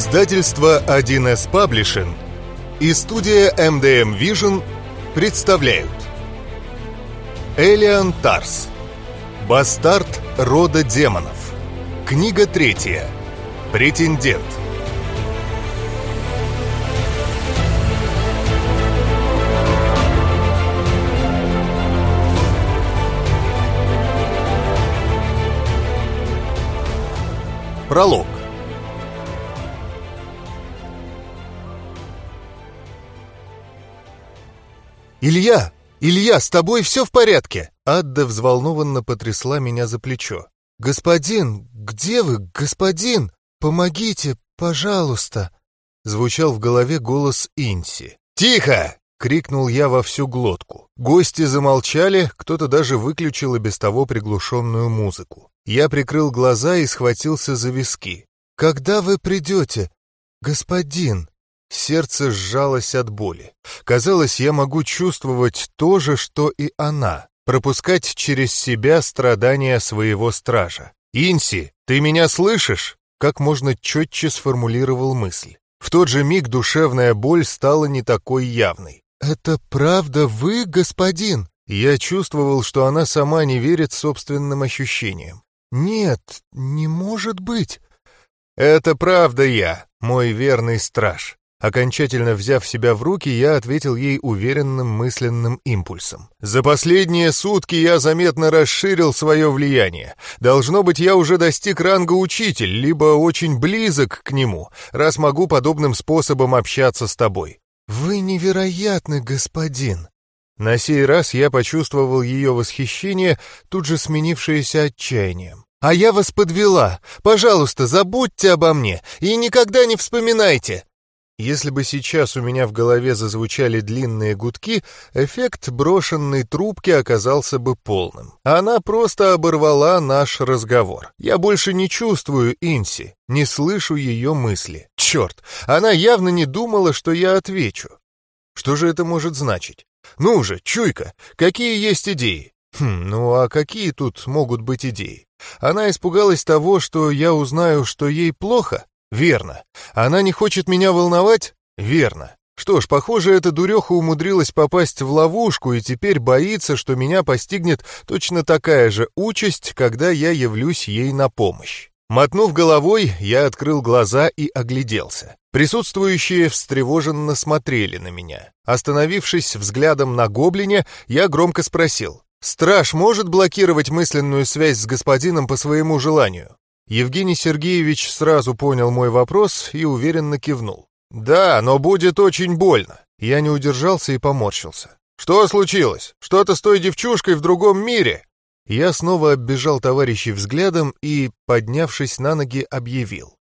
Издательство 1С Паблишин и студия MDM Vision представляют. Элиан Тарс. Бастард рода демонов Книга третья. Претендент Пролог «Илья! Илья, с тобой все в порядке?» Адда взволнованно потрясла меня за плечо. «Господин, где вы, господин? Помогите, пожалуйста!» Звучал в голове голос Инси. «Тихо!» — крикнул я во всю глотку. Гости замолчали, кто-то даже выключил и без того приглушенную музыку. Я прикрыл глаза и схватился за виски. «Когда вы придете, господин?» Сердце сжалось от боли. Казалось, я могу чувствовать то же, что и она, пропускать через себя страдания своего стража. «Инси, ты меня слышишь?» Как можно четче сформулировал мысль. В тот же миг душевная боль стала не такой явной. «Это правда вы, господин?» Я чувствовал, что она сама не верит собственным ощущениям. «Нет, не может быть!» «Это правда я, мой верный страж. Окончательно взяв себя в руки, я ответил ей уверенным мысленным импульсом. «За последние сутки я заметно расширил свое влияние. Должно быть, я уже достиг ранга учитель, либо очень близок к нему, раз могу подобным способом общаться с тобой». «Вы невероятны, господин!» На сей раз я почувствовал ее восхищение, тут же сменившееся отчаянием. «А я вас подвела! Пожалуйста, забудьте обо мне и никогда не вспоминайте!» Если бы сейчас у меня в голове зазвучали длинные гудки, эффект брошенной трубки оказался бы полным. Она просто оборвала наш разговор. Я больше не чувствую Инси, не слышу ее мысли. Черт, она явно не думала, что я отвечу. Что же это может значить? Ну же, чуйка, какие есть идеи? Хм, ну а какие тут могут быть идеи? Она испугалась того, что я узнаю, что ей плохо? Верно. Она не хочет меня волновать? Верно. Что ж, похоже, эта дуреха умудрилась попасть в ловушку и теперь боится, что меня постигнет точно такая же участь, когда я явлюсь ей на помощь. Мотнув головой, я открыл глаза и огляделся. Присутствующие встревоженно смотрели на меня. Остановившись взглядом на гоблине, я громко спросил. «Страж может блокировать мысленную связь с господином по своему желанию?» Евгений Сергеевич сразу понял мой вопрос и уверенно кивнул. «Да, но будет очень больно». Я не удержался и поморщился. «Что случилось? Что-то с той девчушкой в другом мире?» Я снова оббежал товарищей взглядом и, поднявшись на ноги, объявил.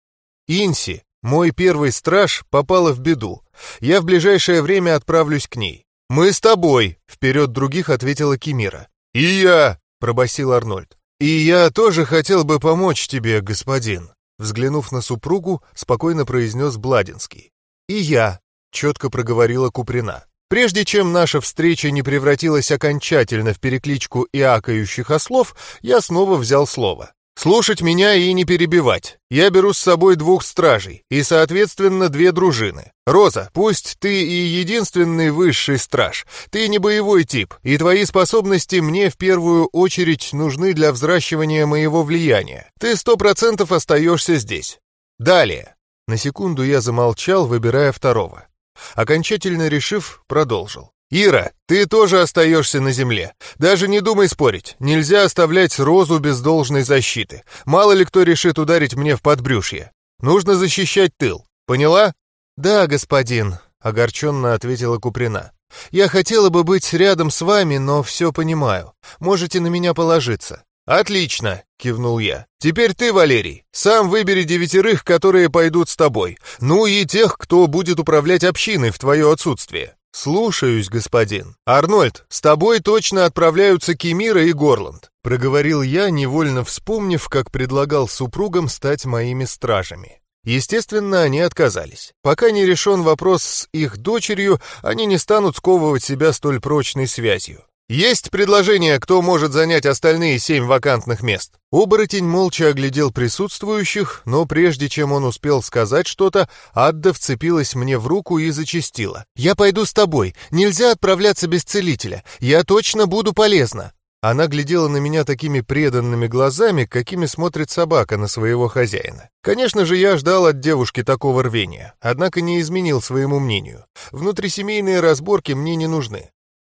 «Инси, мой первый страж, попала в беду. Я в ближайшее время отправлюсь к ней. Мы с тобой», — вперед других ответила Кимира. «И я», — пробасил Арнольд. «И я тоже хотел бы помочь тебе, господин», взглянув на супругу, спокойно произнес Бладинский. «И я», — четко проговорила Куприна. Прежде чем наша встреча не превратилась окончательно в перекличку и акающих ослов, я снова взял слово. Слушать меня и не перебивать. Я беру с собой двух стражей и, соответственно, две дружины. Роза, пусть ты и единственный высший страж, ты не боевой тип, и твои способности мне в первую очередь нужны для взращивания моего влияния. Ты сто процентов остаешься здесь. Далее. На секунду я замолчал, выбирая второго. Окончательно решив, продолжил. «Ира, ты тоже остаешься на земле. Даже не думай спорить. Нельзя оставлять Розу без должной защиты. Мало ли кто решит ударить мне в подбрюшье. Нужно защищать тыл. Поняла?» «Да, господин», — огорченно ответила Куприна. «Я хотела бы быть рядом с вами, но все понимаю. Можете на меня положиться». «Отлично!» — кивнул я. «Теперь ты, Валерий, сам выбери девятерых, которые пойдут с тобой. Ну и тех, кто будет управлять общиной в твое отсутствие. «Слушаюсь, господин. Арнольд, с тобой точно отправляются Кемира и Горланд», — проговорил я, невольно вспомнив, как предлагал супругам стать моими стражами. Естественно, они отказались. Пока не решен вопрос с их дочерью, они не станут сковывать себя столь прочной связью. Есть предложение, кто может занять остальные семь вакантных мест?» Оборотень молча оглядел присутствующих, но прежде чем он успел сказать что-то, Адда вцепилась мне в руку и зачастила. «Я пойду с тобой. Нельзя отправляться без целителя. Я точно буду полезна». Она глядела на меня такими преданными глазами, какими смотрит собака на своего хозяина. Конечно же, я ждал от девушки такого рвения, однако не изменил своему мнению. Внутрисемейные разборки мне не нужны.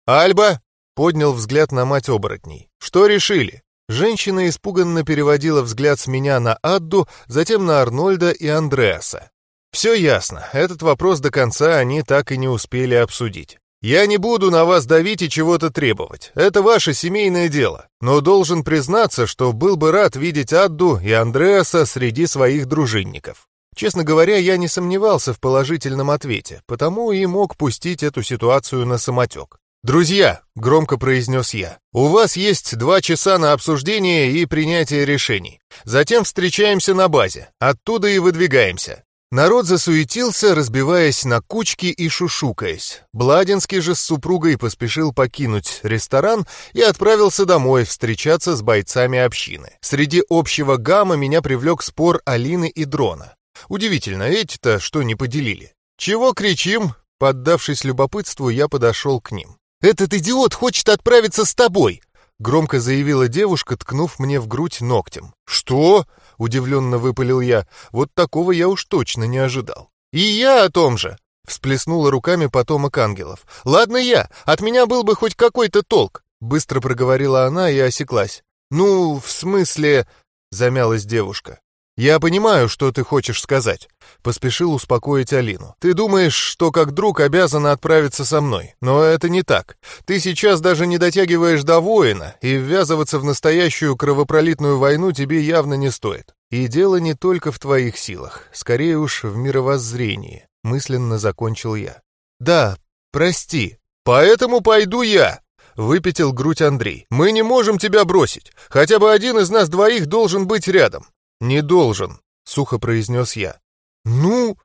«Альба!» Поднял взгляд на мать оборотней. «Что решили?» Женщина испуганно переводила взгляд с меня на Адду, затем на Арнольда и Андреаса. «Все ясно. Этот вопрос до конца они так и не успели обсудить. Я не буду на вас давить и чего-то требовать. Это ваше семейное дело. Но должен признаться, что был бы рад видеть Адду и Андреаса среди своих дружинников. Честно говоря, я не сомневался в положительном ответе, потому и мог пустить эту ситуацию на самотек. «Друзья», — громко произнес я, — «у вас есть два часа на обсуждение и принятие решений. Затем встречаемся на базе, оттуда и выдвигаемся». Народ засуетился, разбиваясь на кучки и шушукаясь. Бладинский же с супругой поспешил покинуть ресторан и отправился домой встречаться с бойцами общины. Среди общего гамма меня привлек спор Алины и Дрона. Удивительно, эти-то что не поделили. «Чего кричим?» Поддавшись любопытству, я подошел к ним. «Этот идиот хочет отправиться с тобой!» Громко заявила девушка, ткнув мне в грудь ногтем. «Что?» — удивленно выпалил я. Вот такого я уж точно не ожидал. «И я о том же!» — всплеснула руками потомок ангелов. «Ладно я, от меня был бы хоть какой-то толк!» Быстро проговорила она и осеклась. «Ну, в смысле...» — замялась девушка. «Я понимаю, что ты хочешь сказать», — поспешил успокоить Алину. «Ты думаешь, что как друг обязана отправиться со мной, но это не так. Ты сейчас даже не дотягиваешь до воина, и ввязываться в настоящую кровопролитную войну тебе явно не стоит. И дело не только в твоих силах, скорее уж в мировоззрении», — мысленно закончил я. «Да, прости. Поэтому пойду я», — выпятил грудь Андрей. «Мы не можем тебя бросить. Хотя бы один из нас двоих должен быть рядом. «Не должен», — сухо произнес я. «Ну...»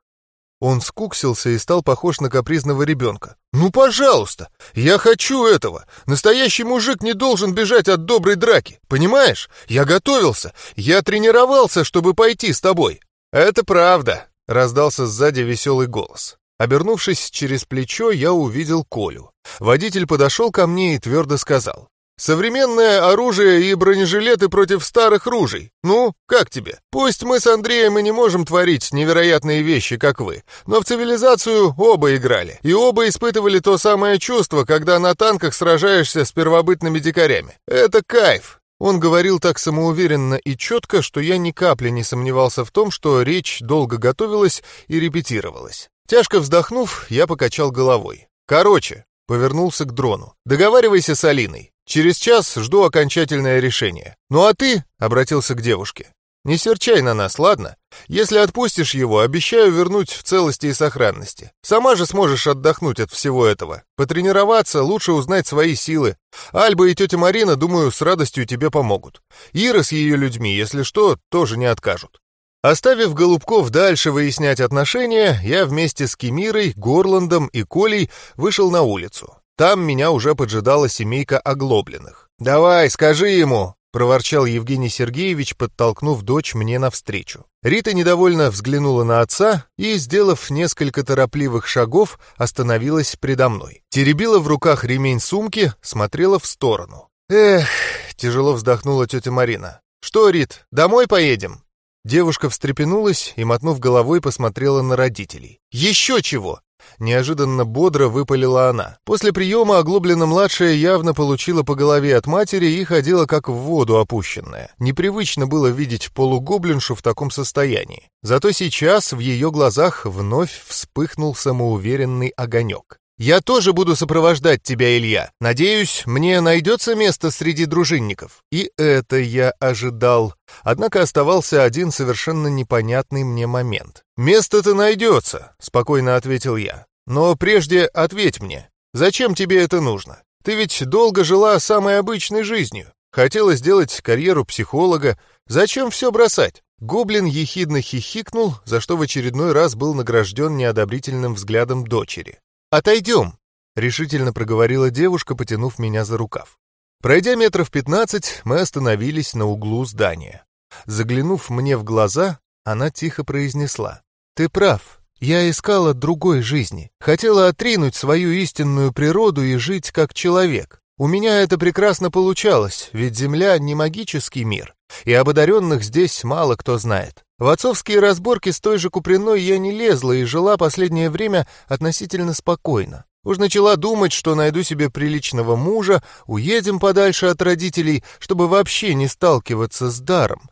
Он скуксился и стал похож на капризного ребенка. «Ну, пожалуйста! Я хочу этого! Настоящий мужик не должен бежать от доброй драки, понимаешь? Я готовился, я тренировался, чтобы пойти с тобой!» «Это правда!» — раздался сзади веселый голос. Обернувшись через плечо, я увидел Колю. Водитель подошел ко мне и твердо сказал. Современное оружие и бронежилеты против старых ружей. Ну, как тебе? Пусть мы с Андреем и не можем творить невероятные вещи, как вы, но в цивилизацию оба играли. И оба испытывали то самое чувство, когда на танках сражаешься с первобытными дикарями. Это кайф. Он говорил так самоуверенно и четко, что я ни капли не сомневался в том, что речь долго готовилась и репетировалась. Тяжко вздохнув, я покачал головой. Короче, повернулся к дрону. Договаривайся с Алиной. Через час жду окончательное решение. Ну а ты, — обратился к девушке, — не серчай на нас, ладно? Если отпустишь его, обещаю вернуть в целости и сохранности. Сама же сможешь отдохнуть от всего этого. Потренироваться, лучше узнать свои силы. Альба и тетя Марина, думаю, с радостью тебе помогут. Ира с ее людьми, если что, тоже не откажут. Оставив Голубков дальше выяснять отношения, я вместе с Кемирой, Горландом и Колей вышел на улицу. Там меня уже поджидала семейка оглобленных. «Давай, скажи ему!» — проворчал Евгений Сергеевич, подтолкнув дочь мне навстречу. Рита недовольно взглянула на отца и, сделав несколько торопливых шагов, остановилась предо мной. Теребила в руках ремень сумки, смотрела в сторону. «Эх!» — тяжело вздохнула тетя Марина. «Что, Рит, домой поедем?» Девушка встрепенулась и, мотнув головой, посмотрела на родителей. «Еще чего! Неожиданно бодро выпалила она. После приема оглобленно-младшая явно получила по голове от матери и ходила как в воду опущенная. Непривычно было видеть полугоблиншу в таком состоянии. Зато сейчас в ее глазах вновь вспыхнул самоуверенный огонек. «Я тоже буду сопровождать тебя, Илья. Надеюсь, мне найдется место среди дружинников». И это я ожидал. Однако оставался один совершенно непонятный мне момент. «Место-то найдется», — спокойно ответил я. «Но прежде ответь мне, зачем тебе это нужно? Ты ведь долго жила самой обычной жизнью. Хотела сделать карьеру психолога. Зачем все бросать?» Гоблин ехидно хихикнул, за что в очередной раз был награжден неодобрительным взглядом дочери. «Отойдем!» решительно проговорила девушка, потянув меня за рукав. Пройдя метров пятнадцать, мы остановились на углу здания. Заглянув мне в глаза, она тихо произнесла. «Ты прав. Я искала другой жизни. Хотела отринуть свою истинную природу и жить как человек. У меня это прекрасно получалось, ведь Земля не магический мир, и об одаренных здесь мало кто знает. В отцовские разборки с той же Куприной я не лезла и жила последнее время относительно спокойно. Уж начала думать, что найду себе приличного мужа, уедем подальше от родителей, чтобы вообще не сталкиваться с даром.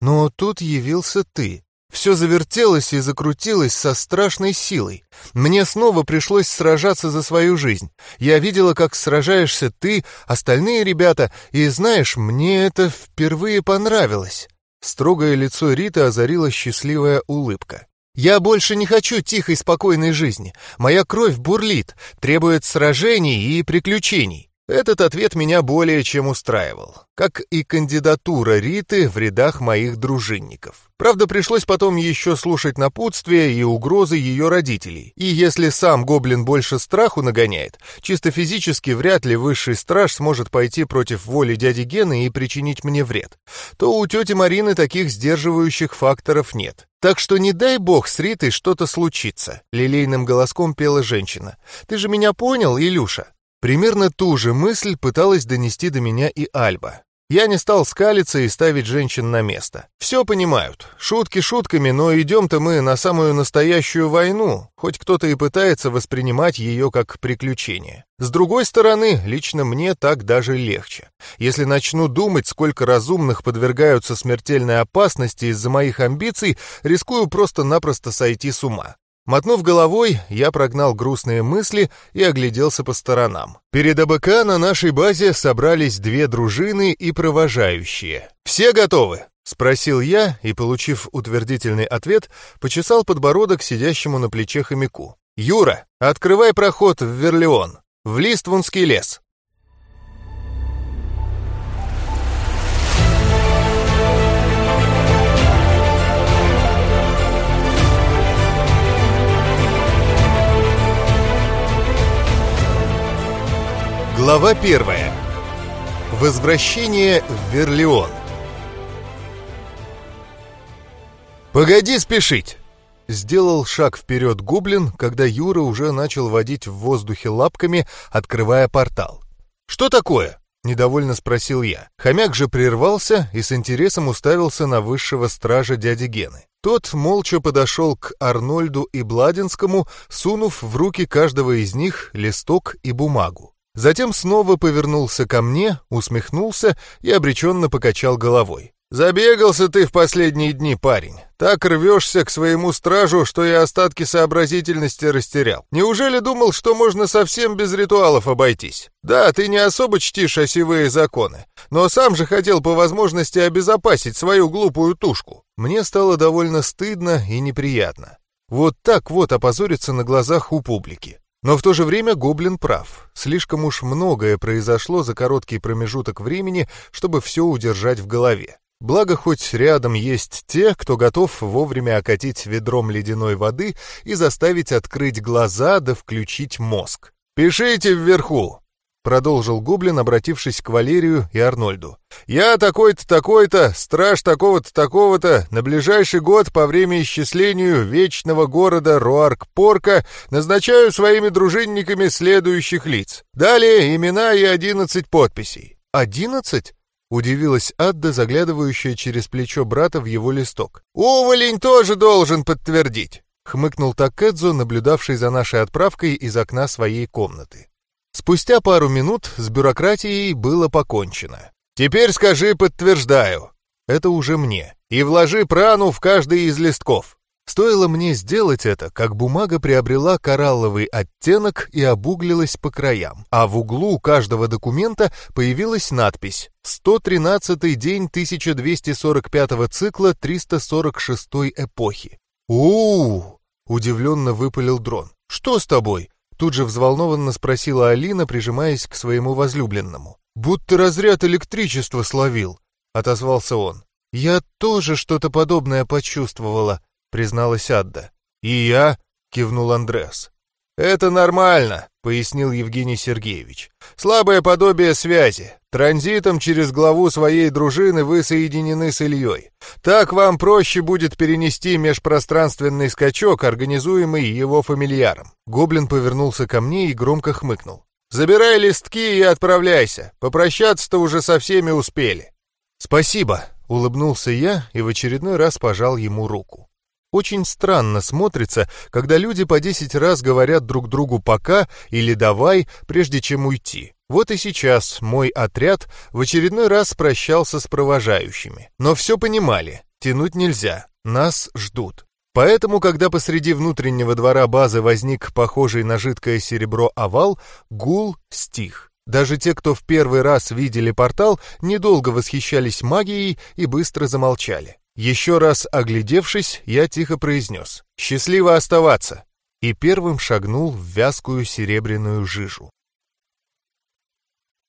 Но тут явился ты. Все завертелось и закрутилось со страшной силой. Мне снова пришлось сражаться за свою жизнь. Я видела, как сражаешься ты, остальные ребята, и, знаешь, мне это впервые понравилось. Строгое лицо Риты озарила счастливая улыбка. «Я больше не хочу тихой, спокойной жизни. Моя кровь бурлит, требует сражений и приключений. Этот ответ меня более чем устраивал, как и кандидатура Риты в рядах моих дружинников. Правда, пришлось потом еще слушать напутствия и угрозы ее родителей. И если сам гоблин больше страху нагоняет, чисто физически вряд ли высший страж сможет пойти против воли дяди Гены и причинить мне вред, то у тети Марины таких сдерживающих факторов нет. «Так что не дай бог с Ритой что-то случится», — лилейным голоском пела женщина. «Ты же меня понял, Илюша?» Примерно ту же мысль пыталась донести до меня и Альба. Я не стал скалиться и ставить женщин на место. Все понимают. Шутки шутками, но идем-то мы на самую настоящую войну, хоть кто-то и пытается воспринимать ее как приключение. С другой стороны, лично мне так даже легче. Если начну думать, сколько разумных подвергаются смертельной опасности из-за моих амбиций, рискую просто-напросто сойти с ума. Мотнув головой, я прогнал грустные мысли и огляделся по сторонам. Перед АБК на нашей базе собрались две дружины и провожающие. «Все готовы?» — спросил я и, получив утвердительный ответ, почесал подбородок сидящему на плече хомяку. «Юра, открывай проход в Верлеон, в Листвунский лес». Глава первая. Возвращение в Верлеон. «Погоди спешить!» Сделал шаг вперед гоблин, когда Юра уже начал водить в воздухе лапками, открывая портал. «Что такое?» — недовольно спросил я. Хомяк же прервался и с интересом уставился на высшего стража дяди Гены. Тот молча подошел к Арнольду и Бладинскому, сунув в руки каждого из них листок и бумагу. Затем снова повернулся ко мне, усмехнулся и обреченно покачал головой. «Забегался ты в последние дни, парень. Так рвешься к своему стражу, что и остатки сообразительности растерял. Неужели думал, что можно совсем без ритуалов обойтись? Да, ты не особо чтишь осевые законы, но сам же хотел по возможности обезопасить свою глупую тушку. Мне стало довольно стыдно и неприятно. Вот так вот опозориться на глазах у публики. Но в то же время Гоблин прав. Слишком уж многое произошло за короткий промежуток времени, чтобы все удержать в голове. Благо, хоть рядом есть те, кто готов вовремя окатить ведром ледяной воды и заставить открыть глаза да включить мозг. «Пишите вверху!» Продолжил Гоблин, обратившись к Валерию и Арнольду. «Я такой-то, такой-то, страж такого-то, такого-то, на ближайший год по время исчислению вечного города Руарк-Порка назначаю своими дружинниками следующих лиц. Далее имена и одиннадцать подписей». «Одиннадцать?» — удивилась Адда, заглядывающая через плечо брата в его листок. «Уволень тоже должен подтвердить», — хмыкнул Такэдзо, наблюдавший за нашей отправкой из окна своей комнаты. Спустя пару минут с бюрократией было покончено. «Теперь скажи «подтверждаю». Это уже мне. И вложи прану в каждый из листков. Стоило мне сделать это, как бумага приобрела коралловый оттенок и обуглилась по краям, а в углу каждого документа появилась надпись «113-й день 1245 цикла 346 эпохи». у удивленно выпалил дрон. «Что с тобой? Тут же взволнованно спросила Алина, прижимаясь к своему возлюбленному. «Будто разряд электричества словил», — отозвался он. «Я тоже что-то подобное почувствовала», — призналась Адда. «И я», — кивнул Андреас. «Это нормально», — пояснил Евгений Сергеевич. «Слабое подобие связи. Транзитом через главу своей дружины вы соединены с Ильей. Так вам проще будет перенести межпространственный скачок, организуемый его фамильяром». Гоблин повернулся ко мне и громко хмыкнул. «Забирай листки и отправляйся. Попрощаться-то уже со всеми успели». «Спасибо», — улыбнулся я и в очередной раз пожал ему руку. Очень странно смотрится, когда люди по десять раз говорят друг другу «пока» или «давай», прежде чем уйти. Вот и сейчас мой отряд в очередной раз прощался с провожающими. Но все понимали, тянуть нельзя, нас ждут. Поэтому, когда посреди внутреннего двора базы возник похожий на жидкое серебро овал, гул стих. Даже те, кто в первый раз видели портал, недолго восхищались магией и быстро замолчали. Еще раз оглядевшись, я тихо произнес «Счастливо оставаться!» и первым шагнул в вязкую серебряную жижу.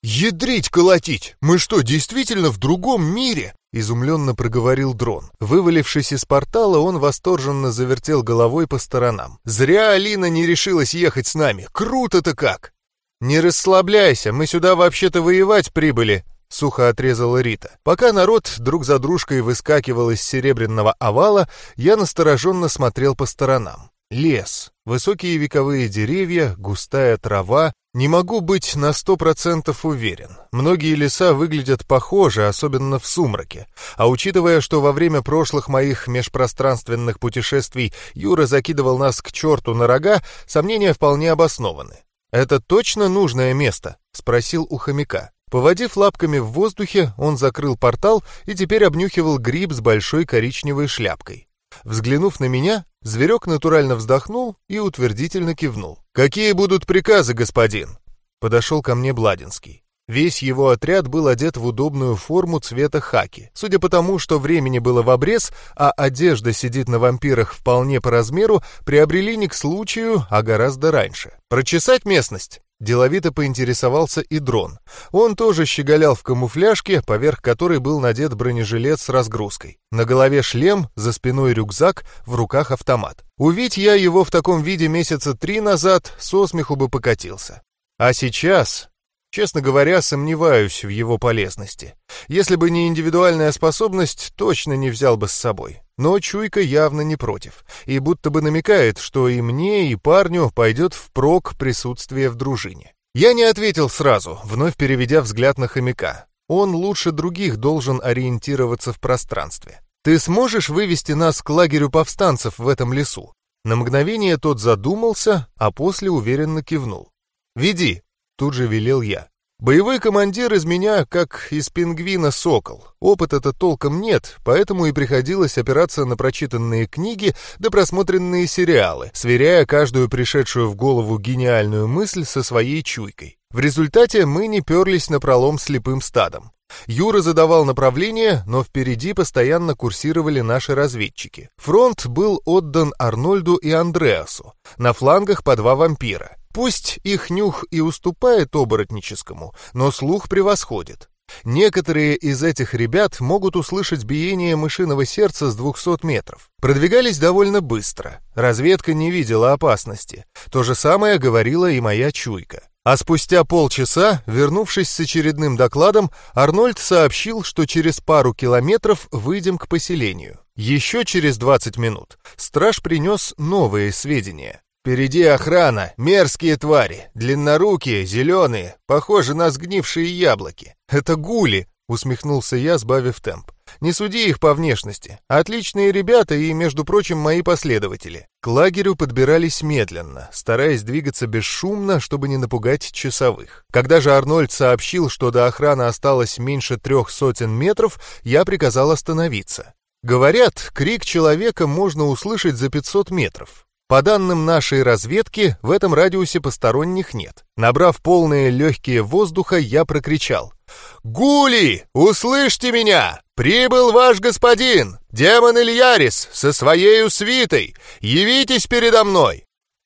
«Ядрить колотить! Мы что, действительно в другом мире?» — изумленно проговорил дрон. Вывалившись из портала, он восторженно завертел головой по сторонам. «Зря Алина не решилась ехать с нами! Круто-то как!» «Не расслабляйся, мы сюда вообще-то воевать прибыли!» — сухо отрезала Рита. Пока народ друг за дружкой выскакивал из серебряного овала, я настороженно смотрел по сторонам. Лес, высокие вековые деревья, густая трава. Не могу быть на сто процентов уверен. Многие леса выглядят похоже, особенно в сумраке. А учитывая, что во время прошлых моих межпространственных путешествий Юра закидывал нас к черту на рога, сомнения вполне обоснованы. «Это точно нужное место?» — спросил у хомяка. Поводив лапками в воздухе, он закрыл портал и теперь обнюхивал гриб с большой коричневой шляпкой. Взглянув на меня, зверек натурально вздохнул и утвердительно кивнул. «Какие будут приказы, господин?» Подошел ко мне Бладинский. Весь его отряд был одет в удобную форму цвета хаки. Судя по тому, что времени было в обрез, а одежда сидит на вампирах вполне по размеру, приобрели не к случаю, а гораздо раньше. «Прочесать местность?» Деловито поинтересовался и дрон. Он тоже щеголял в камуфляжке, поверх которой был надет бронежилет с разгрузкой. На голове шлем, за спиной рюкзак, в руках автомат. Увидь я его в таком виде месяца три назад, со смеху бы покатился. А сейчас Честно говоря, сомневаюсь в его полезности. Если бы не индивидуальная способность, точно не взял бы с собой. Но чуйка явно не против, и будто бы намекает, что и мне, и парню пойдет впрок присутствие в дружине. Я не ответил сразу, вновь переведя взгляд на хомяка. Он лучше других должен ориентироваться в пространстве. «Ты сможешь вывести нас к лагерю повстанцев в этом лесу?» На мгновение тот задумался, а после уверенно кивнул. «Веди», Тут же велел я. Боевой командир из меня, как из пингвина сокол. Опыта-то толком нет, поэтому и приходилось опираться на прочитанные книги да просмотренные сериалы, сверяя каждую пришедшую в голову гениальную мысль со своей чуйкой. В результате мы не перлись на пролом слепым стадом. Юра задавал направление, но впереди постоянно курсировали наши разведчики. Фронт был отдан Арнольду и Андреасу. На флангах по два вампира. Пусть их нюх и уступает оборотническому, но слух превосходит. Некоторые из этих ребят могут услышать биение мышиного сердца с 200 метров. Продвигались довольно быстро. Разведка не видела опасности. То же самое говорила и моя чуйка. А спустя полчаса, вернувшись с очередным докладом, Арнольд сообщил, что через пару километров выйдем к поселению. Еще через 20 минут страж принес новые сведения. Впереди охрана, мерзкие твари, длиннорукие, зеленые, похожи на сгнившие яблоки. Это гули, усмехнулся я, сбавив темп. Не суди их по внешности. Отличные ребята и, между прочим, мои последователи. К лагерю подбирались медленно, стараясь двигаться бесшумно, чтобы не напугать часовых. Когда же Арнольд сообщил, что до охраны осталось меньше трех сотен метров, я приказал остановиться. Говорят, крик человека можно услышать за 500 метров. По данным нашей разведки, в этом радиусе посторонних нет. Набрав полные легкие воздуха, я прокричал. «Гули, услышьте меня! Прибыл ваш господин, демон Ильярис, со своей свитой! Явитесь передо мной!»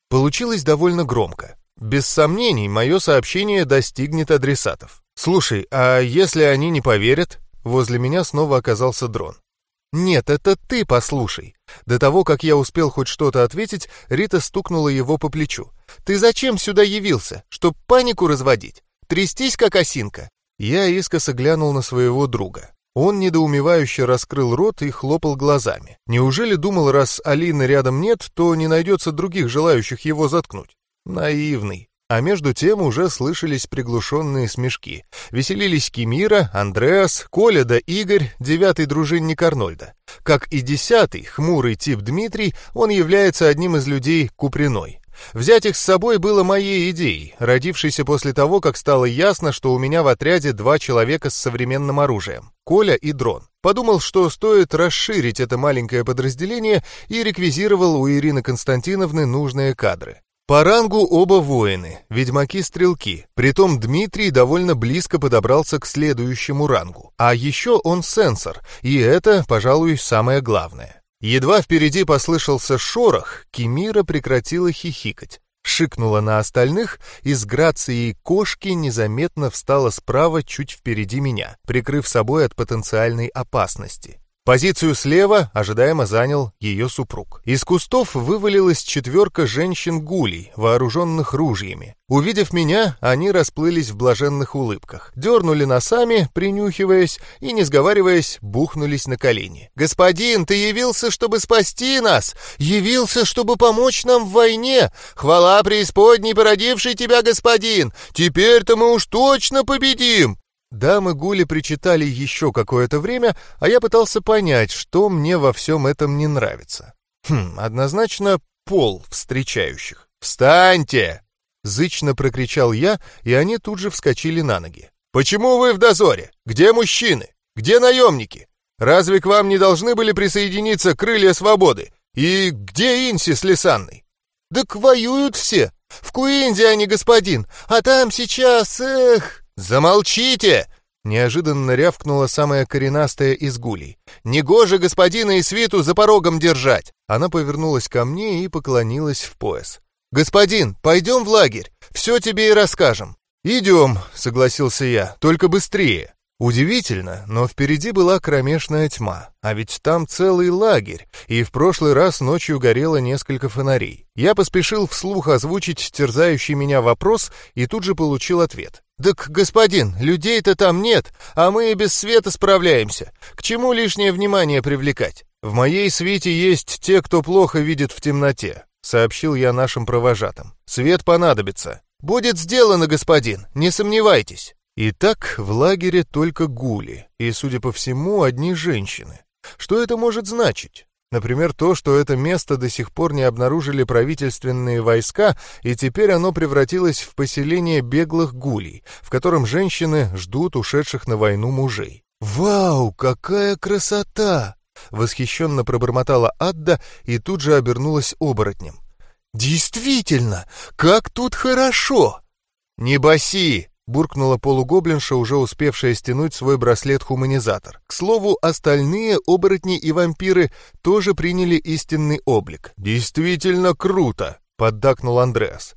Получилось довольно громко. Без сомнений, мое сообщение достигнет адресатов. «Слушай, а если они не поверят?» Возле меня снова оказался дрон. «Нет, это ты послушай». До того, как я успел хоть что-то ответить, Рита стукнула его по плечу. Ты зачем сюда явился? Чтоб панику разводить? Трястись, как осинка?» Я искоса глянул на своего друга. Он недоумевающе раскрыл рот и хлопал глазами. Неужели думал, раз Алины рядом нет, то не найдется других желающих его заткнуть? Наивный. А между тем уже слышались приглушенные смешки. Веселились Кимира, Андреас, Коля да Игорь, девятый дружинник Арнольда. Как и десятый, хмурый тип Дмитрий, он является одним из людей Куприной. Взять их с собой было моей идеей, родившейся после того, как стало ясно, что у меня в отряде два человека с современным оружием — Коля и Дрон. Подумал, что стоит расширить это маленькое подразделение и реквизировал у Ирины Константиновны нужные кадры. По рангу оба воины, ведьмаки-стрелки, притом Дмитрий довольно близко подобрался к следующему рангу. А еще он сенсор, и это, пожалуй, самое главное. Едва впереди послышался шорох, Кимира прекратила хихикать, шикнула на остальных и с грацией кошки незаметно встала справа чуть впереди меня, прикрыв собой от потенциальной опасности. Позицию слева ожидаемо занял ее супруг. Из кустов вывалилась четверка женщин-гулей, вооруженных ружьями. Увидев меня, они расплылись в блаженных улыбках, дернули носами, принюхиваясь, и, не сговариваясь, бухнулись на колени. «Господин, ты явился, чтобы спасти нас! Явился, чтобы помочь нам в войне! Хвала преисподней, породивший тебя, господин! Теперь-то мы уж точно победим!» Дамы Гули причитали еще какое-то время, а я пытался понять, что мне во всем этом не нравится. Хм, однозначно пол встречающих. «Встаньте!» — зычно прокричал я, и они тут же вскочили на ноги. «Почему вы в дозоре? Где мужчины? Где наемники? Разве к вам не должны были присоединиться крылья свободы? И где Инси с Лисанной?» «Так воюют все. В Куинде они, господин. А там сейчас, эх...» «Замолчите!» — неожиданно рявкнула самая коренастая из гулей. «Негоже господина и свиту за порогом держать!» Она повернулась ко мне и поклонилась в пояс. «Господин, пойдем в лагерь, все тебе и расскажем». «Идем», — согласился я, — «только быстрее». Удивительно, но впереди была кромешная тьма, а ведь там целый лагерь, и в прошлый раз ночью горело несколько фонарей. Я поспешил вслух озвучить терзающий меня вопрос и тут же получил ответ. «Так, господин, людей-то там нет, а мы и без света справляемся. К чему лишнее внимание привлекать? В моей свите есть те, кто плохо видит в темноте», — сообщил я нашим провожатым. «Свет понадобится». «Будет сделано, господин, не сомневайтесь». Итак, в лагере только гули, и, судя по всему, одни женщины. Что это может значить? Например, то, что это место до сих пор не обнаружили правительственные войска, и теперь оно превратилось в поселение беглых гулей, в котором женщины ждут ушедших на войну мужей. «Вау, какая красота!» — восхищенно пробормотала Адда и тут же обернулась оборотнем. «Действительно, как тут хорошо!» «Не баси!» Буркнула полугоблинша, уже успевшая стянуть свой браслет-хуманизатор. К слову, остальные оборотни и вампиры тоже приняли истинный облик. «Действительно круто!» — поддакнул Андреас.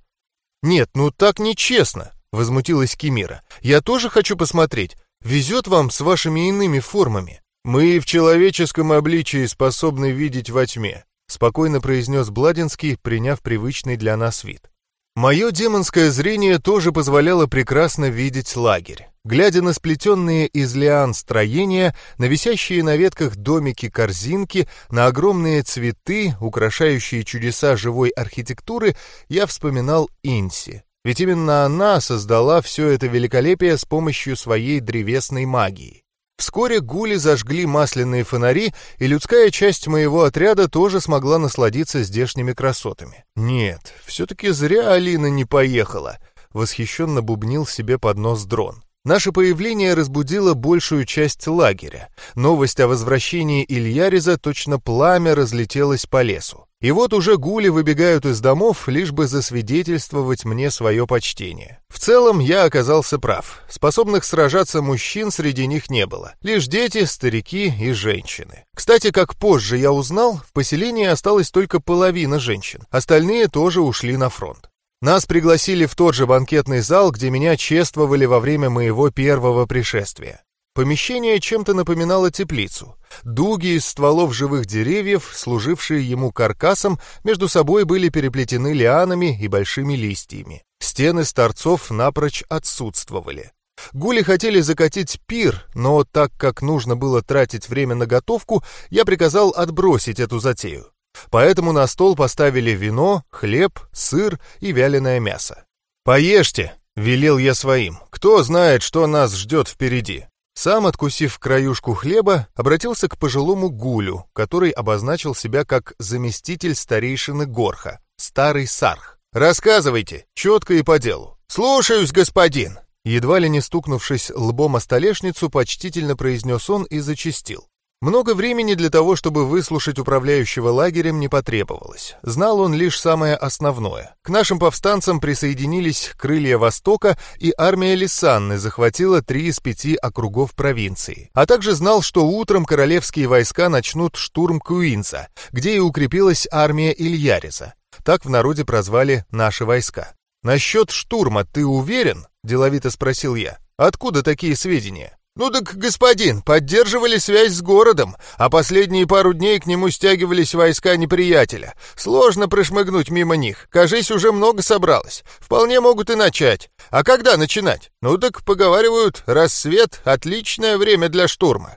«Нет, ну так нечестно!» — возмутилась Кимира. «Я тоже хочу посмотреть. Везет вам с вашими иными формами. Мы в человеческом обличии способны видеть во тьме», — спокойно произнес Бладинский, приняв привычный для нас вид. Мое демонское зрение тоже позволяло прекрасно видеть лагерь. Глядя на сплетенные из лиан строения, на висящие на ветках домики-корзинки, на огромные цветы, украшающие чудеса живой архитектуры, я вспоминал Инси. Ведь именно она создала все это великолепие с помощью своей древесной магии. Вскоре гули зажгли масляные фонари, и людская часть моего отряда тоже смогла насладиться здешними красотами. Нет, все-таки зря Алина не поехала, восхищенно бубнил себе под нос дрон. Наше появление разбудило большую часть лагеря. Новость о возвращении Ильяриза точно пламя разлетелась по лесу. И вот уже гули выбегают из домов, лишь бы засвидетельствовать мне свое почтение. В целом я оказался прав. Способных сражаться мужчин среди них не было. Лишь дети, старики и женщины. Кстати, как позже я узнал, в поселении осталась только половина женщин. Остальные тоже ушли на фронт. Нас пригласили в тот же банкетный зал, где меня чествовали во время моего первого пришествия. Помещение чем-то напоминало теплицу. Дуги из стволов живых деревьев, служившие ему каркасом, между собой были переплетены лианами и большими листьями. Стены с торцов напрочь отсутствовали. Гули хотели закатить пир, но так как нужно было тратить время на готовку, я приказал отбросить эту затею. Поэтому на стол поставили вино, хлеб, сыр и вяленое мясо. «Поешьте!» — велел я своим. «Кто знает, что нас ждет впереди?» Сам, откусив краюшку хлеба, обратился к пожилому гулю, который обозначил себя как заместитель старейшины Горха, старый сарх. «Рассказывайте, четко и по делу». «Слушаюсь, господин!» Едва ли не стукнувшись лбом о столешницу, почтительно произнес он и зачистил. Много времени для того, чтобы выслушать управляющего лагерем, не потребовалось. Знал он лишь самое основное. К нашим повстанцам присоединились крылья Востока, и армия Лисанны захватила три из пяти округов провинции. А также знал, что утром королевские войска начнут штурм Куинца, где и укрепилась армия Ильяриза. Так в народе прозвали наши войска. «Насчет штурма ты уверен?» — деловито спросил я. «Откуда такие сведения?» «Ну так, господин, поддерживали связь с городом, а последние пару дней к нему стягивались войска неприятеля. Сложно прошмыгнуть мимо них. Кажись, уже много собралось. Вполне могут и начать. А когда начинать? Ну так, поговаривают, рассвет — отличное время для штурма».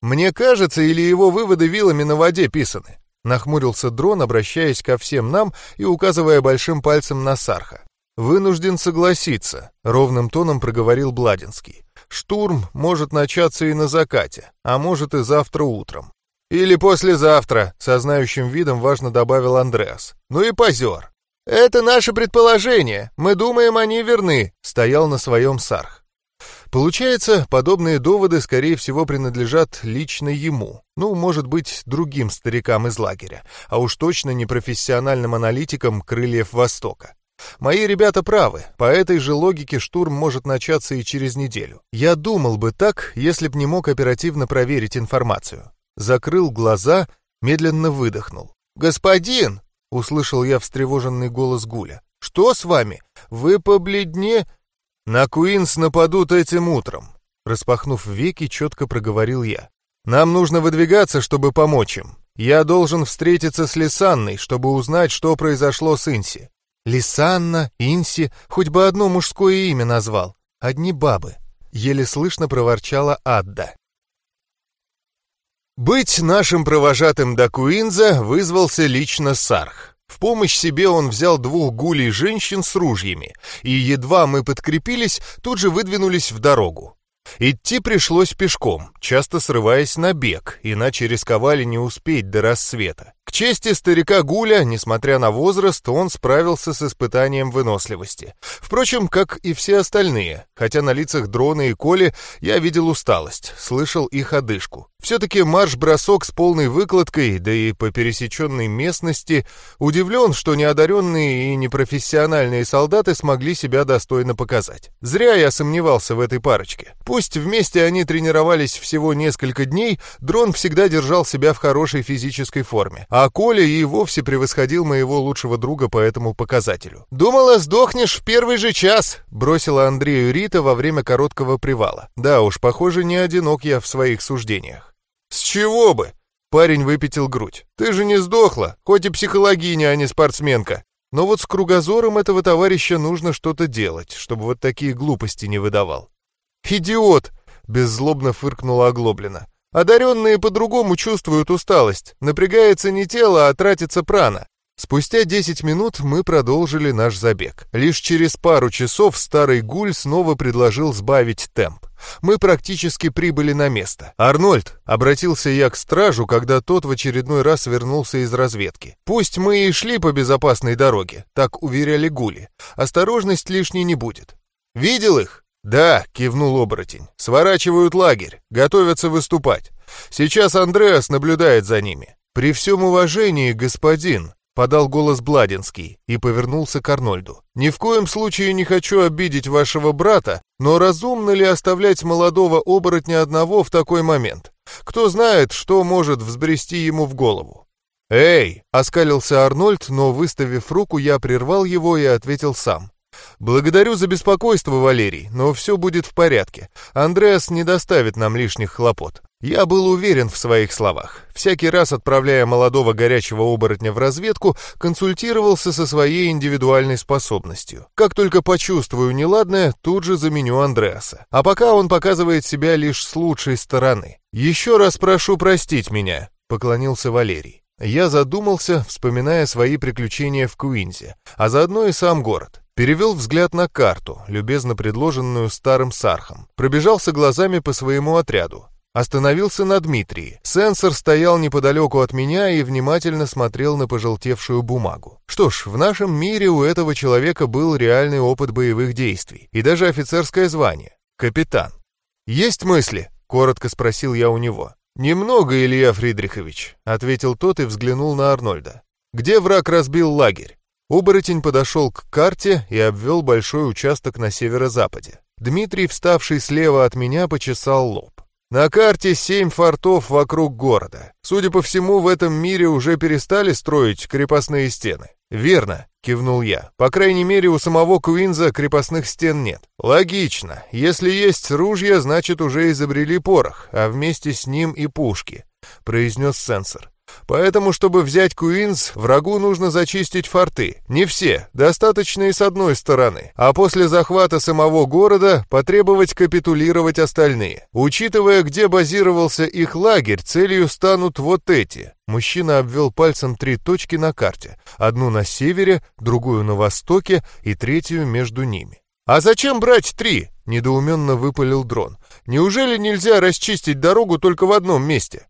Мне кажется, или его выводы вилами на воде писаны. Нахмурился дрон, обращаясь ко всем нам и указывая большим пальцем на Сарха. «Вынужден согласиться», — ровным тоном проговорил Бладинский. «Штурм может начаться и на закате, а может и завтра утром». «Или послезавтра», — со знающим видом важно добавил Андреас. «Ну и позер». «Это наше предположение. Мы думаем, они верны», — стоял на своем Сарх. Получается, подобные доводы, скорее всего, принадлежат лично ему, ну, может быть, другим старикам из лагеря, а уж точно не профессиональным аналитикам крыльев Востока. Мои ребята правы, по этой же логике штурм может начаться и через неделю. Я думал бы так, если б не мог оперативно проверить информацию. Закрыл глаза, медленно выдохнул. «Господин!» — услышал я встревоженный голос Гуля. «Что с вами? Вы побледне...» «На Куинс нападут этим утром», — распахнув веки, четко проговорил я. «Нам нужно выдвигаться, чтобы помочь им. Я должен встретиться с Лисанной, чтобы узнать, что произошло с Инси. Лисанна, Инси, хоть бы одно мужское имя назвал. Одни бабы. Еле слышно проворчала Адда. Быть нашим провожатым до Куинза вызвался лично Сарх. В помощь себе он взял двух гулей женщин с ружьями, и едва мы подкрепились, тут же выдвинулись в дорогу. Идти пришлось пешком, часто срываясь на бег, иначе рисковали не успеть до рассвета. К чести старика Гуля, несмотря на возраст, он справился с испытанием выносливости. Впрочем, как и все остальные, хотя на лицах Дрона и Коли я видел усталость, слышал их одышку. Все-таки марш-бросок с полной выкладкой, да и по пересеченной местности, удивлен, что неодаренные и непрофессиональные солдаты смогли себя достойно показать. Зря я сомневался в этой парочке. Пусть вместе они тренировались всего несколько дней, Дрон всегда держал себя в хорошей физической форме, а Коля и вовсе превосходил моего лучшего друга по этому показателю. «Думала, сдохнешь в первый же час», — бросила Андрею Рита во время короткого привала. Да уж, похоже, не одинок я в своих суждениях. «С чего бы?» — парень выпятил грудь. «Ты же не сдохла, хоть и психологиня, а не спортсменка. Но вот с кругозором этого товарища нужно что-то делать, чтобы вот такие глупости не выдавал». «Идиот!» — беззлобно фыркнула Оглоблина. Одаренные по-другому чувствуют усталость. Напрягается не тело, а тратится прана. Спустя 10 минут мы продолжили наш забег. Лишь через пару часов старый гуль снова предложил сбавить темп. Мы практически прибыли на место. «Арнольд!» — обратился я к стражу, когда тот в очередной раз вернулся из разведки. «Пусть мы и шли по безопасной дороге», — так уверяли гули. «Осторожность лишней не будет». «Видел их?» «Да», — кивнул оборотень, — «сворачивают лагерь, готовятся выступать. Сейчас Андреас наблюдает за ними». «При всем уважении, господин», — подал голос Бладинский и повернулся к Арнольду. «Ни в коем случае не хочу обидеть вашего брата, но разумно ли оставлять молодого оборотня одного в такой момент? Кто знает, что может взбрести ему в голову?» «Эй!» — оскалился Арнольд, но, выставив руку, я прервал его и ответил сам. «Благодарю за беспокойство, Валерий, но все будет в порядке. Андреас не доставит нам лишних хлопот». Я был уверен в своих словах. Всякий раз, отправляя молодого горячего оборотня в разведку, консультировался со своей индивидуальной способностью. Как только почувствую неладное, тут же заменю Андреаса. А пока он показывает себя лишь с лучшей стороны. «Еще раз прошу простить меня», — поклонился Валерий. Я задумался, вспоминая свои приключения в Куинзе, а заодно и сам город. Перевел взгляд на карту, любезно предложенную старым Сархом. Пробежался глазами по своему отряду. Остановился на Дмитрии. Сенсор стоял неподалеку от меня и внимательно смотрел на пожелтевшую бумагу. Что ж, в нашем мире у этого человека был реальный опыт боевых действий и даже офицерское звание — капитан. «Есть мысли?» — коротко спросил я у него. «Немного, Илья Фридрихович», — ответил тот и взглянул на Арнольда. «Где враг разбил лагерь?» Оборотень подошел к карте и обвел большой участок на северо-западе. Дмитрий, вставший слева от меня, почесал лоб. На карте семь фортов вокруг города. Судя по всему, в этом мире уже перестали строить крепостные стены. Верно, кивнул я. По крайней мере, у самого Куинза крепостных стен нет. Логично. Если есть ружья, значит уже изобрели порох, а вместе с ним и пушки, произнес сенсор. Поэтому, чтобы взять Куинс, врагу нужно зачистить форты. Не все, достаточно и с одной стороны. А после захвата самого города потребовать капитулировать остальные. Учитывая, где базировался их лагерь, целью станут вот эти. Мужчина обвел пальцем три точки на карте. Одну на севере, другую на востоке и третью между ними. «А зачем брать три?» — недоуменно выпалил дрон. «Неужели нельзя расчистить дорогу только в одном месте?»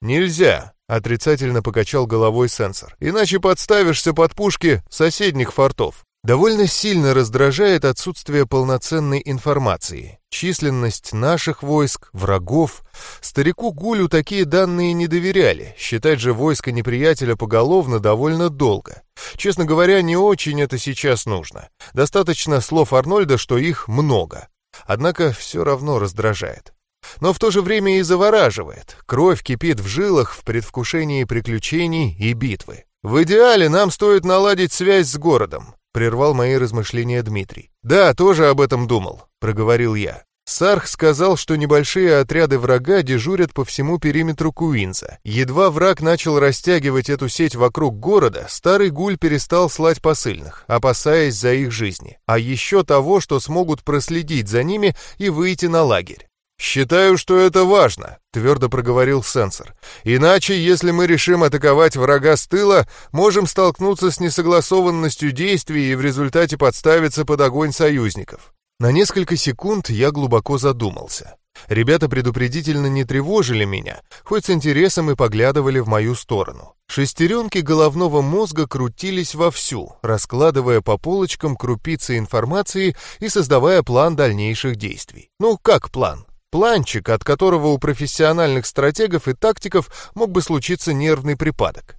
«Нельзя», Отрицательно покачал головой сенсор. Иначе подставишься под пушки соседних фортов. Довольно сильно раздражает отсутствие полноценной информации. Численность наших войск, врагов. Старику Гулю такие данные не доверяли. Считать же войско неприятеля поголовно довольно долго. Честно говоря, не очень это сейчас нужно. Достаточно слов Арнольда, что их много. Однако все равно раздражает но в то же время и завораживает. Кровь кипит в жилах в предвкушении приключений и битвы. «В идеале нам стоит наладить связь с городом», — прервал мои размышления Дмитрий. «Да, тоже об этом думал», — проговорил я. Сарх сказал, что небольшие отряды врага дежурят по всему периметру Куинза. Едва враг начал растягивать эту сеть вокруг города, старый гуль перестал слать посыльных, опасаясь за их жизни. А еще того, что смогут проследить за ними и выйти на лагерь. «Считаю, что это важно», — твердо проговорил сенсор. «Иначе, если мы решим атаковать врага с тыла, можем столкнуться с несогласованностью действий и в результате подставиться под огонь союзников». На несколько секунд я глубоко задумался. Ребята предупредительно не тревожили меня, хоть с интересом и поглядывали в мою сторону. Шестеренки головного мозга крутились вовсю, раскладывая по полочкам крупицы информации и создавая план дальнейших действий. Ну, как план? Планчик, от которого у профессиональных стратегов и тактиков мог бы случиться нервный припадок.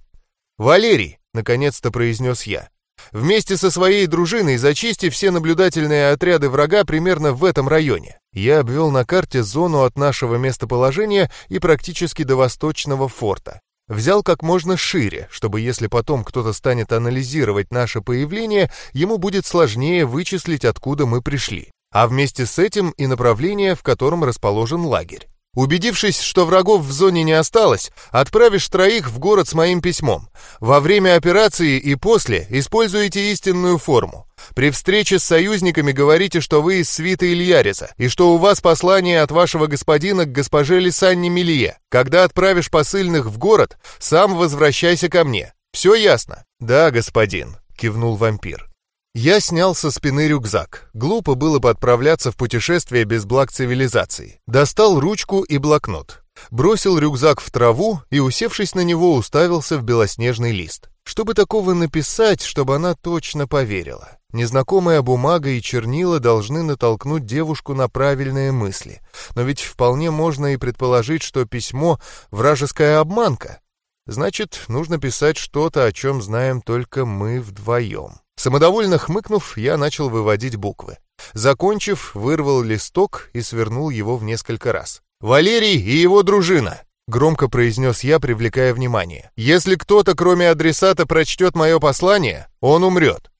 «Валерий», — наконец-то произнес я, — «вместе со своей дружиной зачисти все наблюдательные отряды врага примерно в этом районе». Я обвел на карте зону от нашего местоположения и практически до восточного форта. Взял как можно шире, чтобы если потом кто-то станет анализировать наше появление, ему будет сложнее вычислить, откуда мы пришли а вместе с этим и направление, в котором расположен лагерь. Убедившись, что врагов в зоне не осталось, отправишь троих в город с моим письмом. Во время операции и после используйте истинную форму. При встрече с союзниками говорите, что вы из свиты Ильяриза, и что у вас послание от вашего господина к госпоже Лисанне Мелье. Когда отправишь посыльных в город, сам возвращайся ко мне. Все ясно? Да, господин, кивнул вампир. Я снял со спины рюкзак. Глупо было бы отправляться в путешествие без благ цивилизации. Достал ручку и блокнот. Бросил рюкзак в траву и, усевшись на него, уставился в белоснежный лист. Чтобы такого написать, чтобы она точно поверила. Незнакомая бумага и чернила должны натолкнуть девушку на правильные мысли. Но ведь вполне можно и предположить, что письмо — вражеская обманка. Значит, нужно писать что-то, о чем знаем только мы вдвоем. Самодовольно хмыкнув, я начал выводить буквы. Закончив, вырвал листок и свернул его в несколько раз. «Валерий и его дружина!» — громко произнес я, привлекая внимание. «Если кто-то, кроме адресата, прочтет мое послание, он умрет».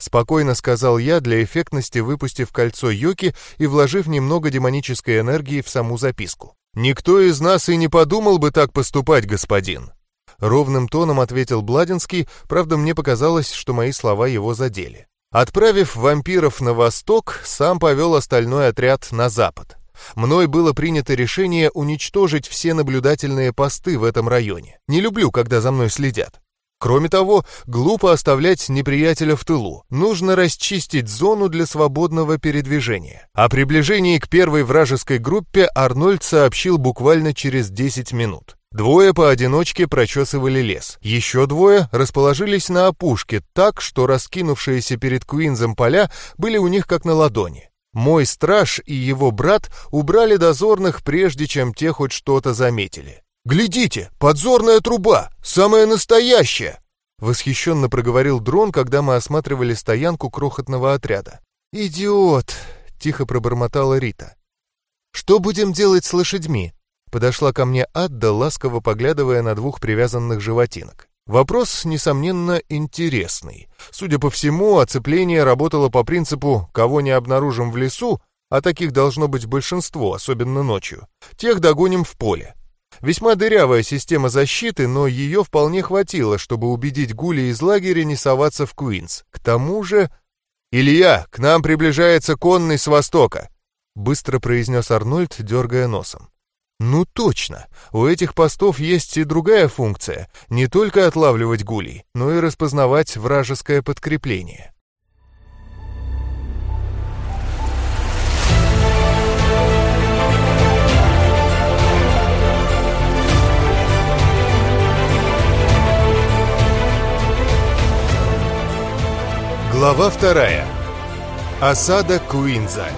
Спокойно сказал я, для эффектности выпустив кольцо Йоки и вложив немного демонической энергии в саму записку. «Никто из нас и не подумал бы так поступать, господин!» Ровным тоном ответил Бладинский, правда, мне показалось, что мои слова его задели. Отправив вампиров на восток, сам повел остальной отряд на запад. Мной было принято решение уничтожить все наблюдательные посты в этом районе. Не люблю, когда за мной следят. Кроме того, глупо оставлять неприятеля в тылу. Нужно расчистить зону для свободного передвижения. О приближении к первой вражеской группе Арнольд сообщил буквально через 10 минут. Двое поодиночке прочесывали лес. Еще двое расположились на опушке так, что раскинувшиеся перед Куинзом поля были у них как на ладони. Мой страж и его брат убрали дозорных, прежде чем те хоть что-то заметили. «Глядите, подзорная труба! Самая настоящая!» Восхищенно проговорил дрон, когда мы осматривали стоянку крохотного отряда. «Идиот!» — тихо пробормотала Рита. «Что будем делать с лошадьми?» Подошла ко мне Адда, ласково поглядывая на двух привязанных животинок. Вопрос, несомненно, интересный. Судя по всему, оцепление работало по принципу «кого не обнаружим в лесу», а таких должно быть большинство, особенно ночью, тех догоним в поле. Весьма дырявая система защиты, но ее вполне хватило, чтобы убедить Гули из лагеря не соваться в Куинс. К тому же... «Илья, к нам приближается конный с востока!» — быстро произнес Арнольд, дергая носом. «Ну точно! У этих постов есть и другая функция — не только отлавливать гулей, но и распознавать вражеское подкрепление». Глава вторая. Осада Куинза.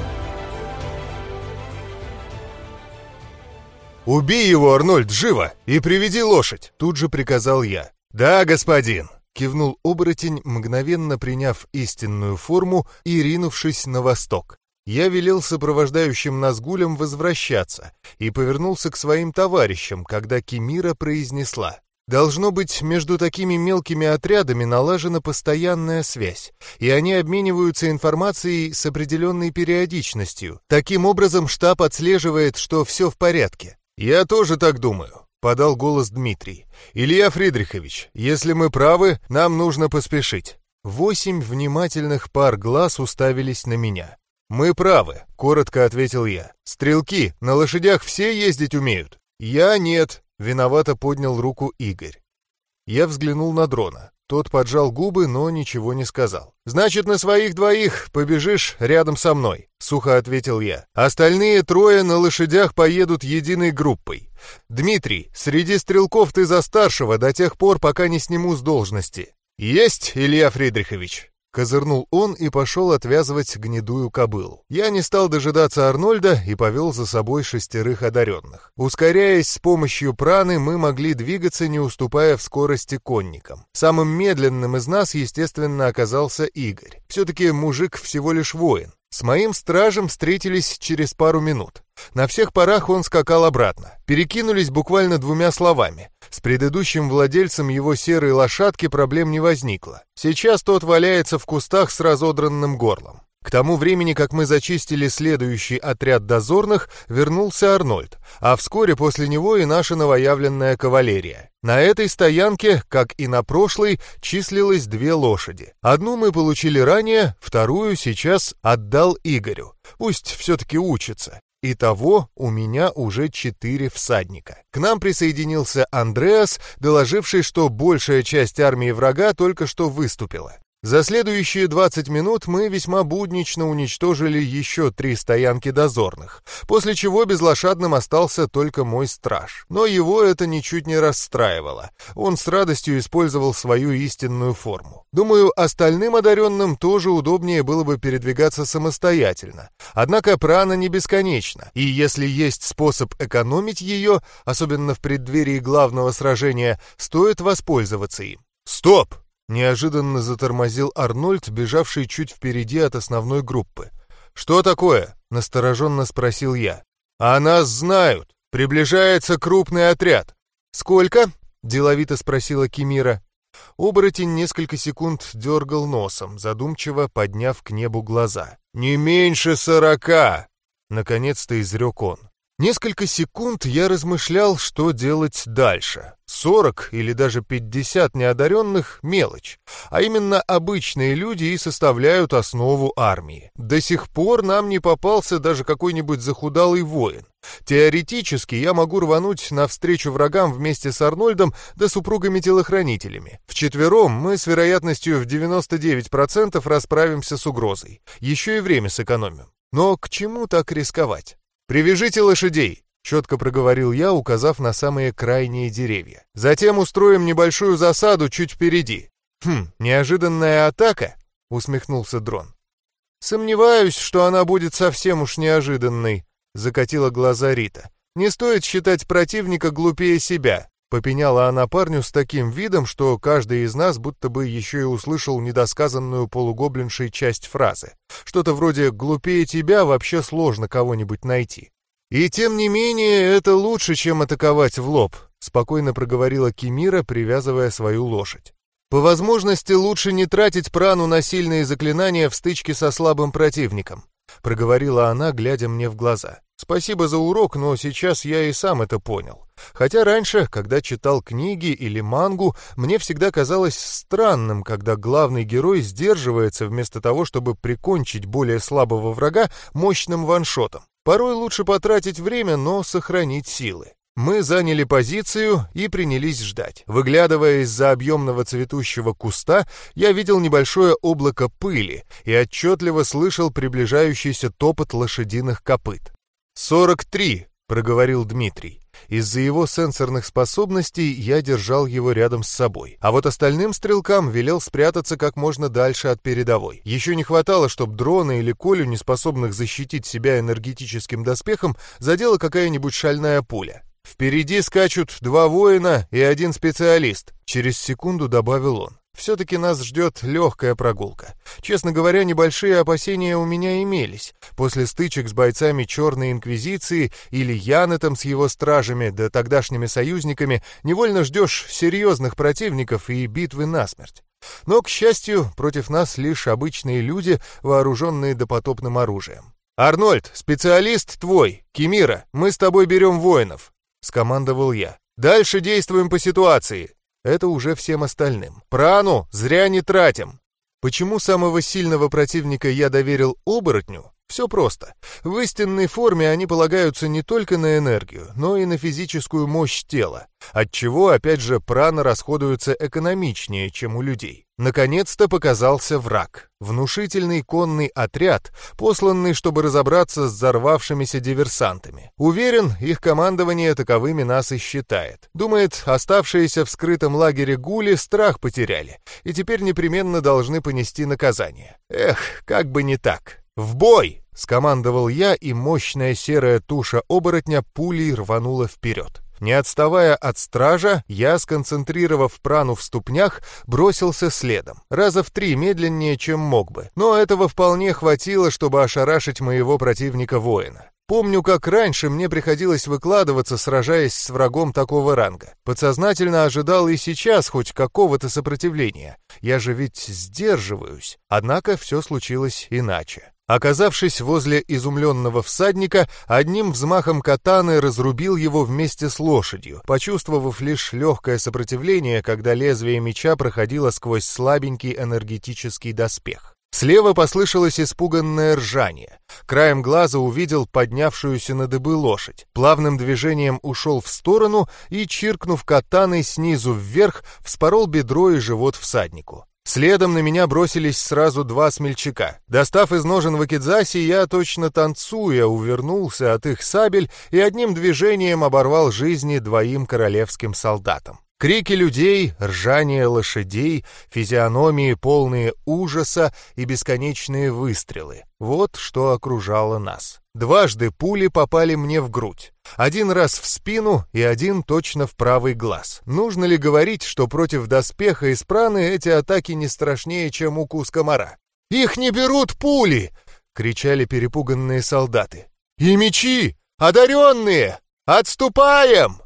«Убей его, Арнольд, живо! И приведи лошадь!» Тут же приказал я. «Да, господин!» Кивнул оборотень, мгновенно приняв истинную форму и ринувшись на восток. Я велел сопровождающим нас гулям возвращаться и повернулся к своим товарищам, когда Кимира произнесла. Должно быть, между такими мелкими отрядами налажена постоянная связь, и они обмениваются информацией с определенной периодичностью. Таким образом, штаб отслеживает, что все в порядке. «Я тоже так думаю», — подал голос Дмитрий. «Илья Фридрихович, если мы правы, нам нужно поспешить». Восемь внимательных пар глаз уставились на меня. «Мы правы», — коротко ответил я. «Стрелки на лошадях все ездить умеют?» «Я нет», Виновато поднял руку Игорь. Я взглянул на дрона. Тот поджал губы, но ничего не сказал. «Значит, на своих двоих побежишь рядом со мной», — сухо ответил я. «Остальные трое на лошадях поедут единой группой. Дмитрий, среди стрелков ты за старшего до тех пор, пока не сниму с должности». «Есть, Илья Фридрихович», Козырнул он и пошел отвязывать гнедую кобылу. Я не стал дожидаться Арнольда и повел за собой шестерых одаренных. Ускоряясь с помощью праны, мы могли двигаться, не уступая в скорости конникам. Самым медленным из нас, естественно, оказался Игорь. Все-таки мужик всего лишь воин. С моим стражем встретились через пару минут. На всех парах он скакал обратно. Перекинулись буквально двумя словами. С предыдущим владельцем его серой лошадки проблем не возникло. Сейчас тот валяется в кустах с разодранным горлом. К тому времени, как мы зачистили следующий отряд дозорных, вернулся Арнольд, а вскоре после него и наша новоявленная кавалерия. На этой стоянке, как и на прошлой, числилось две лошади. Одну мы получили ранее, вторую сейчас отдал Игорю. Пусть все-таки учится. Итого у меня уже четыре всадника. К нам присоединился Андреас, доложивший, что большая часть армии врага только что выступила. За следующие 20 минут мы весьма буднично уничтожили еще три стоянки дозорных, после чего безлошадным остался только мой страж. Но его это ничуть не расстраивало. Он с радостью использовал свою истинную форму. Думаю, остальным одаренным тоже удобнее было бы передвигаться самостоятельно. Однако прана не бесконечна, и если есть способ экономить ее, особенно в преддверии главного сражения, стоит воспользоваться им. «Стоп!» Неожиданно затормозил Арнольд, бежавший чуть впереди от основной группы. «Что такое?» — настороженно спросил я. «А нас знают! Приближается крупный отряд!» «Сколько?» — деловито спросила Кимира. Оборотень несколько секунд дергал носом, задумчиво подняв к небу глаза. «Не меньше сорока!» — наконец-то изрек он. Несколько секунд я размышлял, что делать дальше. 40 или даже 50 неодаренных — мелочь, а именно обычные люди и составляют основу армии. До сих пор нам не попался даже какой-нибудь захудалый воин. Теоретически я могу рвануть навстречу врагам вместе с Арнольдом да супругами-телохранителями. Вчетвером мы с вероятностью в 99% расправимся с угрозой. Еще и время сэкономим. Но к чему так рисковать? «Привяжите лошадей!» — четко проговорил я, указав на самые крайние деревья. «Затем устроим небольшую засаду чуть впереди». «Хм, неожиданная атака?» — усмехнулся дрон. «Сомневаюсь, что она будет совсем уж неожиданной», — закатила глаза Рита. «Не стоит считать противника глупее себя», — попеняла она парню с таким видом, что каждый из нас будто бы еще и услышал недосказанную полугоблиншей часть фразы. Что-то вроде «глупее тебя вообще сложно кого-нибудь найти». «И тем не менее, это лучше, чем атаковать в лоб», — спокойно проговорила Кимира, привязывая свою лошадь. «По возможности лучше не тратить прану на сильные заклинания в стычке со слабым противником», — проговорила она, глядя мне в глаза. «Спасибо за урок, но сейчас я и сам это понял. Хотя раньше, когда читал книги или мангу, мне всегда казалось странным, когда главный герой сдерживается вместо того, чтобы прикончить более слабого врага мощным ваншотом. Порой лучше потратить время, но сохранить силы. Мы заняли позицию и принялись ждать. Выглядывая из-за объемного цветущего куста, я видел небольшое облако пыли и отчетливо слышал приближающийся топот лошадиных копыт. «Сорок три!» — проговорил Дмитрий. Из-за его сенсорных способностей я держал его рядом с собой, а вот остальным стрелкам велел спрятаться как можно дальше от передовой. Еще не хватало, чтобы дрона или Колю, не способных защитить себя энергетическим доспехом, задела какая-нибудь шальная пуля. «Впереди скачут два воина и один специалист», — через секунду добавил он. Все-таки нас ждет легкая прогулка. Честно говоря, небольшие опасения у меня имелись. После стычек с бойцами Черной Инквизиции или Янетом с его стражами да тогдашними союзниками невольно ждешь серьезных противников и битвы насмерть. Но, к счастью, против нас лишь обычные люди, вооруженные допотопным оружием. «Арнольд, специалист твой, Кимира, мы с тобой берем воинов», — скомандовал я. «Дальше действуем по ситуации. Это уже всем остальным. Прану зря не тратим. Почему самого сильного противника я доверил оборотню? Все просто. В истинной форме они полагаются не только на энергию, но и на физическую мощь тела, отчего, опять же, прана расходуется экономичнее, чем у людей. Наконец-то показался враг. Внушительный конный отряд, посланный, чтобы разобраться с взорвавшимися диверсантами. Уверен, их командование таковыми нас и считает. Думает, оставшиеся в скрытом лагере гули страх потеряли, и теперь непременно должны понести наказание. Эх, как бы не так. «В бой!» — скомандовал я, и мощная серая туша оборотня пулей рванула вперед. Не отставая от стража, я, сконцентрировав прану в ступнях, бросился следом. Раза в три медленнее, чем мог бы. Но этого вполне хватило, чтобы ошарашить моего противника-воина. Помню, как раньше мне приходилось выкладываться, сражаясь с врагом такого ранга. Подсознательно ожидал и сейчас хоть какого-то сопротивления. Я же ведь сдерживаюсь. Однако все случилось иначе. Оказавшись возле изумленного всадника, одним взмахом катаны разрубил его вместе с лошадью, почувствовав лишь легкое сопротивление, когда лезвие меча проходило сквозь слабенький энергетический доспех. Слева послышалось испуганное ржание. Краем глаза увидел поднявшуюся на дыбы лошадь. Плавным движением ушел в сторону и, чиркнув катаной снизу вверх, вспорол бедро и живот всаднику. Следом на меня бросились сразу два смельчака. Достав из ножен вакидзаси, я, точно танцуя, увернулся от их сабель и одним движением оборвал жизни двоим королевским солдатам. Крики людей, ржание лошадей, физиономии полные ужаса и бесконечные выстрелы. Вот что окружало нас. Дважды пули попали мне в грудь. Один раз в спину и один точно в правый глаз. Нужно ли говорить, что против доспеха из праны эти атаки не страшнее, чем укус комара? «Их не берут пули!» — кричали перепуганные солдаты. «И мечи! Одаренные! Отступаем!»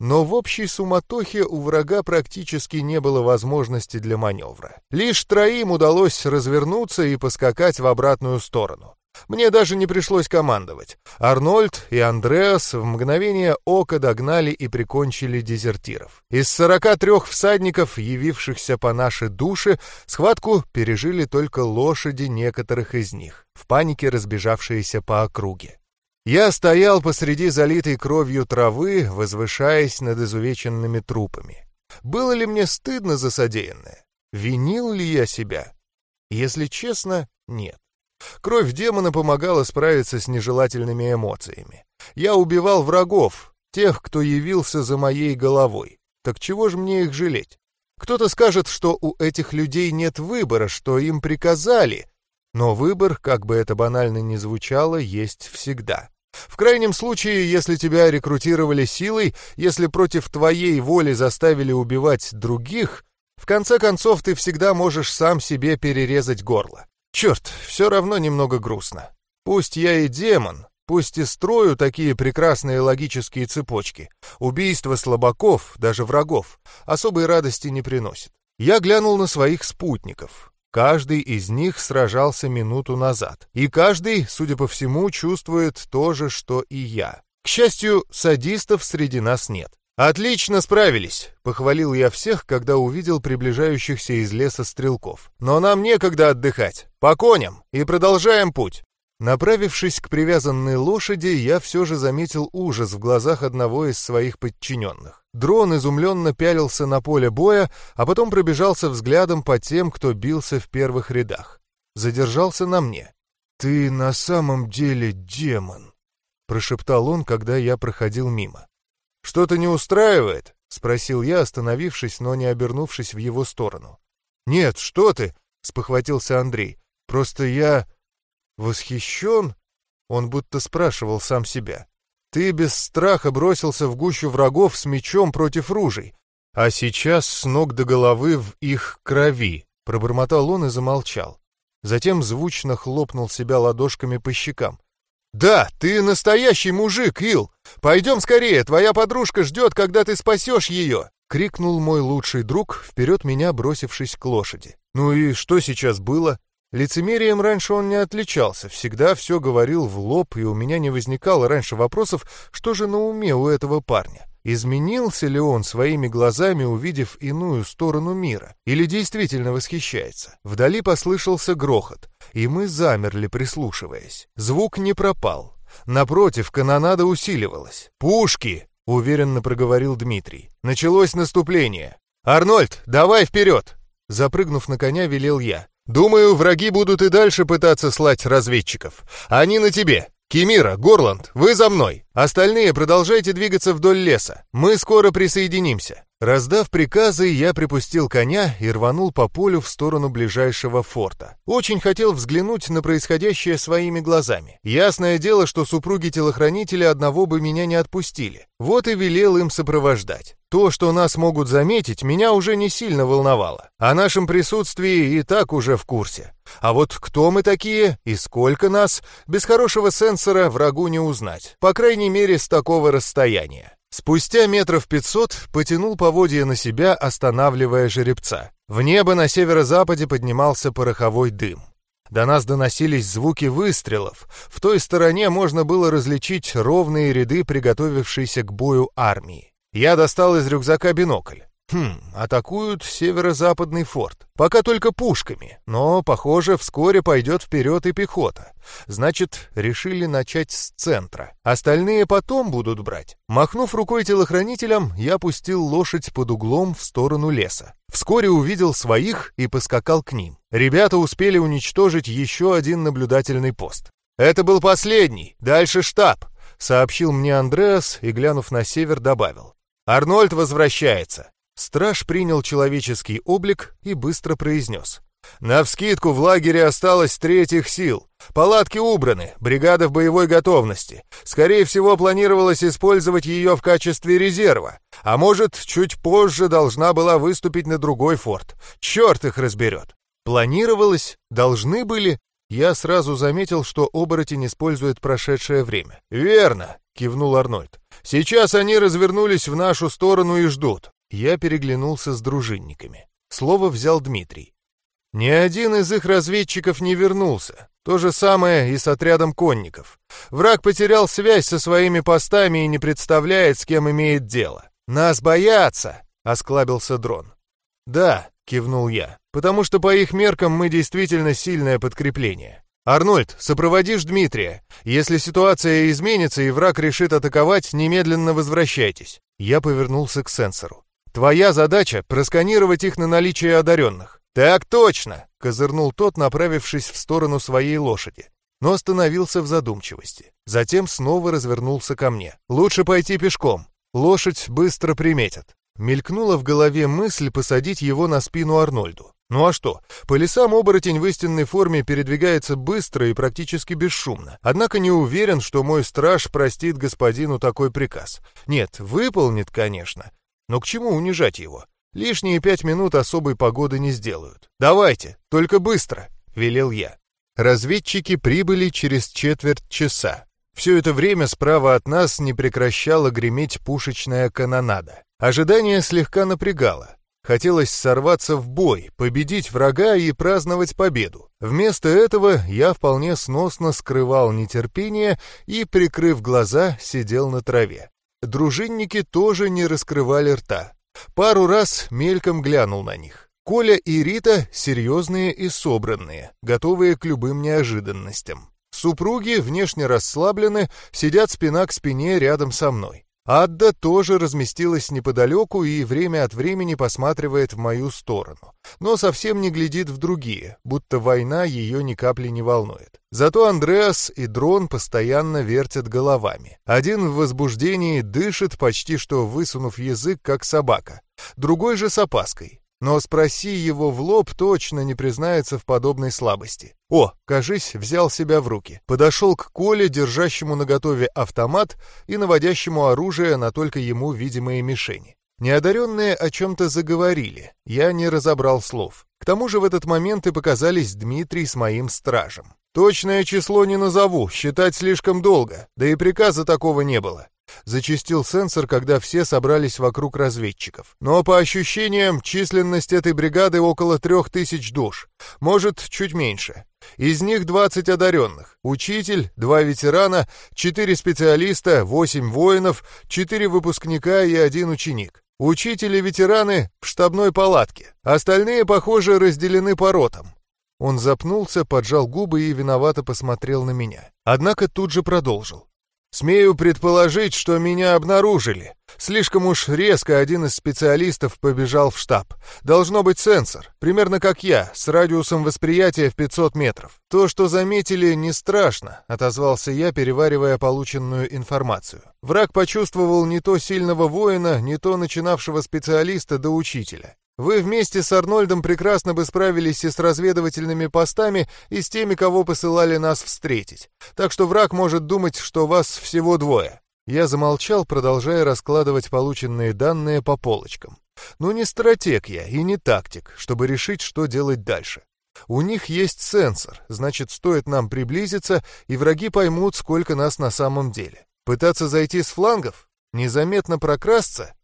Но в общей суматохе у врага практически не было возможности для маневра. Лишь троим удалось развернуться и поскакать в обратную сторону. Мне даже не пришлось командовать. Арнольд и Андреас в мгновение ока догнали и прикончили дезертиров. Из 43 всадников, явившихся по нашей душе, схватку пережили только лошади некоторых из них, в панике разбежавшиеся по округе. Я стоял посреди залитой кровью травы, возвышаясь над изувеченными трупами. Было ли мне стыдно за содеянное? Винил ли я себя? Если честно, нет. Кровь демона помогала справиться с нежелательными эмоциями. Я убивал врагов, тех, кто явился за моей головой. Так чего же мне их жалеть? Кто-то скажет, что у этих людей нет выбора, что им приказали. Но выбор, как бы это банально ни звучало, есть всегда. В крайнем случае, если тебя рекрутировали силой, если против твоей воли заставили убивать других, в конце концов ты всегда можешь сам себе перерезать горло. Черт, все равно немного грустно. Пусть я и демон, пусть и строю такие прекрасные логические цепочки, убийство слабаков, даже врагов, особой радости не приносит. Я глянул на своих спутников. Каждый из них сражался минуту назад, и каждый, судя по всему, чувствует то же, что и я. К счастью, садистов среди нас нет. «Отлично справились!» — похвалил я всех, когда увидел приближающихся из леса стрелков. «Но нам некогда отдыхать. По коням! И продолжаем путь!» Направившись к привязанной лошади, я все же заметил ужас в глазах одного из своих подчиненных. Дрон изумленно пялился на поле боя, а потом пробежался взглядом по тем, кто бился в первых рядах. Задержался на мне. «Ты на самом деле демон», — прошептал он, когда я проходил мимо. «Что-то не устраивает?» — спросил я, остановившись, но не обернувшись в его сторону. «Нет, что ты!» — спохватился Андрей. «Просто я восхищен?» Он будто спрашивал сам себя. «Ты без страха бросился в гущу врагов с мечом против ружей, а сейчас с ног до головы в их крови», — пробормотал он и замолчал. Затем звучно хлопнул себя ладошками по щекам. «Да, ты настоящий мужик, Ил! Пойдем скорее, твоя подружка ждет, когда ты спасешь ее!» — крикнул мой лучший друг, вперед меня бросившись к лошади. «Ну и что сейчас было?» Лицемерием раньше он не отличался, всегда все говорил в лоб, и у меня не возникало раньше вопросов, что же на уме у этого парня. Изменился ли он своими глазами, увидев иную сторону мира, или действительно восхищается? Вдали послышался грохот, и мы замерли, прислушиваясь. Звук не пропал. Напротив, канонада усиливалась. «Пушки!» — уверенно проговорил Дмитрий. «Началось наступление!» «Арнольд, давай вперед!» Запрыгнув на коня, велел я. «Думаю, враги будут и дальше пытаться слать разведчиков. Они на тебе. Кемира, Горланд, вы за мной. Остальные продолжайте двигаться вдоль леса. Мы скоро присоединимся. Раздав приказы, я припустил коня и рванул по полю в сторону ближайшего форта. Очень хотел взглянуть на происходящее своими глазами. Ясное дело, что супруги телохранителя одного бы меня не отпустили. Вот и велел им сопровождать. То, что нас могут заметить, меня уже не сильно волновало. О нашем присутствии и так уже в курсе. А вот кто мы такие и сколько нас, без хорошего сенсора врагу не узнать. По крайней мере, с такого расстояния. Спустя метров пятьсот потянул поводья на себя, останавливая жеребца. В небо на северо-западе поднимался пороховой дым. До нас доносились звуки выстрелов. В той стороне можно было различить ровные ряды приготовившейся к бою армии. Я достал из рюкзака бинокль. Хм, атакуют северо-западный форт. Пока только пушками, но, похоже, вскоре пойдет вперед и пехота. Значит, решили начать с центра. Остальные потом будут брать. Махнув рукой телохранителям, я пустил лошадь под углом в сторону леса. Вскоре увидел своих и поскакал к ним. Ребята успели уничтожить еще один наблюдательный пост. «Это был последний, дальше штаб», — сообщил мне Андреас и, глянув на север, добавил. «Арнольд возвращается. Страж принял человеческий облик и быстро произнес. «Навскидку в лагере осталось третьих сил. Палатки убраны, бригада в боевой готовности. Скорее всего, планировалось использовать ее в качестве резерва. А может, чуть позже должна была выступить на другой форт. Черт их разберет. Планировалось? Должны были? Я сразу заметил, что оборотень использует прошедшее время. «Верно», — кивнул Арнольд. Сейчас они развернулись в нашу сторону и ждут. Я переглянулся с дружинниками. Слово взял Дмитрий. Ни один из их разведчиков не вернулся. То же самое и с отрядом конников. Враг потерял связь со своими постами и не представляет, с кем имеет дело. «Нас боятся!» — осклабился дрон. «Да», — кивнул я, — «потому что по их меркам мы действительно сильное подкрепление. Арнольд, сопроводишь Дмитрия. Если ситуация изменится и враг решит атаковать, немедленно возвращайтесь». Я повернулся к сенсору. «Твоя задача — просканировать их на наличие одаренных». «Так точно!» — козырнул тот, направившись в сторону своей лошади но остановился в задумчивости. Затем снова развернулся ко мне. «Лучше пойти пешком. Лошадь быстро приметят». Мелькнула в голове мысль посадить его на спину Арнольду. Ну а что? По лесам оборотень в истинной форме передвигается быстро и практически бесшумно. Однако не уверен, что мой страж простит господину такой приказ. Нет, выполнит, конечно. Но к чему унижать его? Лишние пять минут особой погоды не сделают. «Давайте, только быстро!» — велел я. Разведчики прибыли через четверть часа. Все это время справа от нас не прекращала греметь пушечная канонада. Ожидание слегка напрягало. Хотелось сорваться в бой, победить врага и праздновать победу. Вместо этого я вполне сносно скрывал нетерпение и, прикрыв глаза, сидел на траве. Дружинники тоже не раскрывали рта. Пару раз мельком глянул на них. Коля и Рита серьезные и собранные, готовые к любым неожиданностям. Супруги внешне расслаблены, сидят спина к спине рядом со мной. Адда тоже разместилась неподалеку и время от времени посматривает в мою сторону, но совсем не глядит в другие, будто война ее ни капли не волнует. Зато Андреас и Дрон постоянно вертят головами. Один в возбуждении дышит, почти что высунув язык, как собака, другой же с опаской. Но спроси его в лоб, точно не признается в подобной слабости. О, кажись, взял себя в руки. Подошел к Коле, держащему наготове автомат и наводящему оружие на только ему видимые мишени. Неодаренные о чем-то заговорили, я не разобрал слов. К тому же в этот момент и показались Дмитрий с моим стражем. Точное число не назову, считать слишком долго, да и приказа такого не было. Зачистил сенсор, когда все собрались вокруг разведчиков. Но по ощущениям, численность этой бригады около трех тысяч душ. Может, чуть меньше. Из них 20 одаренных. Учитель, два ветерана, четыре специалиста, восемь воинов, четыре выпускника и один ученик. Учители и ветераны в штабной палатке. Остальные, похоже, разделены по ротам. Он запнулся, поджал губы и виновато посмотрел на меня. Однако тут же продолжил. Смею предположить, что меня обнаружили. Слишком уж резко один из специалистов побежал в штаб. Должно быть сенсор, примерно как я, с радиусом восприятия в 500 метров. То, что заметили, не страшно, отозвался я, переваривая полученную информацию. Враг почувствовал не то сильного воина, не то начинавшего специалиста до учителя. Вы вместе с Арнольдом прекрасно бы справились и с разведывательными постами, и с теми, кого посылали нас встретить. Так что враг может думать, что вас всего двое». Я замолчал, продолжая раскладывать полученные данные по полочкам. Ну не стратег я и не тактик, чтобы решить, что делать дальше. У них есть сенсор, значит, стоит нам приблизиться, и враги поймут, сколько нас на самом деле. Пытаться зайти с флангов? Незаметно прокрасться?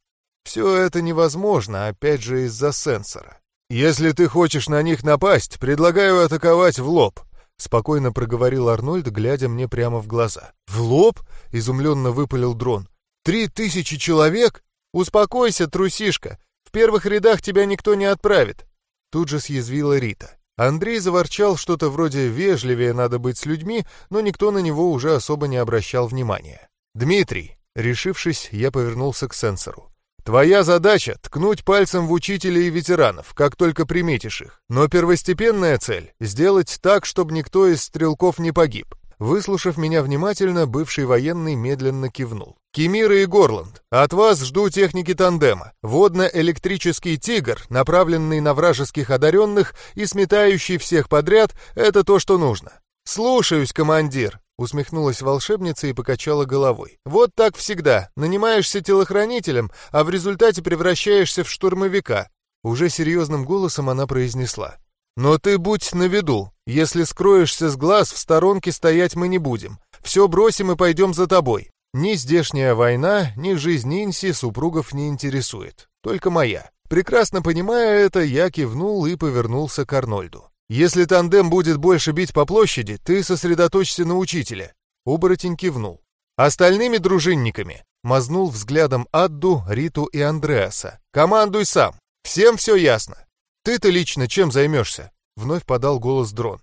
Все это невозможно, опять же, из-за сенсора. «Если ты хочешь на них напасть, предлагаю атаковать в лоб», — спокойно проговорил Арнольд, глядя мне прямо в глаза. «В лоб?» — изумленно выпалил дрон. «Три тысячи человек? Успокойся, трусишка. В первых рядах тебя никто не отправит». Тут же съязвила Рита. Андрей заворчал что-то вроде «вежливее надо быть с людьми», но никто на него уже особо не обращал внимания. «Дмитрий», решившись, я повернулся к сенсору. Твоя задача — ткнуть пальцем в учителей и ветеранов, как только приметишь их. Но первостепенная цель — сделать так, чтобы никто из стрелков не погиб. Выслушав меня внимательно, бывший военный медленно кивнул. «Кемира и Горланд, от вас жду техники тандема. Водно-электрический «Тигр», направленный на вражеских одаренных и сметающий всех подряд, это то, что нужно. «Слушаюсь, командир», — усмехнулась волшебница и покачала головой. «Вот так всегда. Нанимаешься телохранителем, а в результате превращаешься в штурмовика». Уже серьезным голосом она произнесла. «Но ты будь на виду. Если скроешься с глаз, в сторонке стоять мы не будем. Все бросим и пойдем за тобой. Ни здешняя война, ни жизнь Нинси супругов не интересует. Только моя. Прекрасно понимая это, я кивнул и повернулся к Арнольду. «Если тандем будет больше бить по площади, ты сосредоточься на учителе». Оборотень кивнул. «Остальными дружинниками мазнул взглядом Адду, Риту и Андреаса. «Командуй сам! Всем все ясно! Ты-то лично чем займешься?» Вновь подал голос дрон.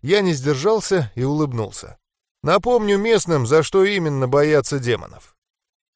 Я не сдержался и улыбнулся. Напомню местным, за что именно боятся демонов.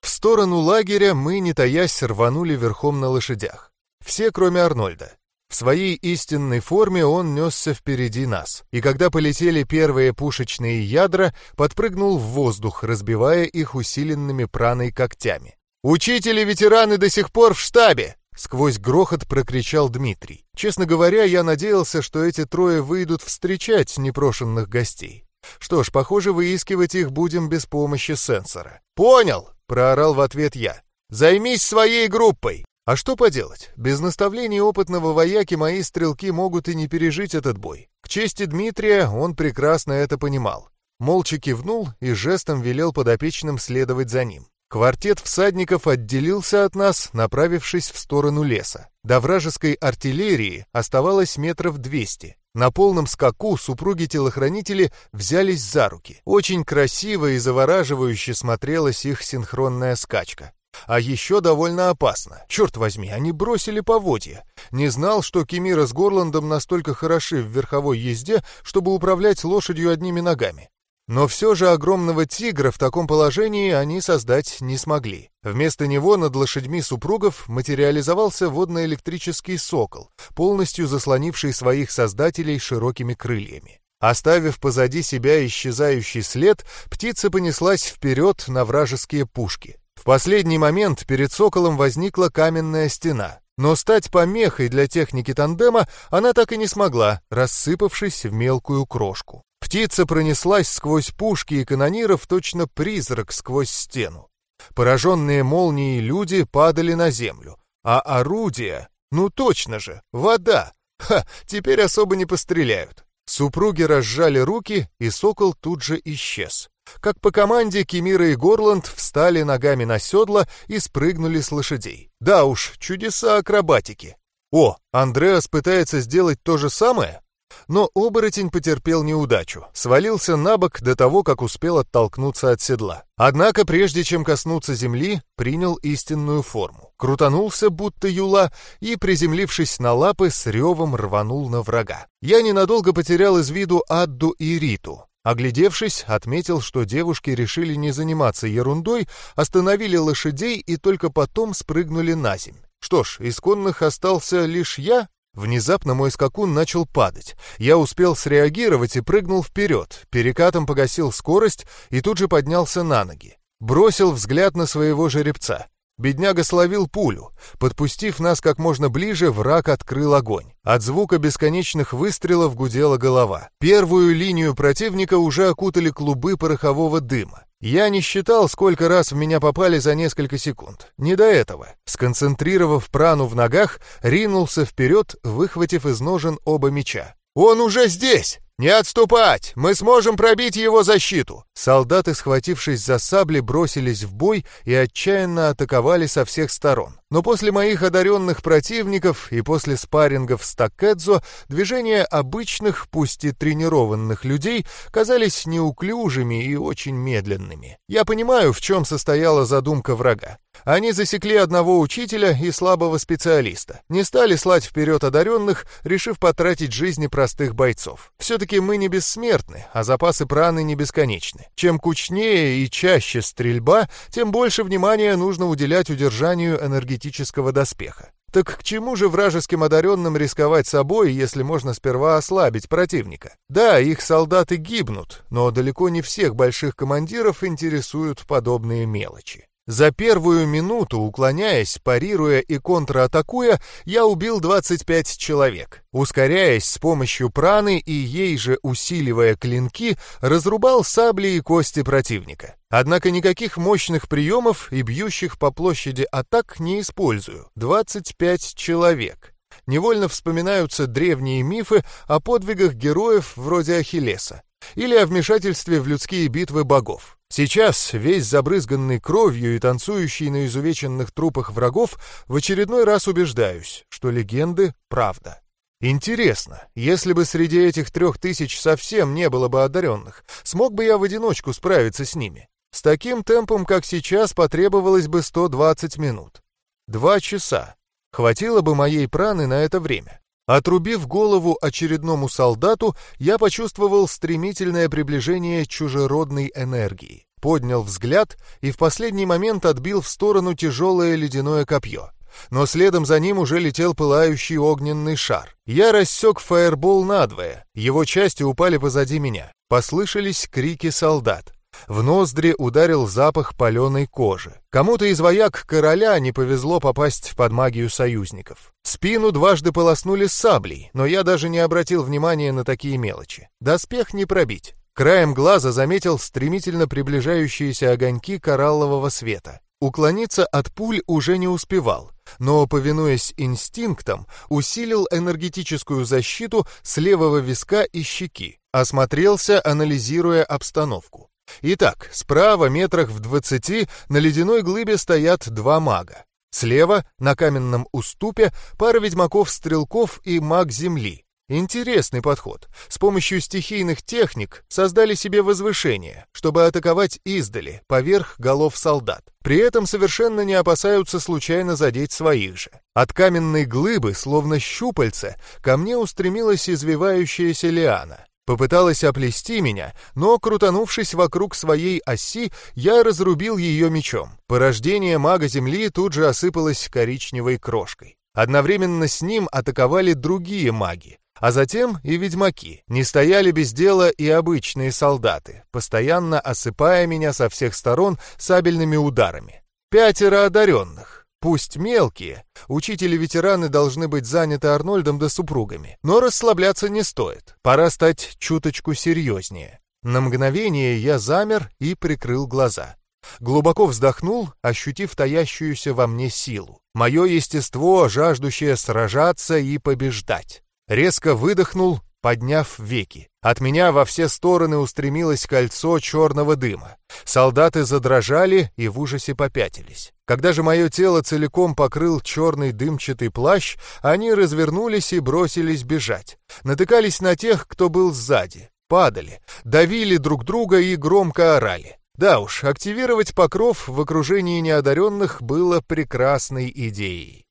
В сторону лагеря мы, не таясь, рванули верхом на лошадях. Все, кроме Арнольда. В своей истинной форме он несся впереди нас, и когда полетели первые пушечные ядра, подпрыгнул в воздух, разбивая их усиленными праной когтями. «Учители-ветераны до сих пор в штабе!» Сквозь грохот прокричал Дмитрий. Честно говоря, я надеялся, что эти трое выйдут встречать непрошенных гостей. Что ж, похоже, выискивать их будем без помощи сенсора. «Понял!» — проорал в ответ я. «Займись своей группой!» А что поделать? Без наставлений опытного вояки мои стрелки могут и не пережить этот бой. К чести Дмитрия, он прекрасно это понимал. Молча кивнул и жестом велел подопечным следовать за ним. Квартет всадников отделился от нас, направившись в сторону леса. До вражеской артиллерии оставалось метров двести. На полном скаку супруги-телохранители взялись за руки. Очень красиво и завораживающе смотрелась их синхронная скачка. А еще довольно опасно. Черт возьми, они бросили поводья. Не знал, что Кемира с Горландом настолько хороши в верховой езде, чтобы управлять лошадью одними ногами. Но все же огромного тигра в таком положении они создать не смогли. Вместо него над лошадьми супругов материализовался водно-электрический сокол, полностью заслонивший своих создателей широкими крыльями. Оставив позади себя исчезающий след, птица понеслась вперед на вражеские пушки. В последний момент перед соколом возникла каменная стена, но стать помехой для техники тандема она так и не смогла, рассыпавшись в мелкую крошку. Птица пронеслась сквозь пушки и канониров, точно призрак сквозь стену. Пораженные молнией люди падали на землю, а орудия... Ну точно же, вода! Ха, теперь особо не постреляют. Супруги разжали руки, и сокол тут же исчез. Как по команде, Кемира и Горланд встали ногами на седла и спрыгнули с лошадей. Да уж, чудеса акробатики. О, Андреас пытается сделать то же самое? Но оборотень потерпел неудачу, свалился на бок до того, как успел оттолкнуться от седла. Однако, прежде чем коснуться земли, принял истинную форму. Крутанулся, будто юла, и, приземлившись на лапы, с ревом рванул на врага. Я ненадолго потерял из виду Адду и Риту. Оглядевшись, отметил, что девушки решили не заниматься ерундой, остановили лошадей и только потом спрыгнули на земь. Что ж, исконных остался лишь я, Внезапно мой скакун начал падать. Я успел среагировать и прыгнул вперед, перекатом погасил скорость и тут же поднялся на ноги. Бросил взгляд на своего жеребца. Бедняга словил пулю. Подпустив нас как можно ближе, враг открыл огонь. От звука бесконечных выстрелов гудела голова. Первую линию противника уже окутали клубы порохового дыма. Я не считал, сколько раз в меня попали за несколько секунд. Не до этого. Сконцентрировав прану в ногах, ринулся вперед, выхватив из ножен оба меча. «Он уже здесь! Не отступать! Мы сможем пробить его защиту!» Солдаты, схватившись за сабли, бросились в бой и отчаянно атаковали со всех сторон. Но после моих одаренных противников и после спаррингов с Такэдзо движения обычных, пусть и тренированных людей казались неуклюжими и очень медленными. Я понимаю, в чем состояла задумка врага. Они засекли одного учителя и слабого специалиста. Не стали слать вперед одаренных, решив потратить жизни простых бойцов. Все-таки мы не бессмертны, а запасы праны не бесконечны. Чем кучнее и чаще стрельба, тем больше внимания нужно уделять удержанию энергетического доспеха. Так к чему же вражеским одаренным рисковать собой, если можно сперва ослабить противника? Да, их солдаты гибнут, но далеко не всех больших командиров интересуют подобные мелочи. За первую минуту, уклоняясь, парируя и контратакуя, я убил 25 человек. Ускоряясь с помощью праны и ей же усиливая клинки, разрубал сабли и кости противника. Однако никаких мощных приемов и бьющих по площади атак не использую. 25 человек. Невольно вспоминаются древние мифы о подвигах героев вроде Ахиллеса или о вмешательстве в людские битвы богов. Сейчас, весь забрызганный кровью и танцующий на изувеченных трупах врагов, в очередной раз убеждаюсь, что легенды — правда. Интересно, если бы среди этих трех тысяч совсем не было бы одаренных, смог бы я в одиночку справиться с ними? С таким темпом, как сейчас, потребовалось бы 120 минут. Два часа. Хватило бы моей праны на это время. Отрубив голову очередному солдату, я почувствовал стремительное приближение чужеродной энергии. Поднял взгляд и в последний момент отбил в сторону тяжелое ледяное копье. Но следом за ним уже летел пылающий огненный шар. Я рассек фаербол надвое, его части упали позади меня. Послышались крики солдат. В ноздри ударил запах паленой кожи. Кому-то из вояк короля не повезло попасть под магию союзников. Спину дважды полоснули саблей, но я даже не обратил внимания на такие мелочи. Доспех не пробить. Краем глаза заметил стремительно приближающиеся огоньки кораллового света. Уклониться от пуль уже не успевал, но, повинуясь инстинктам, усилил энергетическую защиту с левого виска и щеки. Осмотрелся, анализируя обстановку. Итак, справа, метрах в двадцати, на ледяной глыбе стоят два мага. Слева, на каменном уступе, пара ведьмаков-стрелков и маг земли. Интересный подход. С помощью стихийных техник создали себе возвышение, чтобы атаковать издали, поверх голов солдат. При этом совершенно не опасаются случайно задеть своих же. От каменной глыбы, словно щупальце, ко мне устремилась извивающаяся лиана. Попыталась оплести меня, но, крутанувшись вокруг своей оси, я разрубил ее мечом. Порождение мага Земли тут же осыпалось коричневой крошкой. Одновременно с ним атаковали другие маги, а затем и ведьмаки. Не стояли без дела и обычные солдаты, постоянно осыпая меня со всех сторон сабельными ударами. Пятеро одаренных. Пусть мелкие, учители-ветераны должны быть заняты Арнольдом да супругами, но расслабляться не стоит, пора стать чуточку серьезнее. На мгновение я замер и прикрыл глаза. Глубоко вздохнул, ощутив таящуюся во мне силу. Мое естество, жаждущее сражаться и побеждать. Резко выдохнул, подняв веки. От меня во все стороны устремилось кольцо черного дыма. Солдаты задрожали и в ужасе попятились. Когда же мое тело целиком покрыл черный дымчатый плащ, они развернулись и бросились бежать. Натыкались на тех, кто был сзади. Падали, давили друг друга и громко орали. Да уж, активировать покров в окружении неодаренных было прекрасной идеей.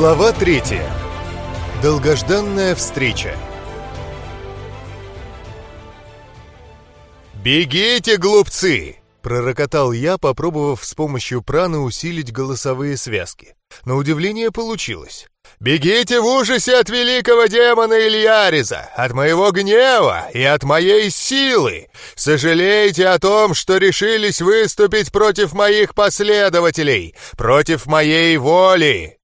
Глава третья. Долгожданная встреча. «Бегите, глупцы!» — пророкотал я, попробовав с помощью праны усилить голосовые связки. На удивление получилось. «Бегите в ужасе от великого демона Ильяриза, от моего гнева и от моей силы! Сожалейте о том, что решились выступить против моих последователей, против моей воли!»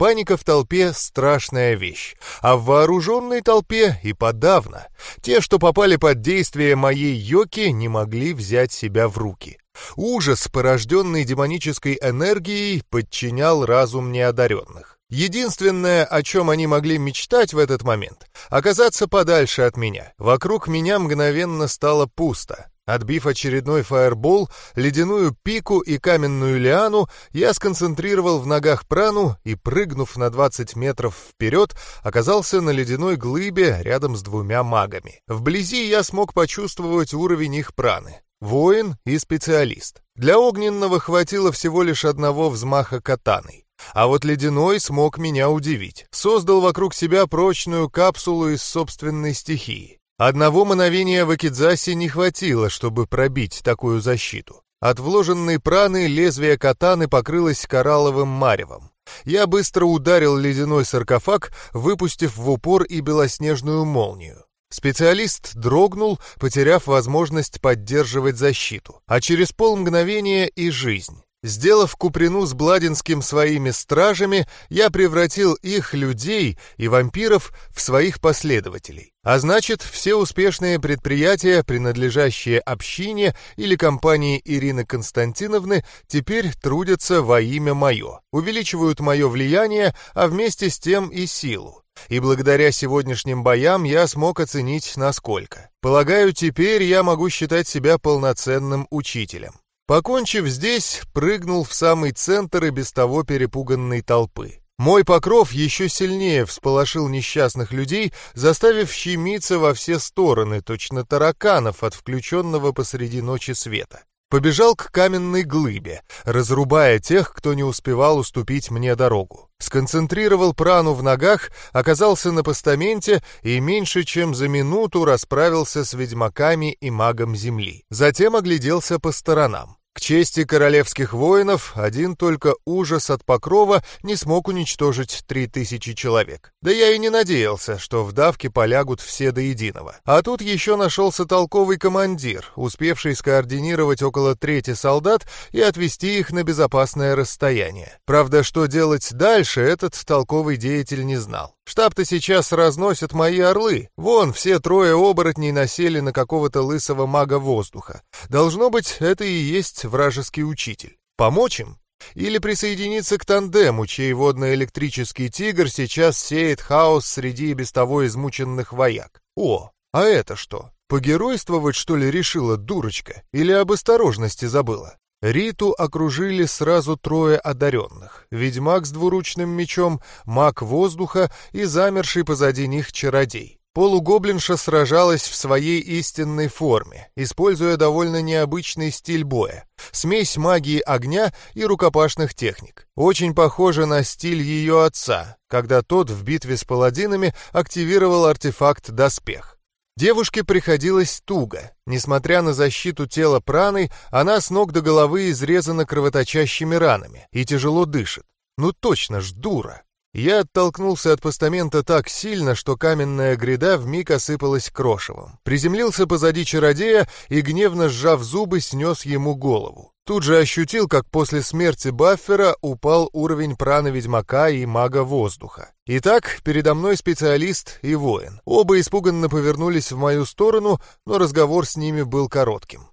Паника в толпе — страшная вещь, а в вооруженной толпе и подавно. Те, что попали под действие моей йоки, не могли взять себя в руки. Ужас, порожденный демонической энергией, подчинял разум неодаренных. Единственное, о чем они могли мечтать в этот момент — оказаться подальше от меня. Вокруг меня мгновенно стало пусто. Отбив очередной фаербол, ледяную пику и каменную лиану, я сконцентрировал в ногах прану и, прыгнув на 20 метров вперед, оказался на ледяной глыбе рядом с двумя магами. Вблизи я смог почувствовать уровень их праны. Воин и специалист. Для огненного хватило всего лишь одного взмаха катаной. А вот ледяной смог меня удивить. Создал вокруг себя прочную капсулу из собственной стихии. Одного мановения в Акидзасе не хватило, чтобы пробить такую защиту. От вложенной праны лезвие катаны покрылось коралловым маревом. Я быстро ударил ледяной саркофаг, выпустив в упор и белоснежную молнию. Специалист дрогнул, потеряв возможность поддерживать защиту, а через полмгновения и жизнь. Сделав Куприну с Бладинским своими стражами, я превратил их, людей и вампиров, в своих последователей. А значит, все успешные предприятия, принадлежащие общине или компании Ирины Константиновны, теперь трудятся во имя мое, увеличивают мое влияние, а вместе с тем и силу. И благодаря сегодняшним боям я смог оценить, насколько. Полагаю, теперь я могу считать себя полноценным учителем. Покончив здесь, прыгнул в самый центр и без того перепуганной толпы. Мой покров еще сильнее всполошил несчастных людей, заставив щемиться во все стороны, точно тараканов от включенного посреди ночи света. Побежал к каменной глыбе, разрубая тех, кто не успевал уступить мне дорогу. Сконцентрировал прану в ногах, оказался на постаменте и меньше чем за минуту расправился с ведьмаками и магом земли. Затем огляделся по сторонам. К чести королевских воинов, один только ужас от покрова не смог уничтожить три тысячи человек. Да я и не надеялся, что в давке полягут все до единого. А тут еще нашелся толковый командир, успевший скоординировать около трети солдат и отвести их на безопасное расстояние. Правда, что делать дальше, этот толковый деятель не знал. Штаб-то сейчас разносят мои орлы. Вон, все трое оборотней насели на какого-то лысого мага воздуха. Должно быть, это и есть вражеский учитель. Помочь им? Или присоединиться к тандему, чей водно-электрический тигр сейчас сеет хаос среди без того измученных вояк? О, а это что? Погеройствовать, что ли, решила дурочка? Или об осторожности забыла? Риту окружили сразу трое одаренных. Ведьмак с двуручным мечом, маг воздуха и замерший позади них чародей. Полугоблинша сражалась в своей истинной форме, используя довольно необычный стиль боя. Смесь магии огня и рукопашных техник. Очень похоже на стиль ее отца, когда тот в битве с паладинами активировал артефакт «Доспех». Девушке приходилось туго. Несмотря на защиту тела праной, она с ног до головы изрезана кровоточащими ранами и тяжело дышит. Ну точно ж дура. Я оттолкнулся от постамента так сильно, что каменная гряда вмиг осыпалась крошевом. Приземлился позади чародея и, гневно сжав зубы, снес ему голову. Тут же ощутил, как после смерти Баффера упал уровень праны ведьмака и мага воздуха. Итак, передо мной специалист и воин. Оба испуганно повернулись в мою сторону, но разговор с ними был коротким.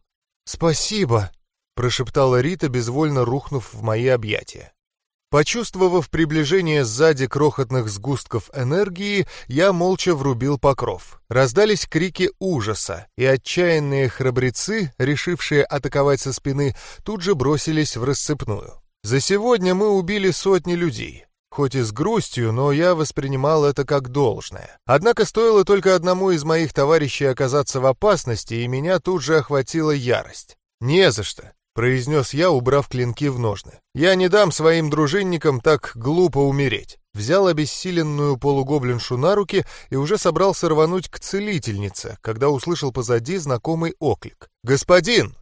«Спасибо», — прошептала Рита, безвольно рухнув в мои объятия. Почувствовав приближение сзади крохотных сгустков энергии, я молча врубил покров. Раздались крики ужаса, и отчаянные храбрецы, решившие атаковать со спины, тут же бросились в рассыпную. За сегодня мы убили сотни людей. Хоть и с грустью, но я воспринимал это как должное. Однако стоило только одному из моих товарищей оказаться в опасности, и меня тут же охватила ярость. Не за что произнес я, убрав клинки в ножны. «Я не дам своим дружинникам так глупо умереть». Взял обессиленную полугоблиншу на руки и уже собрался рвануть к целительнице, когда услышал позади знакомый оклик. «Господин!»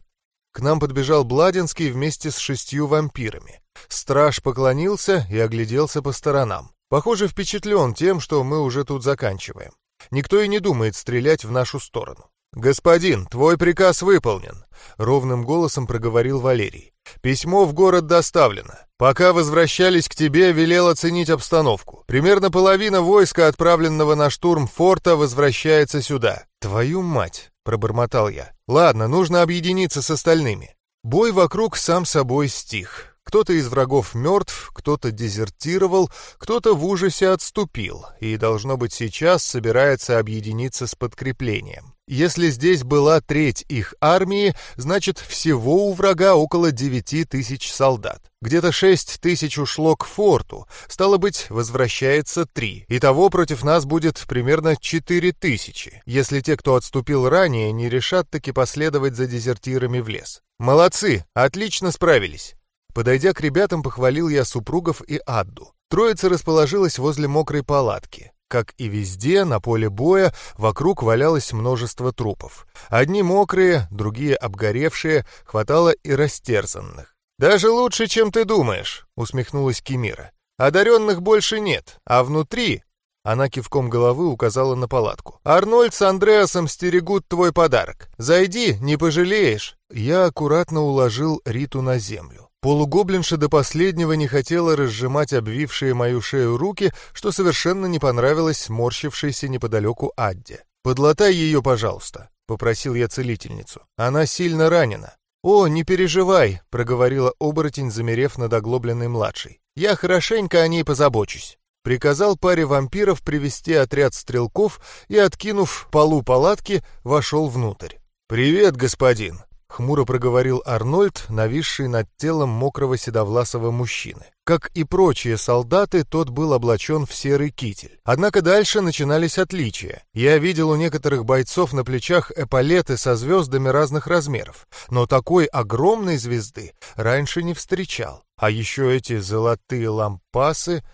К нам подбежал Бладинский вместе с шестью вампирами. Страж поклонился и огляделся по сторонам. Похоже, впечатлен тем, что мы уже тут заканчиваем. Никто и не думает стрелять в нашу сторону. «Господин, твой приказ выполнен», — ровным голосом проговорил Валерий. «Письмо в город доставлено. Пока возвращались к тебе, велел оценить обстановку. Примерно половина войска, отправленного на штурм форта, возвращается сюда». «Твою мать!» — пробормотал я. «Ладно, нужно объединиться с остальными». Бой вокруг сам собой стих. Кто-то из врагов мертв, кто-то дезертировал, кто-то в ужасе отступил и, должно быть, сейчас собирается объединиться с подкреплением. Если здесь была треть их армии, значит, всего у врага около девяти тысяч солдат. Где-то шесть тысяч ушло к форту, стало быть, возвращается три. Итого против нас будет примерно четыре тысячи, если те, кто отступил ранее, не решат таки последовать за дезертирами в лес. Молодцы, отлично справились. Подойдя к ребятам, похвалил я супругов и Адду. Троица расположилась возле мокрой палатки. Как и везде, на поле боя вокруг валялось множество трупов. Одни мокрые, другие обгоревшие, хватало и растерзанных. «Даже лучше, чем ты думаешь», — усмехнулась Кимира. «Одаренных больше нет, а внутри...» Она кивком головы указала на палатку. «Арнольд с Андреасом стерегут твой подарок. Зайди, не пожалеешь». Я аккуратно уложил Риту на землю. Полугоблинша до последнего не хотела разжимать обвившие мою шею руки, что совершенно не понравилось морщившейся неподалеку Адде. «Подлатай ее, пожалуйста», — попросил я целительницу. «Она сильно ранена». «О, не переживай», — проговорила оборотень, замерев над оглобленной младшей. «Я хорошенько о ней позабочусь». Приказал паре вампиров привести отряд стрелков и, откинув полу палатки, вошел внутрь. «Привет, господин!» — хмуро проговорил Арнольд, нависший над телом мокрого седовласого мужчины. Как и прочие солдаты, тот был облачен в серый китель. Однако дальше начинались отличия. Я видел у некоторых бойцов на плечах эполеты со звездами разных размеров, но такой огромной звезды раньше не встречал. А еще эти золотые лампасы...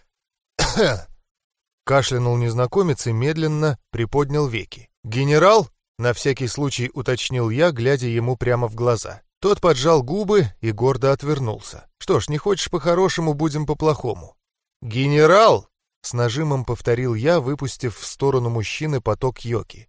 Кашлянул незнакомец и медленно приподнял веки. «Генерал?» На всякий случай уточнил я, глядя ему прямо в глаза. Тот поджал губы и гордо отвернулся. «Что ж, не хочешь по-хорошему, будем по-плохому». «Генерал!» — с нажимом повторил я, выпустив в сторону мужчины поток йоки.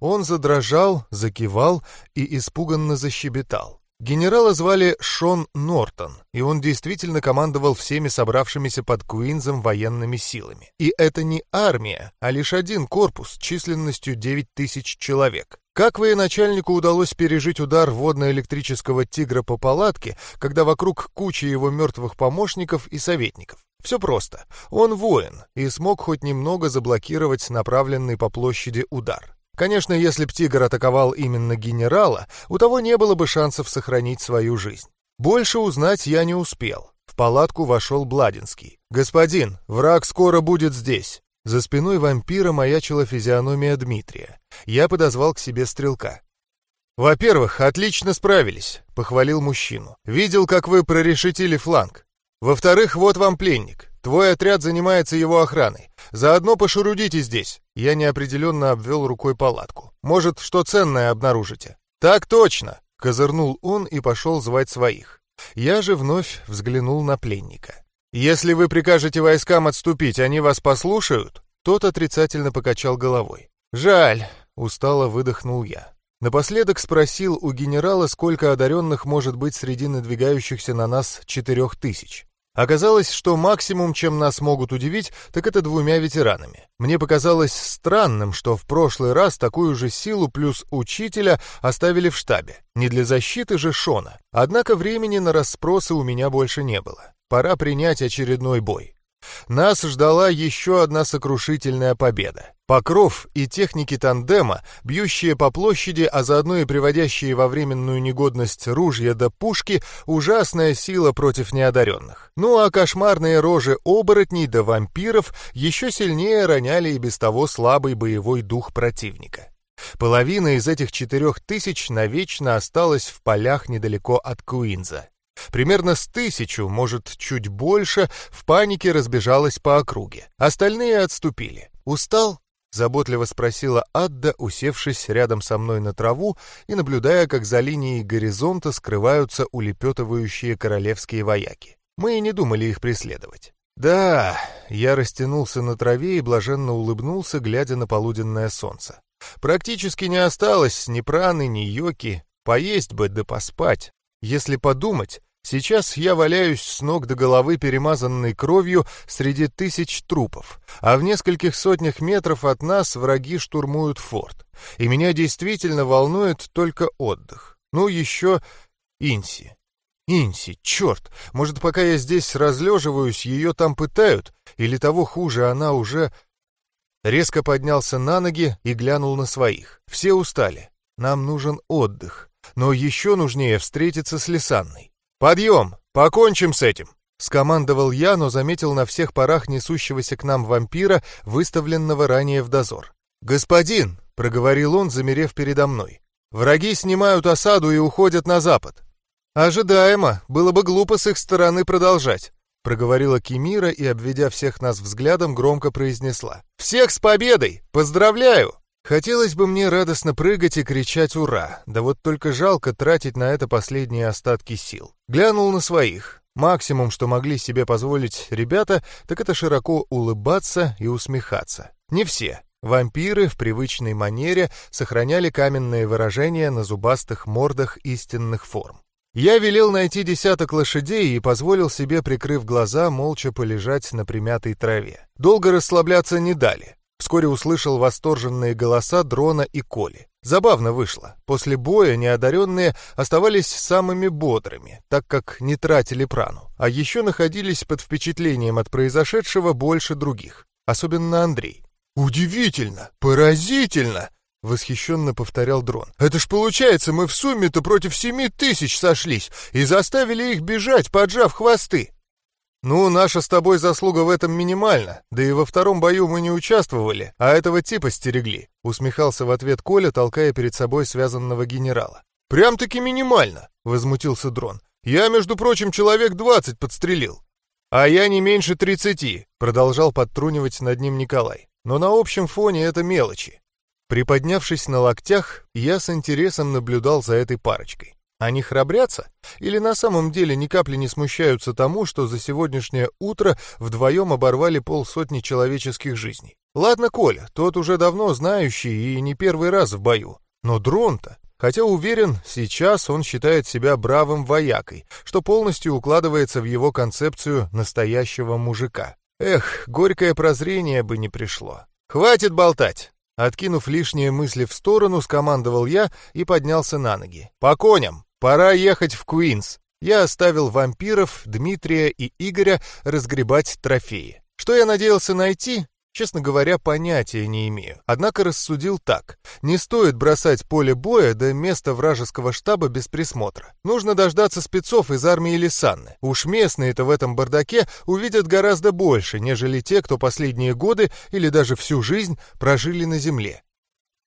Он задрожал, закивал и испуганно защебетал. Генерала звали Шон Нортон, и он действительно командовал всеми собравшимися под Куинзом военными силами. И это не армия, а лишь один корпус численностью 9 тысяч человек. Как военачальнику удалось пережить удар водно-электрического тигра по палатке, когда вокруг куча его мертвых помощников и советников? Все просто. Он воин и смог хоть немного заблокировать направленный по площади удар. Конечно, если б тигр атаковал именно генерала, у того не было бы шансов сохранить свою жизнь. Больше узнать я не успел. В палатку вошел Бладинский. «Господин, враг скоро будет здесь». За спиной вампира маячила физиономия Дмитрия. Я подозвал к себе стрелка. «Во-первых, отлично справились», — похвалил мужчину. «Видел, как вы прорешетили фланг. Во-вторых, вот вам пленник. Твой отряд занимается его охраной. Заодно пошерудите здесь. Я неопределенно обвел рукой палатку. Может, что ценное обнаружите. Так точно! Козырнул он и пошел звать своих. Я же вновь взглянул на пленника. «Если вы прикажете войскам отступить, они вас послушают?» Тот отрицательно покачал головой. «Жаль», — устало выдохнул я. Напоследок спросил у генерала, сколько одаренных может быть среди надвигающихся на нас четырех тысяч. Оказалось, что максимум, чем нас могут удивить, так это двумя ветеранами. Мне показалось странным, что в прошлый раз такую же силу плюс учителя оставили в штабе. Не для защиты же Шона. Однако времени на расспросы у меня больше не было. Пора принять очередной бой. Нас ждала еще одна сокрушительная победа. Покров и техники тандема, бьющие по площади, а заодно и приводящие во временную негодность ружья до пушки, ужасная сила против неодаренных. Ну а кошмарные рожи оборотней да вампиров еще сильнее роняли и без того слабый боевой дух противника. Половина из этих четырех тысяч навечно осталась в полях недалеко от Куинза. Примерно с тысячу, может, чуть больше, в панике разбежалась по округе. Остальные отступили. «Устал?» — заботливо спросила Адда, усевшись рядом со мной на траву и наблюдая, как за линией горизонта скрываются улепетывающие королевские вояки. Мы и не думали их преследовать. «Да», — я растянулся на траве и блаженно улыбнулся, глядя на полуденное солнце. «Практически не осталось ни праны, ни йоки. Поесть бы да поспать. Если подумать, сейчас я валяюсь с ног до головы, перемазанной кровью, среди тысяч трупов, а в нескольких сотнях метров от нас враги штурмуют форт. И меня действительно волнует только отдых. Ну, еще Инси. Инси, черт! Может, пока я здесь разлеживаюсь, ее там пытают? Или того хуже, она уже... Резко поднялся на ноги и глянул на своих. Все устали. Нам нужен отдых. Но еще нужнее встретиться с Лисанной. «Подъем! Покончим с этим!» Скомандовал я, но заметил на всех парах несущегося к нам вампира, выставленного ранее в дозор. «Господин!» — проговорил он, замерев передо мной. «Враги снимают осаду и уходят на запад». «Ожидаемо. Было бы глупо с их стороны продолжать», — проговорила Кимира и, обведя всех нас взглядом, громко произнесла. «Всех с победой! Поздравляю!» Хотелось бы мне радостно прыгать и кричать «Ура!», да вот только жалко тратить на это последние остатки сил. Глянул на своих. Максимум, что могли себе позволить ребята, так это широко улыбаться и усмехаться. Не все. Вампиры в привычной манере сохраняли каменные выражения на зубастых мордах истинных форм. Я велел найти десяток лошадей и позволил себе, прикрыв глаза, молча полежать на примятой траве. Долго расслабляться не дали. Вскоре услышал восторженные голоса Дрона и Коли. Забавно вышло. После боя неодаренные оставались самыми бодрыми, так как не тратили прану, а еще находились под впечатлением от произошедшего больше других, особенно Андрей. «Удивительно! Поразительно!» — восхищенно повторял дрон. «Это ж получается, мы в сумме-то против семи тысяч сошлись и заставили их бежать, поджав хвосты!» «Ну, наша с тобой заслуга в этом минимальна, да и во втором бою мы не участвовали, а этого типа стерегли», — усмехался в ответ Коля, толкая перед собой связанного генерала. «Прям-таки минимально», — возмутился дрон. «Я, между прочим, человек двадцать подстрелил». «А я не меньше тридцати», — продолжал подтрунивать над ним Николай. Но на общем фоне это мелочи. Приподнявшись на локтях, я с интересом наблюдал за этой парочкой. Они храбрятся? Или на самом деле ни капли не смущаются тому, что за сегодняшнее утро вдвоем оборвали полсотни человеческих жизней? Ладно, Коля, тот уже давно знающий и не первый раз в бою. Но дрон-то... Хотя уверен, сейчас он считает себя бравым воякой, что полностью укладывается в его концепцию настоящего мужика. Эх, горькое прозрение бы не пришло. «Хватит болтать!» Откинув лишние мысли в сторону, скомандовал я и поднялся на ноги. «По коням! Пора ехать в Куинс!» Я оставил вампиров, Дмитрия и Игоря разгребать трофеи. Что я надеялся найти? Честно говоря, понятия не имею. Однако рассудил так. Не стоит бросать поле боя до места вражеского штаба без присмотра. Нужно дождаться спецов из армии Лисанны. Уж местные-то в этом бардаке увидят гораздо больше, нежели те, кто последние годы или даже всю жизнь прожили на земле.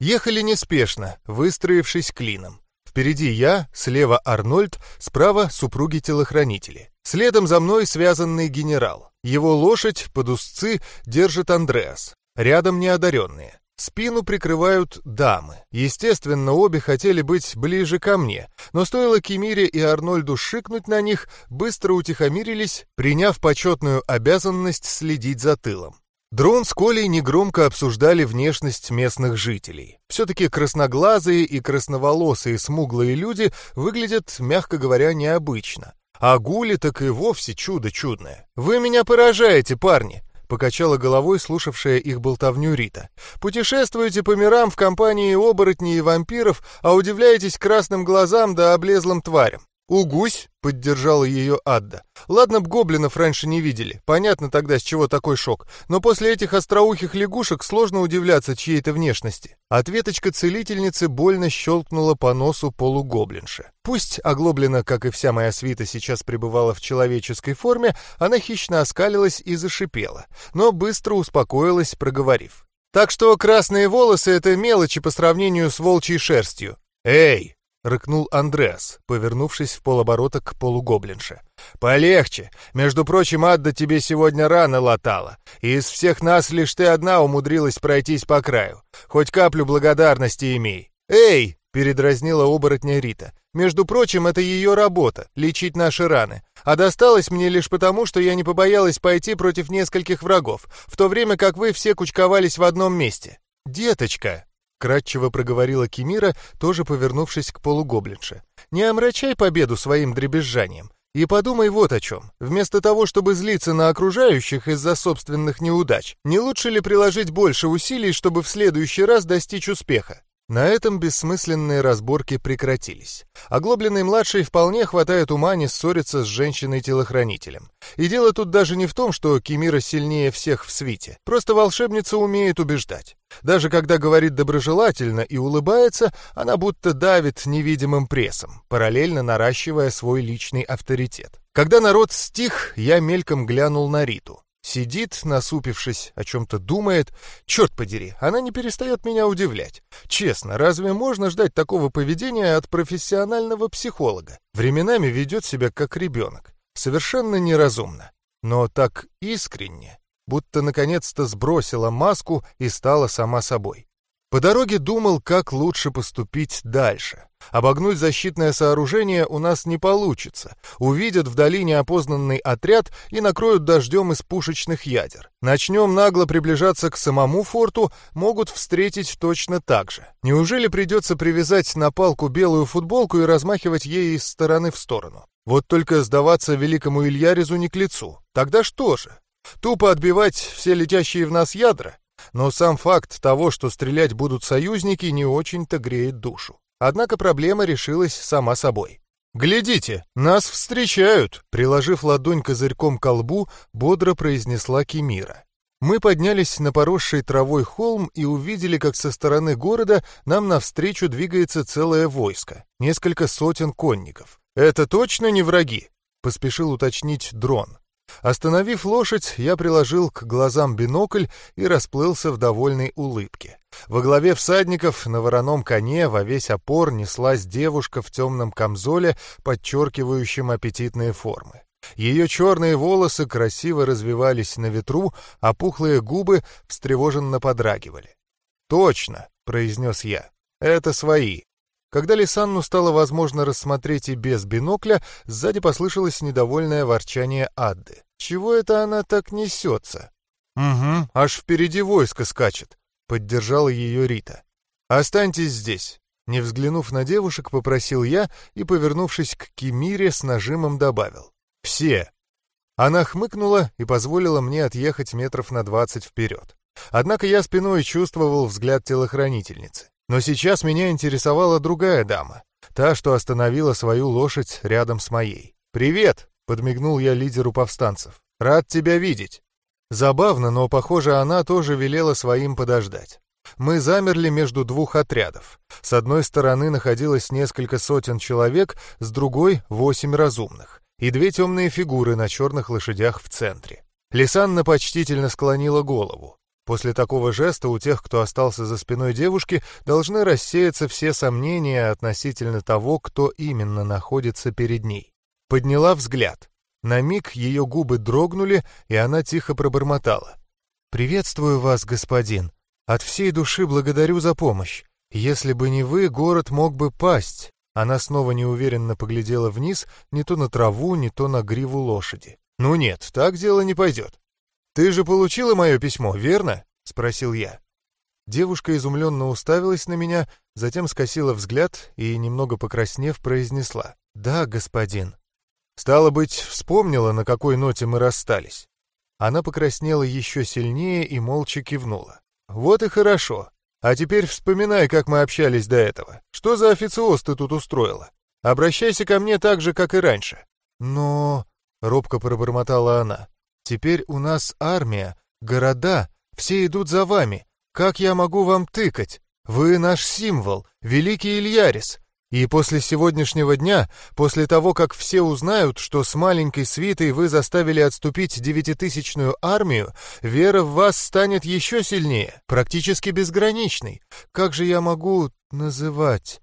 Ехали неспешно, выстроившись клином. Впереди я, слева Арнольд, справа супруги-телохранители. Следом за мной связанный генерал. Его лошадь под узцы держит Андреас. Рядом неодаренные. Спину прикрывают дамы. Естественно, обе хотели быть ближе ко мне, но стоило Кемире и Арнольду шикнуть на них, быстро утихомирились, приняв почетную обязанность следить за тылом. Дрон с Колей негромко обсуждали внешность местных жителей. Все-таки красноглазые и красноволосые смуглые люди выглядят, мягко говоря, необычно. А гули так и вовсе чудо чудное. «Вы меня поражаете, парни!» — покачала головой слушавшая их болтовню Рита. «Путешествуете по мирам в компании оборотней и вампиров, а удивляетесь красным глазам да облезлым тварям. «Угусь!» — поддержала ее Адда. «Ладно б гоблинов раньше не видели. Понятно тогда, с чего такой шок. Но после этих остроухих лягушек сложно удивляться чьей-то внешности». Ответочка целительницы больно щелкнула по носу полугоблинши. Пусть оглоблена, как и вся моя свита, сейчас пребывала в человеческой форме, она хищно оскалилась и зашипела, но быстро успокоилась, проговорив. «Так что красные волосы — это мелочи по сравнению с волчьей шерстью». «Эй!» — рыкнул Андреас, повернувшись в полоборота к полугоблинше. «Полегче. Между прочим, Адда тебе сегодня рано латала. И из всех нас лишь ты одна умудрилась пройтись по краю. Хоть каплю благодарности имей». «Эй!» — передразнила оборотня Рита. «Между прочим, это ее работа — лечить наши раны. А досталось мне лишь потому, что я не побоялась пойти против нескольких врагов, в то время как вы все кучковались в одном месте. Деточка!» Кратчево проговорила Кемира, тоже повернувшись к полугоблинше. «Не омрачай победу своим дребезжанием. И подумай вот о чем. Вместо того, чтобы злиться на окружающих из-за собственных неудач, не лучше ли приложить больше усилий, чтобы в следующий раз достичь успеха? На этом бессмысленные разборки прекратились. Оглобленный младший вполне хватает ума не ссориться с женщиной-телохранителем. И дело тут даже не в том, что Кемира сильнее всех в свите. Просто волшебница умеет убеждать. Даже когда говорит доброжелательно и улыбается, она будто давит невидимым прессом, параллельно наращивая свой личный авторитет. Когда народ стих, я мельком глянул на Риту. Сидит, насупившись, о чем-то думает. Черт подери, она не перестает меня удивлять. Честно, разве можно ждать такого поведения от профессионального психолога? Временами ведет себя как ребенок. Совершенно неразумно. Но так искренне, будто наконец-то сбросила маску и стала сама собой. По дороге думал, как лучше поступить дальше. Обогнуть защитное сооружение у нас не получится. Увидят вдали неопознанный отряд и накроют дождем из пушечных ядер. Начнем нагло приближаться к самому форту, могут встретить точно так же. Неужели придется привязать на палку белую футболку и размахивать ей из стороны в сторону? Вот только сдаваться великому Ильяризу не к лицу. Тогда что же? Тупо отбивать все летящие в нас ядра? но сам факт того, что стрелять будут союзники, не очень-то греет душу. Однако проблема решилась сама собой. «Глядите, нас встречают!» Приложив ладонь козырьком к колбу, бодро произнесла Кемира. Мы поднялись на поросший травой холм и увидели, как со стороны города нам навстречу двигается целое войско, несколько сотен конников. «Это точно не враги?» — поспешил уточнить дрон. Остановив лошадь, я приложил к глазам бинокль и расплылся в довольной улыбке. Во главе всадников на вороном коне во весь опор неслась девушка в темном камзоле, подчеркивающем аппетитные формы. Ее черные волосы красиво развивались на ветру, а пухлые губы встревоженно подрагивали. «Точно!» — произнес я. «Это свои. Когда Лисанну стало возможно рассмотреть и без бинокля, сзади послышалось недовольное ворчание Адды. «Чего это она так несется?» «Угу, аж впереди войско скачет», — поддержала ее Рита. «Останьтесь здесь». Не взглянув на девушек, попросил я и, повернувшись к Кимире, с нажимом добавил. «Все». Она хмыкнула и позволила мне отъехать метров на двадцать вперед. Однако я спиной чувствовал взгляд телохранительницы. Но сейчас меня интересовала другая дама, та, что остановила свою лошадь рядом с моей. «Привет!» — подмигнул я лидеру повстанцев. «Рад тебя видеть!» Забавно, но, похоже, она тоже велела своим подождать. Мы замерли между двух отрядов. С одной стороны находилось несколько сотен человек, с другой — восемь разумных, и две темные фигуры на черных лошадях в центре. Лисанна почтительно склонила голову. После такого жеста у тех, кто остался за спиной девушки, должны рассеяться все сомнения относительно того, кто именно находится перед ней. Подняла взгляд. На миг ее губы дрогнули, и она тихо пробормотала. «Приветствую вас, господин. От всей души благодарю за помощь. Если бы не вы, город мог бы пасть». Она снова неуверенно поглядела вниз, не то на траву, не то на гриву лошади. «Ну нет, так дело не пойдет. «Ты же получила мое письмо, верно?» — спросил я. Девушка изумленно уставилась на меня, затем скосила взгляд и, немного покраснев, произнесла. «Да, господин». Стало быть, вспомнила, на какой ноте мы расстались. Она покраснела еще сильнее и молча кивнула. «Вот и хорошо. А теперь вспоминай, как мы общались до этого. Что за официоз ты тут устроила? Обращайся ко мне так же, как и раньше». «Но...» — робко пробормотала она. Теперь у нас армия, города, все идут за вами. Как я могу вам тыкать? Вы наш символ, великий Ильярис. И после сегодняшнего дня, после того, как все узнают, что с маленькой свитой вы заставили отступить девятитысячную армию, вера в вас станет еще сильнее, практически безграничной. Как же я могу называть?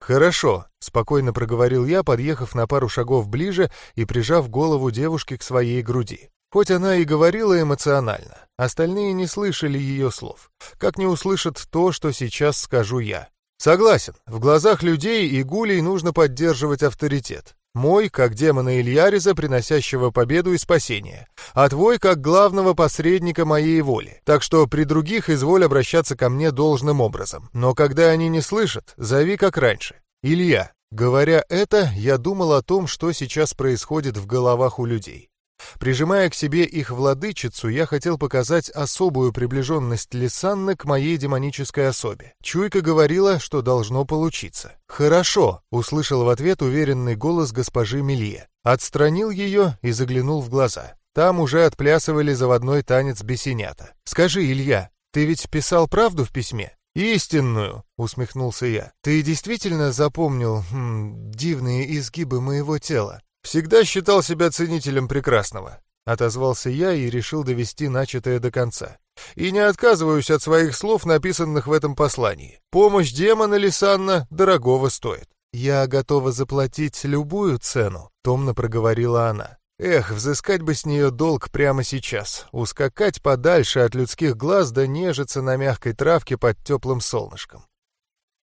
«Хорошо», — спокойно проговорил я, подъехав на пару шагов ближе и прижав голову девушки к своей груди. Хоть она и говорила эмоционально, остальные не слышали ее слов, как не услышат то, что сейчас скажу я. Согласен, в глазах людей и гулей нужно поддерживать авторитет. Мой, как демона Ильяриза, приносящего победу и спасение, а твой, как главного посредника моей воли. Так что при других изволь обращаться ко мне должным образом. Но когда они не слышат, зови как раньше. Илья. Говоря это, я думал о том, что сейчас происходит в головах у людей. Прижимая к себе их владычицу, я хотел показать особую приближенность Лисанны к моей демонической особе. Чуйка говорила, что должно получиться. «Хорошо», — услышал в ответ уверенный голос госпожи Мелье. Отстранил ее и заглянул в глаза. Там уже отплясывали заводной танец бесенята. «Скажи, Илья, ты ведь писал правду в письме?» «Истинную», — усмехнулся я. «Ты действительно запомнил хм, дивные изгибы моего тела?» «Всегда считал себя ценителем прекрасного», — отозвался я и решил довести начатое до конца. «И не отказываюсь от своих слов, написанных в этом послании. Помощь демона Лисанна дорогого стоит». «Я готова заплатить любую цену», — томно проговорила она. Эх, взыскать бы с нее долг прямо сейчас, ускакать подальше от людских глаз да нежиться на мягкой травке под теплым солнышком.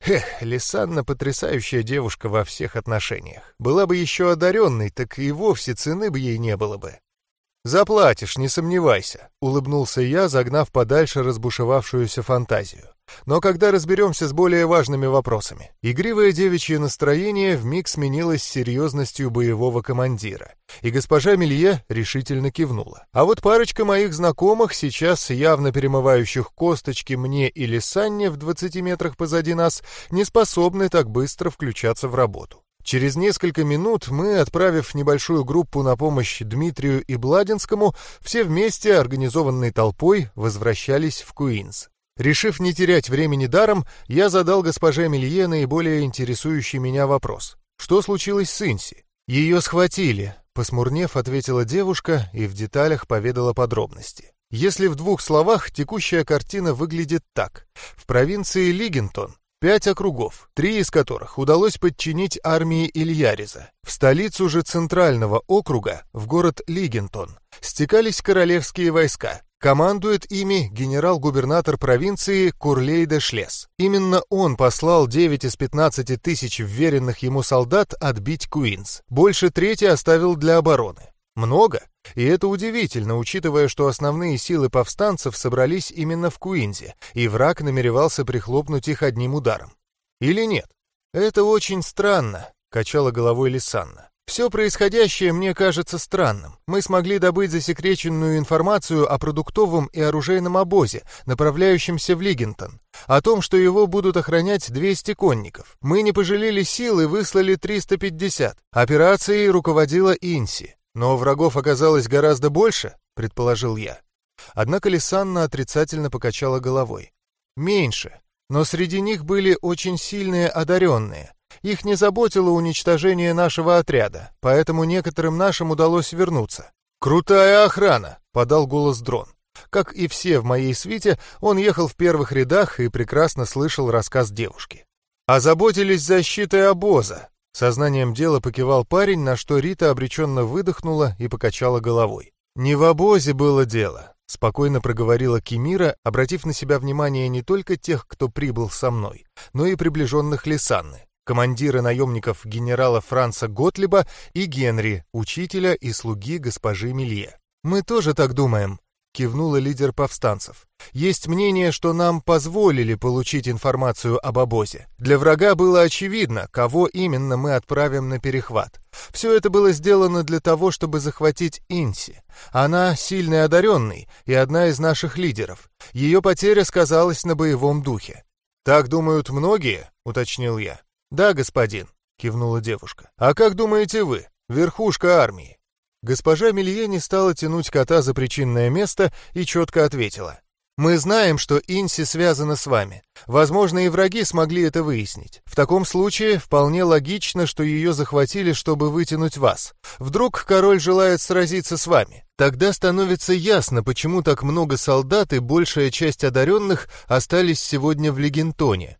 Эх, Лисанна потрясающая девушка во всех отношениях. Была бы еще одаренной, так и вовсе цены бы ей не было бы. «Заплатишь, не сомневайся», — улыбнулся я, загнав подальше разбушевавшуюся фантазию. Но когда разберемся с более важными вопросами, игривое девичье настроение вмиг сменилось серьезностью боевого командира, и госпожа Мелье решительно кивнула. А вот парочка моих знакомых, сейчас явно перемывающих косточки мне или Санне в 20 метрах позади нас, не способны так быстро включаться в работу. Через несколько минут мы, отправив небольшую группу на помощь Дмитрию и Бладинскому, все вместе, организованной толпой, возвращались в Куинс. Решив не терять времени даром, я задал госпоже Мелье наиболее интересующий меня вопрос. Что случилось с Инси? Ее схватили, посмурнев, ответила девушка и в деталях поведала подробности. Если в двух словах, текущая картина выглядит так. В провинции Лигентон Пять округов, три из которых удалось подчинить армии Ильяриза. В столицу же центрального округа, в город Лигентон, стекались королевские войска. Командует ими генерал-губернатор провинции Курлей де Шлес. Именно он послал 9 из 15 тысяч вверенных ему солдат отбить Куинс. Больше трети оставил для обороны. Много? И это удивительно, учитывая, что основные силы повстанцев собрались именно в Куинзе, и враг намеревался прихлопнуть их одним ударом. Или нет? Это очень странно, качала головой Лисанна. Все происходящее мне кажется странным. Мы смогли добыть засекреченную информацию о продуктовом и оружейном обозе, направляющемся в Лигентон, о том, что его будут охранять 200 конников. Мы не пожалели сил и выслали 350. Операцией руководила Инси. Но врагов оказалось гораздо больше, предположил я. Однако Лисанна отрицательно покачала головой. Меньше, но среди них были очень сильные одаренные. Их не заботило уничтожение нашего отряда, поэтому некоторым нашим удалось вернуться. «Крутая охрана!» — подал голос Дрон. Как и все в моей свите, он ехал в первых рядах и прекрасно слышал рассказ девушки. Озаботились защитой обоза, Сознанием дела покивал парень, на что Рита обреченно выдохнула и покачала головой. «Не в обозе было дело», — спокойно проговорила Кимира, обратив на себя внимание не только тех, кто прибыл со мной, но и приближенных Лисанны, командира наемников генерала Франца Готлиба и Генри, учителя и слуги госпожи Милье. «Мы тоже так думаем», кивнула лидер повстанцев. Есть мнение, что нам позволили получить информацию об обозе. Для врага было очевидно, кого именно мы отправим на перехват. Все это было сделано для того, чтобы захватить Инси. Она сильный одаренный и одна из наших лидеров. Ее потеря сказалась на боевом духе. «Так думают многие?» — уточнил я. «Да, господин», — кивнула девушка. «А как думаете вы, верхушка армии?» Госпожа Мелье не стала тянуть кота за причинное место и четко ответила. «Мы знаем, что Инси связана с вами. Возможно, и враги смогли это выяснить. В таком случае вполне логично, что ее захватили, чтобы вытянуть вас. Вдруг король желает сразиться с вами. Тогда становится ясно, почему так много солдат и большая часть одаренных остались сегодня в Легентоне.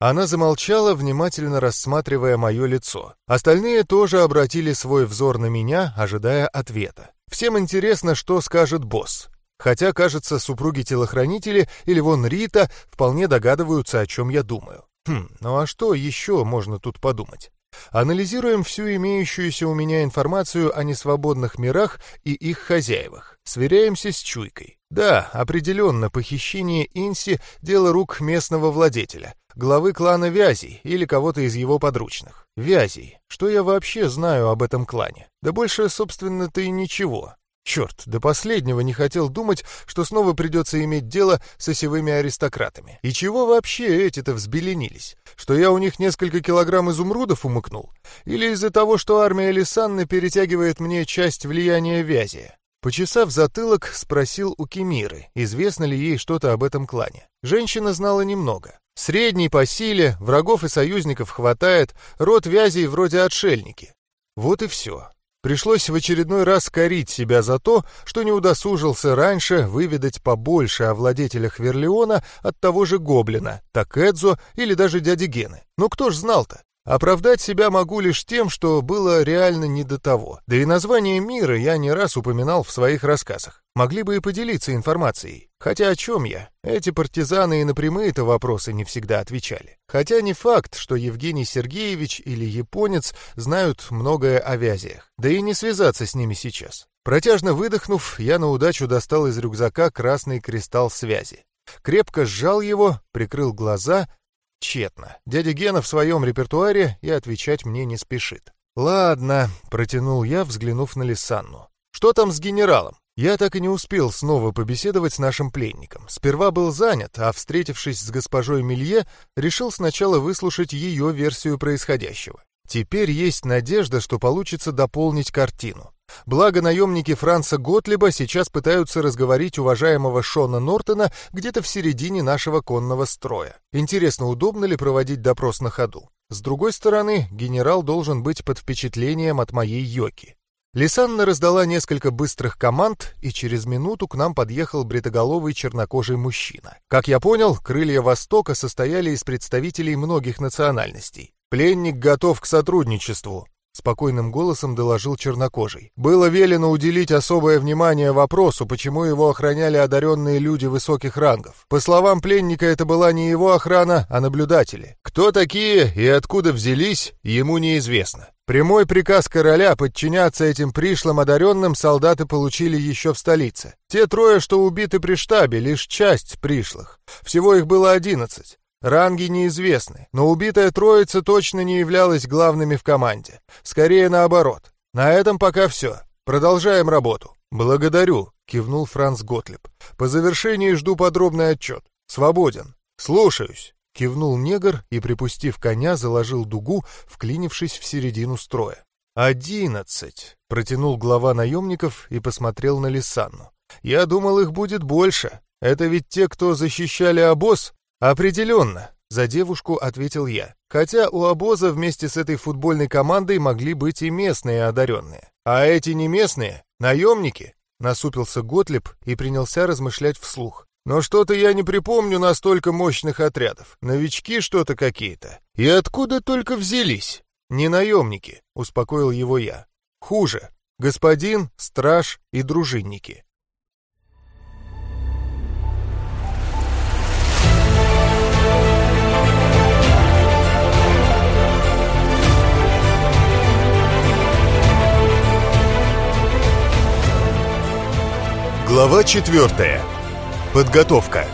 Она замолчала, внимательно рассматривая мое лицо. Остальные тоже обратили свой взор на меня, ожидая ответа. Всем интересно, что скажет босс. Хотя, кажется, супруги-телохранители или вон Рита вполне догадываются, о чем я думаю. Хм, ну а что еще можно тут подумать? Анализируем всю имеющуюся у меня информацию о несвободных мирах и их хозяевах. Сверяемся с чуйкой. Да, определенно, похищение Инси — дело рук местного владетеля, главы клана Вязей или кого-то из его подручных. Вязей. Что я вообще знаю об этом клане? Да больше, собственно-то и ничего. Черт, до последнего не хотел думать, что снова придется иметь дело с осевыми аристократами. И чего вообще эти-то взбеленились? Что я у них несколько килограмм изумрудов умыкнул? Или из-за того, что армия Лисанны перетягивает мне часть влияния вязи? Почесав затылок, спросил у Кемиры, известно ли ей что-то об этом клане. Женщина знала немного. Средний по силе, врагов и союзников хватает, род вязей вроде отшельники. Вот и все. Пришлось в очередной раз корить себя за то, что не удосужился раньше выведать побольше о владетелях Верлеона от того же Гоблина, Такэдзо или даже дяди Гены. Но кто ж знал-то? Оправдать себя могу лишь тем, что было реально не до того. Да и название мира я не раз упоминал в своих рассказах. Могли бы и поделиться информацией. Хотя о чем я? Эти партизаны и на прямые-то вопросы не всегда отвечали. Хотя не факт, что Евгений Сергеевич или японец знают многое о вязиях. Да и не связаться с ними сейчас. Протяжно выдохнув, я на удачу достал из рюкзака красный кристалл связи. Крепко сжал его, прикрыл глаза Тщетно. Дядя Гена в своем репертуаре и отвечать мне не спешит. «Ладно», — протянул я, взглянув на Лисанну. «Что там с генералом?» Я так и не успел снова побеседовать с нашим пленником. Сперва был занят, а, встретившись с госпожой Милье, решил сначала выслушать ее версию происходящего. Теперь есть надежда, что получится дополнить картину. Благо наемники Франца Готлиба сейчас пытаются разговорить уважаемого Шона Нортона где-то в середине нашего конного строя. Интересно, удобно ли проводить допрос на ходу? С другой стороны, генерал должен быть под впечатлением от моей йоки. Лисанна раздала несколько быстрых команд, и через минуту к нам подъехал бритоголовый чернокожий мужчина. Как я понял, крылья Востока состояли из представителей многих национальностей. Пленник готов к сотрудничеству, спокойным голосом доложил чернокожий. Было велено уделить особое внимание вопросу, почему его охраняли одаренные люди высоких рангов. По словам пленника, это была не его охрана, а наблюдатели. Кто такие и откуда взялись, ему неизвестно. Прямой приказ короля подчиняться этим пришлым одаренным солдаты получили еще в столице. Те трое, что убиты при штабе, лишь часть пришлых. Всего их было одиннадцать. Ранги неизвестны, но убитая троица точно не являлась главными в команде. Скорее наоборот. На этом пока все. Продолжаем работу. Благодарю, кивнул Франц Готлеб. По завершении жду подробный отчет. Свободен. Слушаюсь. Кивнул негр и, припустив коня, заложил дугу, вклинившись в середину строя. «Одиннадцать!» — протянул глава наемников и посмотрел на Лисанну. «Я думал, их будет больше. Это ведь те, кто защищали обоз?» «Определенно», — за девушку ответил я. Хотя у обоза вместе с этой футбольной командой могли быть и местные одаренные. А эти не местные — наемники, — насупился Готлеб и принялся размышлять вслух. Но что-то я не припомню настолько мощных отрядов. Новички что-то какие-то. И откуда только взялись? Не наемники, — успокоил его я. Хуже. Господин, страж и дружинники. Глава 4. Подготовка.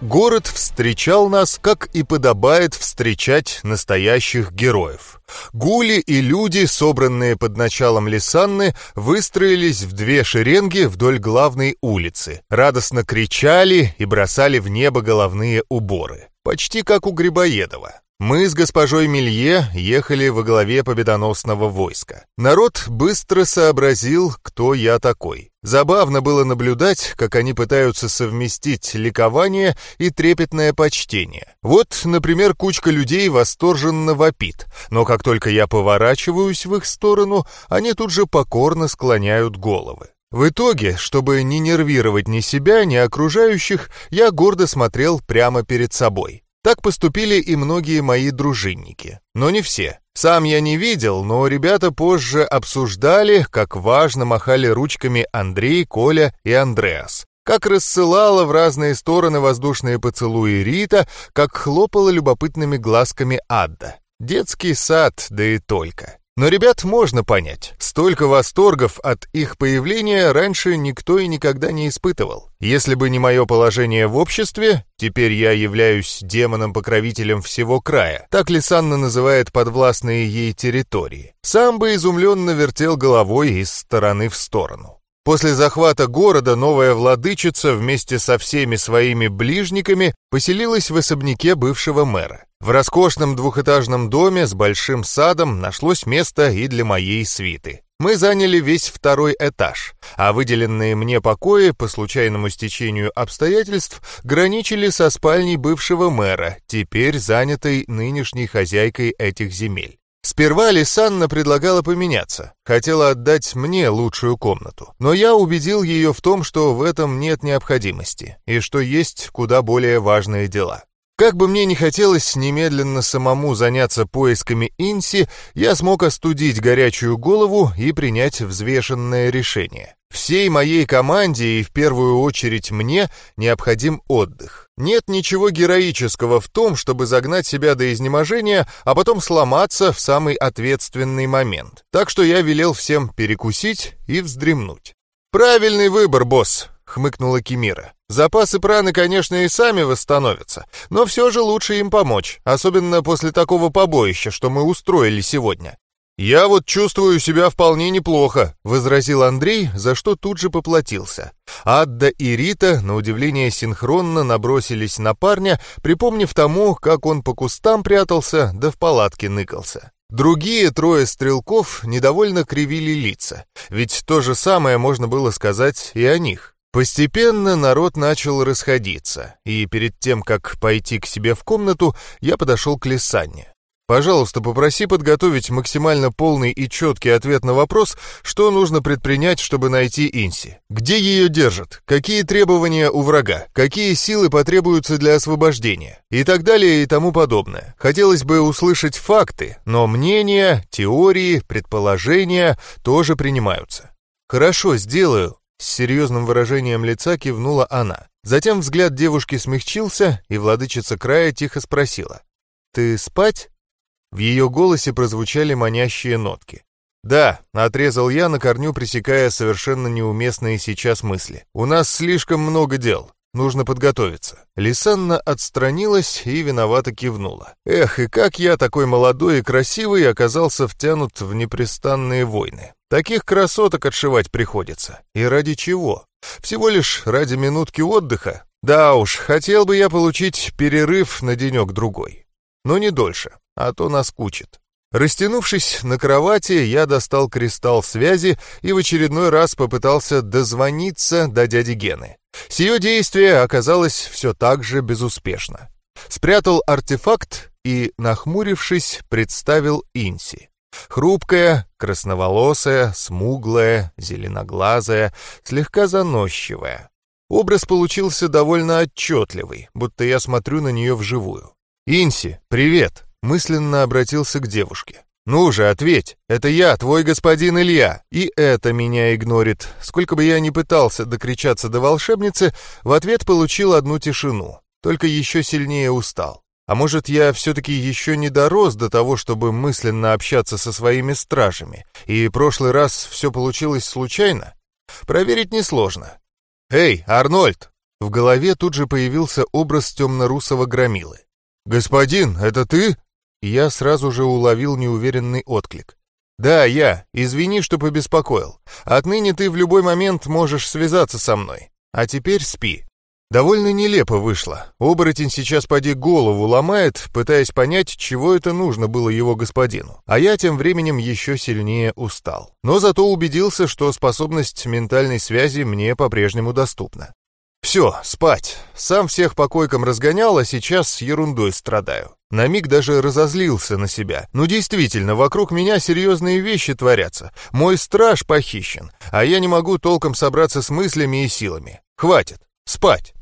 Город встречал нас, как и подобает встречать настоящих героев. Гули и люди, собранные под началом Лисанны, выстроились в две шеренги вдоль главной улицы, радостно кричали и бросали в небо головные уборы, почти как у Грибоедова. Мы с госпожой Милье ехали во главе победоносного войска. Народ быстро сообразил, кто я такой. Забавно было наблюдать, как они пытаются совместить ликование и трепетное почтение. Вот, например, кучка людей восторженно вопит, но как только я поворачиваюсь в их сторону, они тут же покорно склоняют головы. В итоге, чтобы не нервировать ни себя, ни окружающих, я гордо смотрел прямо перед собой. Так поступили и многие мои дружинники. Но не все. Сам я не видел, но ребята позже обсуждали, как важно махали ручками Андрей, Коля и Андреас. Как рассылала в разные стороны воздушные поцелуи Рита, как хлопала любопытными глазками Адда. Детский сад, да и только. Но ребят можно понять. Столько восторгов от их появления раньше никто и никогда не испытывал. Если бы не мое положение в обществе, теперь я являюсь демоном-покровителем всего края, так Лисанна называет подвластные ей территории, сам бы изумленно вертел головой из стороны в сторону. После захвата города новая владычица вместе со всеми своими ближниками поселилась в особняке бывшего мэра. В роскошном двухэтажном доме с большим садом нашлось место и для моей свиты. Мы заняли весь второй этаж, а выделенные мне покои по случайному стечению обстоятельств граничили со спальней бывшего мэра, теперь занятой нынешней хозяйкой этих земель. Сперва Лисанна предлагала поменяться, хотела отдать мне лучшую комнату, но я убедил ее в том, что в этом нет необходимости и что есть куда более важные дела. Как бы мне ни хотелось немедленно самому заняться поисками Инси, я смог остудить горячую голову и принять взвешенное решение. Всей моей команде и в первую очередь мне необходим отдых. Нет ничего героического в том, чтобы загнать себя до изнеможения, а потом сломаться в самый ответственный момент. Так что я велел всем перекусить и вздремнуть. «Правильный выбор, босс», — хмыкнула Кимира. «Запасы праны, конечно, и сами восстановятся, но все же лучше им помочь, особенно после такого побоища, что мы устроили сегодня. «Я вот чувствую себя вполне неплохо», — возразил Андрей, за что тут же поплатился. Адда и Рита, на удивление синхронно, набросились на парня, припомнив тому, как он по кустам прятался, да в палатке ныкался. Другие трое стрелков недовольно кривили лица, ведь то же самое можно было сказать и о них. Постепенно народ начал расходиться, и перед тем, как пойти к себе в комнату, я подошел к Лисанне. Пожалуйста, попроси подготовить максимально полный и четкий ответ на вопрос, что нужно предпринять, чтобы найти Инси. Где ее держат? Какие требования у врага? Какие силы потребуются для освобождения? И так далее и тому подобное. Хотелось бы услышать факты, но мнения, теории, предположения тоже принимаются. «Хорошо, сделаю», — с серьезным выражением лица кивнула она. Затем взгляд девушки смягчился, и владычица края тихо спросила. «Ты спать?» В ее голосе прозвучали манящие нотки. «Да», — отрезал я на корню, пресекая совершенно неуместные сейчас мысли. «У нас слишком много дел. Нужно подготовиться». Лисанна отстранилась и виновато кивнула. «Эх, и как я, такой молодой и красивый, оказался втянут в непрестанные войны. Таких красоток отшивать приходится. И ради чего? Всего лишь ради минутки отдыха? Да уж, хотел бы я получить перерыв на денек-другой. Но не дольше а то наскучит. Растянувшись на кровати, я достал кристалл связи и в очередной раз попытался дозвониться до дяди Гены. Сие действие оказалось все так же безуспешно. Спрятал артефакт и, нахмурившись, представил Инси. Хрупкая, красноволосая, смуглая, зеленоглазая, слегка заносчивая. Образ получился довольно отчетливый, будто я смотрю на нее вживую. «Инси, привет!» мысленно обратился к девушке. «Ну же, ответь! Это я, твой господин Илья!» И это меня игнорит. Сколько бы я ни пытался докричаться до волшебницы, в ответ получил одну тишину. Только еще сильнее устал. А может, я все-таки еще не дорос до того, чтобы мысленно общаться со своими стражами, и прошлый раз все получилось случайно? Проверить несложно. «Эй, Арнольд!» В голове тут же появился образ темно-русого громилы. «Господин, это ты?» Я сразу же уловил неуверенный отклик. «Да, я. Извини, что побеспокоил. Отныне ты в любой момент можешь связаться со мной. А теперь спи». Довольно нелепо вышло. Оборотень сейчас поди голову ломает, пытаясь понять, чего это нужно было его господину. А я тем временем еще сильнее устал. Но зато убедился, что способность ментальной связи мне по-прежнему доступна. Все, спать. Сам всех по койкам разгонял, а сейчас с ерундой страдаю. На миг даже разозлился на себя. Ну действительно, вокруг меня серьезные вещи творятся. Мой страж похищен, а я не могу толком собраться с мыслями и силами. Хватит. Спать.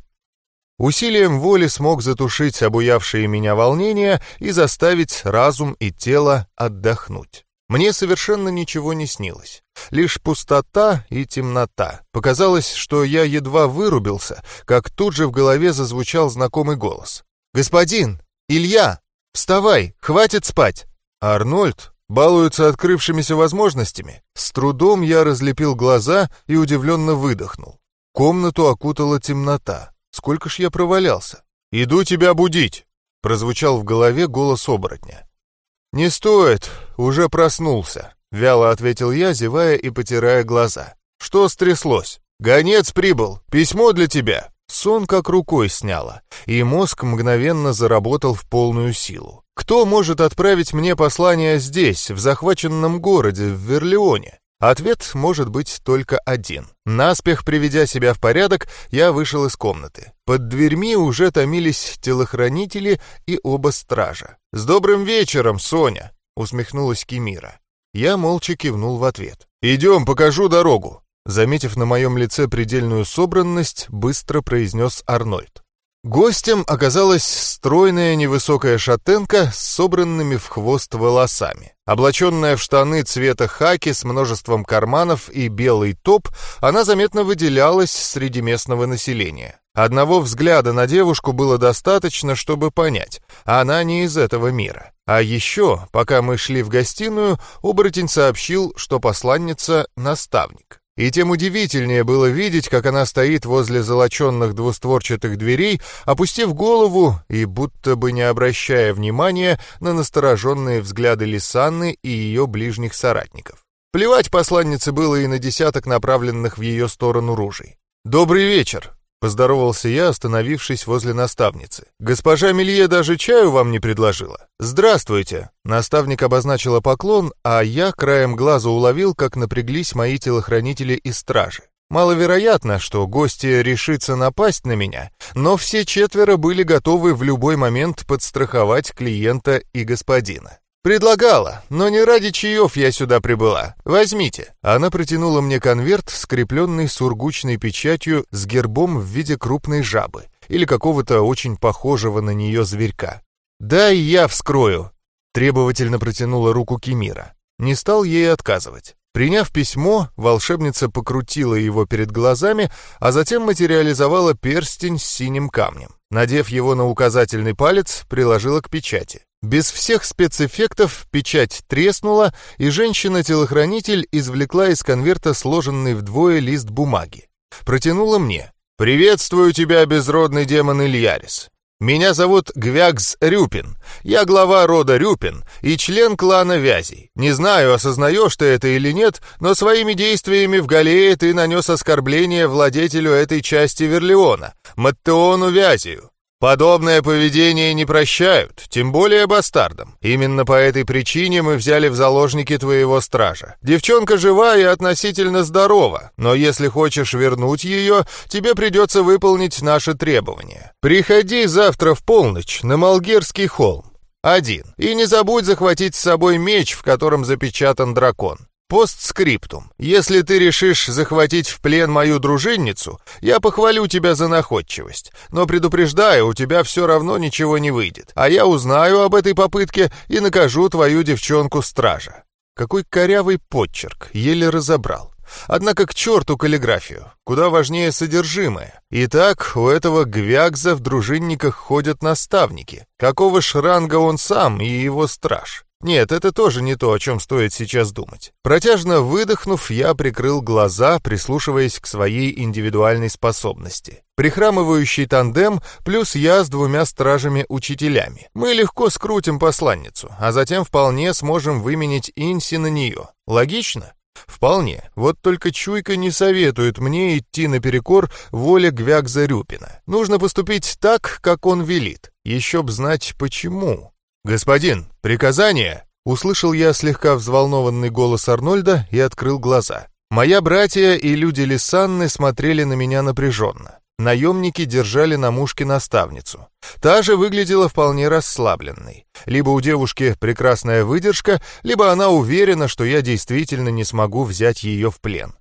Усилием воли смог затушить обуявшие меня волнения и заставить разум и тело отдохнуть. Мне совершенно ничего не снилось. Лишь пустота и темнота. Показалось, что я едва вырубился, как тут же в голове зазвучал знакомый голос. «Господин! Илья! Вставай! Хватит спать!» Арнольд балуется открывшимися возможностями. С трудом я разлепил глаза и удивленно выдохнул. Комнату окутала темнота. Сколько ж я провалялся? «Иду тебя будить!» — прозвучал в голове голос оборотня. «Не стоит, уже проснулся», — вяло ответил я, зевая и потирая глаза. «Что стряслось? Гонец прибыл, письмо для тебя». Сон как рукой сняло, и мозг мгновенно заработал в полную силу. Кто может отправить мне послание здесь, в захваченном городе, в Верлеоне? Ответ может быть только один. Наспех приведя себя в порядок, я вышел из комнаты. Под дверьми уже томились телохранители и оба стража. «С добрым вечером, Соня!» усмехнулась Кимира. Я молча кивнул в ответ. «Идем, покажу дорогу!» Заметив на моем лице предельную собранность, быстро произнес Арнольд. Гостем оказалась стройная невысокая шатенка с собранными в хвост волосами. Облаченная в штаны цвета хаки с множеством карманов и белый топ, она заметно выделялась среди местного населения. Одного взгляда на девушку было достаточно, чтобы понять, она не из этого мира. А еще, пока мы шли в гостиную, оборотень сообщил, что посланница — наставник. И тем удивительнее было видеть, как она стоит возле золоченных двустворчатых дверей, опустив голову и будто бы не обращая внимания на настороженные взгляды Лисанны и ее ближних соратников. Плевать посланнице было и на десяток направленных в ее сторону ружей. «Добрый вечер!» Поздоровался я, остановившись возле наставницы. «Госпожа Мелье даже чаю вам не предложила?» «Здравствуйте!» Наставник обозначила поклон, а я краем глаза уловил, как напряглись мои телохранители и стражи. Маловероятно, что гостья решится напасть на меня, но все четверо были готовы в любой момент подстраховать клиента и господина. «Предлагала, но не ради чаев я сюда прибыла. Возьмите». Она протянула мне конверт, скрепленный сургучной печатью с гербом в виде крупной жабы или какого-то очень похожего на нее зверька. «Дай я вскрою», — требовательно протянула руку Кимира. Не стал ей отказывать. Приняв письмо, волшебница покрутила его перед глазами, а затем материализовала перстень с синим камнем. Надев его на указательный палец, приложила к печати. Без всех спецэффектов печать треснула, и женщина-телохранитель извлекла из конверта сложенный вдвое лист бумаги. Протянула мне. «Приветствую тебя, безродный демон Ильярис. Меня зовут Гвягз Рюпин. Я глава рода Рюпин и член клана Вязей. Не знаю, осознаешь ты это или нет, но своими действиями в Галее ты нанес оскорбление владетелю этой части Верлеона, Маттеону Вязию. Подобное поведение не прощают, тем более бастардам. Именно по этой причине мы взяли в заложники твоего стража. Девчонка жива и относительно здорова, но если хочешь вернуть ее, тебе придется выполнить наши требования. Приходи завтра в полночь на Малгерский холм. Один. И не забудь захватить с собой меч, в котором запечатан дракон. Постскриптум. Если ты решишь захватить в плен мою дружинницу, я похвалю тебя за находчивость. Но предупреждаю, у тебя все равно ничего не выйдет. А я узнаю об этой попытке и накажу твою девчонку-стража. Какой корявый подчерк, еле разобрал. Однако к черту каллиграфию, куда важнее содержимое. Итак, у этого Гвягза в дружинниках ходят наставники. Какого шранга он сам и его страж? Нет, это тоже не то, о чем стоит сейчас думать. Протяжно выдохнув, я прикрыл глаза, прислушиваясь к своей индивидуальной способности. Прихрамывающий тандем плюс я с двумя стражами-учителями. Мы легко скрутим посланницу, а затем вполне сможем выменить Инси на нее. Логично? Вполне. Вот только Чуйка не советует мне идти наперекор воле Гвягза Рюпина. Нужно поступить так, как он велит. Еще б знать почему. «Господин, приказание!» Услышал я слегка взволнованный голос Арнольда и открыл глаза. Моя братья и люди Лисанны смотрели на меня напряженно. Наемники держали на мушке наставницу. Та же выглядела вполне расслабленной. Либо у девушки прекрасная выдержка, либо она уверена, что я действительно не смогу взять ее в плен.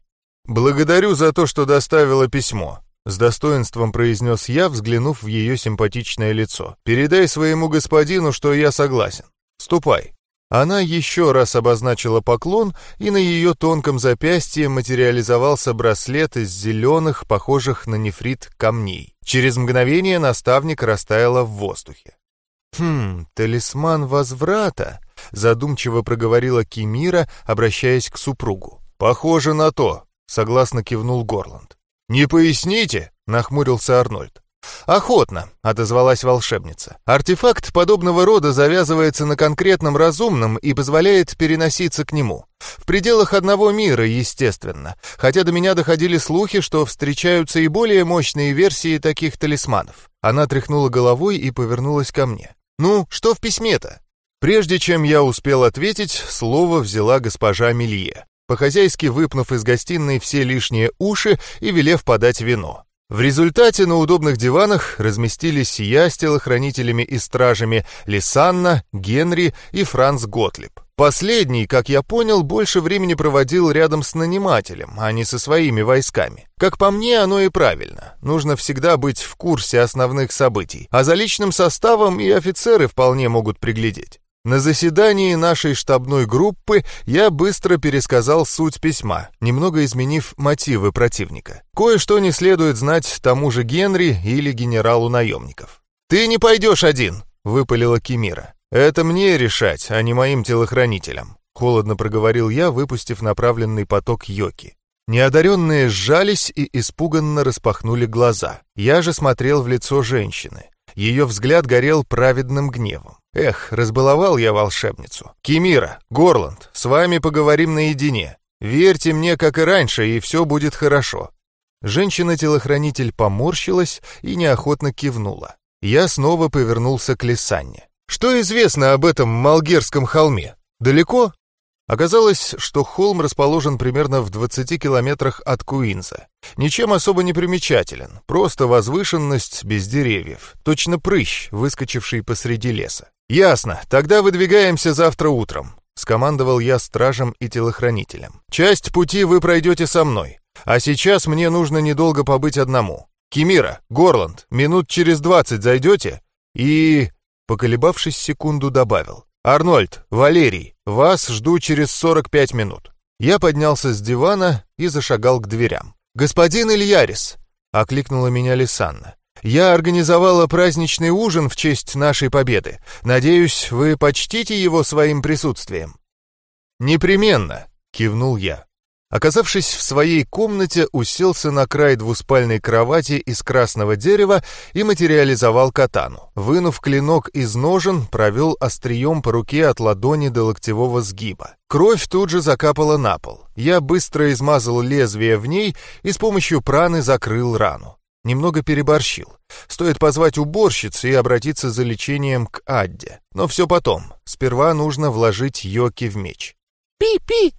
«Благодарю за то, что доставила письмо», с достоинством произнес я, взглянув в ее симпатичное лицо. «Передай своему господину, что я согласен. Ступай». Она еще раз обозначила поклон, и на ее тонком запястье материализовался браслет из зеленых, похожих на нефрит, камней. Через мгновение наставник растаяла в воздухе. «Хм, талисман возврата», — задумчиво проговорила Кимира, обращаясь к супругу. «Похоже на то», — согласно кивнул Горланд. «Не поясните?» — нахмурился Арнольд. «Охотно», — отозвалась волшебница. «Артефакт подобного рода завязывается на конкретном разумном и позволяет переноситься к нему. В пределах одного мира, естественно, хотя до меня доходили слухи, что встречаются и более мощные версии таких талисманов». Она тряхнула головой и повернулась ко мне. «Ну, что в письме-то?» Прежде чем я успел ответить, слово взяла госпожа Мелье по-хозяйски выпнув из гостиной все лишние уши и велев подать вино. В результате на удобных диванах разместились я с телохранителями и стражами Лисанна, Генри и Франц Готлиб. Последний, как я понял, больше времени проводил рядом с нанимателем, а не со своими войсками. Как по мне, оно и правильно. Нужно всегда быть в курсе основных событий, а за личным составом и офицеры вполне могут приглядеть. На заседании нашей штабной группы я быстро пересказал суть письма, немного изменив мотивы противника. Кое-что не следует знать тому же Генри или генералу наемников. «Ты не пойдешь один!» — выпалила Кимира. «Это мне решать, а не моим телохранителям», — холодно проговорил я, выпустив направленный поток йоки. Неодаренные сжались и испуганно распахнули глаза. Я же смотрел в лицо женщины. Ее взгляд горел праведным гневом. Эх, разбаловал я волшебницу. Кимира, Горланд, с вами поговорим наедине. Верьте мне, как и раньше, и все будет хорошо. Женщина-телохранитель поморщилась и неохотно кивнула. Я снова повернулся к Лисанне. Что известно об этом Малгерском холме? Далеко? Оказалось, что холм расположен примерно в 20 километрах от Куинза. Ничем особо не примечателен, просто возвышенность без деревьев, точно прыщ, выскочивший посреди леса. «Ясно, тогда выдвигаемся завтра утром», — скомандовал я стражем и телохранителем. «Часть пути вы пройдете со мной, а сейчас мне нужно недолго побыть одному. Кимира, Горланд, минут через двадцать зайдете и...» Поколебавшись секунду, добавил. «Арнольд, Валерий, вас жду через 45 минут». Я поднялся с дивана и зашагал к дверям. «Господин Ильярис!» — окликнула меня Лисанна. «Я организовала праздничный ужин в честь нашей победы. Надеюсь, вы почтите его своим присутствием». «Непременно!» — кивнул я. Оказавшись в своей комнате, уселся на край двуспальной кровати из красного дерева и материализовал катану. Вынув клинок из ножен, провел острием по руке от ладони до локтевого сгиба. Кровь тут же закапала на пол. Я быстро измазал лезвие в ней и с помощью праны закрыл рану. Немного переборщил. Стоит позвать уборщицу и обратиться за лечением к Адде. Но все потом. Сперва нужно вложить Йоки в меч. «Пи-пи!»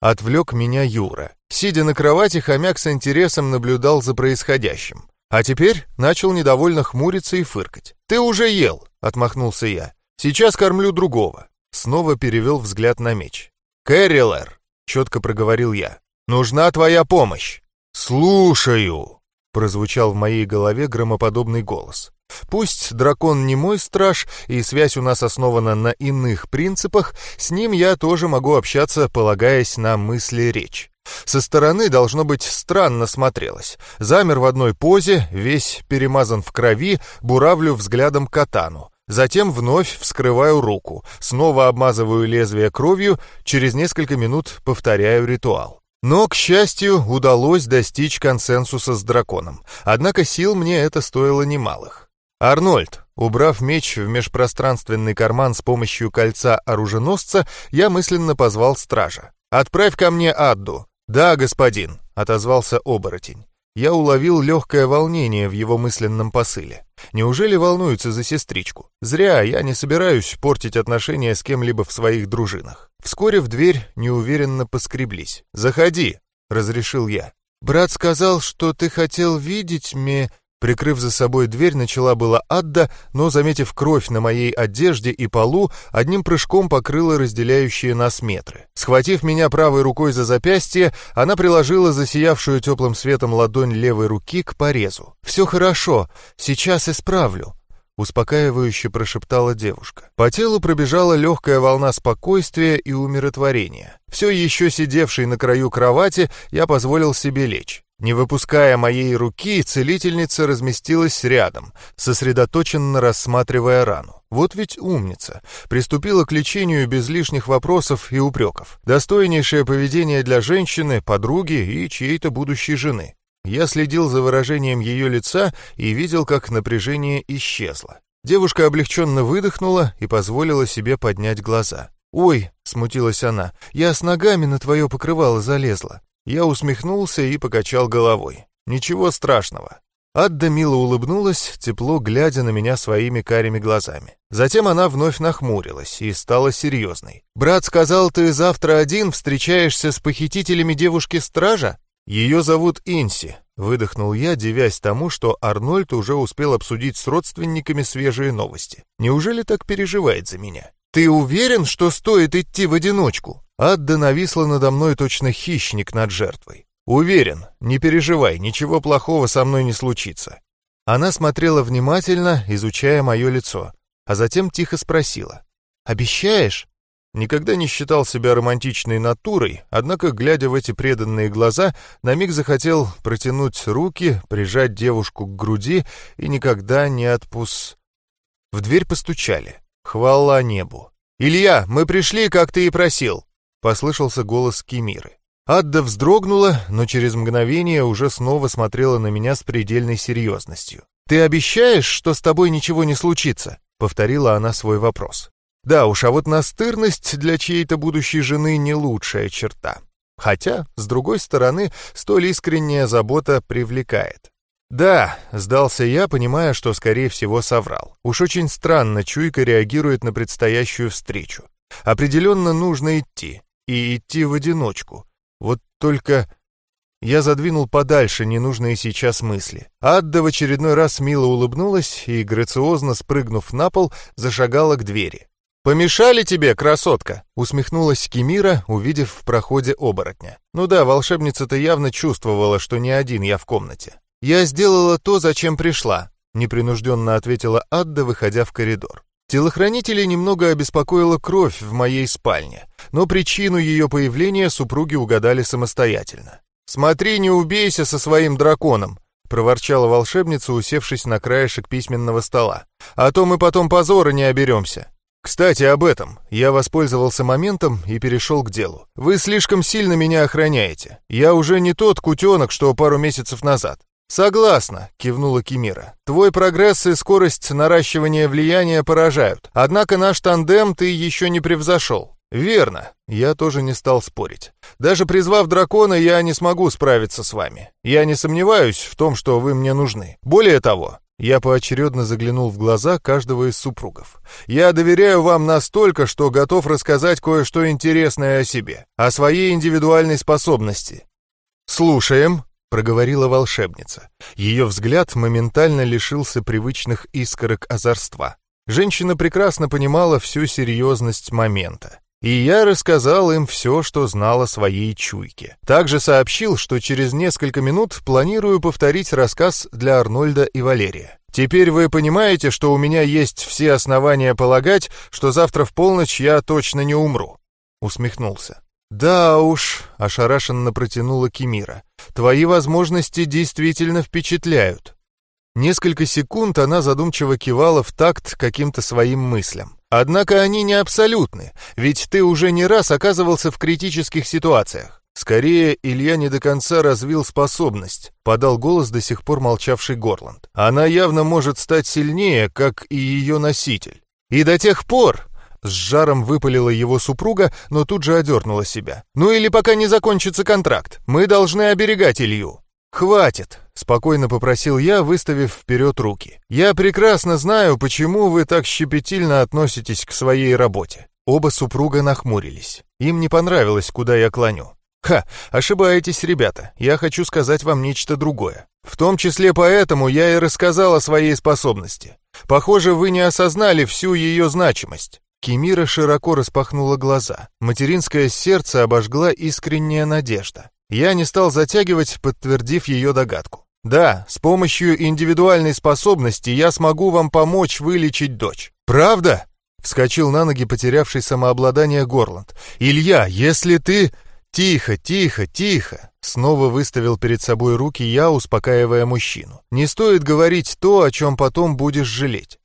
Отвлек меня Юра. Сидя на кровати, хомяк с интересом наблюдал за происходящим. А теперь начал недовольно хмуриться и фыркать. «Ты уже ел!» — отмахнулся я. «Сейчас кормлю другого». Снова перевел взгляд на меч. «Кэррилэр!» — четко проговорил я. «Нужна твоя помощь!» «Слушаю!» — прозвучал в моей голове громоподобный голос. Пусть дракон не мой страж, и связь у нас основана на иных принципах, с ним я тоже могу общаться, полагаясь на мысли речь. Со стороны, должно быть, странно смотрелось. Замер в одной позе, весь перемазан в крови, буравлю взглядом катану. Затем вновь вскрываю руку, снова обмазываю лезвие кровью, через несколько минут повторяю ритуал. Но, к счастью, удалось достичь консенсуса с драконом. Однако сил мне это стоило немалых. «Арнольд!» Убрав меч в межпространственный карман с помощью кольца оруженосца, я мысленно позвал стража. «Отправь ко мне Адду!» «Да, господин!» — отозвался оборотень. Я уловил легкое волнение в его мысленном посыле. Неужели волнуется за сестричку? Зря, я не собираюсь портить отношения с кем-либо в своих дружинах. Вскоре в дверь неуверенно поскреблись. «Заходи!» — разрешил я. «Брат сказал, что ты хотел видеть мне...» Прикрыв за собой дверь, начала была Адда, но, заметив кровь на моей одежде и полу, одним прыжком покрыла разделяющие нас метры. Схватив меня правой рукой за запястье, она приложила засиявшую теплым светом ладонь левой руки к порезу. «Все хорошо, сейчас исправлю», — успокаивающе прошептала девушка. По телу пробежала легкая волна спокойствия и умиротворения. Все еще сидевший на краю кровати, я позволил себе лечь. Не выпуская моей руки, целительница разместилась рядом, сосредоточенно рассматривая рану. Вот ведь умница. Приступила к лечению без лишних вопросов и упреков. Достойнейшее поведение для женщины, подруги и чьей-то будущей жены. Я следил за выражением ее лица и видел, как напряжение исчезло. Девушка облегченно выдохнула и позволила себе поднять глаза. «Ой», — смутилась она, — «я с ногами на твое покрывало залезла». Я усмехнулся и покачал головой. Ничего страшного. Адда мило улыбнулась, тепло глядя на меня своими карими глазами. Затем она вновь нахмурилась и стала серьезной. «Брат сказал, ты завтра один встречаешься с похитителями девушки-стража?» «Ее зовут Инси», Выдохнул я, девясь тому, что Арнольд уже успел обсудить с родственниками свежие новости. Неужели так переживает за меня? «Ты уверен, что стоит идти в одиночку?» Адда нависла надо мной точно хищник над жертвой. «Уверен, не переживай, ничего плохого со мной не случится». Она смотрела внимательно, изучая мое лицо, а затем тихо спросила. «Обещаешь?» Никогда не считал себя романтичной натурой, однако, глядя в эти преданные глаза, на миг захотел протянуть руки, прижать девушку к груди и никогда не отпус... В дверь постучали. Хвала небу. «Илья, мы пришли, как ты и просил!» — послышался голос Кемиры. Адда вздрогнула, но через мгновение уже снова смотрела на меня с предельной серьезностью. «Ты обещаешь, что с тобой ничего не случится?» — повторила она свой вопрос. Да уж, а вот настырность для чьей-то будущей жены не лучшая черта. Хотя, с другой стороны, столь искренняя забота привлекает. «Да», — сдался я, понимая, что, скорее всего, соврал. Уж очень странно Чуйка реагирует на предстоящую встречу. Определенно нужно идти. И идти в одиночку. Вот только... Я задвинул подальше ненужные сейчас мысли. Адда в очередной раз мило улыбнулась и, грациозно спрыгнув на пол, зашагала к двери. «Помешали тебе, красотка?» — усмехнулась Кемира, увидев в проходе оборотня. «Ну да, волшебница-то явно чувствовала, что не один я в комнате». «Я сделала то, зачем пришла», — непринужденно ответила Адда, выходя в коридор. Телохранителей немного обеспокоила кровь в моей спальне, но причину ее появления супруги угадали самостоятельно. «Смотри, не убейся со своим драконом», — проворчала волшебница, усевшись на краешек письменного стола. «А то мы потом позора не оберемся». «Кстати, об этом. Я воспользовался моментом и перешел к делу. Вы слишком сильно меня охраняете. Я уже не тот кутенок, что пару месяцев назад». «Согласна», — кивнула Кимира. «Твой прогресс и скорость наращивания влияния поражают. Однако наш тандем ты еще не превзошел». «Верно. Я тоже не стал спорить. Даже призвав дракона, я не смогу справиться с вами. Я не сомневаюсь в том, что вы мне нужны. Более того, я поочередно заглянул в глаза каждого из супругов. «Я доверяю вам настолько, что готов рассказать кое-что интересное о себе, о своей индивидуальной способности». «Слушаем», — проговорила волшебница. Ее взгляд моментально лишился привычных искорок озорства. Женщина прекрасно понимала всю серьезность момента. И я рассказал им все, что знал о своей чуйке. Также сообщил, что через несколько минут планирую повторить рассказ для Арнольда и Валерия. Теперь вы понимаете, что у меня есть все основания полагать, что завтра в полночь я точно не умру?» Усмехнулся. «Да уж», — ошарашенно протянула Кимира, — «твои возможности действительно впечатляют». Несколько секунд она задумчиво кивала в такт каким-то своим мыслям. Однако они не абсолютны, ведь ты уже не раз оказывался в критических ситуациях. Скорее, Илья не до конца развил способность, подал голос до сих пор молчавший Горланд. Она явно может стать сильнее, как и ее носитель. И до тех пор, с жаром выпалила его супруга, но тут же одернула себя. «Ну или пока не закончится контракт, мы должны оберегать Илью». «Хватит», — спокойно попросил я, выставив вперед руки. «Я прекрасно знаю, почему вы так щепетильно относитесь к своей работе». Оба супруга нахмурились. Им не понравилось, куда я клоню. Ха, ошибаетесь, ребята. Я хочу сказать вам нечто другое. В том числе поэтому я и рассказал о своей способности. Похоже, вы не осознали всю ее значимость. Кемира широко распахнула глаза. Материнское сердце обожгла искренняя надежда. Я не стал затягивать, подтвердив ее догадку. Да, с помощью индивидуальной способности я смогу вам помочь вылечить дочь. Правда? Вскочил на ноги потерявший самообладание Горланд. Илья, если ты... Тихо, тихо, тихо. Снова выставил перед собой руки я, успокаивая мужчину. Не стоит говорить то, о чем потом будешь жалеть.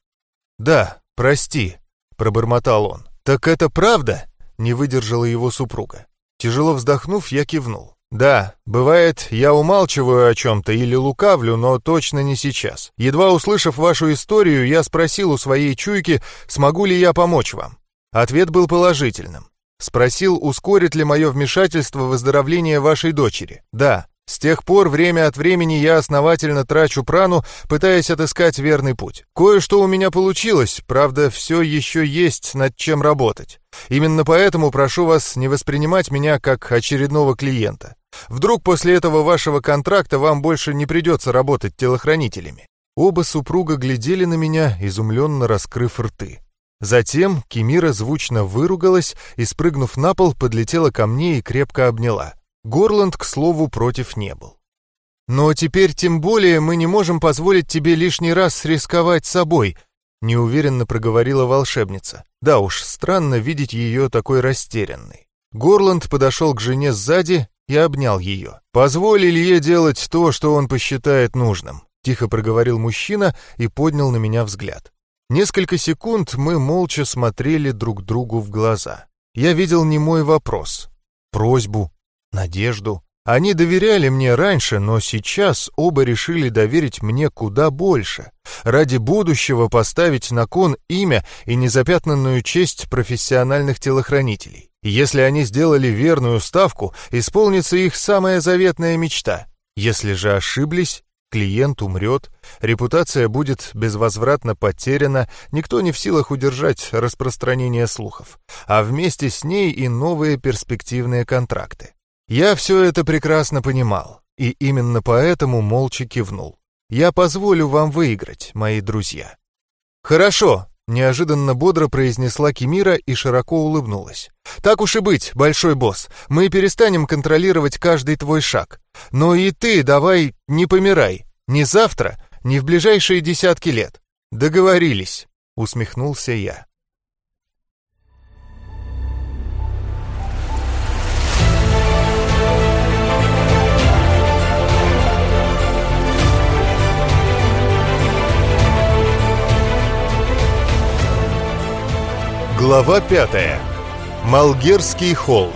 Да, прости, пробормотал он. Так это правда? Не выдержала его супруга. Тяжело вздохнув, я кивнул. «Да, бывает, я умалчиваю о чем-то или лукавлю, но точно не сейчас. Едва услышав вашу историю, я спросил у своей чуйки, смогу ли я помочь вам. Ответ был положительным. Спросил, ускорит ли мое вмешательство выздоровление вашей дочери. Да, с тех пор время от времени я основательно трачу прану, пытаясь отыскать верный путь. Кое-что у меня получилось, правда, все еще есть над чем работать. Именно поэтому прошу вас не воспринимать меня как очередного клиента. Вдруг после этого вашего контракта вам больше не придется работать телохранителями?» Оба супруга глядели на меня, изумленно раскрыв рты. Затем Кемира звучно выругалась и, спрыгнув на пол, подлетела ко мне и крепко обняла. Горланд, к слову, против не был. «Но теперь тем более мы не можем позволить тебе лишний раз рисковать собой», неуверенно проговорила волшебница. Да уж, странно видеть ее такой растерянной. Горланд подошел к жене сзади и обнял ее. «Позволь Илье делать то, что он посчитает нужным», тихо проговорил мужчина и поднял на меня взгляд. Несколько секунд мы молча смотрели друг другу в глаза. Я видел не мой вопрос, просьбу, надежду. Они доверяли мне раньше, но сейчас оба решили доверить мне куда больше. Ради будущего поставить на кон имя и незапятнанную честь профессиональных телохранителей. Если они сделали верную ставку, исполнится их самая заветная мечта. Если же ошиблись, клиент умрет, репутация будет безвозвратно потеряна, никто не в силах удержать распространение слухов, а вместе с ней и новые перспективные контракты. Я все это прекрасно понимал, и именно поэтому молча кивнул. Я позволю вам выиграть, мои друзья. Хорошо, неожиданно бодро произнесла Кимира и широко улыбнулась. Так уж и быть, большой босс, мы перестанем контролировать каждый твой шаг. Но и ты давай не помирай, ни завтра, ни в ближайшие десятки лет. Договорились, усмехнулся я. Глава пятая. Малгерский холл.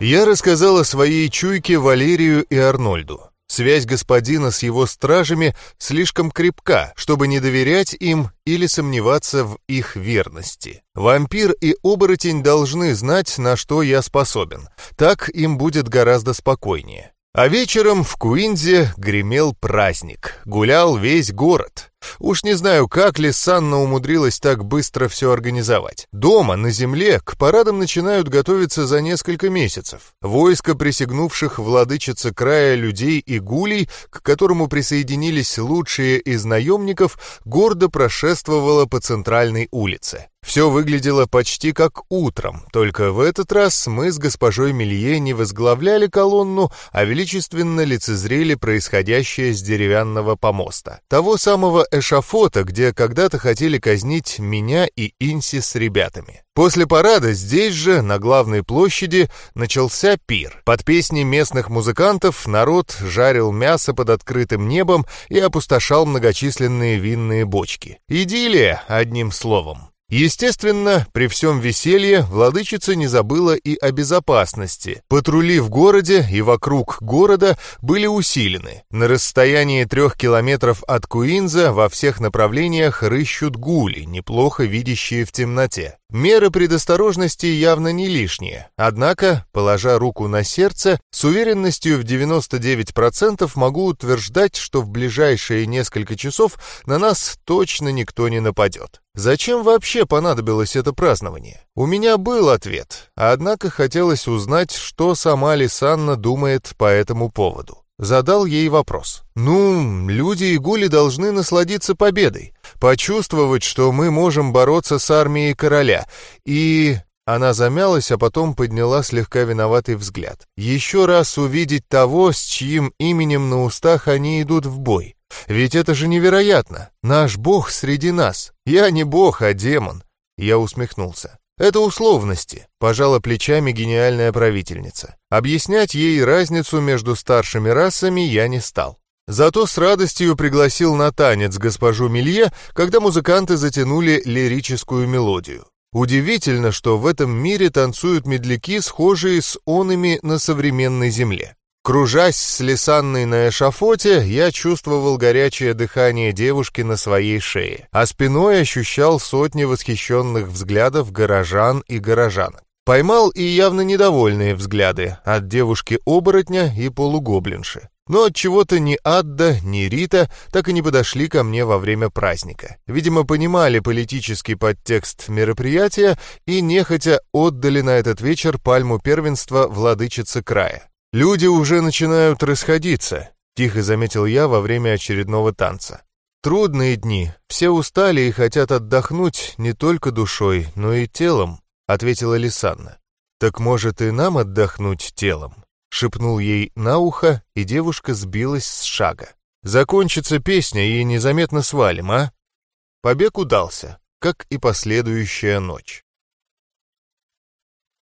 Я рассказал о своей чуйке Валерию и Арнольду. Связь господина с его стражами слишком крепка, чтобы не доверять им или сомневаться в их верности. Вампир и оборотень должны знать, на что я способен. Так им будет гораздо спокойнее. А вечером в Куинзе гремел праздник. Гулял весь город. Уж не знаю, как ли Санна умудрилась так быстро все организовать. Дома, на земле, к парадам начинают готовиться за несколько месяцев. Войско присягнувших владычица края людей и гулей, к которому присоединились лучшие из наемников, гордо прошествовало по центральной улице. Все выглядело почти как утром, только в этот раз мы с госпожой Мелье не возглавляли колонну, а величественно лицезрели происходящее с деревянного помоста. Того самого эшафота, где когда-то хотели казнить меня и Инси с ребятами. После парада здесь же, на главной площади, начался пир. Под песни местных музыкантов народ жарил мясо под открытым небом и опустошал многочисленные винные бочки. Идиллия, одним словом. Естественно, при всем веселье владычица не забыла и о безопасности. Патрули в городе и вокруг города были усилены. На расстоянии трех километров от Куинза во всех направлениях рыщут гули, неплохо видящие в темноте. Меры предосторожности явно не лишние, однако, положа руку на сердце, с уверенностью в 99% могу утверждать, что в ближайшие несколько часов на нас точно никто не нападет. Зачем вообще понадобилось это празднование? У меня был ответ, однако хотелось узнать, что сама Лисанна думает по этому поводу. Задал ей вопрос. «Ну, люди и гули должны насладиться победой, почувствовать, что мы можем бороться с армией короля, и...» Она замялась, а потом подняла слегка виноватый взгляд. «Еще раз увидеть того, с чьим именем на устах они идут в бой. Ведь это же невероятно! Наш бог среди нас! Я не бог, а демон!» Я усмехнулся. Это условности, пожала плечами гениальная правительница. Объяснять ей разницу между старшими расами я не стал. Зато с радостью пригласил на танец госпожу Милье, когда музыканты затянули лирическую мелодию. Удивительно, что в этом мире танцуют медляки, схожие с онами на современной земле. Кружась с Лисанной на эшафоте, я чувствовал горячее дыхание девушки на своей шее, а спиной ощущал сотни восхищенных взглядов горожан и горожанок. Поймал и явно недовольные взгляды от девушки-оборотня и полугоблинши. Но от чего-то ни Адда, ни Рита так и не подошли ко мне во время праздника. Видимо, понимали политический подтекст мероприятия и нехотя отдали на этот вечер пальму первенства владычицы края. «Люди уже начинают расходиться», — тихо заметил я во время очередного танца. «Трудные дни, все устали и хотят отдохнуть не только душой, но и телом», — ответила Лисанна. «Так может и нам отдохнуть телом?» Шепнул ей на ухо, и девушка сбилась с шага. «Закончится песня, и незаметно свалим, а?» Побег удался, как и последующая ночь.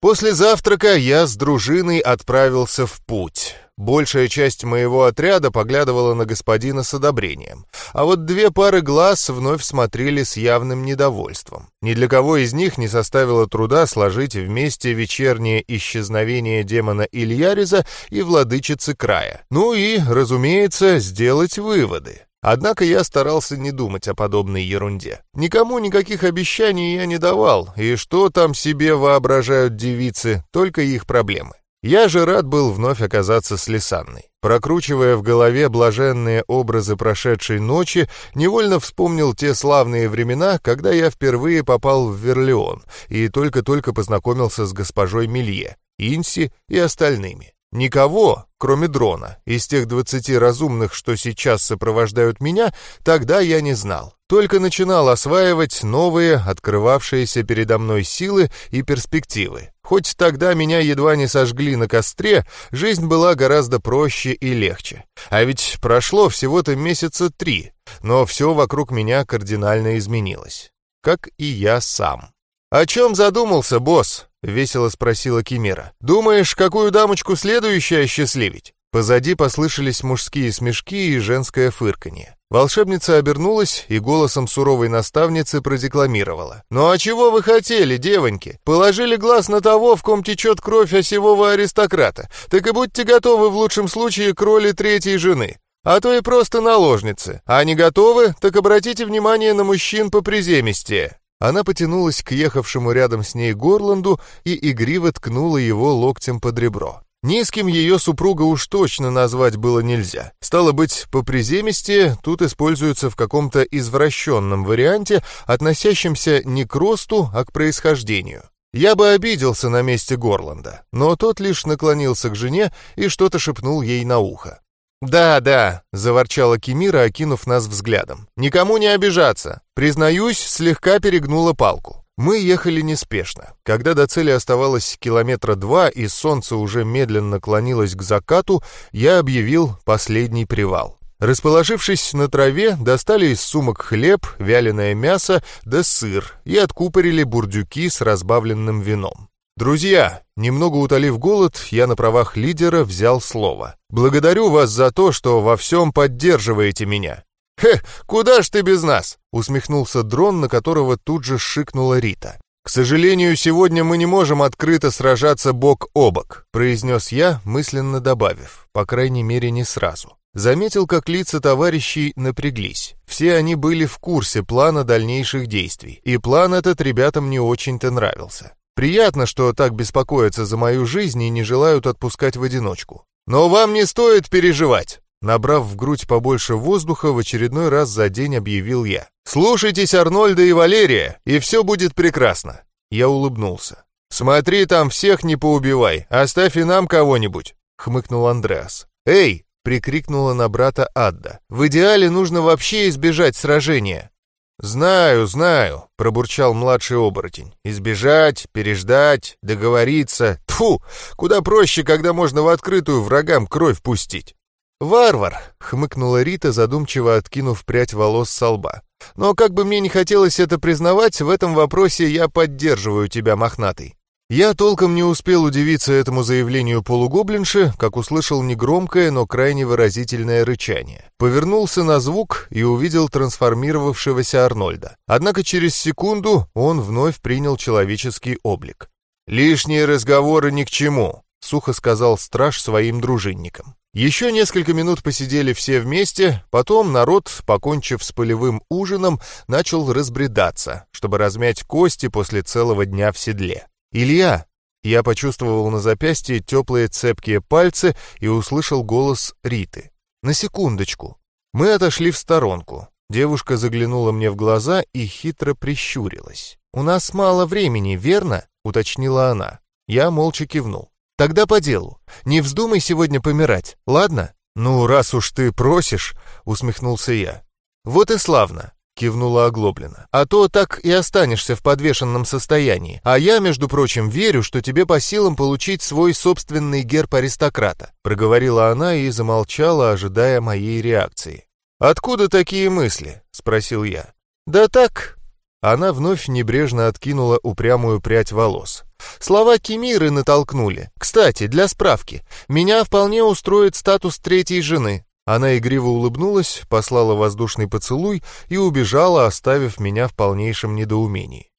После завтрака я с дружиной отправился в путь. Большая часть моего отряда поглядывала на господина с одобрением, а вот две пары глаз вновь смотрели с явным недовольством. Ни для кого из них не составило труда сложить вместе вечернее исчезновение демона Ильяриза и владычицы края. Ну и, разумеется, сделать выводы. Однако я старался не думать о подобной ерунде. Никому никаких обещаний я не давал, и что там себе воображают девицы, только их проблемы. Я же рад был вновь оказаться с Лисанной. Прокручивая в голове блаженные образы прошедшей ночи, невольно вспомнил те славные времена, когда я впервые попал в Верлеон и только-только познакомился с госпожой Милье, Инси и остальными. Никого, кроме дрона, из тех двадцати разумных, что сейчас сопровождают меня, тогда я не знал. Только начинал осваивать новые, открывавшиеся передо мной силы и перспективы. Хоть тогда меня едва не сожгли на костре, жизнь была гораздо проще и легче. А ведь прошло всего-то месяца три, но все вокруг меня кардинально изменилось. Как и я сам. «О чем задумался, босс?» — весело спросила Кимера. «Думаешь, какую дамочку следующее осчастливить?» Позади послышались мужские смешки и женское фырканье. Волшебница обернулась и голосом суровой наставницы продекламировала. «Ну а чего вы хотели, девоньки? Положили глаз на того, в ком течет кровь осевого аристократа. Так и будьте готовы в лучшем случае к роли третьей жены. А то и просто наложницы. А не готовы, так обратите внимание на мужчин по приземистее». Она потянулась к ехавшему рядом с ней Горланду и игриво ткнула его локтем под ребро. Низким ее супруга уж точно назвать было нельзя. Стало быть, по приземисти тут используется в каком-то извращенном варианте, относящемся не к росту, а к происхождению. Я бы обиделся на месте Горланда, но тот лишь наклонился к жене и что-то шепнул ей на ухо. «Да, да», — заворчала Кемира, окинув нас взглядом. «Никому не обижаться. Признаюсь, слегка перегнула палку. Мы ехали неспешно. Когда до цели оставалось километра два и солнце уже медленно клонилось к закату, я объявил последний привал. Расположившись на траве, достали из сумок хлеб, вяленое мясо да сыр и откупорили бурдюки с разбавленным вином. «Друзья, немного утолив голод, я на правах лидера взял слово. Благодарю вас за то, что во всем поддерживаете меня». «Хе, куда ж ты без нас?» — усмехнулся дрон, на которого тут же шикнула Рита. «К сожалению, сегодня мы не можем открыто сражаться бок о бок», — произнес я, мысленно добавив, по крайней мере, не сразу. Заметил, как лица товарищей напряглись. Все они были в курсе плана дальнейших действий, и план этот ребятам не очень-то нравился. Приятно, что так беспокоятся за мою жизнь и не желают отпускать в одиночку. Но вам не стоит переживать. Набрав в грудь побольше воздуха, в очередной раз за день объявил я. «Слушайтесь Арнольда и Валерия, и все будет прекрасно». Я улыбнулся. «Смотри там, всех не поубивай, оставь и нам кого-нибудь», — хмыкнул Андреас. «Эй!» — прикрикнула на брата Адда. «В идеале нужно вообще избежать сражения. «Знаю, знаю», — пробурчал младший оборотень. «Избежать, переждать, договориться. Тфу, куда проще, когда можно в открытую врагам кровь пустить». «Варвар!» — хмыкнула Рита, задумчиво откинув прядь волос со лба. «Но как бы мне не хотелось это признавать, в этом вопросе я поддерживаю тебя, мохнатый. Я толком не успел удивиться этому заявлению полугоблинши, как услышал негромкое, но крайне выразительное рычание. Повернулся на звук и увидел трансформировавшегося Арнольда. Однако через секунду он вновь принял человеческий облик. «Лишние разговоры ни к чему», — сухо сказал страж своим дружинникам. Еще несколько минут посидели все вместе, потом народ, покончив с полевым ужином, начал разбредаться, чтобы размять кости после целого дня в седле. «Илья!» Я почувствовал на запястье теплые цепкие пальцы и услышал голос Риты. на секундочку». Мы отошли в сторонку. Девушка заглянула мне в глаза и хитро прищурилась. «У нас мало времени, верно?» — уточнила она. Я молча кивнул. «Тогда по делу. Не вздумай сегодня помирать, ладно?» «Ну, раз уж ты просишь», — усмехнулся я. «Вот и славно», — кивнула Оглоблина. «А то так и останешься в подвешенном состоянии. А я, между прочим, верю, что тебе по силам получить свой собственный герб аристократа», — проговорила она и замолчала, ожидая моей реакции. «Откуда такие мысли?» — спросил я. «Да так, она вновь небрежно откинула упрямую прядь волос. Слова Кемиры натолкнули. Кстати, для справки, меня вполне устроит статус третьей жены. Она игриво улыбнулась, послала воздушный поцелуй и убежала, оставив меня в полнейшем недоумении.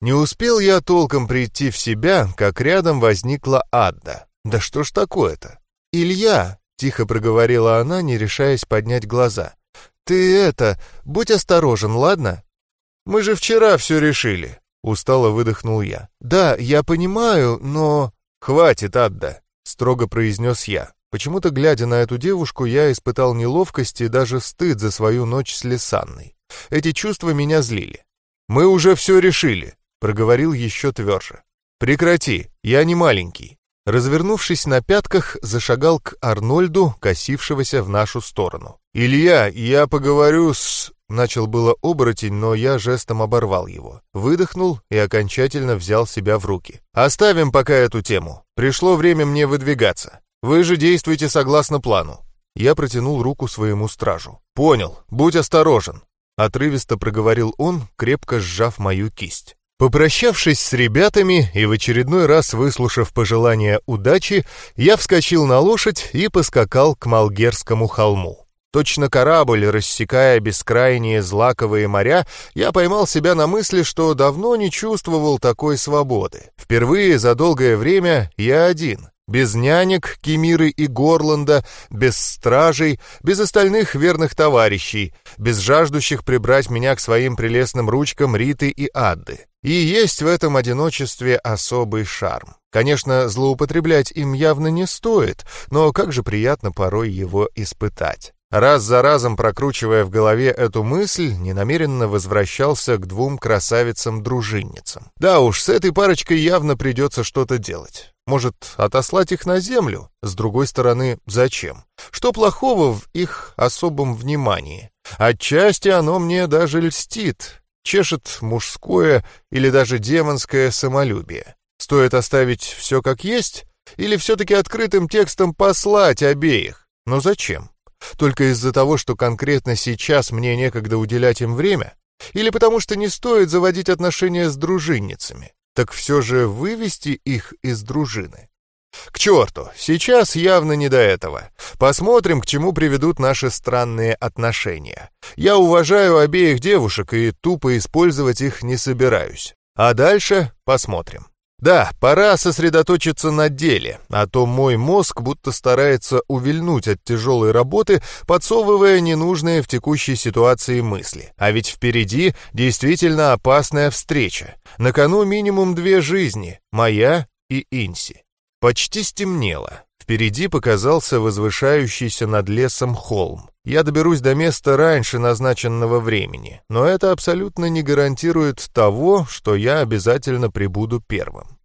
Не успел я толком прийти в себя, как рядом возникла Адда. Да что ж такое-то? Илья, тихо проговорила она, не решаясь поднять глаза. Ты это, будь осторожен, ладно? «Мы же вчера все решили», — устало выдохнул я. «Да, я понимаю, но...» «Хватит, Адда», — строго произнес я. Почему-то, глядя на эту девушку, я испытал неловкость и даже стыд за свою ночь с Лисанной. Эти чувства меня злили. «Мы уже все решили», — проговорил еще тверже. «Прекрати, я не маленький». Развернувшись на пятках, зашагал к Арнольду, косившегося в нашу сторону. «Илья, я поговорю с...» Начал было оборотень, но я жестом оборвал его. Выдохнул и окончательно взял себя в руки. «Оставим пока эту тему. Пришло время мне выдвигаться. Вы же действуйте согласно плану». Я протянул руку своему стражу. «Понял. Будь осторожен», — отрывисто проговорил он, крепко сжав мою кисть. Попрощавшись с ребятами и в очередной раз выслушав пожелания удачи, я вскочил на лошадь и поскакал к Малгерскому холму. Точно корабль, рассекая бескрайние злаковые моря, я поймал себя на мысли, что давно не чувствовал такой свободы. Впервые за долгое время я один. Без нянек, Кемиры и Горланда, без стражей, без остальных верных товарищей, без жаждущих прибрать меня к своим прелестным ручкам Риты и Адды. И есть в этом одиночестве особый шарм. Конечно, злоупотреблять им явно не стоит, но как же приятно порой его испытать. Раз за разом прокручивая в голове эту мысль, ненамеренно возвращался к двум красавицам-дружинницам. Да уж, с этой парочкой явно придется что-то делать. Может, отослать их на землю? С другой стороны, зачем? Что плохого в их особом внимании? Отчасти оно мне даже льстит, чешет мужское или даже демонское самолюбие. Стоит оставить все как есть? Или все-таки открытым текстом послать обеих? Но зачем? Только из-за того, что конкретно сейчас мне некогда уделять им время? Или потому что не стоит заводить отношения с дружинницами? Так все же вывести их из дружины. К черту, сейчас явно не до этого. Посмотрим, к чему приведут наши странные отношения. Я уважаю обеих девушек и тупо использовать их не собираюсь. А дальше посмотрим. Да, пора сосредоточиться на деле, а то мой мозг будто старается увильнуть от тяжелой работы, подсовывая ненужные в текущей ситуации мысли. А ведь впереди действительно опасная встреча. На кону минимум две жизни, моя и Инси. Почти стемнело. Впереди показался возвышающийся над лесом холм. Я доберусь до места раньше назначенного времени, но это абсолютно не гарантирует того, что я обязательно прибуду первым.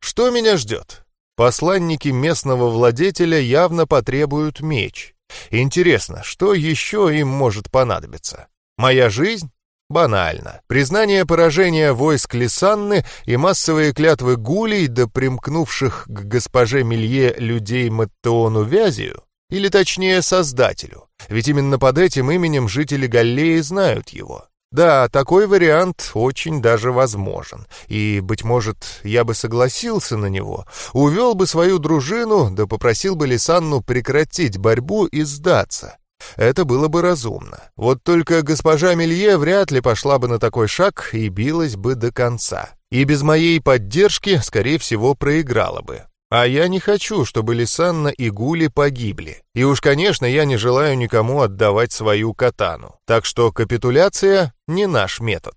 Что меня ждет? Посланники местного владетеля явно потребуют меч. Интересно, что еще им может понадобиться? Моя жизнь? Банально. Признание поражения войск Лисанны и массовые клятвы гулей до примкнувших к госпоже Милье людей Маттеону Вязию? Или точнее, Создателю? Ведь именно под этим именем жители Галлеи знают его. Да, такой вариант очень даже возможен. И, быть может, я бы согласился на него, увел бы свою дружину, да попросил бы Лисанну прекратить борьбу и сдаться. Это было бы разумно. Вот только госпожа Мелье вряд ли пошла бы на такой шаг и билась бы до конца. И без моей поддержки, скорее всего, проиграла бы. А я не хочу, чтобы Лисанна и Гули погибли. И уж, конечно, я не желаю никому отдавать свою катану. Так что капитуляция не наш метод.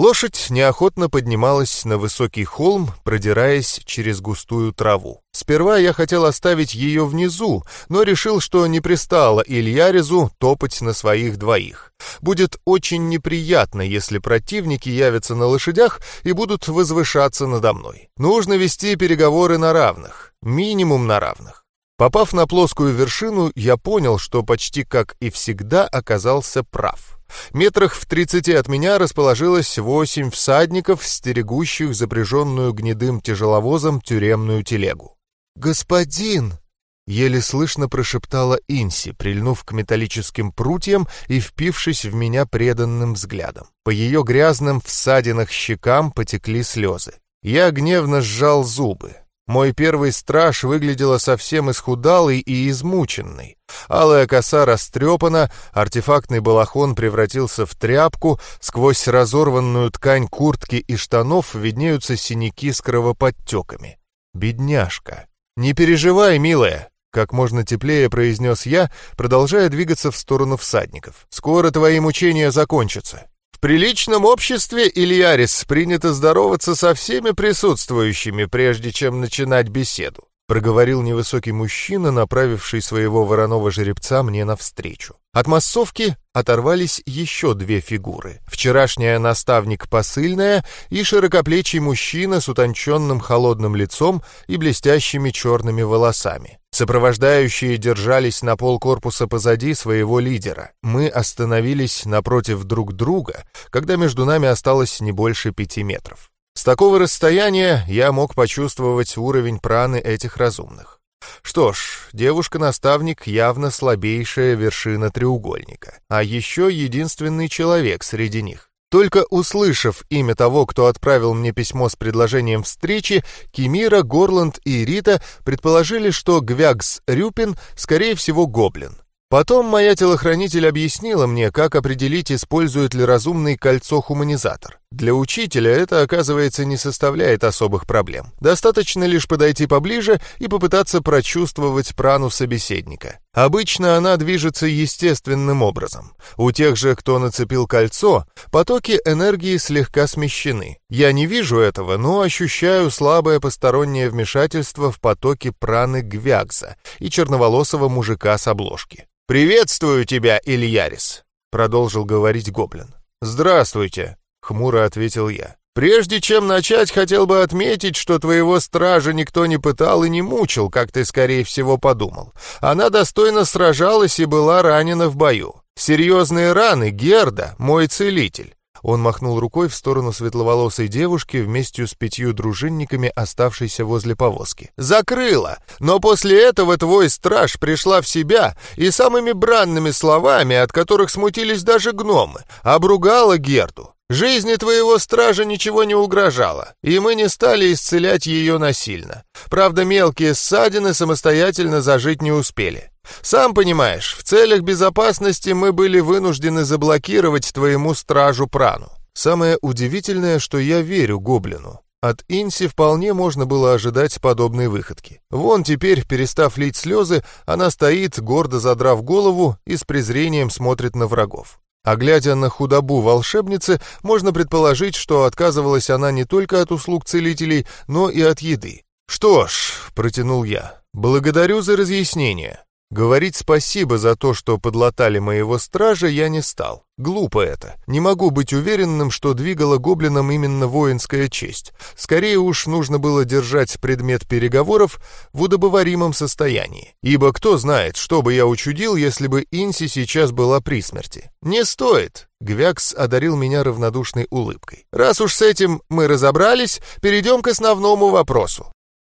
Лошадь неохотно поднималась на высокий холм, продираясь через густую траву. Сперва я хотел оставить ее внизу, но решил, что не пристало Ильярезу топать на своих двоих. Будет очень неприятно, если противники явятся на лошадях и будут возвышаться надо мной. Нужно вести переговоры на равных, минимум на равных. Попав на плоскую вершину, я понял, что почти как и всегда оказался прав. Метрах в тридцати от меня расположилось восемь всадников, стерегущих запряженную гнедым тяжеловозом тюремную телегу. «Господин!» — еле слышно прошептала Инси, прильнув к металлическим прутьям и впившись в меня преданным взглядом. По ее грязным всадинах щекам потекли слезы. Я гневно сжал зубы. Мой первый страж выглядела совсем исхудалой и измученной. Алая коса растрепана, артефактный балахон превратился в тряпку, сквозь разорванную ткань куртки и штанов виднеются синяки с кровоподтеками. Бедняжка. «Не переживай, милая!» — как можно теплее произнес я, продолжая двигаться в сторону всадников. «Скоро твои мучения закончатся. В приличном обществе, Ильярис, принято здороваться со всеми присутствующими, прежде чем начинать беседу проговорил невысокий мужчина, направивший своего вороного жеребца мне навстречу. От массовки оторвались еще две фигуры. Вчерашняя наставник посыльная и широкоплечий мужчина с утонченным холодным лицом и блестящими черными волосами. Сопровождающие держались на пол корпуса позади своего лидера. Мы остановились напротив друг друга, когда между нами осталось не больше пяти метров. С такого расстояния я мог почувствовать уровень праны этих разумных. Что ж, девушка-наставник явно слабейшая вершина треугольника, а еще единственный человек среди них. Только услышав имя того, кто отправил мне письмо с предложением встречи, Кимира, Горланд и Рита предположили, что Гвягс Рюпин, скорее всего, гоблин. Потом моя телохранитель объяснила мне, как определить, использует ли разумный кольцо-хуманизатор. Для учителя это, оказывается, не составляет особых проблем. Достаточно лишь подойти поближе и попытаться прочувствовать прану собеседника. Обычно она движется естественным образом. У тех же, кто нацепил кольцо, потоки энергии слегка смещены. Я не вижу этого, но ощущаю слабое постороннее вмешательство в потоки праны Гвягза и черноволосого мужика с обложки. «Приветствую тебя, Ильярис», — продолжил говорить гоблин. «Здравствуйте», — хмуро ответил я. «Прежде чем начать, хотел бы отметить, что твоего стража никто не пытал и не мучил, как ты, скорее всего, подумал. Она достойно сражалась и была ранена в бою. Серьезные раны Герда, мой целитель. Он махнул рукой в сторону светловолосой девушки вместе с пятью дружинниками, оставшейся возле повозки. «Закрыла! Но после этого твой страж пришла в себя и самыми бранными словами, от которых смутились даже гномы, обругала Герду. Жизни твоего стража ничего не угрожало, и мы не стали исцелять ее насильно. Правда, мелкие ссадины самостоятельно зажить не успели. Сам понимаешь, в целях безопасности мы были вынуждены заблокировать твоему стражу прану. Самое удивительное, что я верю гоблину. От Инси вполне можно было ожидать подобной выходки. Вон теперь, перестав лить слезы, она стоит, гордо задрав голову и с презрением смотрит на врагов. А глядя на худобу волшебницы, можно предположить, что отказывалась она не только от услуг целителей, но и от еды. «Что ж», — протянул я, — «благодарю за разъяснение. Говорить спасибо за то, что подлатали моего стража, я не стал. Глупо это. Не могу быть уверенным, что двигала гоблином именно воинская честь. Скорее уж нужно было держать предмет переговоров в удобоваримом состоянии. Ибо кто знает, что бы я учудил, если бы Инси сейчас была при смерти. Не стоит. Гвякс одарил меня равнодушной улыбкой. «Раз уж с этим мы разобрались, перейдем к основному вопросу.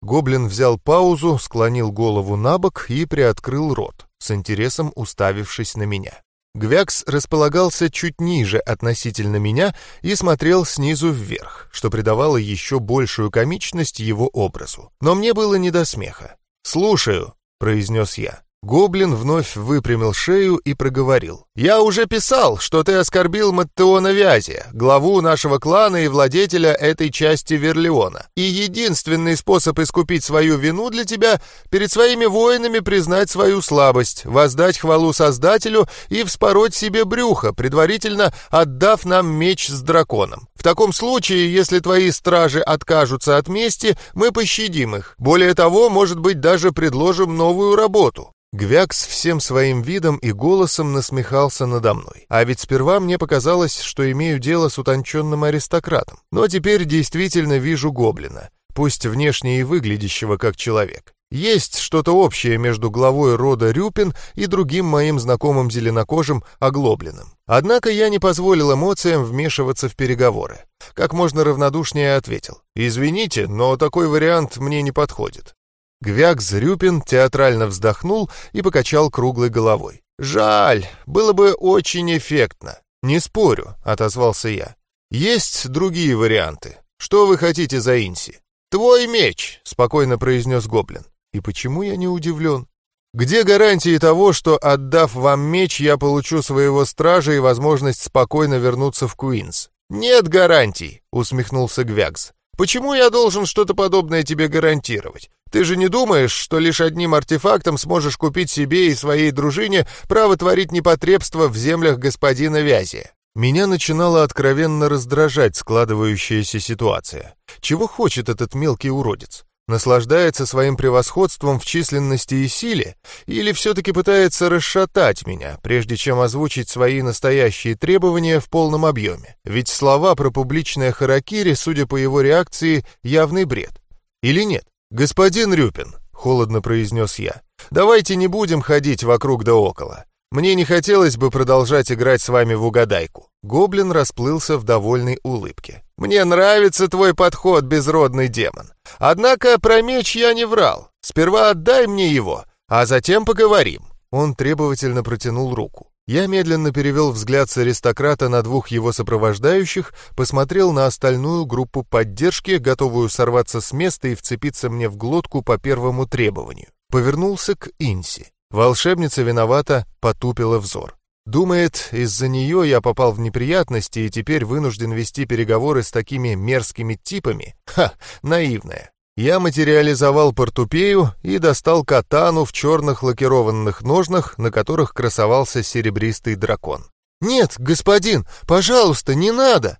Гоблин взял паузу, склонил голову на бок и приоткрыл рот, с интересом уставившись на меня. Гвякс располагался чуть ниже относительно меня и смотрел снизу вверх, что придавало еще большую комичность его образу. Но мне было не до смеха. «Слушаю», — произнес я. Гоблин вновь выпрямил шею и проговорил. «Я уже писал, что ты оскорбил Маттеона Вязия, главу нашего клана и владетеля этой части Верлеона. И единственный способ искупить свою вину для тебя — перед своими воинами признать свою слабость, воздать хвалу Создателю и вспороть себе брюхо, предварительно отдав нам меч с драконом. В таком случае, если твои стражи откажутся от мести, мы пощадим их. Более того, может быть, даже предложим новую работу. Гвякс всем своим видом и голосом насмехался надо мной. А ведь сперва мне показалось, что имею дело с утонченным аристократом. Но теперь действительно вижу гоблина, пусть внешне и выглядящего как человек. Есть что-то общее между главой рода Рюпин и другим моим знакомым зеленокожим оглобленным. Однако я не позволил эмоциям вмешиваться в переговоры. Как можно равнодушнее ответил. «Извините, но такой вариант мне не подходит. Гвяк Зрюпин театрально вздохнул и покачал круглой головой. «Жаль, было бы очень эффектно». «Не спорю», — отозвался я. «Есть другие варианты. Что вы хотите за Инси?» «Твой меч», — спокойно произнес Гоблин. «И почему я не удивлен?» «Где гарантии того, что, отдав вам меч, я получу своего стража и возможность спокойно вернуться в Куинс?» «Нет гарантий», — усмехнулся Гвягс. «Почему я должен что-то подобное тебе гарантировать? Ты же не думаешь, что лишь одним артефактом сможешь купить себе и своей дружине право творить непотребство в землях господина Вязи?» Меня начинала откровенно раздражать складывающаяся ситуация. Чего хочет этот мелкий уродец? Наслаждается своим превосходством в численности и силе? Или все-таки пытается расшатать меня, прежде чем озвучить свои настоящие требования в полном объеме? Ведь слова про публичное харакири, судя по его реакции, явный бред. Или нет? «Господин Рюпин», — холодно произнес я, — «давайте не будем ходить вокруг да около. Мне не хотелось бы продолжать играть с вами в угадайку». Гоблин расплылся в довольной улыбке. «Мне нравится твой подход, безродный демон. Однако про меч я не врал. Сперва отдай мне его, а затем поговорим». Он требовательно протянул руку. Я медленно перевел взгляд с аристократа на двух его сопровождающих, посмотрел на остальную группу поддержки, готовую сорваться с места и вцепиться мне в глотку по первому требованию. Повернулся к Инси. Волшебница виновата, потупила взор. Думает, из-за нее я попал в неприятности и теперь вынужден вести переговоры с такими мерзкими типами? Ха, наивная. Я материализовал портупею и достал катану в черных лакированных ножнах, на которых красовался серебристый дракон. «Нет, господин, пожалуйста, не надо!»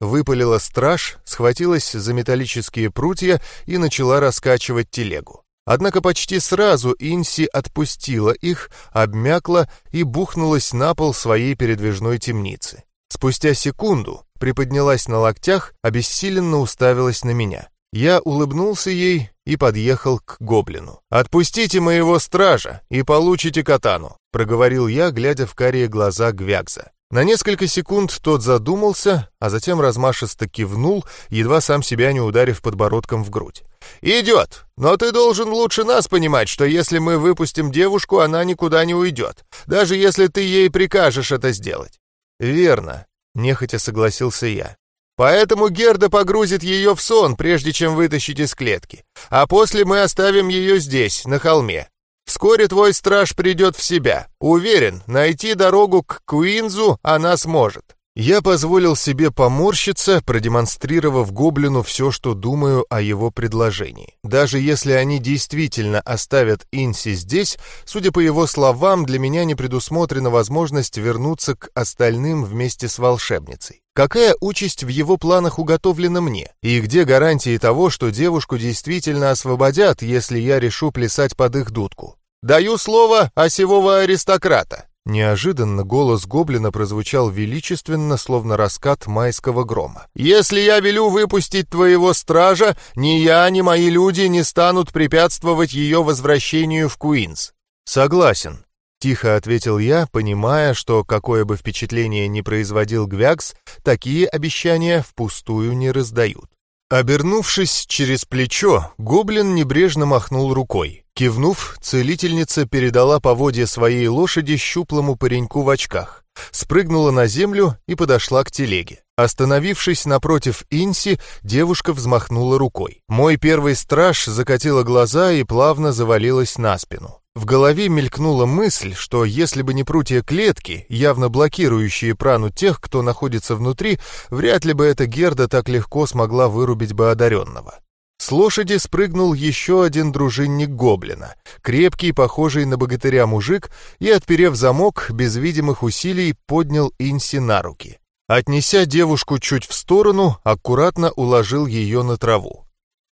Выпалила страж, схватилась за металлические прутья и начала раскачивать телегу. Однако почти сразу Инси отпустила их, обмякла и бухнулась на пол своей передвижной темницы. Спустя секунду приподнялась на локтях, обессиленно уставилась на меня. Я улыбнулся ей и подъехал к гоблину. «Отпустите моего стража и получите катану», — проговорил я, глядя в карие глаза Гвягза. На несколько секунд тот задумался, а затем размашисто кивнул, едва сам себя не ударив подбородком в грудь. «Идет, но ты должен лучше нас понимать, что если мы выпустим девушку, она никуда не уйдет, даже если ты ей прикажешь это сделать». «Верно», — нехотя согласился я. Поэтому Герда погрузит ее в сон, прежде чем вытащить из клетки. А после мы оставим ее здесь, на холме. Вскоре твой страж придет в себя. Уверен, найти дорогу к Куинзу она сможет. Я позволил себе поморщиться, продемонстрировав гоблину все, что думаю о его предложении. Даже если они действительно оставят Инси здесь, судя по его словам, для меня не предусмотрена возможность вернуться к остальным вместе с волшебницей. Какая участь в его планах уготовлена мне? И где гарантии того, что девушку действительно освободят, если я решу плясать под их дудку? Даю слово осевого аристократа. Неожиданно голос гоблина прозвучал величественно, словно раскат майского грома. «Если я велю выпустить твоего стража, ни я, ни мои люди не станут препятствовать ее возвращению в Куинс». «Согласен», — тихо ответил я, понимая, что какое бы впечатление ни производил Гвякс, такие обещания впустую не раздают. Обернувшись через плечо, гоблин небрежно махнул рукой. Кивнув, целительница передала поводья своей лошади щуплому пареньку в очках, спрыгнула на землю и подошла к телеге. Остановившись напротив Инси, девушка взмахнула рукой. Мой первый страж закатила глаза и плавно завалилась на спину. В голове мелькнула мысль, что если бы не прутья клетки, явно блокирующие прану тех, кто находится внутри, вряд ли бы эта Герда так легко смогла вырубить бы одаренного. С лошади спрыгнул еще один дружинник гоблина, крепкий, похожий на богатыря мужик, и, отперев замок, без видимых усилий поднял Инси на руки. Отнеся девушку чуть в сторону, аккуратно уложил ее на траву.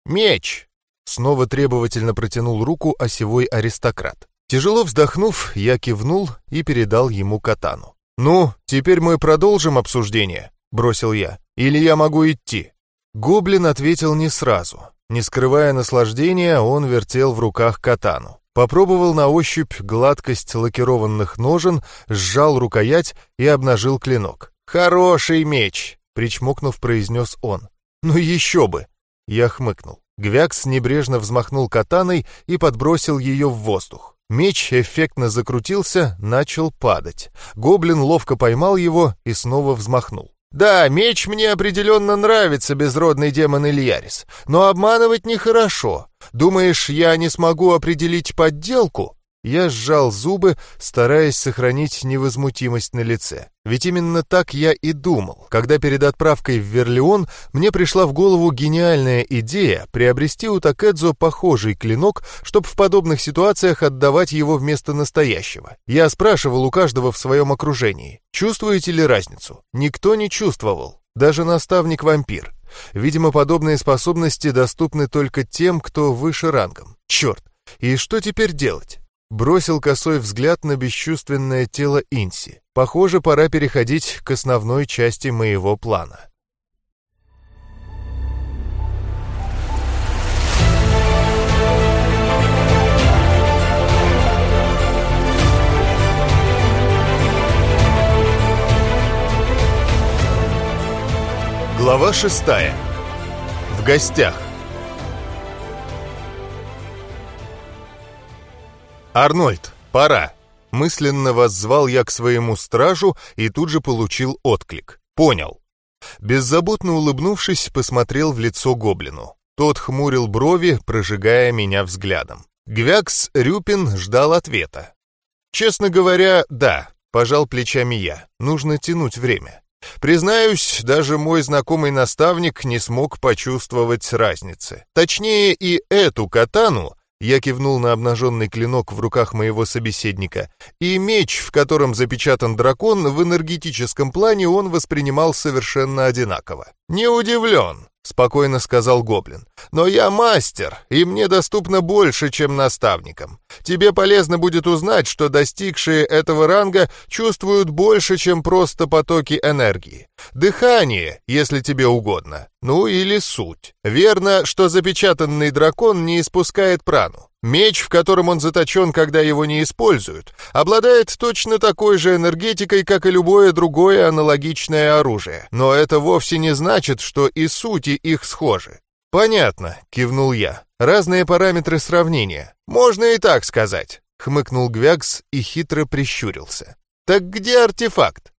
«Меч!» — снова требовательно протянул руку осевой аристократ. Тяжело вздохнув, я кивнул и передал ему катану. «Ну, теперь мы продолжим обсуждение», — бросил я. «Или я могу идти?» Гоблин ответил не сразу. Не скрывая наслаждения, он вертел в руках катану. Попробовал на ощупь гладкость лакированных ножен, сжал рукоять и обнажил клинок. «Хороший меч!» — причмокнув, произнес он. «Ну еще бы!» — я хмыкнул. Гвякс небрежно взмахнул катаной и подбросил ее в воздух. Меч эффектно закрутился, начал падать. Гоблин ловко поймал его и снова взмахнул. Да, меч мне определенно нравится, безродный демон Ильярис, но обманывать нехорошо. Думаешь, я не смогу определить подделку? Я сжал зубы, стараясь сохранить невозмутимость на лице. Ведь именно так я и думал, когда перед отправкой в Верлеон мне пришла в голову гениальная идея приобрести у Такэдзо похожий клинок, чтобы в подобных ситуациях отдавать его вместо настоящего. Я спрашивал у каждого в своем окружении, чувствуете ли разницу? Никто не чувствовал, даже наставник-вампир. Видимо, подобные способности доступны только тем, кто выше рангом. Черт, и что теперь делать? Бросил косой взгляд на бесчувственное тело Инси. Похоже, пора переходить к основной части моего плана. Глава шестая. В гостях. «Арнольд, пора!» Мысленно воззвал я к своему стражу и тут же получил отклик. «Понял». Беззаботно улыбнувшись, посмотрел в лицо гоблину. Тот хмурил брови, прожигая меня взглядом. Гвякс Рюпин ждал ответа. «Честно говоря, да», — пожал плечами я. «Нужно тянуть время». Признаюсь, даже мой знакомый наставник не смог почувствовать разницы. Точнее, и эту катану я кивнул на обнаженный клинок в руках моего собеседника, и меч, в котором запечатан дракон, в энергетическом плане он воспринимал совершенно одинаково. «Не удивлен», — спокойно сказал Гоблин. «Но я мастер, и мне доступно больше, чем наставникам. Тебе полезно будет узнать, что достигшие этого ранга чувствуют больше, чем просто потоки энергии. Дыхание, если тебе угодно. Ну или суть. Верно, что запечатанный дракон не испускает прану. Меч, в котором он заточен, когда его не используют, обладает точно такой же энергетикой, как и любое другое аналогичное оружие. Но это вовсе не значит, что и сути их схожи. «Понятно», — кивнул я. «Разные параметры сравнения. Можно и так сказать», — хмыкнул Гвякс и хитро прищурился. «Так где артефакт?»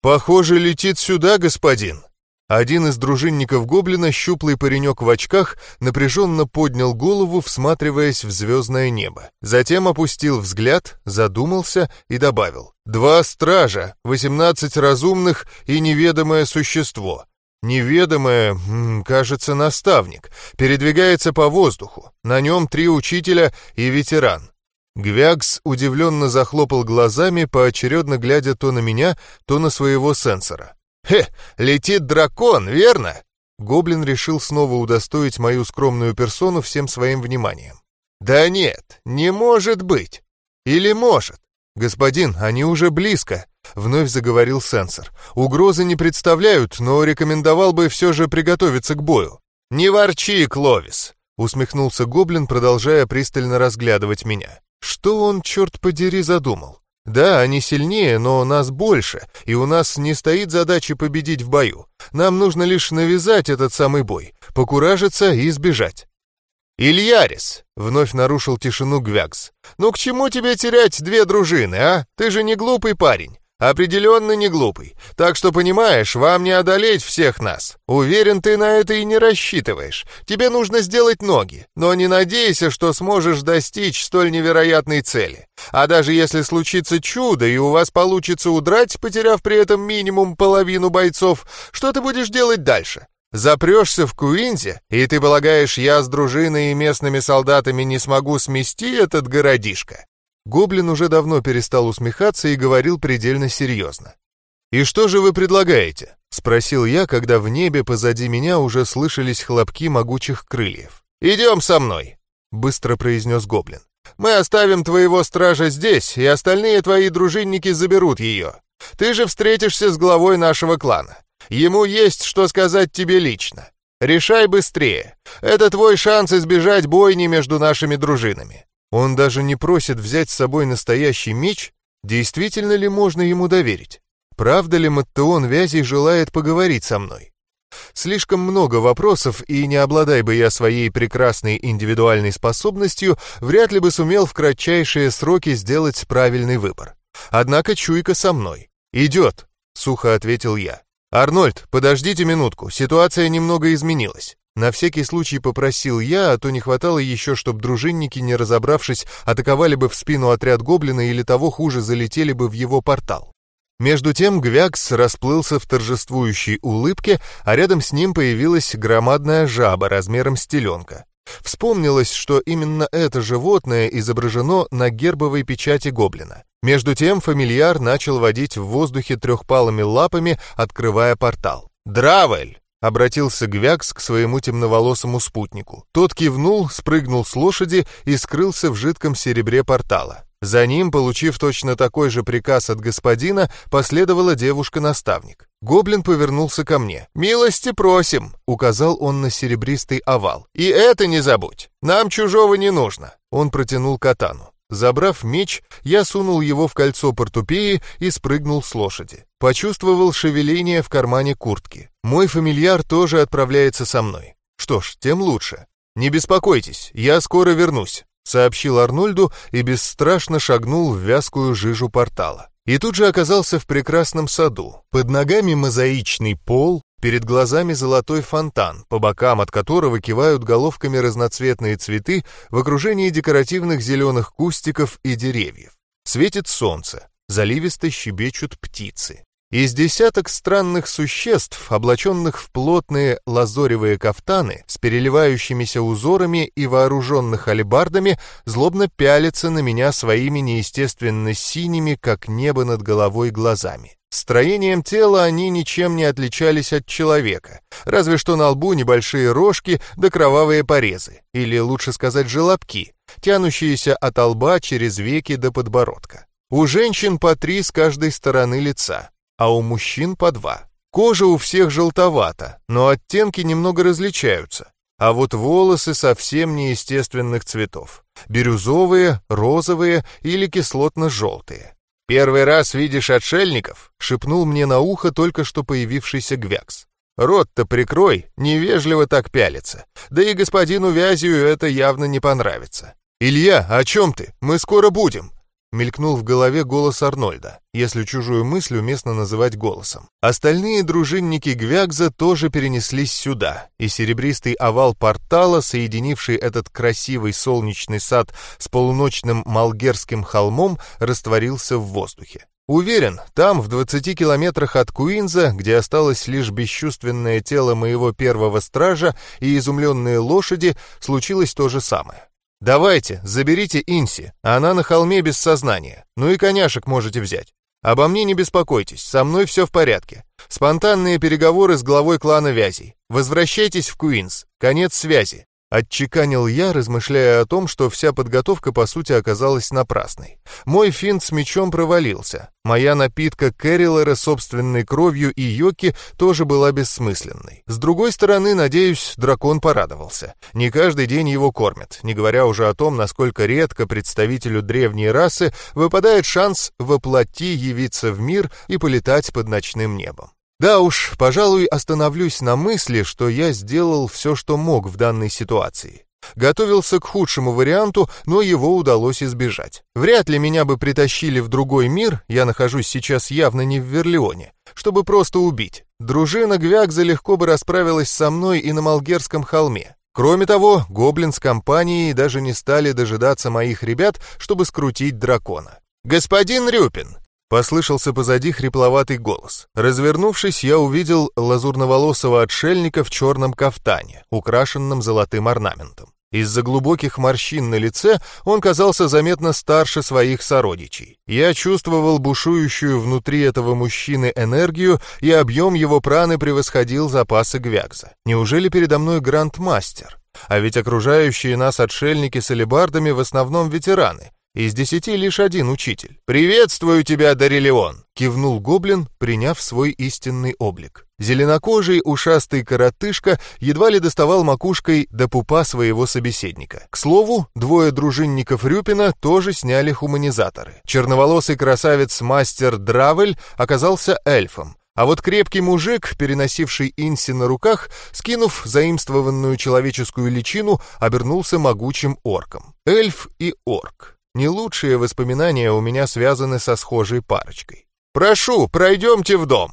«Похоже, летит сюда, господин». Один из дружинников гоблина, щуплый паренек в очках, напряженно поднял голову, всматриваясь в звездное небо. Затем опустил взгляд, задумался и добавил. «Два стража, восемнадцать разумных и неведомое существо. Неведомое, кажется, наставник, передвигается по воздуху. На нем три учителя и ветеран. Гвякс удивленно захлопал глазами, поочередно глядя то на меня, то на своего сенсора. «Хе, летит дракон, верно?» Гоблин решил снова удостоить мою скромную персону всем своим вниманием. «Да нет, не может быть! Или может? Господин, они уже близко!» Вновь заговорил сенсор. «Угрозы не представляют, но рекомендовал бы все же приготовиться к бою». «Не ворчи, Кловис!» Усмехнулся гоблин, продолжая пристально разглядывать меня. Что он, черт подери, задумал? Да, они сильнее, но нас больше, и у нас не стоит задачи победить в бою. Нам нужно лишь навязать этот самый бой, покуражиться и сбежать. «Ильярис!» — вновь нарушил тишину Гвякс. «Ну к чему тебе терять две дружины, а? Ты же не глупый парень. Определенно не глупый. Так что, понимаешь, вам не одолеть всех нас. Уверен, ты на это и не рассчитываешь. Тебе нужно сделать ноги, но не надейся, что сможешь достичь столь невероятной цели. А даже если случится чудо, и у вас получится удрать, потеряв при этом минимум половину бойцов, что ты будешь делать дальше? Запрешься в Куинзе, и ты полагаешь, я с дружиной и местными солдатами не смогу смести этот городишко? Гоблин уже давно перестал усмехаться и говорил предельно серьезно. «И что же вы предлагаете?» — спросил я, когда в небе позади меня уже слышались хлопки могучих крыльев. «Идем со мной», — быстро произнес Гоблин. «Мы оставим твоего стража здесь, и остальные твои дружинники заберут ее. Ты же встретишься с главой нашего клана. Ему есть что сказать тебе лично. Решай быстрее. Это твой шанс избежать бойни между нашими дружинами. Он даже не просит взять с собой настоящий меч? Действительно ли можно ему доверить? Правда ли Маттеон Вязей желает поговорить со мной? Слишком много вопросов, и не обладай бы я своей прекрасной индивидуальной способностью, вряд ли бы сумел в кратчайшие сроки сделать правильный выбор. Однако чуйка со мной. «Идет», — сухо ответил я. «Арнольд, подождите минутку, ситуация немного изменилась». На всякий случай попросил я, а то не хватало еще, чтобы дружинники, не разобравшись, атаковали бы в спину отряд гоблина или того хуже залетели бы в его портал. Между тем Гвякс расплылся в торжествующей улыбке, а рядом с ним появилась громадная жаба размером с теленка. Вспомнилось, что именно это животное изображено на гербовой печати гоблина. Между тем фамильяр начал водить в воздухе трехпалыми лапами, открывая портал. «Дравель!» Обратился Гвякс к своему темноволосому спутнику. Тот кивнул, спрыгнул с лошади и скрылся в жидком серебре портала. За ним, получив точно такой же приказ от господина, последовала девушка-наставник. Гоблин повернулся ко мне. «Милости просим!» — указал он на серебристый овал. «И это не забудь! Нам чужого не нужно!» Он протянул катану. Забрав меч, я сунул его в кольцо портупеи и спрыгнул с лошади. Почувствовал шевеление в кармане куртки. Мой фамильяр тоже отправляется со мной. Что ж, тем лучше. «Не беспокойтесь, я скоро вернусь», — сообщил Арнольду и бесстрашно шагнул в вязкую жижу портала. И тут же оказался в прекрасном саду. Под ногами мозаичный пол, Перед глазами золотой фонтан, по бокам от которого кивают головками разноцветные цветы в окружении декоративных зеленых кустиков и деревьев. Светит солнце, заливисто щебечут птицы. Из десяток странных существ, облаченных в плотные лазоревые кафтаны с переливающимися узорами и вооруженных алебардами, злобно пялятся на меня своими неестественно синими, как небо над головой, глазами. Строением тела они ничем не отличались от человека, разве что на лбу небольшие рожки да кровавые порезы, или лучше сказать желобки, тянущиеся от лба через веки до подбородка. У женщин по три с каждой стороны лица, а у мужчин по два. Кожа у всех желтовата, но оттенки немного различаются. А вот волосы совсем неестественных цветов. Бирюзовые, розовые или кислотно-желтые. «Первый раз видишь отшельников?» — шепнул мне на ухо только что появившийся Гвякс. «Рот-то прикрой, невежливо так пялится. Да и господину Вязию это явно не понравится». «Илья, о чем ты? Мы скоро будем!» Мелькнул в голове голос Арнольда, если чужую мысль уместно называть голосом. Остальные дружинники Гвягза тоже перенеслись сюда, и серебристый овал портала, соединивший этот красивый солнечный сад с полуночным Малгерским холмом, растворился в воздухе. Уверен, там, в 20 километрах от Куинза, где осталось лишь бесчувственное тело моего первого стража и изумленные лошади, случилось то же самое. «Давайте, заберите Инси, она на холме без сознания. Ну и коняшек можете взять. Обо мне не беспокойтесь, со мной все в порядке. Спонтанные переговоры с главой клана Вязей. Возвращайтесь в Куинс. Конец связи. Отчеканил я, размышляя о том, что вся подготовка по сути оказалась напрасной. Мой финт с мечом провалился. Моя напитка Кэррилера собственной кровью и йоки тоже была бессмысленной. С другой стороны, надеюсь, дракон порадовался. Не каждый день его кормят, не говоря уже о том, насколько редко представителю древней расы выпадает шанс воплоти явиться в мир и полетать под ночным небом. Да уж, пожалуй, остановлюсь на мысли, что я сделал все, что мог в данной ситуации. Готовился к худшему варианту, но его удалось избежать. Вряд ли меня бы притащили в другой мир, я нахожусь сейчас явно не в Верлеоне, чтобы просто убить. Дружина Гвягза легко бы расправилась со мной и на Малгерском холме. Кроме того, гоблин с компанией даже не стали дожидаться моих ребят, чтобы скрутить дракона. «Господин Рюпин!» — послышался позади хрипловатый голос. Развернувшись, я увидел лазурноволосого отшельника в черном кафтане, украшенном золотым орнаментом. Из-за глубоких морщин на лице он казался заметно старше своих сородичей. Я чувствовал бушующую внутри этого мужчины энергию, и объем его праны превосходил запасы Гвягза. Неужели передо мной грандмастер? А ведь окружающие нас отшельники с алебардами в основном ветераны, из десяти лишь один учитель. «Приветствую тебя, Дарилеон!» — кивнул гоблин, приняв свой истинный облик. Зеленокожий ушастый коротышка едва ли доставал макушкой до пупа своего собеседника. К слову, двое дружинников Рюпина тоже сняли хуманизаторы. Черноволосый красавец-мастер Дравель оказался эльфом, а вот крепкий мужик, переносивший Инси на руках, скинув заимствованную человеческую личину, обернулся могучим орком. Эльф и орк. Не лучшие воспоминания у меня связаны со схожей парочкой. «Прошу, пройдемте в дом!»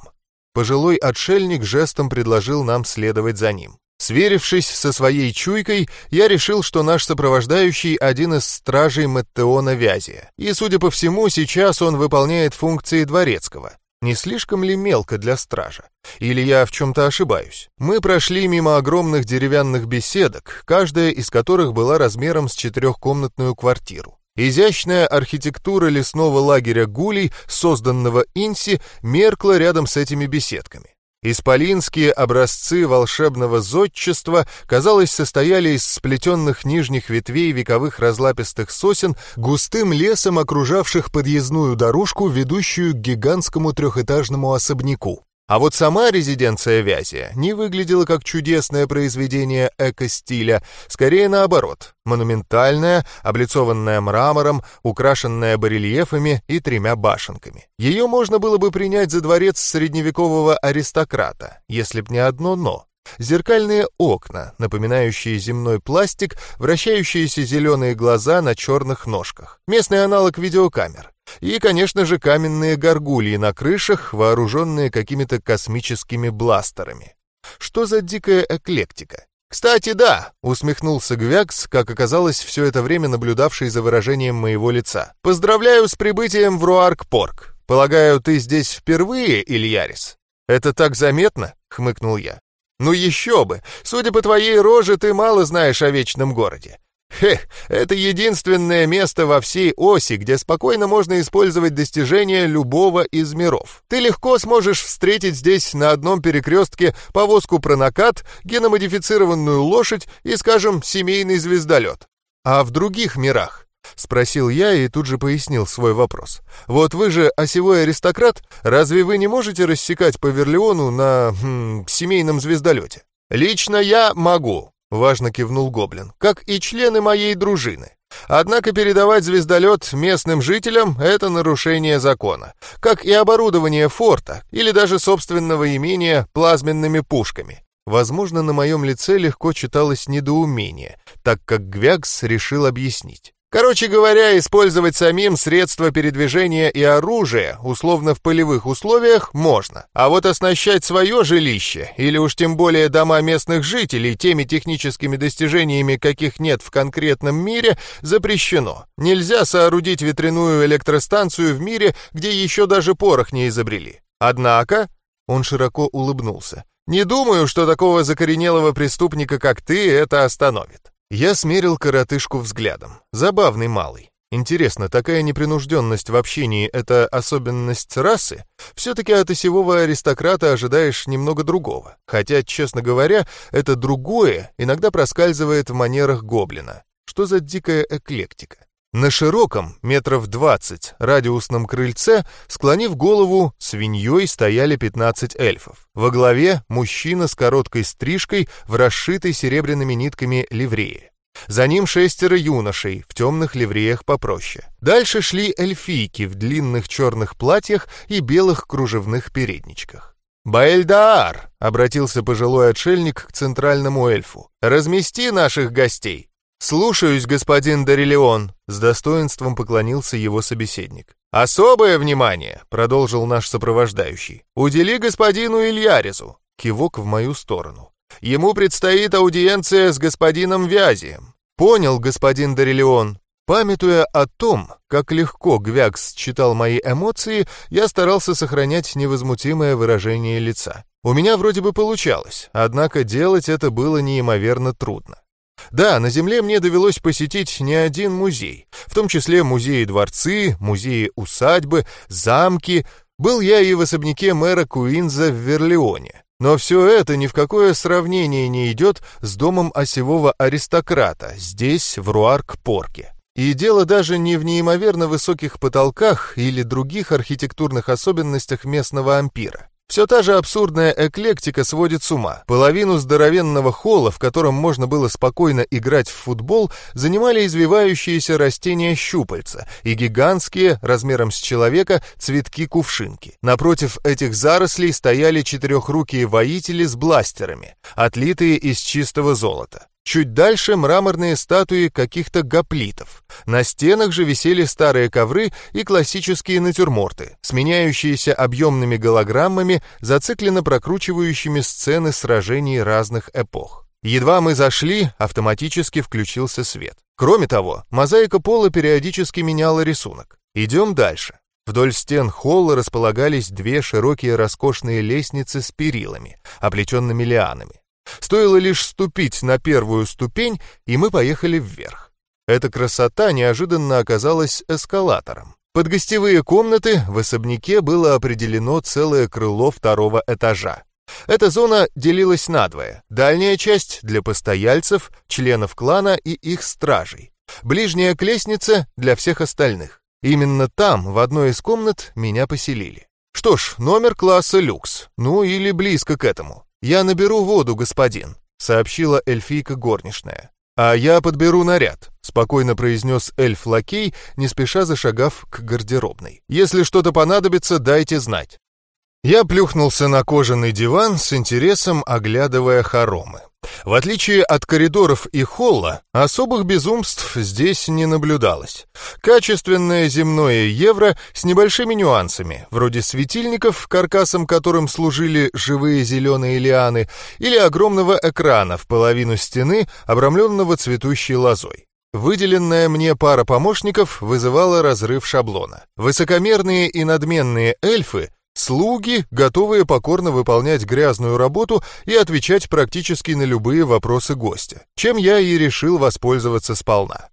Пожилой отшельник жестом предложил нам следовать за ним. Сверившись со своей чуйкой, я решил, что наш сопровождающий один из стражей Маттеона Вязия, и, судя по всему, сейчас он выполняет функции дворецкого. Не слишком ли мелко для стража? Или я в чем-то ошибаюсь? Мы прошли мимо огромных деревянных беседок, каждая из которых была размером с четырехкомнатную квартиру. Изящная архитектура лесного лагеря Гулей, созданного Инси, меркла рядом с этими беседками. Исполинские образцы волшебного зодчества, казалось, состояли из сплетенных нижних ветвей вековых разлапистых сосен, густым лесом окружавших подъездную дорожку, ведущую к гигантскому трехэтажному особняку. А вот сама резиденция Вязия не выглядела как чудесное произведение эко-стиля, скорее наоборот, монументальная, облицованная мрамором, украшенная барельефами и тремя башенками. Ее можно было бы принять за дворец средневекового аристократа, если б не одно «но». Зеркальные окна, напоминающие земной пластик, вращающиеся зеленые глаза на черных ножках. Местный аналог видеокамер. И, конечно же, каменные горгульи на крышах, вооруженные какими-то космическими бластерами. Что за дикая эклектика? «Кстати, да!» — усмехнулся Гвякс, как оказалось, все это время наблюдавший за выражением моего лица. «Поздравляю с прибытием в Руарк-Порк. Полагаю, ты здесь впервые, Ильярис?» «Это так заметно?» — хмыкнул я. «Ну еще бы! Судя по твоей роже, ты мало знаешь о Вечном Городе. Хе, это единственное место во всей оси, где спокойно можно использовать достижения любого из миров. Ты легко сможешь встретить здесь на одном перекрестке повозку пронакат, геномодифицированную лошадь и, скажем, семейный звездолет. А в других мирах? Спросил я и тут же пояснил свой вопрос. «Вот вы же осевой аристократ, разве вы не можете рассекать по Верлеону на хм, семейном звездолете?» «Лично я могу», Важно кивнул Гоблин. «Как и члены моей дружины. Однако передавать звездолет местным жителям — это нарушение закона, как и оборудование форта или даже собственного имения плазменными пушками. Возможно, на моем лице легко читалось недоумение, так как Гвягс решил объяснить. Короче говоря, использовать самим средства передвижения и оружие, условно в полевых условиях, можно. А вот оснащать свое жилище, или уж тем более дома местных жителей, теми техническими достижениями, каких нет в конкретном мире, запрещено. Нельзя соорудить ветряную электростанцию в мире, где еще даже порох не изобрели. Однако, он широко улыбнулся, не думаю, что такого закоренелого преступника, как ты, это остановит. Я смерил коротышку взглядом. Забавный малый. Интересно, такая непринужденность в общении — это особенность расы? Все-таки от осевого аристократа ожидаешь немного другого. Хотя, честно говоря, это другое иногда проскальзывает в манерах гоблина. Что за дикая эклектика? На широком, метров двадцать, радиусном крыльце, склонив голову, свиньей стояли пятнадцать эльфов. Во главе мужчина с короткой стрижкой в расшитой серебряными нитками ливрее. За ним шестеро юношей в темных ливреях попроще. Дальше шли эльфийки в длинных черных платьях и белых кружевных передничках. «Баэльдаар!» — обратился пожилой отшельник к центральному эльфу. «Размести наших гостей!» «Слушаюсь, господин Дарилеон», — с достоинством поклонился его собеседник. «Особое внимание», — продолжил наш сопровождающий, — «удели господину Ильяризу», — кивок в мою сторону. «Ему предстоит аудиенция с господином Вязием». «Понял, господин Дарилеон». Памятуя о том, как легко Гвякс читал мои эмоции, я старался сохранять невозмутимое выражение лица. У меня вроде бы получалось, однако делать это было неимоверно трудно. Да, на Земле мне довелось посетить не один музей, в том числе музеи-дворцы, музеи-усадьбы, замки. Был я и в особняке мэра Куинза в Верлеоне. Но все это ни в какое сравнение не идет с домом осевого аристократа здесь, в Руарк-Порке. И дело даже не в неимоверно высоких потолках или других архитектурных особенностях местного ампира. Все та же абсурдная эклектика сводит с ума. Половину здоровенного холла, в котором можно было спокойно играть в футбол, занимали извивающиеся растения щупальца и гигантские, размером с человека, цветки-кувшинки. Напротив этих зарослей стояли четырехрукие воители с бластерами, отлитые из чистого золота. Чуть дальше мраморные статуи каких-то гоплитов. На стенах же висели старые ковры и классические натюрморты, сменяющиеся объемными голограммами, зацикленно прокручивающими сцены сражений разных эпох. Едва мы зашли, автоматически включился свет. Кроме того, мозаика пола периодически меняла рисунок. Идем дальше. Вдоль стен холла располагались две широкие роскошные лестницы с перилами, оплетенными лианами. Стоило лишь ступить на первую ступень, и мы поехали вверх. Эта красота неожиданно оказалась эскалатором. Под гостевые комнаты в особняке было определено целое крыло второго этажа. Эта зона делилась надвое. Дальняя часть для постояльцев, членов клана и их стражей. Ближняя к лестнице для всех остальных. Именно там, в одной из комнат, меня поселили. Что ж, номер класса люкс, ну или близко к этому. «Я наберу воду, господин», — сообщила эльфийка горничная. «А я подберу наряд», — спокойно произнес эльф-лакей, не спеша зашагав к гардеробной. «Если что-то понадобится, дайте знать». Я плюхнулся на кожаный диван с интересом, оглядывая хоромы. В отличие от коридоров и холла, особых безумств здесь не наблюдалось. Качественное земное евро с небольшими нюансами, вроде светильников, каркасом которым служили живые зеленые лианы, или огромного экрана в половину стены, обрамленного цветущей лозой. Выделенная мне пара помощников вызывала разрыв шаблона. Высокомерные и надменные эльфы Слуги, готовые покорно выполнять грязную работу и отвечать практически на любые вопросы гостя, чем я и решил воспользоваться сполна.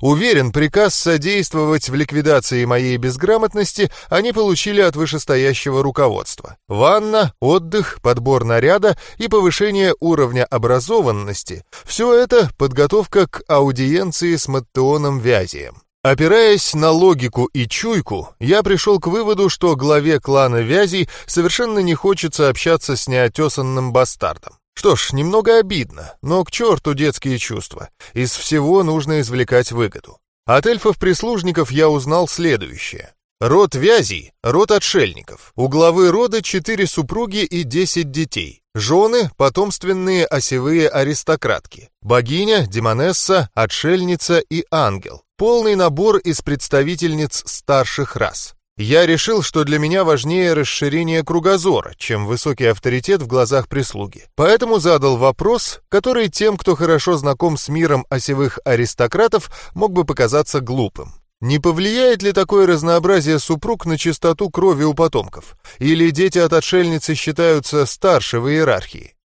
Уверен, приказ содействовать в ликвидации моей безграмотности они получили от вышестоящего руководства. Ванна, отдых, подбор наряда и повышение уровня образованности – все это подготовка к аудиенции с Маттеоном Вязием. Опираясь на логику и чуйку, я пришел к выводу, что главе клана Вязей совершенно не хочется общаться с неотесанным бастардом. Что ж, немного обидно, но к черту детские чувства. Из всего нужно извлекать выгоду. От эльфов-прислужников я узнал следующее. Род Вязей — род отшельников. У главы рода четыре супруги и десять детей. Жены — потомственные осевые аристократки. Богиня, демонесса, отшельница и ангел. Полный набор из представительниц старших рас. Я решил, что для меня важнее расширение кругозора, чем высокий авторитет в глазах прислуги. Поэтому задал вопрос, который тем, кто хорошо знаком с миром осевых аристократов, мог бы показаться глупым. Не повлияет ли такое разнообразие супруг на чистоту крови у потомков? Или дети от отшельницы считаются старше в иерархии?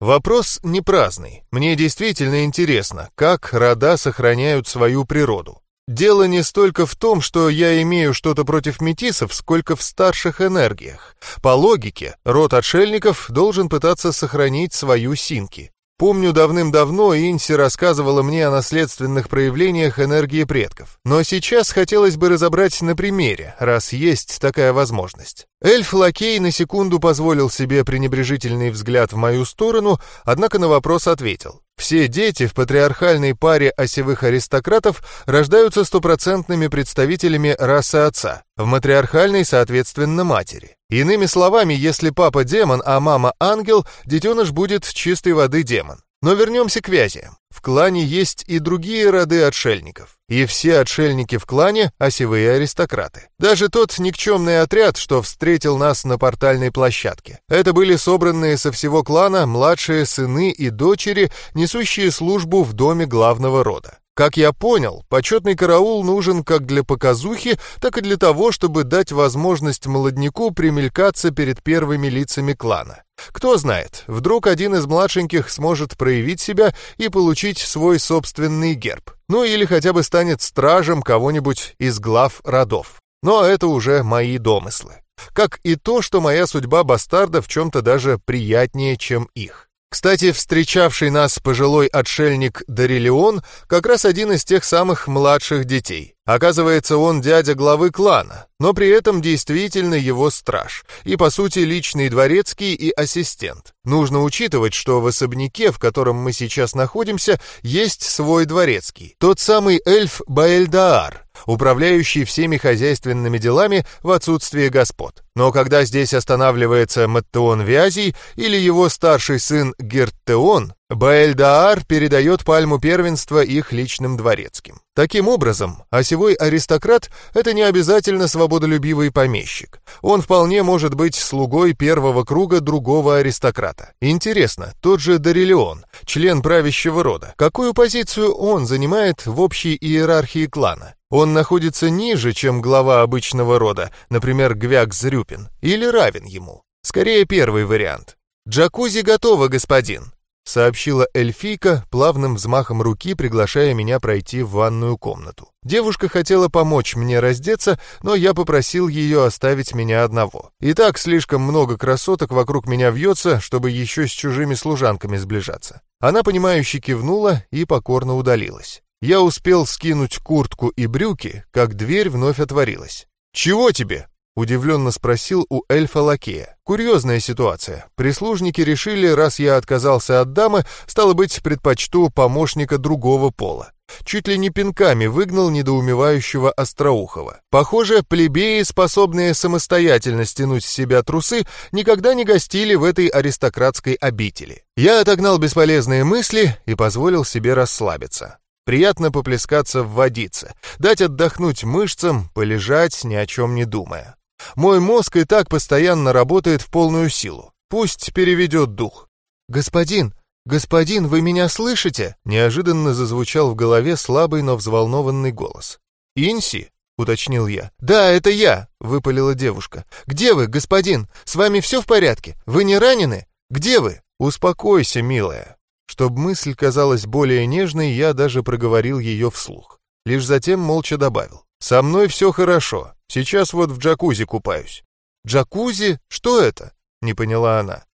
Вопрос не праздный. Мне действительно интересно, как рода сохраняют свою природу. Дело не столько в том, что я имею что-то против метисов, сколько в старших энергиях. По логике, род отшельников должен пытаться сохранить свою синки. Помню, давным-давно Инси рассказывала мне о наследственных проявлениях энергии предков. Но сейчас хотелось бы разобрать на примере, раз есть такая возможность. Эльф-лакей на секунду позволил себе пренебрежительный взгляд в мою сторону, однако на вопрос ответил. Все дети в патриархальной паре осевых аристократов рождаются стопроцентными представителями расы отца, в матриархальной, соответственно, матери. Иными словами, если папа демон, а мама ангел, детеныш будет чистой воды демон. Но вернемся к Вязи. В клане есть и другие роды отшельников. И все отшельники в клане – осевые аристократы. Даже тот никчемный отряд, что встретил нас на портальной площадке. Это были собранные со всего клана младшие сыны и дочери, несущие службу в доме главного рода. Как я понял, почетный караул нужен как для показухи, так и для того, чтобы дать возможность молодняку примелькаться перед первыми лицами клана. Кто знает, вдруг один из младшеньких сможет проявить себя и получить свой собственный герб. Ну или хотя бы станет стражем кого-нибудь из глав родов. Но это уже мои домыслы. Как и то, что моя судьба бастарда в чем-то даже приятнее, чем их. Кстати, встречавший нас пожилой отшельник Дарилеон как раз один из тех самых младших детей. Оказывается, он дядя главы клана, но при этом действительно его страж, и, по сути, личный дворецкий и ассистент. Нужно учитывать, что в особняке, в котором мы сейчас находимся, есть свой дворецкий, тот самый эльф Баэльдаар, управляющий всеми хозяйственными делами в отсутствие господ. Но когда здесь останавливается Маттеон Вязий или его старший сын Герттеон, Баэльдаар передает пальму первенства их личным дворецким. Таким образом, осевой аристократ — это не обязательно свободолюбивый помещик. Он вполне может быть слугой первого круга другого аристократа. Интересно, тот же Дарилеон, член правящего рода, какую позицию он занимает в общей иерархии клана? Он находится ниже, чем глава обычного рода, например, Гвяк Зрюпин, или равен ему? Скорее первый вариант. «Джакузи готово, господин», сообщила эльфийка, плавным взмахом руки приглашая меня пройти в ванную комнату. Девушка хотела помочь мне раздеться, но я попросил ее оставить меня одного. И так слишком много красоток вокруг меня вьется, чтобы еще с чужими служанками сближаться. Она, понимающе кивнула и покорно удалилась. Я успел скинуть куртку и брюки, как дверь вновь отворилась. «Чего тебе?» Удивленно спросил у эльфа лакея. Курьезная ситуация. Прислужники решили, раз я отказался от дамы, стало быть, предпочту помощника другого пола. Чуть ли не пинками выгнал недоумевающего Остроухова. Похоже, плебеи, способные самостоятельно стянуть с себя трусы, никогда не гостили в этой аристократской обители. Я отогнал бесполезные мысли и позволил себе расслабиться. Приятно поплескаться в водице, дать отдохнуть мышцам, полежать, ни о чем не думая. Мой мозг и так постоянно работает в полную силу. Пусть переведет дух. «Господин, господин, вы меня слышите?» Неожиданно зазвучал в голове слабый, но взволнованный голос. «Инси?» — уточнил я. «Да, это я!» — выпалила девушка. «Где вы, господин? С вами все в порядке? Вы не ранены? Где вы?» «Успокойся, милая». Чтобы мысль казалась более нежной, я даже проговорил ее вслух. Лишь затем молча добавил. «Со мной все хорошо. Сейчас вот в джакузи купаюсь». «Джакузи? Что это?» — не поняла она.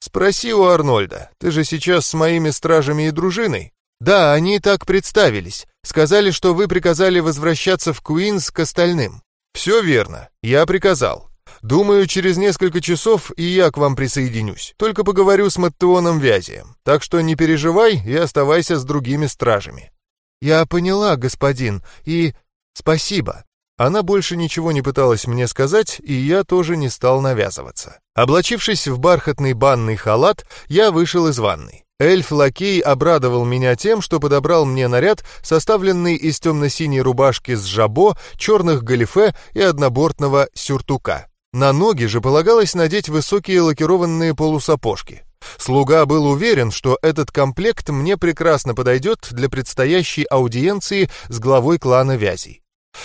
«Спроси у Арнольда. Ты же сейчас с моими стражами и дружиной?» «Да, они так представились. Сказали, что вы приказали возвращаться в Куинс к остальным». «Все верно. Я приказал. Думаю, через несколько часов и я к вам присоединюсь. Только поговорю с Маттеоном Вязием. Так что не переживай и оставайся с другими стражами». «Я поняла, господин, и спасибо». Она больше ничего не пыталась мне сказать, и я тоже не стал навязываться. Облачившись в бархатный банный халат, я вышел из ванной. Эльф-лакей обрадовал меня тем, что подобрал мне наряд, составленный из темно-синей рубашки с жабо, черных галифе и однобортного сюртука. На ноги же полагалось надеть высокие лакированные полусапожки. Слуга был уверен, что этот комплект мне прекрасно подойдет для предстоящей аудиенции с главой клана Вязей.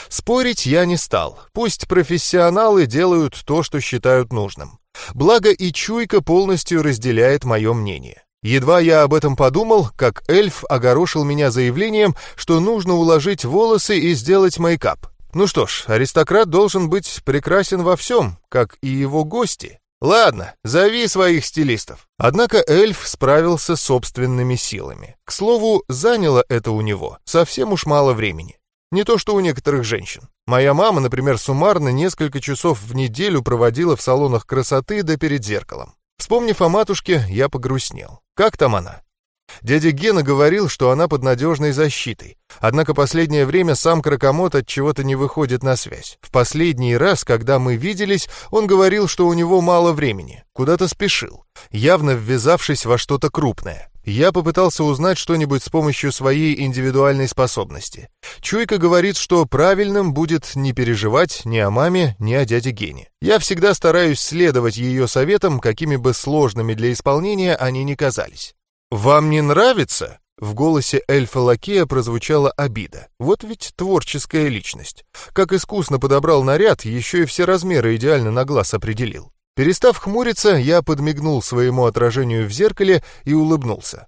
Спорить я не стал. Пусть профессионалы делают то, что считают нужным. Благо и чуйка полностью разделяет мое мнение. Едва я об этом подумал, как эльф огорошил меня заявлением, что нужно уложить волосы и сделать мейкап. Ну что ж, аристократ должен быть прекрасен во всем, как и его гости. Ладно, зови своих стилистов. Однако эльф справился собственными силами. К слову, заняло это у него совсем уж мало времени. Не то что у некоторых женщин. Моя мама, например, суммарно несколько часов в неделю проводила в салонах красоты да перед зеркалом. Вспомнив о матушке, я погрустнел. Как там она? Дядя Гена говорил, что она под надежной защитой. Однако последнее время сам Кракомот от чего-то не выходит на связь. В последний раз, когда мы виделись, он говорил, что у него мало времени, куда-то спешил, явно ввязавшись во что-то крупное. Я попытался узнать что-нибудь с помощью своей индивидуальной способности. Чуйка говорит, что правильным будет не переживать ни о маме, ни о дяде Гене. Я всегда стараюсь следовать ее советам, какими бы сложными для исполнения они ни казались. «Вам не нравится?» В голосе эльфа Лакея прозвучала обида. Вот ведь творческая личность. Как искусно подобрал наряд, еще и все размеры идеально на глаз определил. Перестав хмуриться, я подмигнул своему отражению в зеркале и улыбнулся.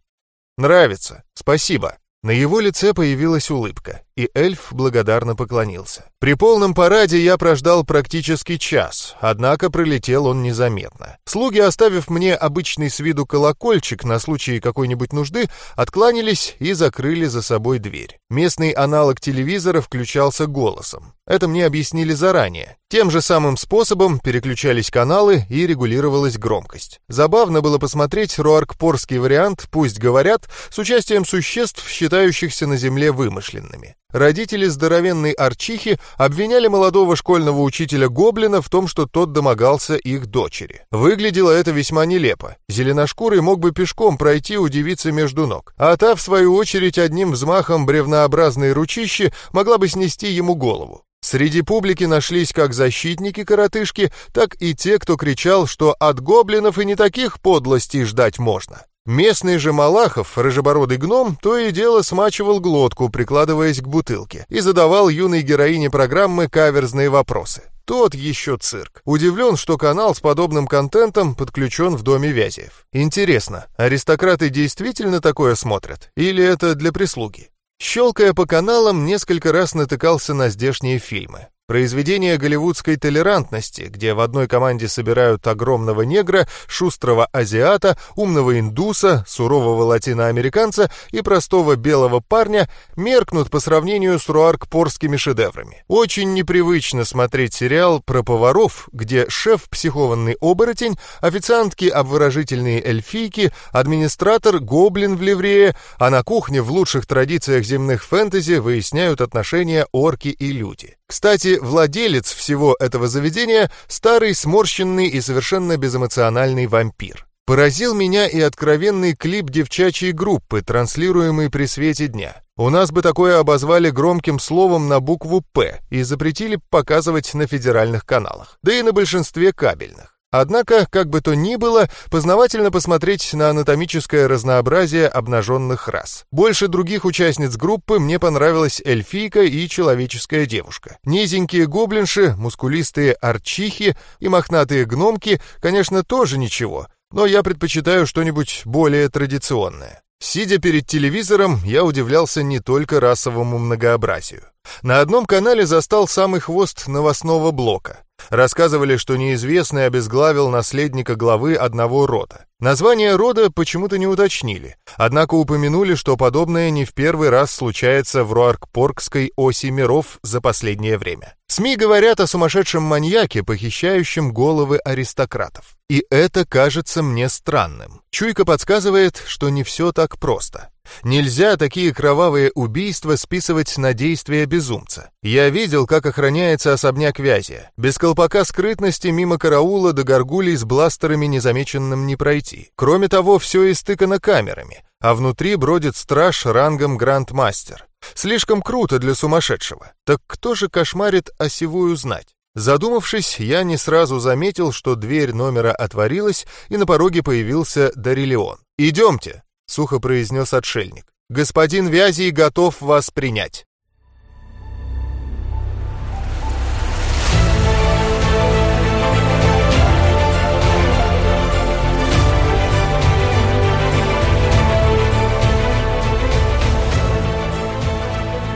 «Нравится. Спасибо». На его лице появилась улыбка, и эльф благодарно поклонился. При полном параде я прождал практически час, однако пролетел он незаметно. Слуги, оставив мне обычный с виду колокольчик на случай какой-нибудь нужды, откланялись и закрыли за собой дверь. Местный аналог телевизора включался голосом. Это мне объяснили заранее. Тем же самым способом переключались каналы и регулировалась громкость. Забавно было посмотреть руаркпорский вариант «Пусть говорят» с участием существ, считающихся на Земле вымышленными. Родители здоровенной Арчихи обвиняли молодого школьного учителя Гоблина в том, что тот домогался их дочери. Выглядело это весьма нелепо. Зеленошкурый мог бы пешком пройти у девицы между ног, а та, в свою очередь, одним взмахом бревнообразной ручищи могла бы снести ему голову. Среди публики нашлись как защитники-коротышки, так и те, кто кричал, что от гоблинов и не таких подлостей ждать можно. Местный же Малахов, рыжебородый гном, то и дело смачивал глотку, прикладываясь к бутылке, и задавал юной героине программы каверзные вопросы. Тот еще цирк. Удивлен, что канал с подобным контентом подключен в доме Вязев. Интересно, аристократы действительно такое смотрят? Или это для прислуги? Щелкая по каналам, несколько раз натыкался на здешние фильмы. Произведение голливудской толерантности, где в одной команде собирают огромного негра, шустрого азиата, умного индуса, сурового латиноамериканца и простого белого парня, меркнут по сравнению с руаркпорскими шедеврами. Очень непривычно смотреть сериал про поваров, где шеф психованный оборотень, официантки обворожительные эльфийки, администратор гоблин в ливрее, а на кухне в лучших традициях земных фэнтези выясняют отношения орки и люди. Кстати, владелец всего этого заведения – старый, сморщенный и совершенно безэмоциональный вампир. Поразил меня и откровенный клип девчачьей группы, транслируемый при свете дня. У нас бы такое обозвали громким словом на букву «П» и запретили показывать на федеральных каналах, да и на большинстве кабельных. Однако, как бы то ни было, познавательно посмотреть на анатомическое разнообразие обнаженных рас. Больше других участниц группы мне понравилась эльфийка и человеческая девушка. Низенькие гоблинши, мускулистые арчихи и мохнатые гномки, конечно, тоже ничего, но я предпочитаю что-нибудь более традиционное. Сидя перед телевизором, я удивлялся не только расовому многообразию. На одном канале застал самый хвост новостного блока. Рассказывали, что неизвестный обезглавил наследника главы одного рода. Название рода почему-то не уточнили, однако упомянули, что подобное не в первый раз случается в Руаркпоркской оси миров за последнее время. СМИ говорят о сумасшедшем маньяке, похищающем головы аристократов. И это кажется мне странным. Чуйка подсказывает, что не все так просто. Нельзя такие кровавые убийства списывать на действия безумца. Я видел, как охраняется особняк Вязия. Без колпака скрытности мимо караула до горгулей с бластерами незамеченным не пройти. Кроме того, все истыкано камерами, а внутри бродит страж рангом грандмастер. Слишком круто для сумасшедшего. Так кто же кошмарит осевую знать? Задумавшись, я не сразу заметил, что дверь номера отворилась, и на пороге появился Дарилеон. «Идемте», сухо произнес отшельник. «Господин Вязий готов вас принять».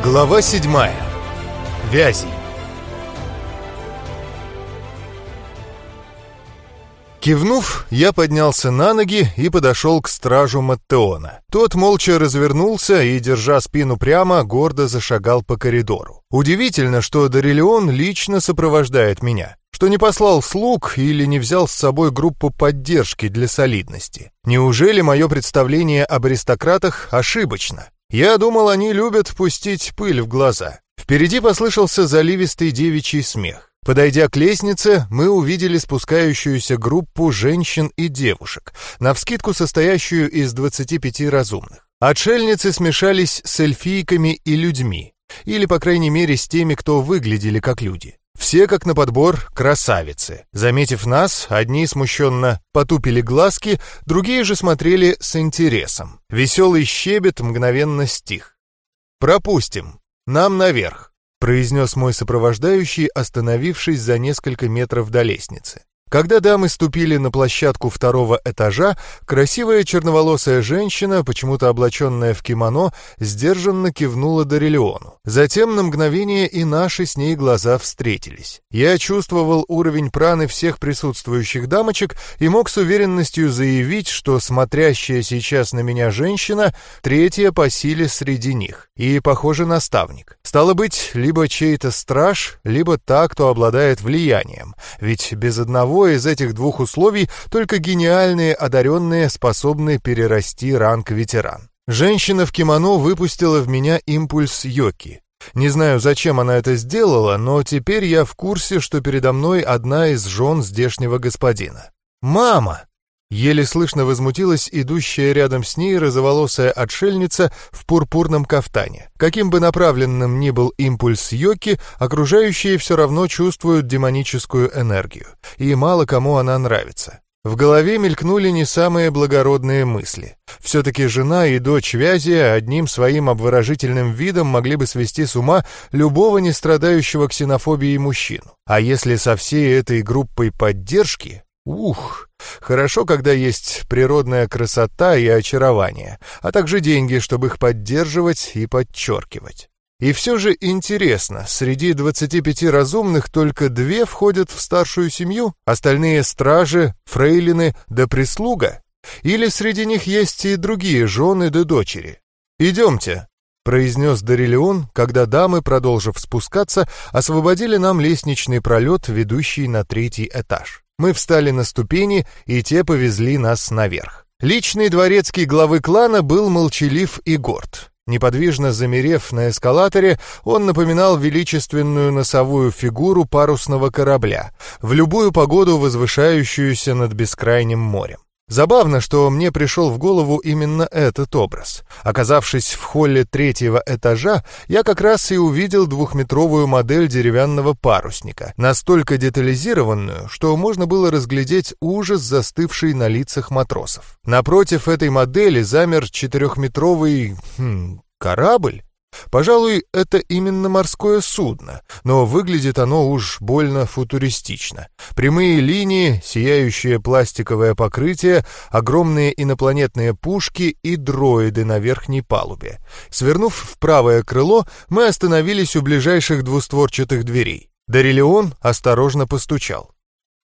Глава седьмая. Вязий. Кивнув, я поднялся на ноги и подошел к стражу Маттеона. Тот молча развернулся и, держа спину прямо, гордо зашагал по коридору. Удивительно, что Дарилеон лично сопровождает меня. что не послал слуг или не взял с собой группу поддержки для солидности. Неужели мое представление об аристократах ошибочно? Я думал, они любят пустить пыль в глаза. Впереди послышался заливистый девичий смех. Подойдя к лестнице, мы увидели спускающуюся группу женщин и девушек, навскидку состоящую из 25 разумных. Отшельницы смешались с эльфийками и людьми, или, по крайней мере, с теми, кто выглядели как люди. Все, как на подбор, красавицы. Заметив нас, одни смущенно потупили глазки, другие же смотрели с интересом. Веселый щебет мгновенно стих. «Пропустим. Нам наверх», — произнес мой сопровождающий, остановившись за несколько метров до лестницы. Когда дамы ступили на площадку второго этажа, красивая черноволосая женщина, почему-то облаченная в кимоно, сдержанно кивнула Дарилеону. Затем на мгновение и наши с ней глаза встретились. Я чувствовал уровень праны всех присутствующих дамочек и мог с уверенностью заявить, что смотрящая сейчас на меня женщина — третья по силе среди них и, похоже, наставник. Стало быть, либо чей-то страж, либо та, кто обладает влиянием, ведь без одного из этих двух условий только гениальные одаренные способны перерасти ранг ветеран. Женщина в кимоно выпустила в меня импульс Йоки. Не знаю, зачем она это сделала, но теперь я в курсе, что передо мной одна из жен здешнего господина. «Мама!» Еле слышно возмутилась идущая рядом с ней розоволосая отшельница в пурпурном кафтане. Каким бы направленным ни был импульс Йоки, окружающие все равно чувствуют демоническую энергию, и мало кому она нравится. В голове мелькнули не самые благородные мысли. Все-таки жена и дочь Вязия одним своим обворожительным видом могли бы свести с ума любого не страдающего ксенофобией мужчину. А если со всей этой группой поддержки, Ух, хорошо, когда есть природная красота и очарование, а также деньги, чтобы их поддерживать и подчеркивать. И все же интересно, среди 25 разумных только две входят в старшую семью, остальные стражи, фрейлины да прислуга? Или среди них есть и другие жены да дочери? «Идемте», — произнес Дарилеон, когда дамы, продолжив спускаться, освободили нам лестничный пролет, ведущий на третий этаж. Мы встали на ступени, и те повезли нас наверх. Личный дворецкий главы клана был молчалив и горд. Неподвижно замерев на эскалаторе, он напоминал величественную носовую фигуру парусного корабля, в любую погоду возвышающуюся над бескрайним морем. Забавно, что мне пришел в голову именно этот образ. Оказавшись в холле третьего этажа, я как раз и увидел двухметровую модель деревянного парусника, настолько детализированную, что можно было разглядеть ужас, застывший на лицах матросов. Напротив этой модели замер четырехметровый... Хм, корабль? Пожалуй, это именно морское судно, но выглядит оно уж больно футуристично. Прямые линии, сияющее пластиковое покрытие, огромные инопланетные пушки и дроиды на верхней палубе. Свернув в правое крыло, мы остановились у ближайших двустворчатых дверей. Дарилеон осторожно постучал.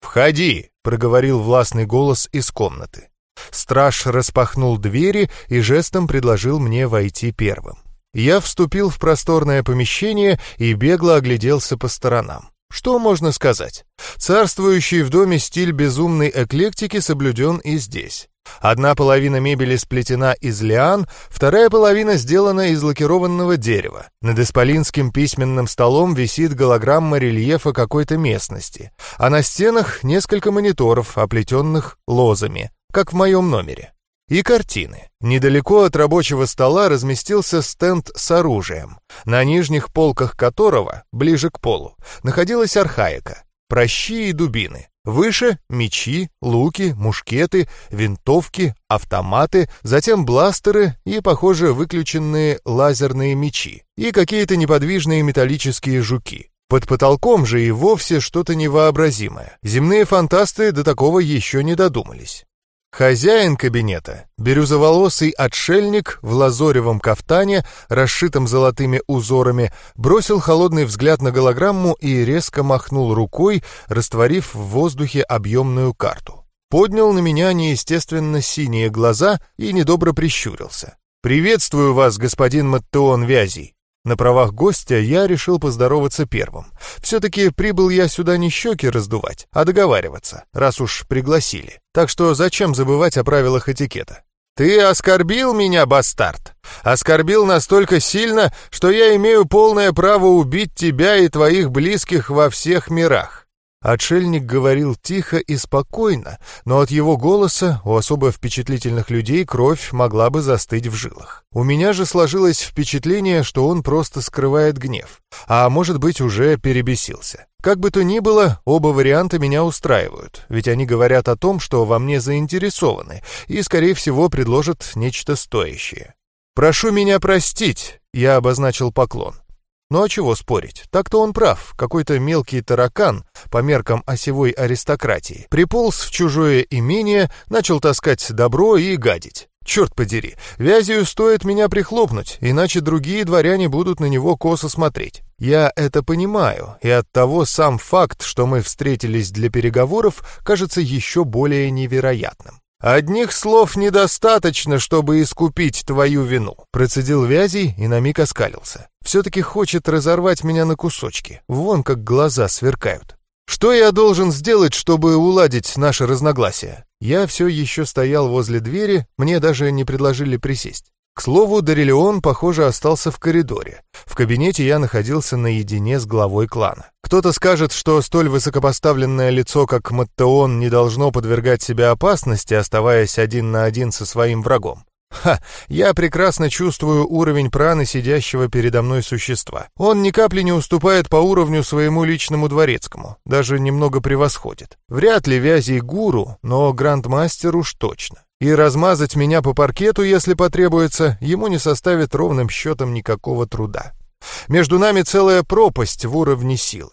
«Входи!» — проговорил властный голос из комнаты. Страж распахнул двери и жестом предложил мне войти первым. Я вступил в просторное помещение и бегло огляделся по сторонам. Что можно сказать? Царствующий в доме стиль безумной эклектики соблюден и здесь. Одна половина мебели сплетена из лиан, вторая половина сделана из лакированного дерева. Над исполинским письменным столом висит голограмма рельефа какой-то местности, а на стенах несколько мониторов, оплетенных лозами, как в моем номере и картины. Недалеко от рабочего стола разместился стенд с оружием, на нижних полках которого, ближе к полу, находилась архаика, прощи и дубины. Выше — мечи, луки, мушкеты, винтовки, автоматы, затем бластеры и, похоже, выключенные лазерные мечи и какие-то неподвижные металлические жуки. Под потолком же и вовсе что-то невообразимое. Земные фантасты до такого еще не додумались. Хозяин кабинета, бирюзоволосый отшельник в лазоревом кафтане, расшитом золотыми узорами, бросил холодный взгляд на голограмму и резко махнул рукой, растворив в воздухе объемную карту. Поднял на меня неестественно синие глаза и недобро прищурился. «Приветствую вас, господин Маттеон Вязий. На правах гостя я решил поздороваться первым. Все-таки прибыл я сюда не щеки раздувать, а договариваться, раз уж пригласили. Так что зачем забывать о правилах этикета? «Ты оскорбил меня, бастард! Оскорбил настолько сильно, что я имею полное право убить тебя и твоих близких во всех мирах. Отшельник говорил тихо и спокойно, но от его голоса у особо впечатлительных людей кровь могла бы застыть в жилах. У меня же сложилось впечатление, что он просто скрывает гнев, а может быть уже перебесился. Как бы то ни было, оба варианта меня устраивают, ведь они говорят о том, что во мне заинтересованы, и, скорее всего, предложат нечто стоящее. «Прошу меня простить», — я обозначил поклон. Ну а чего спорить? Так-то он прав. Какой-то мелкий таракан, по меркам осевой аристократии, приполз в чужое имение, начал таскать добро и гадить. Черт подери, Вязию стоит меня прихлопнуть, иначе другие дворяне будут на него косо смотреть. Я это понимаю, и оттого сам факт, что мы встретились для переговоров, кажется еще более невероятным. «Одних слов недостаточно, чтобы искупить твою вину», — процедил Вязий и на миг оскалился. «Все-таки хочет разорвать меня на кусочки. Вон как глаза сверкают. Что я должен сделать, чтобы уладить наши разногласия?» Я все еще стоял возле двери, мне даже не предложили присесть. К слову, Дарилеон, похоже, остался в коридоре. В кабинете я находился наедине с главой клана. Кто-то скажет, что столь высокопоставленное лицо, как Маттеон, не должно подвергать себя опасности, оставаясь один на один со своим врагом. Ха, я прекрасно чувствую уровень праны сидящего передо мной существа. Он ни капли не уступает по уровню своему личному дворецкому, даже немного превосходит. Вряд ли вязи гуру, но грандмастер уж точно. И размазать меня по паркету, если потребуется, ему не составит ровным счетом никакого труда. Между нами целая пропасть в уровне силы.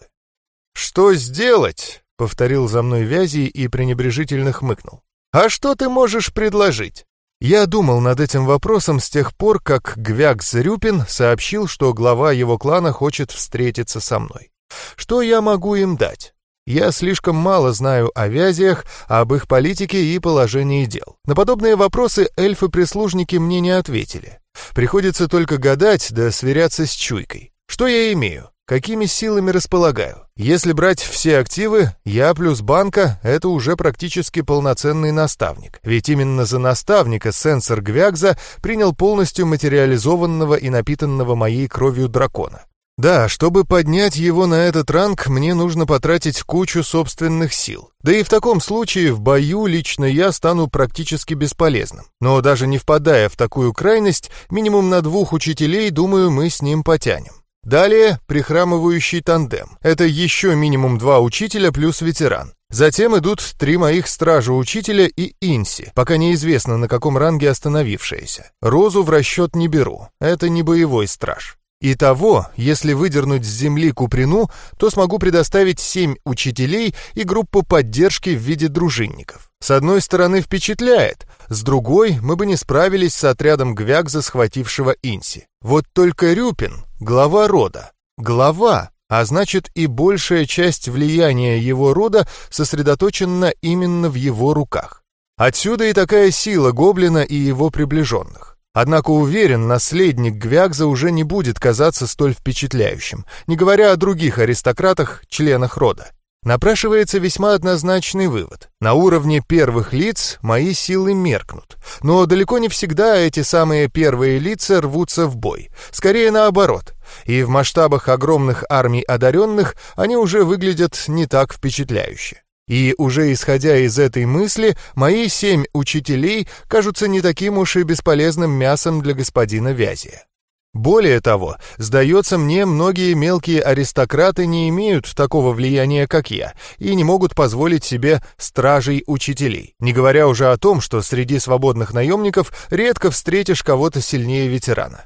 «Что сделать?» — повторил за мной Вязи и пренебрежительно хмыкнул. «А что ты можешь предложить?» Я думал над этим вопросом с тех пор, как Гвяк Зрюпин сообщил, что глава его клана хочет встретиться со мной. Что я могу им дать? Я слишком мало знаю о вязиях, об их политике и положении дел. На подобные вопросы эльфы-прислужники мне не ответили. Приходится только гадать да сверяться с чуйкой. Что я имею? Какими силами располагаю? Если брать все активы, я плюс банка — это уже практически полноценный наставник. Ведь именно за наставника сенсор Гвягза принял полностью материализованного и напитанного моей кровью дракона. Да, чтобы поднять его на этот ранг, мне нужно потратить кучу собственных сил. Да и в таком случае в бою лично я стану практически бесполезным. Но даже не впадая в такую крайность, минимум на двух учителей, думаю, мы с ним потянем. Далее прихрамывающий тандем. Это еще минимум два учителя плюс ветеран. Затем идут три моих стража-учителя и Инси, пока неизвестно на каком ранге остановившиеся. Розу в расчет не беру, это не боевой страж. Итого, если выдернуть с земли Куприну, то смогу предоставить семь учителей и группу поддержки в виде дружинников. С одной стороны впечатляет, с другой мы бы не справились с отрядом Гвягза, схватившего Инси. Вот только Рюпин — глава рода. Глава, а значит и большая часть влияния его рода сосредоточена именно в его руках. Отсюда и такая сила гоблина и его приближенных. Однако уверен, наследник Гвягза уже не будет казаться столь впечатляющим, не говоря о других аристократах, членах рода. Напрашивается весьма однозначный вывод. На уровне первых лиц мои силы меркнут. Но далеко не всегда эти самые первые лица рвутся в бой. Скорее наоборот. И в масштабах огромных армий одаренных они уже выглядят не так впечатляюще. И уже исходя из этой мысли, мои семь учителей кажутся не таким уж и бесполезным мясом для господина Вязия. Более того, сдается мне, многие мелкие аристократы не имеют такого влияния, как я, и не могут позволить себе стражей учителей, не говоря уже о том, что среди свободных наемников редко встретишь кого-то сильнее ветерана.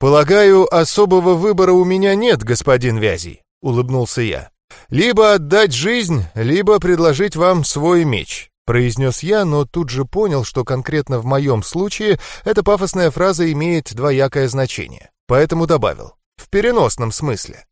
«Полагаю, особого выбора у меня нет, господин Вязий», — улыбнулся я. «Либо отдать жизнь, либо предложить вам свой меч», — произнес я, но тут же понял, что конкретно в моем случае эта пафосная фраза имеет двоякое значение, поэтому добавил «в переносном смысле».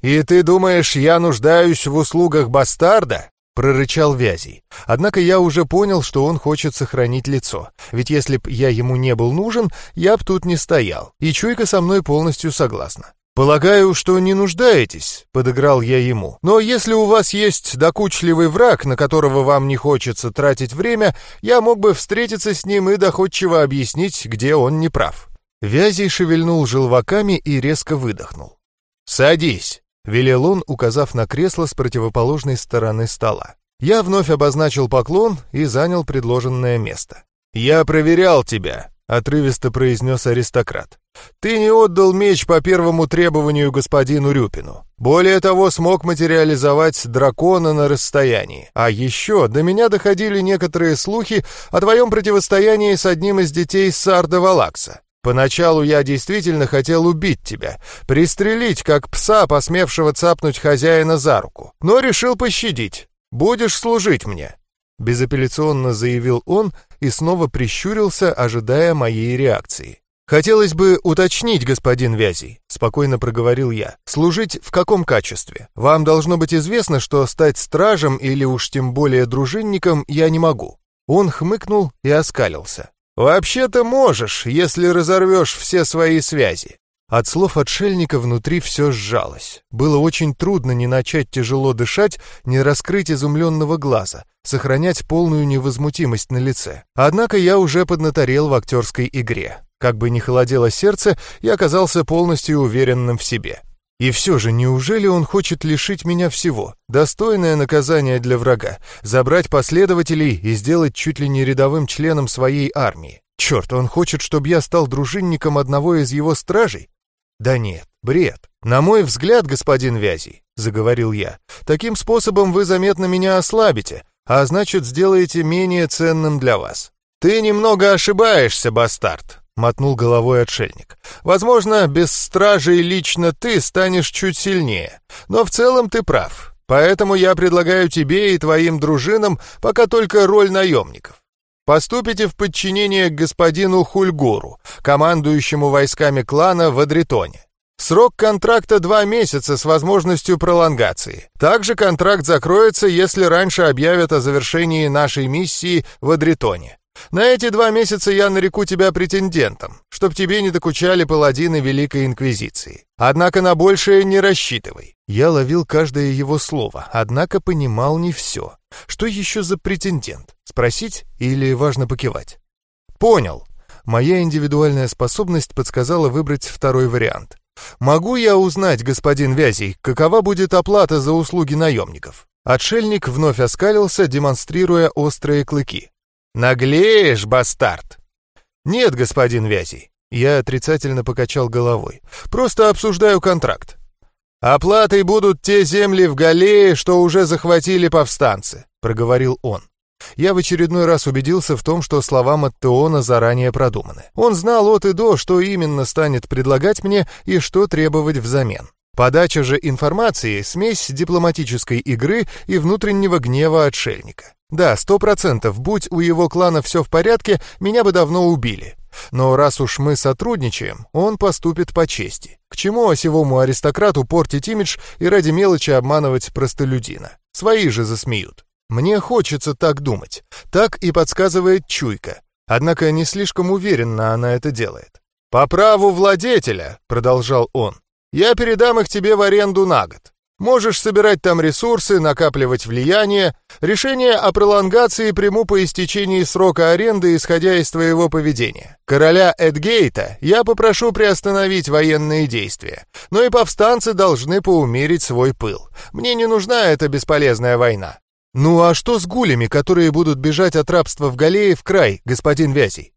«И ты думаешь, я нуждаюсь в услугах бастарда?» — прорычал Вязий. Однако я уже понял, что он хочет сохранить лицо, ведь если б я ему не был нужен, я б тут не стоял, и чуйка со мной полностью согласна. «Полагаю, что не нуждаетесь», — подыграл я ему. «Но если у вас есть докучливый враг, на которого вам не хочется тратить время, я мог бы встретиться с ним и доходчиво объяснить, где он не прав». Вязей шевельнул желваками и резко выдохнул. «Садись», — велел он, указав на кресло с противоположной стороны стола. Я вновь обозначил поклон и занял предложенное место. «Я проверял тебя», — отрывисто произнес аристократ. «Ты не отдал меч по первому требованию господину Рюпину. Более того, смог материализовать дракона на расстоянии. А еще до меня доходили некоторые слухи о твоем противостоянии с одним из детей Сарда Валакса. Поначалу я действительно хотел убить тебя, пристрелить, как пса, посмевшего цапнуть хозяина за руку, но решил пощадить. «Будешь служить мне», — безапелляционно заявил он и снова прищурился, ожидая моей реакции. «Хотелось бы уточнить, господин Вязий», — спокойно проговорил я. «Служить в каком качестве? Вам должно быть известно, что стать стражем или уж тем более дружинником я не могу». Он хмыкнул и оскалился. «Вообще-то можешь, если разорвешь все свои связи. От слов отшельника внутри все сжалось. Было очень трудно не начать тяжело дышать, не раскрыть изумленного глаза, сохранять полную невозмутимость на лице. Однако я уже поднаторел в актерской игре. Как бы ни холодело сердце, я оказался полностью уверенным в себе. И все же, неужели он хочет лишить меня всего? Достойное наказание для врага, забрать последователей и сделать чуть ли не рядовым членом своей армии. Черт, он хочет, чтобы я стал дружинником одного из его стражей? «Да нет, бред. На мой взгляд, господин Вязий», — заговорил я, — «таким способом вы заметно меня ослабите, а значит, сделаете менее ценным для вас». «Ты немного ошибаешься, бастард», — мотнул головой отшельник. «Возможно, без стражей лично ты станешь чуть сильнее, но в целом ты прав. Поэтому я предлагаю тебе и твоим дружинам пока только роль наемников. Поступите в подчинение господину Хульгуру, командующему войсками клана в Адритоне. Срок контракта два месяца с возможностью пролонгации. Также контракт закроется, если раньше объявят о завершении нашей миссии в Адритоне. На эти два месяца я нареку тебя претендентом, чтоб тебе не докучали паладины Великой Инквизиции. Однако на большее не рассчитывай. Я ловил каждое его слово, однако понимал не все. Что еще за претендент? Спросить или важно покивать? Понял. Моя индивидуальная способность подсказала выбрать второй вариант. Могу я узнать, господин Вязей, какова будет оплата за услуги наемников? Отшельник вновь оскалился, демонстрируя острые клыки. «Наглеешь, бастард!» «Нет, господин Вязей». Я отрицательно покачал головой. «Просто обсуждаю контракт. Оплатой будут те земли в Галее, что уже захватили повстанцы», — проговорил он. Я в очередной раз убедился в том, что слова Маттеона заранее продуманы. Он знал от и до, что именно станет предлагать мне и что требовать взамен. Подача же информации — смесь дипломатической игры и внутреннего гнева отшельника. Да, сто процентов, будь у его клана все в порядке, меня бы давно убили. Но раз уж мы сотрудничаем, он поступит по чести. К чему осевому аристократу портить имидж и ради мелочи обманывать простолюдина? Свои же засмеют. Мне хочется так думать. Так и подсказывает чуйка. Однако не слишком уверенно она это делает. «По праву владетеля», — продолжал он, — «я передам их тебе в аренду на год. Можешь собирать там ресурсы, накапливать влияние. Решение о пролонгации приму по истечении срока аренды, исходя из твоего поведения. Короля Эдгейта я попрошу приостановить военные действия. Но и повстанцы должны поумерить свой пыл. Мне не нужна эта бесполезная война. Ну а что с гулями, которые будут бежать от рабства в Галее в край, господин Вязей?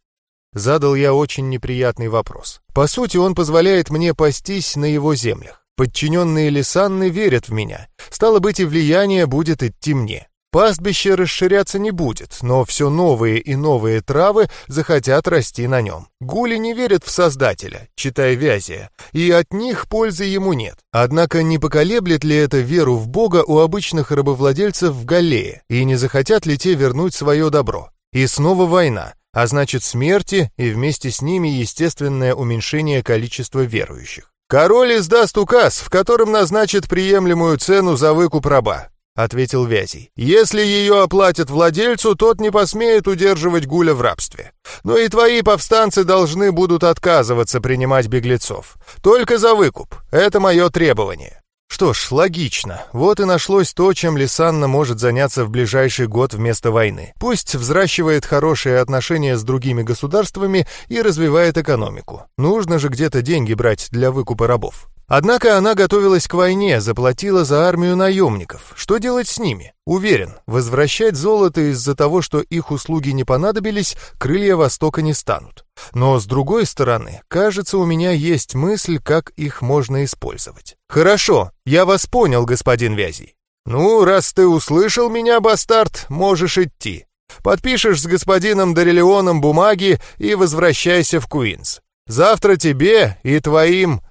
Задал я очень неприятный вопрос. По сути, он позволяет мне пастись на его землях. Подчиненные Лисанны верят в меня. Стало быть, и влияние будет идти мне. Пастбище расширяться не будет, но все новые и новые травы захотят расти на нем. Гули не верят в Создателя, читая Вязия, и от них пользы ему нет. Однако не поколеблет ли это веру в Бога у обычных рабовладельцев в Галлее, и не захотят ли те вернуть свое добро? И снова война, а значит смерти и вместе с ними естественное уменьшение количества верующих. Король издаст указ, в котором назначит приемлемую цену за выкуп раба. — ответил Вязий. «Если ее оплатят владельцу, тот не посмеет удерживать Гуля в рабстве. Но и твои повстанцы должны будут отказываться принимать беглецов. Только за выкуп. Это мое требование». Что ж, логично. Вот и нашлось то, чем Лисанна может заняться в ближайший год вместо войны. Пусть взращивает хорошие отношения с другими государствами и развивает экономику. Нужно же где-то деньги брать для выкупа рабов. Однако она готовилась к войне, заплатила за армию наемников. Что делать с ними? Уверен, возвращать золото из-за того, что их услуги не понадобились, крылья Востока не станут. Но, с другой стороны, кажется, у меня есть мысль, как их можно использовать. Хорошо, я вас понял, господин Вязий. Ну, раз ты услышал меня, бастард, можешь идти. Подпишешь с господином Дарелионом бумаги и возвращайся в Куинс. Завтра тебе и твоим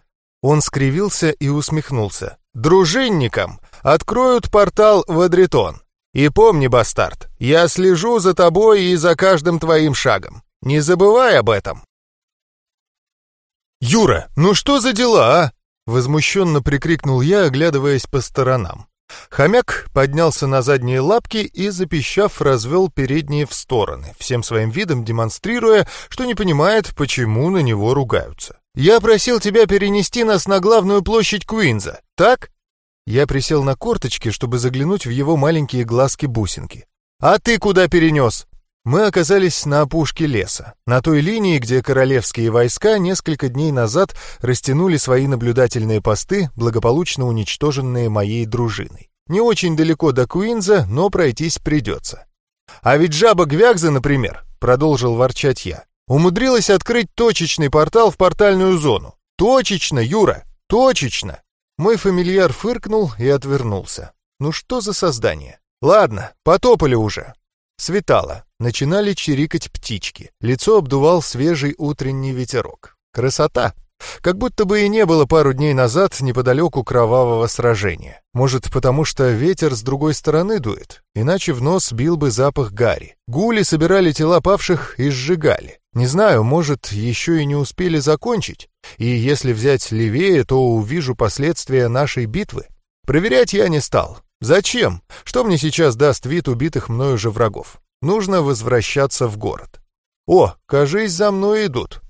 он скривился и усмехнулся. «Дружинникам откроют портал в Адритон. И помни, бастард, я слежу за тобой и за каждым твоим шагом. Не забывай об этом». «Юра, ну что за дела, а?» Возмущенно прикрикнул я, оглядываясь по сторонам. Хомяк поднялся на задние лапки и, запищав, развел передние в стороны, всем своим видом демонстрируя, что не понимает, почему на него ругаются. «Я просил тебя перенести нас на главную площадь Куинза, так?» Я присел на корточки, чтобы заглянуть в его маленькие глазки-бусинки. «А ты куда перенес?» Мы оказались на опушке леса, на той линии, где королевские войска несколько дней назад растянули свои наблюдательные посты, благополучно уничтоженные моей дружиной. Не очень далеко до Куинза, но пройтись придется. «А ведь жаба Гвягза, например», — продолжил ворчать я, умудрилась открыть точечный портал в портальную зону. Точечно, Юра, точечно. Мой фамильяр фыркнул и отвернулся. Ну что за создание? Ладно, потопали уже. Светало, начинали чирикать птички. Лицо обдувал свежий утренний ветерок. Красота! Как будто бы и не было пару дней назад неподалеку кровавого сражения. Может, потому что ветер с другой стороны дует? Иначе в нос бил бы запах гари. Гули собирали тела павших и сжигали. Не знаю, может, еще и не успели закончить, и если взять левее, то увижу последствия нашей битвы. Проверять я не стал. Зачем? Что мне сейчас даст вид убитых мною же врагов? Нужно возвращаться в город. О, кажись, за мной идут.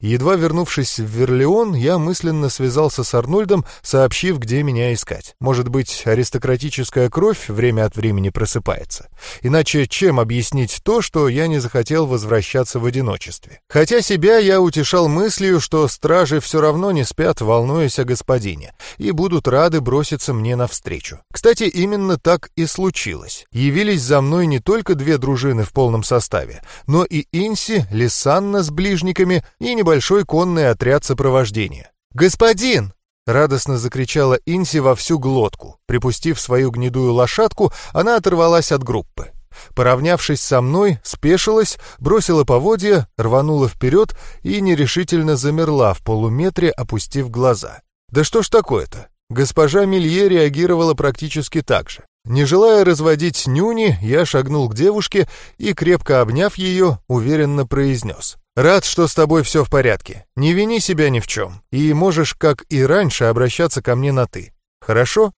Едва вернувшись в Верлеон, я мысленно связался с Арнольдом, сообщив, где меня искать. Может быть, аристократическая кровь время от времени просыпается. Иначе чем объяснить то, что я не захотел возвращаться в одиночестве? Хотя себя я утешал мыслью, что стражи все равно не спят, волнуясь о господине, и будут рады броситься мне навстречу. Кстати, именно так и случилось. Явились за мной не только две дружины в полном составе, но и Инси, Лисанна с ближниками и не небольшой конный отряд сопровождения. «Господин!» — радостно закричала Инси во всю глотку. Припустив свою гнедую лошадку, она оторвалась от группы. Поравнявшись со мной, спешилась, бросила поводья, рванула вперед и нерешительно замерла в полуметре, опустив глаза. «Да что ж такое-то?» Госпожа Милье реагировала практически так же. Не желая разводить нюни, я шагнул к девушке и, крепко обняв ее, уверенно произнес. «Рад, что с тобой все в порядке. Не вини себя ни в чем. И можешь, как и раньше, обращаться ко мне на «ты». Хорошо?»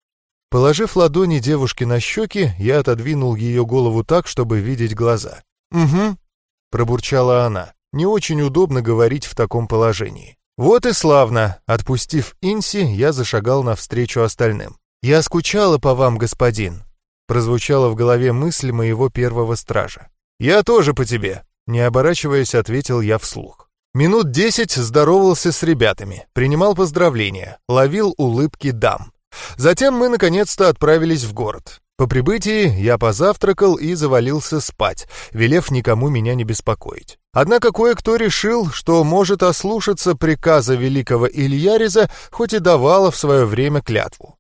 Положив ладони девушки на щеки, я отодвинул ее голову так, чтобы видеть глаза. «Угу», — пробурчала она. «Не очень удобно говорить в таком положении». «Вот и славно!» Отпустив Инси, я зашагал навстречу остальным. «Я скучала по вам, господин», — прозвучала в голове мысль моего первого стража. «Я тоже по тебе», не оборачиваясь, ответил я вслух. Минут десять здоровался с ребятами, принимал поздравления, ловил улыбки дам. Затем мы наконец-то отправились в город. По прибытии я позавтракал и завалился спать, велев никому меня не беспокоить. Однако кое-кто решил, что может ослушаться приказа великого Ильяриза, хоть и давала в свое время клятву.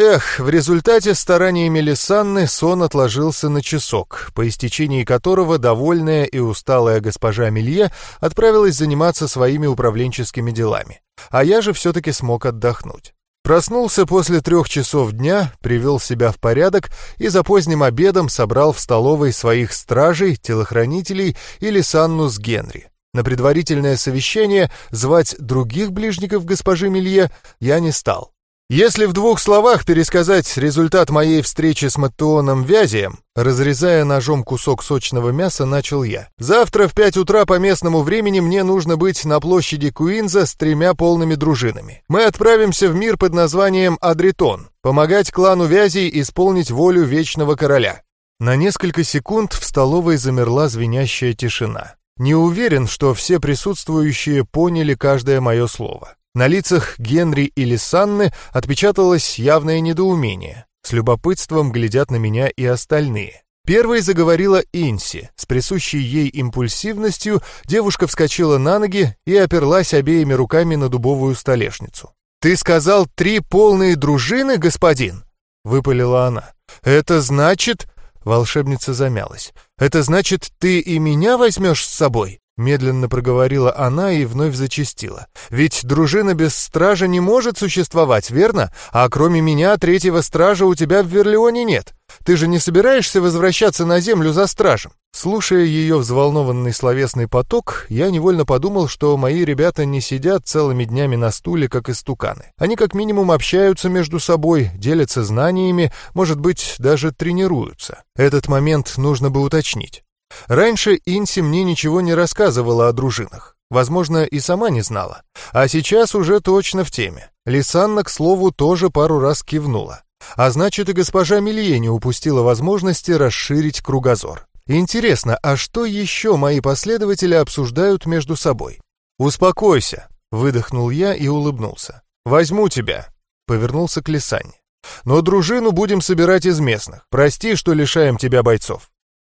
Эх, в результате стараний Мелисанны сон отложился на часок, по истечении которого довольная и усталая госпожа Мелье отправилась заниматься своими управленческими делами. А я же все-таки смог отдохнуть. Проснулся после трех часов дня, привел себя в порядок и за поздним обедом собрал в столовой своих стражей, телохранителей и Лисанну с Генри. На предварительное совещание звать других ближников госпожи Мелье я не стал. Если в двух словах пересказать результат моей встречи с Маттеоном Вязием, разрезая ножом кусок сочного мяса, начал я. Завтра в пять утра по местному времени мне нужно быть на площади Куинза с тремя полными дружинами. Мы отправимся в мир под названием Адритон, помогать клану Вязей исполнить волю Вечного Короля. На несколько секунд в столовой замерла звенящая тишина. Не уверен, что все присутствующие поняли каждое мое слово. На лицах Генри и Лисанны отпечаталось явное недоумение. С любопытством глядят на меня и остальные. Первой заговорила Инси. С присущей ей импульсивностью девушка вскочила на ноги и оперлась обеими руками на дубовую столешницу. «Ты сказал три полные дружины, господин?» — выпалила она. «Это значит...» — волшебница замялась. «Это значит, ты и меня возьмешь с собой?» Медленно проговорила она и вновь зачастила. «Ведь дружина без стража не может существовать, верно? А кроме меня третьего стража у тебя в Верлеоне нет. Ты же не собираешься возвращаться на землю за стражем?» Слушая ее взволнованный словесный поток, я невольно подумал, что мои ребята не сидят целыми днями на стуле, как истуканы. Они как минимум общаются между собой, делятся знаниями, может быть, даже тренируются. Этот момент нужно бы уточнить. Раньше Инси мне ничего не рассказывала о дружинах. Возможно, и сама не знала. А сейчас уже точно в теме. Лисанна, к слову, тоже пару раз кивнула. А значит, и госпожа Мелье не упустила возможности расширить кругозор. Интересно, а что еще мои последователи обсуждают между собой? «Успокойся», — выдохнул я и улыбнулся. «Возьму тебя», — повернулся к Лисанне. «Но дружину будем собирать из местных. Прости, что лишаем тебя бойцов.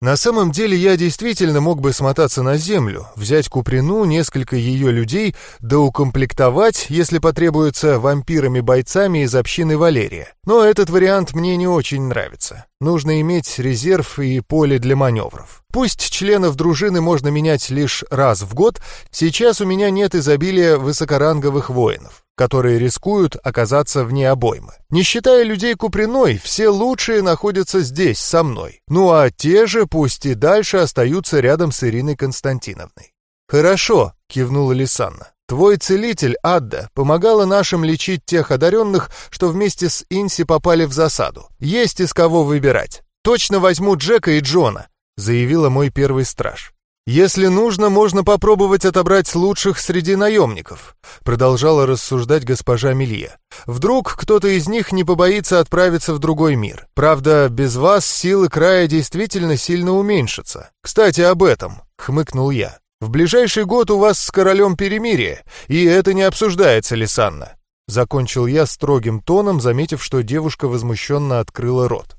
На самом деле я действительно мог бы смотаться на землю, взять Куприну, несколько ее людей, да укомплектовать, если потребуется, вампирами-бойцами из общины Валерия. Но этот вариант мне не очень нравится. Нужно иметь резерв и поле для маневров. Пусть членов дружины можно менять лишь раз в год, сейчас у меня нет изобилия высокоранговых воинов которые рискуют оказаться вне обоймы. Не считая людей Куприной, все лучшие находятся здесь, со мной. Ну а те же пусть и дальше остаются рядом с Ириной Константиновной. «Хорошо», — кивнула Лисанна. «Твой целитель, Адда, помогала нашим лечить тех одаренных, что вместе с Инси попали в засаду. Есть из кого выбирать. Точно возьму Джека и Джона», — заявила мой первый страж. «Если нужно, можно попробовать отобрать лучших среди наемников», продолжала рассуждать госпожа Милье. «Вдруг кто-то из них не побоится отправиться в другой мир. Правда, без вас силы края действительно сильно уменьшатся. Кстати, об этом», — хмыкнул я. «В ближайший год у вас с королем перемирие, и это не обсуждается, Лисанна». Закончил я строгим тоном, заметив, что девушка возмущенно открыла рот.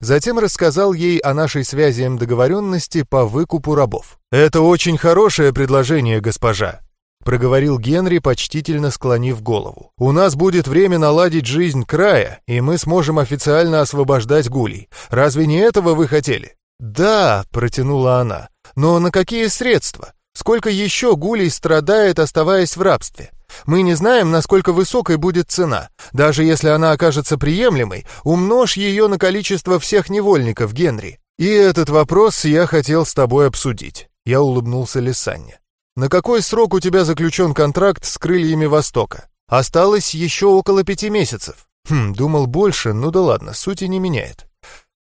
Затем рассказал ей о нашей связи договоренности по выкупу рабов. «Это очень хорошее предложение, госпожа», — проговорил Генри, почтительно склонив голову. «У нас будет время наладить жизнь края, и мы сможем официально освобождать гулей. Разве не этого вы хотели?» «Да», — протянула она, — «но на какие средства? Сколько еще гулей страдает, оставаясь в рабстве? Мы не знаем, насколько высокой будет цена. Даже если она окажется приемлемой, умножь ее на количество всех невольников, Генри. И этот вопрос я хотел с тобой обсудить. Я улыбнулся Лисанне. На какой срок у тебя заключен контракт с крыльями Востока? Осталось еще около пяти месяцев. Хм, думал больше, ну да ладно, сути не меняет.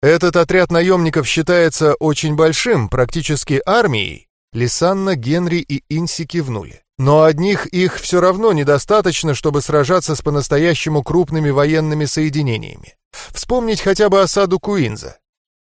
Этот отряд наемников считается очень большим, практически армией. Лисанна, Генри и Инси кивнули. Но одних их все равно недостаточно, чтобы сражаться с по-настоящему крупными военными соединениями. Вспомнить хотя бы осаду Куинза.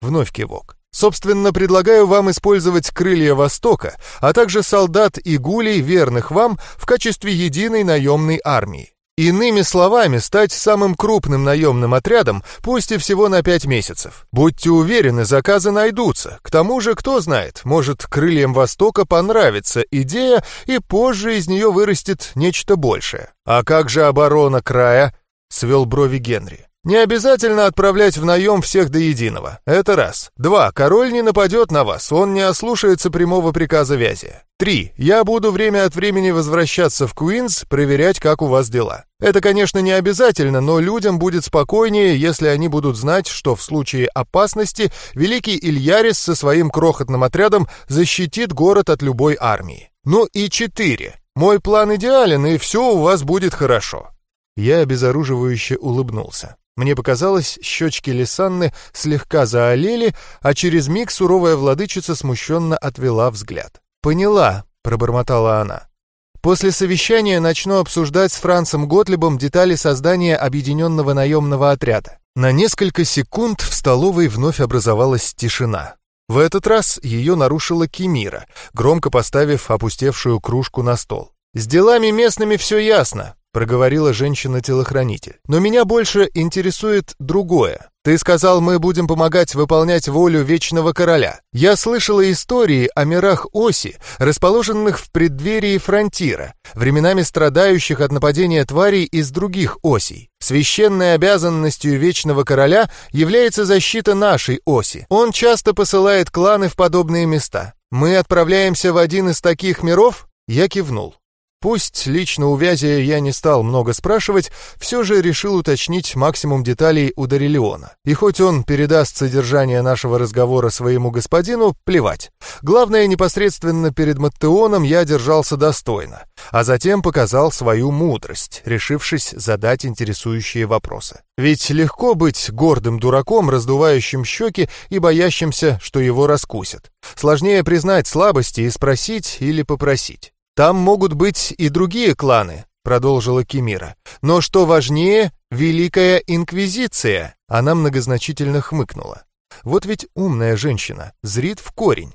Вновь кивок. Собственно, предлагаю вам использовать крылья Востока, а также солдат и гулей, верных вам, в качестве единой наемной армии. Иными словами, стать самым крупным наемным отрядом, пусть и всего на пять месяцев. Будьте уверены, заказы найдутся. К тому же, кто знает, может, крыльям Востока понравится идея, и позже из нее вырастет нечто большее. А как же оборона края? Свел брови Генри. Не обязательно отправлять в наем всех до единого. Это раз. Два. Король не нападет на вас, он не ослушается прямого приказа вязи. Три. Я буду время от времени возвращаться в Куинс, проверять, как у вас дела. Это, конечно, не обязательно, но людям будет спокойнее, если они будут знать, что в случае опасности Великий Ильярис со своим крохотным отрядом защитит город от любой армии. Ну и четыре. Мой план идеален, и все у вас будет хорошо. Я обезоруживающе улыбнулся. Мне показалось, щечки Лисанны слегка заолели, а через миг суровая владычица смущенно отвела взгляд. «Поняла», — пробормотала она. «После совещания начну обсуждать с Францем Готлибом детали создания объединенного наемного отряда». На несколько секунд в столовой вновь образовалась тишина. В этот раз ее нарушила Кимира, громко поставив опустевшую кружку на стол. «С делами местными все ясно. — проговорила женщина-телохранитель. «Но меня больше интересует другое. Ты сказал, мы будем помогать выполнять волю Вечного Короля. Я слышала истории о мирах Оси, расположенных в преддверии фронтира, временами страдающих от нападения тварей из других осей. Священной обязанностью Вечного Короля является защита нашей оси. Он часто посылает кланы в подобные места. Мы отправляемся в один из таких миров?» Я кивнул. Пусть лично у Вязия я не стал много спрашивать, все же решил уточнить максимум деталей у Дарилеона. И хоть он передаст содержание нашего разговора своему господину, плевать. Главное, непосредственно перед Маттеоном я держался достойно, а затем показал свою мудрость, решившись задать интересующие вопросы. Ведь легко быть гордым дураком, раздувающим щеки и боящимся, что его раскусят. Сложнее признать слабости и спросить или попросить. «Там могут быть и другие кланы», — продолжила Кимира. «Но что важнее, Великая Инквизиция!» Она многозначительно хмыкнула. «Вот ведь умная женщина, зрит в корень».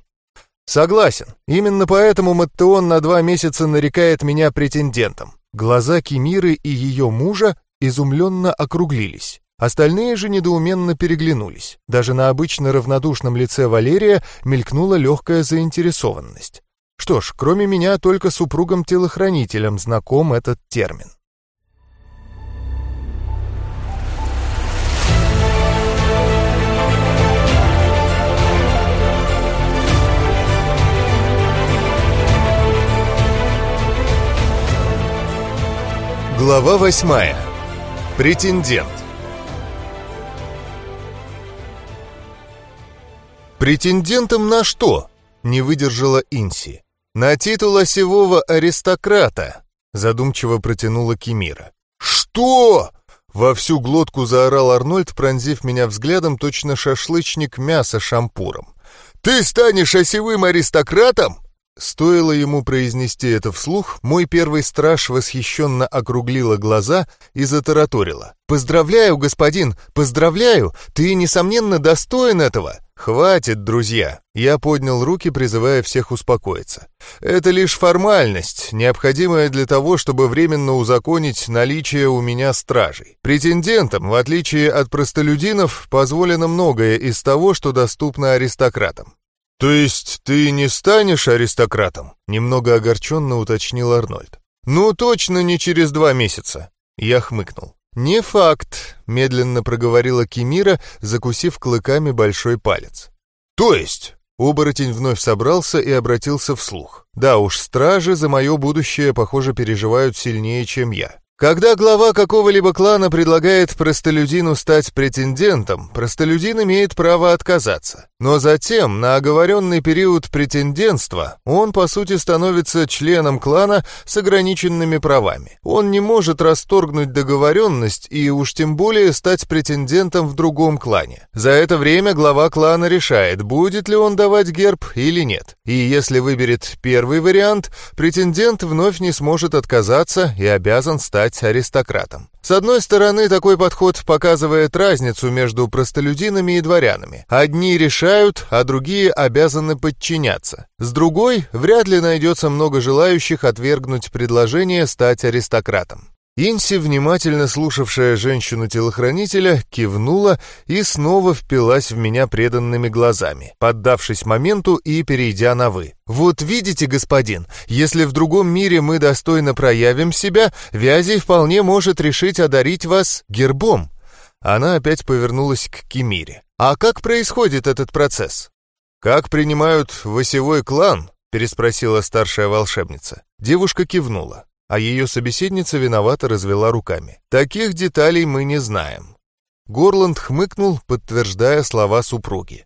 «Согласен. Именно поэтому Маттеон на два месяца нарекает меня претендентом». Глаза Кимиры и ее мужа изумленно округлились. Остальные же недоуменно переглянулись. Даже на обычно равнодушном лице Валерия мелькнула легкая заинтересованность. Что ж, кроме меня, только супругам-телохранителям знаком этот термин. Глава восьмая. Претендент. Претендентом на что? Не выдержала Инси. «На титул осевого аристократа», — задумчиво протянула Кимира. «Что?» — во всю глотку заорал Арнольд, пронзив меня взглядом точно шашлычник мяса шампуром. «Ты станешь осевым аристократом?» Стоило ему произнести это вслух, мой первый страж восхищенно округлила глаза и затараторила. «Поздравляю, господин, поздравляю! Ты, несомненно, достоин этого!» «Хватит, друзья!» Я поднял руки, призывая всех успокоиться. «Это лишь формальность, необходимая для того, чтобы временно узаконить наличие у меня стражей. Претендентам, в отличие от простолюдинов, позволено многое из того, что доступно аристократам. «То есть ты не станешь аристократом?» — немного огорченно уточнил Арнольд. «Ну, точно не через два месяца!» Я хмыкнул. «Не факт», — медленно проговорила Кимира, закусив клыками большой палец. «То есть?» Оборотень вновь собрался и обратился вслух. «Да уж, стражи за мое будущее, похоже, переживают сильнее, чем я. Когда глава какого-либо клана предлагает простолюдину стать претендентом, простолюдин имеет право отказаться. Но затем, на оговоренный период претендентства, он, по сути, становится членом клана с ограниченными правами. Он не может расторгнуть договоренность и уж тем более стать претендентом в другом клане. За это время глава клана решает, будет ли он давать герб или нет. И если выберет первый вариант, претендент вновь не сможет отказаться и обязан стать стать аристократом. С одной стороны, такой подход показывает разницу между простолюдинами и дворянами. Одни решают, а другие обязаны подчиняться. С другой, вряд ли найдется много желающих отвергнуть предложение стать аристократом. Инси, внимательно слушавшая женщину-телохранителя, кивнула и снова впилась в меня преданными глазами, поддавшись моменту и перейдя на «вы». «Вот видите, господин, если в другом мире мы достойно проявим себя, Вязей вполне может решить одарить вас гербом». Она опять повернулась к Кемире. «А как происходит этот процесс?» «Как принимают восевой клан?» — переспросила старшая волшебница. Девушка кивнула а ее собеседница виновато развела руками. «Таких деталей мы не знаем». Горланд хмыкнул, подтверждая слова супруги.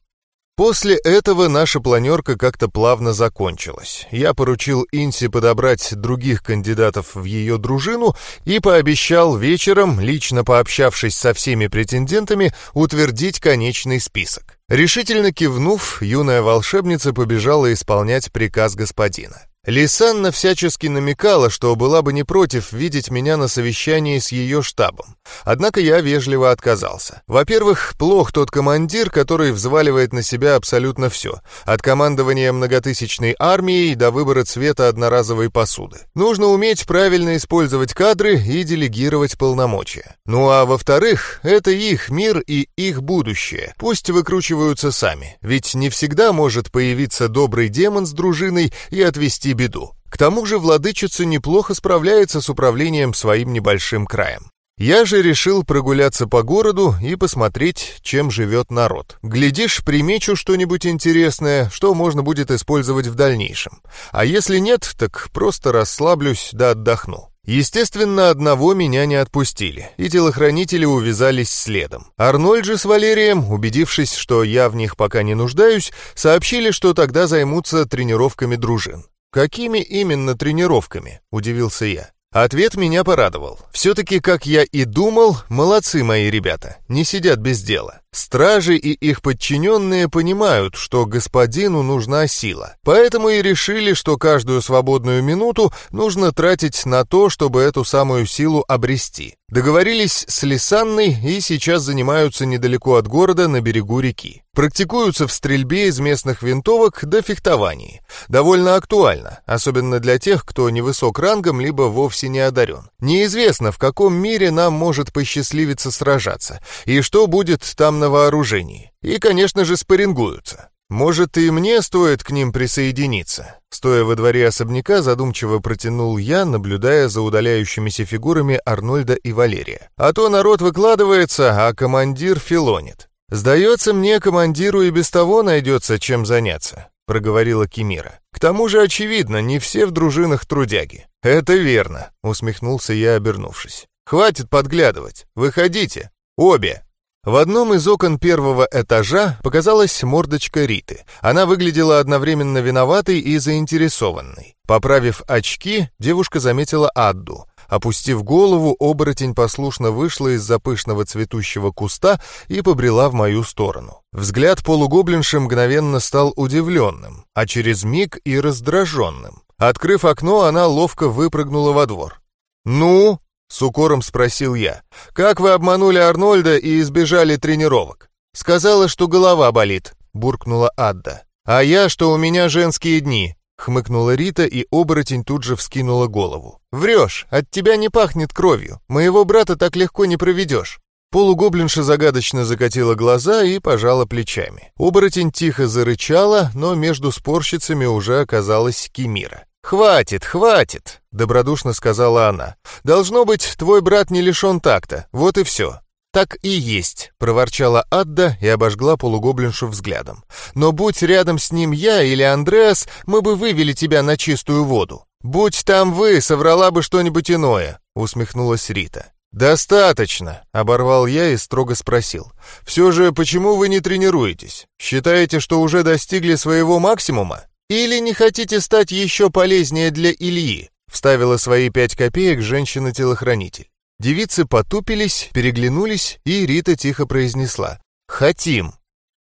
После этого наша планерка как-то плавно закончилась. Я поручил Инси подобрать других кандидатов в ее дружину и пообещал вечером, лично пообщавшись со всеми претендентами, утвердить конечный список. Решительно кивнув, юная волшебница побежала исполнять приказ господина. Лисанна всячески намекала, что была бы не против видеть меня на совещании с ее штабом. Однако я вежливо отказался. Во-первых, плох тот командир, который взваливает на себя абсолютно все. От командования многотысячной армией до выбора цвета одноразовой посуды. Нужно уметь правильно использовать кадры и делегировать полномочия. Ну а во-вторых, это их мир и их будущее. Пусть выкручиваются сами. Ведь не всегда может появиться добрый демон с дружиной и отвести беду. К тому же владычица неплохо справляется с управлением своим небольшим краем. Я же решил прогуляться по городу и посмотреть, чем живет народ. Глядишь, примечу что-нибудь интересное, что можно будет использовать в дальнейшем. А если нет, так просто расслаблюсь да отдохну. Естественно, одного меня не отпустили, и телохранители увязались следом. Арнольд же с Валерием, убедившись, что я в них пока не нуждаюсь, сообщили, что тогда займутся тренировками дружин. «Какими именно тренировками?» — удивился я. Ответ меня порадовал. Все-таки, как я и думал, молодцы мои ребята, не сидят без дела. Стражи и их подчиненные понимают, что господину нужна сила. Поэтому и решили, что каждую свободную минуту нужно тратить на то, чтобы эту самую силу обрести. Договорились с Лисанной и сейчас занимаются недалеко от города на берегу реки. Практикуются в стрельбе из местных винтовок до фехтований. Довольно актуально, особенно для тех, кто невысок рангом, либо вовсе не одарен. Неизвестно, в каком мире нам может посчастливиться сражаться, и что будет там на вооружении. И, конечно же, спаррингуются. «Может, и мне стоит к ним присоединиться?» Стоя во дворе особняка, задумчиво протянул я, наблюдая за удаляющимися фигурами Арнольда и Валерия. «А то народ выкладывается, а командир филонит. Сдается мне, командиру и без того найдется чем заняться», — проговорила Кимира. «К тому же, очевидно, не все в дружинах трудяги». «Это верно», — усмехнулся я, обернувшись. «Хватит подглядывать. Выходите. Обе!» В одном из окон первого этажа показалась мордочка Риты. Она выглядела одновременно виноватой и заинтересованной. Поправив очки, девушка заметила Адду. Опустив голову, оборотень послушно вышла из-за пышного цветущего куста и побрела в мою сторону. Взгляд полугоблинши мгновенно стал удивленным, а через миг и раздраженным. Открыв окно, она ловко выпрыгнула во двор. «Ну?» С укором спросил я. «Как вы обманули Арнольда и избежали тренировок?» «Сказала, что голова болит», — буркнула Адда. «А я, что у меня женские дни», — хмыкнула Рита, и оборотень тут же вскинула голову. «Врешь, от тебя не пахнет кровью. Моего брата так легко не проведешь». Полугоблинша загадочно закатила глаза и пожала плечами. Оборотень тихо зарычала, но между спорщицами уже оказалась Кимира. «Хватит, хватит!» — добродушно сказала она. «Должно быть, твой брат не лишен такта, вот и все». «Так и есть», — проворчала Адда и обожгла полугоблиншу взглядом. «Но будь рядом с ним я или Андреас, мы бы вывели тебя на чистую воду». «Будь там вы, соврала бы что-нибудь иное», — усмехнулась Рита. «Достаточно», — оборвал я и строго спросил. «Все же, почему вы не тренируетесь? Считаете, что уже достигли своего максимума?» «Или не хотите стать еще полезнее для Ильи?» Вставила свои пять копеек женщина-телохранитель. Девицы потупились, переглянулись, и Рита тихо произнесла. «Хотим».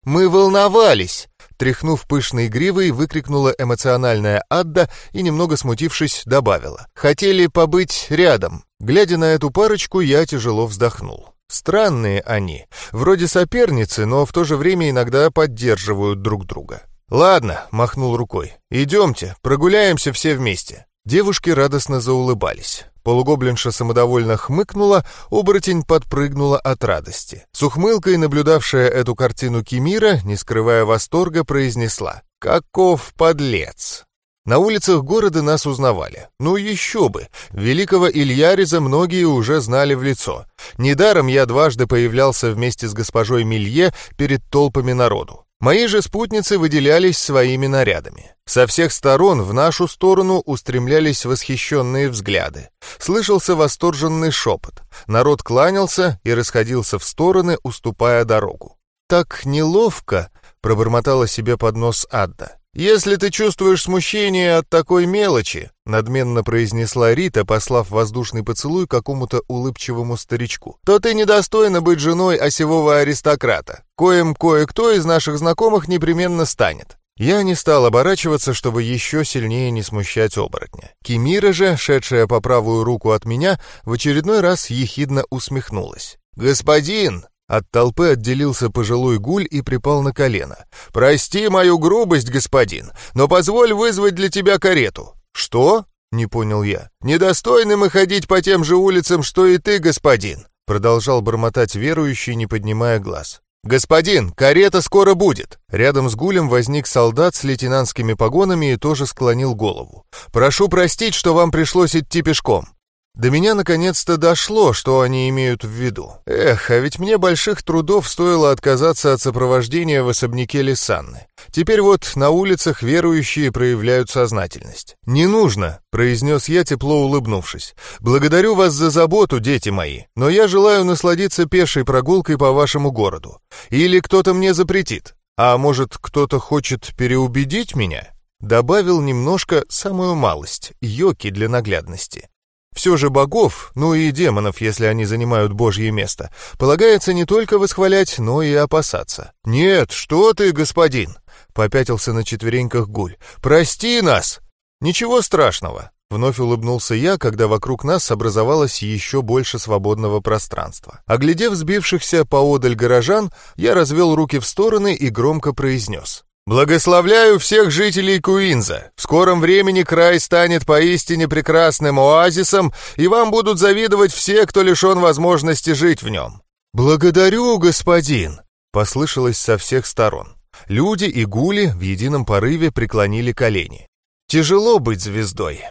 «Мы волновались!» Тряхнув пышной гривой, выкрикнула эмоциональная Адда и, немного смутившись, добавила. «Хотели побыть рядом». Глядя на эту парочку, я тяжело вздохнул. Странные они. Вроде соперницы, но в то же время иногда поддерживают друг друга. «Ладно», — махнул рукой, — «идемте, прогуляемся все вместе». Девушки радостно заулыбались. Полугоблинша самодовольно хмыкнула, оборотень подпрыгнула от радости. С ухмылкой, наблюдавшая эту картину Кимира, не скрывая восторга, произнесла «Каков подлец!». На улицах города нас узнавали. Ну еще бы! Великого Ильяриза многие уже знали в лицо. Недаром я дважды появлялся вместе с госпожой Милье перед толпами народу. Мои же спутницы выделялись своими нарядами. Со всех сторон в нашу сторону устремлялись восхищенные взгляды. Слышался восторженный шепот. Народ кланялся и расходился в стороны, уступая дорогу. «Так неловко», пробормотала себе под нос Адда. «Если ты чувствуешь смущение от такой мелочи», — надменно произнесла Рита, послав воздушный поцелуй какому-то улыбчивому старичку, «то ты недостойна быть женой осевого аристократа, коим кое-кто из наших знакомых непременно станет». Я не стал оборачиваться, чтобы еще сильнее не смущать оборотня. Кимира же, шедшая по правую руку от меня, в очередной раз ехидно усмехнулась. «Господин!» От толпы отделился пожилой гуль и припал на колено. «Прости мою грубость, господин, но позволь вызвать для тебя карету». «Что?» — не понял я. «Недостойны мы ходить по тем же улицам, что и ты, господин», — продолжал бормотать верующий, не поднимая глаз. «Господин, карета скоро будет!» Рядом с Гулем возник солдат с лейтенантскими погонами и тоже склонил голову. «Прошу простить, что вам пришлось идти пешком. До меня наконец-то дошло, что они имеют в виду. Эх, а ведь мне больших трудов стоило отказаться от сопровождения в особняке Лисанны. Теперь вот на улицах верующие проявляют сознательность. «Не нужно», — произнес я, тепло улыбнувшись. «Благодарю вас за заботу, дети мои, но я желаю насладиться пешей прогулкой по вашему городу. Или кто-то мне запретит. А может, кто-то хочет переубедить меня?» Добавил немножко самую малость, йоки для наглядности. Все же богов, ну и демонов, если они занимают божье место, полагается не только восхвалять, но и опасаться. «Нет, что ты, господин!» — попятился на четвереньках гуль. «Прости нас!» «Ничего страшного!» — вновь улыбнулся я, когда вокруг нас образовалось еще больше свободного пространства. Оглядев сбившихся поодаль горожан, я развел руки в стороны и громко произнес. Благословляю всех жителей Куинза. В скором времени край станет поистине прекрасным оазисом, и вам будут завидовать все, кто лишен возможности жить в нем. Благодарю, господин, послышалось со всех сторон. Люди и гули в едином порыве преклонили колени. Тяжело быть звездой.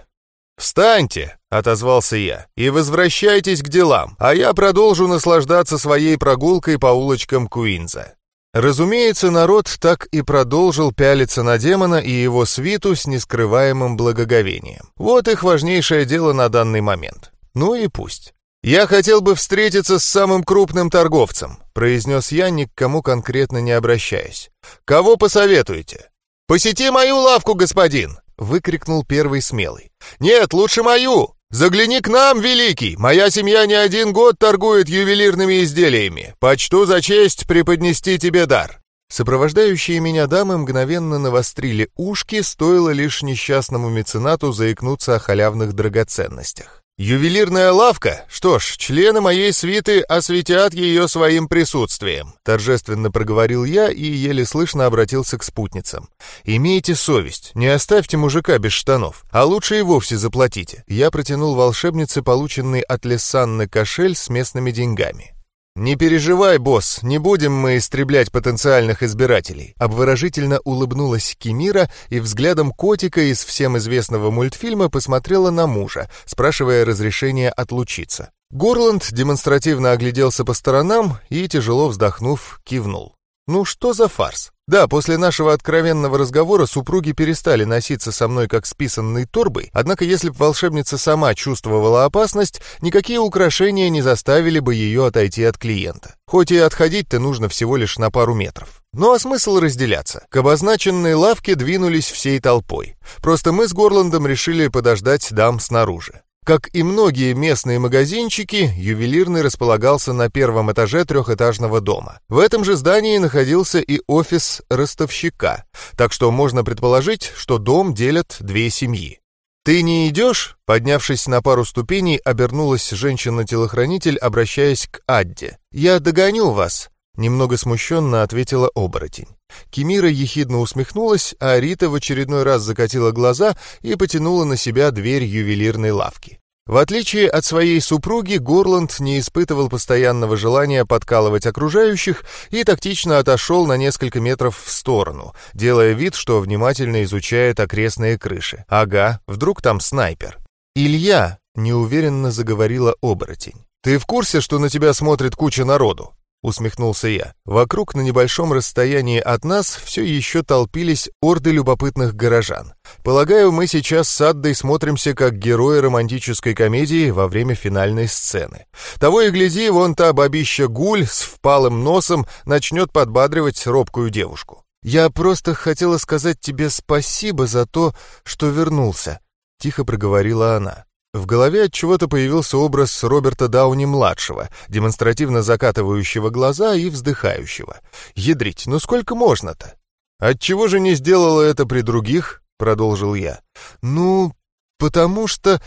«Встаньте!» — отозвался я. «И возвращайтесь к делам, а я продолжу наслаждаться своей прогулкой по улочкам Куинза». Разумеется, народ так и продолжил пялиться на демона и его свиту с нескрываемым благоговением. Вот их важнейшее дело на данный момент. Ну и пусть. «Я хотел бы встретиться с самым крупным торговцем», произнес я, ни к кому конкретно не обращаясь. «Кого посоветуете?» «Посети мою лавку, господин!» выкрикнул первый смелый. «Нет, лучше мою! «Загляни к нам, Великий! Моя семья не один год торгует ювелирными изделиями. Почту за честь преподнести тебе дар». Сопровождающие меня дамы мгновенно навострили ушки, стоило лишь несчастному меценату заикнуться о халявных драгоценностях. «Ювелирная лавка? Что ж, члены моей свиты осветят ее своим присутствием», торжественно проговорил я и еле слышно обратился к спутницам. «Имейте совесть, не оставьте мужика без штанов, а лучше и вовсе заплатите». Я протянул волшебнице полученный от Лесанны кошель с местными деньгами. «Не переживай, босс, не будем мы истреблять потенциальных избирателей», обворожительно улыбнулась Кимира и взглядом котика из всем известного мультфильма посмотрела на мужа, спрашивая разрешения отлучиться. Горланд демонстративно огляделся по сторонам и, тяжело вздохнув, кивнул. «Ну что за фарс? Да, после нашего откровенного разговора супруги перестали носиться со мной как с писанной торбой, однако если б волшебница сама чувствовала опасность, никакие украшения не заставили бы ее отойти от клиента. Хоть и отходить-то нужно всего лишь на пару метров. Ну а смысл разделяться? К обозначенной лавке двинулись всей толпой. Просто мы с Горландом решили подождать дам снаружи. Как и многие местные магазинчики, ювелирный располагался на первом этаже трехэтажного дома. В этом же здании находился и офис ростовщика, так что можно предположить, что дом делят две семьи. «Ты не идешь?» Поднявшись на пару ступеней, обернулась женщина-телохранитель, обращаясь к Адде. «Я догоню вас», — немного смущенно ответила оборотень. Кемира ехидно усмехнулась, а Рита в очередной раз закатила глаза и потянула на себя дверь ювелирной лавки. В отличие от своей супруги, Горланд не испытывал постоянного желания подкалывать окружающих и тактично отошел на несколько метров в сторону, делая вид, что внимательно изучает окрестные крыши. Ага, вдруг там снайпер. «Илья», — неуверенно заговорила оборотень, — «ты в курсе, что на тебя смотрит куча народу?» — усмехнулся я. Вокруг на небольшом расстоянии от нас все еще толпились орды любопытных горожан. Полагаю, мы сейчас с Аддой смотримся как герои романтической комедии во время финальной сцены. Того и гляди, вон та бабища Гуль с впалым носом начнет подбадривать робкую девушку. Я просто хотела сказать тебе спасибо за то, что вернулся», — тихо проговорила она. В голове от чего-то появился образ Роберта Дауни-младшего, демонстративно закатывающего глаза и вздыхающего. «Ядрить, ну сколько можно-то?» «Отчего же не сделала это при других?» — продолжил я. «Ну, потому что...»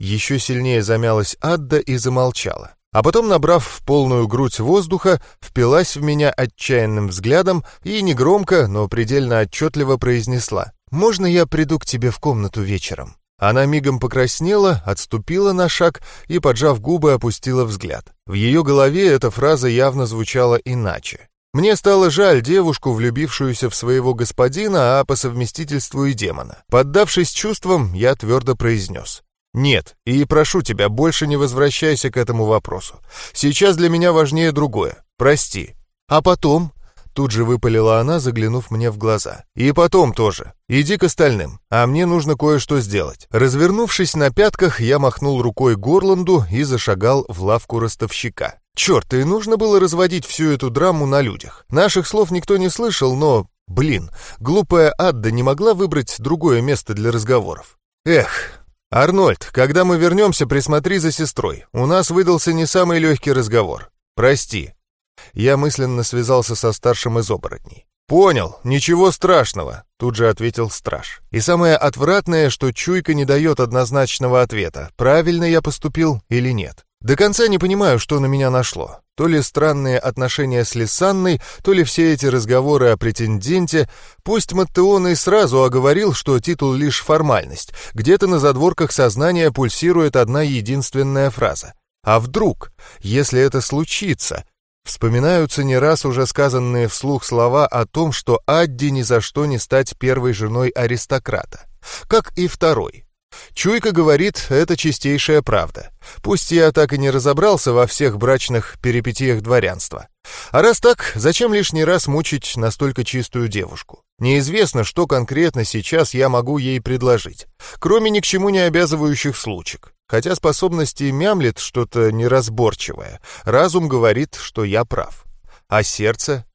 Еще сильнее замялась Адда и замолчала. А потом, набрав в полную грудь воздуха, впилась в меня отчаянным взглядом и негромко, но предельно отчетливо произнесла «Можно я приду к тебе в комнату вечером?» Она мигом покраснела, отступила на шаг и, поджав губы, опустила взгляд. В ее голове эта фраза явно звучала иначе. Мне стало жаль девушку, влюбившуюся в своего господина, а по совместительству и демона. Поддавшись чувствам, я твердо произнес. «Нет, и прошу тебя, больше не возвращайся к этому вопросу. Сейчас для меня важнее другое. Прости. А потом, Тут же выпалила она, заглянув мне в глаза. «И потом тоже. Иди к остальным, а мне нужно кое-что сделать». Развернувшись на пятках, я махнул рукой Горланду и зашагал в лавку ростовщика. Черт, и нужно было разводить всю эту драму на людях. Наших слов никто не слышал, но... Блин, глупая Адда не могла выбрать другое место для разговоров. Эх, «Арнольд, когда мы вернемся, присмотри за сестрой. У нас выдался не самый легкий разговор. Прости, я мысленно связался со старшим из оборотней. «Понял, ничего страшного», — тут же ответил страж. И самое отвратное, что чуйка не дает однозначного ответа, правильно я поступил или нет. До конца не понимаю, что на меня нашло. То ли странные отношения с Лисанной, то ли все эти разговоры о претенденте. Пусть Маттеон и сразу оговорил, что титул лишь формальность. Где-то на задворках сознания пульсирует одна единственная фраза. А вдруг, если это случится, Вспоминаются не раз уже сказанные вслух слова о том, что Адди ни за что не стать первой женой аристократа. Как и второй. Чуйка говорит, это чистейшая правда. Пусть я так и не разобрался во всех брачных перипетиях дворянства. А раз так, зачем лишний раз мучить настолько чистую девушку? Неизвестно, что конкретно сейчас я могу ей предложить, кроме ни к чему не обязывающих случаев. Хотя способности мямлет что-то неразборчивое, разум говорит, что я прав. А сердце?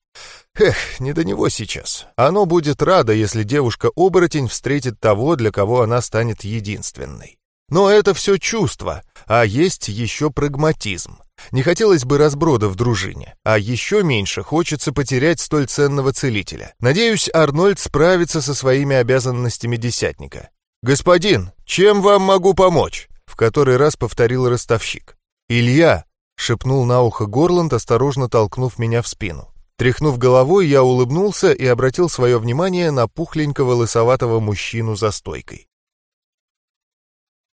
Эх, не до него сейчас. Оно будет радо, если девушка-оборотень встретит того, для кого она станет единственной. Но это все чувство, а есть еще прагматизм. Не хотелось бы разброда в дружине, а еще меньше хочется потерять столь ценного целителя. Надеюсь, Арнольд справится со своими обязанностями десятника. «Господин, чем вам могу помочь?» В который раз повторил ростовщик. «Илья!» — шепнул на ухо Горланд, осторожно толкнув меня в спину. Тряхнув головой, я улыбнулся и обратил свое внимание на пухленького лысоватого мужчину за стойкой.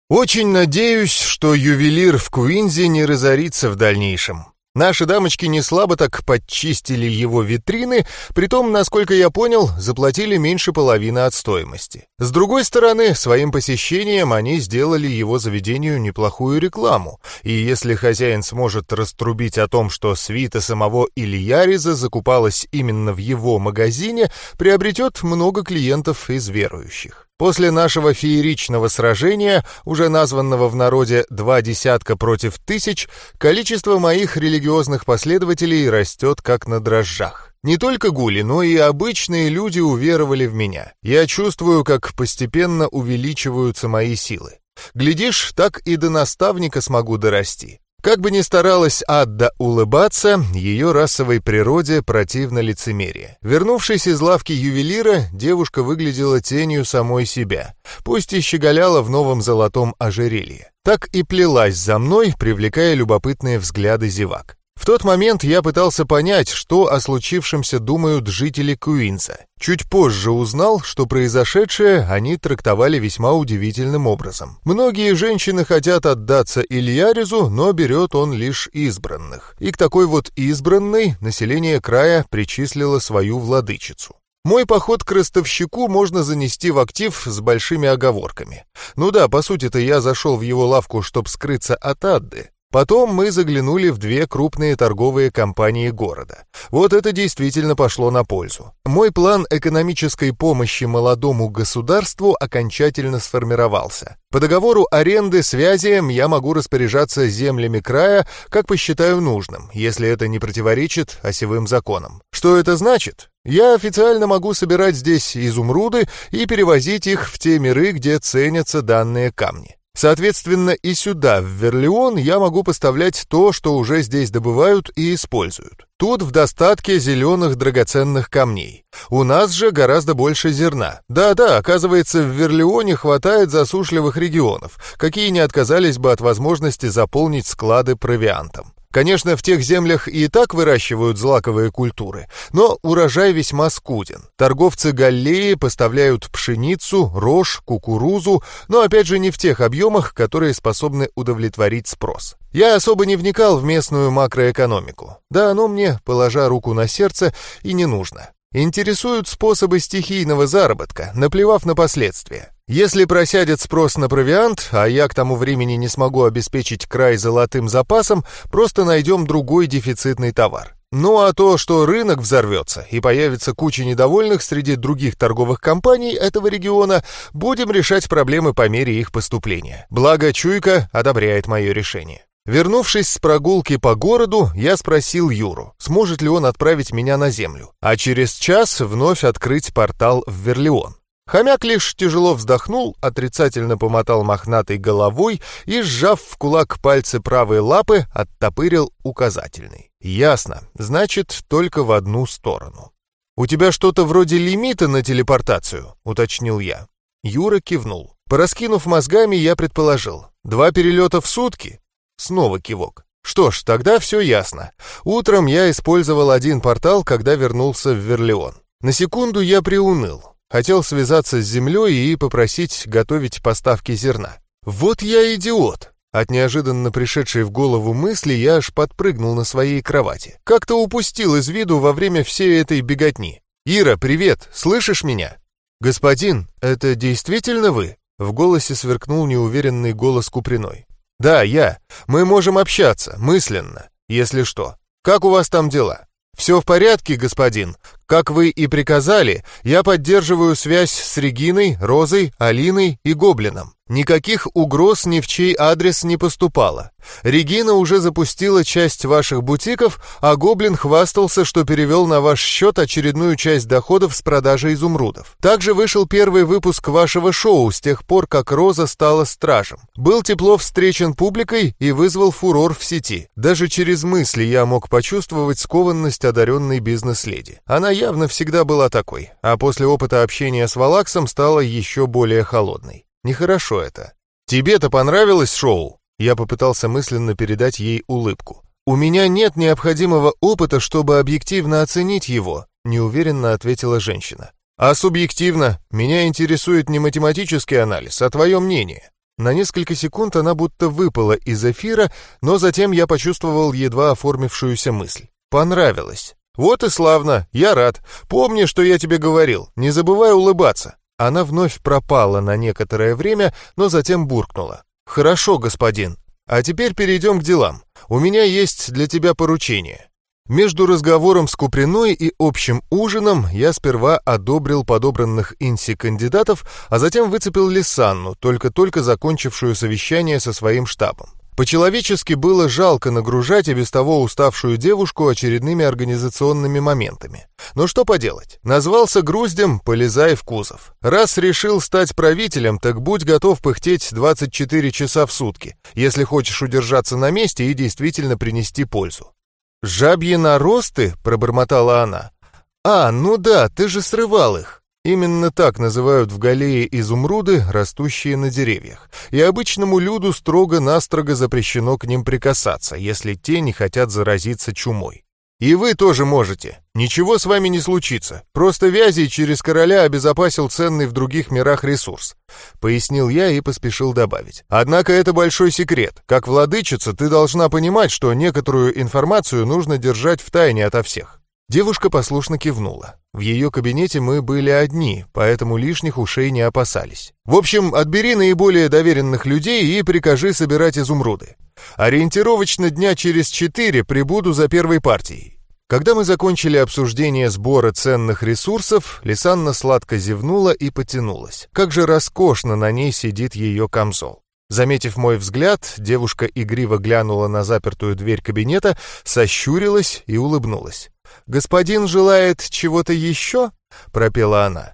«Очень надеюсь, что ювелир в Куинзе не разорится в дальнейшем», Наши дамочки не слабо так подчистили его витрины, притом, насколько я понял, заплатили меньше половины от стоимости. С другой стороны, своим посещением они сделали его заведению неплохую рекламу, и если хозяин сможет раструбить о том, что свита самого Ильяриза закупалась именно в его магазине, приобретет много клиентов из верующих. После нашего фееричного сражения, уже названного в народе «два десятка против тысяч», количество моих религиозных последователей растет как на дрожжах. Не только гули, но и обычные люди уверовали в меня. Я чувствую, как постепенно увеличиваются мои силы. Глядишь, так и до наставника смогу дорасти. Как бы ни старалась Адда улыбаться, ее расовой природе противно лицемерие. Вернувшись из лавки ювелира, девушка выглядела тенью самой себя, пусть и щеголяла в новом золотом ожерелье. Так и плелась за мной, привлекая любопытные взгляды зевак. В тот момент я пытался понять, что о случившемся думают жители Куинса. Чуть позже узнал, что произошедшее они трактовали весьма удивительным образом. Многие женщины хотят отдаться Ильяризу, но берет он лишь избранных. И к такой вот избранной население края причислило свою владычицу. Мой поход к ростовщику можно занести в актив с большими оговорками. Ну да, по сути-то я зашел в его лавку, чтобы скрыться от Адды, Потом мы заглянули в две крупные торговые компании города. Вот это действительно пошло на пользу. Мой план экономической помощи молодому государству окончательно сформировался. По договору аренды связи я могу распоряжаться землями края, как посчитаю нужным, если это не противоречит осевым законам. Что это значит? Я официально могу собирать здесь изумруды и перевозить их в те миры, где ценятся данные камни. Соответственно, и сюда, в Верлеон, я могу поставлять то, что уже здесь добывают и используют. Тут в достатке зеленых драгоценных камней. У нас же гораздо больше зерна. Да-да, оказывается, в Верлеоне хватает засушливых регионов, какие не отказались бы от возможности заполнить склады провиантом. Конечно, в тех землях и так выращивают злаковые культуры, но урожай весьма скуден. Торговцы Галлеи поставляют пшеницу, рожь, кукурузу, но опять же не в тех объемах, которые способны удовлетворить спрос. Я особо не вникал в местную макроэкономику. Да оно мне, положа руку на сердце, и не нужно. Интересуют способы стихийного заработка, наплевав на последствия. Если просядет спрос на провиант, а я к тому времени не смогу обеспечить край золотым запасом, просто найдем другой дефицитный товар. Ну а то, что рынок взорвется и появится куча недовольных среди других торговых компаний этого региона, будем решать проблемы по мере их поступления. Благо, Чуйка одобряет мое решение. Вернувшись с прогулки по городу, я спросил Юру, сможет ли он отправить меня на Землю, а через час вновь открыть портал в Верлеон. Хомяк лишь тяжело вздохнул, отрицательно помотал мохнатой головой и, сжав в кулак пальцы правой лапы, оттопырил указательный. «Ясно. Значит, только в одну сторону». «У тебя что-то вроде лимита на телепортацию?» — уточнил я. Юра кивнул. Пораскинув мозгами, я предположил. «Два перелета в сутки? Снова кивок. Что ж, тогда все ясно. Утром я использовал один портал, когда вернулся в Верлеон. На секунду я приуныл. Хотел связаться с землей и попросить готовить поставки зерна. Вот я идиот! От неожиданно пришедшей в голову мысли я аж подпрыгнул на своей кровати. Как-то упустил из виду во время всей этой беготни. «Ира, привет! Слышишь меня?» «Господин, это действительно вы?» В голосе сверкнул неуверенный голос Куприной. «Да, я. Мы можем общаться, мысленно, если что. Как у вас там дела?» «Все в порядке, господин. Как вы и приказали, я поддерживаю связь с Региной, Розой, Алиной и Гоблином. Никаких угроз ни в чей адрес не поступало. Регина уже запустила часть ваших бутиков, а Гоблин хвастался, что перевел на ваш счет очередную часть доходов с продажи изумрудов. Также вышел первый выпуск вашего шоу с тех пор, как Роза стала стражем. Был тепло встречен публикой и вызвал фурор в сети. Даже через мысли я мог почувствовать скованность одаренной бизнес-леди. Она явно всегда была такой, а после опыта общения с Валаксом стала еще более холодной. Нехорошо это. Тебе-то понравилось шоу? Я попытался мысленно передать ей улыбку. У меня нет необходимого опыта, чтобы объективно оценить его, неуверенно ответила женщина. А субъективно? Меня интересует не математический анализ, а твое мнение. На несколько секунд она будто выпала из эфира, но затем я почувствовал едва оформившуюся мысль. Понравилось. Вот и славно, я рад. Помни, что я тебе говорил, не забывай улыбаться. Она вновь пропала на некоторое время, но затем буркнула. «Хорошо, господин. А теперь перейдем к делам. У меня есть для тебя поручение». Между разговором с Куприной и общим ужином я сперва одобрил подобранных инси-кандидатов, а затем выцепил Лисанну, только-только закончившую совещание со своим штабом. По-человечески было жалко нагружать и без того уставшую девушку очередными организационными моментами. Но что поделать? Назвался груздем, полезай в кузов. Раз решил стать правителем, так будь готов пыхтеть 24 часа в сутки, если хочешь удержаться на месте и действительно принести пользу. «Жабьи наросты?» — пробормотала она. «А, ну да, ты же срывал их». Именно так называют в Галее изумруды, растущие на деревьях. И обычному люду строго-настрого запрещено к ним прикасаться, если те не хотят заразиться чумой. И вы тоже можете. Ничего с вами не случится. Просто Вязий через короля обезопасил ценный в других мирах ресурс. Пояснил я и поспешил добавить. Однако это большой секрет. Как владычица, ты должна понимать, что некоторую информацию нужно держать в тайне ото всех. Девушка послушно кивнула. В ее кабинете мы были одни, поэтому лишних ушей не опасались. В общем, отбери наиболее доверенных людей и прикажи собирать изумруды. Ориентировочно дня через четыре прибуду за первой партией. Когда мы закончили обсуждение сбора ценных ресурсов, Лисанна сладко зевнула и потянулась. Как же роскошно на ней сидит ее камзол. Заметив мой взгляд, девушка игриво глянула на запертую дверь кабинета, сощурилась и улыбнулась. «Господин желает чего-то еще?» — пропела она.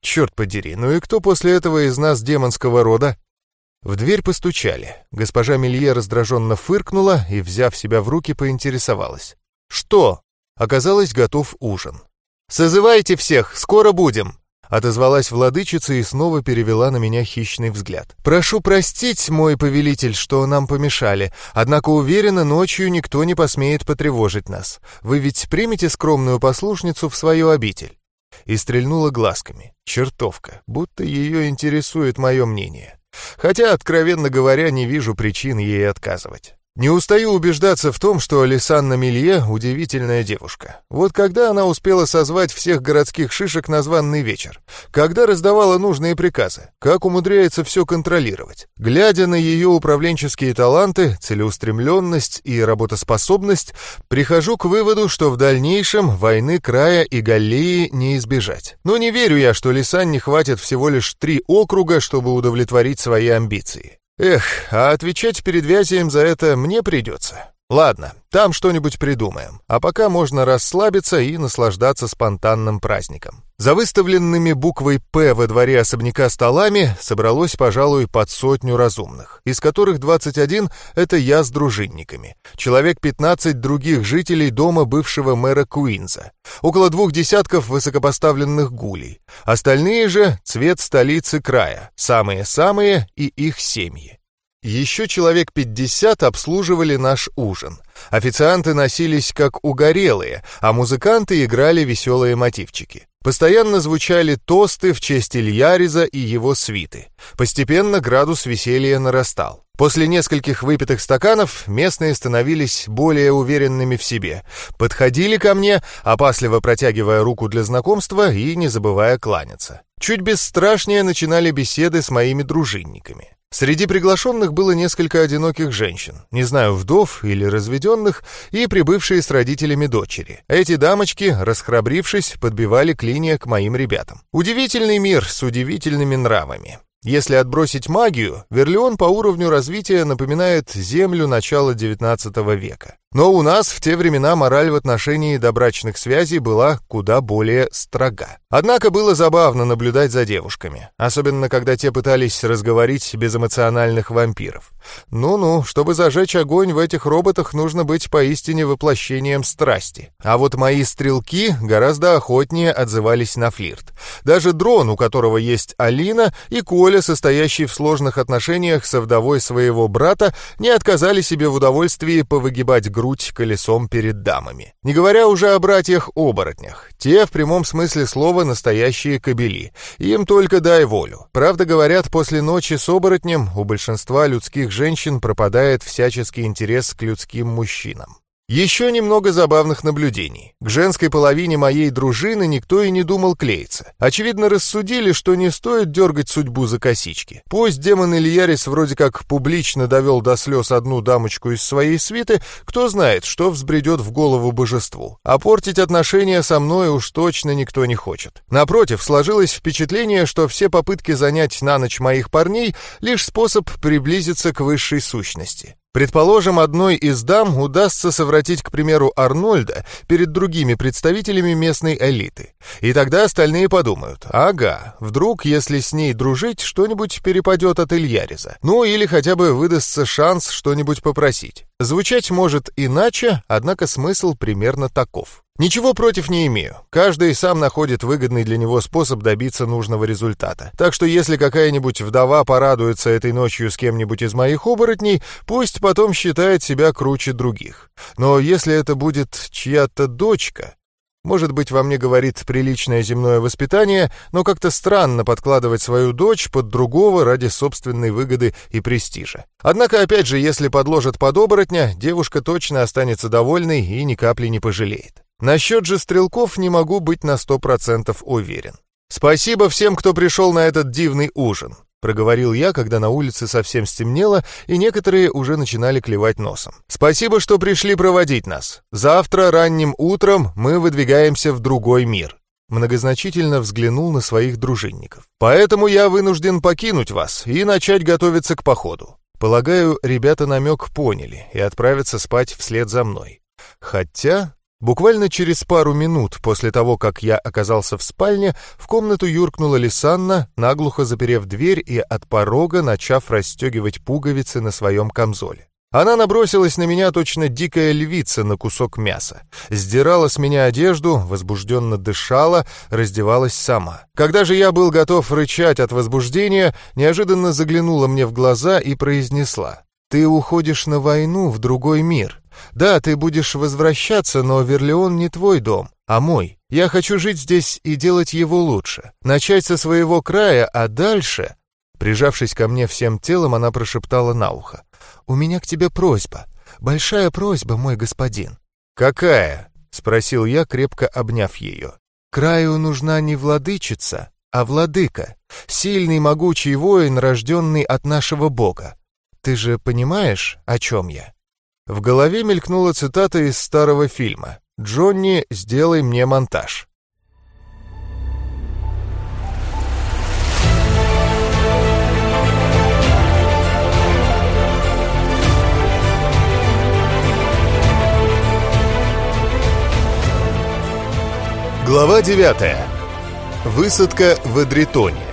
«Черт подери, ну и кто после этого из нас демонского рода?» В дверь постучали. Госпожа Мелье раздраженно фыркнула и, взяв себя в руки, поинтересовалась. «Что?» Оказалось, готов ужин. «Созывайте всех, скоро будем!» Отозвалась владычица и снова перевела на меня хищный взгляд. «Прошу простить, мой повелитель, что нам помешали, однако уверена, ночью никто не посмеет потревожить нас. Вы ведь примете скромную послушницу в свою обитель?» И стрельнула глазками. Чертовка, будто ее интересует мое мнение. Хотя, откровенно говоря, не вижу причин ей отказывать. Не устаю убеждаться в том, что Алисанна Милье — удивительная девушка. Вот когда она успела созвать всех городских шишек на званный вечер? Когда раздавала нужные приказы? Как умудряется все контролировать? Глядя на ее управленческие таланты, целеустремленность и работоспособность, прихожу к выводу, что в дальнейшем войны края и Галлеи не избежать. Но не верю я, что Лисанне хватит всего лишь три округа, чтобы удовлетворить свои амбиции. Эх, а отвечать перед Вязием за это мне придется. Ладно, там что-нибудь придумаем. А пока можно расслабиться и наслаждаться спонтанным праздником. За выставленными буквой «П» во дворе особняка столами собралось, пожалуй, под сотню разумных, из которых 21 — это я с дружинниками, человек 15 других жителей дома бывшего мэра Куинза, около двух десятков высокопоставленных гулей, остальные же — цвет столицы края, самые-самые и их семьи. Еще человек 50 обслуживали наш ужин. Официанты носились как угорелые, а музыканты играли веселые мотивчики. Постоянно звучали тосты в честь Ильяриза и его свиты. Постепенно градус веселья нарастал. После нескольких выпитых стаканов местные становились более уверенными в себе. Подходили ко мне, опасливо протягивая руку для знакомства и не забывая кланяться. Чуть бесстрашнее начинали беседы с моими дружинниками. Среди приглашенных было несколько одиноких женщин, не знаю, вдов или разведенных, и прибывшие с родителями дочери. Эти дамочки, расхрабрившись, подбивали клинья к моим ребятам. Удивительный мир с удивительными нравами. Если отбросить магию, Верлеон по уровню развития напоминает Землю начала XIX века. Но у нас в те времена мораль в отношении добрачных связей была куда более строга. Однако было забавно наблюдать за девушками, особенно когда те пытались разговорить безэмоциональных вампиров. Ну-ну, чтобы зажечь огонь в этих роботах, нужно быть поистине воплощением страсти. А вот мои стрелки гораздо охотнее отзывались на флирт. Даже дрон, у которого есть Алина, и Коля, состоящий в сложных отношениях со вдовой своего брата, не отказали себе в удовольствии повыгибать грудь грудь колесом перед дамами. Не говоря уже о братьях-оборотнях. Те, в прямом смысле слова, настоящие кобели. Им только дай волю. Правда, говорят, после ночи с оборотнем у большинства людских женщин пропадает всяческий интерес к людским мужчинам. Еще немного забавных наблюдений. К женской половине моей дружины никто и не думал клеиться. Очевидно, рассудили, что не стоит дергать судьбу за косички. Пусть демон Ильярис вроде как публично довел до слез одну дамочку из своей свиты, кто знает, что взбредет в голову божеству. А портить отношения со мной уж точно никто не хочет. Напротив, сложилось впечатление, что все попытки занять на ночь моих парней — лишь способ приблизиться к высшей сущности. Предположим, одной из дам удастся совратить, к примеру, Арнольда перед другими представителями местной элиты. И тогда остальные подумают, ага, вдруг, если с ней дружить, что-нибудь перепадет от Ильяриза. Ну или хотя бы выдастся шанс что-нибудь попросить. Звучать может иначе, однако смысл примерно таков. Ничего против не имею. Каждый сам находит выгодный для него способ добиться нужного результата. Так что если какая-нибудь вдова порадуется этой ночью с кем-нибудь из моих оборотней, пусть потом считает себя круче других. Но если это будет чья-то дочка, может быть, во мне говорит приличное земное воспитание, но как-то странно подкладывать свою дочь под другого ради собственной выгоды и престижа. Однако, опять же, если подложат под оборотня, девушка точно останется довольной и ни капли не пожалеет. Насчет же стрелков не могу быть на сто процентов уверен. Спасибо всем, кто пришел на этот дивный ужин. Проговорил я, когда на улице совсем стемнело, и некоторые уже начинали клевать носом. «Спасибо, что пришли проводить нас. Завтра ранним утром мы выдвигаемся в другой мир». Многозначительно взглянул на своих дружинников. «Поэтому я вынужден покинуть вас и начать готовиться к походу. Полагаю, ребята намек поняли и отправятся спать вслед за мной. Хотя Буквально через пару минут после того, как я оказался в спальне, в комнату юркнула Лисанна, наглухо заперев дверь и от порога начав расстегивать пуговицы на своем камзоле. Она набросилась на меня точно дикая львица на кусок мяса. Сдирала с меня одежду, возбужденно дышала, раздевалась сама. Когда же я был готов рычать от возбуждения, неожиданно заглянула мне в глаза и произнесла. «Ты уходишь на войну в другой мир. Да, ты будешь возвращаться, но Верлеон не твой дом, а мой. Я хочу жить здесь и делать его лучше. Начать со своего края, а дальше...» Прижавшись ко мне всем телом, она прошептала на ухо. «У меня к тебе просьба. Большая просьба, мой господин». «Какая?» — спросил я, крепко обняв ее. «Краю нужна не владычица, а владыка, сильный могучий воин, рожденный от нашего бога. Ты же понимаешь, о чем я?» В голове мелькнула цитата из старого фильма «Джонни, сделай мне монтаж». Глава 9. Высадка в Адритоне.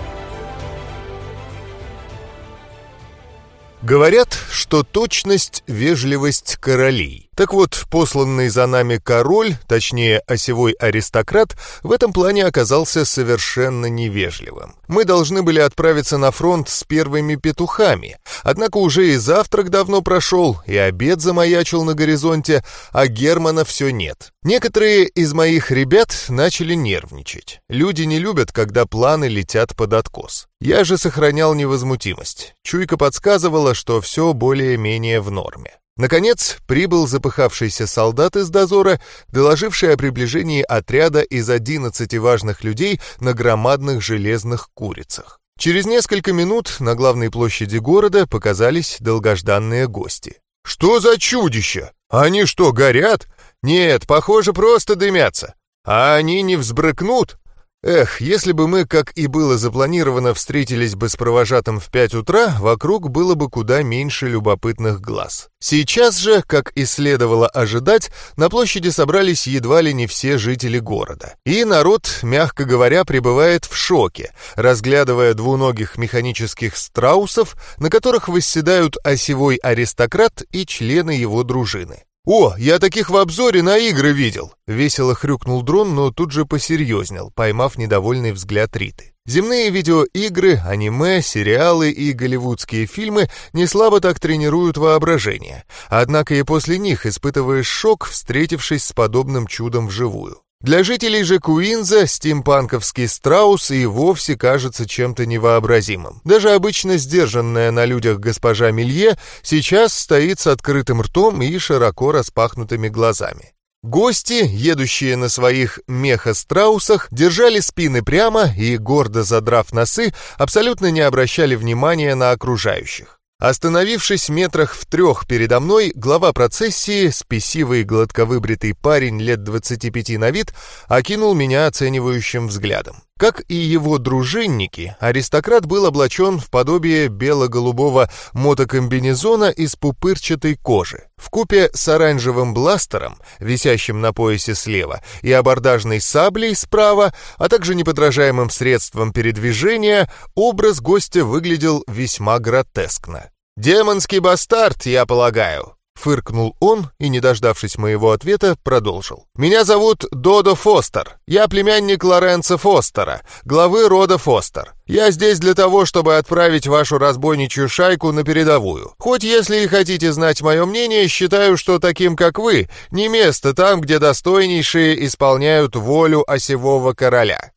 Говорят, что точность — вежливость королей. Так вот, посланный за нами король, точнее осевой аристократ, в этом плане оказался совершенно невежливым. Мы должны были отправиться на фронт с первыми петухами, однако уже и завтрак давно прошел, и обед замаячил на горизонте, а Германа все нет. Некоторые из моих ребят начали нервничать. Люди не любят, когда планы летят под откос. Я же сохранял невозмутимость. Чуйка подсказывала, что все более-менее в норме. Наконец, прибыл запыхавшийся солдат из дозора, доложивший о приближении отряда из 11 важных людей на громадных железных курицах. Через несколько минут на главной площади города показались долгожданные гости. «Что за чудище? Они что, горят? Нет, похоже, просто дымятся. А они не взбрыкнут? Эх, если бы мы, как и было запланировано, встретились бы с провожатым в пять утра, вокруг было бы куда меньше любопытных глаз. Сейчас же, как и следовало ожидать, на площади собрались едва ли не все жители города. И народ, мягко говоря, пребывает в шоке, разглядывая двуногих механических страусов, на которых восседают осевой аристократ и члены его дружины. «О, я таких в обзоре на игры видел!» Весело хрюкнул дрон, но тут же посерьезнел, поймав недовольный взгляд Риты. Земные видеоигры, аниме, сериалы и голливудские фильмы не слабо так тренируют воображение. Однако и после них испытываешь шок, встретившись с подобным чудом вживую. Для жителей же Куинза стимпанковский страус и вовсе кажется чем-то невообразимым. Даже обычно сдержанная на людях госпожа Милье сейчас стоит с открытым ртом и широко распахнутыми глазами. Гости, едущие на своих меха-страусах, держали спины прямо и, гордо задрав носы, абсолютно не обращали внимания на окружающих. Остановившись метрах в трех передо мной, глава процессии, спесивый гладковыбритый парень лет 25 на вид, окинул меня оценивающим взглядом. Как и его дружинники, аристократ был облачен в подобие бело-голубого мотокомбинезона из пупырчатой кожи. В купе с оранжевым бластером, висящим на поясе слева, и абордажной саблей справа, а также неподражаемым средством передвижения, образ гостя выглядел весьма гротескно. «Демонский бастард, я полагаю», Фыркнул он и, не дождавшись моего ответа, продолжил. «Меня зовут Додо Фостер. Я племянник Лоренцо Фостера, главы рода Фостер. Я здесь для того, чтобы отправить вашу разбойничью шайку на передовую. Хоть если и хотите знать мое мнение, считаю, что таким, как вы, не место там, где достойнейшие исполняют волю осевого короля».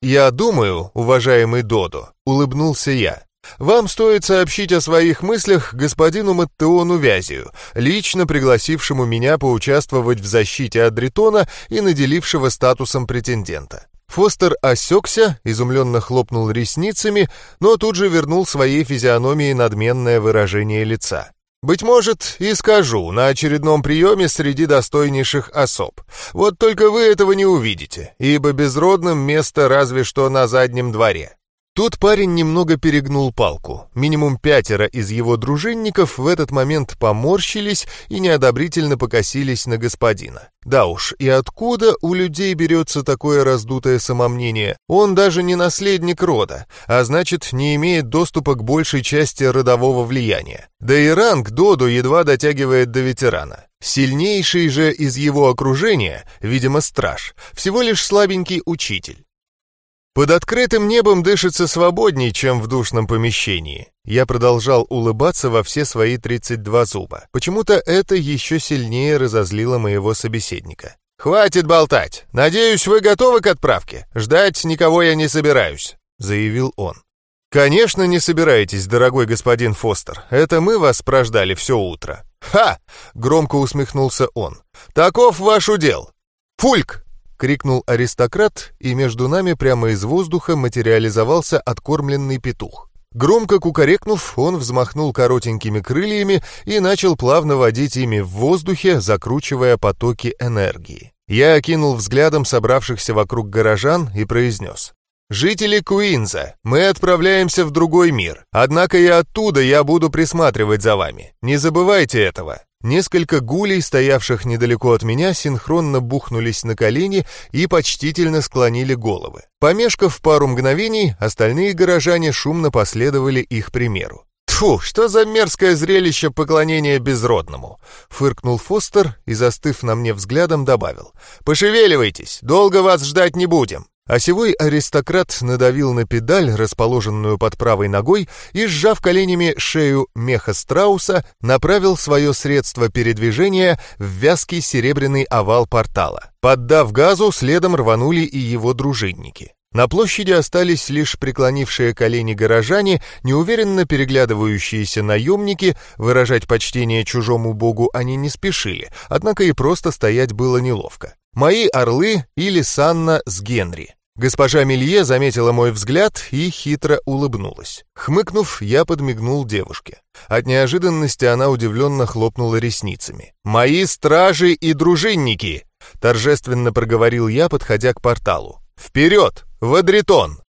«Я думаю, уважаемый Додо», — улыбнулся я, Вам стоит сообщить о своих мыслях господину Маттеону Вязию, лично пригласившему меня поучаствовать в защите Адритона и наделившего статусом претендента. Фостер осекся, изумленно хлопнул ресницами, но тут же вернул своей физиономии надменное выражение лица. «Быть может, и скажу на очередном приеме среди достойнейших особ. Вот только вы этого не увидите, ибо безродным место разве что на заднем дворе. Тут парень немного перегнул палку. Минимум пятеро из его дружинников в этот момент поморщились и неодобрительно покосились на господина. Да уж, и откуда у людей берется такое раздутое самомнение? Он даже не наследник рода, а значит, не имеет доступа к большей части родового влияния. Да и ранг Доду едва дотягивает до ветерана. Сильнейший же из его окружения, видимо, страж, всего лишь слабенький учитель. Под открытым небом дышится свободнее, чем в душном помещении. Я продолжал улыбаться во все свои 32 зуба. Почему-то это еще сильнее разозлило моего собеседника. «Хватит болтать! Надеюсь, вы готовы к отправке? Ждать никого я не собираюсь», — заявил он. «Конечно, не собираетесь, дорогой господин Фостер. Это мы вас прождали все утро». «Ха!» — громко усмехнулся он. «Таков ваш удел! Фульк, — крикнул аристократ, и между нами прямо из воздуха материализовался откормленный петух. Громко кукарекнув, он взмахнул коротенькими крыльями и начал плавно водить ими в воздухе, закручивая потоки энергии. Я окинул взглядом собравшихся вокруг горожан и произнес. «Жители Куинза, мы отправляемся в другой мир, однако и оттуда я буду присматривать за вами. Не забывайте этого. Несколько гулей, стоявших недалеко от меня, синхронно бухнулись на колени и почтительно склонили головы. Помешкав пару мгновений, остальные горожане шумно последовали их примеру. «Тьфу, что за мерзкое зрелище поклонения безродному!» — фыркнул Фостер и, застыв на мне взглядом, добавил. «Пошевеливайтесь, долго вас ждать не будем!» Осевой а аристократ надавил на педаль, расположенную под правой ногой, и, сжав коленями шею меха страуса, направил свое средство передвижения в вязкий серебряный овал портала. Поддав газу, следом рванули и его дружинники. На площади остались лишь преклонившие колени горожане, неуверенно переглядывающиеся наемники, выражать почтение чужому богу они не спешили, однако и просто стоять было неловко. Мои орлы или Санна с Генри. Госпожа Мелье заметила мой взгляд и хитро улыбнулась. Хмыкнув, я подмигнул девушке. От неожиданности она удивленно хлопнула ресницами. «Мои стражи и дружинники!» — торжественно проговорил я, подходя к порталу. «Вперед! В Адритон!»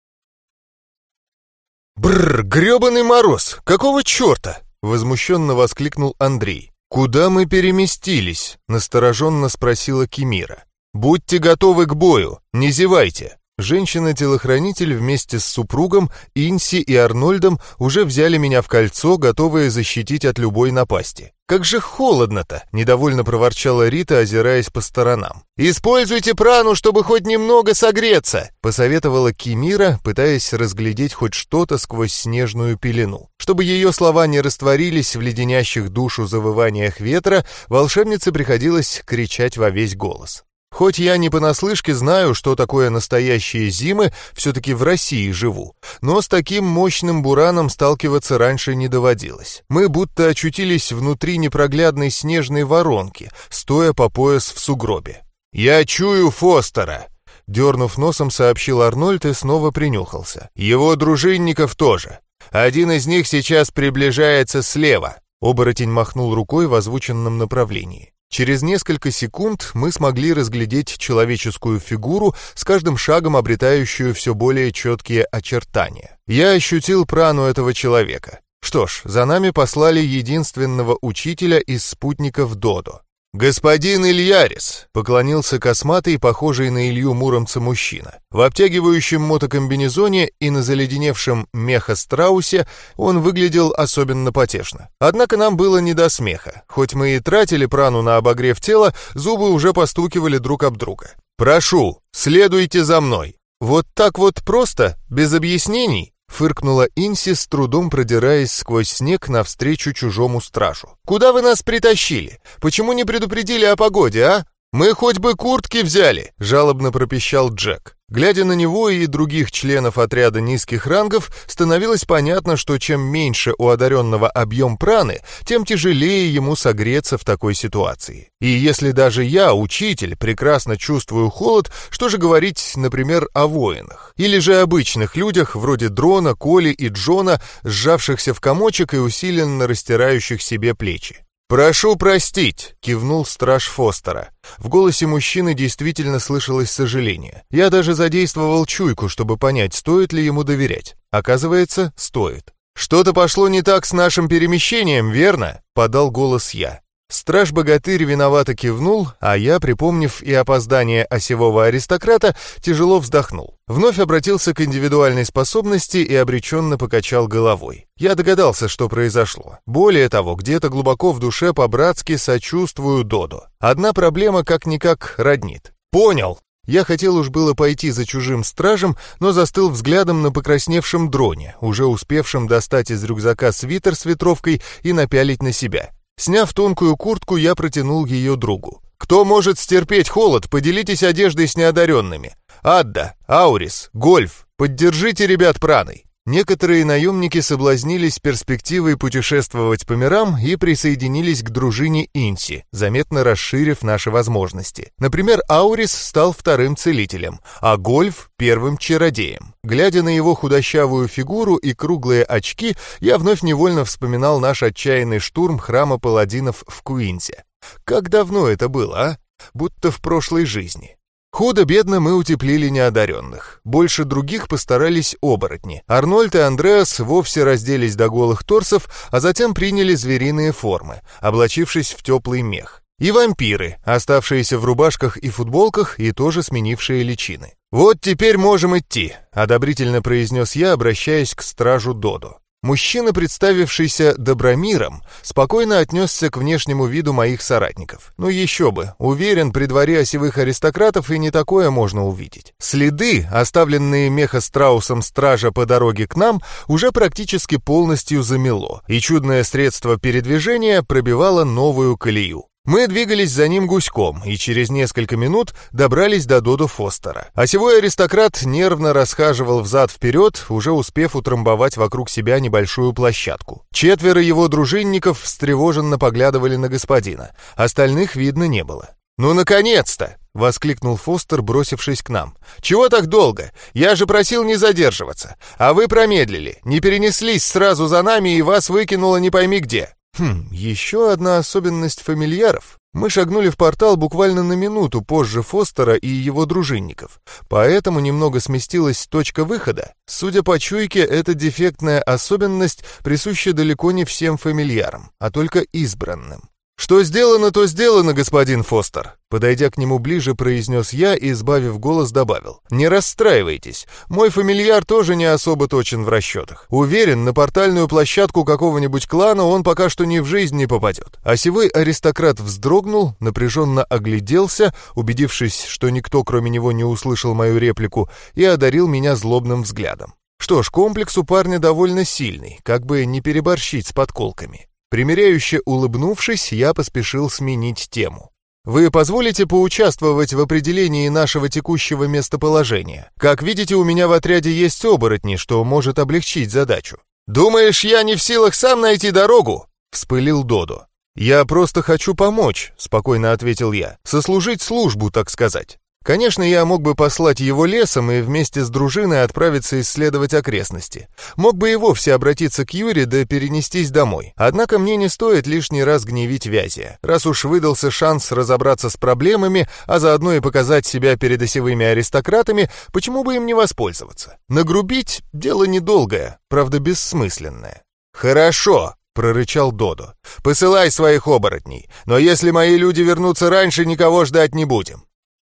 «Бррр, гребаный мороз! Какого черта?» — возмущенно воскликнул Андрей. «Куда мы переместились?» — настороженно спросила Кимира. «Будьте готовы к бою, не зевайте!» Женщина-телохранитель вместе с супругом, Инси и Арнольдом уже взяли меня в кольцо, готовые защитить от любой напасти. «Как же холодно-то!» — недовольно проворчала Рита, озираясь по сторонам. «Используйте прану, чтобы хоть немного согреться!» — посоветовала Кимира, пытаясь разглядеть хоть что-то сквозь снежную пелену. Чтобы ее слова не растворились в леденящих душу завываниях ветра, волшебнице приходилось кричать во весь голос. Хоть я не понаслышке знаю, что такое настоящие зимы, все-таки в России живу, но с таким мощным бураном сталкиваться раньше не доводилось. Мы будто очутились внутри непроглядной снежной воронки, стоя по пояс в сугробе. «Я чую Фостера!» Дернув носом, сообщил Арнольд и снова принюхался. «Его дружинников тоже. Один из них сейчас приближается слева». Оборотень махнул рукой в озвученном направлении. Через несколько секунд мы смогли разглядеть человеческую фигуру, с каждым шагом обретающую все более четкие очертания. Я ощутил прану этого человека. Что ж, за нами послали единственного учителя из спутников Додо. «Господин Ильярис!» — поклонился косматый, похожий на Илью Муромца мужчина. В обтягивающем мотокомбинезоне и на заледеневшем меха-страусе он выглядел особенно потешно. Однако нам было не до смеха. Хоть мы и тратили прану на обогрев тела, зубы уже постукивали друг об друга. «Прошу, следуйте за мной!» Вот так вот просто, без объяснений, Фыркнула Инси, с трудом продираясь сквозь снег навстречу чужому стражу. «Куда вы нас притащили? Почему не предупредили о погоде, а? Мы хоть бы куртки взяли!» — жалобно пропищал Джек. Глядя на него и других членов отряда низких рангов, становилось понятно, что чем меньше у одаренного объем праны, тем тяжелее ему согреться в такой ситуации. И если даже я, учитель, прекрасно чувствую холод, что же говорить, например, о воинах? Или же обычных людях, вроде Дрона, Коли и Джона, сжавшихся в комочек и усиленно растирающих себе плечи? «Прошу простить», — кивнул страж Фостера. В голосе мужчины действительно слышалось сожаление. Я даже задействовал чуйку, чтобы понять, стоит ли ему доверять. Оказывается, стоит. «Что-то пошло не так с нашим перемещением, верно?» — подал голос я. Страж-богатырь виновато кивнул, а я, припомнив и опоздание осевого аристократа, тяжело вздохнул. Вновь обратился к индивидуальной способности и обреченно покачал головой. Я догадался, что произошло. Более того, где-то глубоко в душе по-братски сочувствую Додо. Одна проблема как-никак роднит. «Понял!» Я хотел уж было пойти за чужим стражем, но застыл взглядом на покрасневшем дроне, уже успевшем достать из рюкзака свитер с ветровкой и напялить на себя. Сняв тонкую куртку, я протянул ее другу. «Кто может стерпеть холод, поделитесь одеждой с неодаренными. Адда, Аурис, Гольф, поддержите ребят праной». Некоторые наемники соблазнились перспективой путешествовать по мирам и присоединились к дружине Инси, заметно расширив наши возможности. Например, Аурис стал вторым целителем, а Гольф — первым чародеем. Глядя на его худощавую фигуру и круглые очки, я вновь невольно вспоминал наш отчаянный штурм храма паладинов в Куинсе. Как давно это было, а? Будто в прошлой жизни. Худо-бедно мы утеплили неодаренных. Больше других постарались оборотни. Арнольд и Андреас вовсе разделись до голых торсов, а затем приняли звериные формы, облачившись в теплый мех. И вампиры, оставшиеся в рубашках и футболках и тоже сменившие личины. «Вот теперь можем идти», — одобрительно произнес я, обращаясь к стражу Додо. Мужчина, представившийся Добромиром, спокойно отнесся к внешнему виду моих соратников. Ну еще бы, уверен, при дворе осевых аристократов и не такое можно увидеть. Следы, оставленные мехостраусом стража по дороге к нам, уже практически полностью замело, и чудное средство передвижения пробивало новую колею. Мы двигались за ним гуськом и через несколько минут добрались до Додо Фостера. Осевой аристократ нервно расхаживал взад-вперед, уже успев утрамбовать вокруг себя небольшую площадку. Четверо его дружинников встревоженно поглядывали на господина. Остальных видно не было. «Ну, наконец-то!» — воскликнул Фостер, бросившись к нам. «Чего так долго? Я же просил не задерживаться. А вы промедлили, не перенеслись сразу за нами и вас выкинуло не пойми где». Хм, еще одна особенность фамильяров. Мы шагнули в портал буквально на минуту позже Фостера и его дружинников, поэтому немного сместилась точка выхода. Судя по чуйке, эта дефектная особенность присуща далеко не всем фамильярам, а только избранным. «Что сделано, то сделано, господин Фостер», — подойдя к нему ближе, произнес я и, избавив голос, добавил. «Не расстраивайтесь, мой фамильяр тоже не особо точен в расчетах. Уверен, на портальную площадку какого-нибудь клана он пока что ни в жизнь не попадет». Осевой а аристократ вздрогнул, напряженно огляделся, убедившись, что никто кроме него не услышал мою реплику, и одарил меня злобным взглядом. Что ж, комплекс у парня довольно сильный, как бы не переборщить с подколками. Примеряюще улыбнувшись, я поспешил сменить тему. Вы позволите поучаствовать в определении нашего текущего местоположения? Как видите, у меня в отряде есть оборотни, что может облегчить задачу. «Думаешь, я не в силах сам найти дорогу?» — вспылил Додо. «Я просто хочу помочь», — спокойно ответил я. «Сослужить службу, так сказать». Конечно, я мог бы послать его лесом и вместе с дружиной отправиться исследовать окрестности. Мог бы и вовсе обратиться к Юре да перенестись домой. Однако мне не стоит лишний раз гневить Вязия. Раз уж выдался шанс разобраться с проблемами, а заодно и показать себя перед осевыми аристократами, почему бы им не воспользоваться? Нагрубить — дело недолгое, правда бессмысленное. «Хорошо», — прорычал Додо. «Посылай своих оборотней, но если мои люди вернутся раньше, никого ждать не будем.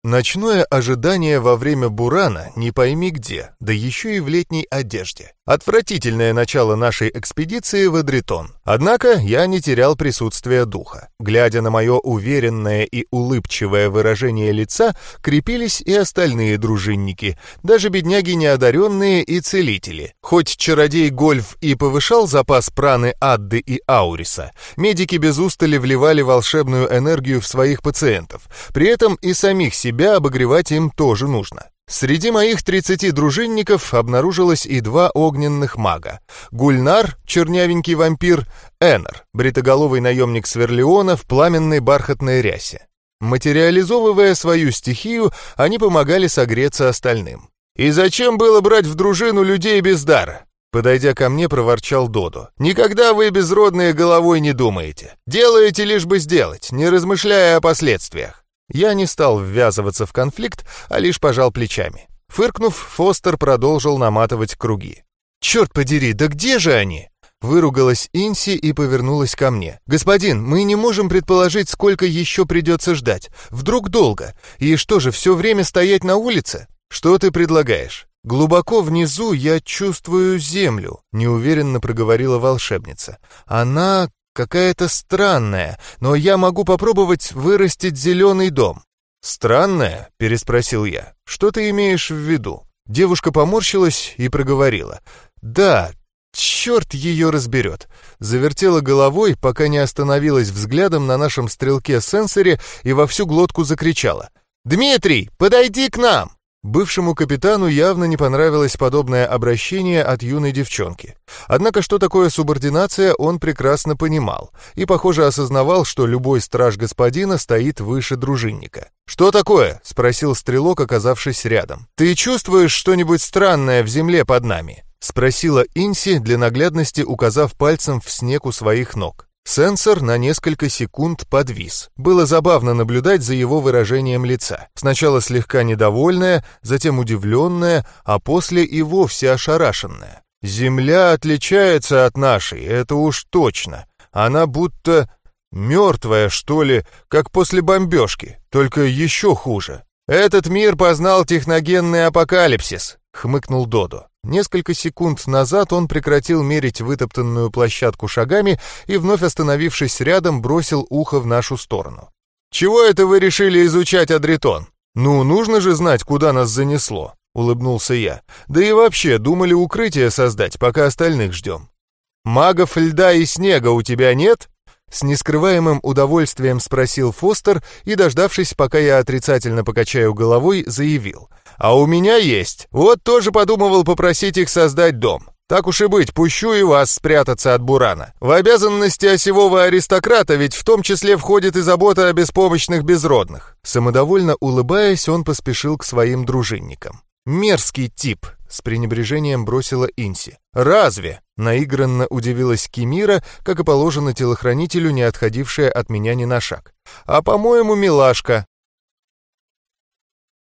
Ночное ожидание во время бурана не пойми где, да еще и в летней одежде. Отвратительное начало нашей экспедиции в Эдритон. Однако я не терял присутствия духа. Глядя на мое уверенное и улыбчивое выражение лица, крепились и остальные дружинники, даже бедняги неодаренные и целители. Хоть чародей Гольф и повышал запас праны Адды и Ауриса, медики без устали вливали волшебную энергию в своих пациентов. При этом и самих себя обогревать им тоже нужно. Среди моих 30 дружинников обнаружилось и два огненных мага. Гульнар, чернявенький вампир, Эннер, бритоголовый наемник Сверлеона в пламенной бархатной рясе. Материализовывая свою стихию, они помогали согреться остальным. «И зачем было брать в дружину людей без дара?» Подойдя ко мне, проворчал Додо. «Никогда вы, безродные, головой не думаете. Делаете лишь бы сделать, не размышляя о последствиях». Я не стал ввязываться в конфликт, а лишь пожал плечами. Фыркнув, Фостер продолжил наматывать круги. «Черт подери, да где же они?» Выругалась Инси и повернулась ко мне. «Господин, мы не можем предположить, сколько еще придется ждать. Вдруг долго. И что же, все время стоять на улице? Что ты предлагаешь?» «Глубоко внизу я чувствую землю», — неуверенно проговорила волшебница. «Она какая-то странная, но я могу попробовать вырастить зеленый дом». «Странная?» — переспросил я. «Что ты имеешь в виду?» Девушка поморщилась и проговорила. «Да, черт ее разберет!» Завертела головой, пока не остановилась взглядом на нашем стрелке-сенсоре и во всю глотку закричала. «Дмитрий, подойди к нам!» Бывшему капитану явно не понравилось подобное обращение от юной девчонки. Однако, что такое субординация, он прекрасно понимал и, похоже, осознавал, что любой страж господина стоит выше дружинника. «Что такое?» — спросил стрелок, оказавшись рядом. «Ты чувствуешь что-нибудь странное в земле под нами?» — спросила Инси, для наглядности указав пальцем в снег у своих ног. Сенсор на несколько секунд подвис. Было забавно наблюдать за его выражением лица. Сначала слегка недовольное, затем удивленное, а после и вовсе ошарашенное. «Земля отличается от нашей, это уж точно. Она будто мертвая, что ли, как после бомбежки, только еще хуже. Этот мир познал техногенный апокалипсис», — хмыкнул Додо. Несколько секунд назад он прекратил мерить вытоптанную площадку шагами и, вновь остановившись рядом, бросил ухо в нашу сторону. «Чего это вы решили изучать Адритон? Ну, нужно же знать, куда нас занесло», — улыбнулся я. «Да и вообще, думали укрытие создать, пока остальных ждем». «Магов льда и снега у тебя нет?» С нескрываемым удовольствием спросил Фостер и, дождавшись, пока я отрицательно покачаю головой, заявил — а у меня есть. Вот тоже подумывал попросить их создать дом. Так уж и быть, пущу и вас спрятаться от Бурана. В обязанности осевого аристократа ведь в том числе входит и забота о беспомощных безродных». Самодовольно улыбаясь, он поспешил к своим дружинникам. «Мерзкий тип», — с пренебрежением бросила Инси. «Разве?» — наигранно удивилась Кимира, как и положено телохранителю, не отходившая от меня ни на шаг. «А, по-моему, милашка.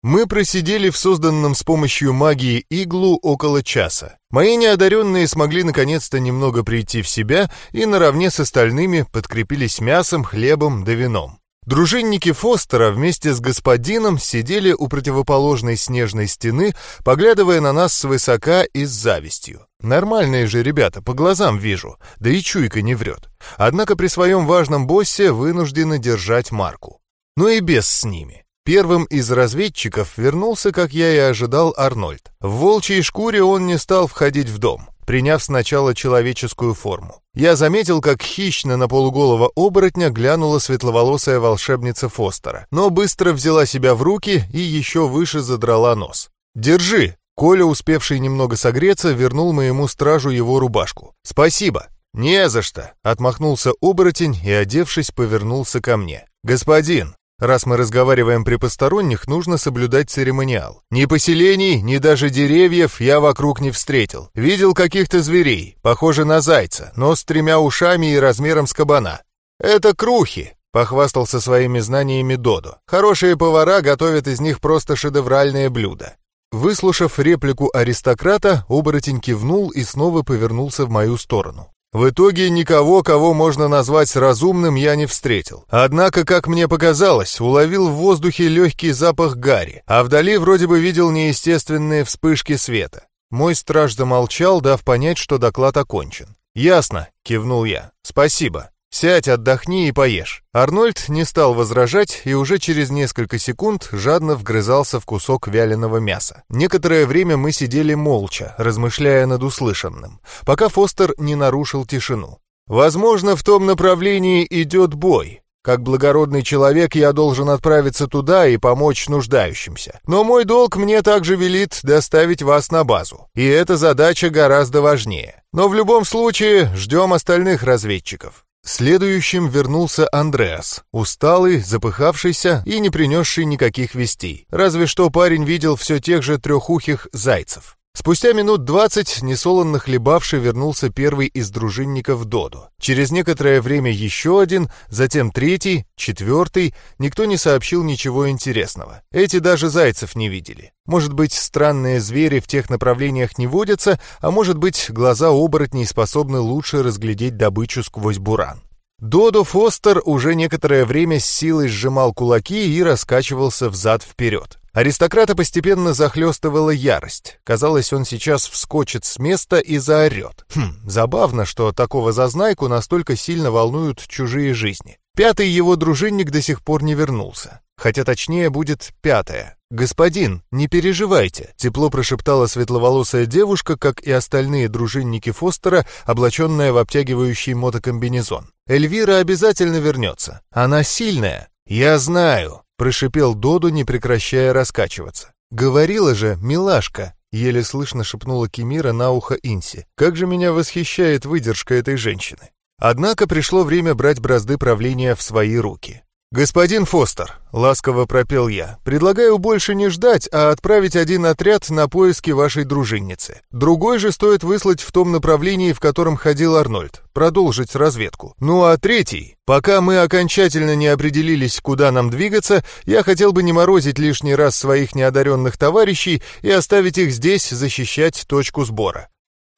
Мы просидели в созданном с помощью магии иглу около часа. Мои неодаренные смогли наконец-то немного прийти в себя и наравне с остальными подкрепились мясом, хлебом да вином. Дружинники Фостера вместе с господином сидели у противоположной снежной стены, поглядывая на нас свысока и с завистью. Нормальные же ребята, по глазам вижу, да и чуйка не врет. Однако при своем важном боссе вынуждены держать марку. Ну и без с ними. Первым из разведчиков вернулся, как я и ожидал, Арнольд. В волчьей шкуре он не стал входить в дом, приняв сначала человеческую форму. Я заметил, как хищно на полуголого оборотня глянула светловолосая волшебница Фостера, но быстро взяла себя в руки и еще выше задрала нос. «Держи!» Коля, успевший немного согреться, вернул моему стражу его рубашку. «Спасибо!» «Не за что!» — отмахнулся оборотень и, одевшись, повернулся ко мне. «Господин, Раз мы разговариваем при посторонних, нужно соблюдать церемониал. Ни поселений, ни даже деревьев я вокруг не встретил. Видел каких-то зверей, похоже на зайца, но с тремя ушами и размером с кабана. Это крухи, похвастался своими знаниями Додо. Хорошие повара готовят из них просто шедевральные блюда. Выслушав реплику аристократа, оборотень кивнул и снова повернулся в мою сторону. В итоге никого, кого можно назвать разумным, я не встретил. Однако, как мне показалось, уловил в воздухе легкий запах гари, а вдали вроде бы видел неестественные вспышки света. Мой страж замолчал, дав понять, что доклад окончен. «Ясно», — кивнул я. «Спасибо». «Сядь, отдохни и поешь». Арнольд не стал возражать и уже через несколько секунд жадно вгрызался в кусок вяленого мяса. Некоторое время мы сидели молча, размышляя над услышанным, пока Фостер не нарушил тишину. «Возможно, в том направлении идет бой», Как благородный человек я должен отправиться туда и помочь нуждающимся. Но мой долг мне также велит доставить вас на базу. И эта задача гораздо важнее. Но в любом случае ждем остальных разведчиков. Следующим вернулся Андреас, усталый, запыхавшийся и не принесший никаких вестей. Разве что парень видел все тех же трехухих зайцев. Спустя минут двадцать несолоно хлебавший вернулся первый из дружинников Додо. Через некоторое время еще один, затем третий, четвертый. Никто не сообщил ничего интересного. Эти даже зайцев не видели. Может быть, странные звери в тех направлениях не водятся, а может быть, глаза оборотней способны лучше разглядеть добычу сквозь буран. Додо Фостер уже некоторое время с силой сжимал кулаки и раскачивался взад-вперед. Аристократа постепенно захлестывала ярость. Казалось, он сейчас вскочит с места и заорет. Хм, забавно, что такого зазнайку настолько сильно волнуют чужие жизни. Пятый его дружинник до сих пор не вернулся. Хотя точнее будет пятая. «Господин, не переживайте», — тепло прошептала светловолосая девушка, как и остальные дружинники Фостера, облаченная в обтягивающий мотокомбинезон. «Эльвира обязательно вернется. Она сильная». «Я знаю», Прошипел Доду, не прекращая раскачиваться. «Говорила же, милашка!» — еле слышно шепнула Кимира на ухо Инси. «Как же меня восхищает выдержка этой женщины!» Однако пришло время брать бразды правления в свои руки. «Господин Фостер», — ласково пропел я, — «предлагаю больше не ждать, а отправить один отряд на поиски вашей дружинницы. Другой же стоит выслать в том направлении, в котором ходил Арнольд, продолжить разведку. Ну а третий, пока мы окончательно не определились, куда нам двигаться, я хотел бы не морозить лишний раз своих неодаренных товарищей и оставить их здесь защищать точку сбора».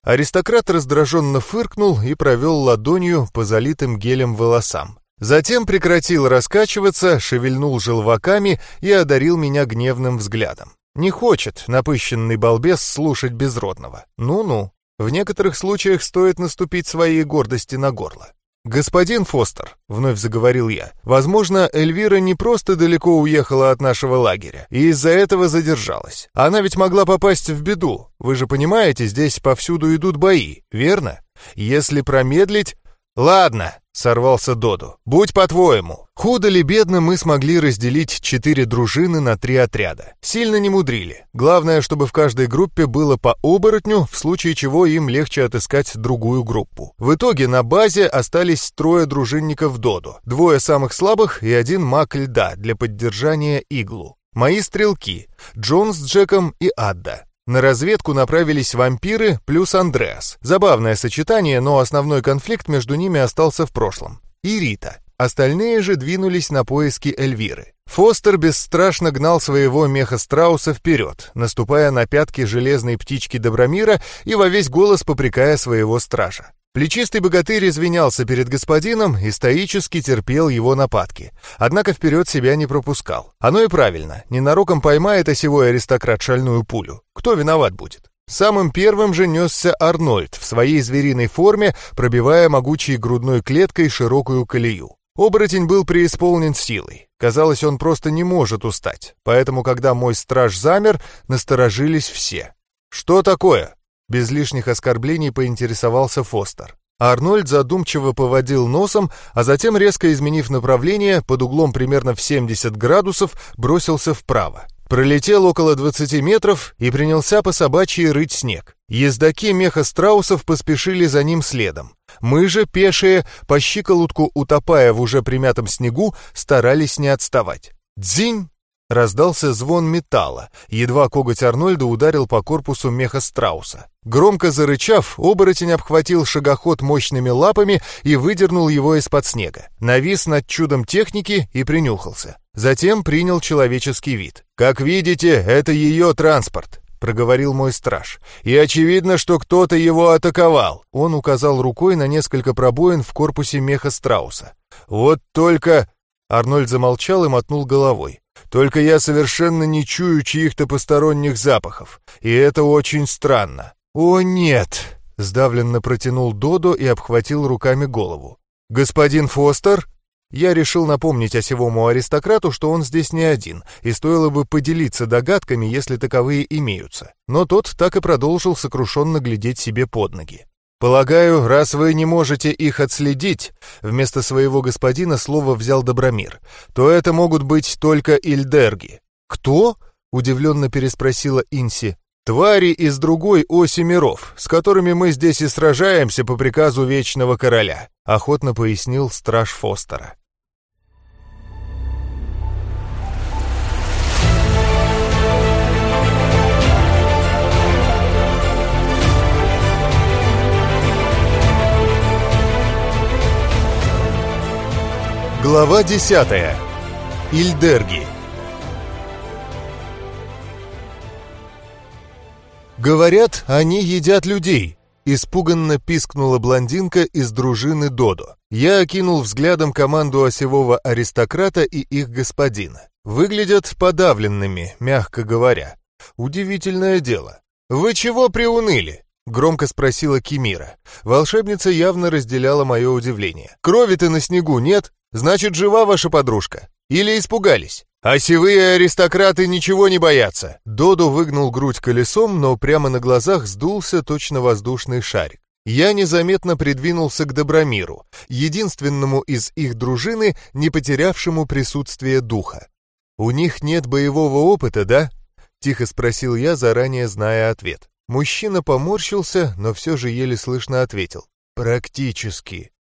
Аристократ раздраженно фыркнул и провел ладонью по залитым гелем волосам. Затем прекратил раскачиваться, шевельнул желваками и одарил меня гневным взглядом. Не хочет напыщенный балбес слушать безродного. Ну-ну. В некоторых случаях стоит наступить своей гордости на горло. «Господин Фостер», — вновь заговорил я, — «возможно, Эльвира не просто далеко уехала от нашего лагеря и из-за этого задержалась. Она ведь могла попасть в беду. Вы же понимаете, здесь повсюду идут бои, верно? Если промедлить, «Ладно», — сорвался Доду, — «будь по-твоему». Худо ли бедно мы смогли разделить четыре дружины на три отряда. Сильно не мудрили. Главное, чтобы в каждой группе было по оборотню, в случае чего им легче отыскать другую группу. В итоге на базе остались трое дружинников Доду, двое самых слабых и один маг льда для поддержания иглу. Мои стрелки — Джон с Джеком и Адда. На разведку направились вампиры плюс Андреас. Забавное сочетание, но основной конфликт между ними остался в прошлом. И Рита. Остальные же двинулись на поиски Эльвиры. Фостер бесстрашно гнал своего меха-страуса вперед, наступая на пятки железной птички Добромира и во весь голос попрекая своего стража. Плечистый богатырь извинялся перед господином и стоически терпел его нападки. Однако вперед себя не пропускал. Оно и правильно. Ненароком поймает осевой аристократ шальную пулю. Кто виноват будет? Самым первым же несся Арнольд в своей звериной форме, пробивая могучей грудной клеткой широкую колею. Оборотень был преисполнен силой. Казалось, он просто не может устать. Поэтому, когда мой страж замер, насторожились все. «Что такое?» Без лишних оскорблений поинтересовался Фостер. Арнольд задумчиво поводил носом, а затем, резко изменив направление, под углом примерно в 70 градусов, бросился вправо. Пролетел около 20 метров и принялся по собачьи рыть снег. Ездаки меха страусов поспешили за ним следом. Мы же, пешие, по щиколотку утопая в уже примятом снегу, старались не отставать. Дзинь! Раздался звон металла, едва коготь Арнольда ударил по корпусу меха страуса. Громко зарычав, оборотень обхватил шагоход мощными лапами и выдернул его из-под снега. Навис над чудом техники и принюхался. Затем принял человеческий вид. «Как видите, это ее транспорт», — проговорил мой страж. «И очевидно, что кто-то его атаковал». Он указал рукой на несколько пробоин в корпусе меха страуса. «Вот только...» Арнольд замолчал и мотнул головой. Только я совершенно не чую чьих-то посторонних запахов, и это очень странно. «О, нет!» — сдавленно протянул Додо и обхватил руками голову. «Господин Фостер?» Я решил напомнить осевому аристократу, что он здесь не один, и стоило бы поделиться догадками, если таковые имеются. Но тот так и продолжил сокрушенно глядеть себе под ноги. «Полагаю, раз вы не можете их отследить», — вместо своего господина слово взял Добромир, «то это могут быть только Ильдерги». «Кто?» — удивленно переспросила Инси. «Твари из другой оси миров, с которыми мы здесь и сражаемся по приказу Вечного Короля», — охотно пояснил страж Фостера. Глава 10. Ильдерги. Говорят, они едят людей. Испуганно пискнула блондинка из дружины Додо. Я окинул взглядом команду осевого аристократа и их господина. Выглядят подавленными, мягко говоря. Удивительное дело. «Вы чего приуныли?» — громко спросила Кимира. Волшебница явно разделяла мое удивление. «Крови-то на снегу нет? Значит, жива ваша подружка? Или испугались? Осевые аристократы ничего не боятся. Додо выгнул грудь колесом, но прямо на глазах сдулся точно воздушный шарик. Я незаметно придвинулся к Добромиру, единственному из их дружины, не потерявшему присутствие духа. «У них нет боевого опыта, да?» — тихо спросил я, заранее зная ответ. Мужчина поморщился, но все же еле слышно ответил. «Практически».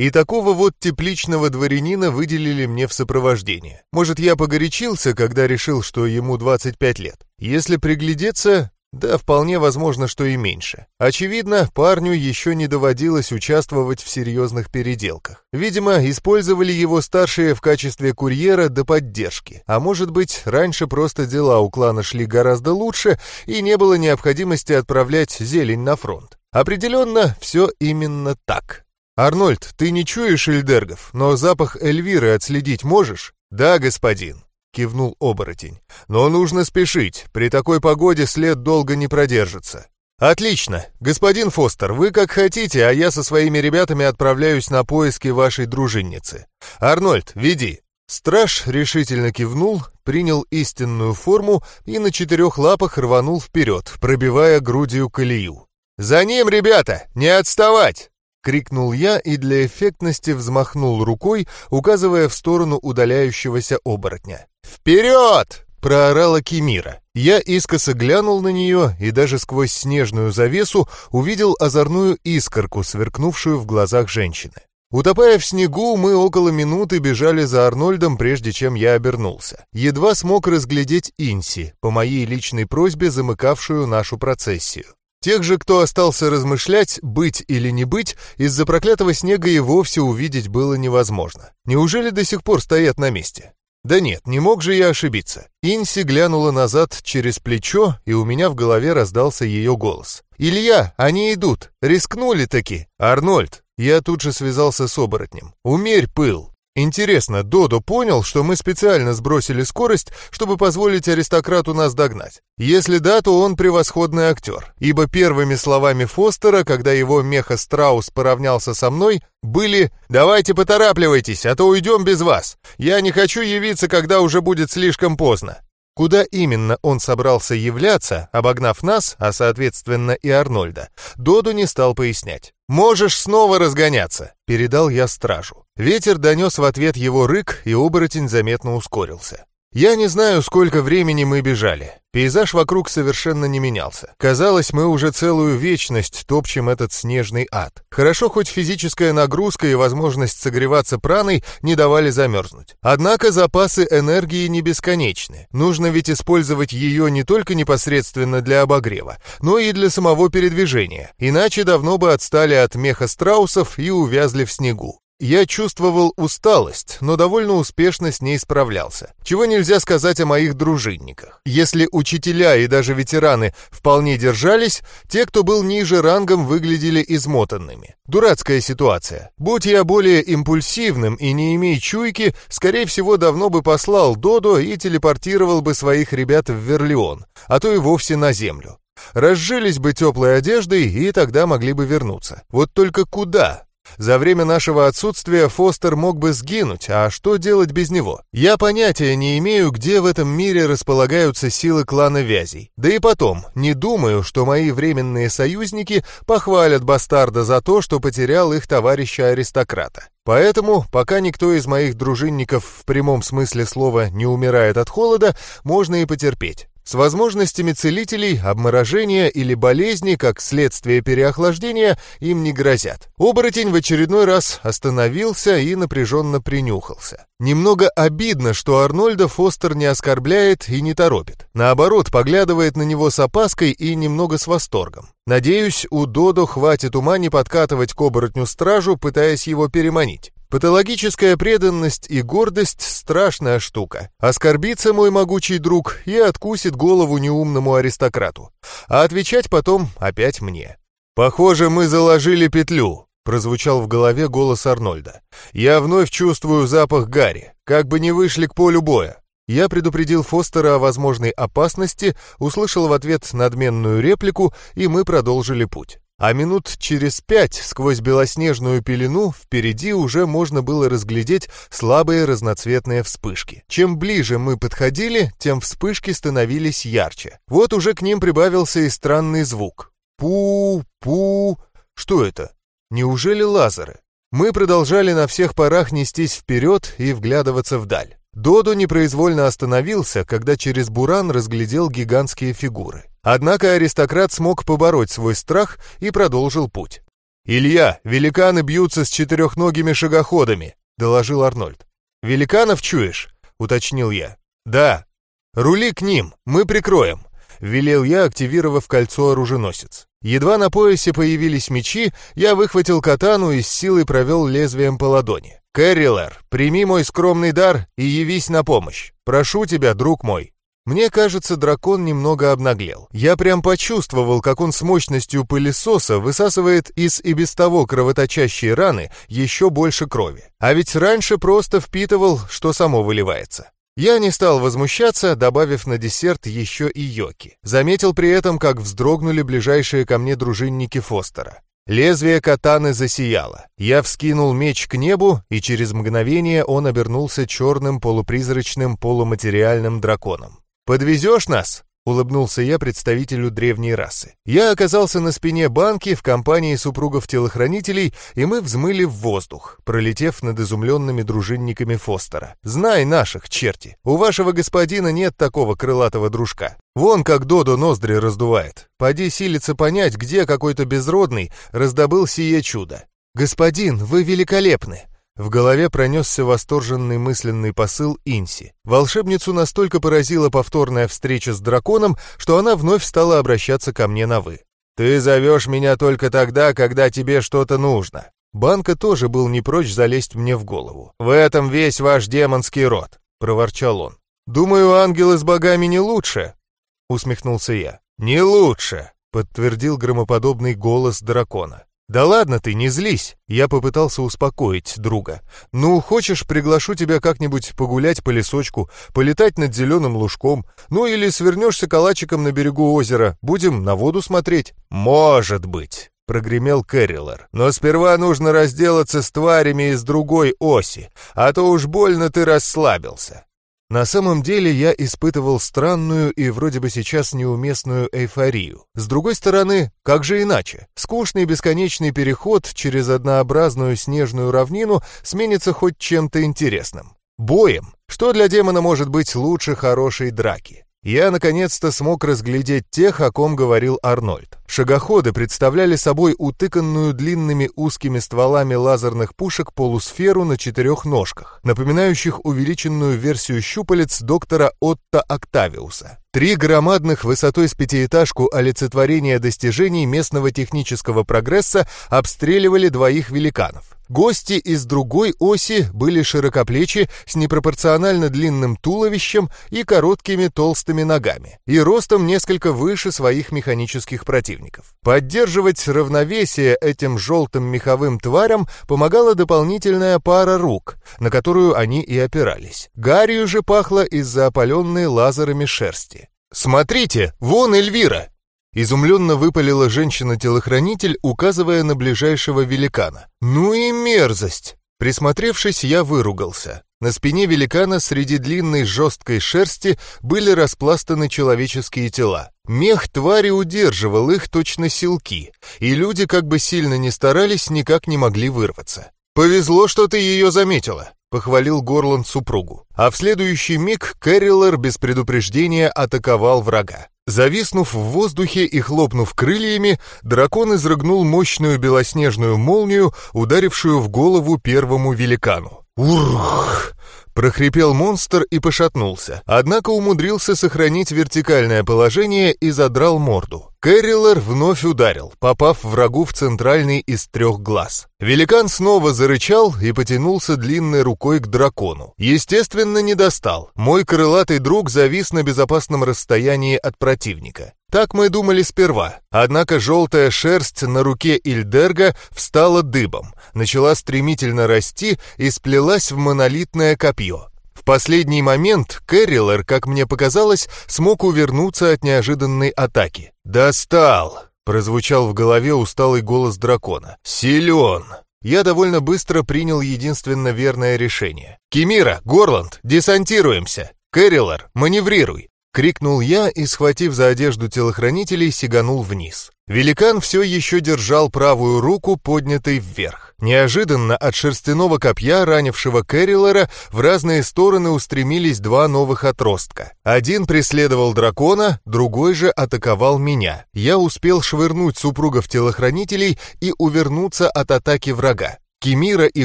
И такого вот тепличного дворянина выделили мне в сопровождение. Может, я погорячился, когда решил, что ему 25 лет. Если приглядеться, да, вполне возможно, что и меньше. Очевидно, парню еще не доводилось участвовать в серьезных переделках. Видимо, использовали его старшие в качестве курьера до поддержки. А может быть, раньше просто дела у клана шли гораздо лучше, и не было необходимости отправлять зелень на фронт. Определенно, все именно так. «Арнольд, ты не чуешь Эльдергов, но запах Эльвиры отследить можешь?» «Да, господин», — кивнул оборотень. «Но нужно спешить, при такой погоде след долго не продержится». «Отлично! Господин Фостер, вы как хотите, а я со своими ребятами отправляюсь на поиски вашей дружинницы. Арнольд, веди!» Страж решительно кивнул, принял истинную форму и на четырех лапах рванул вперед, пробивая грудью колею. «За ним, ребята! Не отставать!» — крикнул я и для эффектности взмахнул рукой, указывая в сторону удаляющегося оборотня. «Вперед!» — проорала Кимира. Я искоса глянул на нее и даже сквозь снежную завесу увидел озорную искорку, сверкнувшую в глазах женщины. Утопая в снегу, мы около минуты бежали за Арнольдом, прежде чем я обернулся. Едва смог разглядеть Инси, по моей личной просьбе замыкавшую нашу процессию. Тех же, кто остался размышлять, быть или не быть, из-за проклятого снега и вовсе увидеть было невозможно. Неужели до сих пор стоят на месте? Да нет, не мог же я ошибиться. Инси глянула назад через плечо, и у меня в голове раздался ее голос. «Илья, они идут! Рискнули таки! Арнольд!» Я тут же связался с оборотнем. «Умерь пыл! Интересно, Додо понял, что мы специально сбросили скорость, чтобы позволить аристократу нас догнать? Если да, то он превосходный актер, ибо первыми словами Фостера, когда его меха-страус поравнялся со мной, были «Давайте поторапливайтесь, а то уйдем без вас. Я не хочу явиться, когда уже будет слишком поздно». Куда именно он собрался являться, обогнав нас, а соответственно и Арнольда, Доду не стал пояснять. «Можешь снова разгоняться», — передал я стражу. Ветер донес в ответ его рык, и оборотень заметно ускорился. Я не знаю, сколько времени мы бежали. Пейзаж вокруг совершенно не менялся. Казалось, мы уже целую вечность топчем этот снежный ад. Хорошо, хоть физическая нагрузка и возможность согреваться праной не давали замерзнуть. Однако запасы энергии не бесконечны. Нужно ведь использовать ее не только непосредственно для обогрева, но и для самого передвижения. Иначе давно бы отстали от меха страусов и увязли в снегу. Я чувствовал усталость, но довольно успешно с ней справлялся. Чего нельзя сказать о моих дружинниках. Если учителя и даже ветераны вполне держались, те, кто был ниже рангом, выглядели измотанными. Дурацкая ситуация. Будь я более импульсивным и не имея чуйки, скорее всего, давно бы послал Додо и телепортировал бы своих ребят в Верлион, а то и вовсе на землю. Разжились бы теплой одеждой и тогда могли бы вернуться. Вот только куда? За время нашего отсутствия Фостер мог бы сгинуть, а что делать без него? Я понятия не имею, где в этом мире располагаются силы клана Вязей. Да и потом, не думаю, что мои временные союзники похвалят бастарда за то, что потерял их товарища-аристократа. Поэтому, пока никто из моих дружинников в прямом смысле слова не умирает от холода, можно и потерпеть. С возможностями целителей обморожения или болезни, как следствие переохлаждения, им не грозят. Оборотень в очередной раз остановился и напряженно принюхался. Немного обидно, что Арнольда Фостер не оскорбляет и не торопит. Наоборот, поглядывает на него с опаской и немного с восторгом. Надеюсь, у Додо хватит ума не подкатывать к оборотню стражу, пытаясь его переманить. Патологическая преданность и гордость — страшная штука. Оскорбится мой могучий друг и откусит голову неумному аристократу. А отвечать потом опять мне. «Похоже, мы заложили петлю», — прозвучал в голове голос Арнольда. «Я вновь чувствую запах гари, как бы не вышли к полю боя». Я предупредил Фостера о возможной опасности, услышал в ответ надменную реплику, и мы продолжили путь. А минут через пять сквозь белоснежную пелену впереди уже можно было разглядеть слабые разноцветные вспышки. Чем ближе мы подходили, тем вспышки становились ярче. Вот уже к ним прибавился и странный звук. Пу-пу... Что это? Неужели лазеры? Мы продолжали на всех парах нестись вперед и вглядываться вдаль. Додо непроизвольно остановился, когда через буран разглядел гигантские фигуры. Однако аристократ смог побороть свой страх и продолжил путь. «Илья, великаны бьются с четырехногими шагоходами», — доложил Арнольд. «Великанов чуешь?» — уточнил я. «Да». «Рули к ним, мы прикроем», — велел я, активировав кольцо оруженосец. Едва на поясе появились мечи, я выхватил катану и с силой провел лезвием по ладони. «Кэррилэр, прими мой скромный дар и явись на помощь. Прошу тебя, друг мой». Мне кажется, дракон немного обнаглел. Я прям почувствовал, как он с мощностью пылесоса высасывает из и без того кровоточащей раны еще больше крови. А ведь раньше просто впитывал, что само выливается. Я не стал возмущаться, добавив на десерт еще и йоки. Заметил при этом, как вздрогнули ближайшие ко мне дружинники Фостера. Лезвие катаны засияло. Я вскинул меч к небу, и через мгновение он обернулся черным полупризрачным полуматериальным драконом. «Подвезешь нас?» — улыбнулся я представителю древней расы. Я оказался на спине банки в компании супругов-телохранителей, и мы взмыли в воздух, пролетев над изумленными дружинниками Фостера. «Знай наших, черти! У вашего господина нет такого крылатого дружка. Вон как Додо ноздри раздувает. Поди силится понять, где какой-то безродный раздобыл сие чудо. «Господин, вы великолепны!» В голове пронесся восторженный мысленный посыл Инси. Волшебницу настолько поразила повторная встреча с драконом, что она вновь стала обращаться ко мне на «вы». «Ты зовешь меня только тогда, когда тебе что-то нужно». Банка тоже был не прочь залезть мне в голову. «В этом весь ваш демонский род», — проворчал он. «Думаю, ангелы с богами не лучше», — усмехнулся я. «Не лучше», — подтвердил громоподобный голос дракона. «Да ладно ты, не злись!» Я попытался успокоить друга. «Ну, хочешь, приглашу тебя как-нибудь погулять по лесочку, полетать над зеленым лужком, ну или свернешься калачиком на берегу озера, будем на воду смотреть?» «Может быть!» — прогремел Кэррилер. «Но сперва нужно разделаться с тварями из другой оси, а то уж больно ты расслабился». На самом деле я испытывал странную и вроде бы сейчас неуместную эйфорию. С другой стороны, как же иначе? Скучный бесконечный переход через однообразную снежную равнину сменится хоть чем-то интересным. Боем. Что для демона может быть лучше хорошей драки? Я наконец-то смог разглядеть тех, о ком говорил Арнольд. Шагоходы представляли собой утыканную длинными узкими стволами лазерных пушек полусферу на четырех ножках, напоминающих увеличенную версию щупалец доктора Отто Октавиуса. Три громадных высотой с пятиэтажку олицетворения достижений местного технического прогресса обстреливали двоих великанов. Гости из другой оси были широкоплечи с непропорционально длинным туловищем и короткими толстыми ногами, и ростом несколько выше своих механических противников. Поддерживать равновесие этим желтым меховым тварям помогала дополнительная пара рук, на которую они и опирались. Гарью же пахло из-за опаленной лазерами шерсти. «Смотрите, вон Эльвира!» Изумленно выпалила женщина-телохранитель, указывая на ближайшего великана. «Ну и мерзость!» Присмотревшись, я выругался. На спине великана среди длинной жесткой шерсти были распластаны человеческие тела. Мех твари удерживал их точно силки, и люди, как бы сильно ни старались, никак не могли вырваться. «Повезло, что ты ее заметила», — похвалил Горланд супругу. А в следующий миг Кэрриллер без предупреждения атаковал врага. Зависнув в воздухе и хлопнув крыльями, дракон изрыгнул мощную белоснежную молнию, ударившую в голову первому великану. «Урх!» Прохрипел монстр и пошатнулся, однако умудрился сохранить вертикальное положение и задрал морду. Кэрриллер вновь ударил, попав врагу в центральный из трех глаз. Великан снова зарычал и потянулся длинной рукой к дракону. Естественно, не достал. Мой крылатый друг завис на безопасном расстоянии от противника. Так мы думали сперва, однако желтая шерсть на руке Ильдерга встала дыбом, начала стремительно расти и сплелась в монолитное копье. В последний момент Кэрриллер, как мне показалось, смог увернуться от неожиданной атаки. «Достал!» — прозвучал в голове усталый голос дракона. «Силен!» Я довольно быстро принял единственно верное решение. «Кемира, Горланд, десантируемся! Кэрриллер, маневрируй! Крикнул я и, схватив за одежду телохранителей, сиганул вниз. Великан все еще держал правую руку, поднятой вверх. Неожиданно от шерстяного копья, ранившего Кэррилера, в разные стороны устремились два новых отростка. Один преследовал дракона, другой же атаковал меня. Я успел швырнуть супругов телохранителей и увернуться от атаки врага. Кемира и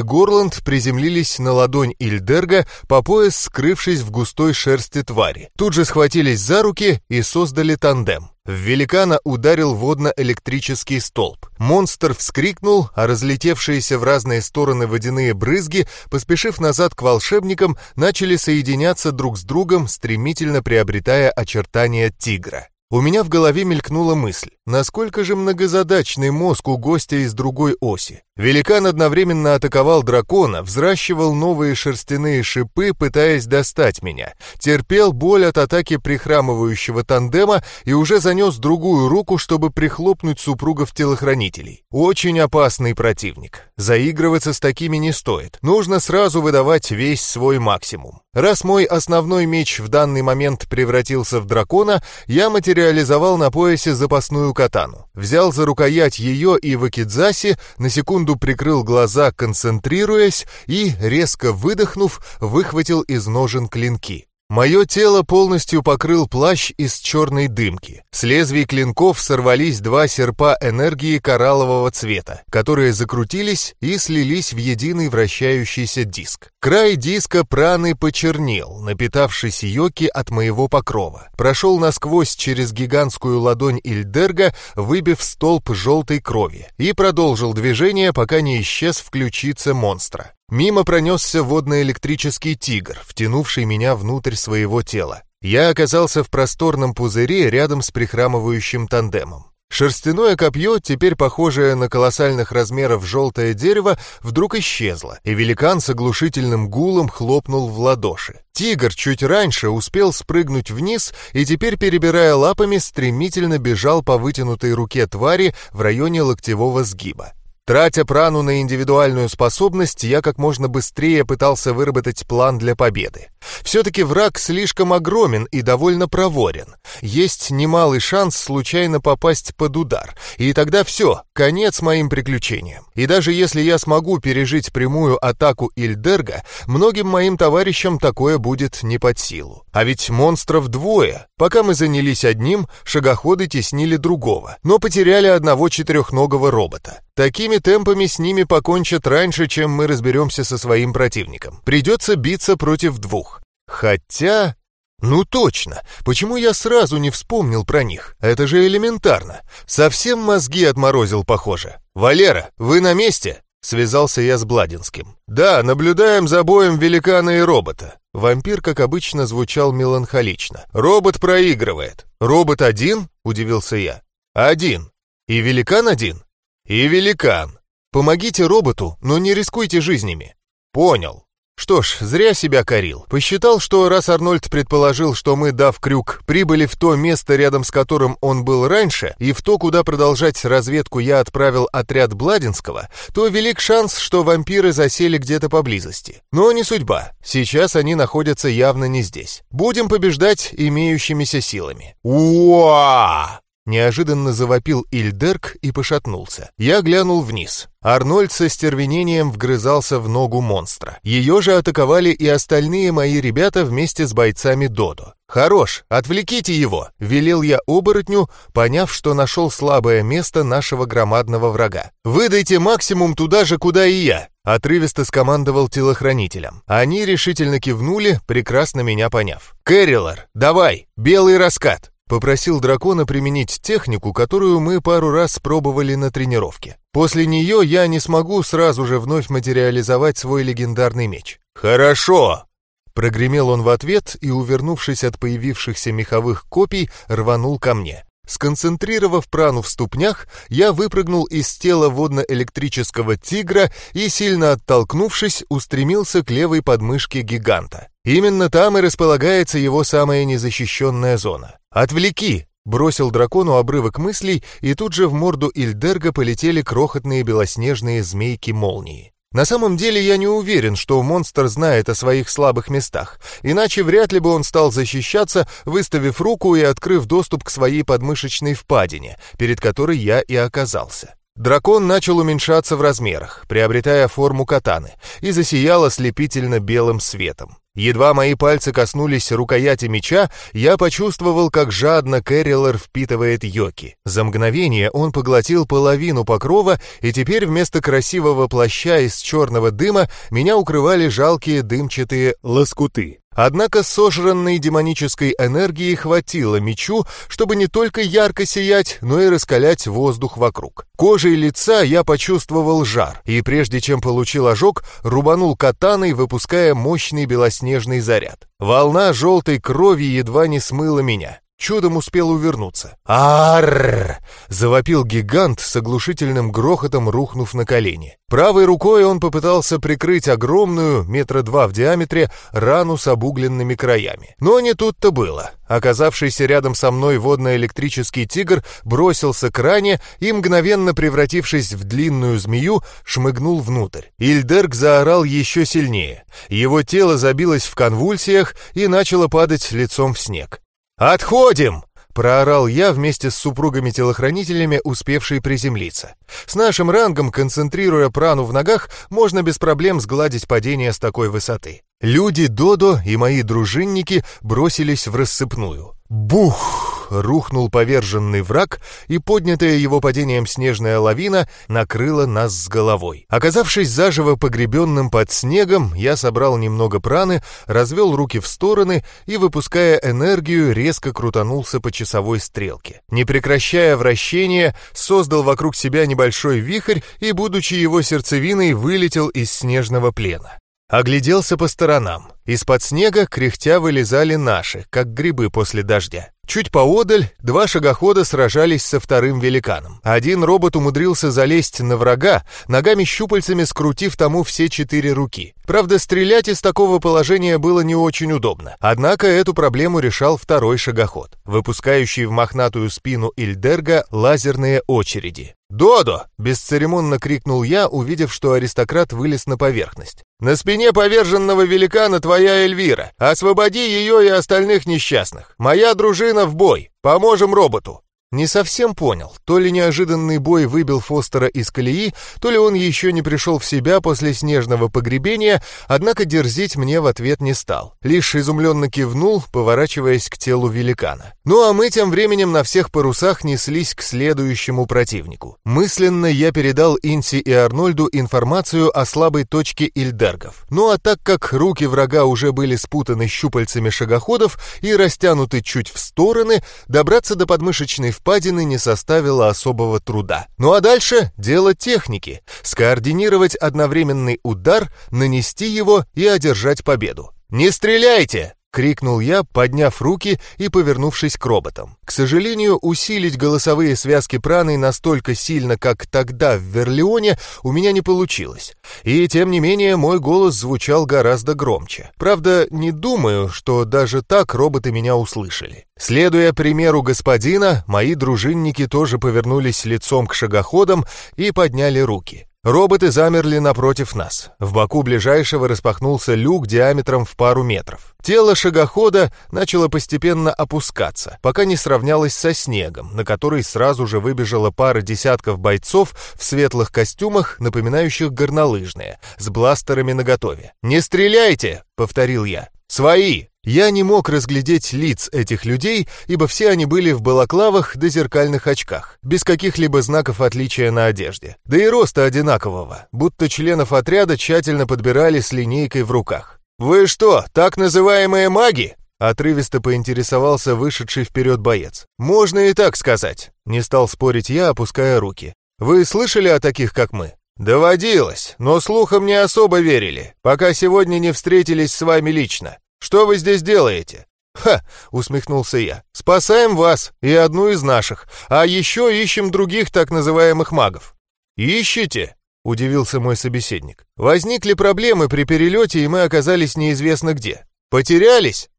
Горланд приземлились на ладонь Ильдерга, по пояс скрывшись в густой шерсти твари. Тут же схватились за руки и создали тандем. В великана ударил водно-электрический столб. Монстр вскрикнул, а разлетевшиеся в разные стороны водяные брызги, поспешив назад к волшебникам, начали соединяться друг с другом, стремительно приобретая очертания тигра. У меня в голове мелькнула мысль, насколько же многозадачный мозг у гостя из другой оси. Великан одновременно атаковал дракона, взращивал новые шерстяные шипы, пытаясь достать меня, терпел боль от атаки прихрамывающего тандема и уже занес другую руку, чтобы прихлопнуть супругов-телохранителей. Очень опасный противник. Заигрываться с такими не стоит. Нужно сразу выдавать весь свой максимум. Раз мой основной меч в данный момент превратился в дракона, я материализовал на поясе запасную катану. Взял за рукоять ее и в Акидзаси, на секунду прикрыл глаза, концентрируясь, и, резко выдохнув, выхватил из ножен клинки. Мое тело полностью покрыл плащ из черной дымки. С лезвий клинков сорвались два серпа энергии кораллового цвета, которые закрутились и слились в единый вращающийся диск. Край диска праны почернел, напитавшись йоки от моего покрова. Прошел насквозь через гигантскую ладонь Ильдерга, выбив столб желтой крови, и продолжил движение, пока не исчез в ключице монстра. Мимо пронесся водно-электрический тигр, втянувший меня внутрь своего тела. Я оказался в просторном пузыре рядом с прихрамывающим тандемом. Шерстяное копье, теперь похожее на колоссальных размеров желтое дерево, вдруг исчезло, и великан с оглушительным гулом хлопнул в ладоши. Тигр чуть раньше успел спрыгнуть вниз и теперь, перебирая лапами, стремительно бежал по вытянутой руке твари в районе локтевого сгиба. Тратя прану на индивидуальную способность, я как можно быстрее пытался выработать план для победы. Все-таки враг слишком огромен и довольно проворен. Есть немалый шанс случайно попасть под удар. И тогда все, конец моим приключениям. И даже если я смогу пережить прямую атаку Ильдерга, многим моим товарищам такое будет не под силу. А ведь монстров двое. Пока мы занялись одним, шагоходы теснили другого, но потеряли одного четырехногого робота. Такими темпами с ними покончат раньше, чем мы разберемся со своим противником. Придется биться против двух. Хотя... Ну точно, почему я сразу не вспомнил про них? Это же элементарно. Совсем мозги отморозил, похоже. «Валера, вы на месте?» Связался я с Бладинским. «Да, наблюдаем за боем великана и робота». Вампир, как обычно, звучал меланхолично. «Робот проигрывает». «Робот один?» — удивился я. «Один. И великан один?» «И великан. Помогите роботу, но не рискуйте жизнями». «Понял». Что ж, зря себя корил. Посчитал, что раз Арнольд предположил, что мы, дав крюк, прибыли в то место, рядом с которым он был раньше, и в то, куда продолжать разведку я отправил отряд Бладинского, то велик шанс, что вампиры засели где-то поблизости. Но не судьба. Сейчас они находятся явно не здесь. Будем побеждать имеющимися силами. Уа! Неожиданно завопил Ильдерк и пошатнулся. Я глянул вниз. Арнольд со стервенением вгрызался в ногу монстра. Ее же атаковали и остальные мои ребята вместе с бойцами Додо. «Хорош, отвлеките его!» — велел я оборотню, поняв, что нашел слабое место нашего громадного врага. «Выдайте максимум туда же, куда и я!» — отрывисто скомандовал телохранителям. Они решительно кивнули, прекрасно меня поняв. «Кэррилор, давай! Белый раскат!» Попросил дракона применить технику, которую мы пару раз пробовали на тренировке. После нее я не смогу сразу же вновь материализовать свой легендарный меч. «Хорошо!» Прогремел он в ответ и, увернувшись от появившихся меховых копий, рванул ко мне. Сконцентрировав прану в ступнях, я выпрыгнул из тела водно-электрического тигра и, сильно оттолкнувшись, устремился к левой подмышке гиганта. Именно там и располагается его самая незащищенная зона. «Отвлеки!» — бросил дракону обрывок мыслей, и тут же в морду Ильдерга полетели крохотные белоснежные змейки-молнии. На самом деле я не уверен, что монстр знает о своих слабых местах, иначе вряд ли бы он стал защищаться, выставив руку и открыв доступ к своей подмышечной впадине, перед которой я и оказался. Дракон начал уменьшаться в размерах, приобретая форму катаны, и засиял ослепительно белым светом. Едва мои пальцы коснулись рукояти меча, я почувствовал, как жадно Кэррилер впитывает йоки. За мгновение он поглотил половину покрова, и теперь вместо красивого плаща из черного дыма меня укрывали жалкие дымчатые лоскуты. Однако сожранной демонической энергии хватило мечу, чтобы не только ярко сиять, но и раскалять воздух вокруг. Кожей лица я почувствовал жар, и прежде чем получил ожог, рубанул катаной, выпуская мощный белоснежный заряд. Волна желтой крови едва не смыла меня. Чудом успел увернуться. «Арррр!» — завопил гигант с оглушительным грохотом, рухнув на колени. Правой рукой он попытался прикрыть огромную, метра два в диаметре, рану с обугленными краями. Но не тут-то было. Оказавшийся рядом со мной водно-электрический тигр бросился к ране и, мгновенно превратившись в длинную змею, шмыгнул внутрь. Ильдерг заорал еще сильнее. Его тело забилось в конвульсиях и начало падать лицом в снег. «Отходим!» — проорал я вместе с супругами-телохранителями, успевшие приземлиться. С нашим рангом, концентрируя прану в ногах, можно без проблем сгладить падение с такой высоты. Люди Додо и мои дружинники бросились в рассыпную. Бух! рухнул поверженный враг, и поднятая его падением снежная лавина накрыла нас с головой. Оказавшись заживо погребенным под снегом, я собрал немного праны, развел руки в стороны и, выпуская энергию, резко крутанулся по часовой стрелке. Не прекращая вращения, создал вокруг себя небольшой вихрь и, будучи его сердцевиной, вылетел из снежного плена. Огляделся по сторонам. Из-под снега кряхтя вылезали наши, как грибы после дождя. Чуть поодаль два шагохода сражались со вторым великаном. Один робот умудрился залезть на врага, ногами-щупальцами скрутив тому все четыре руки. Правда, стрелять из такого положения было не очень удобно. Однако эту проблему решал второй шагоход, выпускающий в мохнатую спину Ильдерга лазерные очереди. «Додо!» — бесцеремонно крикнул я, увидев, что аристократ вылез на поверхность. «На спине поверженного великана твоя Эльвира. Освободи ее и остальных несчастных. Моя дружина в бой. Поможем роботу». Не совсем понял, то ли неожиданный бой выбил Фостера из колеи, то ли он еще не пришел в себя после снежного погребения, однако дерзить мне в ответ не стал. Лишь изумленно кивнул, поворачиваясь к телу великана. Ну а мы тем временем на всех парусах неслись к следующему противнику. Мысленно я передал Инси и Арнольду информацию о слабой точке Ильдергов. Ну а так как руки врага уже были спутаны щупальцами шагоходов и растянуты чуть в стороны, добраться до подмышечной впадины не составило особого труда. Ну а дальше дело техники. Скоординировать одновременный удар, нанести его и одержать победу. «Не стреляйте!» — крикнул я, подняв руки и повернувшись к роботам. К сожалению, усилить голосовые связки праны настолько сильно, как тогда в Верлеоне, у меня не получилось. И тем не менее, мой голос звучал гораздо громче. Правда, не думаю, что даже так роботы меня услышали. Следуя примеру господина, мои дружинники тоже повернулись лицом к шагоходам и подняли руки. Роботы замерли напротив нас. В боку ближайшего распахнулся люк диаметром в пару метров. Тело шагохода начало постепенно опускаться, пока не сравнялось со снегом, на который сразу же выбежала пара десятков бойцов в светлых костюмах, напоминающих горнолыжные, с бластерами наготове. «Не стреляйте!» — повторил я. «Свои!» Я не мог разглядеть лиц этих людей, ибо все они были в балаклавах да зеркальных очках, без каких-либо знаков отличия на одежде. Да и роста одинакового, будто членов отряда тщательно подбирали с линейкой в руках. «Вы что, так называемые маги?» Отрывисто поинтересовался вышедший вперед боец. «Можно и так сказать», — не стал спорить я, опуская руки. «Вы слышали о таких, как мы?» «Доводилось, но слухам не особо верили, пока сегодня не встретились с вами лично. Что вы здесь делаете?» «Ха!» — усмехнулся я. «Спасаем вас и одну из наших, а еще ищем других так называемых магов». «Ищете?» — удивился мой собеседник. «Возникли проблемы при перелете, и мы оказались неизвестно где. Потерялись?»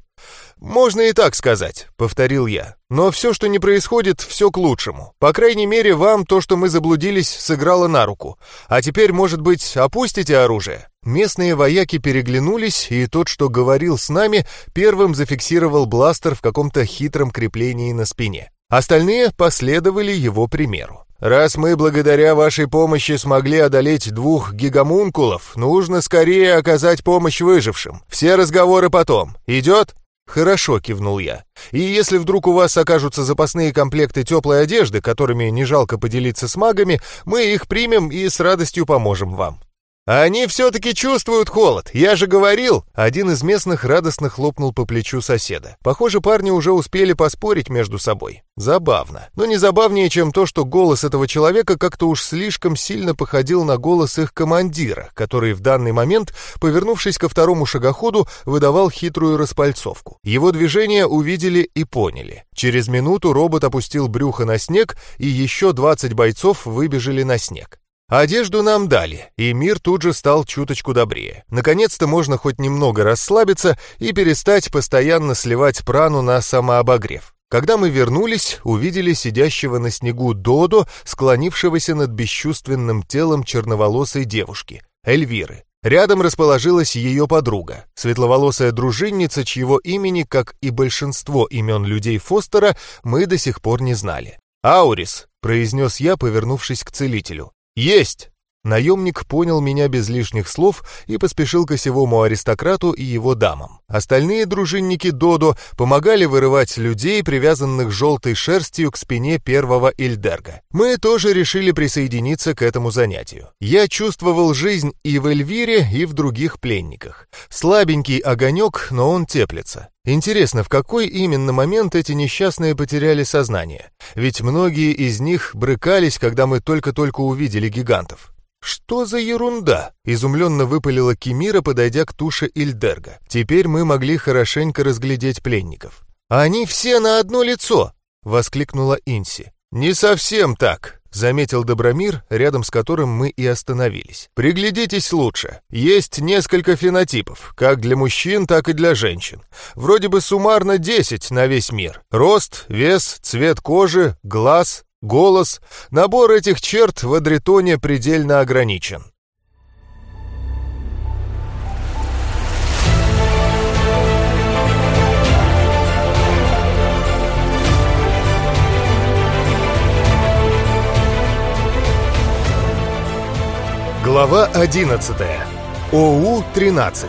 «Можно и так сказать», — повторил я. «Но все, что не происходит, все к лучшему. По крайней мере, вам то, что мы заблудились, сыграло на руку. А теперь, может быть, опустите оружие?» Местные вояки переглянулись, и тот, что говорил с нами, первым зафиксировал бластер в каком-то хитром креплении на спине. Остальные последовали его примеру. «Раз мы благодаря вашей помощи смогли одолеть двух гигамункулов, нужно скорее оказать помощь выжившим. Все разговоры потом. Идет?» «Хорошо», — кивнул я. «И если вдруг у вас окажутся запасные комплекты теплой одежды, которыми не жалко поделиться с магами, мы их примем и с радостью поможем вам». «Они все-таки чувствуют холод, я же говорил!» Один из местных радостно хлопнул по плечу соседа. Похоже, парни уже успели поспорить между собой. Забавно. Но не забавнее, чем то, что голос этого человека как-то уж слишком сильно походил на голос их командира, который в данный момент, повернувшись ко второму шагоходу, выдавал хитрую распальцовку. Его движения увидели и поняли. Через минуту робот опустил брюхо на снег, и еще 20 бойцов выбежали на снег. Одежду нам дали, и мир тут же стал чуточку добрее. Наконец-то можно хоть немного расслабиться и перестать постоянно сливать прану на самообогрев. Когда мы вернулись, увидели сидящего на снегу Додо, склонившегося над бесчувственным телом черноволосой девушки, Эльвиры. Рядом расположилась ее подруга, светловолосая дружинница, чьего имени, как и большинство имен людей Фостера, мы до сих пор не знали. «Аурис», — произнес я, повернувшись к целителю. «Есть!» Наемник понял меня без лишних слов и поспешил к осевому аристократу и его дамам. Остальные дружинники Додо помогали вырывать людей, привязанных желтой шерстью к спине первого Ильдерга. Мы тоже решили присоединиться к этому занятию. Я чувствовал жизнь и в Эльвире, и в других пленниках. Слабенький огонек, но он теплится. Интересно, в какой именно момент эти несчастные потеряли сознание? Ведь многие из них брыкались, когда мы только-только увидели гигантов. «Что за ерунда?» — изумленно выпалила Кимира, подойдя к туше Ильдерга. Теперь мы могли хорошенько разглядеть пленников. «Они все на одно лицо!» — воскликнула Инси. «Не совсем так», — заметил Добромир, рядом с которым мы и остановились. «Приглядитесь лучше. Есть несколько фенотипов, как для мужчин, так и для женщин. Вроде бы суммарно 10 на весь мир. Рост, вес, цвет кожи, глаз, голос, набор этих черт в Адритоне предельно ограничен. Глава 11. ОУ-13.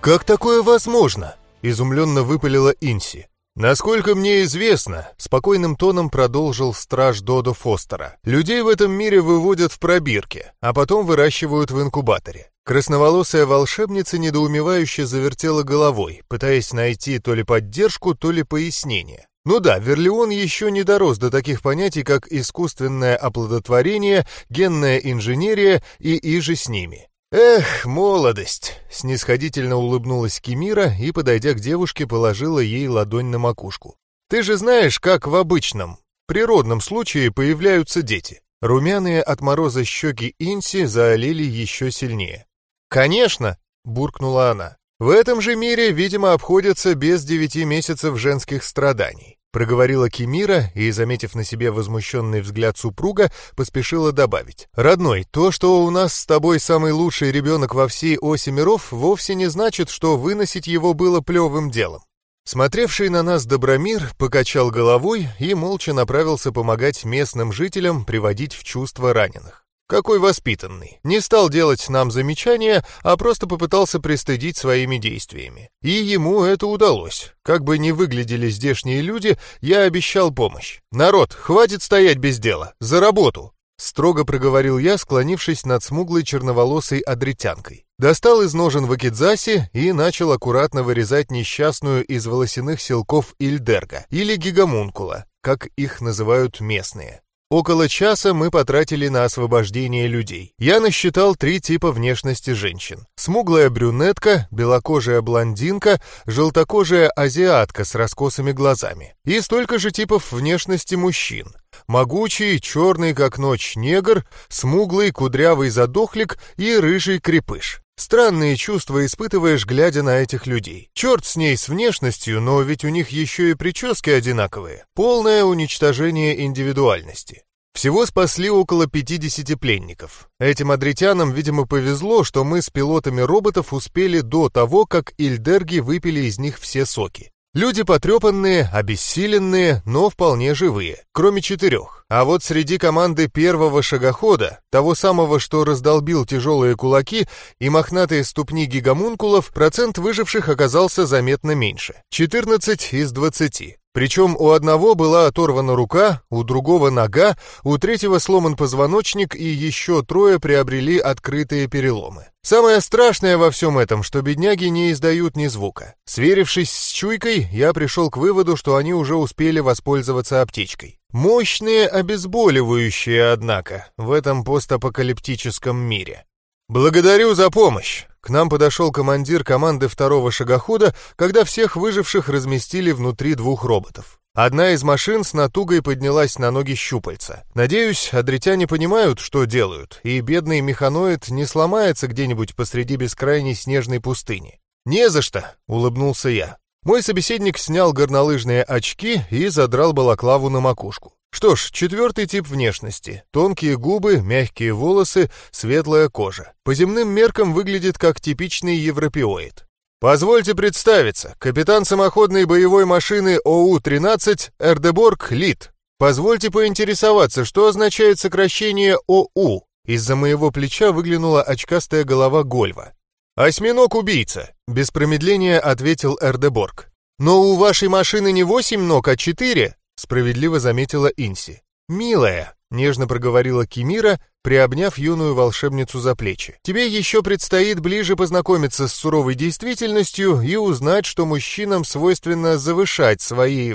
«Как такое возможно?» — изумленно выпалила Инси. Насколько мне известно, спокойным тоном продолжил страж Додо Фостера, людей в этом мире выводят в пробирке, а потом выращивают в инкубаторе. Красноволосая волшебница недоумевающе завертела головой, пытаясь найти то ли поддержку, то ли пояснение. Ну да, Верлеон еще не дорос до таких понятий, как искусственное оплодотворение, генная инженерия и иже с ними. «Эх, молодость!» — снисходительно улыбнулась Кимира и, подойдя к девушке, положила ей ладонь на макушку. «Ты же знаешь, как в обычном, природном случае появляются дети». Румяные от мороза щеки Инси заолели еще сильнее. «Конечно!» — буркнула она. «В этом же мире, видимо, обходятся без девяти месяцев женских страданий. Проговорила Кимира и, заметив на себе возмущенный взгляд супруга, поспешила добавить. «Родной, то, что у нас с тобой самый лучший ребенок во всей оси миров, вовсе не значит, что выносить его было плевым делом». Смотревший на нас Добромир покачал головой и молча направился помогать местным жителям приводить в чувство раненых. Какой воспитанный. Не стал делать нам замечания, а просто попытался пристыдить своими действиями. И ему это удалось. Как бы ни выглядели здешние люди, я обещал помощь. «Народ, хватит стоять без дела! За работу!» Строго проговорил я, склонившись над смуглой черноволосой адритянкой. Достал из ножен вакидзаси и начал аккуратно вырезать несчастную из волосяных силков Ильдерга, или гигамункула, как их называют местные. Около часа мы потратили на освобождение людей. Я насчитал три типа внешности женщин. Смуглая брюнетка, белокожая блондинка, желтокожая азиатка с раскосыми глазами. И столько же типов внешности мужчин. Могучий, черный как ночь негр, смуглый, кудрявый задохлик и рыжий крепыш. Странные чувства испытываешь, глядя на этих людей. Черт с ней, с внешностью, но ведь у них еще и прически одинаковые. Полное уничтожение индивидуальности. Всего спасли около 50 пленников. Этим адритянам, видимо, повезло, что мы с пилотами роботов успели до того, как Ильдерги выпили из них все соки. Люди потрепанные, обессиленные, но вполне живые, кроме четырех. А вот среди команды первого шагохода, того самого, что раздолбил тяжелые кулаки и мохнатые ступни гигамункулов, процент выживших оказался заметно меньше. 14 из 20. Причем у одного была оторвана рука, у другого нога, у третьего сломан позвоночник и еще трое приобрели открытые переломы. Самое страшное во всем этом, что бедняги не издают ни звука. Сверившись с чуйкой, я пришел к выводу, что они уже успели воспользоваться аптечкой. Мощные обезболивающие, однако, в этом постапокалиптическом мире. «Благодарю за помощь!» К нам подошел командир команды второго шагохода, когда всех выживших разместили внутри двух роботов. Одна из машин с натугой поднялась на ноги щупальца. Надеюсь, адритяне понимают, что делают, и бедный механоид не сломается где-нибудь посреди бескрайней снежной пустыни. «Не за что!» — улыбнулся я. Мой собеседник снял горнолыжные очки и задрал балаклаву на макушку. Что ж, четвертый тип внешности. Тонкие губы, мягкие волосы, светлая кожа. По земным меркам выглядит как типичный европеоид. Позвольте представиться, капитан самоходной боевой машины ОУ-13 Эрдеборг Лит. Позвольте поинтересоваться, что означает сокращение ОУ. Из-за моего плеча выглянула очкастая голова Гольва. «Осьминог-убийца», — без промедления ответил Эрдеборг. «Но у вашей машины не восемь ног, а четыре. Справедливо заметила Инси. «Милая», — нежно проговорила Кимира, приобняв юную волшебницу за плечи. «Тебе еще предстоит ближе познакомиться с суровой действительностью и узнать, что мужчинам свойственно завышать свои...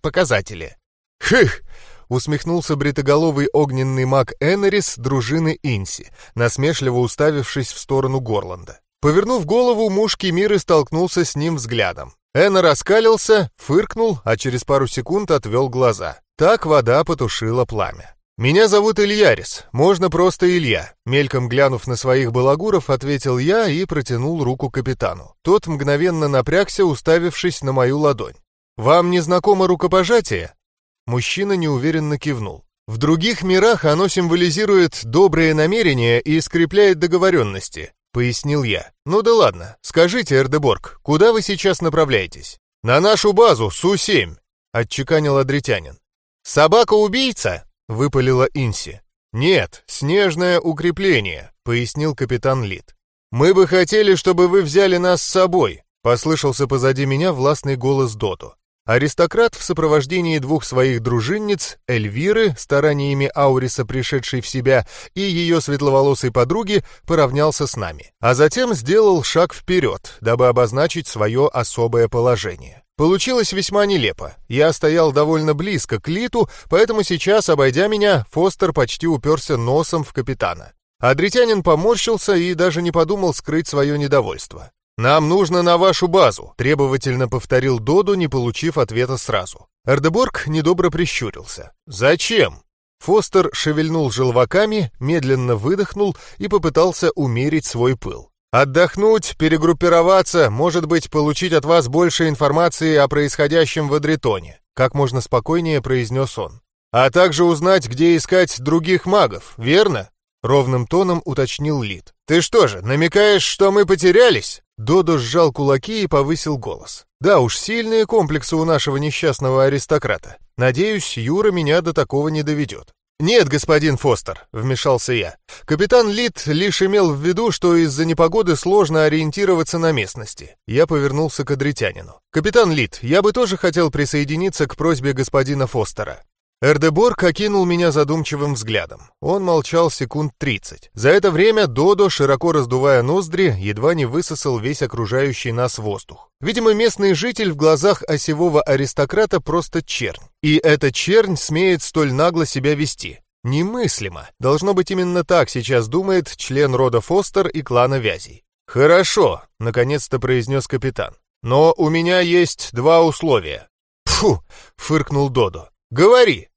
показатели». «Хых!» — усмехнулся бритоголовый огненный маг Энерис дружины Инси, насмешливо уставившись в сторону Горланда. Повернув голову, муж Кимиры столкнулся с ним взглядом. Энна раскалился, фыркнул, а через пару секунд отвел глаза. Так вода потушила пламя. «Меня зовут Ильярис, можно просто Илья», мельком глянув на своих балагуров, ответил я и протянул руку капитану. Тот мгновенно напрягся, уставившись на мою ладонь. «Вам не знакомо рукопожатие?» Мужчина неуверенно кивнул. В других мирах оно символизирует добрые намерения и скрепляет договоренности. — пояснил я. «Ну да ладно. Скажите, Эрдеборг, куда вы сейчас направляетесь?» «На нашу базу, Су-7», — отчеканил адритянин. «Собака-убийца?» — выпалила Инси. «Нет, снежное укрепление», — пояснил капитан Лид. «Мы бы хотели, чтобы вы взяли нас с собой», — послышался позади меня властный голос Доту. Аристократ в сопровождении двух своих дружинниц, Эльвиры, стараниями Ауриса, пришедшей в себя, и ее светловолосой подруги, поравнялся с нами. А затем сделал шаг вперед, дабы обозначить свое особое положение. Получилось весьма нелепо. Я стоял довольно близко к Литу, поэтому сейчас, обойдя меня, Фостер почти уперся носом в капитана. Адритянин поморщился и даже не подумал скрыть свое недовольство. «Нам нужно на вашу базу», — требовательно повторил Доду, не получив ответа сразу. Эрдеборг недобро прищурился. «Зачем?» Фостер шевельнул желваками, медленно выдохнул и попытался умерить свой пыл. «Отдохнуть, перегруппироваться, может быть, получить от вас больше информации о происходящем в Адритоне», как можно спокойнее произнес он. «А также узнать, где искать других магов, верно?» Ровным тоном уточнил Лид. «Ты что же, намекаешь, что мы потерялись?» Додо сжал кулаки и повысил голос. «Да уж, сильные комплексы у нашего несчастного аристократа. Надеюсь, Юра меня до такого не доведет». «Нет, господин Фостер», — вмешался я. «Капитан Лид лишь имел в виду, что из-за непогоды сложно ориентироваться на местности». Я повернулся к адритянину. «Капитан Лид, я бы тоже хотел присоединиться к просьбе господина Фостера. Эрдеборг окинул меня задумчивым взглядом. Он молчал секунд тридцать. За это время Додо, широко раздувая ноздри, едва не высосал весь окружающий нас воздух. Видимо, местный житель в глазах осевого аристократа просто чернь. И эта чернь смеет столь нагло себя вести. Немыслимо. Должно быть, именно так сейчас думает член рода Фостер и клана Вязей. «Хорошо», — наконец-то произнес капитан. «Но у меня есть два условия». «Фу!» — фыркнул Додо. «Говори!»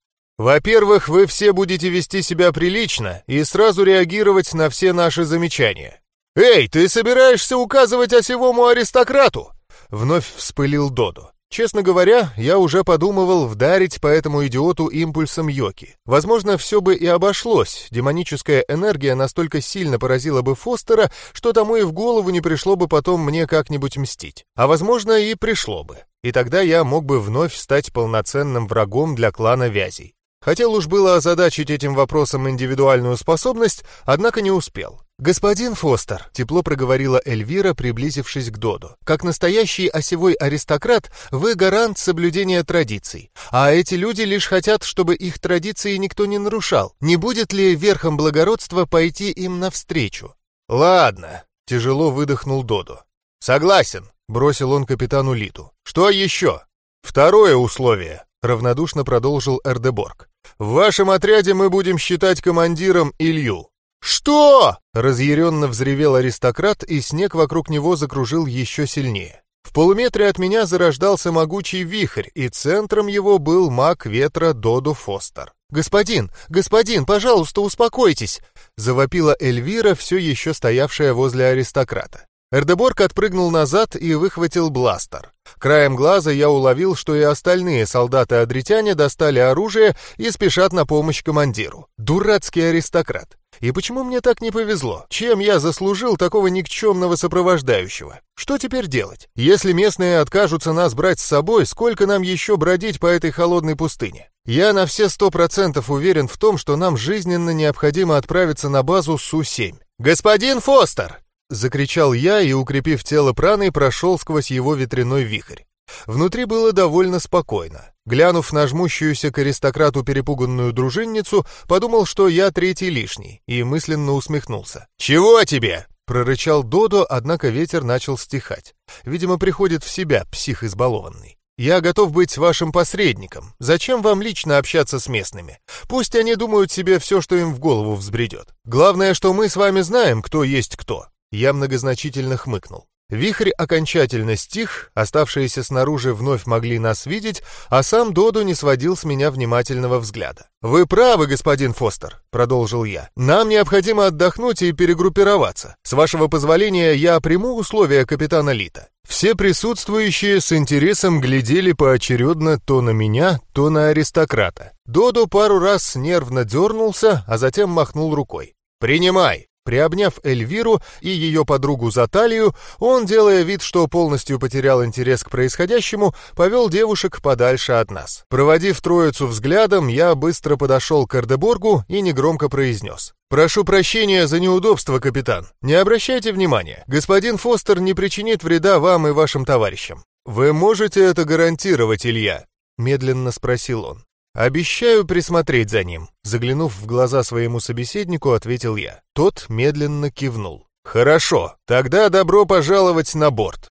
«Во-первых, вы все будете вести себя прилично и сразу реагировать на все наши замечания». «Эй, ты собираешься указывать осевому аристократу?» Вновь вспылил Додо. Честно говоря, я уже подумывал вдарить по этому идиоту импульсом Йоки. Возможно, все бы и обошлось. Демоническая энергия настолько сильно поразила бы Фостера, что тому и в голову не пришло бы потом мне как-нибудь мстить. А возможно, и пришло бы. И тогда я мог бы вновь стать полноценным врагом для клана Вязей. Хотел уж было озадачить этим вопросом индивидуальную способность, однако не успел. «Господин Фостер», — тепло проговорила Эльвира, приблизившись к Доду, «как настоящий осевой аристократ, вы гарант соблюдения традиций, а эти люди лишь хотят, чтобы их традиции никто не нарушал. Не будет ли верхом благородства пойти им навстречу?» «Ладно», — тяжело выдохнул Доду. «Согласен», — бросил он капитану Литу. «Что еще?» «Второе условие», — равнодушно продолжил Эрдеборг. В вашем отряде мы будем считать командиром Илью». «Что?» — разъяренно взревел аристократ, и снег вокруг него закружил еще сильнее. В полуметре от меня зарождался могучий вихрь, и центром его был маг ветра Доду Фостер. «Господин, господин, пожалуйста, успокойтесь!» — завопила Эльвира, все еще стоявшая возле аристократа. Эрдеборг отпрыгнул назад и выхватил бластер. Краем глаза я уловил, что и остальные солдаты-адритяне достали оружие и спешат на помощь командиру. Дурацкий аристократ. И почему мне так не повезло? Чем я заслужил такого никчемного сопровождающего? Что теперь делать? Если местные откажутся нас брать с собой, сколько нам еще бродить по этой холодной пустыне? Я на все сто процентов уверен в том, что нам жизненно необходимо отправиться на базу Су-7. «Господин Фостер!» Закричал я и, укрепив тело праной, прошел сквозь его ветряной вихрь. Внутри было довольно спокойно. Глянув на жмущуюся к аристократу перепуганную дружинницу, подумал, что я третий лишний, и мысленно усмехнулся. «Чего тебе?» — прорычал Додо, однако ветер начал стихать. Видимо, приходит в себя псих избалованный. «Я готов быть вашим посредником. Зачем вам лично общаться с местными? Пусть они думают себе все, что им в голову взбредет. Главное, что мы с вами знаем, кто есть кто. Я многозначительно хмыкнул. Вихрь окончательно стих, оставшиеся снаружи вновь могли нас видеть, а сам Доду не сводил с меня внимательного взгляда. «Вы правы, господин Фостер», — продолжил я. «Нам необходимо отдохнуть и перегруппироваться. С вашего позволения я приму условия капитана Лита». Все присутствующие с интересом глядели поочередно то на меня, то на аристократа. Додо пару раз нервно дернулся, а затем махнул рукой. «Принимай!» Приобняв Эльвиру и ее подругу за талию, он, делая вид, что полностью потерял интерес к происходящему, повел девушек подальше от нас. Проводив троицу взглядом, я быстро подошел к Эрдеборгу и негромко произнес. «Прошу прощения за неудобство, капитан. Не обращайте внимания. Господин Фостер не причинит вреда вам и вашим товарищам». «Вы можете это гарантировать, Илья?» — медленно спросил он. «Обещаю присмотреть за ним», — заглянув в глаза своему собеседнику, ответил я. Тот медленно кивнул. «Хорошо, тогда добро пожаловать на борт».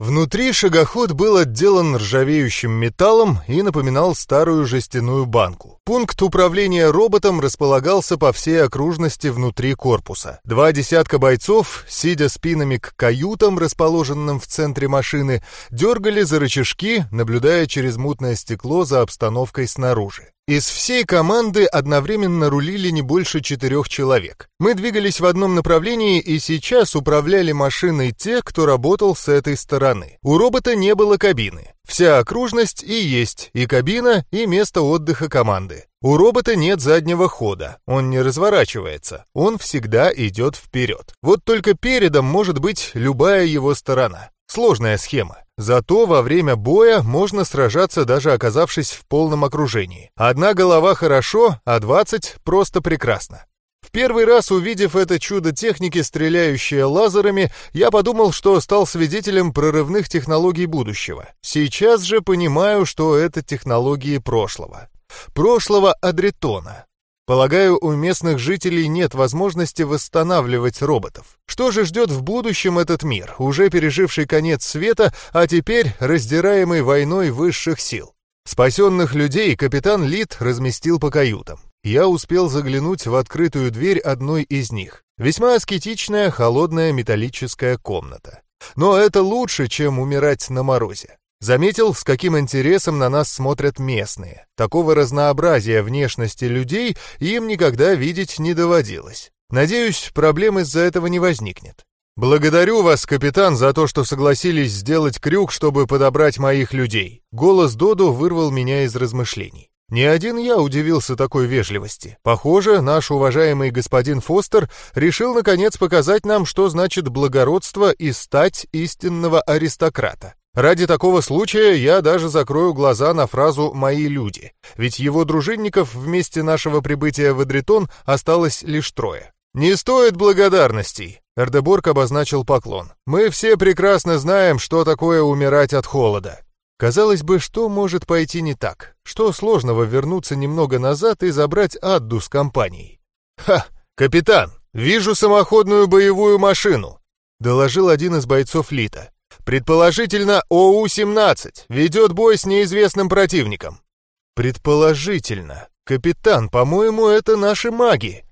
Внутри шагоход был отделан ржавеющим металлом и напоминал старую жестяную банку. Пункт управления роботом располагался по всей окружности внутри корпуса. Два десятка бойцов, сидя спинами к каютам, расположенным в центре машины, дергали за рычажки, наблюдая через мутное стекло за обстановкой снаружи. Из всей команды одновременно рулили не больше четырех человек. Мы двигались в одном направлении и сейчас управляли машиной те, кто работал с этой стороны. У робота не было кабины. Вся окружность и есть и кабина, и место отдыха команды. У робота нет заднего хода, он не разворачивается, он всегда идет вперед. Вот только передом может быть любая его сторона. Сложная схема. Зато во время боя можно сражаться, даже оказавшись в полном окружении. Одна голова хорошо, а 20 просто прекрасно. В первый раз увидев это чудо техники, стреляющее лазерами, я подумал, что стал свидетелем прорывных технологий будущего. Сейчас же понимаю, что это технологии прошлого. Прошлого Адретона, Полагаю, у местных жителей нет возможности восстанавливать роботов. Что же ждет в будущем этот мир, уже переживший конец света, а теперь раздираемый войной высших сил? Спасенных людей капитан Лид разместил по каютам. Я успел заглянуть в открытую дверь одной из них. Весьма аскетичная, холодная металлическая комната. Но это лучше, чем умирать на морозе. Заметил, с каким интересом на нас смотрят местные. Такого разнообразия внешности людей им никогда видеть не доводилось. Надеюсь, проблем из-за этого не возникнет. «Благодарю вас, капитан, за то, что согласились сделать крюк, чтобы подобрать моих людей». Голос Додо вырвал меня из размышлений. Не один я удивился такой вежливости. Похоже, наш уважаемый господин Фостер решил наконец показать нам, что значит благородство и стать истинного аристократа. Ради такого случая я даже закрою глаза на фразу «мои люди», ведь его дружинников вместе нашего прибытия в Эдритон осталось лишь трое. «Не стоит благодарностей», — Эрдеборг обозначил поклон. «Мы все прекрасно знаем, что такое умирать от холода». Казалось бы, что может пойти не так? Что сложного вернуться немного назад и забрать Адду с компанией? «Ха! Капитан, вижу самоходную боевую машину!» — доложил один из бойцов Лита. Предположительно, ОУ-17 ведет бой с неизвестным противником. Предположительно. Капитан, по-моему, это наши маги.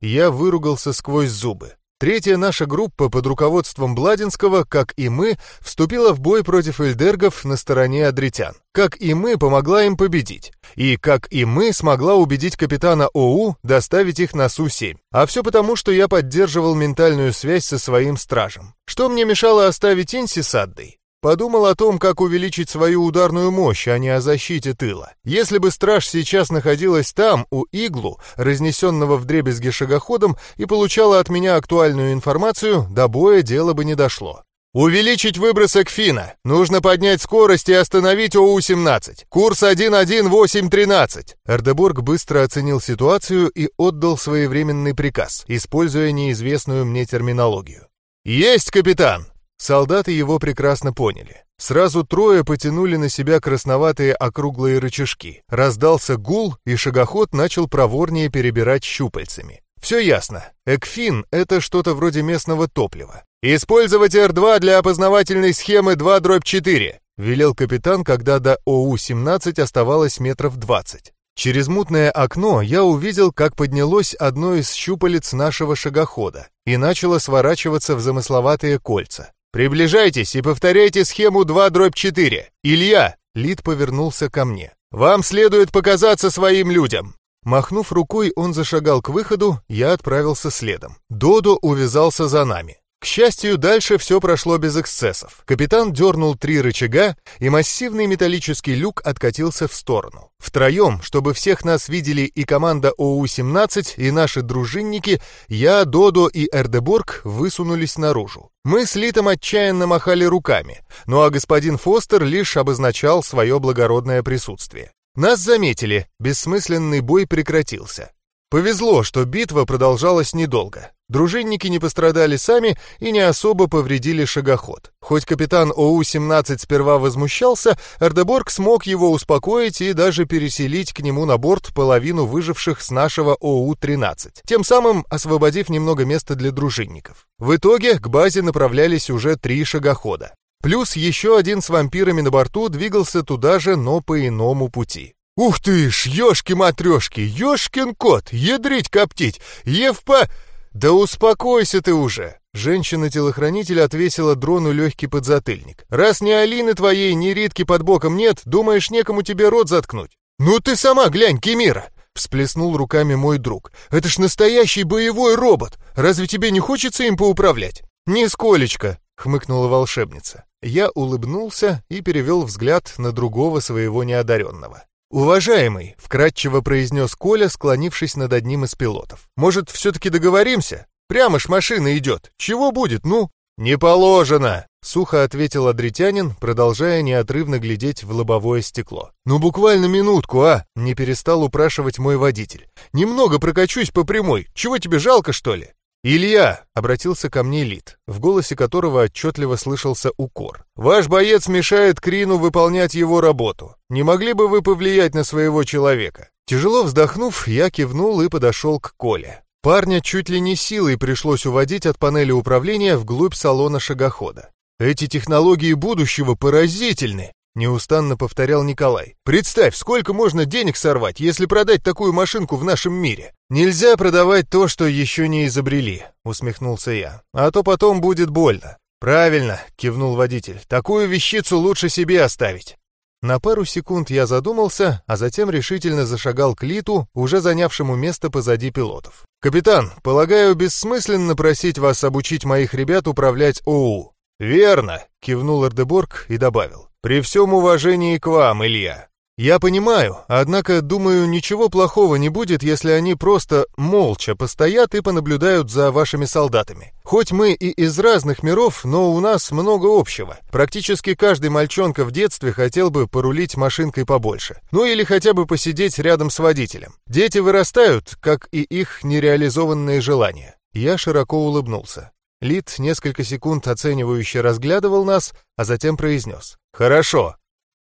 Я выругался сквозь зубы. Третья наша группа под руководством Бладинского, как и мы, вступила в бой против эльдергов на стороне адритян. Как и мы, помогла им победить. И, как и мы, смогла убедить капитана ОУ доставить их на Су-7. А все потому, что я поддерживал ментальную связь со своим стражем. Что мне мешало оставить Инси с Аддой? Подумал о том, как увеличить свою ударную мощь, а не о защите тыла. Если бы страж сейчас находилась там, у иглу, разнесенного вдребезги шагоходом, и получала от меня актуальную информацию, до боя дело бы не дошло. «Увеличить выбросы Кфина. Нужно поднять скорость и остановить ОУ-17. Курс 11813». Эрдеборг быстро оценил ситуацию и отдал своевременный приказ, используя неизвестную мне терминологию. «Есть, капитан!» Солдаты его прекрасно поняли. Сразу трое потянули на себя красноватые округлые рычажки. Раздался гул, и шагоход начал проворнее перебирать щупальцами. Все ясно. Экфин — это что-то вроде местного топлива. «Использовать Р-2 для опознавательной схемы 2-4», — велел капитан, когда до ОУ-17 оставалось метров 20. Через мутное окно я увидел, как поднялось одно из щупалец нашего шагохода и начало сворачиваться в замысловатые кольца. «Приближайтесь и повторяйте схему 2 дробь 4. Илья!» Лид повернулся ко мне. «Вам следует показаться своим людям!» Махнув рукой, он зашагал к выходу, я отправился следом. Додо увязался за нами. К счастью, дальше все прошло без эксцессов. Капитан дернул три рычага, и массивный металлический люк откатился в сторону. Втроем, чтобы всех нас видели и команда ОУ-17, и наши дружинники, я, Додо и Эрдеборг высунулись наружу. Мы с Литом отчаянно махали руками, ну а господин Фостер лишь обозначал свое благородное присутствие. Нас заметили, бессмысленный бой прекратился. Повезло, что битва продолжалась недолго. Дружинники не пострадали сами и не особо повредили шагоход. Хоть капитан ОУ-17 сперва возмущался, Эрдеборг смог его успокоить и даже переселить к нему на борт половину выживших с нашего ОУ-13, тем самым освободив немного места для дружинников. В итоге к базе направлялись уже три шагохода. Плюс еще один с вампирами на борту двигался туда же, но по иному пути. «Ух ты ж, ёшки-матрёшки, ёшкин кот, ядрить коптить, Евпа...» «Да успокойся ты уже!» Женщина-телохранитель отвесила дрону легкий подзатыльник. «Раз ни Алины твоей, ни Ритки под боком нет, думаешь, некому тебе рот заткнуть?» «Ну ты сама глянь, Кемира!» Всплеснул руками мой друг. «Это ж настоящий боевой робот! Разве тебе не хочется им поуправлять?» «Нисколечко!» — хмыкнула волшебница. Я улыбнулся и перевел взгляд на другого своего неодаренного. «Уважаемый», — вкратчиво произнес Коля, склонившись над одним из пилотов. «Может, все-таки договоримся? Прямо ж машина идет. Чего будет, ну?» «Не положено!» — сухо ответил адритянин, продолжая неотрывно глядеть в лобовое стекло. «Ну буквально минутку, а!» — не перестал упрашивать мой водитель. «Немного прокачусь по прямой. Чего тебе жалко, что ли?» «Илья!» — обратился ко мне Лид, в голосе которого отчетливо слышался укор. «Ваш боец мешает Крину выполнять его работу. Не могли бы вы повлиять на своего человека?» Тяжело вздохнув, я кивнул и подошел к Коле. Парня чуть ли не силой пришлось уводить от панели управления вглубь салона шагохода. «Эти технологии будущего поразительны!» Неустанно повторял Николай. «Представь, сколько можно денег сорвать, если продать такую машинку в нашем мире!» «Нельзя продавать то, что еще не изобрели», — усмехнулся я. «А то потом будет больно». «Правильно», — кивнул водитель. «Такую вещицу лучше себе оставить». На пару секунд я задумался, а затем решительно зашагал к Литу, уже занявшему место позади пилотов. «Капитан, полагаю, бессмысленно просить вас обучить моих ребят управлять ОУ». «Верно», — кивнул Эрдеборг и добавил. «При всем уважении к вам, Илья». «Я понимаю, однако, думаю, ничего плохого не будет, если они просто молча постоят и понаблюдают за вашими солдатами. Хоть мы и из разных миров, но у нас много общего. Практически каждый мальчонка в детстве хотел бы порулить машинкой побольше. Ну или хотя бы посидеть рядом с водителем. Дети вырастают, как и их нереализованные желания». Я широко улыбнулся. Лид несколько секунд оценивающе разглядывал нас, а затем произнес. «Хорошо».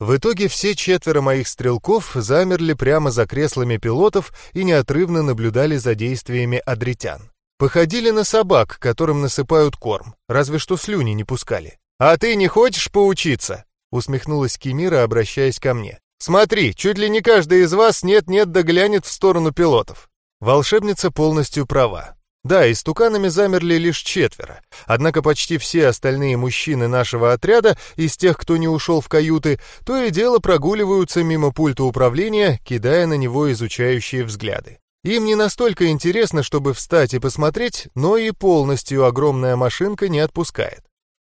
В итоге все четверо моих стрелков замерли прямо за креслами пилотов и неотрывно наблюдали за действиями адритян. Походили на собак, которым насыпают корм, разве что слюни не пускали. «А ты не хочешь поучиться?» — усмехнулась Кимира, обращаясь ко мне. «Смотри, чуть ли не каждый из вас нет-нет да глянет в сторону пилотов». Волшебница полностью права. Да, истуканами замерли лишь четверо, однако почти все остальные мужчины нашего отряда, из тех, кто не ушел в каюты, то и дело прогуливаются мимо пульта управления, кидая на него изучающие взгляды. Им не настолько интересно, чтобы встать и посмотреть, но и полностью огромная машинка не отпускает.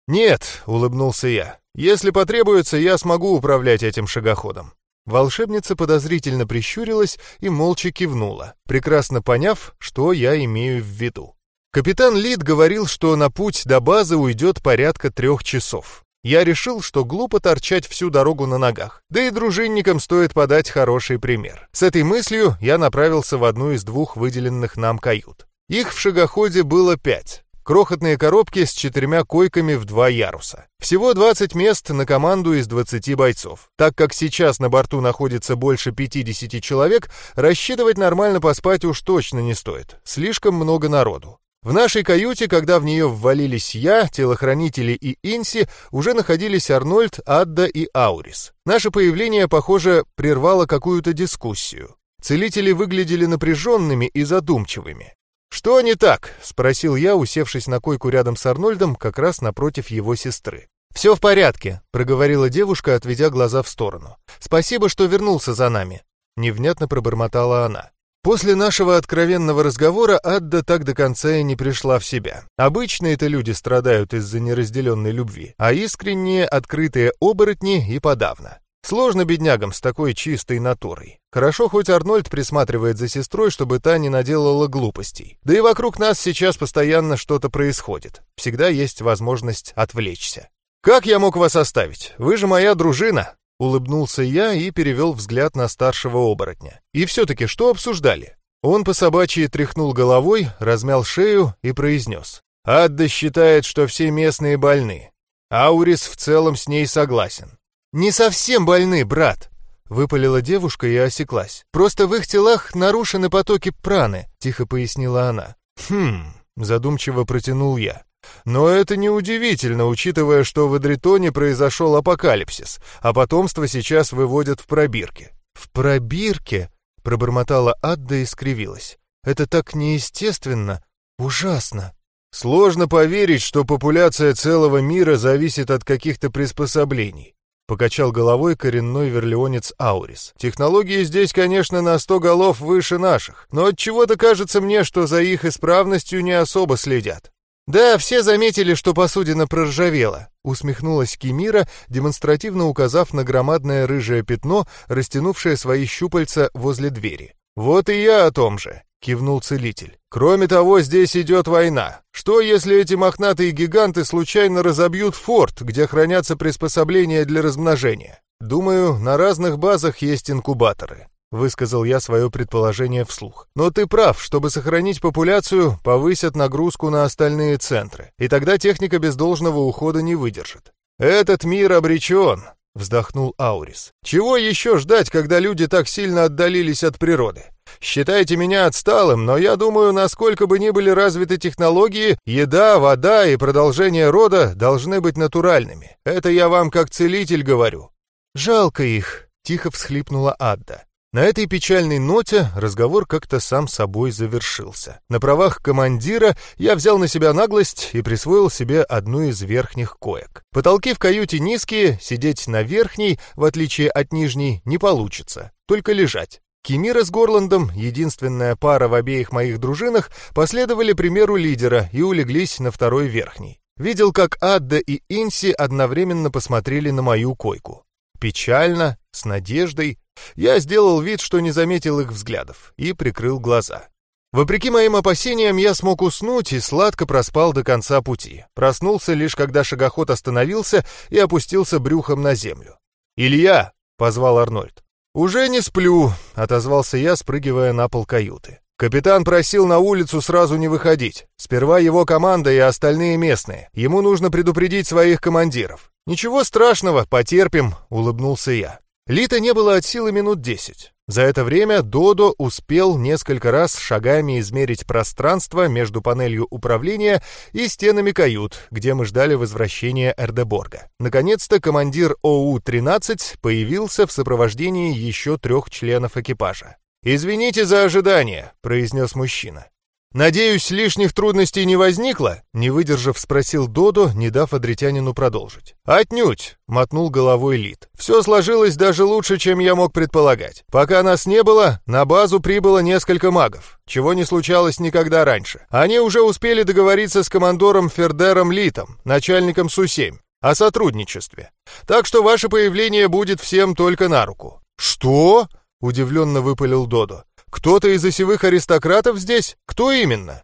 «Нет», — улыбнулся я, — «если потребуется, я смогу управлять этим шагоходом. Волшебница подозрительно прищурилась и молча кивнула, прекрасно поняв, что я имею в виду. Капитан Лид говорил, что на путь до базы уйдет порядка трех часов. Я решил, что глупо торчать всю дорогу на ногах, да и дружинникам стоит подать хороший пример. С этой мыслью я направился в одну из двух выделенных нам кают. Их в шагоходе было пять, Крохотные коробки с четырьмя койками в два яруса. Всего 20 мест на команду из 20 бойцов. Так как сейчас на борту находится больше 50 человек, рассчитывать нормально поспать уж точно не стоит. Слишком много народу. В нашей каюте, когда в нее ввалились я, телохранители и Инси, уже находились Арнольд, Адда и Аурис. Наше появление, похоже, прервало какую-то дискуссию. Целители выглядели напряженными и задумчивыми. «Что не так?» — спросил я, усевшись на койку рядом с Арнольдом, как раз напротив его сестры. «Все в порядке», — проговорила девушка, отведя глаза в сторону. «Спасибо, что вернулся за нами», — невнятно пробормотала она. После нашего откровенного разговора Адда так до конца и не пришла в себя. Обычно это люди страдают из-за неразделенной любви, а искренние, открытые оборотни и подавно. Сложно беднягам с такой чистой натурой. Хорошо, хоть Арнольд присматривает за сестрой, чтобы та не наделала глупостей. Да и вокруг нас сейчас постоянно что-то происходит. Всегда есть возможность отвлечься. «Как я мог вас оставить? Вы же моя дружина!» Улыбнулся я и перевел взгляд на старшего оборотня. «И все-таки что обсуждали?» Он по собачьи тряхнул головой, размял шею и произнес. «Адда считает, что все местные больны. Аурис в целом с ней согласен. «Не совсем больны, брат!» — выпалила девушка и осеклась. «Просто в их телах нарушены потоки праны», — тихо пояснила она. «Хм...» — задумчиво протянул я. «Но это неудивительно, учитывая, что в Эдритоне произошел апокалипсис, а потомство сейчас выводят в пробирки. «В пробирке?» — пробормотала Адда и скривилась. «Это так неестественно, ужасно». «Сложно поверить, что популяция целого мира зависит от каких-то приспособлений», — покачал головой коренной верлеонец Аурис. «Технологии здесь, конечно, на сто голов выше наших, но от чего то кажется мне, что за их исправностью не особо следят. «Да, все заметили, что посудина проржавела», — усмехнулась Кимира, демонстративно указав на громадное рыжее пятно, растянувшее свои щупальца возле двери. «Вот и я о том же», — кивнул целитель. «Кроме того, здесь идет война. Что, если эти мохнатые гиганты случайно разобьют форт, где хранятся приспособления для размножения? Думаю, на разных базах есть инкубаторы. Высказал я свое предположение вслух. Но ты прав, чтобы сохранить популяцию, повысят нагрузку на остальные центры, и тогда техника без должного ухода не выдержит. Этот мир обречен, вздохнул Аурис. Чего еще ждать, когда люди так сильно отдалились от природы? Считайте меня отсталым, но я думаю, насколько бы ни были развиты технологии, еда, вода и продолжение рода должны быть натуральными. Это я вам как целитель говорю. Жалко их, тихо всхлипнула Адда. На этой печальной ноте разговор как-то сам собой завершился. На правах командира я взял на себя наглость и присвоил себе одну из верхних коек. Потолки в каюте низкие, сидеть на верхней, в отличие от нижней, не получится, только лежать. Кемира с Горландом, единственная пара в обеих моих дружинах, последовали примеру лидера и улеглись на второй верхней. Видел, как Адда и Инси одновременно посмотрели на мою койку. Печально, с надеждой, я сделал вид, что не заметил их взглядов, и прикрыл глаза. Вопреки моим опасениям, я смог уснуть и сладко проспал до конца пути. Проснулся лишь, когда шагоход остановился и опустился брюхом на землю. «Илья!» — позвал Арнольд. «Уже не сплю», — отозвался я, спрыгивая на пол каюты. Капитан просил на улицу сразу не выходить. Сперва его команда и остальные местные. Ему нужно предупредить своих командиров. «Ничего страшного, потерпим», — улыбнулся я. Лита не было от силы минут десять. За это время Додо успел несколько раз шагами измерить пространство между панелью управления и стенами кают, где мы ждали возвращения Эрдеборга. Наконец-то командир ОУ-13 появился в сопровождении еще трех членов экипажа. «Извините за ожидание», — произнес мужчина. «Надеюсь, лишних трудностей не возникло?» — не выдержав, спросил Додо, не дав Адритянину продолжить. «Отнюдь!» — мотнул головой Лид. «Все сложилось даже лучше, чем я мог предполагать. Пока нас не было, на базу прибыло несколько магов, чего не случалось никогда раньше. Они уже успели договориться с командором Фердером Литом, начальником Су-7, о сотрудничестве. Так что ваше появление будет всем только на руку». «Что?» — удивленно выпалил Додо. Кто-то из осевых аристократов здесь? Кто именно?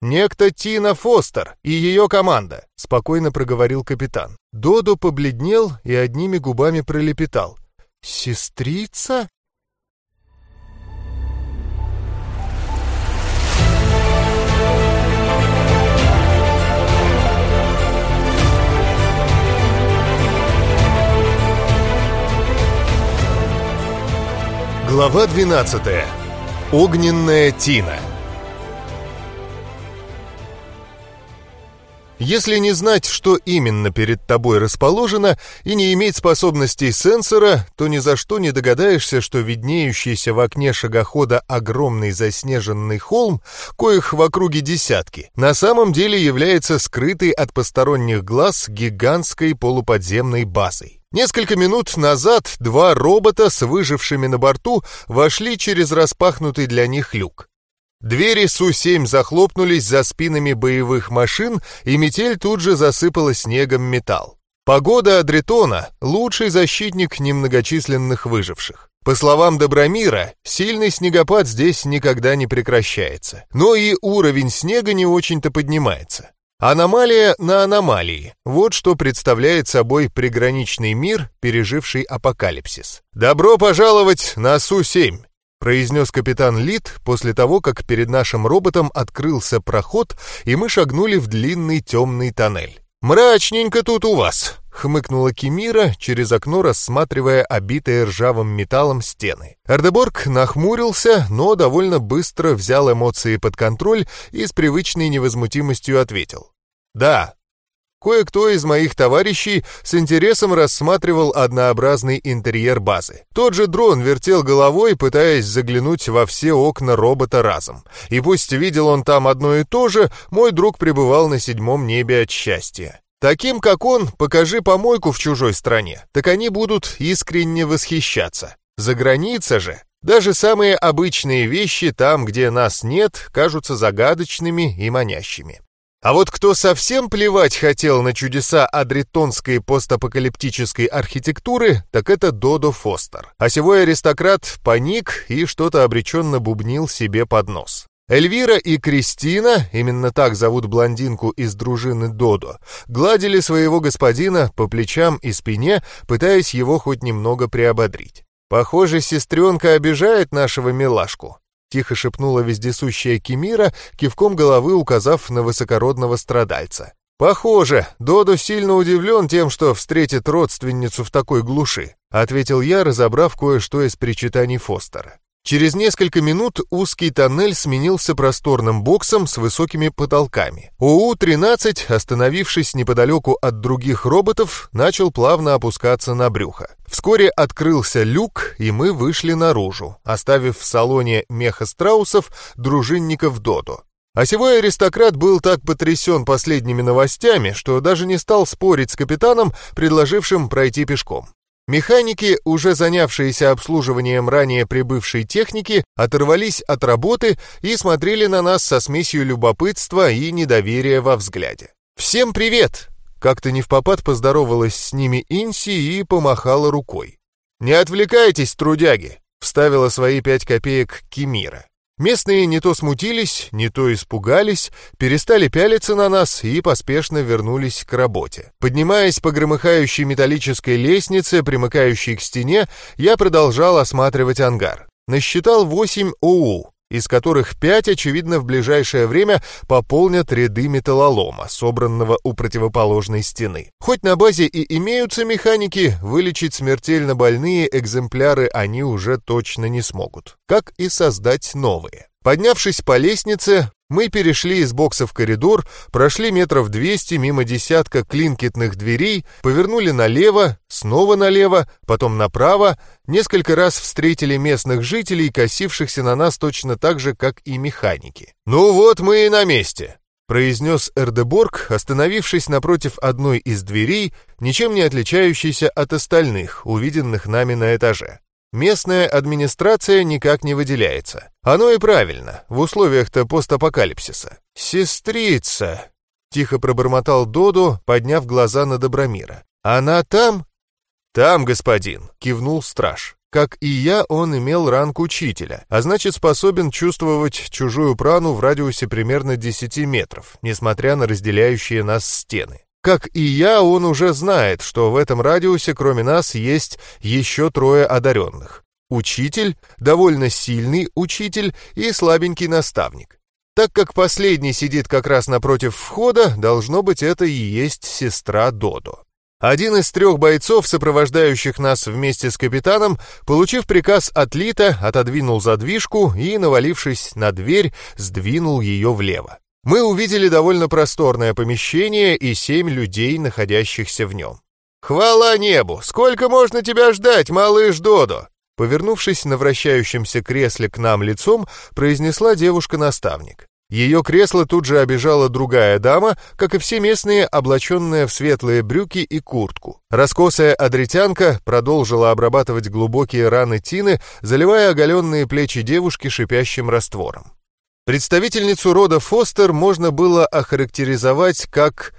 Некто Тина Фостер и ее команда, спокойно проговорил капитан. Додо побледнел и одними губами пролепетал. Сестрица? Глава двенадцатая. Огненная тина Если не знать, что именно перед тобой расположено, и не иметь способностей сенсора, то ни за что не догадаешься, что виднеющийся в окне шагохода огромный заснеженный холм, коих в округе десятки, на самом деле является скрытой от посторонних глаз гигантской полуподземной базой. Несколько минут назад два робота с выжившими на борту вошли через распахнутый для них люк. Двери Су-7 захлопнулись за спинами боевых машин, и метель тут же засыпала снегом металл. Погода Адретона — лучший защитник немногочисленных выживших. По словам Добромира, сильный снегопад здесь никогда не прекращается, но и уровень снега не очень-то поднимается. Аномалия на аномалии. Вот что представляет собой приграничный мир, переживший апокалипсис. «Добро пожаловать на Су-7», — произнес капитан Лид после того, как перед нашим роботом открылся проход, и мы шагнули в длинный темный тоннель. «Мрачненько тут у вас», — хмыкнула Кимира, через окно рассматривая обитые ржавым металлом стены. Эрдеборг нахмурился, но довольно быстро взял эмоции под контроль и с привычной невозмутимостью ответил. «Да». кое-кто из моих товарищей с интересом рассматривал однообразный интерьер базы. Тот же дрон вертел головой, пытаясь заглянуть во все окна робота разом. И пусть видел он там одно и то же, мой друг пребывал на седьмом небе от счастья. Таким, как он, покажи помойку в чужой стране, так они будут искренне восхищаться. За граница же, даже самые обычные вещи там, где нас нет, кажутся загадочными и манящими. А вот кто совсем плевать хотел на чудеса адритонской постапокалиптической архитектуры, так это Додо Фостер. Осевой аристократ паник и что-то обреченно бубнил себе под нос. Эльвира и Кристина, именно так зовут блондинку из дружины Додо, гладили своего господина по плечам и спине, пытаясь его хоть немного приободрить. «Похоже, сестренка обижает нашего милашку», — тихо шепнула вездесущая Кемира, кивком головы указав на высокородного страдальца. «Похоже, Додо сильно удивлен тем, что встретит родственницу в такой глуши», — ответил я, разобрав кое-что из причитаний Фостера. Через несколько минут узкий тоннель сменился просторным боксом с высокими потолками. ОУ-13, остановившись неподалеку от других роботов, начал плавно опускаться на брюхо. Вскоре открылся люк, и мы вышли наружу, оставив в салоне меха страусов дружинников Додо. Осевой аристократ был так потрясен последними новостями, что даже не стал спорить с капитаном, предложившим пройти пешком. Механики, уже занявшиеся обслуживанием ранее прибывшей техники, оторвались от работы и смотрели на нас со смесью любопытства и недоверия во взгляде. «Всем привет!» Как-то не в попад поздоровалась с ними Инси и помахала рукой. «Не отвлекайтесь, трудяги!» — вставила свои пять копеек Кимира. Местные не то смутились, не то испугались, перестали пялиться на нас и поспешно вернулись к работе. Поднимаясь по громыхающей металлической лестнице, примыкающей к стене, я продолжал осматривать ангар. Насчитал 8 ОУ, из которых пять, очевидно, в ближайшее время пополнят ряды металлолома, собранного у противоположной стены. Хоть на базе и имеются механики, вылечить смертельно больные экземпляры они уже точно не смогут, как и создать новые. Поднявшись по лестнице, мы перешли из бокса в коридор, прошли метров 200 мимо десятка клинкетных дверей, повернули налево, снова налево, потом направо, несколько раз встретили местных жителей, косившихся на нас точно так же, как и механики. «Ну вот мы и на месте», — произнес Эрдеборг, остановившись напротив одной из дверей, ничем не отличающейся от остальных, увиденных нами на этаже. Местная администрация никак не выделяется. Оно и правильно, в условиях-то постапокалипсиса. «Сестрица!» — тихо пробормотал Додо, подняв глаза на Добромира. «Она там?» «Там, господин!» — кивнул страж. Как и я, он имел ранг учителя, а значит способен чувствовать чужую прану в радиусе примерно 10 метров, несмотря на разделяющие нас стены. Как и я, он уже знает, что в этом радиусе кроме нас есть еще трое одаренных. Учитель, довольно сильный учитель и слабенький наставник. Так как последний сидит как раз напротив входа, должно быть, это и есть сестра Додо. Один из трех бойцов, сопровождающих нас вместе с капитаном, получив приказ от Лита, отодвинул задвижку и, навалившись на дверь, сдвинул ее влево мы увидели довольно просторное помещение и семь людей, находящихся в нем. «Хвала небу! Сколько можно тебя ждать, малыш Додо?» Повернувшись на вращающемся кресле к нам лицом, произнесла девушка-наставник. Ее кресло тут же обижала другая дама, как и все местные, облаченная в светлые брюки и куртку. Раскосая адритянка продолжила обрабатывать глубокие раны Тины, заливая оголенные плечи девушки шипящим раствором. Представительницу рода Фостер можно было охарактеризовать как,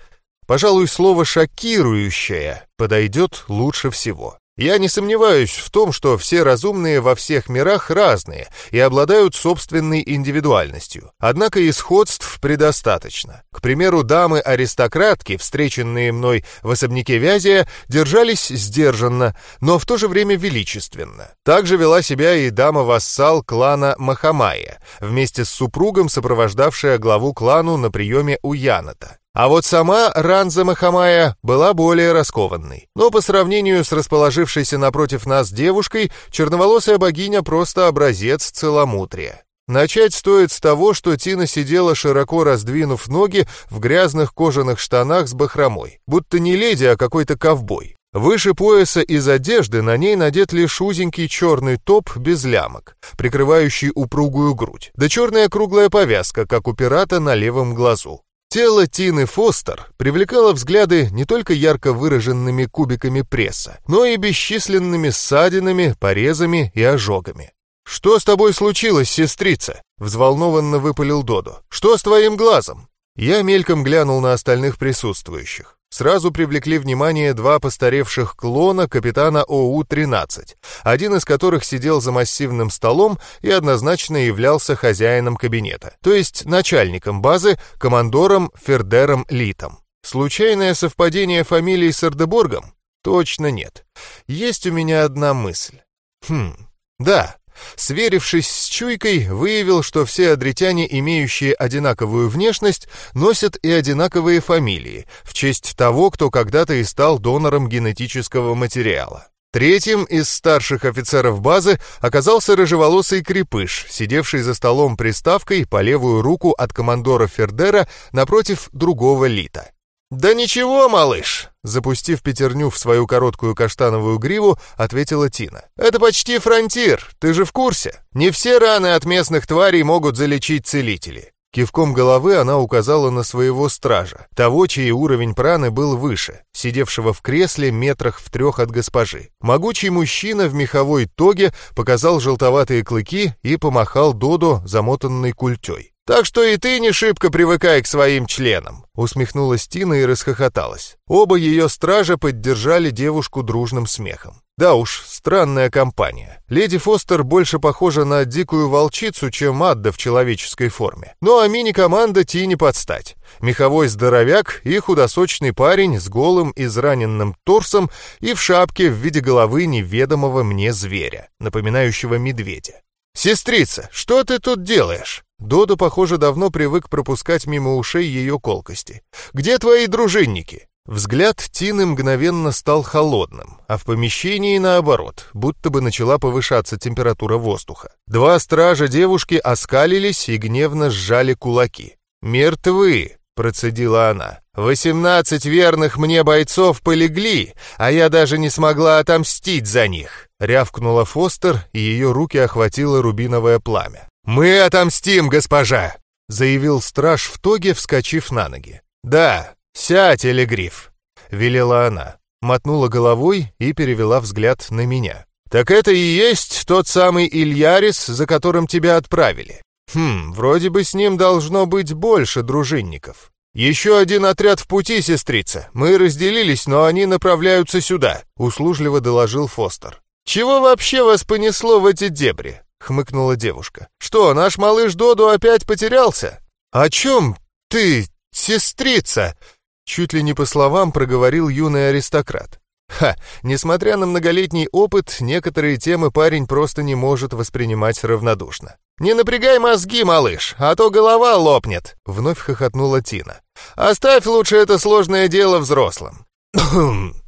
пожалуй, слово «шокирующее» подойдет лучше всего. Я не сомневаюсь в том, что все разумные во всех мирах разные и обладают собственной индивидуальностью. Однако и сходств предостаточно. К примеру, дамы-аристократки, встреченные мной в особняке Вязия, держались сдержанно, но в то же время величественно. Также вела себя и дама-вассал клана Махамая, вместе с супругом, сопровождавшая главу клану на приеме у Яната. А вот сама Ранза Махамая была более раскованной. Но по сравнению с расположившейся напротив нас девушкой, черноволосая богиня просто образец целомудрия. Начать стоит с того, что Тина сидела широко раздвинув ноги в грязных кожаных штанах с бахромой, будто не леди, а какой-то ковбой. Выше пояса из одежды на ней надет лишь узенький черный топ без лямок, прикрывающий упругую грудь, да черная круглая повязка, как у пирата на левом глазу. Тело Тины Фостер привлекало взгляды не только ярко выраженными кубиками пресса, но и бесчисленными ссадинами, порезами и ожогами. «Что с тобой случилось, сестрица?» — взволнованно выпалил Додо. «Что с твоим глазом?» Я мельком глянул на остальных присутствующих. Сразу привлекли внимание два постаревших клона капитана ОУ-13, один из которых сидел за массивным столом и однозначно являлся хозяином кабинета, то есть начальником базы, командором Фердером Литом. Случайное совпадение фамилии с Эрдеборгом? Точно нет. Есть у меня одна мысль. Хм, да, Сверившись с чуйкой, выявил, что все адритяне, имеющие одинаковую внешность, носят и одинаковые фамилии, в честь того, кто когда-то и стал донором генетического материала. Третьим из старших офицеров базы оказался рыжеволосый крепыш, сидевший за столом приставкой по левую руку от командора Фердера напротив другого лита. «Да ничего, малыш!» Запустив пятерню в свою короткую каштановую гриву, ответила Тина. «Это почти фронтир, ты же в курсе? Не все раны от местных тварей могут залечить целители». Кивком головы она указала на своего стража, того, чей уровень праны был выше, сидевшего в кресле метрах в трех от госпожи. Могучий мужчина в меховой тоге показал желтоватые клыки и помахал Додо замотанной культей. «Так что и ты не шибко привыкай к своим членам», — усмехнулась Тина и расхохоталась. Оба ее стража поддержали девушку дружным смехом. Да уж, странная компания. Леди Фостер больше похожа на дикую волчицу, чем Адда в человеческой форме. Ну а мини-команда Тине подстать. Меховой здоровяк и худосочный парень с голым израненным торсом и в шапке в виде головы неведомого мне зверя, напоминающего медведя. «Сестрица, что ты тут делаешь?» Додо, похоже, давно привык пропускать мимо ушей ее колкости. «Где твои дружинники?» Взгляд Тины мгновенно стал холодным, а в помещении, наоборот, будто бы начала повышаться температура воздуха. Два стража девушки оскалились и гневно сжали кулаки. «Мертвы!» — процедила она. «Восемнадцать верных мне бойцов полегли, а я даже не смогла отомстить за них!» Рявкнула Фостер, и ее руки охватило рубиновое пламя. «Мы отомстим, госпожа!» — заявил страж в тоге, вскочив на ноги. «Да, сядь, Элегриф!» — велела она, мотнула головой и перевела взгляд на меня. «Так это и есть тот самый Ильярис, за которым тебя отправили. Хм, вроде бы с ним должно быть больше дружинников. Еще один отряд в пути, сестрица. Мы разделились, но они направляются сюда», — услужливо доложил Фостер. «Чего вообще вас понесло в эти дебри? — хмыкнула девушка. «Что, наш малыш Доду опять потерялся?» «О чем ты, сестрица?» Чуть ли не по словам проговорил юный аристократ. Ха, несмотря на многолетний опыт, некоторые темы парень просто не может воспринимать равнодушно. «Не напрягай мозги, малыш, а то голова лопнет!» — вновь хохотнула Тина. «Оставь лучше это сложное дело взрослым».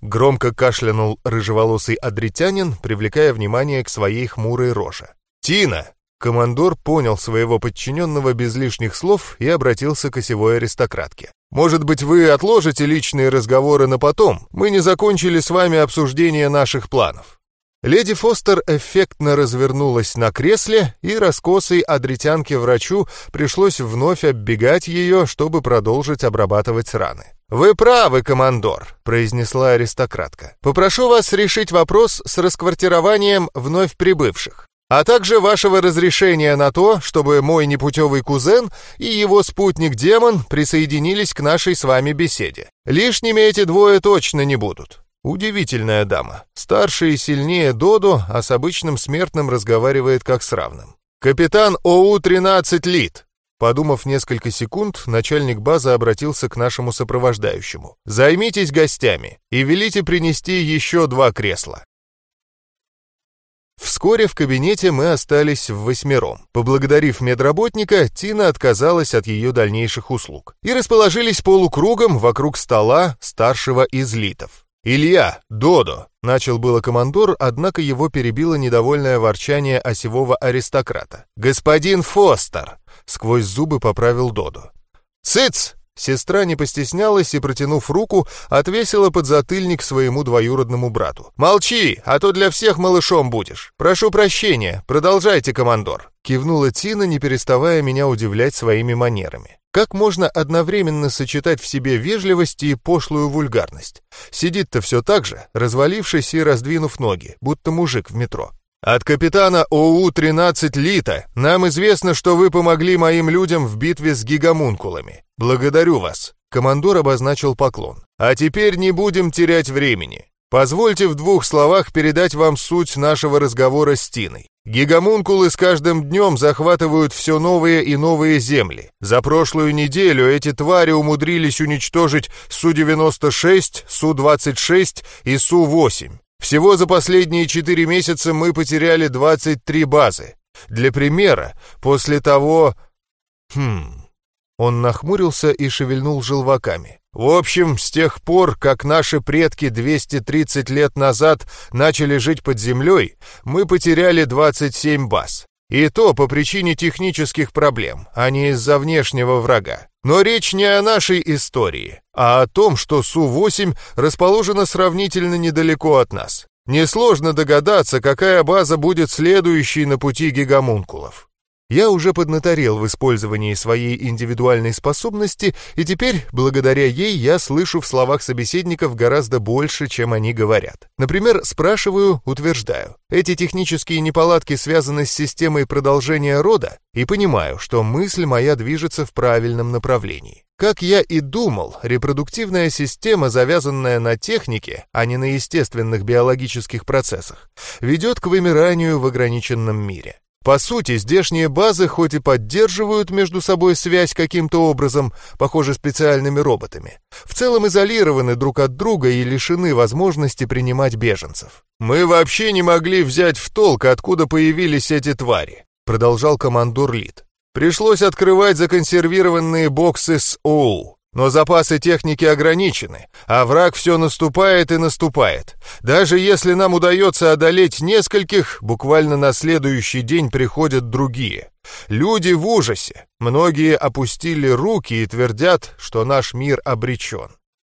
Громко кашлянул рыжеволосый адритянин, привлекая внимание к своей хмурой роже. «Тина!» Командор понял своего подчиненного без лишних слов и обратился к осевой аристократке. «Может быть, вы отложите личные разговоры на потом? Мы не закончили с вами обсуждение наших планов». Леди Фостер эффектно развернулась на кресле, и раскосой адритянке-врачу пришлось вновь оббегать ее, чтобы продолжить обрабатывать раны. «Вы правы, командор», — произнесла аристократка. «Попрошу вас решить вопрос с расквартированием вновь прибывших, а также вашего разрешения на то, чтобы мой непутевый кузен и его спутник-демон присоединились к нашей с вами беседе. Лишними эти двое точно не будут». Удивительная дама. Старше и сильнее Додо, а с обычным смертным разговаривает как с равным. «Капитан ОУ-13 Лит», Подумав несколько секунд, начальник базы обратился к нашему сопровождающему. «Займитесь гостями и велите принести еще два кресла». Вскоре в кабинете мы остались в восьмером. Поблагодарив медработника, Тина отказалась от ее дальнейших услуг и расположились полукругом вокруг стола старшего из литов. «Илья, Додо!» — начал было командор, однако его перебило недовольное ворчание осевого аристократа. «Господин Фостер!» — сквозь зубы поправил Додо. «Цыц!» Сестра не постеснялась и, протянув руку, отвесила подзатыльник своему двоюродному брату. «Молчи, а то для всех малышом будешь. Прошу прощения, продолжайте, командор». Кивнула Тина, не переставая меня удивлять своими манерами. Как можно одновременно сочетать в себе вежливость и пошлую вульгарность? Сидит-то все так же, развалившись и раздвинув ноги, будто мужик в метро. От капитана ОУ-13 Лита нам известно, что вы помогли моим людям в битве с гигамункулами. Благодарю вас. Командор обозначил поклон. А теперь не будем терять времени. Позвольте в двух словах передать вам суть нашего разговора с Тиной. Гигамункулы с каждым днем захватывают все новые и новые земли. За прошлую неделю эти твари умудрились уничтожить Су-96, Су-26 и Су-8. Всего за последние 4 месяца мы потеряли 23 базы. Для примера, после того... Хм... Он нахмурился и шевельнул желваками. В общем, с тех пор, как наши предки 230 лет назад начали жить под землей, мы потеряли 27 баз. И то по причине технических проблем, а не из-за внешнего врага. Но речь не о нашей истории, а о том, что Су-8 расположена сравнительно недалеко от нас. Несложно догадаться, какая база будет следующей на пути гигамункулов. Я уже поднаторел в использовании своей индивидуальной способности, и теперь, благодаря ей, я слышу в словах собеседников гораздо больше, чем они говорят. Например, спрашиваю, утверждаю. Эти технические неполадки связаны с системой продолжения рода, и понимаю, что мысль моя движется в правильном направлении. Как я и думал, репродуктивная система, завязанная на технике, а не на естественных биологических процессах, ведет к вымиранию в ограниченном мире. По сути, здешние базы хоть и поддерживают между собой связь каким-то образом, похоже, специальными роботами, в целом изолированы друг от друга и лишены возможности принимать беженцев. «Мы вообще не могли взять в толк, откуда появились эти твари», продолжал командор Лид. «Пришлось открывать законсервированные боксы с ОУ. Но запасы техники ограничены, а враг все наступает и наступает. Даже если нам удается одолеть нескольких, буквально на следующий день приходят другие. Люди в ужасе. Многие опустили руки и твердят, что наш мир обречен.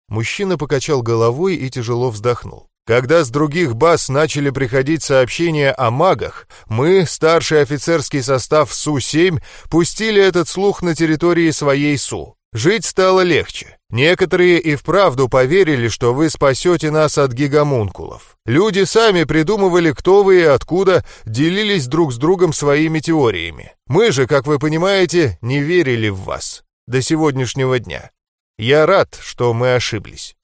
Мужчина покачал головой и тяжело вздохнул. Когда с других баз начали приходить сообщения о магах, мы, старший офицерский состав Су-7, пустили этот слух на территории своей Су. Жить стало легче. Некоторые и вправду поверили, что вы спасете нас от гигамункулов. Люди сами придумывали, кто вы и откуда, делились друг с другом своими теориями. Мы же, как вы понимаете, не верили в вас. До сегодняшнего дня. Я рад, что мы ошиблись.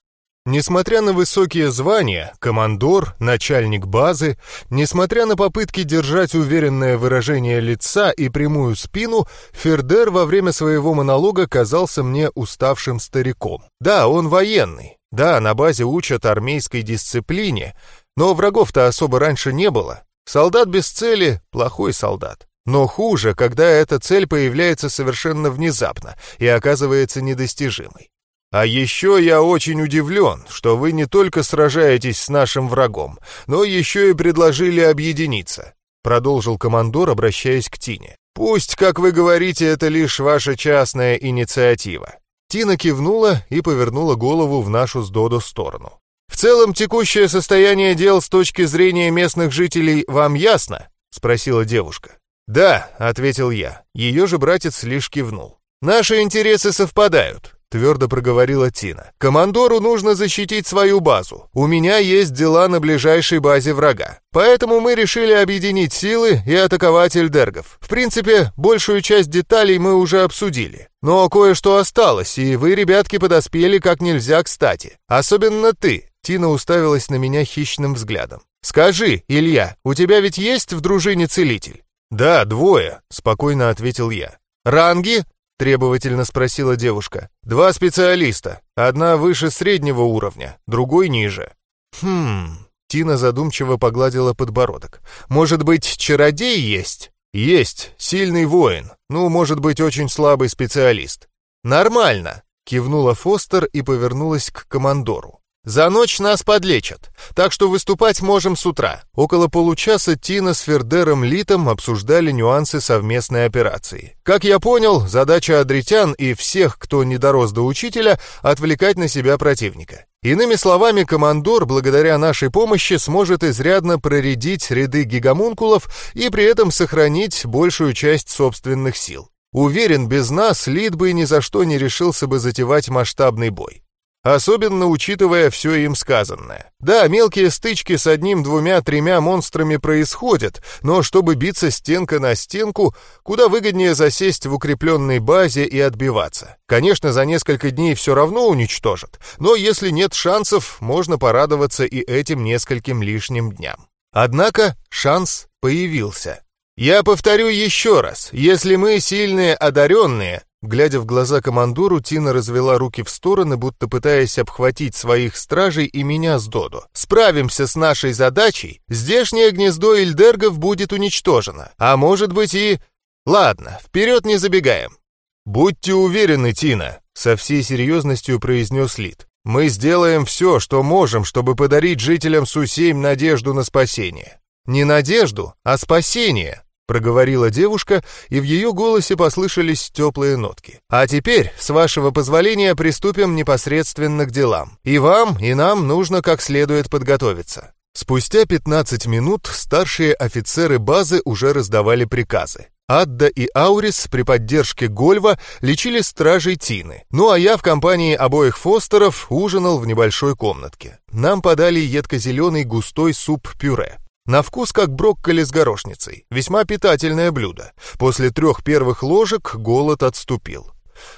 Несмотря на высокие звания, командор, начальник базы, несмотря на попытки держать уверенное выражение лица и прямую спину, Фердер во время своего монолога казался мне уставшим стариком. Да, он военный, да, на базе учат армейской дисциплине, но врагов-то особо раньше не было. Солдат без цели — плохой солдат. Но хуже, когда эта цель появляется совершенно внезапно и оказывается недостижимой. А еще я очень удивлен, что вы не только сражаетесь с нашим врагом, но еще и предложили объединиться», — продолжил командор, обращаясь к Тине. «Пусть, как вы говорите, это лишь ваша частная инициатива». Тина кивнула и повернула голову в нашу с Додо сторону. «В целом, текущее состояние дел с точки зрения местных жителей вам ясно?» — спросила девушка. «Да», — ответил я. Ее же братец лишь кивнул. «Наши интересы совпадают твердо проговорила Тина. «Командору нужно защитить свою базу. У меня есть дела на ближайшей базе врага. Поэтому мы решили объединить силы и атаковать эльдергов. В принципе, большую часть деталей мы уже обсудили. Но кое-что осталось, и вы, ребятки, подоспели как нельзя кстати. Особенно ты». Тина уставилась на меня хищным взглядом. «Скажи, Илья, у тебя ведь есть в дружине целитель?» «Да, двое», — спокойно ответил я. «Ранги?» — требовательно спросила девушка. «Два специалиста. Одна выше среднего уровня, другой ниже». «Хм...» — Тина задумчиво погладила подбородок. «Может быть, чародей есть?» «Есть. Сильный воин. Ну, может быть, очень слабый специалист». «Нормально!» — кивнула Фостер и повернулась к командору. За ночь нас подлечат, так что выступать можем с утра. Около получаса Тина с Фердером Литом обсуждали нюансы совместной операции. Как я понял, задача адритян и всех, кто не дорос до учителя, отвлекать на себя противника. Иными словами, командор, благодаря нашей помощи, сможет изрядно проредить ряды гигамункулов и при этом сохранить большую часть собственных сил. Уверен, без нас Лид бы ни за что не решился бы затевать масштабный бой. Особенно учитывая все им сказанное. Да, мелкие стычки с одним, двумя, тремя монстрами происходят, но чтобы биться стенка на стенку, куда выгоднее засесть в укрепленной базе и отбиваться. Конечно, за несколько дней все равно уничтожат, но если нет шансов, можно порадоваться и этим нескольким лишним дням. Однако шанс появился. Я повторю еще раз, если мы сильные одаренные, Глядя в глаза командору, Тина развела руки в стороны, будто пытаясь обхватить своих стражей и меня с Додо. «Справимся с нашей задачей, здешнее гнездо Ильдергов будет уничтожено. А может быть и... Ладно, вперед не забегаем». «Будьте уверены, Тина», — со всей серьезностью произнес Лид. «Мы сделаем все, что можем, чтобы подарить жителям Су-7 надежду на спасение». «Не надежду, а спасение», проговорила девушка, и в ее голосе послышались теплые нотки. «А теперь, с вашего позволения, приступим непосредственно к делам. И вам, и нам нужно как следует подготовиться». Спустя 15 минут старшие офицеры базы уже раздавали приказы. Адда и Аурис при поддержке Гольва лечили стражей Тины. Ну а я в компании обоих Фостеров ужинал в небольшой комнатке. Нам подали едко-зеленый густой суп-пюре. На вкус как брокколи с горошницей. Весьма питательное блюдо. После трех первых ложек голод отступил.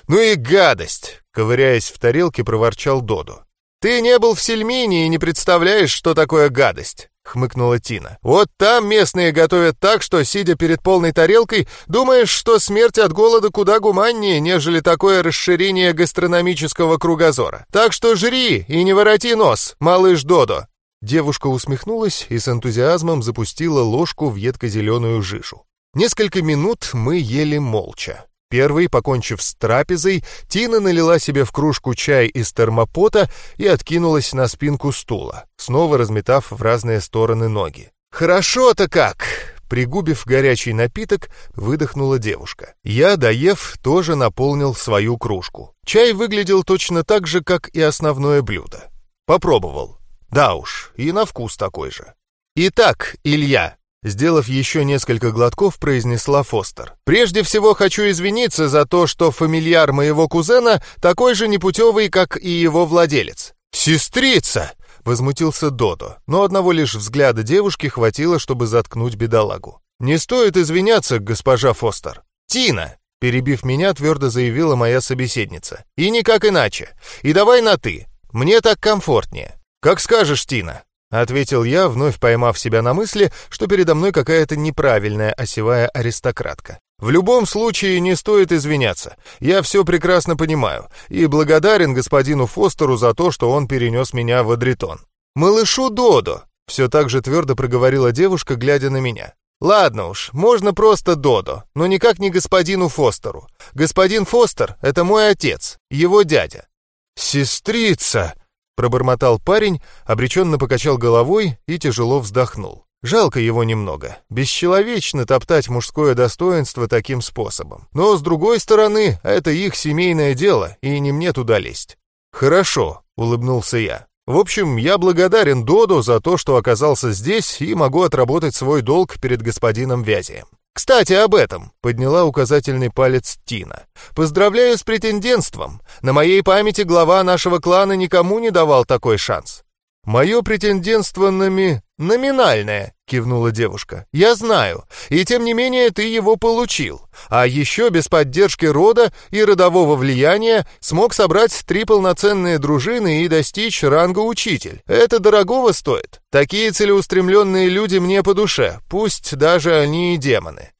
«Ну и гадость!» — ковыряясь в тарелке, проворчал Додо. «Ты не был в Сельмине и не представляешь, что такое гадость!» — хмыкнула Тина. «Вот там местные готовят так, что, сидя перед полной тарелкой, думаешь, что смерть от голода куда гуманнее, нежели такое расширение гастрономического кругозора. Так что жри и не вороти нос, малыш Додо!» Девушка усмехнулась и с энтузиазмом запустила ложку в едко-зеленую жижу. Несколько минут мы ели молча. Первый, покончив с трапезой, Тина налила себе в кружку чай из термопота и откинулась на спинку стула, снова разметав в разные стороны ноги. «Хорошо-то как!» Пригубив горячий напиток, выдохнула девушка. Я, доев, тоже наполнил свою кружку. Чай выглядел точно так же, как и основное блюдо. Попробовал. Да уж, и на вкус такой же. Итак, Илья, сделав еще несколько глотков, произнесла Фостер. Прежде всего хочу извиниться за то, что фамильяр моего кузена такой же непутевый, как и его владелец. Сестрица! Возмутился Додо, но одного лишь взгляда девушки хватило, чтобы заткнуть бедолагу. «Не стоит извиняться, госпожа Фостер. Тина!» Перебив меня, твердо заявила моя собеседница. «И никак иначе. И давай на «ты». Мне так комфортнее. «Как скажешь, Тина», — ответил я, вновь поймав себя на мысли, что передо мной какая-то неправильная осевая аристократка. «В любом случае не стоит извиняться. Я все прекрасно понимаю и благодарен господину Фостеру за то, что он перенес меня в Адритон». «Малышу Додо», — все так же твердо проговорила девушка, глядя на меня. «Ладно уж, можно просто Додо, но никак не господину Фостеру. Господин Фостер — это мой отец, его дядя». «Сестрица!» Пробормотал парень, обреченно покачал головой и тяжело вздохнул. Жалко его немного. Бесчеловечно топтать мужское достоинство таким способом. Но, с другой стороны, это их семейное дело, и не мне туда лезть. «Хорошо», — улыбнулся я. «В общем, я благодарен Додо за то, что оказался здесь и могу отработать свой долг перед господином Вязием. «Кстати, об этом», — подняла указательный палец Тина. «Поздравляю с претендентством. На моей памяти глава нашего клана никому не давал такой шанс». «Мое претендентство нами... номинальное», — кивнула девушка. «Я знаю, и тем не менее ты его получил. А еще без поддержки рода и родового влияния смог собрать три полноценные дружины и достичь ранга учитель. Это дорогого стоит. Такие целеустремленные люди мне по душе, пусть даже они и демоны».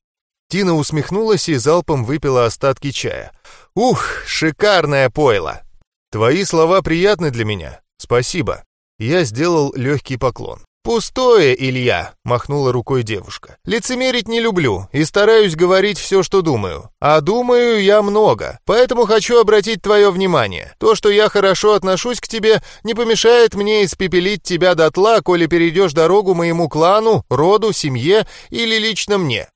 Тина усмехнулась и залпом выпила остатки чая. «Ух, шикарное пойло!» «Твои слова приятны для меня. Спасибо». Я сделал легкий поклон. «Пустое, Илья», — махнула рукой девушка. «Лицемерить не люблю и стараюсь говорить все, что думаю. А думаю я много, поэтому хочу обратить твое внимание. То, что я хорошо отношусь к тебе, не помешает мне испепелить тебя дотла, коли перейдешь дорогу моему клану, роду, семье или лично мне».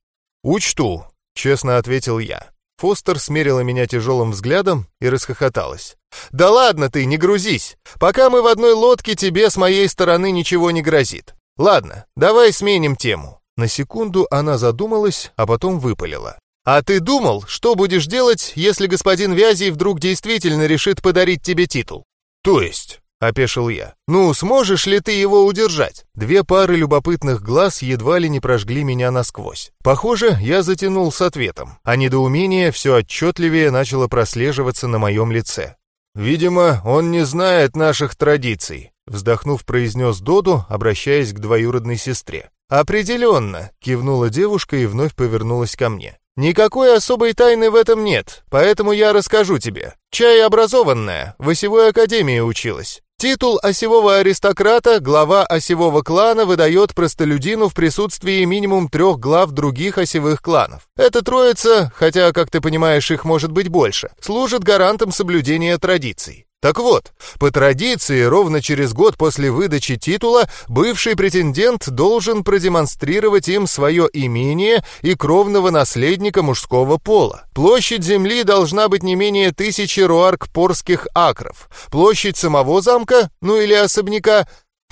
«Учту», — честно ответил я. Фостер смерила меня тяжелым взглядом и расхохоталась. «Да ладно ты, не грузись. Пока мы в одной лодке, тебе с моей стороны ничего не грозит. Ладно, давай сменим тему». На секунду она задумалась, а потом выпалила. «А ты думал, что будешь делать, если господин Вязий вдруг действительно решит подарить тебе титул?» «То есть?» — опешил я. «Ну, сможешь ли ты его удержать?» Две пары любопытных глаз едва ли не прожгли меня насквозь. Похоже, я затянул с ответом, а недоумение все отчетливее начало прослеживаться на моем лице. «Видимо, он не знает наших традиций», — вздохнув, произнес Доду, обращаясь к двоюродной сестре. «Определенно», — кивнула девушка и вновь повернулась ко мне. «Никакой особой тайны в этом нет, поэтому я расскажу тебе. Чай образованная, в осевой академии училась. Титул осевого аристократа глава осевого клана выдает простолюдину в присутствии минимум трех глав других осевых кланов. Эта троица, хотя, как ты понимаешь, их может быть больше, служит гарантом соблюдения традиций. Так вот, по традиции, ровно через год после выдачи титула бывший претендент должен продемонстрировать им свое имение и кровного наследника мужского пола. Площадь земли должна быть не менее тысячи руарк-порских акров. Площадь самого замка, ну или особняка...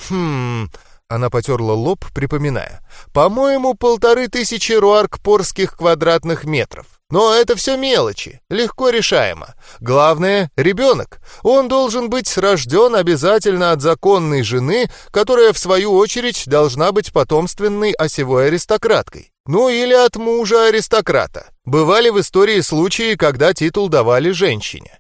Хм... Она потерла лоб, припоминая. «По-моему, полторы тысячи руарк-порских квадратных метров. Но это все мелочи, легко решаемо. Главное — ребенок. Он должен быть рожден обязательно от законной жены, которая, в свою очередь, должна быть потомственной осевой аристократкой. Ну или от мужа аристократа. Бывали в истории случаи, когда титул давали женщине.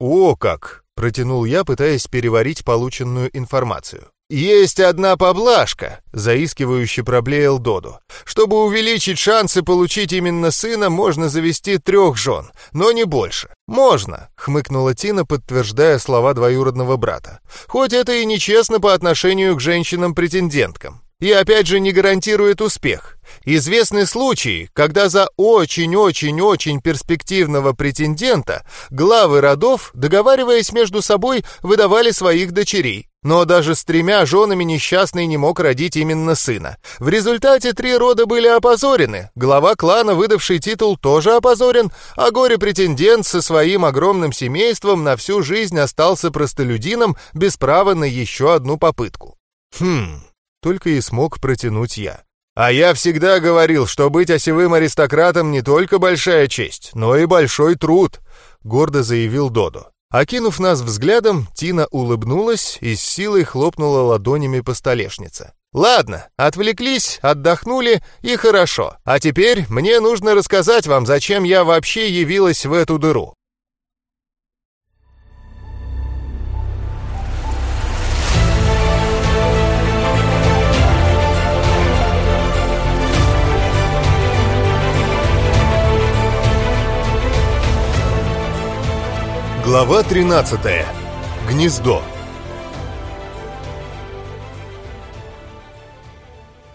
«О как!» — протянул я, пытаясь переварить полученную информацию. «Есть одна поблажка», — заискивающе проблеял Доду. «Чтобы увеличить шансы получить именно сына, можно завести трех жен, но не больше». «Можно», — хмыкнула Тина, подтверждая слова двоюродного брата. «Хоть это и нечестно по отношению к женщинам-претенденткам. И опять же не гарантирует успех. Известны случаи, когда за очень-очень-очень перспективного претендента главы родов, договариваясь между собой, выдавали своих дочерей. Но даже с тремя женами несчастный не мог родить именно сына. В результате три рода были опозорены. Глава клана, выдавший титул, тоже опозорен, а горе-претендент со своим огромным семейством на всю жизнь остался простолюдином без права на еще одну попытку. Хм, только и смог протянуть я. А я всегда говорил, что быть осевым аристократом не только большая честь, но и большой труд, гордо заявил Додо. Окинув нас взглядом, Тина улыбнулась и с силой хлопнула ладонями по столешнице. «Ладно, отвлеклись, отдохнули, и хорошо. А теперь мне нужно рассказать вам, зачем я вообще явилась в эту дыру. Глава 13. Гнездо.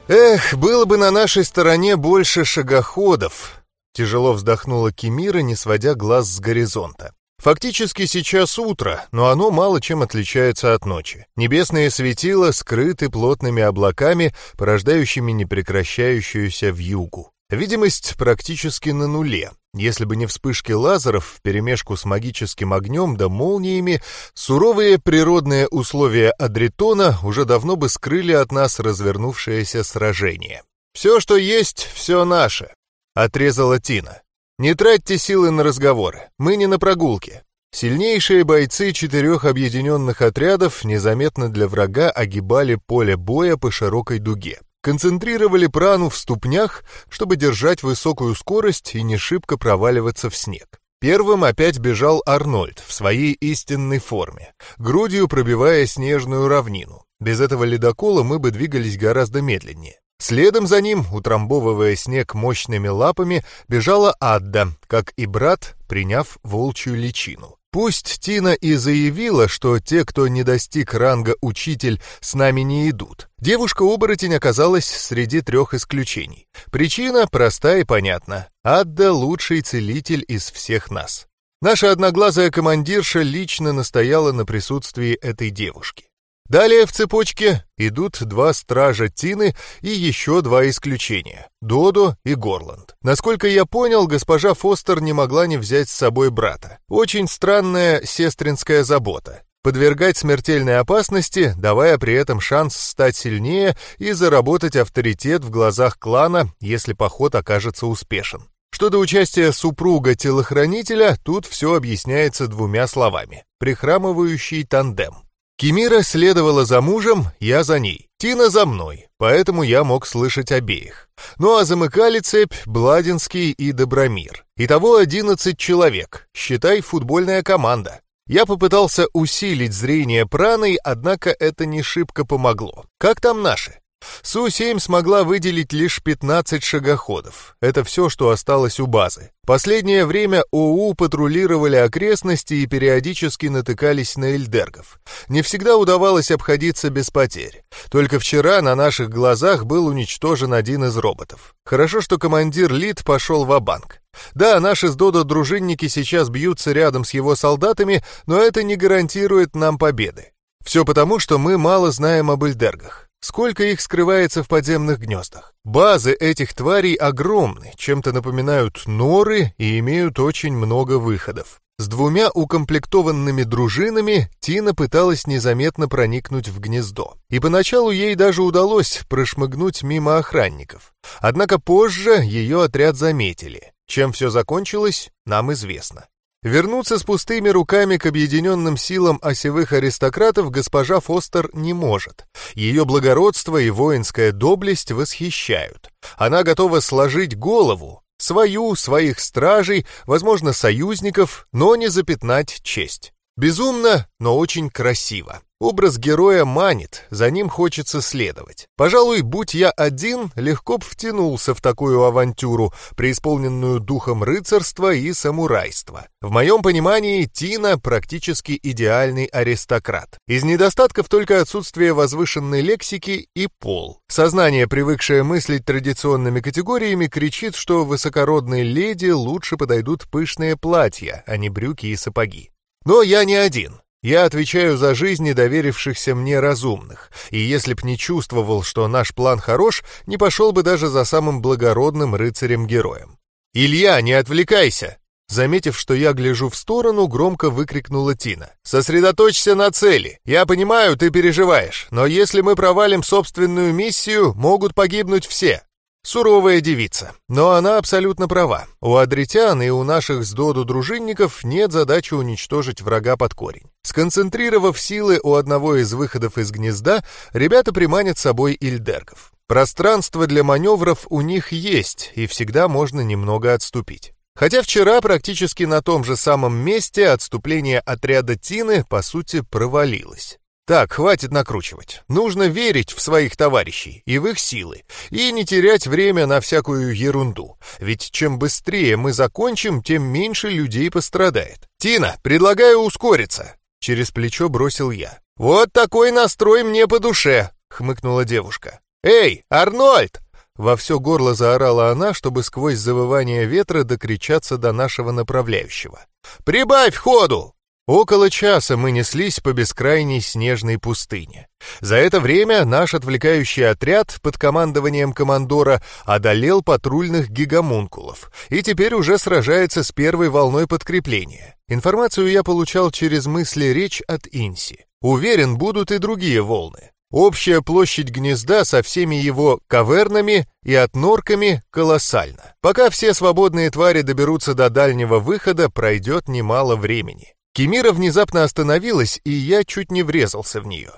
Эх, было бы на нашей стороне больше шагоходов. Тяжело вздохнула Кемира, не сводя глаз с горизонта. Фактически сейчас утро, но оно мало чем отличается от ночи. Небесные светила скрыты плотными облаками, порождающими непрекращающуюся вьюгу. Видимость практически на нуле. Если бы не вспышки лазеров вперемешку с магическим огнем да молниями, суровые природные условия Адритона уже давно бы скрыли от нас развернувшееся сражение. «Все, что есть, все наше», — отрезала Тина. «Не тратьте силы на разговоры, мы не на прогулке». Сильнейшие бойцы четырех объединенных отрядов незаметно для врага огибали поле боя по широкой дуге концентрировали прану в ступнях, чтобы держать высокую скорость и не шибко проваливаться в снег. Первым опять бежал Арнольд в своей истинной форме, грудью пробивая снежную равнину. Без этого ледокола мы бы двигались гораздо медленнее. Следом за ним, утрамбовывая снег мощными лапами, бежала Адда, как и брат, приняв волчью личину. Пусть Тина и заявила, что те, кто не достиг ранга «учитель», с нами не идут. Девушка-оборотень оказалась среди трех исключений. Причина проста и понятна. Адда — лучший целитель из всех нас. Наша одноглазая командирша лично настояла на присутствии этой девушки. Далее в цепочке идут два стража Тины и еще два исключения — Додо и Горланд. Насколько я понял, госпожа Фостер не могла не взять с собой брата. Очень странная сестринская забота. Подвергать смертельной опасности, давая при этом шанс стать сильнее и заработать авторитет в глазах клана, если поход окажется успешен. Что до участия супруга-телохранителя, тут все объясняется двумя словами. Прихрамывающий тандем. Кимира следовала за мужем, я за ней. Тина за мной, поэтому я мог слышать обеих. Ну а замыкали цепь Бладинский и Добромир. Итого 11 человек, считай футбольная команда. Я попытался усилить зрение праной, однако это не шибко помогло. Как там наши? Су-7 смогла выделить лишь 15 шагоходов. Это все, что осталось у базы. Последнее время ОУ патрулировали окрестности и периодически натыкались на эльдергов. Не всегда удавалось обходиться без потерь. Только вчера на наших глазах был уничтожен один из роботов. Хорошо, что командир Лид пошел в банк Да, наши с Додо дружинники сейчас бьются рядом с его солдатами, но это не гарантирует нам победы. Все потому, что мы мало знаем об эльдергах. Сколько их скрывается в подземных гнездах? Базы этих тварей огромны, чем-то напоминают норы и имеют очень много выходов. С двумя укомплектованными дружинами Тина пыталась незаметно проникнуть в гнездо. И поначалу ей даже удалось прошмыгнуть мимо охранников. Однако позже ее отряд заметили. Чем все закончилось, нам известно. Вернуться с пустыми руками к объединенным силам осевых аристократов госпожа Фостер не может. Ее благородство и воинская доблесть восхищают. Она готова сложить голову, свою, своих стражей, возможно, союзников, но не запятнать честь. Безумно, но очень красиво. Образ героя манит, за ним хочется следовать. Пожалуй, будь я один, легко б втянулся в такую авантюру, преисполненную духом рыцарства и самурайства. В моем понимании, Тина практически идеальный аристократ. Из недостатков только отсутствие возвышенной лексики и пол. Сознание, привыкшее мыслить традиционными категориями, кричит, что высокородной леди лучше подойдут пышные платья, а не брюки и сапоги. Но я не один. Я отвечаю за жизни доверившихся мне разумных, и если б не чувствовал, что наш план хорош, не пошел бы даже за самым благородным рыцарем-героем. «Илья, не отвлекайся!» Заметив, что я гляжу в сторону, громко выкрикнула Тина. «Сосредоточься на цели. Я понимаю, ты переживаешь, но если мы провалим собственную миссию, могут погибнуть все. Суровая девица, но она абсолютно права. У адритян и у наших с Доду дружинников нет задачи уничтожить врага под корень. Сконцентрировав силы у одного из выходов из гнезда, ребята приманят с собой ильдергов. Пространство для маневров у них есть, и всегда можно немного отступить. Хотя вчера практически на том же самом месте отступление отряда Тины, по сути, провалилось. Так, хватит накручивать. Нужно верить в своих товарищей и в их силы, и не терять время на всякую ерунду. Ведь чем быстрее мы закончим, тем меньше людей пострадает. «Тина, предлагаю ускориться!» Через плечо бросил я. «Вот такой настрой мне по душе!» — хмыкнула девушка. «Эй, Арнольд!» Во все горло заорала она, чтобы сквозь завывание ветра докричаться до нашего направляющего. «Прибавь ходу!» Около часа мы неслись по бескрайней снежной пустыне. За это время наш отвлекающий отряд под командованием командора одолел патрульных гигамункулов и теперь уже сражается с первой волной подкрепления. Информацию я получал через мысли-речь от Инси. Уверен, будут и другие волны. Общая площадь гнезда со всеми его кавернами и отнорками колоссальна. Пока все свободные твари доберутся до дальнего выхода, пройдет немало времени. Кемира внезапно остановилась, и я чуть не врезался в нее.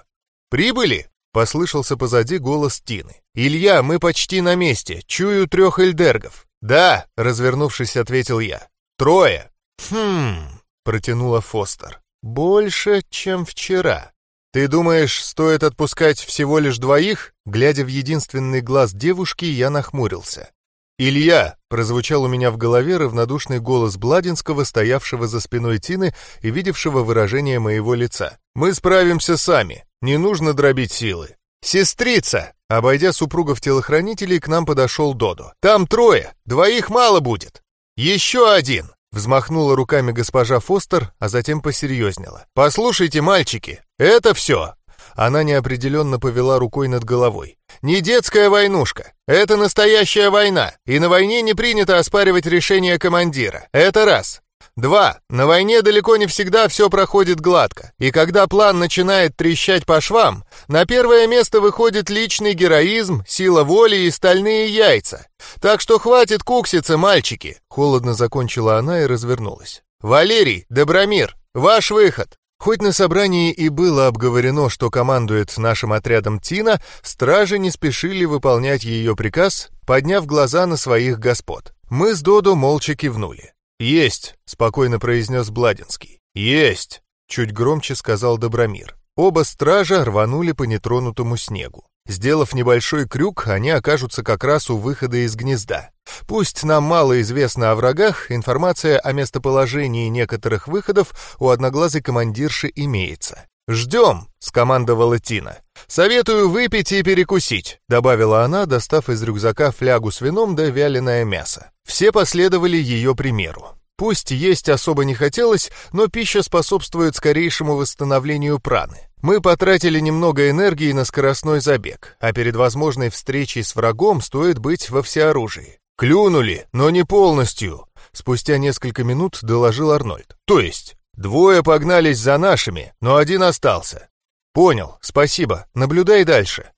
«Прибыли?» — послышался позади голос Тины. «Илья, мы почти на месте. Чую трех эльдергов». «Да», — развернувшись, ответил я. «Трое». «Хм...» — протянула Фостер. «Больше, чем вчера». «Ты думаешь, стоит отпускать всего лишь двоих?» Глядя в единственный глаз девушки, я нахмурился. «Илья!» — прозвучал у меня в голове равнодушный голос Бладинского, стоявшего за спиной Тины и видевшего выражение моего лица. «Мы справимся сами. Не нужно дробить силы». «Сестрица!» Обойдя супругов телохранителей, к нам подошел Додо. «Там трое! Двоих мало будет!» «Еще один!» Взмахнула руками госпожа Фостер, а затем посерьезнела. «Послушайте, мальчики, это все!» Она неопределенно повела рукой над головой. «Не детская войнушка. Это настоящая война. И на войне не принято оспаривать решение командира. Это раз. Два. На войне далеко не всегда все проходит гладко. И когда план начинает трещать по швам, на первое место выходит личный героизм, сила воли и стальные яйца. Так что хватит кукситься, мальчики!» Холодно закончила она и развернулась. «Валерий, Добромир, ваш выход!» Хоть на собрании и было обговорено, что командует нашим отрядом Тина, стражи не спешили выполнять ее приказ, подняв глаза на своих господ. Мы с Додо молча кивнули. «Есть», — спокойно произнес Бладинский. «Есть», — чуть громче сказал Добромир. Оба стража рванули по нетронутому снегу. Сделав небольшой крюк, они окажутся как раз у выхода из гнезда. Пусть нам мало известно о врагах, информация о местоположении некоторых выходов у одноглазой командирши имеется. «Ждем!» — скомандовала Тина. «Советую выпить и перекусить», — добавила она, достав из рюкзака флягу с вином да вяленое мясо. Все последовали ее примеру. Пусть есть особо не хотелось, но пища способствует скорейшему восстановлению праны. Мы потратили немного энергии на скоростной забег, а перед возможной встречей с врагом стоит быть во всеоружии. «Клюнули, но не полностью», — спустя несколько минут доложил Арнольд. «То есть, двое погнались за нашими, но один остался». «Понял, спасибо, наблюдай дальше».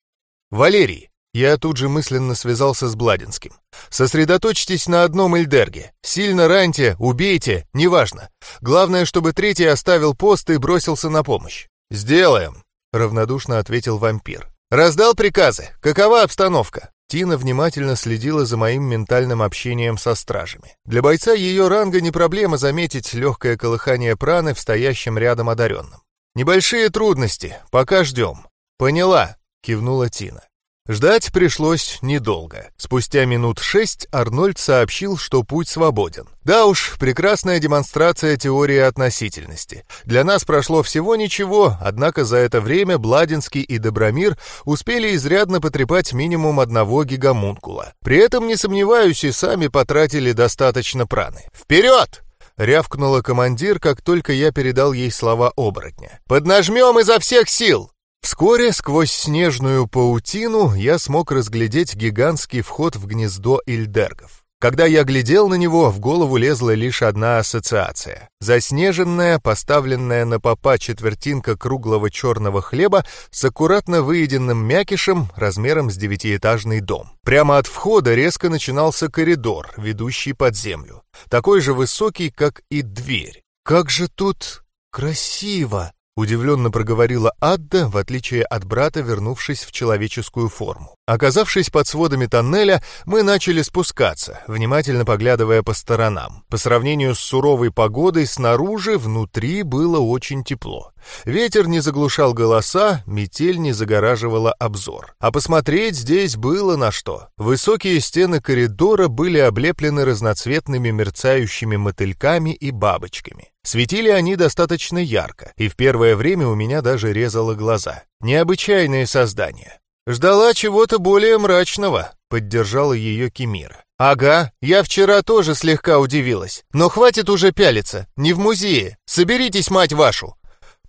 «Валерий, я тут же мысленно связался с Бладинским. «Сосредоточьтесь на одном Эльдерге. Сильно раньте, убейте, неважно. Главное, чтобы третий оставил пост и бросился на помощь». «Сделаем», — равнодушно ответил вампир. «Раздал приказы. Какова обстановка?» Тина внимательно следила за моим ментальным общением со стражами. Для бойца ее ранга не проблема заметить легкое колыхание праны в стоящем рядом одаренном. «Небольшие трудности, пока ждем». «Поняла», — кивнула Тина. Ждать пришлось недолго. Спустя минут шесть Арнольд сообщил, что путь свободен. Да уж, прекрасная демонстрация теории относительности. Для нас прошло всего ничего, однако за это время Бладинский и Добромир успели изрядно потрепать минимум одного гигамункула. При этом, не сомневаюсь, и сами потратили достаточно праны. «Вперед!» — рявкнула командир, как только я передал ей слова оборотня. «Поднажмем изо всех сил!» Вскоре сквозь снежную паутину я смог разглядеть гигантский вход в гнездо Ильдергов. Когда я глядел на него, в голову лезла лишь одна ассоциация. Заснеженная, поставленная на попа четвертинка круглого черного хлеба с аккуратно выеденным мякишем размером с девятиэтажный дом. Прямо от входа резко начинался коридор, ведущий под землю. Такой же высокий, как и дверь. «Как же тут красиво!» Удивленно проговорила Адда, в отличие от брата, вернувшись в человеческую форму. Оказавшись под сводами тоннеля, мы начали спускаться, внимательно поглядывая по сторонам. По сравнению с суровой погодой снаружи, внутри было очень тепло. Ветер не заглушал голоса, метель не загораживала обзор. А посмотреть здесь было на что. Высокие стены коридора были облеплены разноцветными мерцающими мотыльками и бабочками. Светили они достаточно ярко, и в первое время у меня даже резало глаза. Необычайные создания. «Ждала чего-то более мрачного», — поддержала ее Кемира. «Ага, я вчера тоже слегка удивилась. Но хватит уже пялиться, не в музее. Соберитесь, мать вашу!»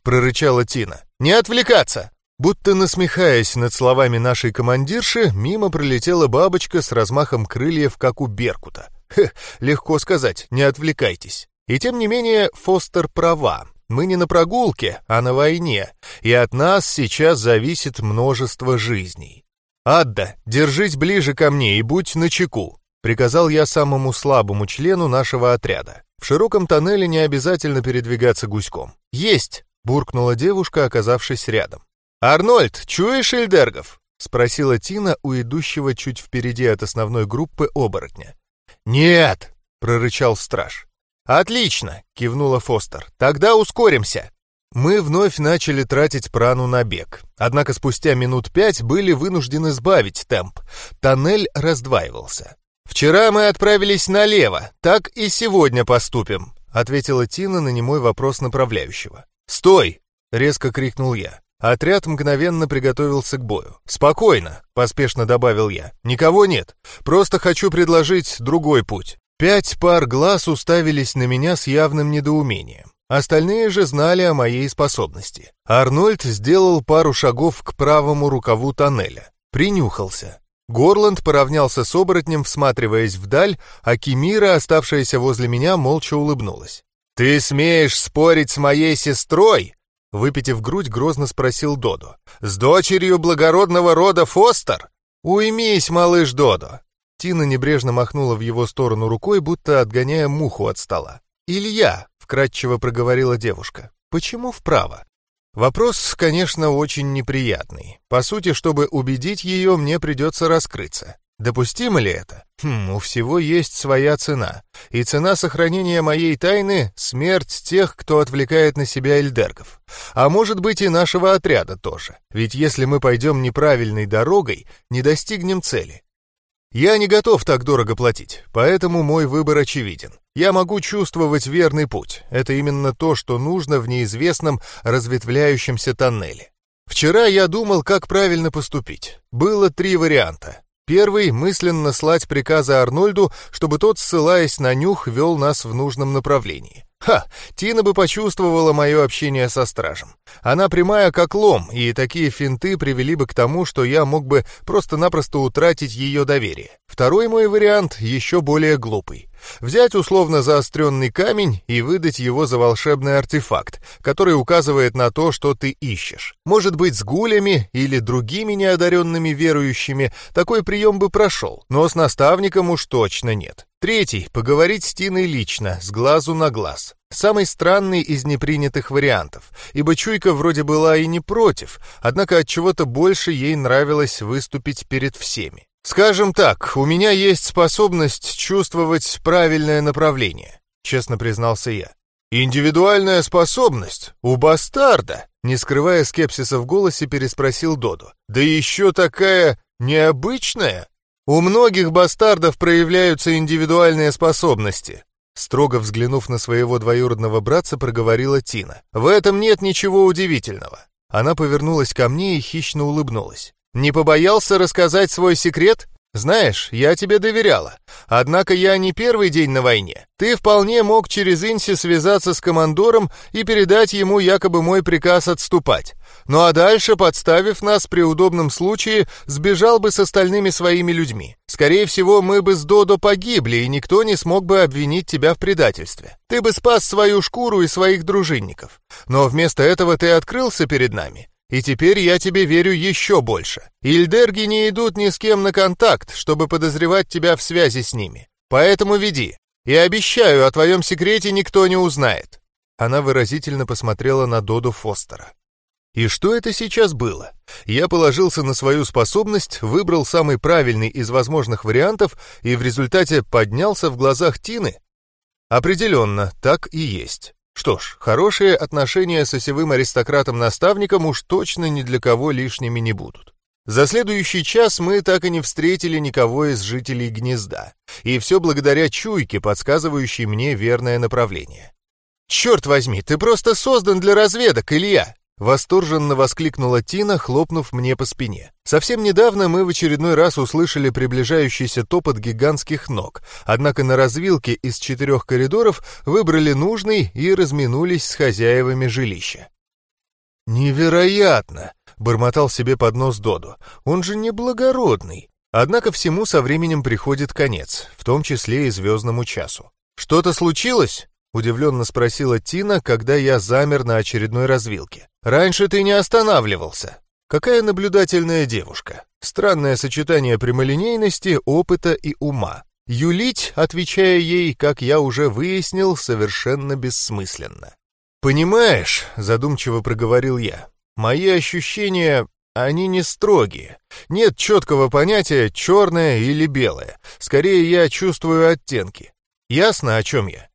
Прорычала Тина. «Не отвлекаться!» Будто насмехаясь над словами нашей командирши, мимо пролетела бабочка с размахом крыльев, как у Беркута. Хе, легко сказать, не отвлекайтесь. И тем не менее, Фостер права. Мы не на прогулке, а на войне, и от нас сейчас зависит множество жизней. «Адда, держись ближе ко мне и будь начеку», — приказал я самому слабому члену нашего отряда. В широком тоннеле не обязательно передвигаться гуськом. «Есть!» — буркнула девушка, оказавшись рядом. «Арнольд, чуешь Эльдергов?» — спросила Тина у идущего чуть впереди от основной группы оборотня. «Нет!» — прорычал страж. «Отлично!» — кивнула Фостер. «Тогда ускоримся!» Мы вновь начали тратить прану на бег. Однако спустя минут пять были вынуждены сбавить темп. Тоннель раздваивался. «Вчера мы отправились налево, так и сегодня поступим», ответила Тина на немой вопрос направляющего. «Стой!» — резко крикнул я. Отряд мгновенно приготовился к бою. «Спокойно», — поспешно добавил я. «Никого нет. Просто хочу предложить другой путь». Пять пар глаз уставились на меня с явным недоумением. Остальные же знали о моей способности. Арнольд сделал пару шагов к правому рукаву тоннеля. Принюхался. Горланд поравнялся с оборотнем, всматриваясь вдаль, а Кимира, оставшаяся возле меня, молча улыбнулась. «Ты смеешь спорить с моей сестрой?» Выпитив грудь, грозно спросил Додо. «С дочерью благородного рода Фостер? Уймись, малыш Додо!» Тина небрежно махнула в его сторону рукой, будто отгоняя муху от стола. «Илья!» — вкратчиво проговорила девушка. «Почему вправо? Вопрос, конечно, очень неприятный. По сути, чтобы убедить ее, мне придется раскрыться. Допустимо ли это? Хм, у всего есть своя цена. И цена сохранения моей тайны — смерть тех, кто отвлекает на себя эльдергов. А может быть и нашего отряда тоже. Ведь если мы пойдем неправильной дорогой, не достигнем цели. Я не готов так дорого платить, поэтому мой выбор очевиден. Я могу чувствовать верный путь. Это именно то, что нужно в неизвестном разветвляющемся тоннеле. Вчера я думал, как правильно поступить. Было три варианта. Первый — мысленно слать приказы Арнольду, чтобы тот, ссылаясь на нюх, вел нас в нужном направлении. Ха, Тина бы почувствовала мое общение со стражем. Она прямая как лом, и такие финты привели бы к тому, что я мог бы просто-напросто утратить ее доверие. Второй мой вариант еще более глупый. Взять условно заостренный камень и выдать его за волшебный артефакт, который указывает на то, что ты ищешь. Может быть, с гулями или другими неодаренными верующими такой прием бы прошел, но с наставником уж точно нет. Третий — поговорить с Тиной лично, с глазу на глаз. Самый странный из непринятых вариантов, ибо Чуйка вроде была и не против, однако от чего-то больше ей нравилось выступить перед всеми. Скажем так, у меня есть способность чувствовать правильное направление, честно признался я. Индивидуальная способность у бастарда, не скрывая скепсиса в голосе, переспросил Додо. Да еще такая необычная. У многих бастардов проявляются индивидуальные способности. Строго взглянув на своего двоюродного братца, проговорила Тина. «В этом нет ничего удивительного». Она повернулась ко мне и хищно улыбнулась. «Не побоялся рассказать свой секрет? Знаешь, я тебе доверяла. Однако я не первый день на войне. Ты вполне мог через Инси связаться с командором и передать ему якобы мой приказ отступать. Ну а дальше, подставив нас при удобном случае, сбежал бы с остальными своими людьми. Скорее всего, мы бы с Додо погибли, и никто не смог бы обвинить тебя в предательстве. Ты бы спас свою шкуру и своих дружинников. Но вместо этого ты открылся перед нами и теперь я тебе верю еще больше. Ильдерги не идут ни с кем на контакт, чтобы подозревать тебя в связи с ними. Поэтому веди. И обещаю, о твоем секрете никто не узнает». Она выразительно посмотрела на Доду Фостера. И что это сейчас было? Я положился на свою способность, выбрал самый правильный из возможных вариантов и в результате поднялся в глазах Тины? Определенно, так и есть. Что ж, хорошие отношения с осевым аристократом-наставником уж точно ни для кого лишними не будут. За следующий час мы так и не встретили никого из жителей гнезда, и все благодаря чуйке, подсказывающей мне верное направление. «Черт возьми, ты просто создан для разведок, Илья!» Восторженно воскликнула Тина, хлопнув мне по спине. Совсем недавно мы в очередной раз услышали приближающийся топот гигантских ног, однако на развилке из четырех коридоров выбрали нужный и разминулись с хозяевами жилища. «Невероятно!» — бормотал себе под нос Доду. «Он же не благородный!» Однако всему со временем приходит конец, в том числе и звездному часу. «Что-то случилось?» Удивленно спросила Тина, когда я замер на очередной развилке. «Раньше ты не останавливался». Какая наблюдательная девушка. Странное сочетание прямолинейности, опыта и ума. Юлить, отвечая ей, как я уже выяснил, совершенно бессмысленно. «Понимаешь», — задумчиво проговорил я, — «мои ощущения, они не строгие. Нет четкого понятия черное или белое. Скорее, я чувствую оттенки. Ясно, о чем я?»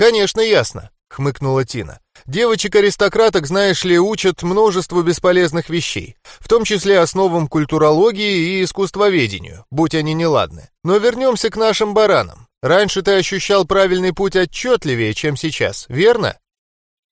«Конечно, ясно», — хмыкнула Тина. Девочек-аристократок, знаешь ли, учат множеству бесполезных вещей, в том числе основам культурологии и искусствоведению, будь они неладны. Но вернемся к нашим баранам. Раньше ты ощущал правильный путь отчетливее, чем сейчас, верно?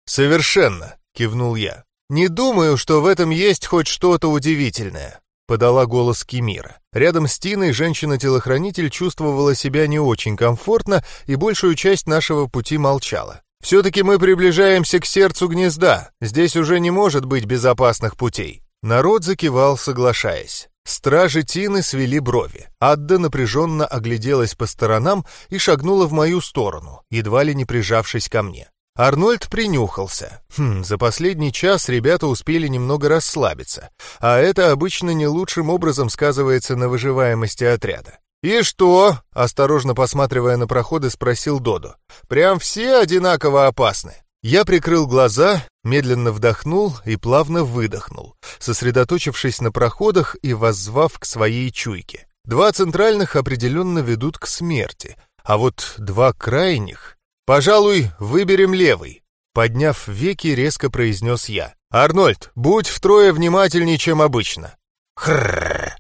Совершенно, кивнул я. Не думаю, что в этом есть хоть что-то удивительное подала голос Кимира. Рядом с Тиной женщина-телохранитель чувствовала себя не очень комфортно и большую часть нашего пути молчала. «Все-таки мы приближаемся к сердцу гнезда. Здесь уже не может быть безопасных путей». Народ закивал, соглашаясь. Стражи Тины свели брови. Адда напряженно огляделась по сторонам и шагнула в мою сторону, едва ли не прижавшись ко мне. Арнольд принюхался. Хм, за последний час ребята успели немного расслабиться, а это обычно не лучшим образом сказывается на выживаемости отряда. «И что?» — осторожно посматривая на проходы, спросил Додо. «Прям все одинаково опасны». Я прикрыл глаза, медленно вдохнул и плавно выдохнул, сосредоточившись на проходах и воззвав к своей чуйке. Два центральных определенно ведут к смерти, а вот два крайних «Пожалуй, выберем левый», — подняв веки, резко произнес я. «Арнольд, будь втрое внимательнее, чем обычно». Хрррр.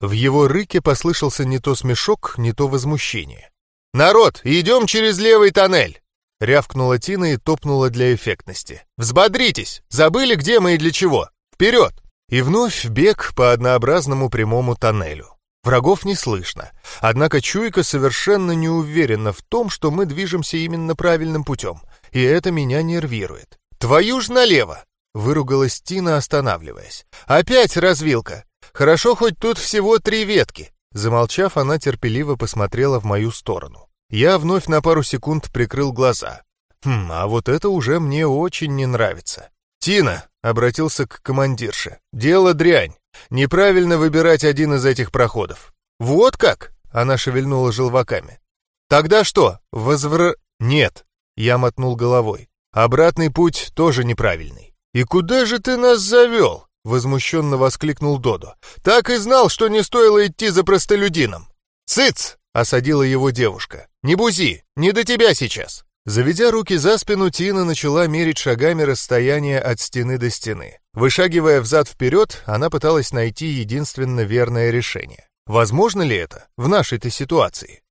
В его рыке послышался не то смешок, не то возмущение. «Народ, идем через левый тоннель!» Рявкнула Тина и топнула для эффектности. «Взбодритесь! Забыли, где мы и для чего! Вперед!» И вновь бег по однообразному прямому тоннелю. Врагов не слышно, однако чуйка совершенно не уверена в том, что мы движемся именно правильным путем, и это меня нервирует. «Твою ж налево!» — выругалась Тина, останавливаясь. «Опять развилка! Хорошо, хоть тут всего три ветки!» Замолчав, она терпеливо посмотрела в мою сторону. Я вновь на пару секунд прикрыл глаза. Хм, а вот это уже мне очень не нравится. «Тина!» — обратился к командирше. «Дело дрянь. Неправильно выбирать один из этих проходов. Вот как? Она шевельнула желваками. Тогда что? Возвр... Нет. Я мотнул головой. Обратный путь тоже неправильный. И куда же ты нас завел? Возмущенно воскликнул Додо. Так и знал, что не стоило идти за простолюдином. Цыц! Осадила его девушка. Не бузи, не до тебя сейчас. Заведя руки за спину, Тина начала мерить шагами расстояние от стены до стены. Вышагивая взад-вперед, она пыталась найти единственно верное решение. Возможно ли это в нашей-то ситуации?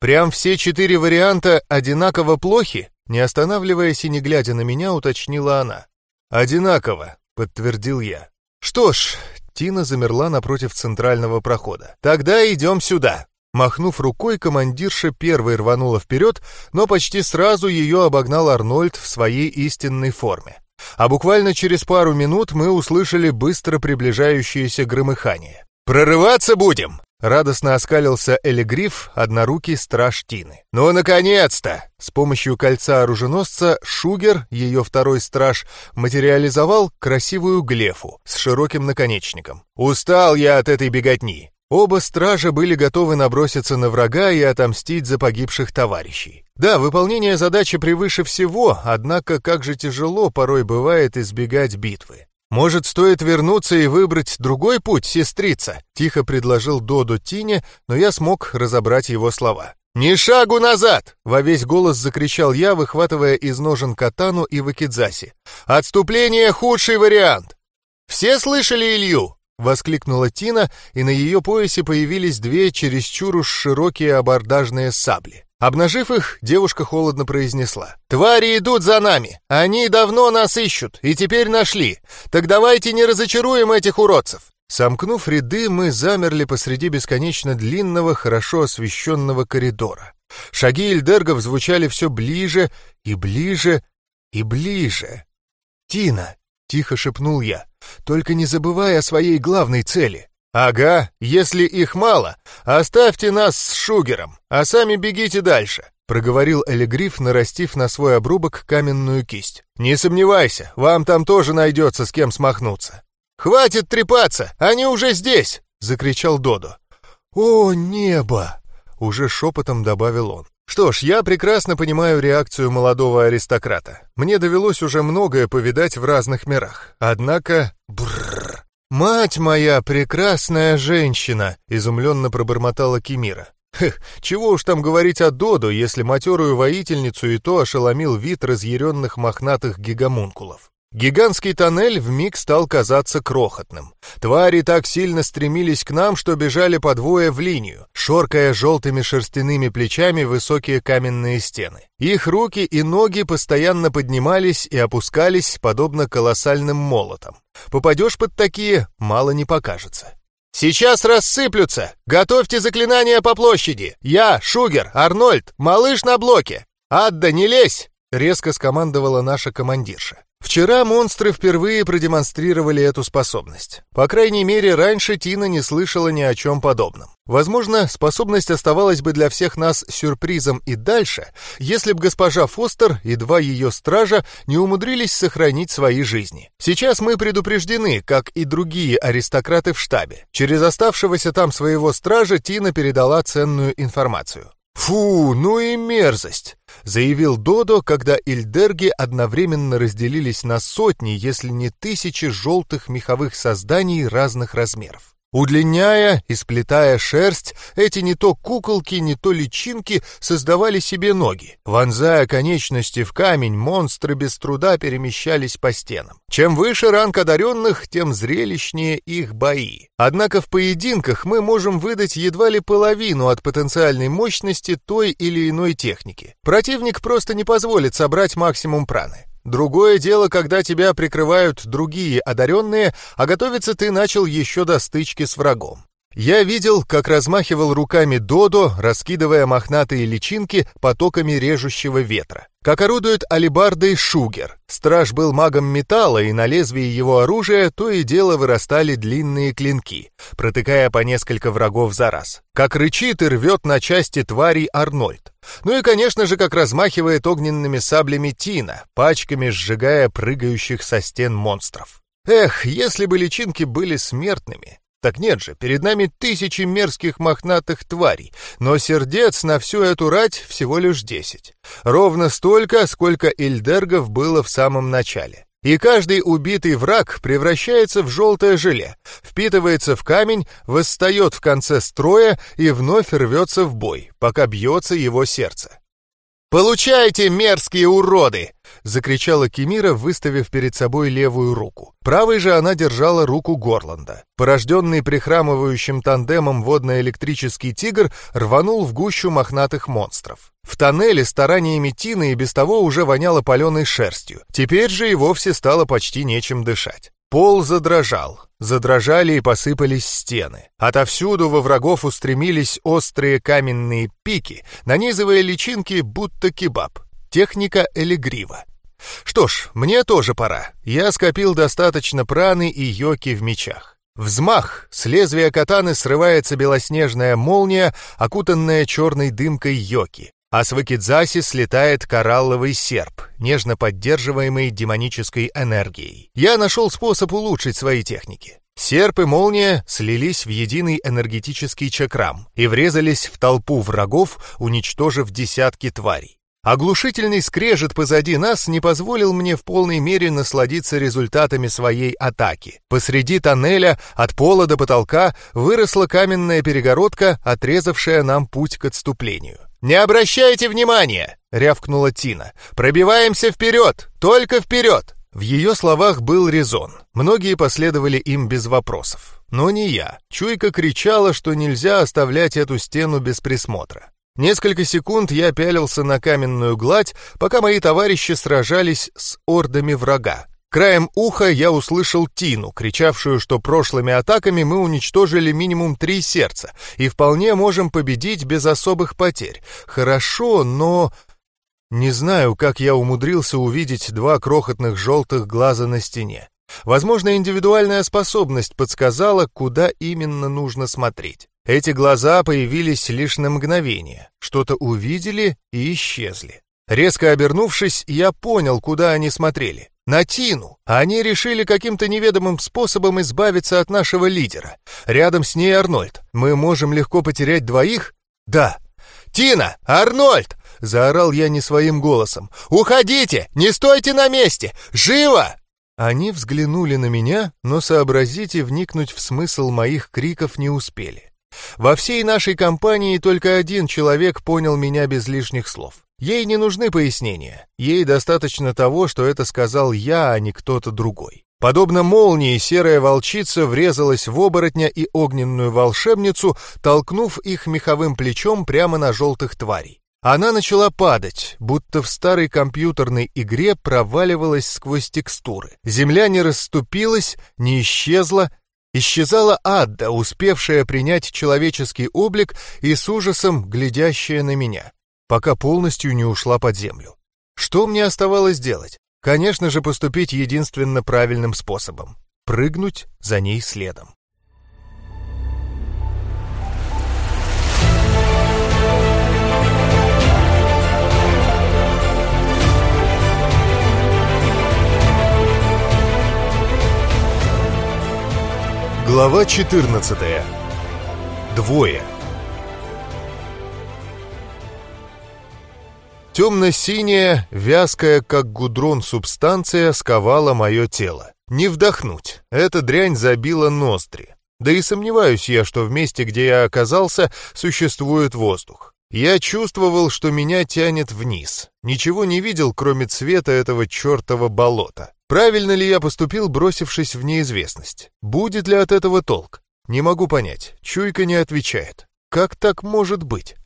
Прям все четыре варианта одинаково плохи? Не останавливаясь и не глядя на меня, уточнила она. «Одинаково», — подтвердил я. «Что ж...» — Тина замерла напротив центрального прохода. «Тогда идем сюда». Махнув рукой, командирша первой рванула вперед, но почти сразу ее обогнал Арнольд в своей истинной форме. А буквально через пару минут мы услышали быстро приближающееся громыхание. «Прорываться будем!» Радостно оскалился Элегриф, однорукий страж Тины. «Ну, наконец-то!» С помощью кольца оруженосца Шугер, ее второй страж, материализовал красивую глефу с широким наконечником. «Устал я от этой беготни!» Оба стража были готовы наброситься на врага и отомстить за погибших товарищей. Да, выполнение задачи превыше всего, однако как же тяжело порой бывает избегать битвы. «Может, стоит вернуться и выбрать другой путь, сестрица?» — тихо предложил Додо Тине, но я смог разобрать его слова. «Ни шагу назад!» — во весь голос закричал я, выхватывая из ножен катану и вакидзаси. «Отступление — худший вариант!» «Все слышали Илью?» Воскликнула Тина, и на ее поясе появились две чересчур уж широкие абордажные сабли. Обнажив их, девушка холодно произнесла. «Твари идут за нами! Они давно нас ищут, и теперь нашли! Так давайте не разочаруем этих уродцев!» Сомкнув ряды, мы замерли посреди бесконечно длинного, хорошо освещенного коридора. Шаги Эльдергов звучали все ближе и ближе и ближе. «Тина!» — тихо шепнул я. Только не забывай о своей главной цели. Ага, если их мало, оставьте нас с Шугером, а сами бегите дальше, проговорил Элегриф, нарастив на свой обрубок каменную кисть. Не сомневайся, вам там тоже найдется с кем смахнуться. Хватит трепаться, они уже здесь, закричал Додо. О, небо! уже шепотом добавил он. Что ж, я прекрасно понимаю реакцию молодого аристократа. Мне довелось уже многое повидать в разных мирах. Однако... Бррр. «Мать моя прекрасная женщина!» — изумленно пробормотала Кимира. Хех, чего уж там говорить о Додо, если матерую воительницу и то ошеломил вид разъяренных мохнатых гигамункулов. Гигантский тоннель вмиг стал казаться крохотным. Твари так сильно стремились к нам, что бежали по двое в линию, шоркая желтыми шерстяными плечами высокие каменные стены. Их руки и ноги постоянно поднимались и опускались, подобно колоссальным молотам. Попадешь под такие, мало не покажется. «Сейчас рассыплются! Готовьте заклинания по площади! Я, Шугер, Арнольд, малыш на блоке! Адда, не лезь!» — резко скомандовала наша командирша. Вчера монстры впервые продемонстрировали эту способность. По крайней мере, раньше Тина не слышала ни о чем подобном. Возможно, способность оставалась бы для всех нас сюрпризом и дальше, если бы госпожа Фостер и два ее стража не умудрились сохранить свои жизни. Сейчас мы предупреждены, как и другие аристократы в штабе. Через оставшегося там своего стража Тина передала ценную информацию. «Фу, ну и мерзость!» — заявил Додо, когда Ильдерги одновременно разделились на сотни, если не тысячи желтых меховых созданий разных размеров. Удлиняя и сплетая шерсть, эти не то куколки, не то личинки создавали себе ноги. Вонзая конечности в камень, монстры без труда перемещались по стенам. Чем выше ранг одаренных, тем зрелищнее их бои. Однако в поединках мы можем выдать едва ли половину от потенциальной мощности той или иной техники. Противник просто не позволит собрать максимум праны. Другое дело, когда тебя прикрывают другие одаренные, а готовиться ты начал еще до стычки с врагом. Я видел, как размахивал руками Додо, раскидывая мохнатые личинки потоками режущего ветра. Как орудует алибардой Шугер. Страж был магом металла, и на лезвии его оружия то и дело вырастали длинные клинки, протыкая по несколько врагов за раз. Как рычит и рвет на части тварей Арнольд. Ну и, конечно же, как размахивает огненными саблями Тина, пачками сжигая прыгающих со стен монстров. Эх, если бы личинки были смертными, так нет же, перед нами тысячи мерзких мохнатых тварей, но сердец на всю эту рать всего лишь десять. Ровно столько, сколько Ильдергов было в самом начале. И каждый убитый враг превращается в желтое желе, впитывается в камень, восстает в конце строя и вновь рвется в бой, пока бьется его сердце. «Получайте, мерзкие уроды!» — закричала Кемира, выставив перед собой левую руку. Правой же она держала руку Горланда. Порожденный прихрамывающим тандемом водно-электрический тигр рванул в гущу мохнатых монстров. В тоннеле стараниями Тины и без того уже воняло паленой шерстью. Теперь же и вовсе стало почти нечем дышать. Пол задрожал. Задрожали и посыпались стены. Отовсюду во врагов устремились острые каменные пики, нанизывая личинки, будто кебаб. Техника Элегрива. Что ж, мне тоже пора. Я скопил достаточно праны и йоки в мечах. Взмах! С лезвия катаны срывается белоснежная молния, окутанная черной дымкой йоки а с Вакидзаси слетает коралловый серп, нежно поддерживаемый демонической энергией. Я нашел способ улучшить свои техники. Серп и молния слились в единый энергетический чакрам и врезались в толпу врагов, уничтожив десятки тварей. Оглушительный скрежет позади нас не позволил мне в полной мере насладиться результатами своей атаки. Посреди тоннеля от пола до потолка выросла каменная перегородка, отрезавшая нам путь к отступлению. «Не обращайте внимания!» — рявкнула Тина. «Пробиваемся вперед! Только вперед!» В ее словах был резон. Многие последовали им без вопросов. Но не я. Чуйка кричала, что нельзя оставлять эту стену без присмотра. Несколько секунд я пялился на каменную гладь, пока мои товарищи сражались с ордами врага. Краем уха я услышал Тину, кричавшую, что прошлыми атаками мы уничтожили минимум три сердца и вполне можем победить без особых потерь. Хорошо, но... Не знаю, как я умудрился увидеть два крохотных желтых глаза на стене. Возможно, индивидуальная способность подсказала, куда именно нужно смотреть. Эти глаза появились лишь на мгновение, что-то увидели и исчезли. Резко обернувшись, я понял, куда они смотрели на Тину. Они решили каким-то неведомым способом избавиться от нашего лидера. Рядом с ней Арнольд. Мы можем легко потерять двоих? Да. «Тина! Арнольд!» — заорал я не своим голосом. «Уходите! Не стойте на месте! Живо!» Они взглянули на меня, но сообразить и вникнуть в смысл моих криков не успели. Во всей нашей компании только один человек понял меня без лишних слов. Ей не нужны пояснения. Ей достаточно того, что это сказал я, а не кто-то другой. Подобно молнии, серая волчица врезалась в оборотня и огненную волшебницу, толкнув их меховым плечом прямо на желтых тварей. Она начала падать, будто в старой компьютерной игре проваливалась сквозь текстуры. Земля не расступилась, не исчезла. Исчезала Адда, успевшая принять человеческий облик и с ужасом глядящая на меня, пока полностью не ушла под землю. Что мне оставалось делать? Конечно же, поступить единственно правильным способом — прыгнуть за ней следом. Глава 14. Двое. Темно-синяя, вязкая, как гудрон субстанция, сковала мое тело. Не вдохнуть, эта дрянь забила ноздри. Да и сомневаюсь я, что в месте, где я оказался, существует воздух. Я чувствовал, что меня тянет вниз. Ничего не видел, кроме цвета этого чертова болота. Правильно ли я поступил, бросившись в неизвестность? Будет ли от этого толк? Не могу понять. Чуйка не отвечает. Как так может быть?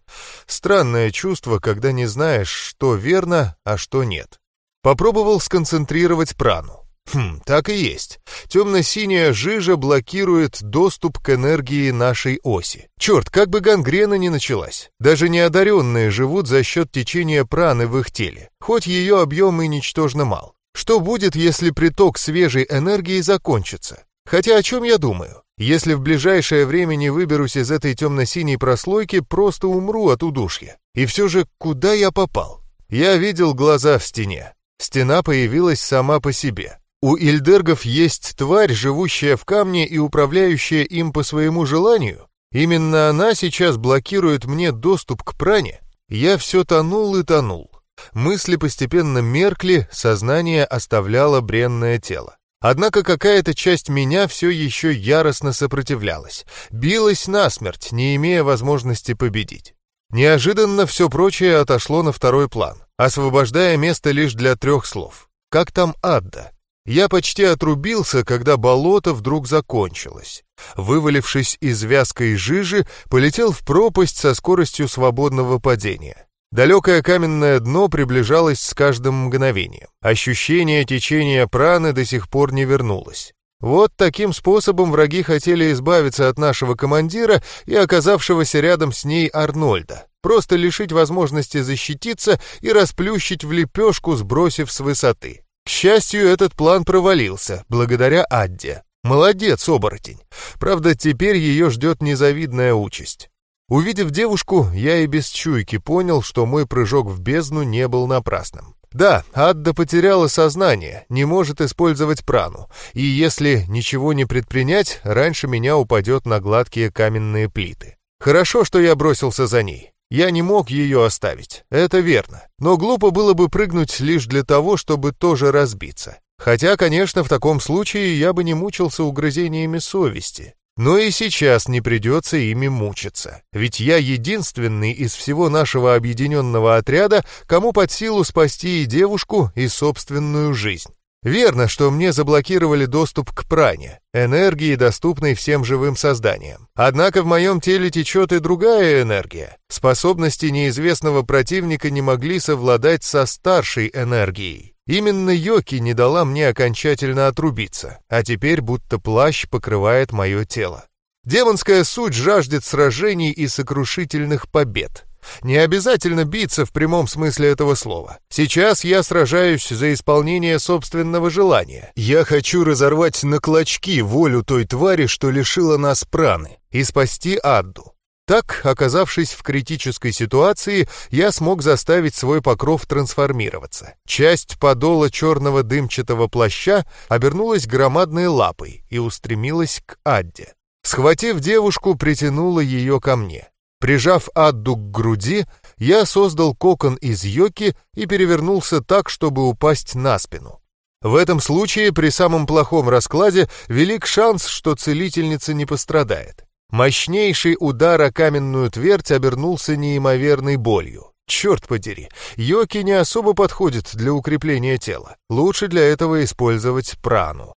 Странное чувство, когда не знаешь, что верно, а что нет. Попробовал сконцентрировать прану. Хм, так и есть. Темно-синяя жижа блокирует доступ к энергии нашей оси. Черт, как бы гангрена не началась. Даже неодаренные живут за счет течения праны в их теле, хоть ее объем и ничтожно мал. Что будет, если приток свежей энергии закончится? Хотя о чем я думаю? Если в ближайшее время не выберусь из этой темно-синей прослойки, просто умру от удушья. И все же, куда я попал? Я видел глаза в стене. Стена появилась сама по себе. У Ильдергов есть тварь, живущая в камне и управляющая им по своему желанию. Именно она сейчас блокирует мне доступ к пране. Я все тонул и тонул. Мысли постепенно меркли, сознание оставляло бренное тело. Однако какая-то часть меня все еще яростно сопротивлялась, билась насмерть, не имея возможности победить. Неожиданно все прочее отошло на второй план, освобождая место лишь для трех слов. Как там Адда? Я почти отрубился, когда болото вдруг закончилось. Вывалившись из вязкой жижи, полетел в пропасть со скоростью свободного падения. Далекое каменное дно приближалось с каждым мгновением. Ощущение течения праны до сих пор не вернулось. Вот таким способом враги хотели избавиться от нашего командира и оказавшегося рядом с ней Арнольда. Просто лишить возможности защититься и расплющить в лепешку, сбросив с высоты. К счастью, этот план провалился, благодаря Адде. Молодец, оборотень. Правда, теперь ее ждет незавидная участь. Увидев девушку, я и без чуйки понял, что мой прыжок в бездну не был напрасным. Да, Адда потеряла сознание, не может использовать прану, и если ничего не предпринять, раньше меня упадет на гладкие каменные плиты. Хорошо, что я бросился за ней. Я не мог ее оставить, это верно. Но глупо было бы прыгнуть лишь для того, чтобы тоже разбиться. Хотя, конечно, в таком случае я бы не мучился угрызениями совести. Но и сейчас не придется ими мучиться, ведь я единственный из всего нашего объединенного отряда, кому под силу спасти и девушку, и собственную жизнь. Верно, что мне заблокировали доступ к пране, энергии, доступной всем живым созданиям. Однако в моем теле течет и другая энергия. Способности неизвестного противника не могли совладать со старшей энергией. Именно Йоки не дала мне окончательно отрубиться, а теперь будто плащ покрывает мое тело. Демонская суть жаждет сражений и сокрушительных побед. Не обязательно биться в прямом смысле этого слова. Сейчас я сражаюсь за исполнение собственного желания. Я хочу разорвать на клочки волю той твари, что лишила нас праны, и спасти Адду. Так, оказавшись в критической ситуации, я смог заставить свой покров трансформироваться. Часть подола черного дымчатого плаща обернулась громадной лапой и устремилась к Адде. Схватив девушку, притянула ее ко мне. Прижав Адду к груди, я создал кокон из йоки и перевернулся так, чтобы упасть на спину. В этом случае, при самом плохом раскладе, велик шанс, что целительница не пострадает. Мощнейший удар о каменную твердь обернулся неимоверной болью. Черт подери, йоки не особо подходит для укрепления тела. Лучше для этого использовать прану.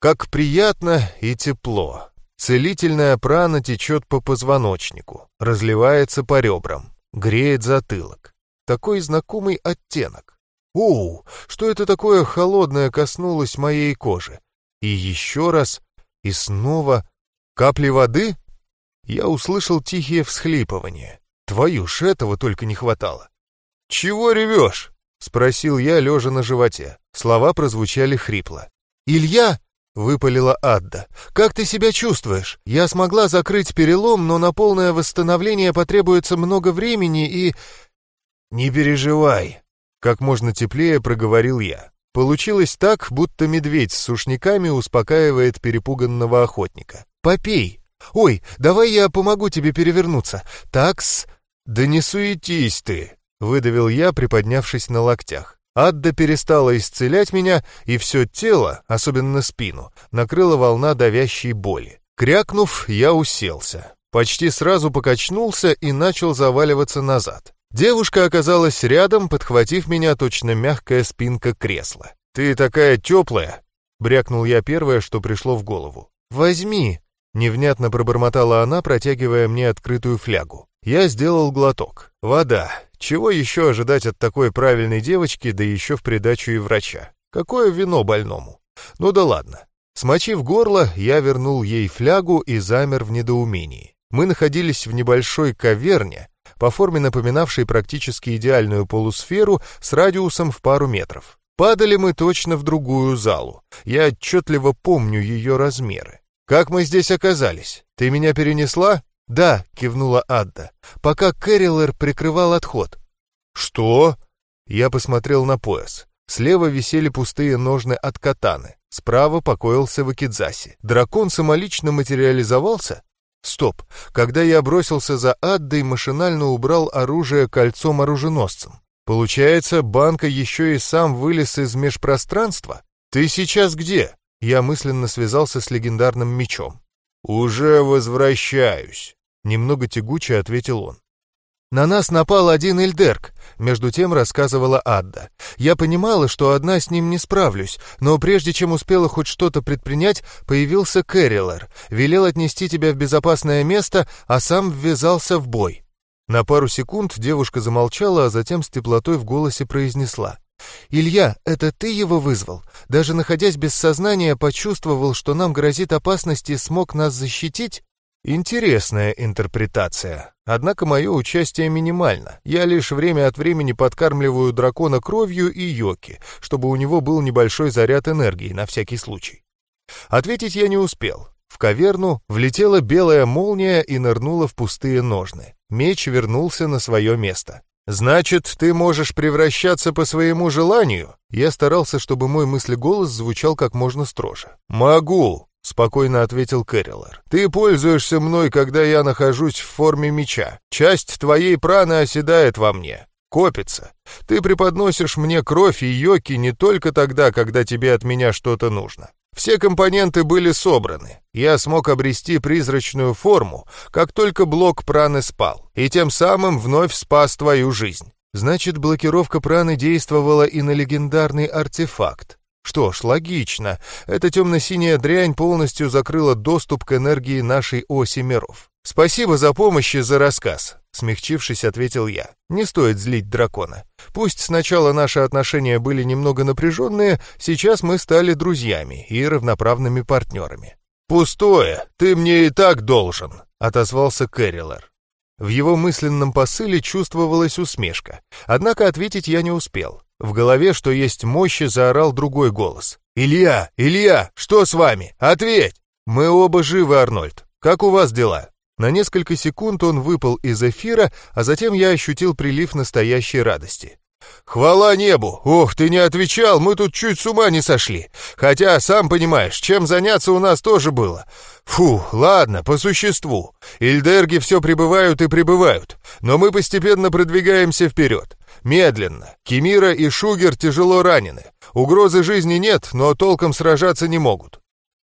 Как приятно и тепло. Целительная прана течет по позвоночнику, разливается по ребрам, греет затылок. Такой знакомый оттенок. Оу, что это такое холодное коснулось моей кожи? И еще раз, и снова. Капли воды? Я услышал тихие всхлипывания. Твою ж этого только не хватало. «Чего ревешь?» — спросил я, лежа на животе. Слова прозвучали хрипло. «Илья!» — выпалила Адда. «Как ты себя чувствуешь? Я смогла закрыть перелом, но на полное восстановление потребуется много времени и...» «Не переживай!» — как можно теплее проговорил я. Получилось так, будто медведь с сушняками успокаивает перепуганного охотника. «Попей! Ой, давай я помогу тебе перевернуться. Такс...» «Да не суетись ты!» — выдавил я, приподнявшись на локтях. Адда перестала исцелять меня, и все тело, особенно спину, накрыла волна давящей боли. Крякнув, я уселся. Почти сразу покачнулся и начал заваливаться назад. Девушка оказалась рядом, подхватив меня точно мягкая спинка кресла. «Ты такая теплая!» — брякнул я первое, что пришло в голову. «Возьми!» — невнятно пробормотала она, протягивая мне открытую флягу. Я сделал глоток. Вода. Чего еще ожидать от такой правильной девочки, да еще в придачу и врача? Какое вино больному? Ну да ладно. Смочив горло, я вернул ей флягу и замер в недоумении. Мы находились в небольшой каверне, по форме напоминавшей практически идеальную полусферу с радиусом в пару метров. Падали мы точно в другую залу. Я отчетливо помню ее размеры. «Как мы здесь оказались? Ты меня перенесла?» «Да», — кивнула Адда, — «пока Кэррилэр прикрывал отход». «Что?» Я посмотрел на пояс. Слева висели пустые ножны от катаны. Справа покоился Вакидзаси. Дракон самолично материализовался? Стоп. Когда я бросился за Аддой, машинально убрал оружие кольцом-оруженосцем. Получается, Банка еще и сам вылез из межпространства? Ты сейчас где? Я мысленно связался с легендарным мечом. «Уже возвращаюсь», — немного тягуче ответил он. «На нас напал один Эльдерк», — между тем рассказывала Адда. «Я понимала, что одна с ним не справлюсь, но прежде чем успела хоть что-то предпринять, появился Кэррилер, велел отнести тебя в безопасное место, а сам ввязался в бой». На пару секунд девушка замолчала, а затем с теплотой в голосе произнесла. «Илья, это ты его вызвал? Даже находясь без сознания, почувствовал, что нам грозит опасность и смог нас защитить?» Интересная интерпретация. Однако мое участие минимально. Я лишь время от времени подкармливаю дракона кровью и йоки, чтобы у него был небольшой заряд энергии на всякий случай. Ответить я не успел. В каверну влетела белая молния и нырнула в пустые ножны. Меч вернулся на свое место. «Значит, ты можешь превращаться по своему желанию?» Я старался, чтобы мой мыслеголос звучал как можно строже. «Могу», — спокойно ответил Кэррилар. «Ты пользуешься мной, когда я нахожусь в форме меча. Часть твоей праны оседает во мне, копится. Ты преподносишь мне кровь и йоки не только тогда, когда тебе от меня что-то нужно. Все компоненты были собраны. Я смог обрести призрачную форму, как только блок праны спал, и тем самым вновь спас твою жизнь. Значит, блокировка праны действовала и на легендарный артефакт. Что ж, логично. Эта темно-синяя дрянь полностью закрыла доступ к энергии нашей оси миров. Спасибо за помощь и за рассказ. Смягчившись, ответил я. Не стоит злить дракона. Пусть сначала наши отношения были немного напряженные, сейчас мы стали друзьями и равноправными партнерами. «Пустое, ты мне и так должен», — отозвался Кэррилер. В его мысленном посыле чувствовалась усмешка, однако ответить я не успел. В голове, что есть мощи, заорал другой голос. «Илья! Илья! Что с вами? Ответь!» «Мы оба живы, Арнольд. Как у вас дела?» На несколько секунд он выпал из эфира, а затем я ощутил прилив настоящей радости. «Хвала небу! Ох, ты не отвечал, мы тут чуть с ума не сошли. Хотя, сам понимаешь, чем заняться у нас тоже было. Фу, ладно, по существу. Ильдерги все прибывают и прибывают, но мы постепенно продвигаемся вперед. Медленно. Кемира и Шугер тяжело ранены. Угрозы жизни нет, но толком сражаться не могут».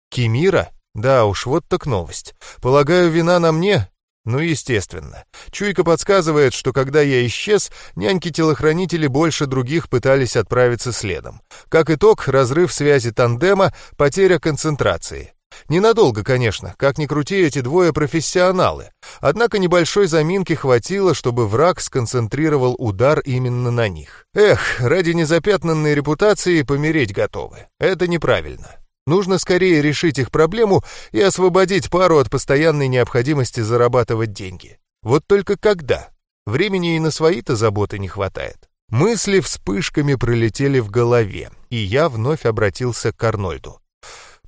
«Кемира?» Да уж, вот так новость. Полагаю, вина на мне? Ну, естественно. Чуйка подсказывает, что когда я исчез, няньки-телохранители больше других пытались отправиться следом. Как итог, разрыв связи тандема, потеря концентрации. Ненадолго, конечно, как ни крути, эти двое профессионалы. Однако небольшой заминки хватило, чтобы враг сконцентрировал удар именно на них. Эх, ради незапятнанной репутации помереть готовы. Это неправильно. Нужно скорее решить их проблему и освободить пару от постоянной необходимости зарабатывать деньги. Вот только когда? Времени и на свои-то заботы не хватает. Мысли вспышками пролетели в голове, и я вновь обратился к Арнольду.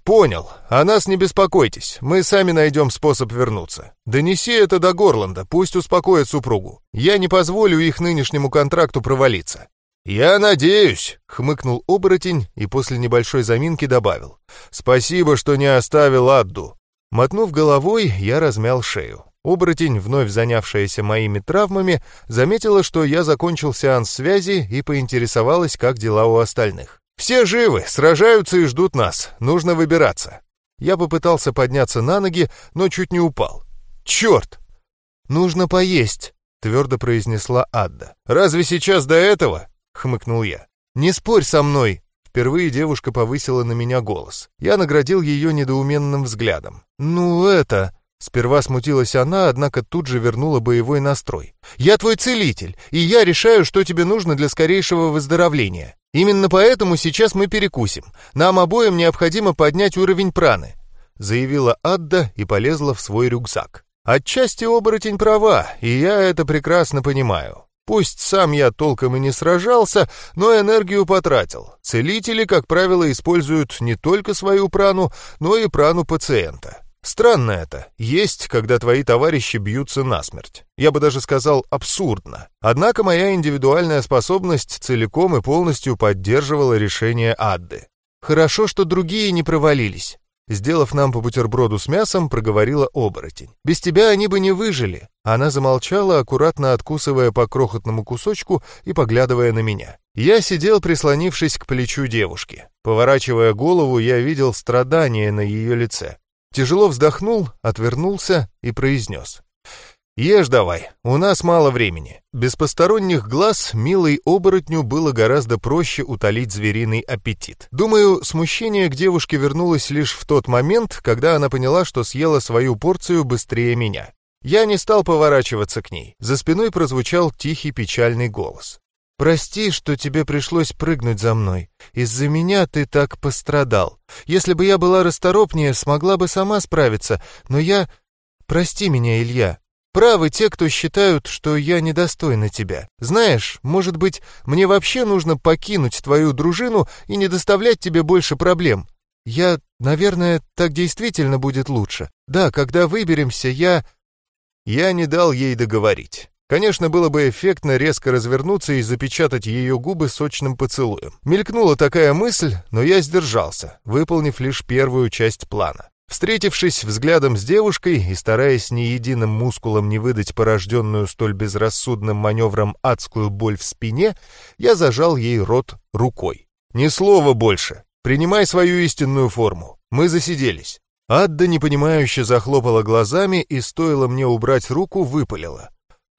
«Понял. О нас не беспокойтесь. Мы сами найдем способ вернуться. Донеси это до Горланда, пусть успокоит супругу. Я не позволю их нынешнему контракту провалиться. «Я надеюсь», — хмыкнул оборотень и после небольшой заминки добавил. «Спасибо, что не оставил Адду». Мотнув головой, я размял шею. Оборотень, вновь занявшаяся моими травмами, заметила, что я закончил сеанс связи и поинтересовалась, как дела у остальных. «Все живы, сражаются и ждут нас. Нужно выбираться». Я попытался подняться на ноги, но чуть не упал. «Черт!» «Нужно поесть», — твердо произнесла Адда. «Разве сейчас до этого?» — хмыкнул я. «Не спорь со мной!» Впервые девушка повысила на меня голос. Я наградил ее недоуменным взглядом. «Ну это...» Сперва смутилась она, однако тут же вернула боевой настрой. «Я твой целитель, и я решаю, что тебе нужно для скорейшего выздоровления. Именно поэтому сейчас мы перекусим. Нам обоим необходимо поднять уровень праны», заявила Адда и полезла в свой рюкзак. «Отчасти оборотень права, и я это прекрасно понимаю. Пусть сам я толком и не сражался, но энергию потратил. Целители, как правило, используют не только свою прану, но и прану пациента. Странно это. Есть, когда твои товарищи бьются насмерть. Я бы даже сказал абсурдно. Однако моя индивидуальная способность целиком и полностью поддерживала решение Адды. Хорошо, что другие не провалились. Сделав нам по бутерброду с мясом, проговорила оборотень. «Без тебя они бы не выжили». Она замолчала, аккуратно откусывая по крохотному кусочку и поглядывая на меня. Я сидел, прислонившись к плечу девушки. Поворачивая голову, я видел страдание на ее лице. Тяжело вздохнул, отвернулся и произнес. «Ешь давай, у нас мало времени». Без посторонних глаз милой оборотню было гораздо проще утолить звериный аппетит. Думаю, смущение к девушке вернулось лишь в тот момент, когда она поняла, что съела свою порцию быстрее меня. Я не стал поворачиваться к ней. За спиной прозвучал тихий печальный голос. «Прости, что тебе пришлось прыгнуть за мной. Из-за меня ты так пострадал. Если бы я была расторопнее, смогла бы сама справиться, но я... Прости меня, Илья, Правы те, кто считают, что я недостойна тебя. Знаешь, может быть, мне вообще нужно покинуть твою дружину и не доставлять тебе больше проблем. Я, наверное, так действительно будет лучше. Да, когда выберемся, я...» Я не дал ей договорить. Конечно, было бы эффектно резко развернуться и запечатать ее губы сочным поцелуем. Мелькнула такая мысль, но я сдержался, выполнив лишь первую часть плана. Встретившись взглядом с девушкой и стараясь ни единым мускулом не выдать порожденную столь безрассудным маневром адскую боль в спине, я зажал ей рот рукой. «Ни слова больше. Принимай свою истинную форму. Мы засиделись». Адда непонимающе захлопала глазами и, стоило мне убрать руку, выпалила.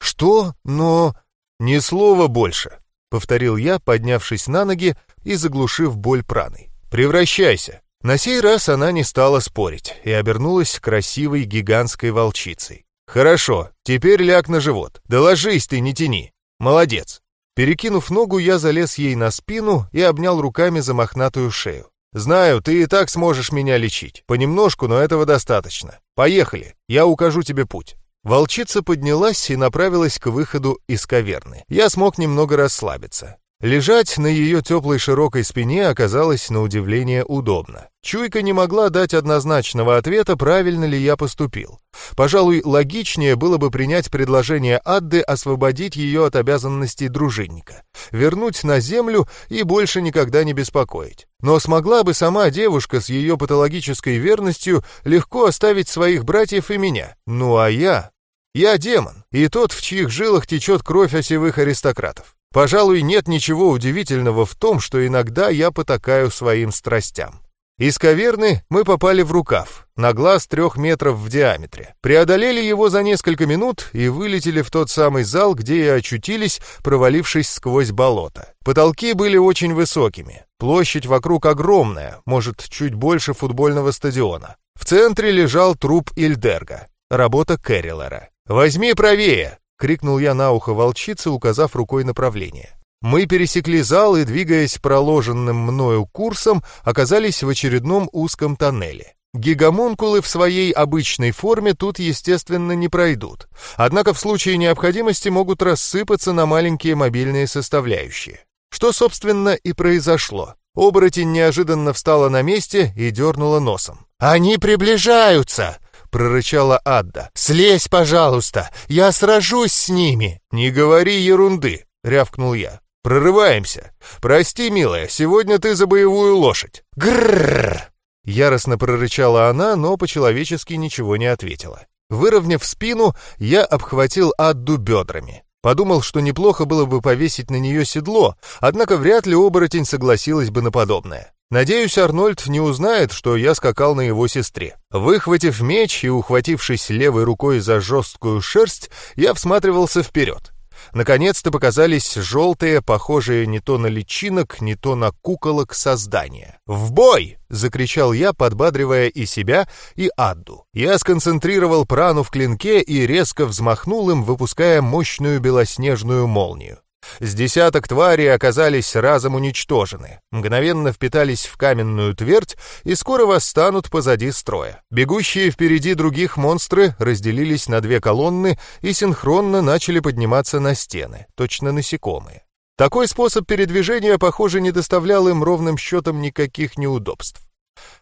«Что? Но...» «Ни слова больше», — повторил я, поднявшись на ноги и заглушив боль праной. «Превращайся». На сей раз она не стала спорить и обернулась красивой гигантской волчицей. «Хорошо, теперь ляг на живот. Да ложись ты, не тяни. Молодец». Перекинув ногу, я залез ей на спину и обнял руками за мохнатую шею. «Знаю, ты и так сможешь меня лечить. Понемножку, но этого достаточно. Поехали, я укажу тебе путь». Волчица поднялась и направилась к выходу из каверны. Я смог немного расслабиться. Лежать на ее теплой широкой спине оказалось на удивление удобно. Чуйка не могла дать однозначного ответа, правильно ли я поступил. Пожалуй, логичнее было бы принять предложение Адды освободить ее от обязанностей дружинника, вернуть на землю и больше никогда не беспокоить. Но смогла бы сама девушка с ее патологической верностью легко оставить своих братьев и меня. Ну а я... Я демон, и тот, в чьих жилах течет кровь осевых аристократов. Пожалуй, нет ничего удивительного в том, что иногда я потакаю своим страстям. Из каверны мы попали в рукав, на глаз трех метров в диаметре. Преодолели его за несколько минут и вылетели в тот самый зал, где и очутились, провалившись сквозь болото. Потолки были очень высокими. Площадь вокруг огромная, может, чуть больше футбольного стадиона. В центре лежал труп Ильдерга. Работа Кэррилера. «Возьми правее!» — крикнул я на ухо волчице, указав рукой направление. Мы пересекли зал и, двигаясь проложенным мною курсом, оказались в очередном узком тоннеле. Гигамонкулы в своей обычной форме тут, естественно, не пройдут. Однако в случае необходимости могут рассыпаться на маленькие мобильные составляющие. Что, собственно, и произошло. Оборотень неожиданно встала на месте и дернула носом. «Они приближаются!» — прорычала Адда. «Слезь, пожалуйста! Я сражусь с ними!» «Не говори ерунды!» — рявкнул я. «Прорываемся! Прости, милая, сегодня ты за боевую лошадь!» «Грррр!» Яростно прорычала она, но по-человечески ничего не ответила. Выровняв спину, я обхватил Адду бедрами. Подумал, что неплохо было бы повесить на нее седло, однако вряд ли оборотень согласилась бы на подобное. Надеюсь, Арнольд не узнает, что я скакал на его сестре. Выхватив меч и ухватившись левой рукой за жесткую шерсть, я всматривался вперед. Наконец-то показались желтые, похожие не то на личинок, не то на куколок создания. «В бой!» — закричал я, подбадривая и себя, и Адду. Я сконцентрировал прану в клинке и резко взмахнул им, выпуская мощную белоснежную молнию. С десяток тварей оказались разом уничтожены, мгновенно впитались в каменную твердь и скоро восстанут позади строя. Бегущие впереди других монстры разделились на две колонны и синхронно начали подниматься на стены, точно насекомые. Такой способ передвижения, похоже, не доставлял им ровным счетом никаких неудобств.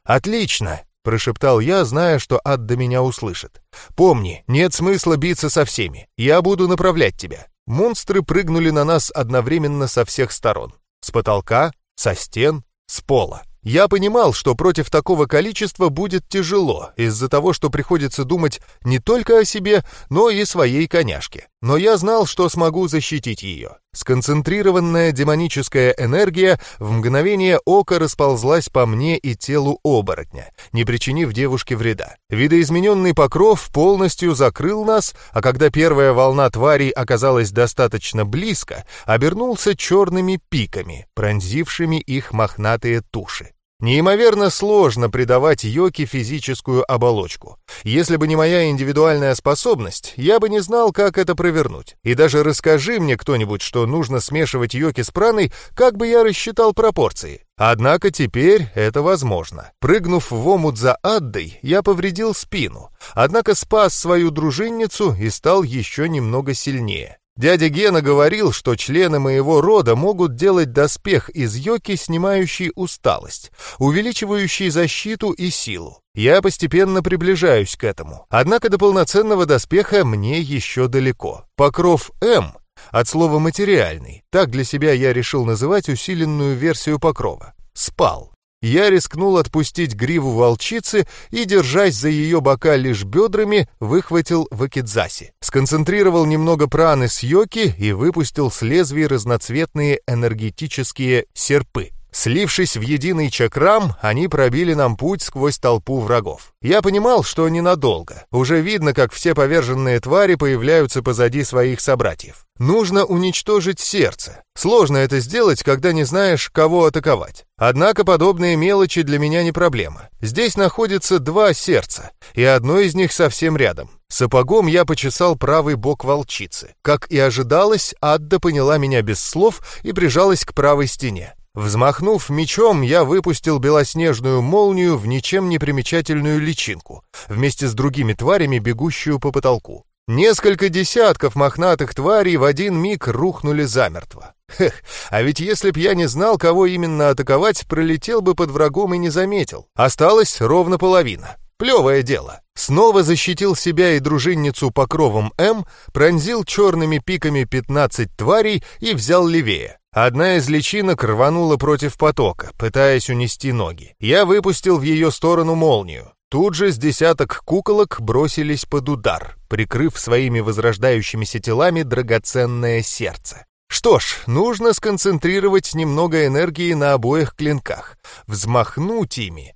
«Отлично!» — прошептал я, зная, что ад до меня услышит. «Помни, нет смысла биться со всеми. Я буду направлять тебя. Монстры прыгнули на нас одновременно со всех сторон. С потолка, со стен, с пола. Я понимал, что против такого количества будет тяжело, из-за того, что приходится думать не только о себе, но и своей коняшке. Но я знал, что смогу защитить ее. Сконцентрированная демоническая энергия в мгновение ока расползлась по мне и телу оборотня, не причинив девушке вреда. Видоизмененный покров полностью закрыл нас, а когда первая волна тварей оказалась достаточно близко, обернулся черными пиками, пронзившими их мохнатые туши. Неимоверно сложно придавать Йоке физическую оболочку. Если бы не моя индивидуальная способность, я бы не знал, как это провернуть. И даже расскажи мне кто-нибудь, что нужно смешивать Йоки с праной, как бы я рассчитал пропорции. Однако теперь это возможно. Прыгнув в омут за Аддой, я повредил спину, однако спас свою дружинницу и стал еще немного сильнее. Дядя Гена говорил, что члены моего рода могут делать доспех из йоки, снимающий усталость, увеличивающий защиту и силу. Я постепенно приближаюсь к этому. Однако до полноценного доспеха мне еще далеко. Покров М от слова «материальный». Так для себя я решил называть усиленную версию покрова. Спал. Я рискнул отпустить гриву волчицы и, держась за ее бока лишь бедрами, выхватил вакидзаси. Сконцентрировал немного праны с йоки и выпустил с лезвий разноцветные энергетические серпы. Слившись в единый чакрам, они пробили нам путь сквозь толпу врагов. Я понимал, что ненадолго. Уже видно, как все поверженные твари появляются позади своих собратьев. Нужно уничтожить сердце. Сложно это сделать, когда не знаешь, кого атаковать. Однако подобные мелочи для меня не проблема. Здесь находится два сердца, и одно из них совсем рядом. Сапогом я почесал правый бок волчицы. Как и ожидалось, Адда поняла меня без слов и прижалась к правой стене. Взмахнув мечом, я выпустил белоснежную молнию в ничем не примечательную личинку, вместе с другими тварями, бегущую по потолку. Несколько десятков мохнатых тварей в один миг рухнули замертво. Хех, а ведь если б я не знал, кого именно атаковать, пролетел бы под врагом и не заметил. Осталось ровно половина. Плевое дело. Снова защитил себя и дружинницу покровом М, пронзил черными пиками 15 тварей и взял левее. Одна из личинок рванула против потока, пытаясь унести ноги. Я выпустил в ее сторону молнию. Тут же с десяток куколок бросились под удар, прикрыв своими возрождающимися телами драгоценное сердце. Что ж, нужно сконцентрировать немного энергии на обоих клинках, взмахнуть ими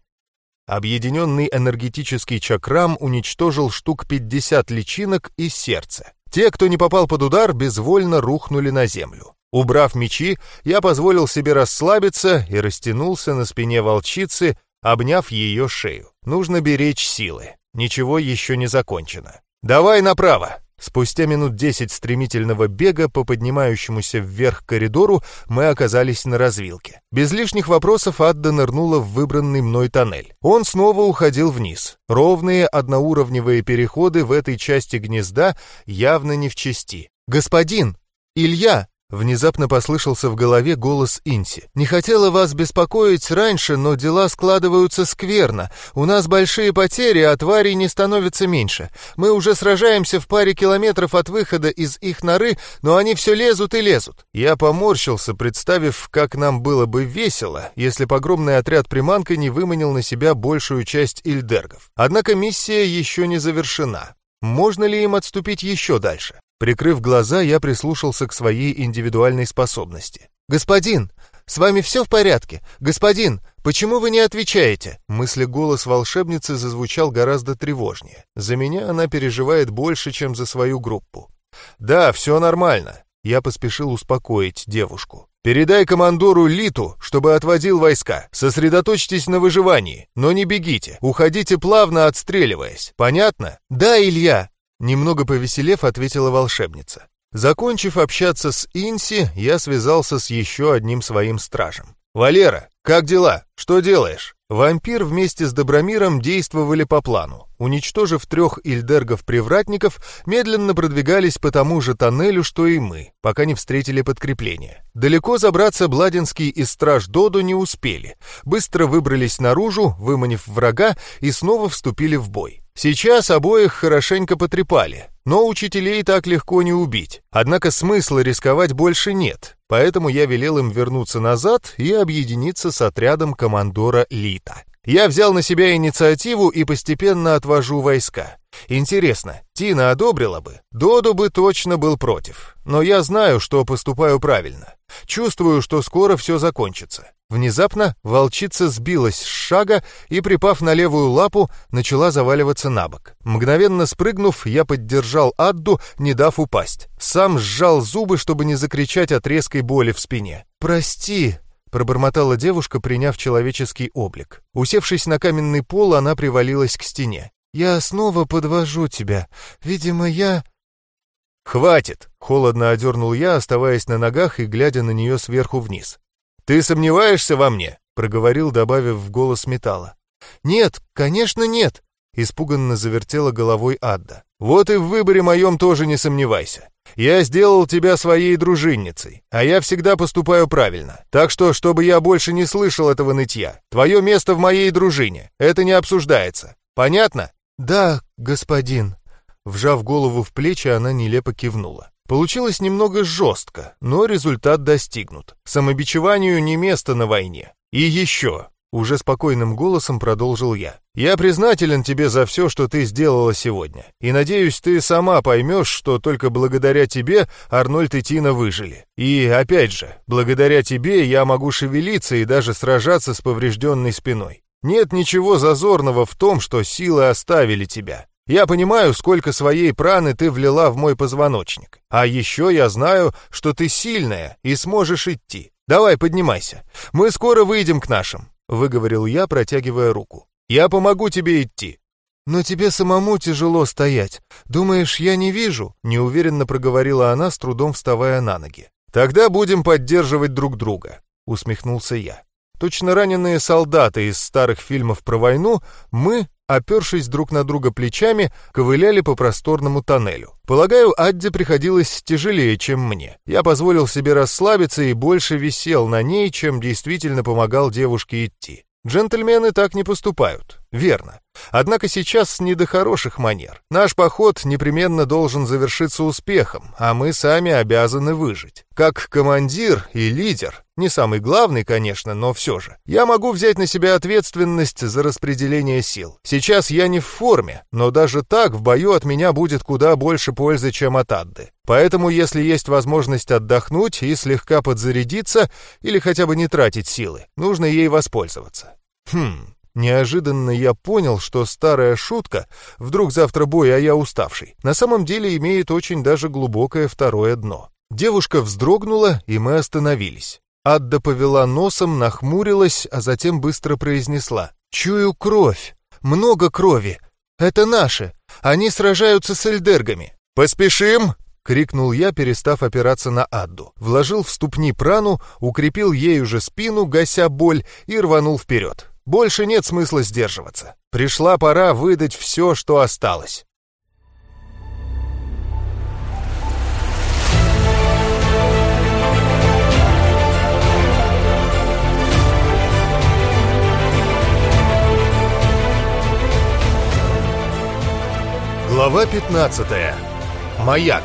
Объединенный энергетический чакрам уничтожил штук 50 личинок и сердце. Те, кто не попал под удар, безвольно рухнули на землю. Убрав мечи, я позволил себе расслабиться и растянулся на спине волчицы, обняв ее шею. Нужно беречь силы. Ничего еще не закончено. «Давай направо!» Спустя минут десять стремительного бега по поднимающемуся вверх коридору мы оказались на развилке. Без лишних вопросов Адда нырнула в выбранный мной тоннель. Он снова уходил вниз. Ровные одноуровневые переходы в этой части гнезда явно не в чести. «Господин! Илья!» Внезапно послышался в голове голос Инси. «Не хотела вас беспокоить раньше, но дела складываются скверно. У нас большие потери, а тварей не становится меньше. Мы уже сражаемся в паре километров от выхода из их норы, но они все лезут и лезут». Я поморщился, представив, как нам было бы весело, если погромный отряд приманкой не выманил на себя большую часть ильдергов. Однако миссия еще не завершена. Можно ли им отступить еще дальше? Прикрыв глаза, я прислушался к своей индивидуальной способности. «Господин, с вами все в порядке? Господин, почему вы не отвечаете?» Мысли голос волшебницы зазвучал гораздо тревожнее. За меня она переживает больше, чем за свою группу. «Да, все нормально». Я поспешил успокоить девушку. «Передай командору Литу, чтобы отводил войска. Сосредоточьтесь на выживании, но не бегите. Уходите плавно, отстреливаясь. Понятно?» «Да, Илья!» Немного повеселев, ответила волшебница. Закончив общаться с Инси, я связался с еще одним своим стражем. «Валера, как дела? Что делаешь?» Вампир вместе с Добромиром действовали по плану. Уничтожив трех ильдергов-привратников, медленно продвигались по тому же тоннелю, что и мы, пока не встретили подкрепление. Далеко забраться Бладинский и страж Доду не успели. Быстро выбрались наружу, выманив врага, и снова вступили в бой. Сейчас обоих хорошенько потрепали, но учителей так легко не убить. Однако смысла рисковать больше нет, поэтому я велел им вернуться назад и объединиться с отрядом командора Лита. Я взял на себя инициативу и постепенно отвожу войска. Интересно, Тина одобрила бы? Додо бы точно был против. Но я знаю, что поступаю правильно. Чувствую, что скоро все закончится. Внезапно волчица сбилась с шага и, припав на левую лапу, начала заваливаться на бок. Мгновенно спрыгнув, я поддержал Адду, не дав упасть. Сам сжал зубы, чтобы не закричать от резкой боли в спине. «Прости!» — пробормотала девушка, приняв человеческий облик. Усевшись на каменный пол, она привалилась к стене. «Я снова подвожу тебя. Видимо, я...» «Хватит!» — холодно одернул я, оставаясь на ногах и глядя на нее сверху вниз. «Ты сомневаешься во мне?» — проговорил, добавив в голос металла. «Нет, конечно нет!» — испуганно завертела головой Адда. «Вот и в выборе моем тоже не сомневайся. Я сделал тебя своей дружинницей, а я всегда поступаю правильно. Так что, чтобы я больше не слышал этого нытья, твое место в моей дружине, это не обсуждается. Понятно?» «Да, господин». Вжав голову в плечи, она нелепо кивнула. Получилось немного жестко, но результат достигнут. Самобичеванию не место на войне. И еще, уже спокойным голосом продолжил я. «Я признателен тебе за все, что ты сделала сегодня. И надеюсь, ты сама поймешь, что только благодаря тебе Арнольд и Тина выжили. И, опять же, благодаря тебе я могу шевелиться и даже сражаться с поврежденной спиной. Нет ничего зазорного в том, что силы оставили тебя. Я понимаю, сколько своей праны ты влила в мой позвоночник. А еще я знаю, что ты сильная и сможешь идти. Давай, поднимайся. Мы скоро выйдем к нашим», — выговорил я, протягивая руку. «Я помогу тебе идти». «Но тебе самому тяжело стоять. Думаешь, я не вижу?» — неуверенно проговорила она, с трудом вставая на ноги. «Тогда будем поддерживать друг друга», — усмехнулся я. Точно раненые солдаты из старых фильмов про войну, мы, опершись друг на друга плечами, ковыляли по просторному тоннелю. Полагаю, Адде приходилось тяжелее, чем мне. Я позволил себе расслабиться и больше висел на ней, чем действительно помогал девушке идти. Джентльмены так не поступают. Верно. Однако сейчас не до хороших манер. Наш поход непременно должен завершиться успехом, а мы сами обязаны выжить. Как командир и лидер, не самый главный, конечно, но все же, я могу взять на себя ответственность за распределение сил. Сейчас я не в форме, но даже так в бою от меня будет куда больше пользы, чем от Адды. Поэтому, если есть возможность отдохнуть и слегка подзарядиться, или хотя бы не тратить силы, нужно ей воспользоваться. Хм, Неожиданно я понял, что старая шутка «вдруг завтра бой, а я уставший» на самом деле имеет очень даже глубокое второе дно. Девушка вздрогнула, и мы остановились. Адда повела носом, нахмурилась, а затем быстро произнесла. «Чую кровь. Много крови. Это наши. Они сражаются с эльдергами. Поспешим!» — крикнул я, перестав опираться на Адду. Вложил в ступни прану, укрепил ею же спину, гася боль, и рванул вперед. Больше нет смысла сдерживаться. Пришла пора выдать все, что осталось. Глава 15. Маяк.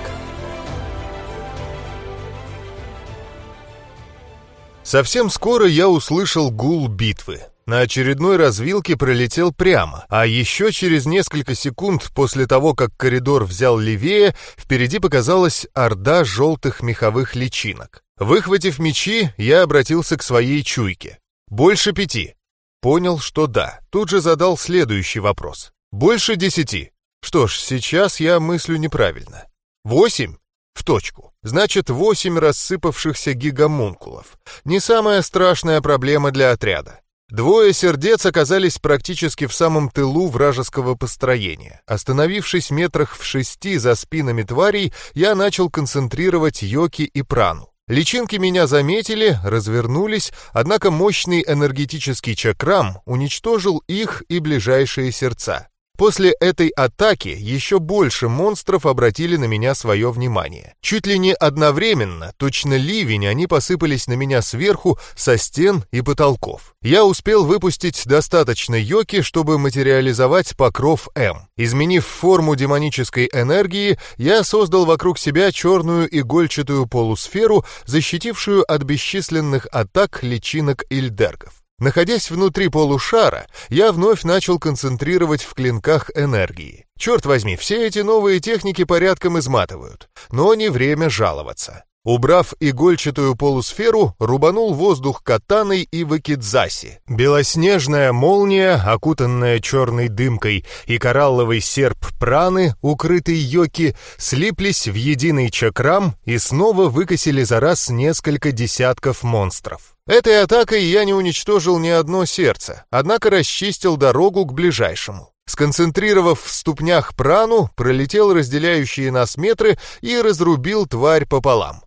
Совсем скоро я услышал гул битвы. На очередной развилке пролетел прямо, а еще через несколько секунд после того, как коридор взял левее, впереди показалась орда желтых меховых личинок. Выхватив мечи, я обратился к своей чуйке. «Больше пяти». Понял, что да. Тут же задал следующий вопрос. «Больше десяти». Что ж, сейчас я мыслю неправильно. Восемь? В точку. Значит, восемь рассыпавшихся гигамункулов. Не самая страшная проблема для отряда. Двое сердец оказались практически в самом тылу вражеского построения. Остановившись метрах в шести за спинами тварей, я начал концентрировать йоки и прану. Личинки меня заметили, развернулись, однако мощный энергетический чакрам уничтожил их и ближайшие сердца. После этой атаки еще больше монстров обратили на меня свое внимание. Чуть ли не одновременно, точно ливень, они посыпались на меня сверху, со стен и потолков. Я успел выпустить достаточно йоки, чтобы материализовать покров М. Изменив форму демонической энергии, я создал вокруг себя черную игольчатую полусферу, защитившую от бесчисленных атак личинок Ильдергов. Находясь внутри полушара, я вновь начал концентрировать в клинках энергии. Черт возьми, все эти новые техники порядком изматывают, но не время жаловаться. Убрав игольчатую полусферу, рубанул воздух катаной и вакидзаси. Белоснежная молния, окутанная черной дымкой, и коралловый серп праны, укрытый йоки, слиплись в единый чакрам и снова выкосили за раз несколько десятков монстров. Этой атакой я не уничтожил ни одно сердце, однако расчистил дорогу к ближайшему. Сконцентрировав в ступнях прану, пролетел разделяющие нас метры и разрубил тварь пополам.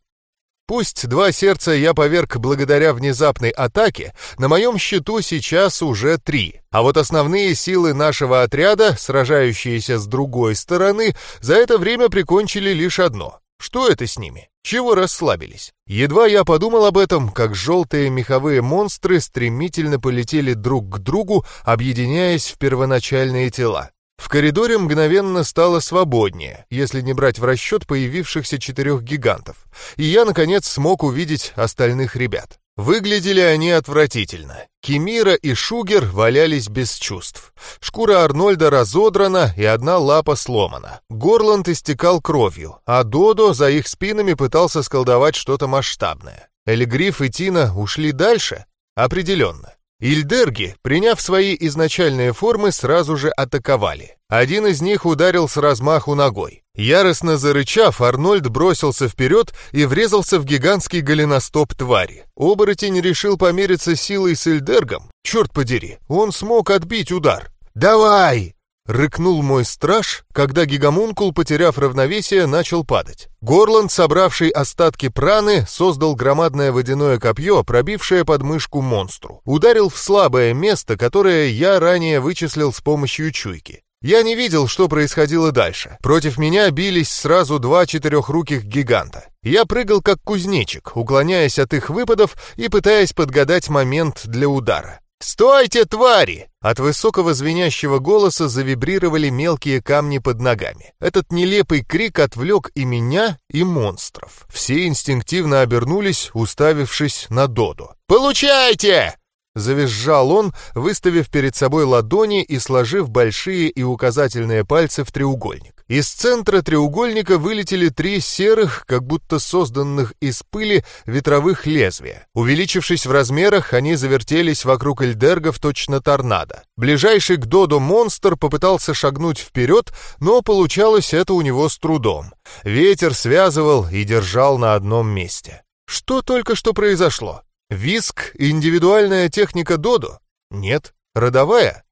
Пусть два сердца я поверг благодаря внезапной атаке, на моем счету сейчас уже три. А вот основные силы нашего отряда, сражающиеся с другой стороны, за это время прикончили лишь одно. Что это с ними? Чего расслабились? Едва я подумал об этом, как желтые меховые монстры стремительно полетели друг к другу, объединяясь в первоначальные тела. В коридоре мгновенно стало свободнее, если не брать в расчет появившихся четырех гигантов, и я, наконец, смог увидеть остальных ребят. Выглядели они отвратительно. Кемира и Шугер валялись без чувств. Шкура Арнольда разодрана и одна лапа сломана. Горланд истекал кровью, а Додо за их спинами пытался сколдовать что-то масштабное. Элигриф и Тина ушли дальше? Определенно. Ильдерги, приняв свои изначальные формы, сразу же атаковали. Один из них ударил с размаху ногой. Яростно зарычав, Арнольд бросился вперед и врезался в гигантский голеностоп твари. Оборотень решил помериться силой с Ильдергом. Черт подери, он смог отбить удар. «Давай!» Рыкнул мой страж, когда гигамункул, потеряв равновесие, начал падать. Горланд, собравший остатки праны, создал громадное водяное копье, пробившее подмышку монстру. Ударил в слабое место, которое я ранее вычислил с помощью чуйки. Я не видел, что происходило дальше. Против меня бились сразу два четырехруких гиганта. Я прыгал как кузнечик, уклоняясь от их выпадов и пытаясь подгадать момент для удара. «Стойте, твари!» От высокого звенящего голоса завибрировали мелкие камни под ногами. Этот нелепый крик отвлек и меня, и монстров. Все инстинктивно обернулись, уставившись на Доду. «Получайте!» Завизжал он, выставив перед собой ладони и сложив большие и указательные пальцы в треугольник. Из центра треугольника вылетели три серых, как будто созданных из пыли, ветровых лезвия. Увеличившись в размерах, они завертелись вокруг эльдергов точно торнадо. Ближайший к Додо монстр попытался шагнуть вперед, но получалось это у него с трудом. Ветер связывал и держал на одном месте. Что только что произошло? Виск — индивидуальная техника Додо? Нет. Родовая?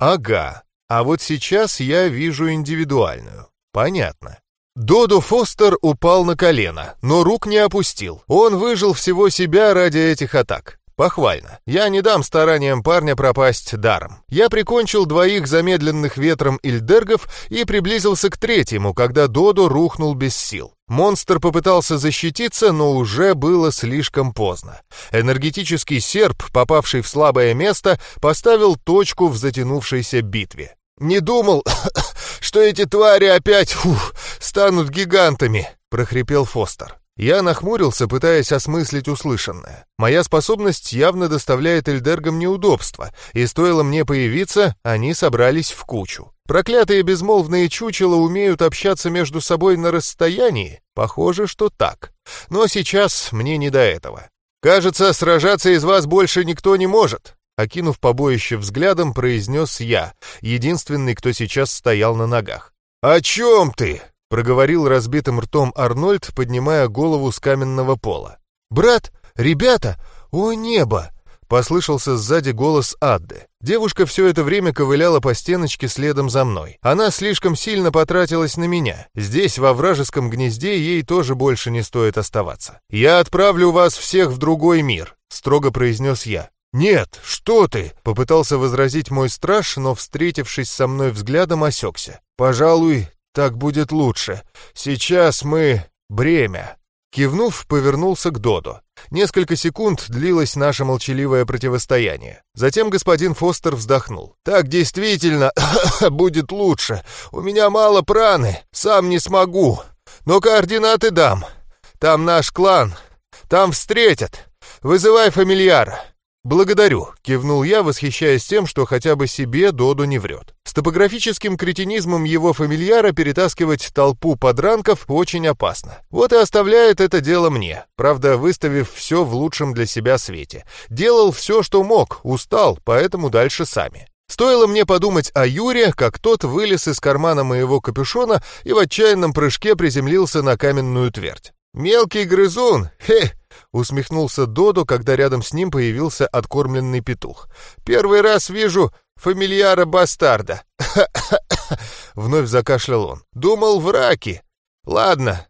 Ага. А вот сейчас я вижу индивидуальную. Понятно. Додо Фостер упал на колено, но рук не опустил. Он выжил всего себя ради этих атак. Похвально. Я не дам стараниям парня пропасть даром. Я прикончил двоих замедленных ветром ильдергов и приблизился к третьему, когда Додо рухнул без сил. Монстр попытался защититься, но уже было слишком поздно. Энергетический серп, попавший в слабое место, поставил точку в затянувшейся битве. «Не думал, что эти твари опять, фух, станут гигантами!» — прохрипел Фостер. Я нахмурился, пытаясь осмыслить услышанное. Моя способность явно доставляет Эльдергам неудобства, и стоило мне появиться, они собрались в кучу. Проклятые безмолвные чучела умеют общаться между собой на расстоянии? Похоже, что так. Но сейчас мне не до этого. «Кажется, сражаться из вас больше никто не может», окинув побоище взглядом, произнес я, единственный, кто сейчас стоял на ногах. «О чем ты?» — проговорил разбитым ртом Арнольд, поднимая голову с каменного пола. «Брат! Ребята! О небо!» — послышался сзади голос Адды. Девушка все это время ковыляла по стеночке следом за мной. Она слишком сильно потратилась на меня. Здесь, во вражеском гнезде, ей тоже больше не стоит оставаться. «Я отправлю вас всех в другой мир», — строго произнес я. «Нет, что ты!» — попытался возразить мой страж, но, встретившись со мной взглядом, осекся. «Пожалуй, так будет лучше. Сейчас мы... бремя». Кивнув, повернулся к Додо. Несколько секунд длилось наше молчаливое противостояние. Затем господин Фостер вздохнул. «Так действительно будет лучше. У меня мало праны, сам не смогу. Но координаты дам. Там наш клан. Там встретят. Вызывай фамильяра». «Благодарю», — кивнул я, восхищаясь тем, что хотя бы себе Додо не врет. С топографическим кретинизмом его фамильяра перетаскивать толпу подранков очень опасно. Вот и оставляет это дело мне, правда, выставив все в лучшем для себя свете. Делал все, что мог, устал, поэтому дальше сами. Стоило мне подумать о Юре, как тот вылез из кармана моего капюшона и в отчаянном прыжке приземлился на каменную твердь. «Мелкий грызун! Хе!» — усмехнулся Додо, когда рядом с ним появился откормленный петух. «Первый раз вижу фамильяра-бастарда!» Вновь закашлял он. «Думал, враки. Ладно.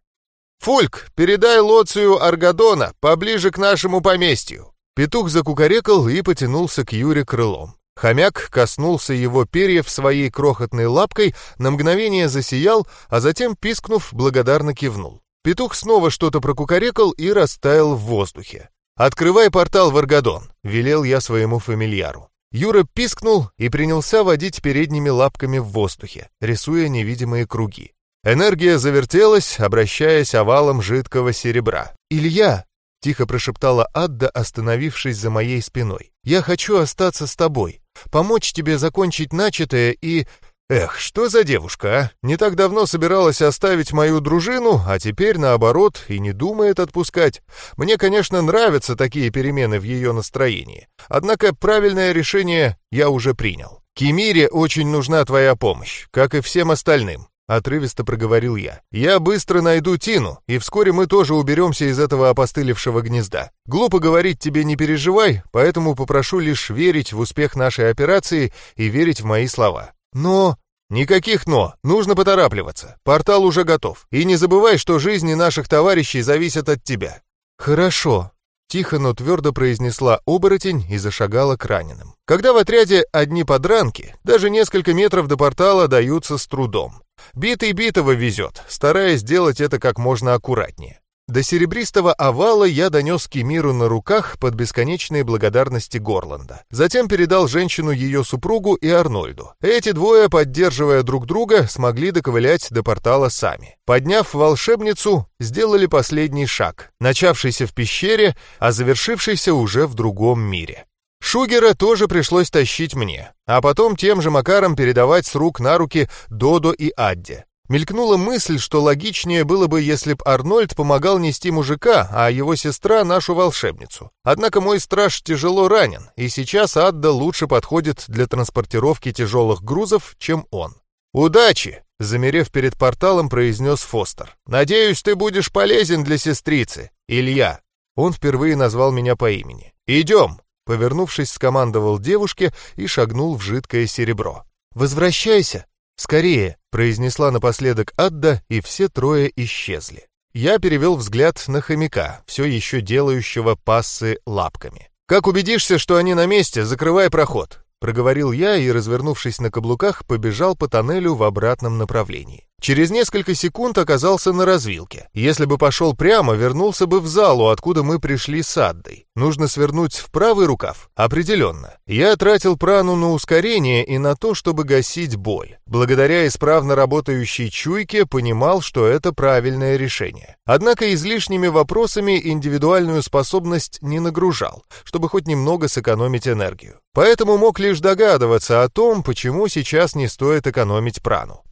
Фульк, передай Лоцию Аргадона поближе к нашему поместью». Петух закукарекал и потянулся к Юре крылом. Хомяк коснулся его перьев своей крохотной лапкой, на мгновение засиял, а затем, пискнув, благодарно кивнул. Петух снова что-то прокукарекал и растаял в воздухе. «Открывай портал в Аргадон», — велел я своему фамильяру. Юра пискнул и принялся водить передними лапками в воздухе, рисуя невидимые круги. Энергия завертелась, обращаясь овалом жидкого серебра. «Илья!» — тихо прошептала Адда, остановившись за моей спиной. «Я хочу остаться с тобой, помочь тебе закончить начатое и Эх, что за девушка, а? Не так давно собиралась оставить мою дружину, а теперь, наоборот, и не думает отпускать. Мне, конечно, нравятся такие перемены в ее настроении. Однако правильное решение я уже принял. Кемире очень нужна твоя помощь, как и всем остальным. — отрывисто проговорил я. «Я быстро найду Тину, и вскоре мы тоже уберемся из этого опостылевшего гнезда. Глупо говорить тебе не переживай, поэтому попрошу лишь верить в успех нашей операции и верить в мои слова. Но... Никаких «но». Нужно поторапливаться. Портал уже готов. И не забывай, что жизни наших товарищей зависят от тебя. Хорошо. Тихо, но твердо произнесла оборотень и зашагала к раненым. Когда в отряде одни подранки, даже несколько метров до портала даются с трудом. Битый битого везет, стараясь сделать это как можно аккуратнее. До серебристого овала я донес Кемиру на руках под бесконечные благодарности Горланда. Затем передал женщину ее супругу и Арнольду. Эти двое, поддерживая друг друга, смогли доковылять до портала сами. Подняв волшебницу, сделали последний шаг, начавшийся в пещере, а завершившийся уже в другом мире. Шугера тоже пришлось тащить мне, а потом тем же макаром передавать с рук на руки Додо и Адде. Мелькнула мысль, что логичнее было бы, если б Арнольд помогал нести мужика, а его сестра — нашу волшебницу. Однако мой страж тяжело ранен, и сейчас Адда лучше подходит для транспортировки тяжелых грузов, чем он. «Удачи!» — замерев перед порталом, произнес Фостер. «Надеюсь, ты будешь полезен для сестрицы, Илья». Он впервые назвал меня по имени. «Идем!» — повернувшись, скомандовал девушке и шагнул в жидкое серебро. «Возвращайся!» «Скорее!» — произнесла напоследок Адда, и все трое исчезли. Я перевел взгляд на хомяка, все еще делающего пассы лапками. «Как убедишься, что они на месте, закрывай проход!» Проговорил я и, развернувшись на каблуках, побежал по тоннелю в обратном направлении. Через несколько секунд оказался на развилке. Если бы пошел прямо, вернулся бы в залу, откуда мы пришли с Аддой. Нужно свернуть в правый рукав? Определенно. Я тратил прану на ускорение и на то, чтобы гасить боль. Благодаря исправно работающей чуйке понимал, что это правильное решение. Однако излишними вопросами индивидуальную способность не нагружал, чтобы хоть немного сэкономить энергию. Поэтому мог лишь догадываться о том, почему сейчас не стоит экономить прану.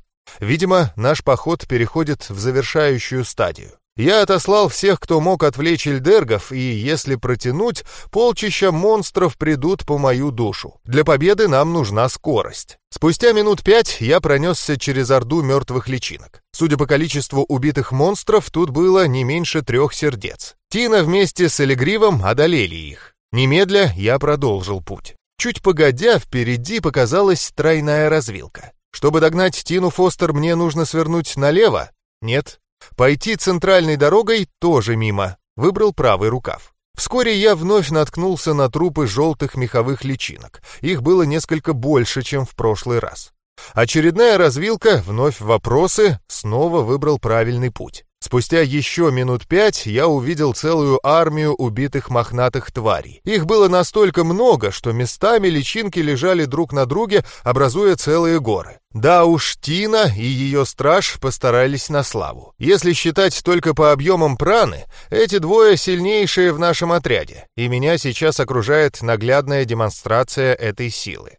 Видимо, наш поход переходит в завершающую стадию. Я отослал всех, кто мог отвлечь Эльдергов, и если протянуть, полчища монстров придут по мою душу. Для победы нам нужна скорость. Спустя минут пять я пронесся через орду мертвых личинок. Судя по количеству убитых монстров, тут было не меньше трех сердец. Тина вместе с Элегривом одолели их. Немедля я продолжил путь. Чуть погодя, впереди показалась тройная развилка. Чтобы догнать Тину Фостер, мне нужно свернуть налево? Нет. Пойти центральной дорогой тоже мимо. Выбрал правый рукав. Вскоре я вновь наткнулся на трупы желтых меховых личинок. Их было несколько больше, чем в прошлый раз. Очередная развилка, вновь вопросы, снова выбрал правильный путь. Спустя еще минут пять я увидел целую армию убитых мохнатых тварей. Их было настолько много, что местами личинки лежали друг на друге, образуя целые горы. Да уж, Тина и ее страж постарались на славу. Если считать только по объемам праны, эти двое сильнейшие в нашем отряде, и меня сейчас окружает наглядная демонстрация этой силы.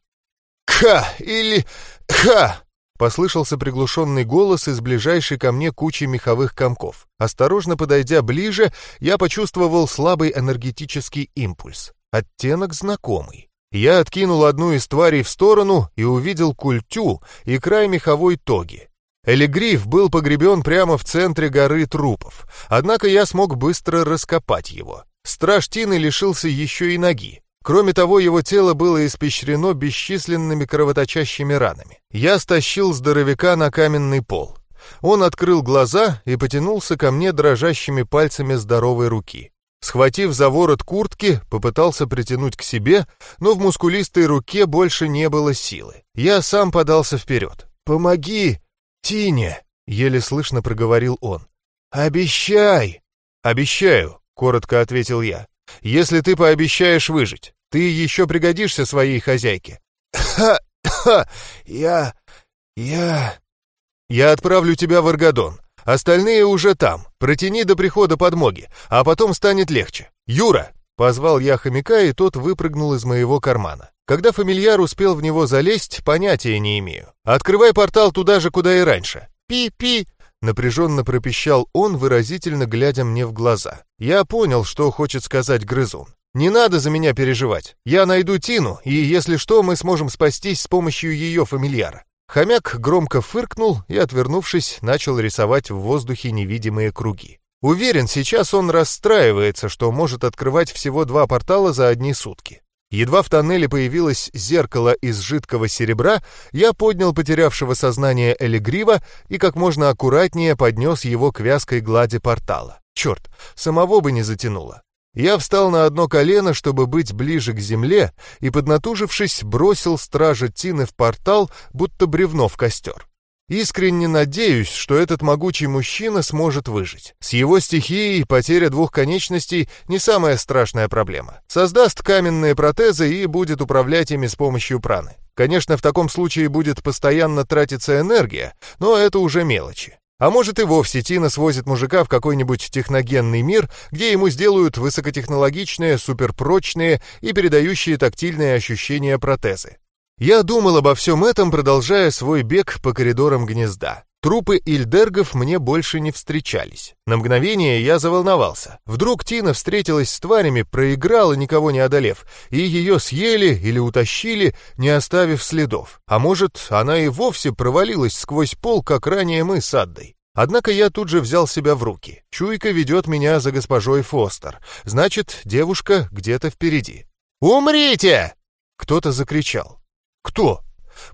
«Ха!» или «Ха!» Послышался приглушенный голос из ближайшей ко мне кучи меховых комков. Осторожно подойдя ближе, я почувствовал слабый энергетический импульс. Оттенок знакомый. Я откинул одну из тварей в сторону и увидел культю и край меховой тоги. Элегриф был погребен прямо в центре горы трупов, однако я смог быстро раскопать его. Страж Тины лишился еще и ноги. Кроме того, его тело было испещрено бесчисленными кровоточащими ранами. Я стащил здоровяка на каменный пол. Он открыл глаза и потянулся ко мне дрожащими пальцами здоровой руки. Схватив за ворот куртки, попытался притянуть к себе, но в мускулистой руке больше не было силы. Я сам подался вперед. «Помоги, Тине!» — еле слышно проговорил он. «Обещай!» «Обещаю!» — коротко ответил я. «Если ты пообещаешь выжить». Ты еще пригодишься своей хозяйке. Ха-ха! Я... я... Я отправлю тебя в Аргадон. Остальные уже там. Протяни до прихода подмоги, а потом станет легче. Юра!» Позвал я хомяка, и тот выпрыгнул из моего кармана. Когда фамильяр успел в него залезть, понятия не имею. «Открывай портал туда же, куда и раньше». «Пи-пи!» Напряженно пропищал он, выразительно глядя мне в глаза. Я понял, что хочет сказать грызун. «Не надо за меня переживать. Я найду Тину, и если что, мы сможем спастись с помощью ее фамильяра». Хомяк громко фыркнул и, отвернувшись, начал рисовать в воздухе невидимые круги. Уверен, сейчас он расстраивается, что может открывать всего два портала за одни сутки. Едва в тоннеле появилось зеркало из жидкого серебра, я поднял потерявшего сознание Элегрива и как можно аккуратнее поднес его к вязкой глади портала. Черт, самого бы не затянуло. Я встал на одно колено, чтобы быть ближе к земле, и, поднатужившись, бросил стража Тины в портал, будто бревно в костер. Искренне надеюсь, что этот могучий мужчина сможет выжить. С его стихией потеря двух конечностей не самая страшная проблема. Создаст каменные протезы и будет управлять ими с помощью праны. Конечно, в таком случае будет постоянно тратиться энергия, но это уже мелочи. А может и вовсе Тина свозит мужика в какой-нибудь техногенный мир, где ему сделают высокотехнологичные, суперпрочные и передающие тактильные ощущения протезы. Я думал обо всем этом, продолжая свой бег по коридорам гнезда. Трупы ильдергов мне больше не встречались. На мгновение я заволновался. Вдруг Тина встретилась с тварями, проиграла, никого не одолев, и ее съели или утащили, не оставив следов. А может, она и вовсе провалилась сквозь пол, как ранее мы с Аддой. Однако я тут же взял себя в руки. Чуйка ведет меня за госпожой Фостер. Значит, девушка где-то впереди. «Умрите!» Кто-то закричал. «Кто?»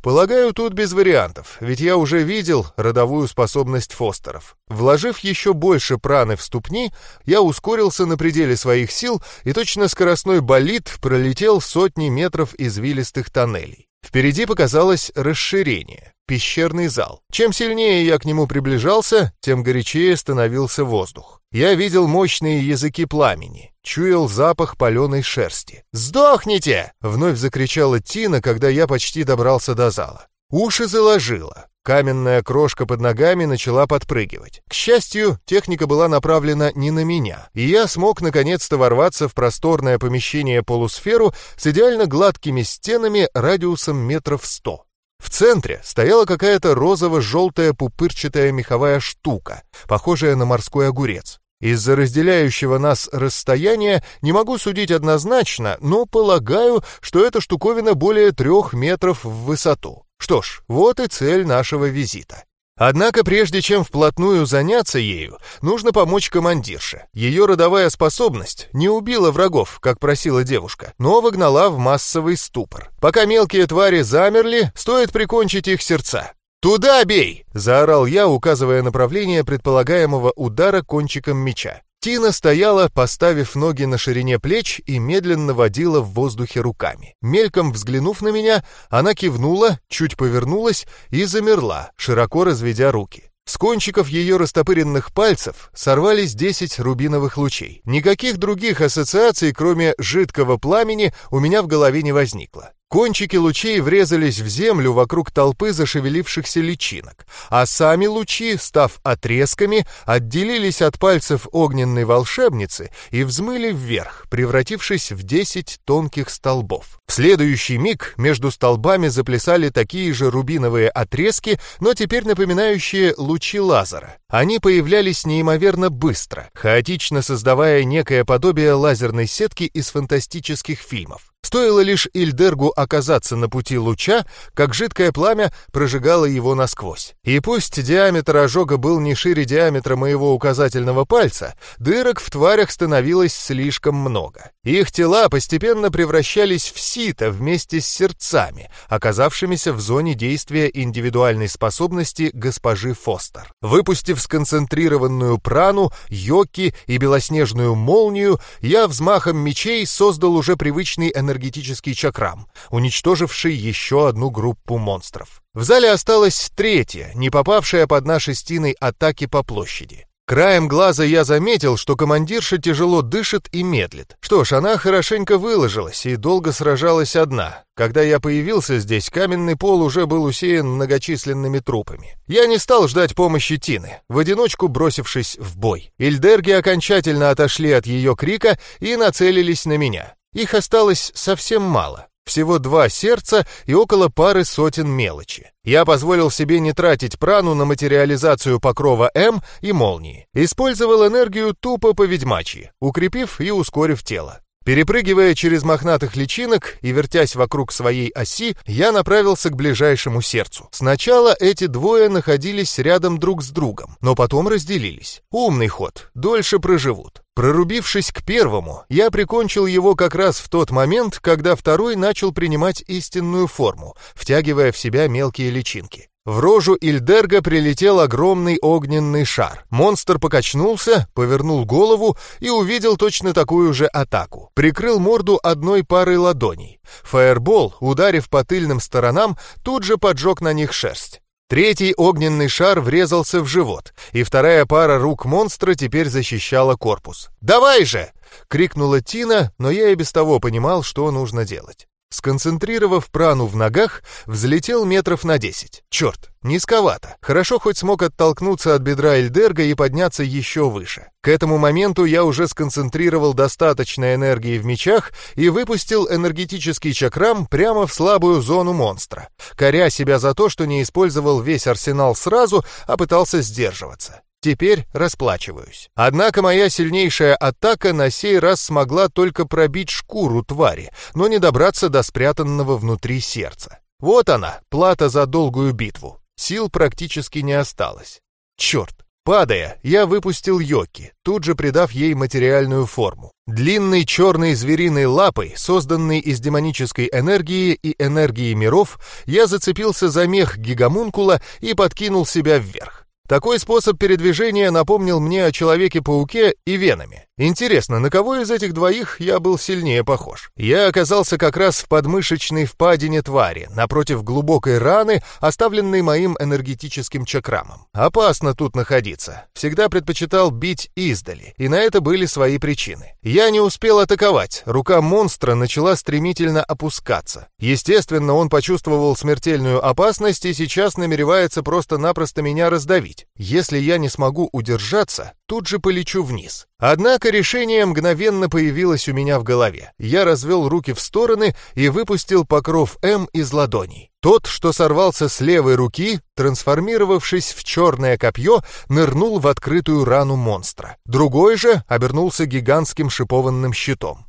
Полагаю, тут без вариантов, ведь я уже видел родовую способность Фостеров. Вложив еще больше праны в ступни, я ускорился на пределе своих сил и точно скоростной болид пролетел сотни метров извилистых тоннелей. Впереди показалось расширение, пещерный зал. Чем сильнее я к нему приближался, тем горячее становился воздух. Я видел мощные языки пламени, чуял запах паленой шерсти. «Сдохните!» — вновь закричала Тина, когда я почти добрался до зала. Уши заложило. Каменная крошка под ногами начала подпрыгивать. К счастью, техника была направлена не на меня, и я смог наконец-то ворваться в просторное помещение-полусферу с идеально гладкими стенами радиусом метров сто. В центре стояла какая-то розово-желтая пупырчатая меховая штука, похожая на морской огурец. Из-за разделяющего нас расстояния не могу судить однозначно, но полагаю, что эта штуковина более трех метров в высоту. Что ж, вот и цель нашего визита. Однако прежде чем вплотную заняться ею, нужно помочь командирше. Ее родовая способность не убила врагов, как просила девушка, но вогнала в массовый ступор. Пока мелкие твари замерли, стоит прикончить их сердца. «Туда бей!» — заорал я, указывая направление предполагаемого удара кончиком меча. Тина стояла, поставив ноги на ширине плеч и медленно водила в воздухе руками. Мельком взглянув на меня, она кивнула, чуть повернулась и замерла, широко разведя руки. С кончиков ее растопыренных пальцев сорвались десять рубиновых лучей. Никаких других ассоциаций, кроме жидкого пламени, у меня в голове не возникло. Кончики лучей врезались в землю вокруг толпы зашевелившихся личинок, а сами лучи, став отрезками, отделились от пальцев огненной волшебницы и взмыли вверх, превратившись в десять тонких столбов. В следующий миг между столбами заплясали такие же рубиновые отрезки, но теперь напоминающие лучи лазера. Они появлялись неимоверно быстро, хаотично создавая некое подобие лазерной сетки из фантастических фильмов. Стоило лишь Ильдергу оказаться на пути луча, как жидкое пламя прожигало его насквозь. И пусть диаметр ожога был не шире диаметра моего указательного пальца, дырок в тварях становилось слишком много. Их тела постепенно превращались в сито вместе с сердцами, оказавшимися в зоне действия индивидуальной способности госпожи Фостер. Выпустив сконцентрированную прану, йоки и белоснежную молнию, я взмахом мечей создал уже привычный энергетический чакрам, уничтоживший еще одну группу монстров. В зале осталась третья, не попавшая под наши стены атаки по площади. Краем глаза я заметил, что командирша тяжело дышит и медлит. Что ж, она хорошенько выложилась и долго сражалась одна. Когда я появился здесь, каменный пол уже был усеян многочисленными трупами. Я не стал ждать помощи Тины, в одиночку бросившись в бой. Ильдерги окончательно отошли от ее крика и нацелились на меня. Их осталось совсем мало. Всего два сердца и около пары сотен мелочи. Я позволил себе не тратить прану на материализацию покрова М и молнии. Использовал энергию тупо по ведьмачьи, укрепив и ускорив тело. Перепрыгивая через мохнатых личинок и вертясь вокруг своей оси, я направился к ближайшему сердцу. Сначала эти двое находились рядом друг с другом, но потом разделились. Умный ход, дольше проживут. Прорубившись к первому, я прикончил его как раз в тот момент, когда второй начал принимать истинную форму, втягивая в себя мелкие личинки. В рожу Ильдерга прилетел огромный огненный шар. Монстр покачнулся, повернул голову и увидел точно такую же атаку. Прикрыл морду одной парой ладоней. Фаербол, ударив по тыльным сторонам, тут же поджег на них шерсть. Третий огненный шар врезался в живот, и вторая пара рук монстра теперь защищала корпус. «Давай же!» — крикнула Тина, но я и без того понимал, что нужно делать. Сконцентрировав прану в ногах, взлетел метров на десять. Черт, низковато. Хорошо хоть смог оттолкнуться от бедра Эльдерга и подняться еще выше. К этому моменту я уже сконцентрировал достаточно энергии в мечах и выпустил энергетический чакрам прямо в слабую зону монстра, коря себя за то, что не использовал весь арсенал сразу, а пытался сдерживаться. Теперь расплачиваюсь. Однако моя сильнейшая атака на сей раз смогла только пробить шкуру твари, но не добраться до спрятанного внутри сердца. Вот она, плата за долгую битву. Сил практически не осталось. Черт! Падая, я выпустил Йоки, тут же придав ей материальную форму. Длинной черной звериной лапой, созданной из демонической энергии и энергии миров, я зацепился за мех гигамункула и подкинул себя вверх. Такой способ передвижения напомнил мне о Человеке-пауке и Венами. Интересно, на кого из этих двоих я был сильнее похож? Я оказался как раз в подмышечной впадине твари, напротив глубокой раны, оставленной моим энергетическим чакрамом. Опасно тут находиться. Всегда предпочитал бить издали, и на это были свои причины. Я не успел атаковать, рука монстра начала стремительно опускаться. Естественно, он почувствовал смертельную опасность и сейчас намеревается просто-напросто меня раздавить. Если я не смогу удержаться, тут же полечу вниз. Однако решение мгновенно появилось у меня в голове. Я развел руки в стороны и выпустил покров М из ладоней. Тот, что сорвался с левой руки, трансформировавшись в черное копье, нырнул в открытую рану монстра. Другой же обернулся гигантским шипованным щитом.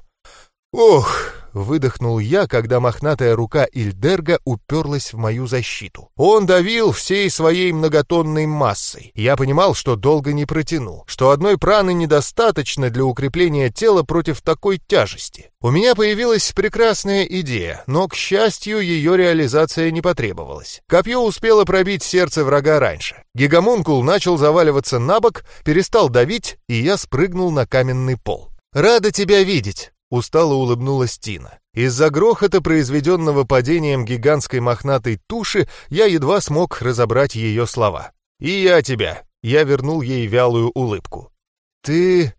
«Ох!» Выдохнул я, когда мохнатая рука Ильдерга уперлась в мою защиту. Он давил всей своей многотонной массой. Я понимал, что долго не протяну, что одной праны недостаточно для укрепления тела против такой тяжести. У меня появилась прекрасная идея, но, к счастью, ее реализация не потребовалась. Копье успело пробить сердце врага раньше. Гигамункул начал заваливаться на бок, перестал давить, и я спрыгнул на каменный пол. «Рада тебя видеть!» Устало улыбнулась Тина. Из-за грохота, произведенного падением гигантской мохнатой туши, я едва смог разобрать ее слова. «И я тебя!» Я вернул ей вялую улыбку. «Ты...»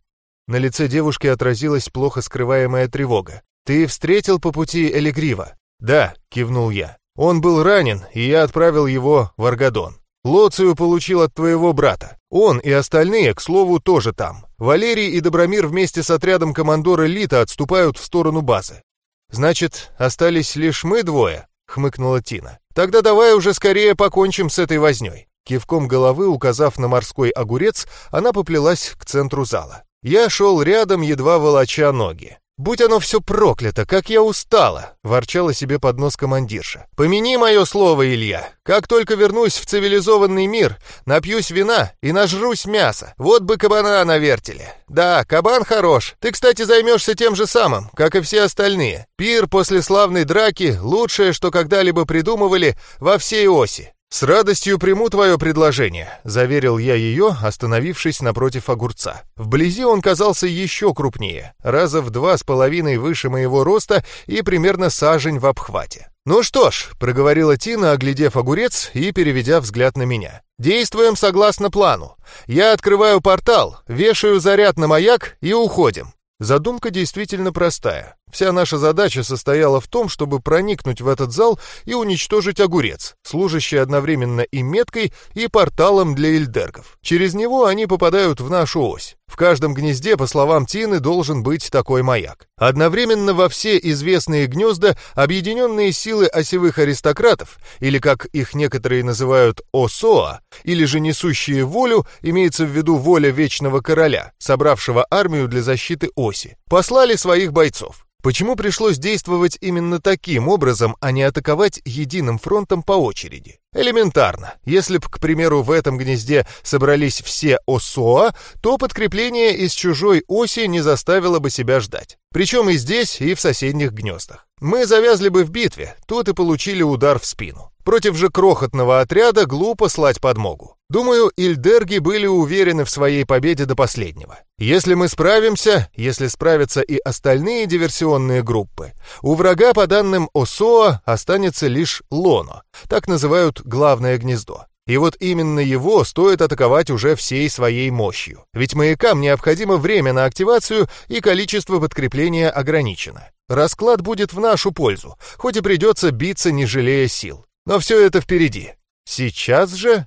На лице девушки отразилась плохо скрываемая тревога. «Ты встретил по пути Элегрива?» «Да», — кивнул я. «Он был ранен, и я отправил его в Аргадон. Лоцию получил от твоего брата. Он и остальные, к слову, тоже там. Валерий и Добромир вместе с отрядом командора Лита отступают в сторону базы. Значит, остались лишь мы двое, хмыкнула Тина. Тогда давай уже скорее покончим с этой вознёй. Кивком головы, указав на морской огурец, она поплелась к центру зала. Я шел рядом, едва волоча ноги. «Будь оно все проклято, как я устала!» — ворчала себе под нос командирша. «Помяни мое слово, Илья. Как только вернусь в цивилизованный мир, напьюсь вина и нажрусь мяса. Вот бы кабана на вертеле. Да, кабан хорош. Ты, кстати, займешься тем же самым, как и все остальные. Пир после славной драки — лучшее, что когда-либо придумывали во всей оси. «С радостью приму твое предложение», — заверил я ее, остановившись напротив огурца. Вблизи он казался еще крупнее, раза в два с половиной выше моего роста и примерно сажень в обхвате. «Ну что ж», — проговорила Тина, оглядев огурец и переведя взгляд на меня. «Действуем согласно плану. Я открываю портал, вешаю заряд на маяк и уходим. Задумка действительно простая. Вся наша задача состояла в том, чтобы проникнуть в этот зал и уничтожить огурец, служащий одновременно и меткой, и порталом для эльдергов. Через него они попадают в нашу ось. В каждом гнезде, по словам Тины, должен быть такой маяк. Одновременно во все известные гнезда объединенные силы осевых аристократов, или как их некоторые называют ОСОА, или же несущие волю, имеется в виду воля Вечного Короля, собравшего армию для защиты оси, послали своих бойцов. Почему пришлось действовать именно таким образом, а не атаковать единым фронтом по очереди? Элементарно. Если б, к примеру, в этом гнезде собрались все ОСОА, то подкрепление из чужой оси не заставило бы себя ждать. Причем и здесь, и в соседних гнездах. Мы завязли бы в битве, тут и получили удар в спину. Против же крохотного отряда глупо слать подмогу. Думаю, Ильдерги были уверены в своей победе до последнего. Если мы справимся, если справятся и остальные диверсионные группы, у врага, по данным ОСОА, останется лишь Лоно, так называют главное гнездо. И вот именно его стоит атаковать уже всей своей мощью. Ведь маякам необходимо время на активацию и количество подкрепления ограничено. Расклад будет в нашу пользу, хоть и придется биться, не жалея сил. Но все это впереди. Сейчас же...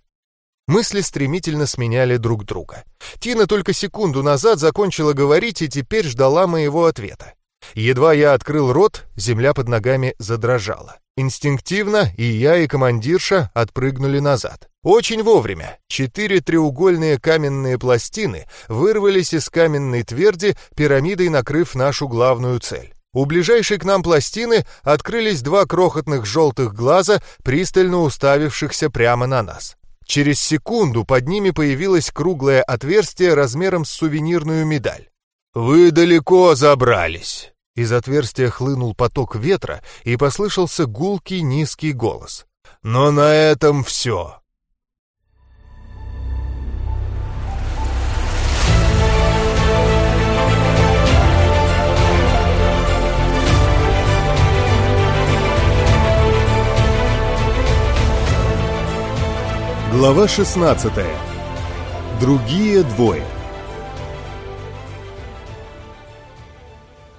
Мысли стремительно сменяли друг друга. Тина только секунду назад закончила говорить и теперь ждала моего ответа. Едва я открыл рот, земля под ногами задрожала. Инстинктивно и я, и командирша отпрыгнули назад. Очень вовремя. Четыре треугольные каменные пластины вырвались из каменной тверди, пирамидой накрыв нашу главную цель. У ближайшей к нам пластины открылись два крохотных желтых глаза, пристально уставившихся прямо на нас. Через секунду под ними появилось круглое отверстие размером с сувенирную медаль. «Вы далеко забрались!» Из отверстия хлынул поток ветра, и послышался гулкий низкий голос. «Но на этом все!» Глава 16. Другие двое.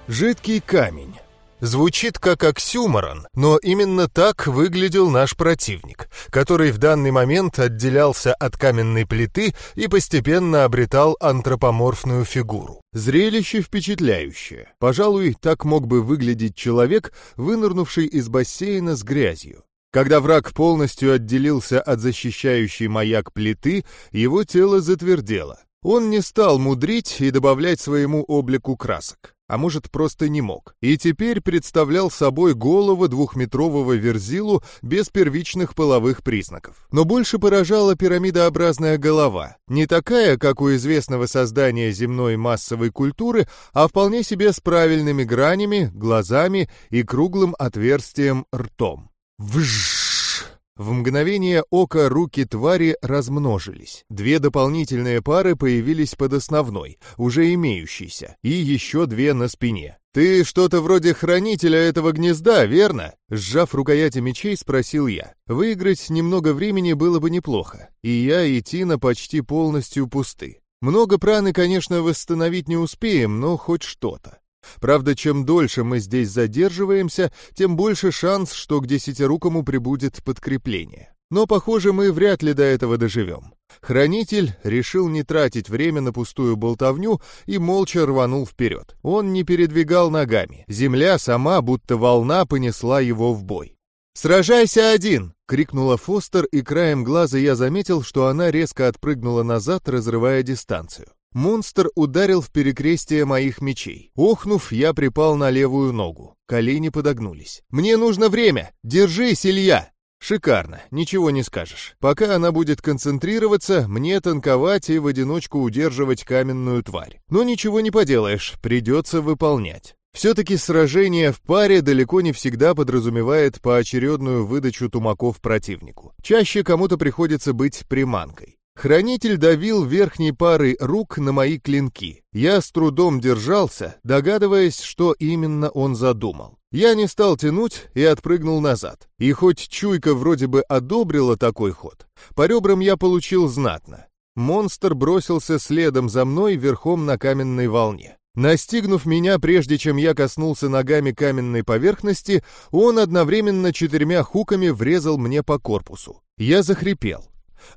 Жидкий камень. Звучит как оксюморон, но именно так выглядел наш противник, который в данный момент отделялся от каменной плиты и постепенно обретал антропоморфную фигуру. Зрелище впечатляющее. Пожалуй, так мог бы выглядеть человек, вынырнувший из бассейна с грязью. Когда враг полностью отделился от защищающей маяк плиты, его тело затвердело. Он не стал мудрить и добавлять своему облику красок, а может, просто не мог. И теперь представлял собой голову двухметрового верзилу без первичных половых признаков. Но больше поражала пирамидообразная голова. Не такая, как у известного создания земной массовой культуры, а вполне себе с правильными гранями, глазами и круглым отверстием ртом. Вжжж! В мгновение ока руки твари размножились. Две дополнительные пары появились под основной, уже имеющейся, и еще две на спине. «Ты что-то вроде хранителя этого гнезда, верно?» Сжав рукояти мечей, спросил я. Выиграть немного времени было бы неплохо. И я, и Тина почти полностью пусты. Много праны, конечно, восстановить не успеем, но хоть что-то. Правда, чем дольше мы здесь задерживаемся, тем больше шанс, что к десятирукому прибудет подкрепление. Но, похоже, мы вряд ли до этого доживем. Хранитель решил не тратить время на пустую болтовню и молча рванул вперед. Он не передвигал ногами. Земля сама, будто волна, понесла его в бой. «Сражайся один!» — крикнула Фостер, и краем глаза я заметил, что она резко отпрыгнула назад, разрывая дистанцию. Монстр ударил в перекрестие моих мечей. Охнув, я припал на левую ногу. Колени подогнулись. «Мне нужно время! Держись, Илья!» Шикарно, ничего не скажешь. Пока она будет концентрироваться, мне танковать и в одиночку удерживать каменную тварь. Но ничего не поделаешь, придется выполнять. Все-таки сражение в паре далеко не всегда подразумевает поочередную выдачу тумаков противнику. Чаще кому-то приходится быть приманкой. Хранитель давил верхней парой рук на мои клинки. Я с трудом держался, догадываясь, что именно он задумал. Я не стал тянуть и отпрыгнул назад. И хоть чуйка вроде бы одобрила такой ход, по ребрам я получил знатно. Монстр бросился следом за мной верхом на каменной волне. Настигнув меня, прежде чем я коснулся ногами каменной поверхности, он одновременно четырьмя хуками врезал мне по корпусу. Я захрипел.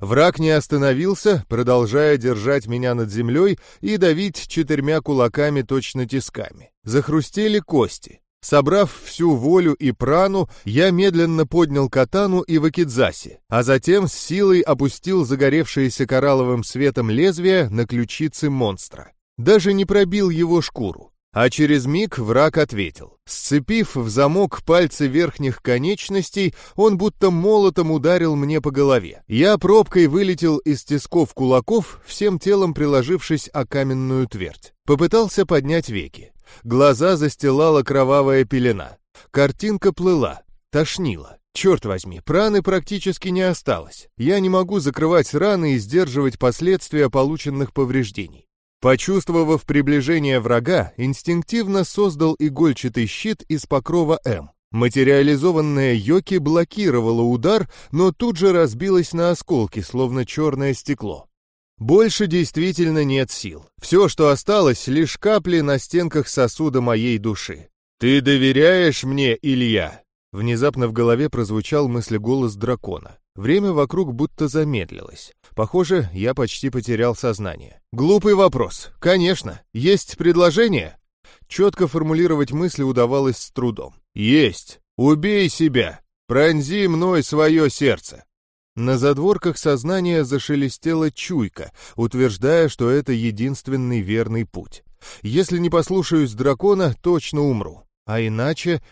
Враг не остановился, продолжая держать меня над землей и давить четырьмя кулаками точно тисками. Захрустели кости. Собрав всю волю и прану, я медленно поднял катану и вакидзаси, а затем с силой опустил загоревшееся коралловым светом лезвие на ключицы монстра. Даже не пробил его шкуру. А через миг враг ответил. Сцепив в замок пальцы верхних конечностей, он будто молотом ударил мне по голове. Я пробкой вылетел из тисков кулаков, всем телом приложившись о каменную твердь. Попытался поднять веки. Глаза застилала кровавая пелена. Картинка плыла, тошнила. Черт возьми, праны практически не осталось. Я не могу закрывать раны и сдерживать последствия полученных повреждений. Почувствовав приближение врага, инстинктивно создал игольчатый щит из покрова М. Материализованная Йоки блокировала удар, но тут же разбилась на осколки, словно черное стекло. Больше действительно нет сил. Все, что осталось, лишь капли на стенках сосуда моей души. «Ты доверяешь мне, Илья?» Внезапно в голове прозвучал мыслеголос дракона. Время вокруг будто замедлилось. Похоже, я почти потерял сознание. Глупый вопрос. Конечно. Есть предложение? Четко формулировать мысли удавалось с трудом. Есть. Убей себя. Пронзи мной свое сердце. На задворках сознания зашелестела чуйка, утверждая, что это единственный верный путь. Если не послушаюсь дракона, точно умру. А иначе...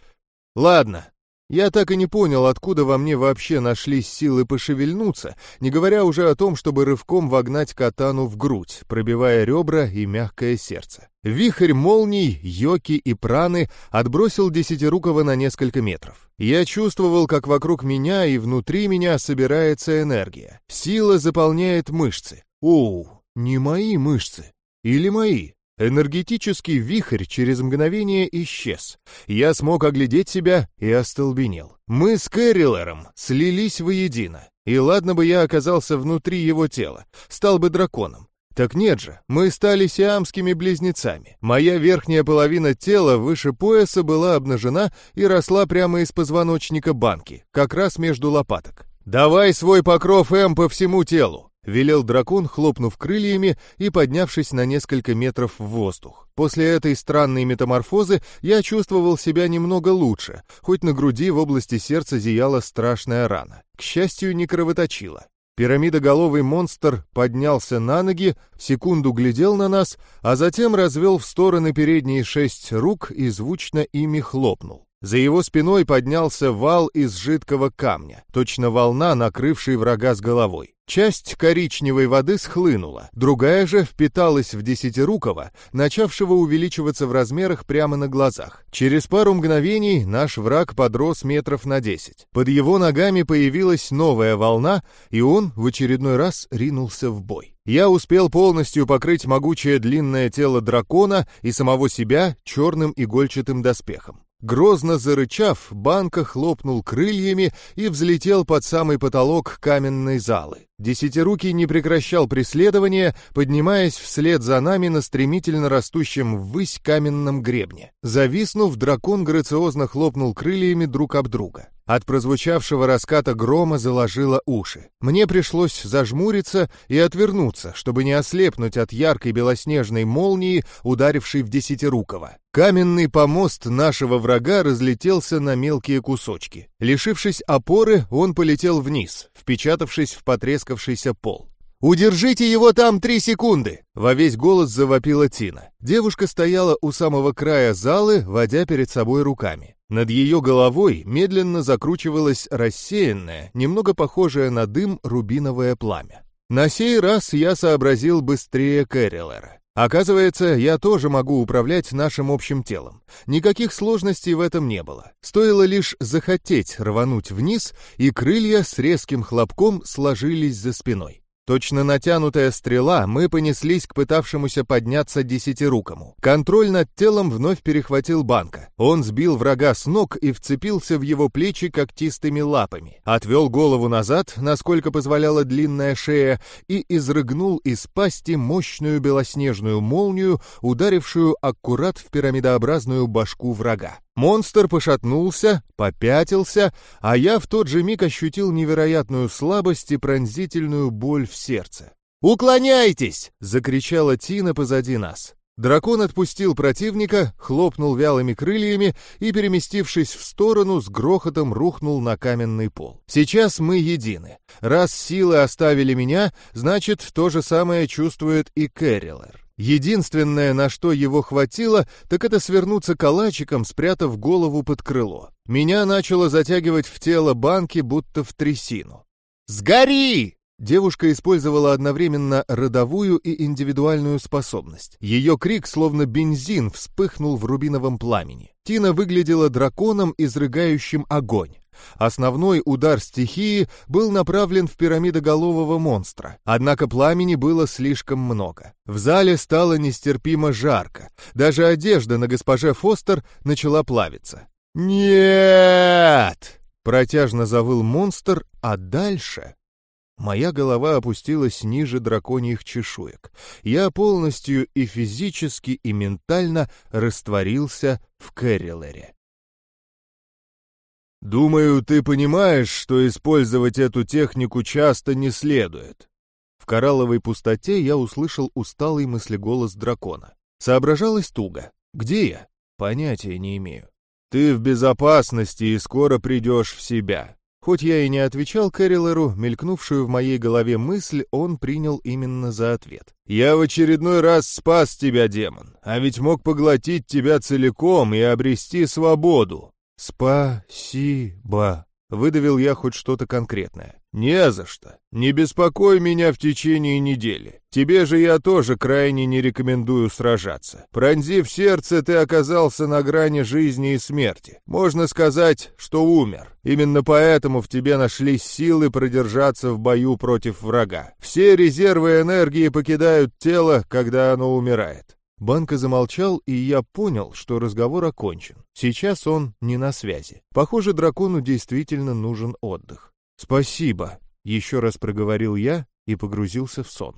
Ладно, я так и не понял, откуда во мне вообще нашлись силы пошевельнуться, не говоря уже о том, чтобы рывком вогнать катану в грудь, пробивая ребра и мягкое сердце. Вихрь молний, йоки и праны отбросил Десятирукова на несколько метров. Я чувствовал, как вокруг меня и внутри меня собирается энергия. Сила заполняет мышцы. Оу, не мои мышцы. Или мои. Энергетический вихрь через мгновение исчез. Я смог оглядеть себя и остолбенел. Мы с Кэррилером слились воедино. И ладно бы я оказался внутри его тела, стал бы драконом. Так нет же, мы стали сиамскими близнецами. Моя верхняя половина тела выше пояса была обнажена и росла прямо из позвоночника банки, как раз между лопаток. «Давай свой покров М по всему телу!» — велел дракон, хлопнув крыльями и поднявшись на несколько метров в воздух. После этой странной метаморфозы я чувствовал себя немного лучше, хоть на груди в области сердца зияла страшная рана. К счастью, не кровоточила. Пирамидоголовый монстр поднялся на ноги, секунду глядел на нас, а затем развел в стороны передние шесть рук и звучно ими хлопнул. За его спиной поднялся вал из жидкого камня, точно волна, накрывшей врага с головой. Часть коричневой воды схлынула, другая же впиталась в Десятирукова, начавшего увеличиваться в размерах прямо на глазах. Через пару мгновений наш враг подрос метров на десять. Под его ногами появилась новая волна, и он в очередной раз ринулся в бой. Я успел полностью покрыть могучее длинное тело дракона и самого себя черным игольчатым доспехом. Грозно зарычав, банка хлопнул крыльями и взлетел под самый потолок каменной залы. Десятирукий не прекращал преследования, поднимаясь вслед за нами на стремительно растущем ввысь каменном гребне. Зависнув, дракон грациозно хлопнул крыльями друг об друга. От прозвучавшего раската грома заложило уши. Мне пришлось зажмуриться и отвернуться, чтобы не ослепнуть от яркой белоснежной молнии, ударившей в Десятирукова. Каменный помост нашего врага разлетелся на мелкие кусочки. Лишившись опоры, он полетел вниз, впечатавшись в потрескавшийся пол. «Удержите его там три секунды!» — во весь голос завопила Тина. Девушка стояла у самого края залы, водя перед собой руками. Над ее головой медленно закручивалось рассеянное, немного похожее на дым рубиновое пламя. На сей раз я сообразил быстрее Кэррилера. Оказывается, я тоже могу управлять нашим общим телом. Никаких сложностей в этом не было. Стоило лишь захотеть рвануть вниз, и крылья с резким хлопком сложились за спиной. Точно натянутая стрела, мы понеслись к пытавшемуся подняться десятирукому. Контроль над телом вновь перехватил банка. Он сбил врага с ног и вцепился в его плечи когтистыми лапами. Отвел голову назад, насколько позволяла длинная шея, и изрыгнул из пасти мощную белоснежную молнию, ударившую аккурат в пирамидообразную башку врага. Монстр пошатнулся, попятился, а я в тот же миг ощутил невероятную слабость и пронзительную боль в сердце. «Уклоняйтесь!» — закричала Тина позади нас. Дракон отпустил противника, хлопнул вялыми крыльями и, переместившись в сторону, с грохотом рухнул на каменный пол. Сейчас мы едины. Раз силы оставили меня, значит, то же самое чувствует и Кэррилер. Единственное, на что его хватило, так это свернуться калачиком, спрятав голову под крыло. Меня начало затягивать в тело банки, будто в трясину. «Сгори!» Девушка использовала одновременно родовую и индивидуальную способность. Ее крик, словно бензин, вспыхнул в рубиновом пламени. Тина выглядела драконом, изрыгающим огонь. Основной удар стихии был направлен в пирамидоголового монстра, однако пламени было слишком много. В зале стало нестерпимо жарко, даже одежда на госпоже Фостер начала плавиться. «Нет!» — протяжно завыл монстр, а дальше... Моя голова опустилась ниже драконьих чешуек. Я полностью и физически, и ментально растворился в Кэррилере. «Думаю, ты понимаешь, что использовать эту технику часто не следует». В коралловой пустоте я услышал усталый мыслеголос дракона. Соображалось туго. Где я? Понятия не имею. Ты в безопасности и скоро придешь в себя. Хоть я и не отвечал Кэррилеру, мелькнувшую в моей голове мысль он принял именно за ответ. «Я в очередной раз спас тебя, демон, а ведь мог поглотить тебя целиком и обрести свободу». «Спасибо», — выдавил я хоть что-то конкретное. «Не за что. Не беспокой меня в течение недели. Тебе же я тоже крайне не рекомендую сражаться. Пронзив сердце, ты оказался на грани жизни и смерти. Можно сказать, что умер. Именно поэтому в тебе нашлись силы продержаться в бою против врага. Все резервы энергии покидают тело, когда оно умирает. Банка замолчал, и я понял, что разговор окончен. Сейчас он не на связи. Похоже, дракону действительно нужен отдых. «Спасибо», — еще раз проговорил я и погрузился в сон.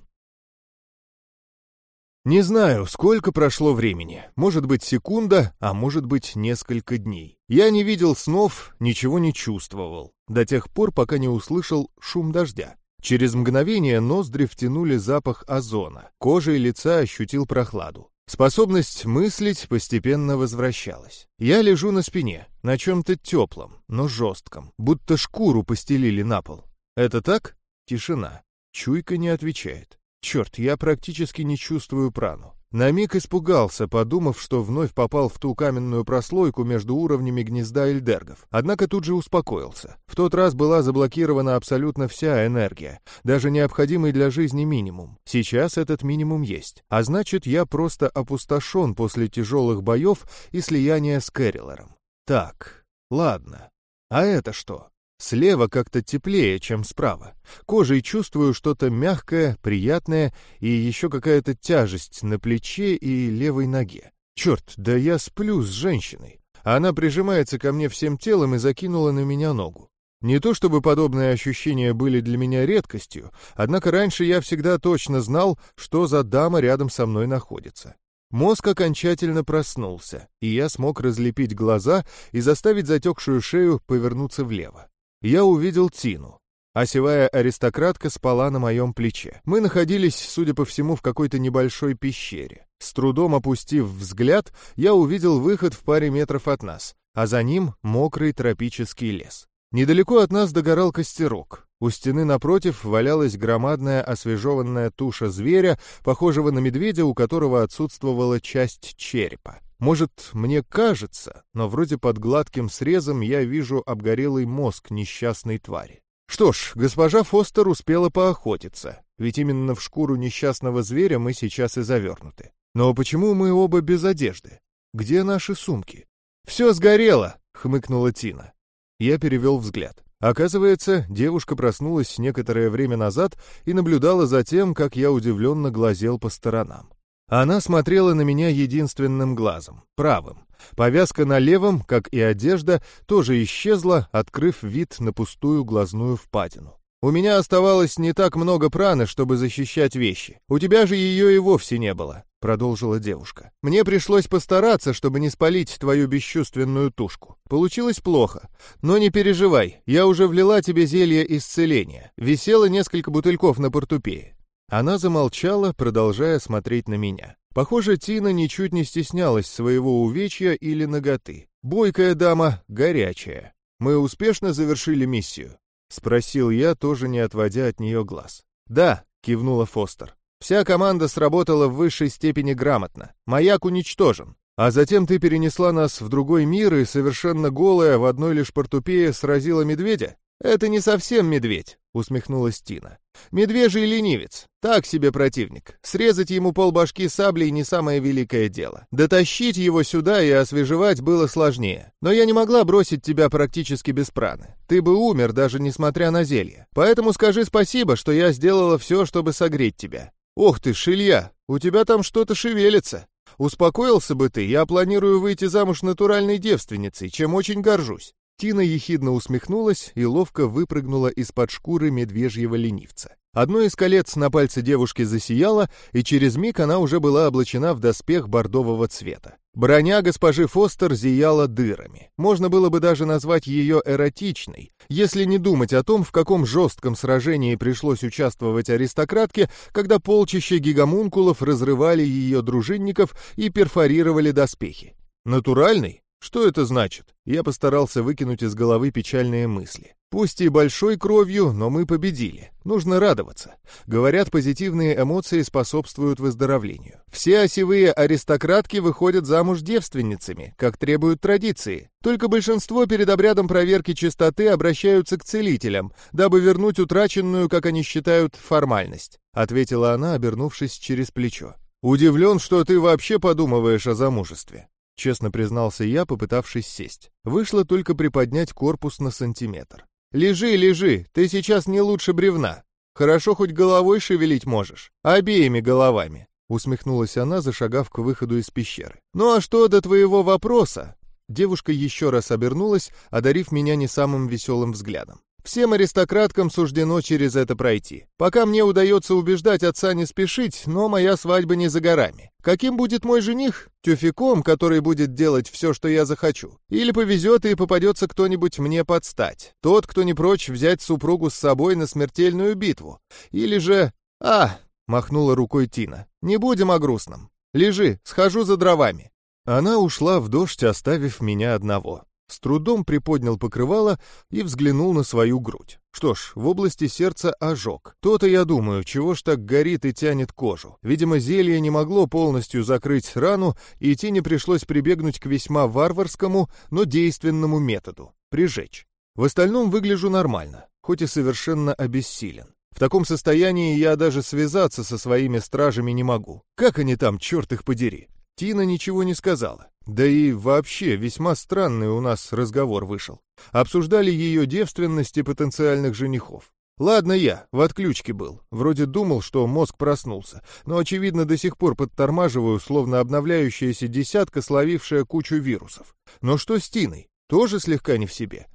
Не знаю, сколько прошло времени. Может быть, секунда, а может быть, несколько дней. Я не видел снов, ничего не чувствовал. До тех пор, пока не услышал шум дождя. Через мгновение ноздри втянули запах озона. Кожей лица ощутил прохладу. Способность мыслить постепенно возвращалась. Я лежу на спине, на чем-то теплом, но жестком, будто шкуру постелили на пол. Это так? Тишина. Чуйка не отвечает. Черт, я практически не чувствую прану. На миг испугался, подумав, что вновь попал в ту каменную прослойку между уровнями гнезда эльдергов. Однако тут же успокоился. В тот раз была заблокирована абсолютно вся энергия, даже необходимый для жизни минимум. Сейчас этот минимум есть. А значит, я просто опустошен после тяжелых боев и слияния с Кэррилером. Так, ладно. А это что? Слева как-то теплее, чем справа. Кожей чувствую что-то мягкое, приятное и еще какая-то тяжесть на плече и левой ноге. Черт, да я сплю с женщиной. Она прижимается ко мне всем телом и закинула на меня ногу. Не то чтобы подобные ощущения были для меня редкостью, однако раньше я всегда точно знал, что за дама рядом со мной находится. Мозг окончательно проснулся, и я смог разлепить глаза и заставить затекшую шею повернуться влево я увидел Тину. Осевая аристократка спала на моем плече. Мы находились, судя по всему, в какой-то небольшой пещере. С трудом опустив взгляд, я увидел выход в паре метров от нас, а за ним мокрый тропический лес. Недалеко от нас догорал костерок. У стены напротив валялась громадная освежеванная туша зверя, похожего на медведя, у которого отсутствовала часть черепа. Может, мне кажется, но вроде под гладким срезом я вижу обгорелый мозг несчастной твари. Что ж, госпожа Фостер успела поохотиться, ведь именно в шкуру несчастного зверя мы сейчас и завернуты. Но почему мы оба без одежды? Где наши сумки? «Все сгорело!» — хмыкнула Тина. Я перевел взгляд. Оказывается, девушка проснулась некоторое время назад и наблюдала за тем, как я удивленно глазел по сторонам. Она смотрела на меня единственным глазом, правым. Повязка на левом, как и одежда, тоже исчезла, открыв вид на пустую глазную впадину. «У меня оставалось не так много праны, чтобы защищать вещи. У тебя же ее и вовсе не было», — продолжила девушка. «Мне пришлось постараться, чтобы не спалить твою бесчувственную тушку. Получилось плохо. Но не переживай, я уже влила тебе зелье исцеления. Висело несколько бутыльков на портупее. Она замолчала, продолжая смотреть на меня. Похоже, Тина ничуть не стеснялась своего увечья или ноготы. Бойкая дама, горячая. Мы успешно завершили миссию? Спросил я, тоже не отводя от нее глаз. Да, кивнула Фостер. Вся команда сработала в высшей степени грамотно. Маяк уничтожен. А затем ты перенесла нас в другой мир и совершенно голая в одной лишь портупее сразила медведя? «Это не совсем медведь», — усмехнулась Тина. «Медвежий ленивец. Так себе противник. Срезать ему полбашки саблей не самое великое дело. Дотащить его сюда и освежевать было сложнее. Но я не могла бросить тебя практически без праны. Ты бы умер, даже несмотря на зелье. Поэтому скажи спасибо, что я сделала все, чтобы согреть тебя. Ох ты, Шилья, у тебя там что-то шевелится. Успокоился бы ты, я планирую выйти замуж натуральной девственницей, чем очень горжусь. Тина ехидно усмехнулась и ловко выпрыгнула из-под шкуры медвежьего ленивца. Одно из колец на пальце девушки засияло, и через миг она уже была облачена в доспех бордового цвета. Броня госпожи Фостер зияла дырами. Можно было бы даже назвать ее эротичной, если не думать о том, в каком жестком сражении пришлось участвовать аристократке, когда полчища гигамункулов разрывали ее дружинников и перфорировали доспехи. Натуральный? Что это значит? Я постарался выкинуть из головы печальные мысли. Пусть и большой кровью, но мы победили. Нужно радоваться. Говорят, позитивные эмоции способствуют выздоровлению. Все осевые аристократки выходят замуж девственницами, как требуют традиции. Только большинство перед обрядом проверки чистоты обращаются к целителям, дабы вернуть утраченную, как они считают, формальность, ответила она, обернувшись через плечо. Удивлен, что ты вообще подумываешь о замужестве. — честно признался я, попытавшись сесть. Вышло только приподнять корпус на сантиметр. «Лежи, лежи, ты сейчас не лучше бревна. Хорошо хоть головой шевелить можешь. Обеими головами», — усмехнулась она, зашагав к выходу из пещеры. «Ну а что до твоего вопроса?» Девушка еще раз обернулась, одарив меня не самым веселым взглядом. Всем аристократкам суждено через это пройти. Пока мне удается убеждать отца не спешить, но моя свадьба не за горами. Каким будет мой жених? Тюфяком, который будет делать все, что я захочу. Или повезет и попадется кто-нибудь мне подстать. Тот, кто не прочь взять супругу с собой на смертельную битву. Или же... А, махнула рукой Тина. Не будем о грустном. Лежи, схожу за дровами. Она ушла в дождь, оставив меня одного. С трудом приподнял покрывало и взглянул на свою грудь. Что ж, в области сердца ожог. То-то я думаю, чего ж так горит и тянет кожу. Видимо, зелье не могло полностью закрыть рану, и Тине пришлось прибегнуть к весьма варварскому, но действенному методу — прижечь. В остальном выгляжу нормально, хоть и совершенно обессилен. В таком состоянии я даже связаться со своими стражами не могу. Как они там, черт их подери? Тина ничего не сказала. Да и вообще весьма странный у нас разговор вышел. Обсуждали ее девственность и потенциальных женихов. Ладно я, в отключке был. Вроде думал, что мозг проснулся, но, очевидно, до сих пор подтормаживаю, словно обновляющаяся десятка, словившая кучу вирусов. Но что с Тиной? Тоже слегка не в себе?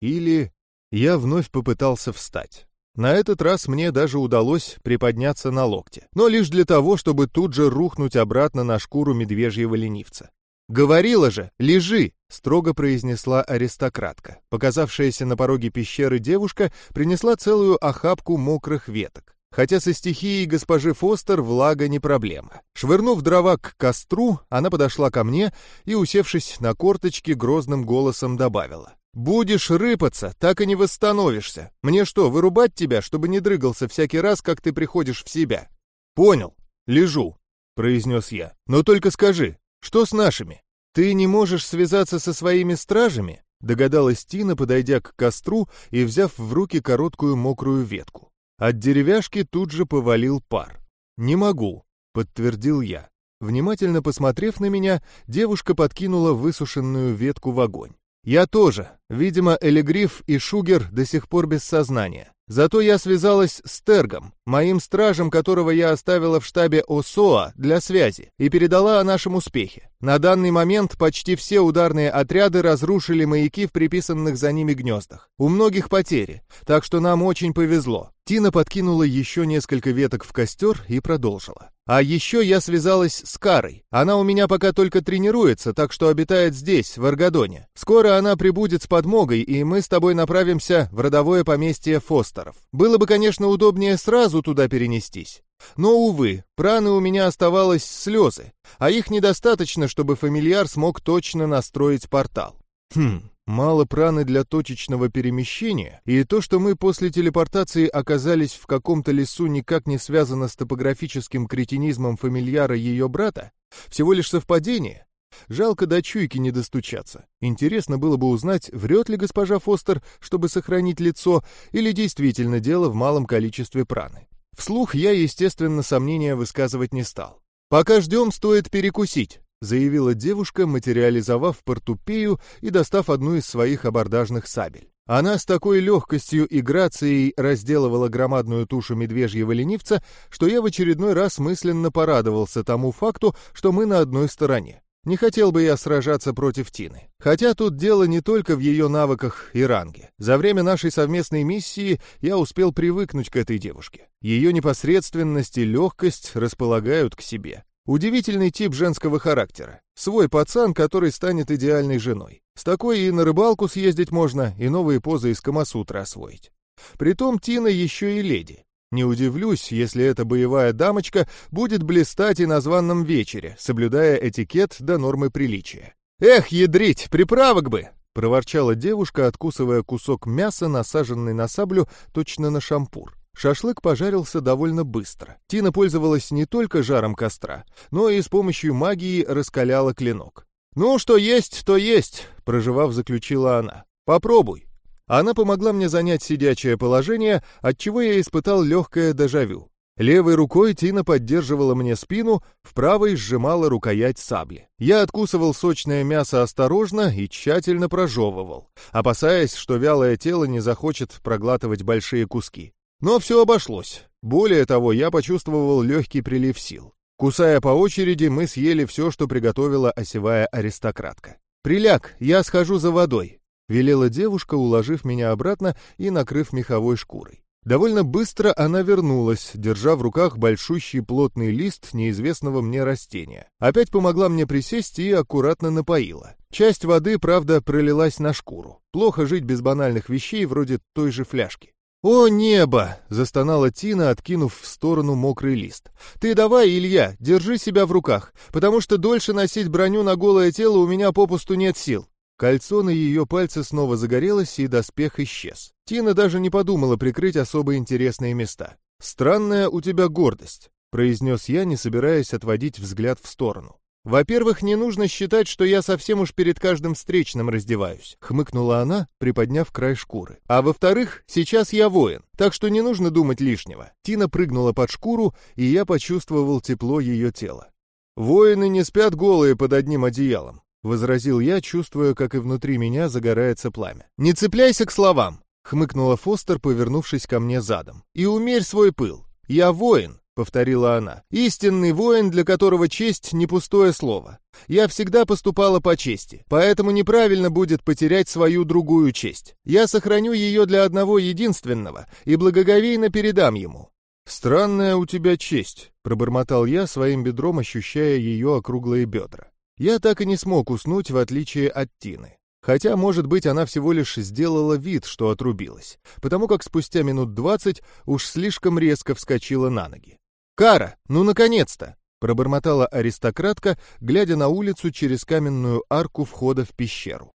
Или... Я вновь попытался встать. На этот раз мне даже удалось приподняться на локте, но лишь для того, чтобы тут же рухнуть обратно на шкуру медвежьего ленивца. «Говорила же, лежи!» — строго произнесла аристократка. Показавшаяся на пороге пещеры девушка принесла целую охапку мокрых веток. Хотя со стихией госпожи Фостер влага не проблема. Швырнув дрова к костру, она подошла ко мне и, усевшись на корточки, грозным голосом добавила. «Будешь рыпаться, так и не восстановишься. Мне что, вырубать тебя, чтобы не дрыгался всякий раз, как ты приходишь в себя?» «Понял. Лежу», — произнес я. «Но только скажи, что с нашими? Ты не можешь связаться со своими стражами? Догадалась Тина, подойдя к костру и взяв в руки короткую мокрую ветку. От деревяшки тут же повалил пар. «Не могу», — подтвердил я. Внимательно посмотрев на меня, девушка подкинула высушенную ветку в огонь. «Я тоже. Видимо, Элегриф и Шугер до сих пор без сознания. Зато я связалась с Тергом, моим стражем, которого я оставила в штабе ОСОА для связи, и передала о нашем успехе. На данный момент почти все ударные отряды разрушили маяки в приписанных за ними гнездах. У многих потери, так что нам очень повезло. Тина подкинула еще несколько веток в костер и продолжила. А еще я связалась с Карой. Она у меня пока только тренируется, так что обитает здесь, в Аргадоне. Скоро она прибудет с подмогой, и мы с тобой направимся в родовое поместье Фостеров. Было бы, конечно, удобнее сразу туда перенестись. Но, увы, праны у меня оставалось слезы, а их недостаточно, чтобы фамильяр смог точно настроить портал. Хм, мало праны для точечного перемещения, и то, что мы после телепортации оказались в каком-то лесу, никак не связано с топографическим кретинизмом фамильяра ее брата, всего лишь совпадение. Жалко до чуйки не достучаться. Интересно было бы узнать, врет ли госпожа Фостер, чтобы сохранить лицо, или действительно дело в малом количестве праны. Вслух я, естественно, сомнения высказывать не стал. «Пока ждем, стоит перекусить», — заявила девушка, материализовав портупею и достав одну из своих абордажных сабель. Она с такой легкостью и грацией разделывала громадную тушу медвежьего ленивца, что я в очередной раз мысленно порадовался тому факту, что мы на одной стороне. Не хотел бы я сражаться против Тины. Хотя тут дело не только в ее навыках и ранге. За время нашей совместной миссии я успел привыкнуть к этой девушке. Ее непосредственность и легкость располагают к себе. Удивительный тип женского характера. Свой пацан, который станет идеальной женой. С такой и на рыбалку съездить можно, и новые позы из Камасутры освоить. Притом Тина еще и леди. Не удивлюсь, если эта боевая дамочка будет блистать и на званном вечере, соблюдая этикет до нормы приличия. «Эх, ядрить, приправок бы!» — проворчала девушка, откусывая кусок мяса, насаженный на саблю, точно на шампур. Шашлык пожарился довольно быстро. Тина пользовалась не только жаром костра, но и с помощью магии раскаляла клинок. «Ну, что есть, то есть», — проживав, заключила она. «Попробуй». Она помогла мне занять сидячее положение, отчего я испытал легкое дежавю. Левой рукой Тина поддерживала мне спину, в правой сжимала рукоять сабли. Я откусывал сочное мясо осторожно и тщательно прожевывал, опасаясь, что вялое тело не захочет проглатывать большие куски. Но все обошлось. Более того, я почувствовал легкий прилив сил. Кусая по очереди, мы съели все, что приготовила осевая аристократка. «Приляг, я схожу за водой», — велела девушка, уложив меня обратно и накрыв меховой шкурой. Довольно быстро она вернулась, держа в руках большущий плотный лист неизвестного мне растения. Опять помогла мне присесть и аккуратно напоила. Часть воды, правда, пролилась на шкуру. Плохо жить без банальных вещей, вроде той же фляжки. «О, небо!» — застонала Тина, откинув в сторону мокрый лист. «Ты давай, Илья, держи себя в руках, потому что дольше носить броню на голое тело у меня попусту нет сил». Кольцо на ее пальце снова загорелось, и доспех исчез. Тина даже не подумала прикрыть особо интересные места. «Странная у тебя гордость», — произнес я, не собираясь отводить взгляд в сторону. «Во-первых, не нужно считать, что я совсем уж перед каждым встречным раздеваюсь», — хмыкнула она, приподняв край шкуры. «А во-вторых, сейчас я воин, так что не нужно думать лишнего». Тина прыгнула под шкуру, и я почувствовал тепло ее тела. «Воины не спят голые под одним одеялом», — возразил я, чувствуя, как и внутри меня загорается пламя. «Не цепляйся к словам», — хмыкнула Фостер, повернувшись ко мне задом. «И умерь свой пыл. Я воин, повторила она. «Истинный воин, для которого честь не пустое слово. Я всегда поступала по чести, поэтому неправильно будет потерять свою другую честь. Я сохраню ее для одного единственного и благоговейно передам ему». «Странная у тебя честь», — пробормотал я своим бедром, ощущая ее округлые бедра. Я так и не смог уснуть, в отличие от Тины. Хотя, может быть, она всего лишь сделала вид, что отрубилась, потому как спустя минут двадцать уж слишком резко вскочила на ноги. «Кара, ну наконец-то!» — пробормотала аристократка, глядя на улицу через каменную арку входа в пещеру.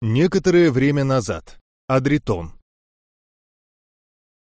Некоторое время назад. Адритон.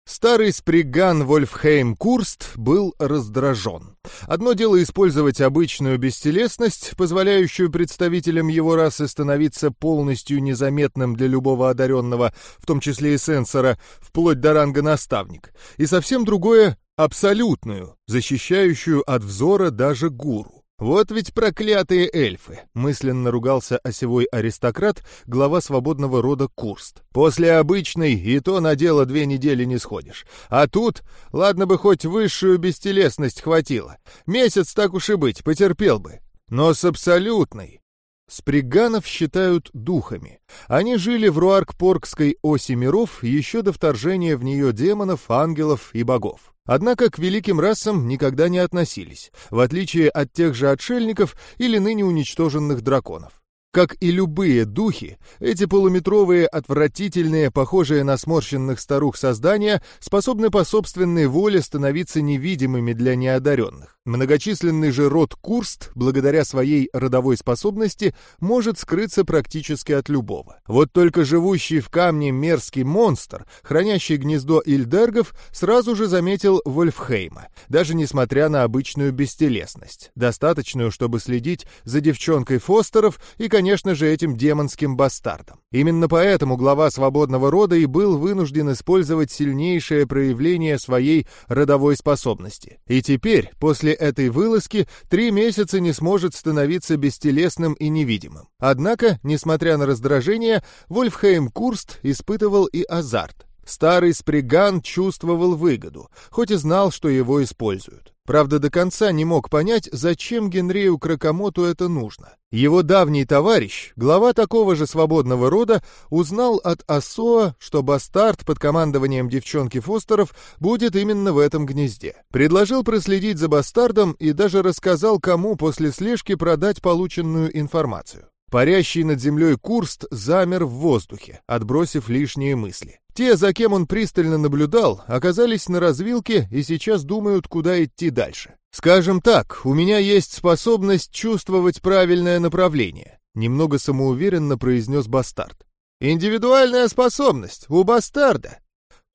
Старый сприган Вольфхейм Курст был раздражен. Одно дело использовать обычную бестелесность, позволяющую представителям его расы становиться полностью незаметным для любого одаренного, в том числе и сенсора, вплоть до ранга наставник, и совсем другое — абсолютную, защищающую от взора даже гуру. «Вот ведь проклятые эльфы!» — мысленно ругался осевой аристократ, глава свободного рода Курст. «После обычной и то на дело две недели не сходишь. А тут, ладно бы хоть высшую бестелесность хватило. Месяц так уж и быть, потерпел бы. Но с абсолютной Сприганов считают духами. Они жили в Руарк-Поркской оси миров еще до вторжения в нее демонов, ангелов и богов. Однако к великим расам никогда не относились, в отличие от тех же отшельников или ныне уничтоженных драконов. Как и любые духи, эти полуметровые, отвратительные, похожие на сморщенных старух создания, способны по собственной воле становиться невидимыми для неодаренных. Многочисленный же род Курст, благодаря своей родовой способности, может скрыться практически от любого. Вот только живущий в камне мерзкий монстр, хранящий гнездо Ильдергов, сразу же заметил Вольфхейма, даже несмотря на обычную бестелесность, достаточную, чтобы следить за девчонкой Фостеров и, конечно, конечно же, этим демонским бастардом. Именно поэтому глава свободного рода и был вынужден использовать сильнейшее проявление своей родовой способности. И теперь, после этой вылазки, три месяца не сможет становиться бестелесным и невидимым. Однако, несмотря на раздражение, Вольфхейм Курст испытывал и азарт. Старый Сприган чувствовал выгоду, хоть и знал, что его используют. Правда, до конца не мог понять, зачем Генрею Кракомоту это нужно. Его давний товарищ, глава такого же свободного рода, узнал от Асоа, что бастард под командованием девчонки Фостеров будет именно в этом гнезде. Предложил проследить за бастардом и даже рассказал, кому после слежки продать полученную информацию. Парящий над землей Курст замер в воздухе, отбросив лишние мысли. Те, за кем он пристально наблюдал, оказались на развилке и сейчас думают, куда идти дальше. Скажем так, у меня есть способность чувствовать правильное направление, немного самоуверенно произнес Бастард. Индивидуальная способность у Бастарда.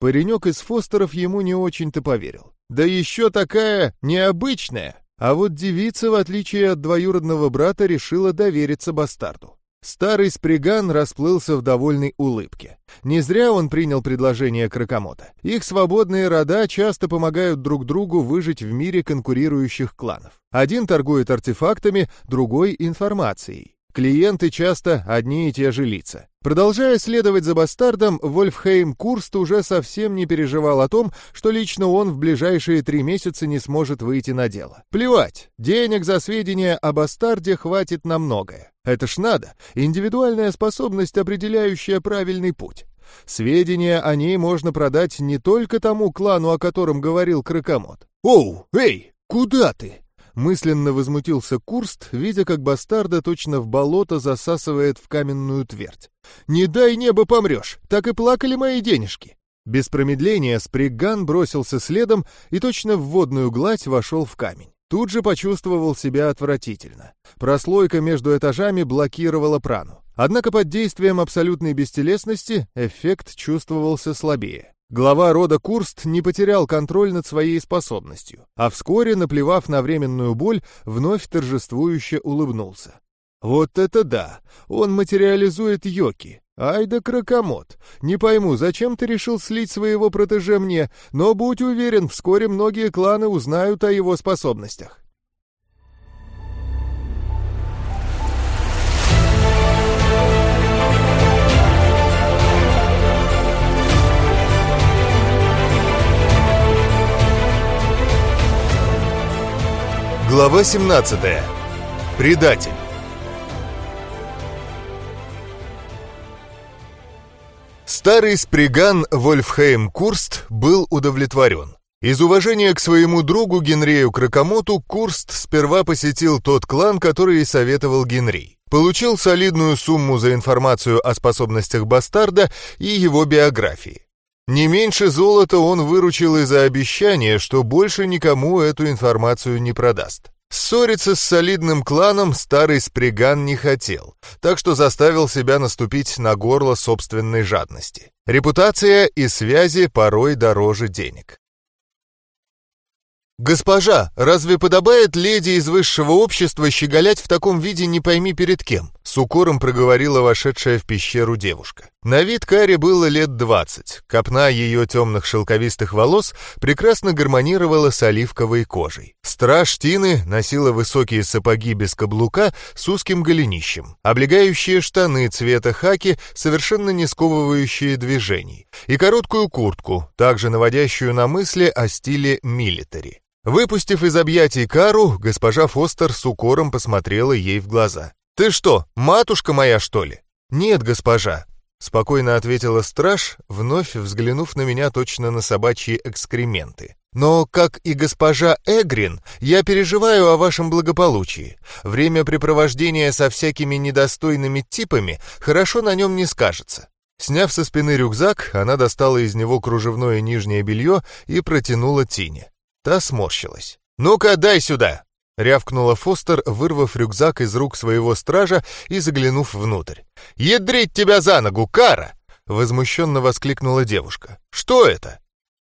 Паренек из Фостеров ему не очень-то поверил. Да еще такая необычная. А вот девица, в отличие от двоюродного брата, решила довериться бастарду. Старый сприган расплылся в довольной улыбке. Не зря он принял предложение Кракомота. Их свободные рода часто помогают друг другу выжить в мире конкурирующих кланов. Один торгует артефактами, другой — информацией. Клиенты часто одни и те же лица. Продолжая следовать за бастардом, Вольфхейм Курст уже совсем не переживал о том, что лично он в ближайшие три месяца не сможет выйти на дело. Плевать, денег за сведения о бастарде хватит на многое. Это ж надо, индивидуальная способность, определяющая правильный путь. Сведения о ней можно продать не только тому клану, о котором говорил Кракомот. «Оу, эй, куда ты?» Мысленно возмутился Курст, видя, как бастарда точно в болото засасывает в каменную твердь. «Не дай небо помрешь! Так и плакали мои денежки!» Без промедления Сприган бросился следом и точно в водную гладь вошел в камень. Тут же почувствовал себя отвратительно. Прослойка между этажами блокировала прану. Однако под действием абсолютной бестелесности эффект чувствовался слабее. Глава рода Курст не потерял контроль над своей способностью, а вскоре, наплевав на временную боль, вновь торжествующе улыбнулся. «Вот это да! Он материализует Йоки! Ай да кракомот! Не пойму, зачем ты решил слить своего протеже мне, но будь уверен, вскоре многие кланы узнают о его способностях. Глава 17. Предатель. Старый сприган Вольфхейм Курст был удовлетворен. Из уважения к своему другу Генрею Кракомоту Курст сперва посетил тот клан, который советовал Генрей. Получил солидную сумму за информацию о способностях бастарда и его биографии. Не меньше золота он выручил из-за обещания, что больше никому эту информацию не продаст. Ссориться с солидным кланом старый Сприган не хотел, так что заставил себя наступить на горло собственной жадности. Репутация и связи порой дороже денег. «Госпожа, разве подобает леди из высшего общества щеголять в таком виде не пойми перед кем?» С укором проговорила вошедшая в пещеру девушка. На вид Каре было лет двадцать. Копна ее темных шелковистых волос прекрасно гармонировала с оливковой кожей. Страж Тины носила высокие сапоги без каблука с узким голенищем, облегающие штаны цвета хаки, совершенно не сковывающие движений, и короткую куртку, также наводящую на мысли о стиле милитари. Выпустив из объятий Кару, госпожа Фостер с укором посмотрела ей в глаза. «Ты что, матушка моя, что ли?» «Нет, госпожа», — спокойно ответила страж, вновь взглянув на меня точно на собачьи экскременты. «Но, как и госпожа Эгрин, я переживаю о вашем благополучии. Времяпрепровождение со всякими недостойными типами хорошо на нем не скажется». Сняв со спины рюкзак, она достала из него кружевное нижнее белье и протянула Тине. Та сморщилась. «Ну-ка, дай сюда!» — рявкнула Фостер, вырвав рюкзак из рук своего стража и заглянув внутрь. «Ядрить тебя за ногу, Кара!» — возмущенно воскликнула девушка. «Что это?»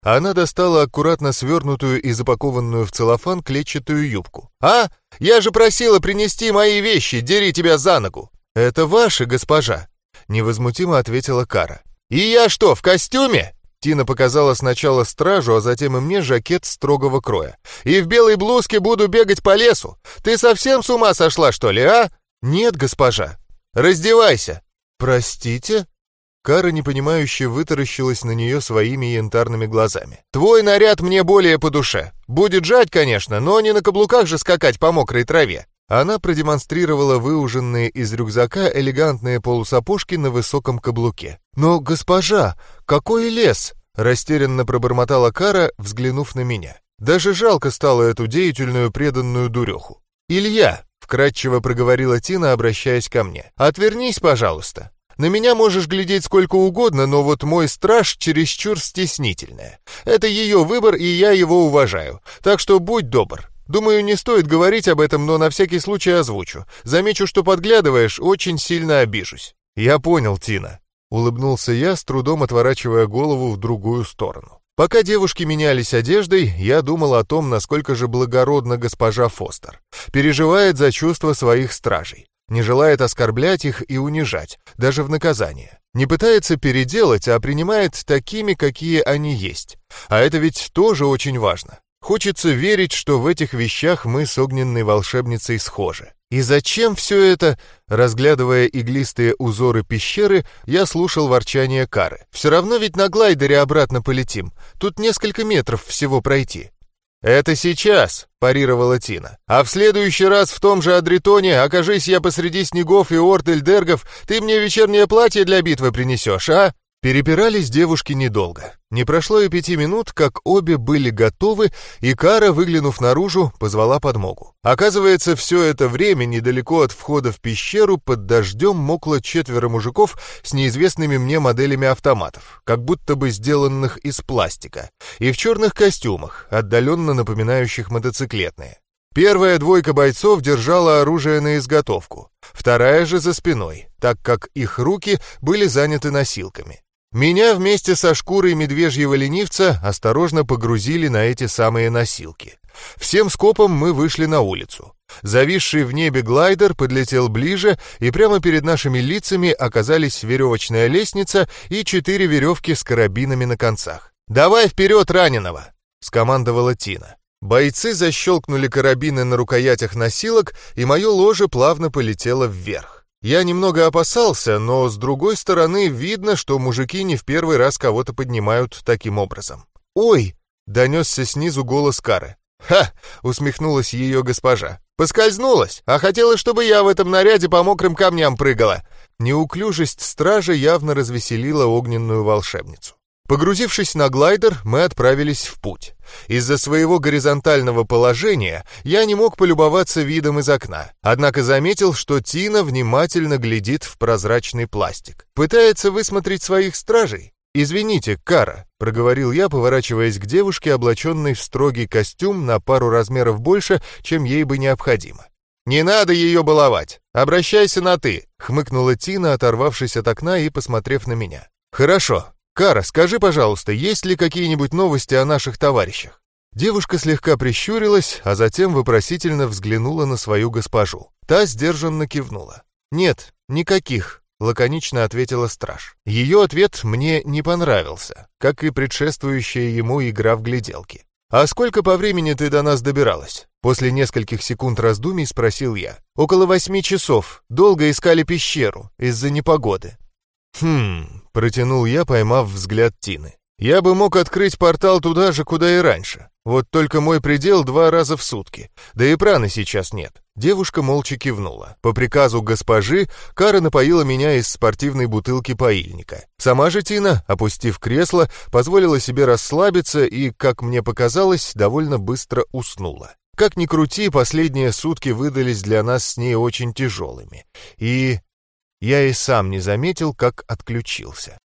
Она достала аккуратно свернутую и запакованную в целлофан клетчатую юбку. «А? Я же просила принести мои вещи, дери тебя за ногу!» «Это ваши, госпожа», — невозмутимо ответила Кара. «И я что, в костюме?» Тина показала сначала стражу, а затем и мне жакет строгого кроя. «И в белой блузке буду бегать по лесу? Ты совсем с ума сошла, что ли, а?» «Нет, госпожа». «Раздевайся». «Простите?» Кара непонимающе вытаращилась на нее своими янтарными глазами. «Твой наряд мне более по душе. Будет жать, конечно, но не на каблуках же скакать по мокрой траве». Она продемонстрировала выуженные из рюкзака элегантные полусапожки на высоком каблуке. «Но, госпожа, какой лес?» — растерянно пробормотала Кара, взглянув на меня. Даже жалко стало эту деятельную преданную дуреху. «Илья!» — вкратчиво проговорила Тина, обращаясь ко мне. «Отвернись, пожалуйста. На меня можешь глядеть сколько угодно, но вот мой страж чересчур стеснительная. Это ее выбор, и я его уважаю. Так что будь добр. Думаю, не стоит говорить об этом, но на всякий случай озвучу. Замечу, что подглядываешь, очень сильно обижусь». «Я понял, Тина», — улыбнулся я, с трудом отворачивая голову в другую сторону. Пока девушки менялись одеждой, я думал о том, насколько же благородна госпожа Фостер. Переживает за чувства своих стражей не желает оскорблять их и унижать, даже в наказание. Не пытается переделать, а принимает такими, какие они есть. А это ведь тоже очень важно. Хочется верить, что в этих вещах мы с огненной волшебницей схожи. И зачем все это? Разглядывая иглистые узоры пещеры, я слушал ворчание Кары. Все равно ведь на глайдере обратно полетим. Тут несколько метров всего пройти. «Это сейчас», — парировала Тина. «А в следующий раз в том же Адритоне, окажись я посреди снегов и орд Эльдергов, ты мне вечернее платье для битвы принесешь, а?» Перепирались девушки недолго. Не прошло и пяти минут, как обе были готовы, и Кара, выглянув наружу, позвала подмогу. Оказывается, все это время недалеко от входа в пещеру под дождем мокло четверо мужиков с неизвестными мне моделями автоматов, как будто бы сделанных из пластика, и в черных костюмах, отдаленно напоминающих мотоциклетные. Первая двойка бойцов держала оружие на изготовку, вторая же за спиной, так как их руки были заняты носилками. Меня вместе со шкурой медвежьего ленивца осторожно погрузили на эти самые носилки. Всем скопом мы вышли на улицу. Зависший в небе глайдер подлетел ближе, и прямо перед нашими лицами оказались веревочная лестница и четыре веревки с карабинами на концах. «Давай вперед раненого!» — скомандовала Тина. Бойцы защелкнули карабины на рукоятях носилок, и мое ложе плавно полетело вверх. Я немного опасался, но с другой стороны видно, что мужики не в первый раз кого-то поднимают таким образом. «Ой!» — донесся снизу голос Кары. «Ха!» — усмехнулась ее госпожа. «Поскользнулась, а хотела, чтобы я в этом наряде по мокрым камням прыгала». Неуклюжесть стража явно развеселила огненную волшебницу. Погрузившись на глайдер, мы отправились в путь. Из-за своего горизонтального положения я не мог полюбоваться видом из окна, однако заметил, что Тина внимательно глядит в прозрачный пластик. Пытается высмотреть своих стражей. «Извините, Кара», — проговорил я, поворачиваясь к девушке, облаченной в строгий костюм на пару размеров больше, чем ей бы необходимо. «Не надо ее баловать! Обращайся на «ты», — хмыкнула Тина, оторвавшись от окна и посмотрев на меня. «Хорошо, «Кара, скажи, пожалуйста, есть ли какие-нибудь новости о наших товарищах?» Девушка слегка прищурилась, а затем вопросительно взглянула на свою госпожу. Та сдержанно кивнула. «Нет, никаких», — лаконично ответила страж. Ее ответ мне не понравился, как и предшествующая ему игра в гляделки. «А сколько по времени ты до нас добиралась?» После нескольких секунд раздумий спросил я. «Около восьми часов. Долго искали пещеру из-за непогоды». «Хм, Протянул я, поймав взгляд Тины. Я бы мог открыть портал туда же, куда и раньше. Вот только мой предел два раза в сутки. Да и праны сейчас нет. Девушка молча кивнула. По приказу госпожи, Кара напоила меня из спортивной бутылки поильника. Сама же Тина, опустив кресло, позволила себе расслабиться и, как мне показалось, довольно быстро уснула. Как ни крути, последние сутки выдались для нас с ней очень тяжелыми. И я и сам не заметил, как отключился.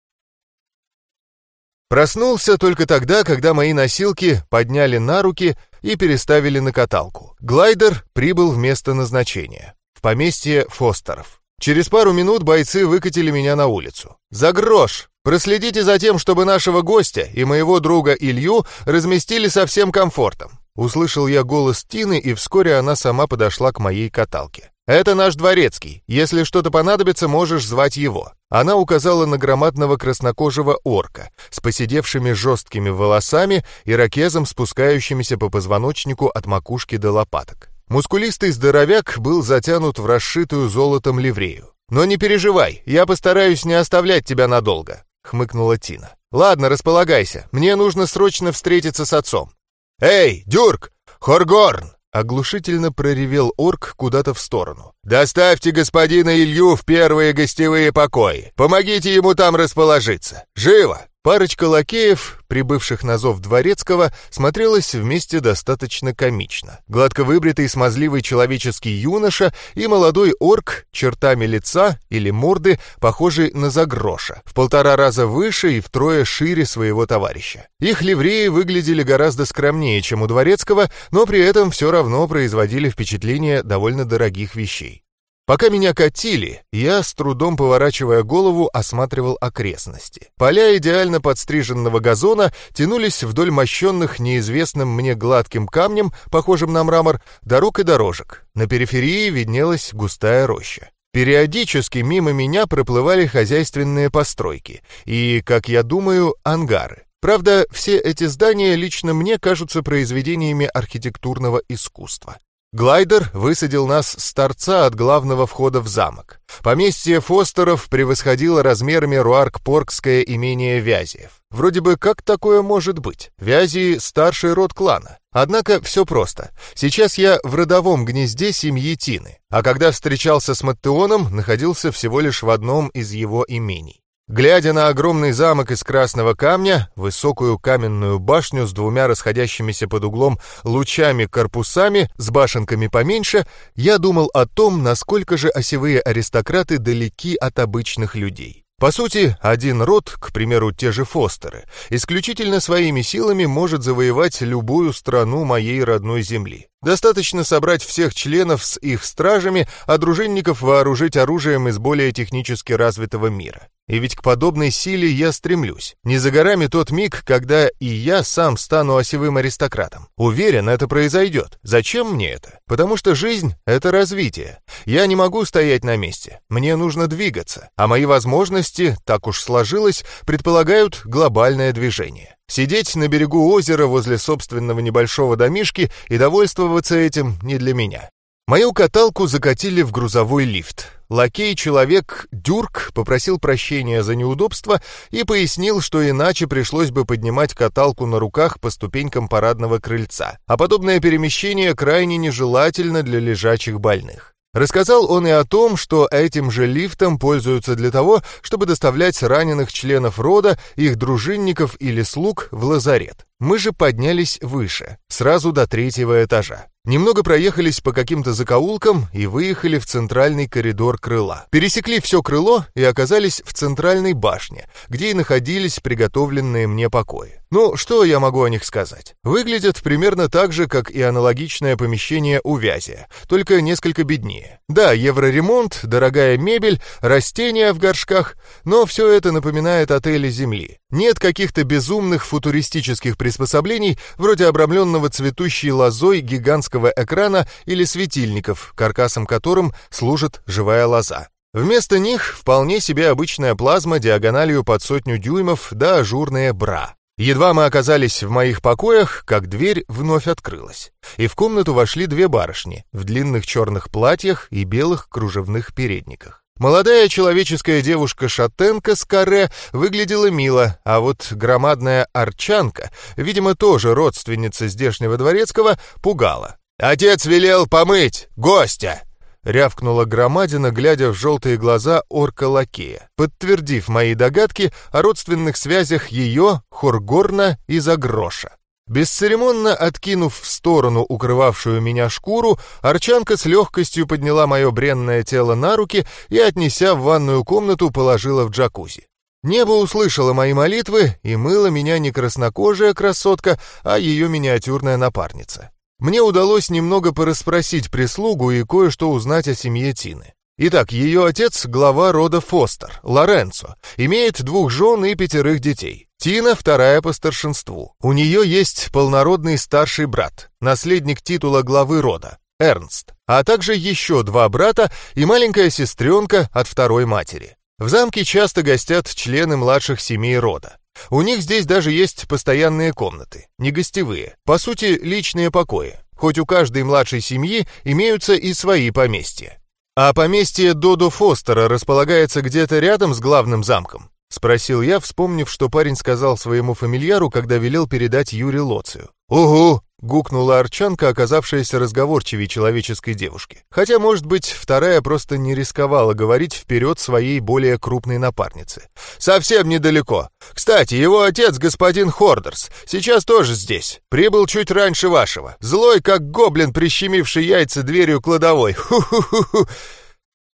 Проснулся только тогда, когда мои носилки подняли на руки и переставили на каталку. Глайдер прибыл в место назначения, в поместье Фостеров. Через пару минут бойцы выкатили меня на улицу. «За грош! Проследите за тем, чтобы нашего гостя и моего друга Илью разместили со всем комфортом». Услышал я голос Тины, и вскоре она сама подошла к моей каталке. «Это наш дворецкий. Если что-то понадобится, можешь звать его». Она указала на громадного краснокожего орка с посидевшими жесткими волосами и ракезом, спускающимися по позвоночнику от макушки до лопаток. Мускулистый здоровяк был затянут в расшитую золотом ливрею. «Но не переживай, я постараюсь не оставлять тебя надолго», — хмыкнула Тина. «Ладно, располагайся, мне нужно срочно встретиться с отцом». «Эй, Дюрк! Хоргорн!» Оглушительно проревел орк куда-то в сторону. «Доставьте господина Илью в первые гостевые покои. Помогите ему там расположиться. Живо!» Парочка лакеев, прибывших на зов Дворецкого, смотрелась вместе достаточно комично. Гладко выбритый смазливый человеческий юноша и молодой орк, чертами лица или морды, похожий на загроша, в полтора раза выше и втрое шире своего товарища. Их ливреи выглядели гораздо скромнее, чем у Дворецкого, но при этом все равно производили впечатление довольно дорогих вещей. Пока меня катили, я, с трудом поворачивая голову, осматривал окрестности. Поля идеально подстриженного газона тянулись вдоль мощенных неизвестным мне гладким камнем, похожим на мрамор, дорог и дорожек. На периферии виднелась густая роща. Периодически мимо меня проплывали хозяйственные постройки и, как я думаю, ангары. Правда, все эти здания лично мне кажутся произведениями архитектурного искусства. Глайдер высадил нас с торца от главного входа в замок. Поместье Фостеров превосходило размерами руарк-поркское имение Вязиев. Вроде бы как такое может быть? Вязии — старший род клана. Однако все просто. Сейчас я в родовом гнезде семьи Тины, а когда встречался с Маттеоном, находился всего лишь в одном из его имений. Глядя на огромный замок из красного камня, высокую каменную башню с двумя расходящимися под углом лучами-корпусами, с башенками поменьше, я думал о том, насколько же осевые аристократы далеки от обычных людей. По сути, один род, к примеру, те же Фостеры, исключительно своими силами может завоевать любую страну моей родной земли. Достаточно собрать всех членов с их стражами, а дружинников вооружить оружием из более технически развитого мира. И ведь к подобной силе я стремлюсь. Не за горами тот миг, когда и я сам стану осевым аристократом. Уверен, это произойдет. Зачем мне это? Потому что жизнь — это развитие. Я не могу стоять на месте. Мне нужно двигаться. А мои возможности, так уж сложилось, предполагают глобальное движение. Сидеть на берегу озера возле собственного небольшого домишки и довольствоваться этим не для меня. Мою каталку закатили в грузовой лифт. Лакей-человек Дюрк попросил прощения за неудобство и пояснил, что иначе пришлось бы поднимать каталку на руках по ступенькам парадного крыльца, а подобное перемещение крайне нежелательно для лежачих больных. Рассказал он и о том, что этим же лифтом пользуются для того, чтобы доставлять раненых членов рода, их дружинников или слуг в лазарет. Мы же поднялись выше, сразу до третьего этажа. Немного проехались по каким-то закоулкам и выехали в центральный коридор крыла. Пересекли все крыло и оказались в центральной башне, где и находились приготовленные мне покои. Ну, что я могу о них сказать? Выглядят примерно так же, как и аналогичное помещение у Вязия, только несколько беднее. Да, евроремонт, дорогая мебель, растения в горшках, но все это напоминает отели Земли. Нет каких-то безумных футуристических приспособлений, вроде обрамленного цветущей лозой гигантского экрана или светильников, каркасом которым служит живая лоза. Вместо них вполне себе обычная плазма диагональю под сотню дюймов да ажурная бра. Едва мы оказались в моих покоях, как дверь вновь открылась, и в комнату вошли две барышни в длинных черных платьях и белых кружевных передниках. Молодая человеческая девушка-шатенка с каре выглядела мило, а вот громадная арчанка, видимо, тоже родственница здешнего дворецкого, пугала. «Отец велел помыть гостя!» — рявкнула громадина, глядя в желтые глаза орка-лакея, подтвердив мои догадки о родственных связях ее, Хоргорна и Загроша. Бесцеремонно откинув в сторону укрывавшую меня шкуру, Арчанка с легкостью подняла мое бренное тело на руки и, отнеся в ванную комнату, положила в джакузи. Небо услышало мои молитвы и мыло меня не краснокожая красотка, а ее миниатюрная напарница. Мне удалось немного порасспросить прислугу и кое-что узнать о семье Тины. Итак, ее отец — глава рода Фостер, Лоренцо, имеет двух жен и пятерых детей. Тина вторая по старшинству. У нее есть полнородный старший брат, наследник титула главы рода, Эрнст, а также еще два брата и маленькая сестренка от второй матери. В замке часто гостят члены младших семей рода. У них здесь даже есть постоянные комнаты, не гостевые, по сути, личные покои, хоть у каждой младшей семьи имеются и свои поместья. А поместье Додо Фостера располагается где-то рядом с главным замком. Спросил я, вспомнив, что парень сказал своему фамильяру, когда велел передать Юре Лоцию. «Угу!» — гукнула Арчанка, оказавшаяся разговорчивей человеческой девушки. Хотя, может быть, вторая просто не рисковала говорить вперед своей более крупной напарнице. «Совсем недалеко. Кстати, его отец, господин Хордерс, сейчас тоже здесь. Прибыл чуть раньше вашего. Злой, как гоблин, прищемивший яйца дверью кладовой. Ху-ху-ху-ху!»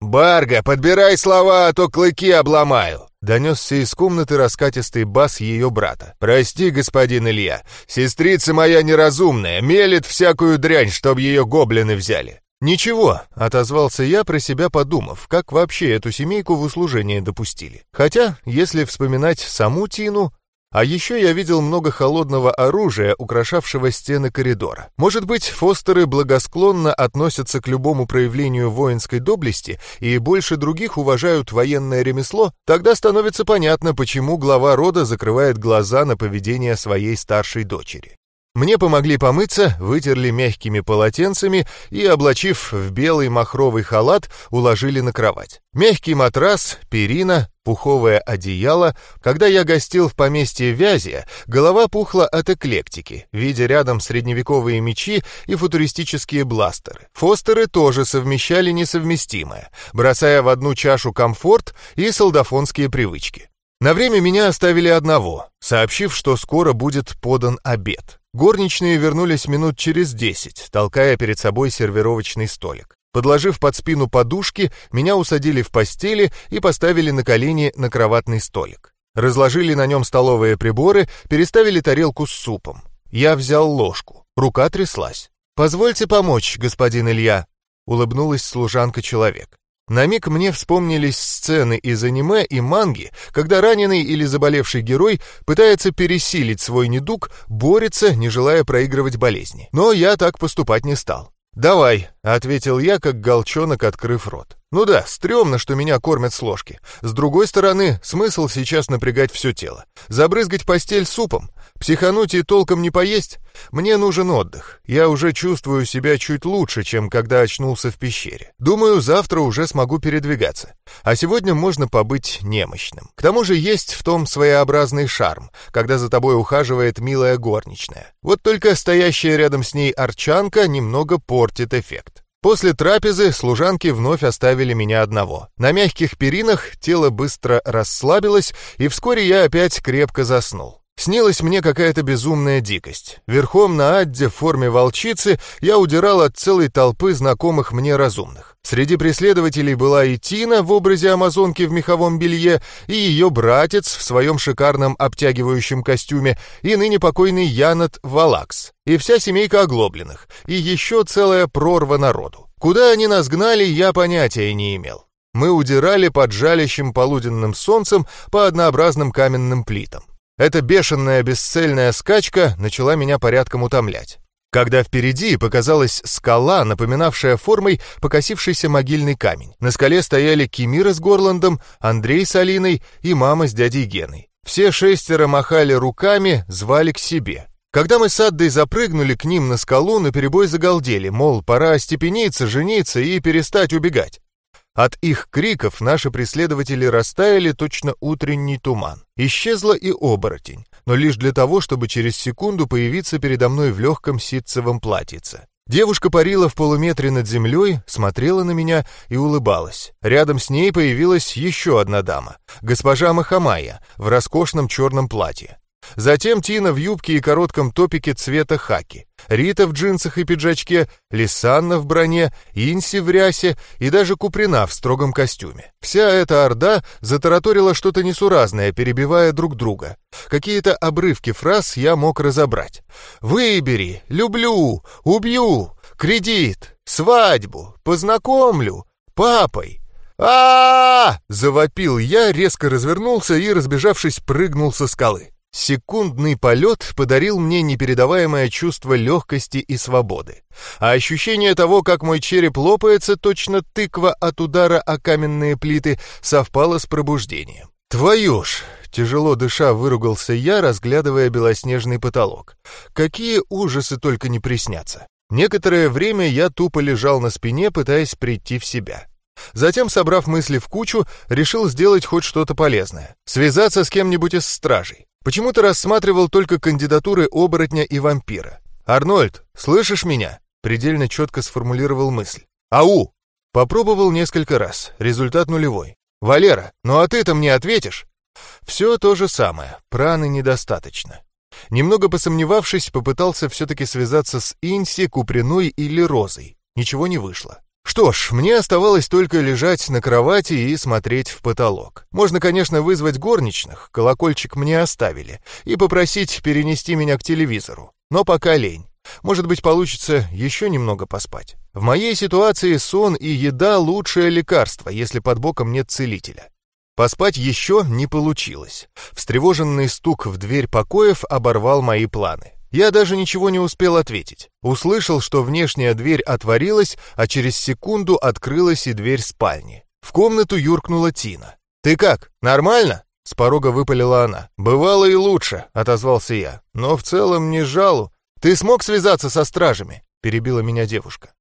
«Барга, подбирай слова, а то клыки обломаю!» Донесся из комнаты раскатистый бас ее брата. «Прости, господин Илья, сестрица моя неразумная, мелет всякую дрянь, чтоб ее гоблины взяли». «Ничего», — отозвался я, про себя подумав, как вообще эту семейку в услужение допустили. Хотя, если вспоминать саму Тину, а еще я видел много холодного оружия, украшавшего стены коридора. Может быть, Фостеры благосклонно относятся к любому проявлению воинской доблести и больше других уважают военное ремесло? Тогда становится понятно, почему глава рода закрывает глаза на поведение своей старшей дочери. Мне помогли помыться, вытерли мягкими полотенцами и, облачив в белый махровый халат, уложили на кровать. Мягкий матрас, перина, пуховое одеяло. Когда я гостил в поместье Вязия, голова пухла от эклектики, видя рядом средневековые мечи и футуристические бластеры. Фостеры тоже совмещали несовместимое, бросая в одну чашу комфорт и солдафонские привычки. На время меня оставили одного, сообщив, что скоро будет подан обед. Горничные вернулись минут через десять, толкая перед собой сервировочный столик. Подложив под спину подушки, меня усадили в постели и поставили на колени на кроватный столик. Разложили на нем столовые приборы, переставили тарелку с супом. Я взял ложку. Рука тряслась. «Позвольте помочь, господин Илья», — улыбнулась служанка-человек. На миг мне вспомнились сцены из аниме и манги, когда раненый или заболевший герой пытается пересилить свой недуг, борется, не желая проигрывать болезни. Но я так поступать не стал. «Давай», — ответил я, как голчонок, открыв рот. «Ну да, стрёмно, что меня кормят с ложки. С другой стороны, смысл сейчас напрягать все тело. Забрызгать постель супом? Психануть и толком не поесть? Мне нужен отдых. Я уже чувствую себя чуть лучше, чем когда очнулся в пещере. Думаю, завтра уже смогу передвигаться. А сегодня можно побыть немощным. К тому же есть в том своеобразный шарм, когда за тобой ухаживает милая горничная. Вот только стоящая рядом с ней арчанка немного портит эффект. После трапезы служанки вновь оставили меня одного. На мягких перинах тело быстро расслабилось, и вскоре я опять крепко заснул. Снилась мне какая-то безумная дикость. Верхом на Адде в форме волчицы я удирал от целой толпы знакомых мне разумных. Среди преследователей была и Тина в образе амазонки в меховом белье, и ее братец в своем шикарном обтягивающем костюме, и ныне покойный Янат Валакс, и вся семейка оглобленных, и еще целая прорва народу. Куда они нас гнали, я понятия не имел. Мы удирали под жалящим полуденным солнцем по однообразным каменным плитам. Эта бешеная бесцельная скачка начала меня порядком утомлять. Когда впереди показалась скала, напоминавшая формой покосившийся могильный камень. На скале стояли Кимира с Горландом, Андрей с Алиной и мама с дядей Геной. Все шестеро махали руками, звали к себе. Когда мы с Аддой запрыгнули к ним на скалу, наперебой загалдели, мол, пора остепениться, жениться и перестать убегать. От их криков наши преследователи растаяли точно утренний туман. Исчезла и оборотень, но лишь для того, чтобы через секунду появиться передо мной в легком ситцевом платьице. Девушка парила в полуметре над землей, смотрела на меня и улыбалась. Рядом с ней появилась еще одна дама, госпожа Махамая, в роскошном черном платье. Затем Тина в юбке и коротком топике цвета хаки, Рита в джинсах и пиджачке, Лисанна в броне, Инси в рясе и даже Куприна в строгом костюме. Вся эта орда затараторила что-то несуразное, перебивая друг друга. Какие-то обрывки фраз я мог разобрать. «Выбери», «люблю», «убью», «кредит», «свадьбу», «познакомлю», «папой», а, -а, -а, завопил я, резко развернулся и, разбежавшись, прыгнул со скалы. Секундный полет подарил мне непередаваемое чувство легкости и свободы. А ощущение того, как мой череп лопается, точно тыква от удара о каменные плиты, совпало с пробуждением. «Твою ж!» — тяжело дыша выругался я, разглядывая белоснежный потолок. «Какие ужасы только не приснятся!» Некоторое время я тупо лежал на спине, пытаясь прийти в себя. Затем, собрав мысли в кучу, решил сделать хоть что-то полезное. Связаться с кем-нибудь из стражей. Почему-то рассматривал только кандидатуры оборотня и вампира. «Арнольд, слышишь меня?» Предельно четко сформулировал мысль. «Ау!» Попробовал несколько раз. Результат нулевой. «Валера, ну а ты-то мне ответишь?» Все то же самое. Праны недостаточно. Немного посомневавшись, попытался все-таки связаться с Инси, Куприной или Розой. Ничего не вышло. Что ж, мне оставалось только лежать на кровати и смотреть в потолок. Можно, конечно, вызвать горничных, колокольчик мне оставили, и попросить перенести меня к телевизору. Но пока лень. Может быть, получится еще немного поспать. В моей ситуации сон и еда — лучшее лекарство, если под боком нет целителя. Поспать еще не получилось. Встревоженный стук в дверь покоев оборвал мои планы. Я даже ничего не успел ответить. Услышал, что внешняя дверь отворилась, а через секунду открылась и дверь спальни. В комнату юркнула Тина. «Ты как, нормально?» С порога выпалила она. «Бывало и лучше», — отозвался я. «Но в целом не жалу. Ты смог связаться со стражами?» — перебила меня девушка.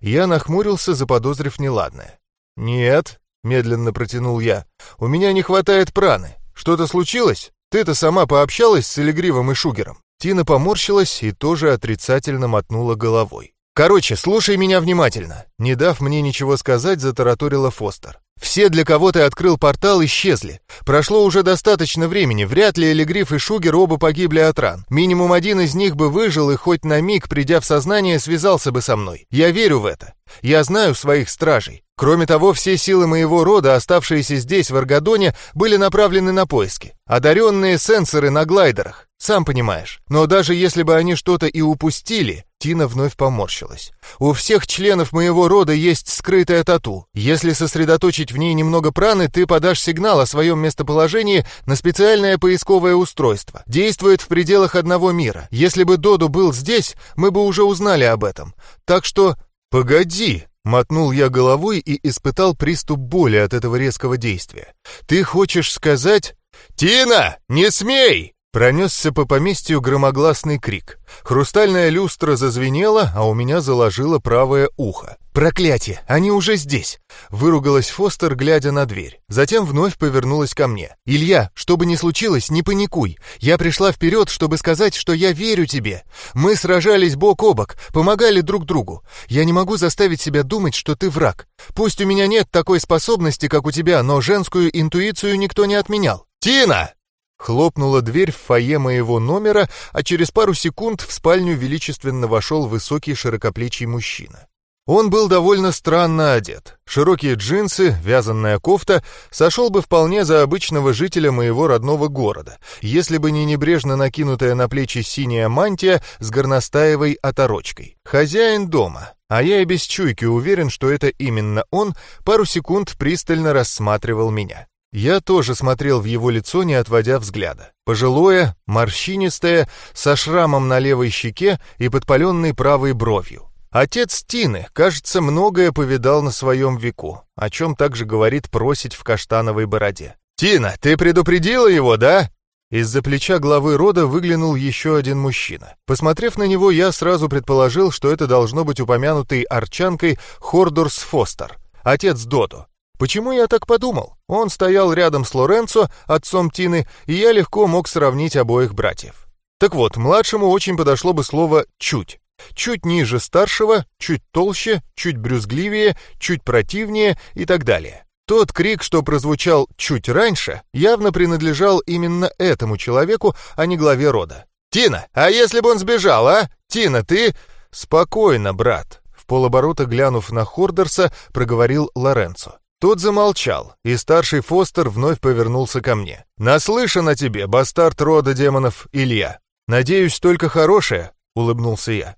Я нахмурился, заподозрив неладное. «Нет», — медленно протянул я, — «у меня не хватает праны. Что-то случилось? Ты-то сама пообщалась с Элегривом и Шугером?» Тина поморщилась и тоже отрицательно мотнула головой. «Короче, слушай меня внимательно», — не дав мне ничего сказать, затараторила Фостер. «Все, для кого ты открыл портал, исчезли. Прошло уже достаточно времени, вряд ли Элегриф и Шугер оба погибли от ран. Минимум один из них бы выжил и хоть на миг, придя в сознание, связался бы со мной. Я верю в это. Я знаю своих стражей. Кроме того, все силы моего рода, оставшиеся здесь, в Аргадоне, были направлены на поиски. Одаренные сенсоры на глайдерах, сам понимаешь. Но даже если бы они что-то и упустили, Тина вновь поморщилась. У всех членов моего рода есть скрытая тату. Если сосредоточить в ней немного праны, ты подашь сигнал о своем местоположении на специальное поисковое устройство. Действует в пределах одного мира. Если бы Доду был здесь, мы бы уже узнали об этом. Так что... «Погоди!» Мотнул я головой и испытал приступ боли от этого резкого действия. «Ты хочешь сказать...» «Тина, не смей!» Пронесся по поместью громогласный крик. Хрустальная люстра зазвенела, а у меня заложило правое ухо. «Проклятие! Они уже здесь!» Выругалась Фостер, глядя на дверь. Затем вновь повернулась ко мне. «Илья, что бы ни случилось, не паникуй. Я пришла вперед, чтобы сказать, что я верю тебе. Мы сражались бок о бок, помогали друг другу. Я не могу заставить себя думать, что ты враг. Пусть у меня нет такой способности, как у тебя, но женскую интуицию никто не отменял». «Тина!» Хлопнула дверь в фойе моего номера, а через пару секунд в спальню величественно вошел высокий широкоплечий мужчина. Он был довольно странно одет. Широкие джинсы, вязаная кофта сошел бы вполне за обычного жителя моего родного города, если бы не небрежно накинутая на плечи синяя мантия с горностаевой оторочкой. Хозяин дома, а я и без чуйки уверен, что это именно он, пару секунд пристально рассматривал меня. Я тоже смотрел в его лицо, не отводя взгляда. Пожилое, морщинистое, со шрамом на левой щеке и подпаленной правой бровью. Отец Тины, кажется, многое повидал на своем веку, о чем также говорит просить в каштановой бороде. «Тина, ты предупредила его, да?» Из-за плеча главы рода выглянул еще один мужчина. Посмотрев на него, я сразу предположил, что это должно быть упомянутый арчанкой Хордорс Фостер, отец Додо. Почему я так подумал? Он стоял рядом с Лоренцо, отцом Тины, и я легко мог сравнить обоих братьев. Так вот, младшему очень подошло бы слово «чуть». Чуть ниже старшего, чуть толще, чуть брюзгливее, чуть противнее и так далее. Тот крик, что прозвучал чуть раньше, явно принадлежал именно этому человеку, а не главе рода. «Тина, а если бы он сбежал, а? Тина, ты...» «Спокойно, брат», — в полоборота глянув на Хордерса, проговорил Лоренцо. Тот замолчал, и старший Фостер вновь повернулся ко мне. «Наслышан о тебе, бастард рода демонов Илья. Надеюсь, только хорошее?» — улыбнулся я.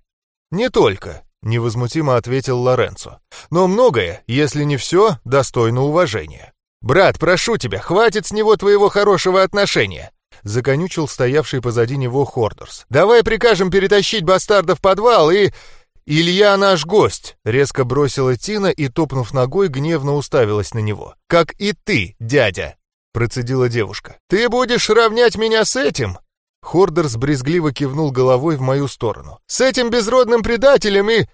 «Не только», — невозмутимо ответил Лоренцо. «Но многое, если не все, достойно уважения. Брат, прошу тебя, хватит с него твоего хорошего отношения. — законючил стоявший позади него Хордерс. «Давай прикажем перетащить бастарда в подвал и...» «Илья наш гость!» — резко бросила Тина и, топнув ногой, гневно уставилась на него. «Как и ты, дядя!» — процедила девушка. «Ты будешь равнять меня с этим?» Хордерс брезгливо кивнул головой в мою сторону. «С этим безродным предателем и...»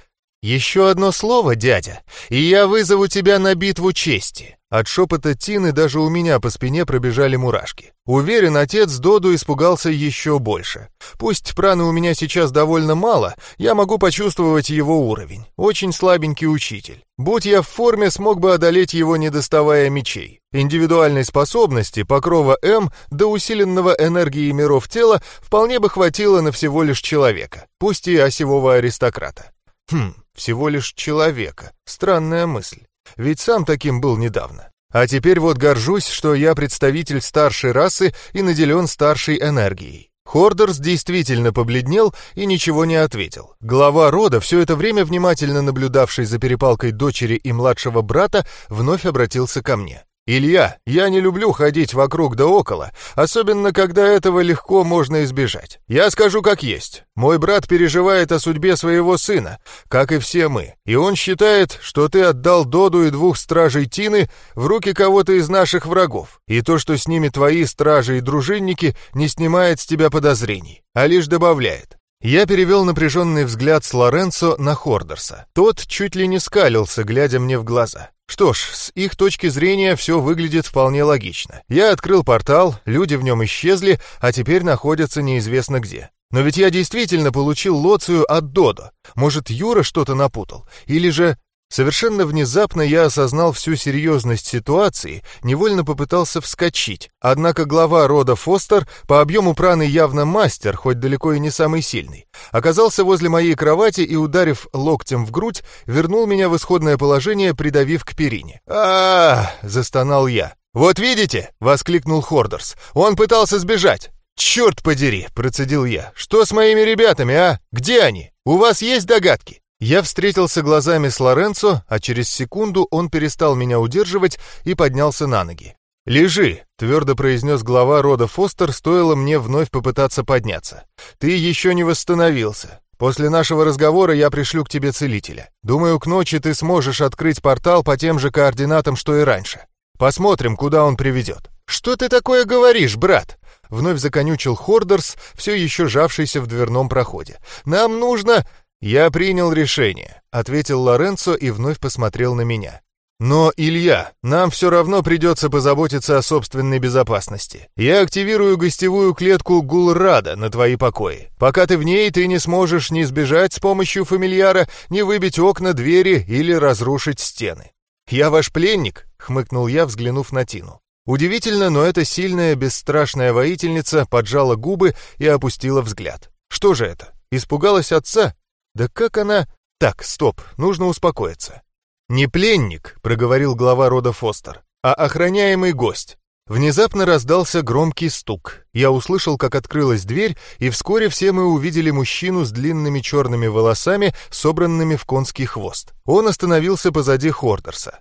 «Еще одно слово, дядя, и я вызову тебя на битву чести». От шепота Тины даже у меня по спине пробежали мурашки. Уверен, отец Доду испугался еще больше. Пусть праны у меня сейчас довольно мало, я могу почувствовать его уровень. Очень слабенький учитель. Будь я в форме, смог бы одолеть его, не доставая мечей. Индивидуальной способности покрова М до усиленного энергии миров тела вполне бы хватило на всего лишь человека, пусть и осевого аристократа. Хм, всего лишь человека. Странная мысль. Ведь сам таким был недавно. А теперь вот горжусь, что я представитель старшей расы и наделен старшей энергией. Хордерс действительно побледнел и ничего не ответил. Глава рода, все это время внимательно наблюдавший за перепалкой дочери и младшего брата, вновь обратился ко мне. «Илья, я не люблю ходить вокруг да около, особенно когда этого легко можно избежать. Я скажу как есть. Мой брат переживает о судьбе своего сына, как и все мы, и он считает, что ты отдал Доду и двух стражей Тины в руки кого-то из наших врагов, и то, что с ними твои стражи и дружинники, не снимает с тебя подозрений, а лишь добавляет. Я перевел напряженный взгляд с Лоренцо на Хордерса. Тот чуть ли не скалился, глядя мне в глаза. Что ж, с их точки зрения все выглядит вполне логично. Я открыл портал, люди в нем исчезли, а теперь находятся неизвестно где. Но ведь я действительно получил лоцию от Додо. Может, Юра что-то напутал? Или же... Совершенно внезапно я осознал всю серьезность ситуации, невольно попытался вскочить. Однако глава рода Фостер, по объему праны явно мастер, хоть далеко и не самый сильный, оказался возле моей кровати и, ударив локтем в грудь, вернул меня в исходное положение, придавив к перине. а, застонал я. «Вот видите?» — воскликнул Хордерс. «Он пытался сбежать!» «Черт подери!» — процедил я. «Что с моими ребятами, а? Где они? У вас есть догадки?» Я встретился глазами с Лоренцо, а через секунду он перестал меня удерживать и поднялся на ноги. «Лежи», — твердо произнес глава рода Фостер, стоило мне вновь попытаться подняться. «Ты еще не восстановился. После нашего разговора я пришлю к тебе целителя. Думаю, к ночи ты сможешь открыть портал по тем же координатам, что и раньше. Посмотрим, куда он приведет». «Что ты такое говоришь, брат?» Вновь законючил Хордерс, все еще жавшийся в дверном проходе. «Нам нужно...» «Я принял решение», — ответил Лоренцо и вновь посмотрел на меня. «Но, Илья, нам все равно придется позаботиться о собственной безопасности. Я активирую гостевую клетку Гулрада на твои покои. Пока ты в ней, ты не сможешь ни сбежать с помощью фамильяра, ни выбить окна, двери или разрушить стены». «Я ваш пленник?» — хмыкнул я, взглянув на Тину. Удивительно, но эта сильная, бесстрашная воительница поджала губы и опустила взгляд. Что же это? Испугалась отца? Да как она... Так, стоп, нужно успокоиться. «Не пленник», — проговорил глава рода Фостер, «а охраняемый гость». Внезапно раздался громкий стук. Я услышал, как открылась дверь, и вскоре все мы увидели мужчину с длинными черными волосами, собранными в конский хвост. Он остановился позади Хордерса.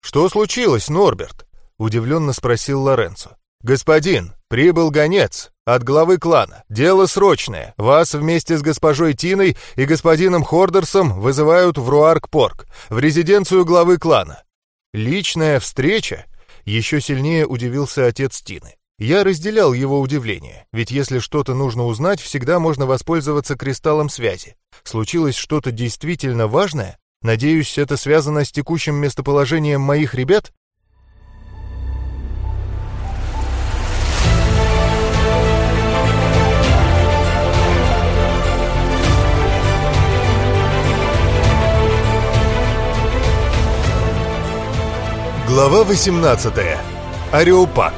«Что случилось, Норберт?» — удивленно спросил Лоренцо. «Господин, прибыл гонец от главы клана. Дело срочное. Вас вместе с госпожой Тиной и господином Хордерсом вызывают в Руарк-Порк, в резиденцию главы клана. Личная встреча?» Еще сильнее удивился отец Тины. Я разделял его удивление, ведь если что-то нужно узнать, всегда можно воспользоваться кристаллом связи. Случилось что-то действительно важное? Надеюсь, это связано с текущим местоположением моих ребят? Глава 18. Ареопак.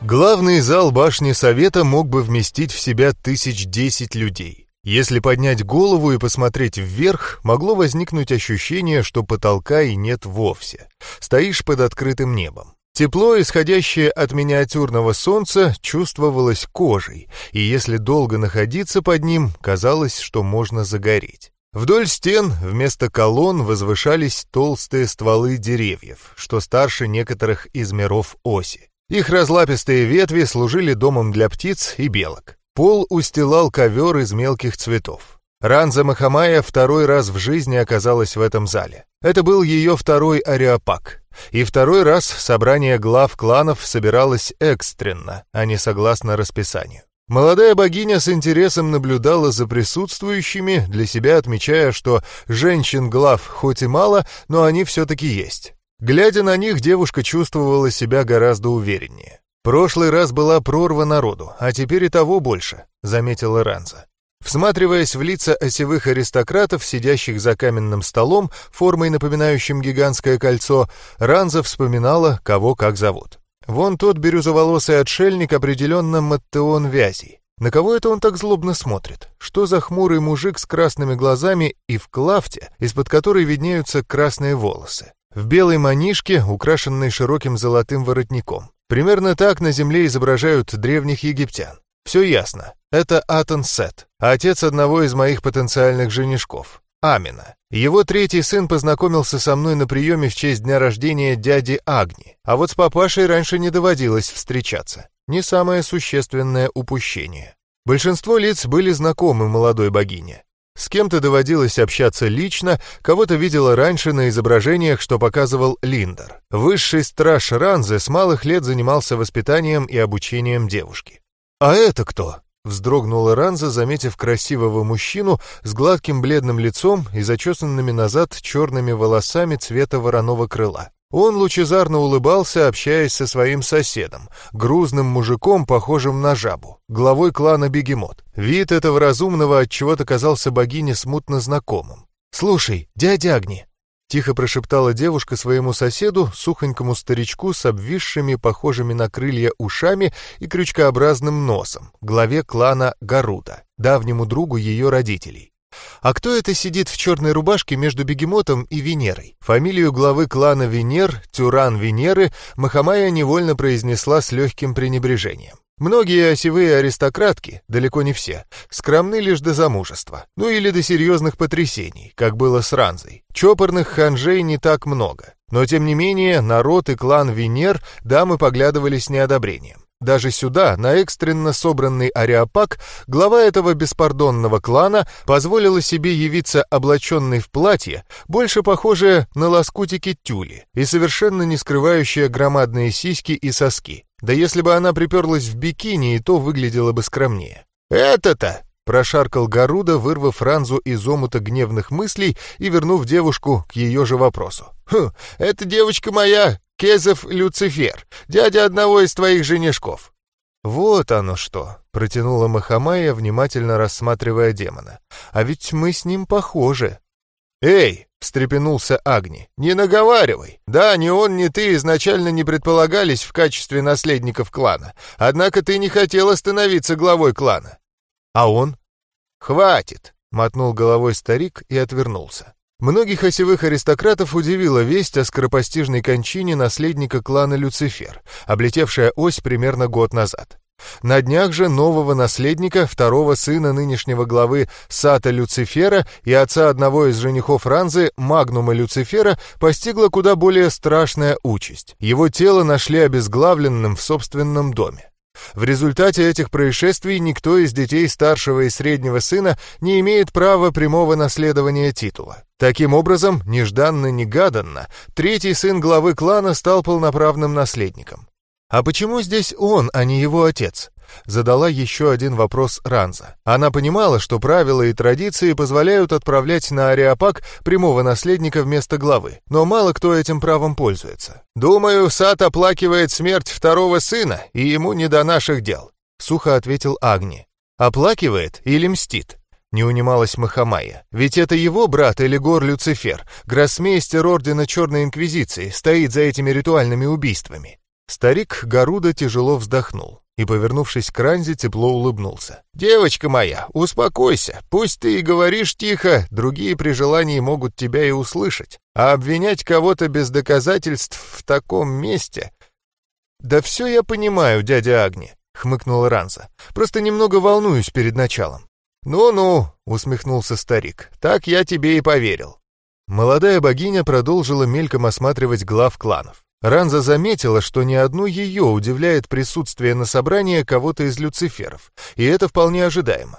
Главный зал башни Совета мог бы вместить в себя тысяч десять людей. Если поднять голову и посмотреть вверх, могло возникнуть ощущение, что потолка и нет вовсе. Стоишь под открытым небом. Тепло, исходящее от миниатюрного солнца, чувствовалось кожей, и если долго находиться под ним, казалось, что можно загореть. Вдоль стен вместо колонн возвышались толстые стволы деревьев, что старше некоторых из миров оси. Их разлапистые ветви служили домом для птиц и белок. Пол устилал ковер из мелких цветов. Ранза Махамая второй раз в жизни оказалась в этом зале. Это был ее второй ариапак. И второй раз собрание глав кланов собиралось экстренно, а не согласно расписанию. Молодая богиня с интересом наблюдала за присутствующими, для себя отмечая, что женщин-глав хоть и мало, но они все-таки есть. Глядя на них, девушка чувствовала себя гораздо увереннее. «Прошлый раз была прорва народу, а теперь и того больше», — заметила Ранза. Всматриваясь в лица осевых аристократов, сидящих за каменным столом, формой напоминающим гигантское кольцо, Ранза вспоминала, кого как зовут. Вон тот бирюзоволосый отшельник определенно Маттеон Вязий. На кого это он так злобно смотрит? Что за хмурый мужик с красными глазами и в клафте, из-под которой виднеются красные волосы? В белой манишке, украшенной широким золотым воротником. Примерно так на земле изображают древних египтян. Все ясно. Это Атон Сет, отец одного из моих потенциальных женишков, Амина. Его третий сын познакомился со мной на приеме в честь дня рождения дяди Агни, а вот с папашей раньше не доводилось встречаться. Не самое существенное упущение. Большинство лиц были знакомы молодой богине. С кем-то доводилось общаться лично, кого-то видела раньше на изображениях, что показывал Линдер. Высший страж Ранзы с малых лет занимался воспитанием и обучением девушки. «А это кто?» — вздрогнула Ранза, заметив красивого мужчину с гладким бледным лицом и зачесанными назад черными волосами цвета вороного крыла. Он лучезарно улыбался, общаясь со своим соседом, грузным мужиком, похожим на жабу, главой клана Бегемот. Вид этого разумного от чего то казался богине смутно знакомым. «Слушай, дядя Агни, Тихо прошептала девушка своему соседу, сухонькому старичку с обвисшими, похожими на крылья ушами и крючкообразным носом, главе клана Гаруда, давнему другу ее родителей. А кто это сидит в черной рубашке между бегемотом и Венерой? Фамилию главы клана Венер, Тюран Венеры, Махамая невольно произнесла с легким пренебрежением. Многие осевые аристократки, далеко не все, скромны лишь до замужества, ну или до серьезных потрясений, как было с Ранзой. Чопорных ханжей не так много, но тем не менее народ и клан Венер дамы поглядывали с неодобрением. Даже сюда, на экстренно собранный ариапак, глава этого беспардонного клана позволила себе явиться облаченной в платье, больше похожее на лоскутики тюли и совершенно не скрывающее громадные сиськи и соски. Да если бы она приперлась в бикини, и то выглядела бы скромнее. «Это-то!» — прошаркал Гаруда, вырвав Франзу из омута гневных мыслей и вернув девушку к ее же вопросу. «Хм, это девочка моя, Кезов Люцифер, дядя одного из твоих женишков». «Вот оно что!» — протянула Махамая, внимательно рассматривая демона. «А ведь мы с ним похожи». «Эй!» — встрепенулся Агни. «Не наговаривай! Да, ни он, ни ты изначально не предполагались в качестве наследников клана, однако ты не хотел становиться главой клана». «А он?» «Хватит!» — мотнул головой старик и отвернулся. Многих осевых аристократов удивила весть о скоропостижной кончине наследника клана Люцифер, облетевшая ось примерно год назад. На днях же нового наследника, второго сына нынешнего главы Сата Люцифера и отца одного из женихов Ранзы, Магнума Люцифера, постигла куда более страшная участь. Его тело нашли обезглавленным в собственном доме. В результате этих происшествий никто из детей старшего и среднего сына не имеет права прямого наследования титула. Таким образом, нежданно-негаданно, третий сын главы клана стал полноправным наследником. «А почему здесь он, а не его отец?» Задала еще один вопрос Ранза. Она понимала, что правила и традиции позволяют отправлять на Ариапак прямого наследника вместо главы, но мало кто этим правом пользуется. «Думаю, Сад оплакивает смерть второго сына, и ему не до наших дел», — сухо ответил Агни. «Оплакивает или мстит?» Не унималась Махамая. Ведь это его брат Элигор Люцифер, гроссмейстер Ордена Черной Инквизиции, стоит за этими ритуальными убийствами. Старик Гаруда тяжело вздохнул и, повернувшись к Ранзе, тепло улыбнулся. «Девочка моя, успокойся. Пусть ты и говоришь тихо, другие при желании могут тебя и услышать. А обвинять кого-то без доказательств в таком месте...» «Да все я понимаю, дядя Агни», — хмыкнула Ранза. «Просто немного волнуюсь перед началом». «Ну-ну», — усмехнулся старик, — «так я тебе и поверил». Молодая богиня продолжила мельком осматривать глав кланов. Ранза заметила, что ни одну ее удивляет присутствие на собрании кого-то из люциферов, и это вполне ожидаемо.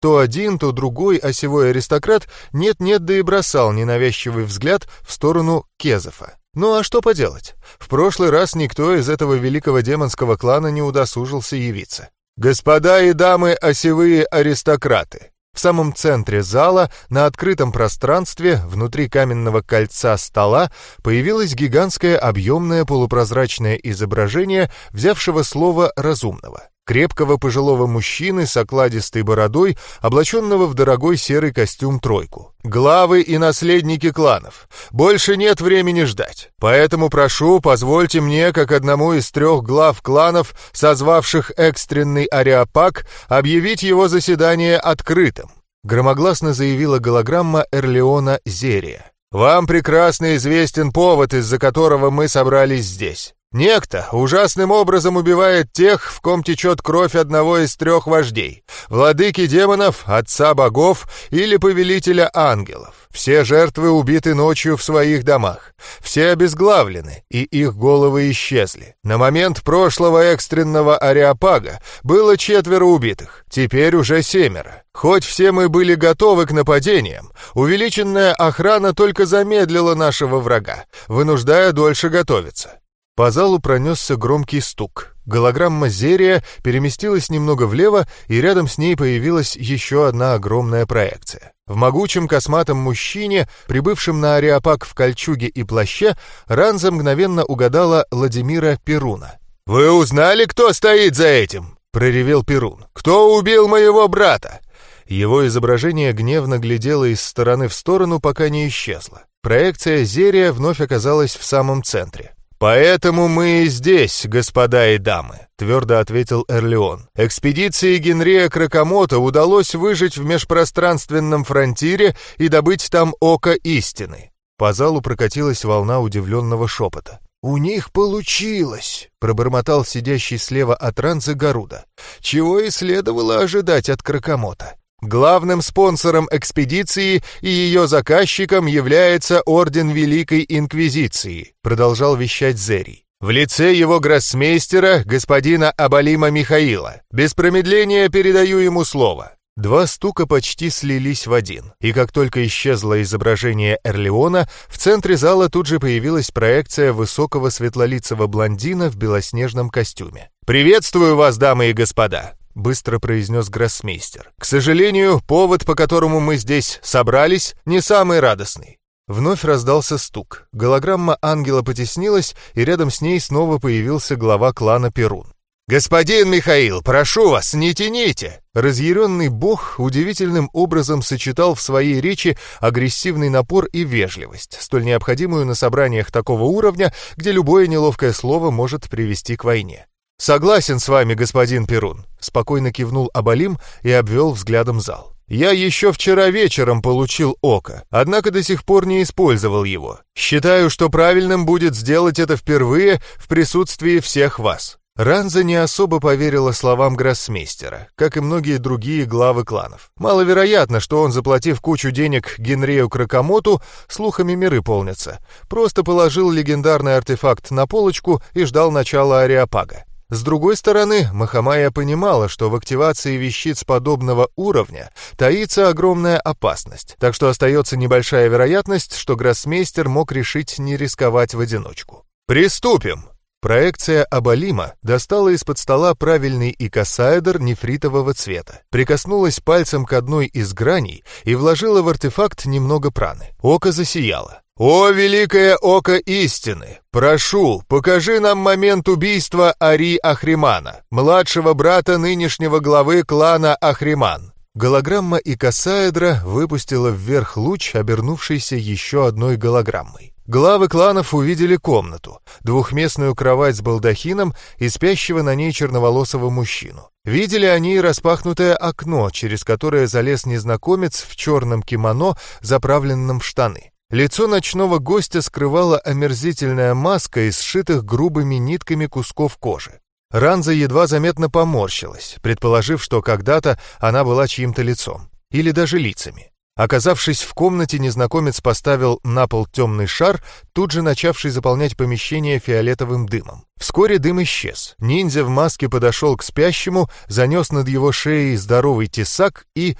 То один, то другой осевой аристократ нет-нет, да и бросал ненавязчивый взгляд в сторону Кезофа. Ну а что поделать? В прошлый раз никто из этого великого демонского клана не удосужился явиться. «Господа и дамы осевые аристократы!» В самом центре зала, на открытом пространстве, внутри каменного кольца стола, появилось гигантское объемное полупрозрачное изображение взявшего слово «разумного» крепкого пожилого мужчины с окладистой бородой, облаченного в дорогой серый костюм-тройку. «Главы и наследники кланов, больше нет времени ждать, поэтому прошу, позвольте мне, как одному из трех глав кланов, созвавших экстренный ариапак, объявить его заседание открытым», громогласно заявила голограмма Эрлеона Зерия. «Вам прекрасно известен повод, из-за которого мы собрались здесь. Некто ужасным образом убивает тех, в ком течет кровь одного из трех вождей, владыки демонов, отца богов или повелителя ангелов. Все жертвы убиты ночью в своих домах, все обезглавлены, и их головы исчезли. На момент прошлого экстренного ариапага было четверо убитых, теперь уже семеро. Хоть все мы были готовы к нападениям, увеличенная охрана только замедлила нашего врага, вынуждая дольше готовиться. По залу пронесся громкий стук. Голограмма Зерия переместилась немного влево, и рядом с ней появилась еще одна огромная проекция. В могучем косматом мужчине, прибывшем на ариапак в кольчуге и плаще, Ранза мгновенно угадала Владимира Перуна. «Вы узнали, кто стоит за этим?» — проревел Перун. «Кто убил моего брата?» Его изображение гневно глядело из стороны в сторону, пока не исчезло. Проекция Зерия вновь оказалась в самом центре. «Поэтому мы и здесь, господа и дамы», — твердо ответил Эрлеон. «Экспедиции Генрия Кракомото удалось выжить в межпространственном фронтире и добыть там око истины». По залу прокатилась волна удивленного шепота. «У них получилось!» — пробормотал сидящий слева от Ранза Гаруда. «Чего и следовало ожидать от Кракомота. Главным спонсором экспедиции и ее заказчиком является Орден Великой Инквизиции, продолжал вещать Зерий. В лице его гроссмейстера, господина Абалима Михаила. Без промедления передаю ему слово. Два стука почти слились в один, и как только исчезло изображение Эрлеона, в центре зала тут же появилась проекция высокого светлолицего блондина в белоснежном костюме. «Приветствую вас, дамы и господа! — быстро произнес гроссмейстер. «К сожалению, повод, по которому мы здесь собрались, не самый радостный». Вновь раздался стук. Голограмма ангела потеснилась, и рядом с ней снова появился глава клана Перун. «Господин Михаил, прошу вас, не тяните!» Разъяренный бог удивительным образом сочетал в своей речи агрессивный напор и вежливость, столь необходимую на собраниях такого уровня, где любое неловкое слово может привести к войне. «Согласен с вами, господин Перун», — спокойно кивнул Абалим и обвел взглядом зал. «Я еще вчера вечером получил око, однако до сих пор не использовал его. Считаю, что правильным будет сделать это впервые в присутствии всех вас». Ранза не особо поверила словам гроссмейстера, как и многие другие главы кланов. Маловероятно, что он, заплатив кучу денег Генрею Кракомоту, слухами миры полнятся, просто положил легендарный артефакт на полочку и ждал начала Ариапага. С другой стороны, Махамая понимала, что в активации вещиц подобного уровня таится огромная опасность, так что остается небольшая вероятность, что гроссмейстер мог решить не рисковать в одиночку. «Приступим!» Проекция Абалима достала из-под стола правильный икосаэдр нефритового цвета, прикоснулась пальцем к одной из граней и вложила в артефакт немного праны. Око засияло. «О, великое око истины! Прошу, покажи нам момент убийства Ари Ахримана, младшего брата нынешнего главы клана Ахриман». Голограмма Икосаэдра выпустила вверх луч, обернувшийся еще одной голограммой. Главы кланов увидели комнату, двухместную кровать с балдахином и спящего на ней черноволосого мужчину. Видели они распахнутое окно, через которое залез незнакомец в черном кимоно, заправленном в штаны. Лицо ночного гостя скрывала омерзительная маска из сшитых грубыми нитками кусков кожи. Ранза едва заметно поморщилась, предположив, что когда-то она была чьим-то лицом. Или даже лицами. Оказавшись в комнате, незнакомец поставил на пол темный шар, тут же начавший заполнять помещение фиолетовым дымом. Вскоре дым исчез. Ниндзя в маске подошел к спящему, занес над его шеей здоровый тесак и...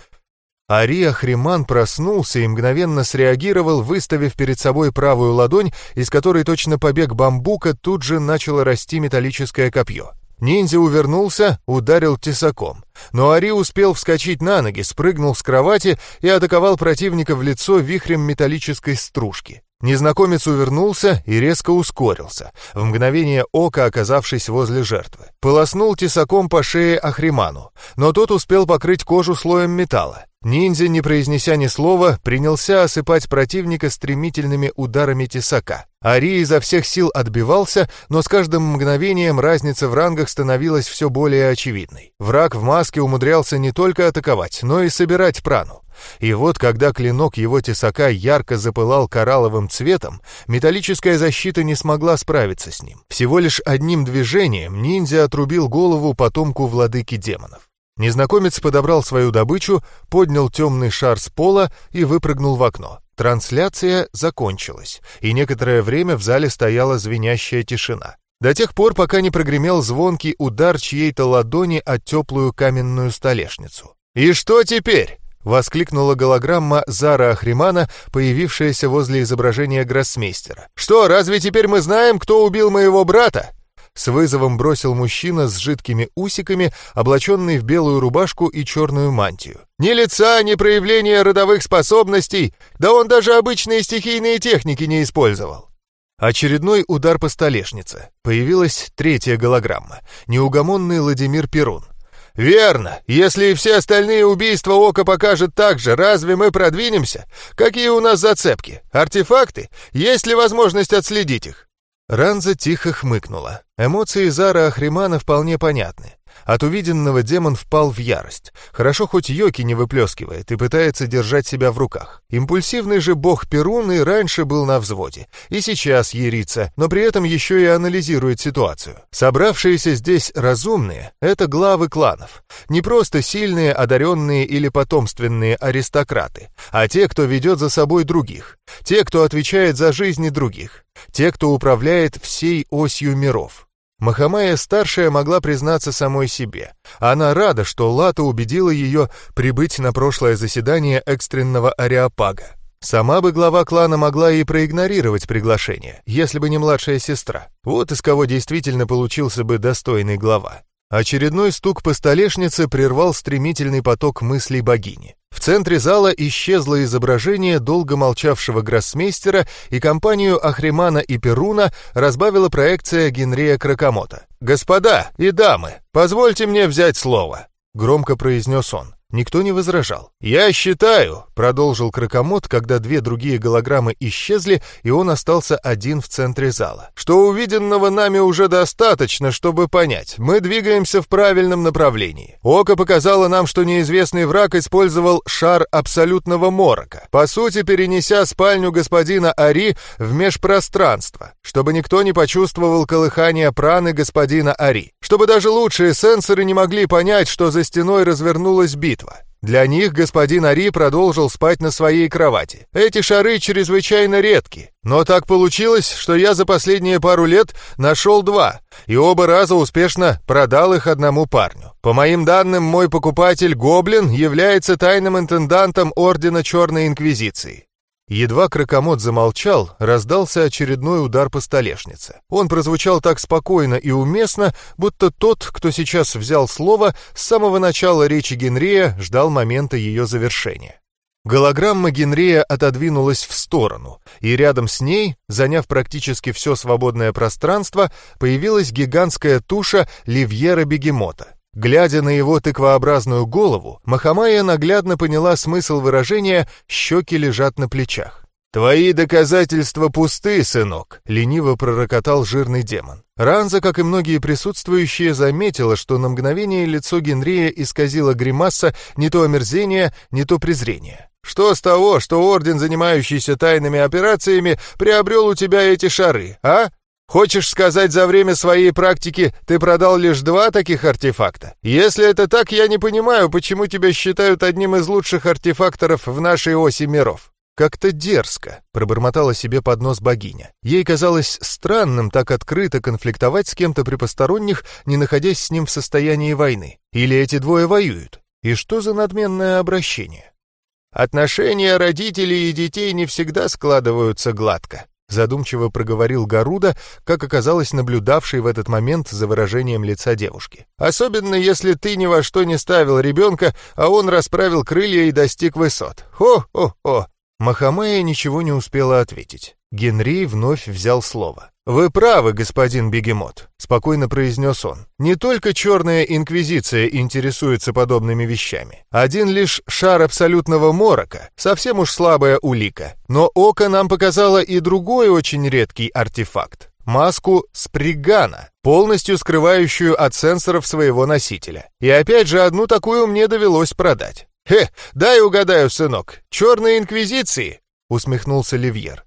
Ари Ахриман проснулся и мгновенно среагировал, выставив перед собой правую ладонь, из которой точно побег бамбука тут же начало расти металлическое копье. Ниндзя увернулся, ударил тесаком. Но Ари успел вскочить на ноги, спрыгнул с кровати и атаковал противника в лицо вихрем металлической стружки. Незнакомец увернулся и резко ускорился, в мгновение ока оказавшись возле жертвы. Полоснул тесаком по шее Ахриману, но тот успел покрыть кожу слоем металла. Ниндзя, не произнеся ни слова, принялся осыпать противника стремительными ударами тесака. Ари изо всех сил отбивался, но с каждым мгновением разница в рангах становилась все более очевидной. Враг в маске умудрялся не только атаковать, но и собирать прану. И вот, когда клинок его тесака ярко запылал коралловым цветом, металлическая защита не смогла справиться с ним. Всего лишь одним движением ниндзя отрубил голову потомку владыки демонов. Незнакомец подобрал свою добычу, поднял темный шар с пола и выпрыгнул в окно. Трансляция закончилась, и некоторое время в зале стояла звенящая тишина. До тех пор, пока не прогремел звонкий удар чьей-то ладони о теплую каменную столешницу. «И что теперь?» — воскликнула голограмма Зара Ахримана, появившаяся возле изображения гроссмейстера. «Что, разве теперь мы знаем, кто убил моего брата?» С вызовом бросил мужчина с жидкими усиками, облаченный в белую рубашку и черную мантию. «Ни лица, ни проявления родовых способностей, да он даже обычные стихийные техники не использовал». Очередной удар по столешнице. Появилась третья голограмма. Неугомонный Владимир Перун. «Верно. Если и все остальные убийства Ока покажет так же, разве мы продвинемся? Какие у нас зацепки? Артефакты? Есть ли возможность отследить их?» Ранза тихо хмыкнула. Эмоции Зара Ахримана вполне понятны. От увиденного демон впал в ярость. Хорошо хоть Йоки не выплескивает и пытается держать себя в руках. Импульсивный же бог Перун и раньше был на взводе. И сейчас ерится, но при этом еще и анализирует ситуацию. Собравшиеся здесь разумные — это главы кланов. Не просто сильные, одаренные или потомственные аристократы, а те, кто ведет за собой других. Те, кто отвечает за жизни других. Те, кто управляет всей осью миров. Махамая-старшая могла признаться самой себе. Она рада, что Лата убедила ее прибыть на прошлое заседание экстренного ареопага. Сама бы глава клана могла и проигнорировать приглашение, если бы не младшая сестра. Вот из кого действительно получился бы достойный глава. Очередной стук по столешнице прервал стремительный поток мыслей богини. В центре зала исчезло изображение долго молчавшего гроссмейстера, и компанию Ахримана и Перуна разбавила проекция Генрия Кракомота. «Господа и дамы, позвольте мне взять слово», — громко произнес он. Никто не возражал. «Я считаю», — продолжил Кракомот, когда две другие голограммы исчезли, и он остался один в центре зала, «что увиденного нами уже достаточно, чтобы понять, мы двигаемся в правильном направлении. Око показало нам, что неизвестный враг использовал шар абсолютного морока, по сути перенеся спальню господина Ари в межпространство, чтобы никто не почувствовал колыхания праны господина Ари, чтобы даже лучшие сенсоры не могли понять, что за стеной развернулась битва. Для них господин Ари продолжил спать на своей кровати. Эти шары чрезвычайно редки. Но так получилось, что я за последние пару лет нашел два, и оба раза успешно продал их одному парню. По моим данным, мой покупатель Гоблин является тайным интендантом Ордена Черной Инквизиции. Едва Кракомот замолчал, раздался очередной удар по столешнице. Он прозвучал так спокойно и уместно, будто тот, кто сейчас взял слово, с самого начала речи Генрия ждал момента ее завершения. Голограмма Генрия отодвинулась в сторону, и рядом с ней, заняв практически все свободное пространство, появилась гигантская туша Ливьера-бегемота. Глядя на его тыквообразную голову, Махамая наглядно поняла смысл выражения «щеки лежат на плечах». «Твои доказательства пусты, сынок», — лениво пророкотал жирный демон. Ранза, как и многие присутствующие, заметила, что на мгновение лицо Генрия исказило гримаса не то омерзения, не то презрения. «Что с того, что орден, занимающийся тайными операциями, приобрел у тебя эти шары, а? Хочешь сказать, за время своей практики ты продал лишь два таких артефакта? Если это так, я не понимаю, почему тебя считают одним из лучших артефакторов в нашей оси миров. «Как-то дерзко», — пробормотала себе под нос богиня. Ей казалось странным так открыто конфликтовать с кем-то при посторонних, не находясь с ним в состоянии войны. Или эти двое воюют? И что за надменное обращение? Отношения родителей и детей не всегда складываются гладко задумчиво проговорил Гаруда, как оказалось наблюдавший в этот момент за выражением лица девушки. «Особенно, если ты ни во что не ставил ребенка, а он расправил крылья и достиг высот. Хо-хо-хо!» Махамея ничего не успела ответить. Генри вновь взял слово. «Вы правы, господин Бегемот», — спокойно произнес он. «Не только черная инквизиция интересуется подобными вещами. Один лишь шар абсолютного морока, совсем уж слабая улика. Но око нам показало и другой очень редкий артефакт. Маску Спригана, полностью скрывающую от сенсоров своего носителя. И опять же, одну такую мне довелось продать. «Хе, дай угадаю, сынок, черной инквизиции?» — усмехнулся Ливьер.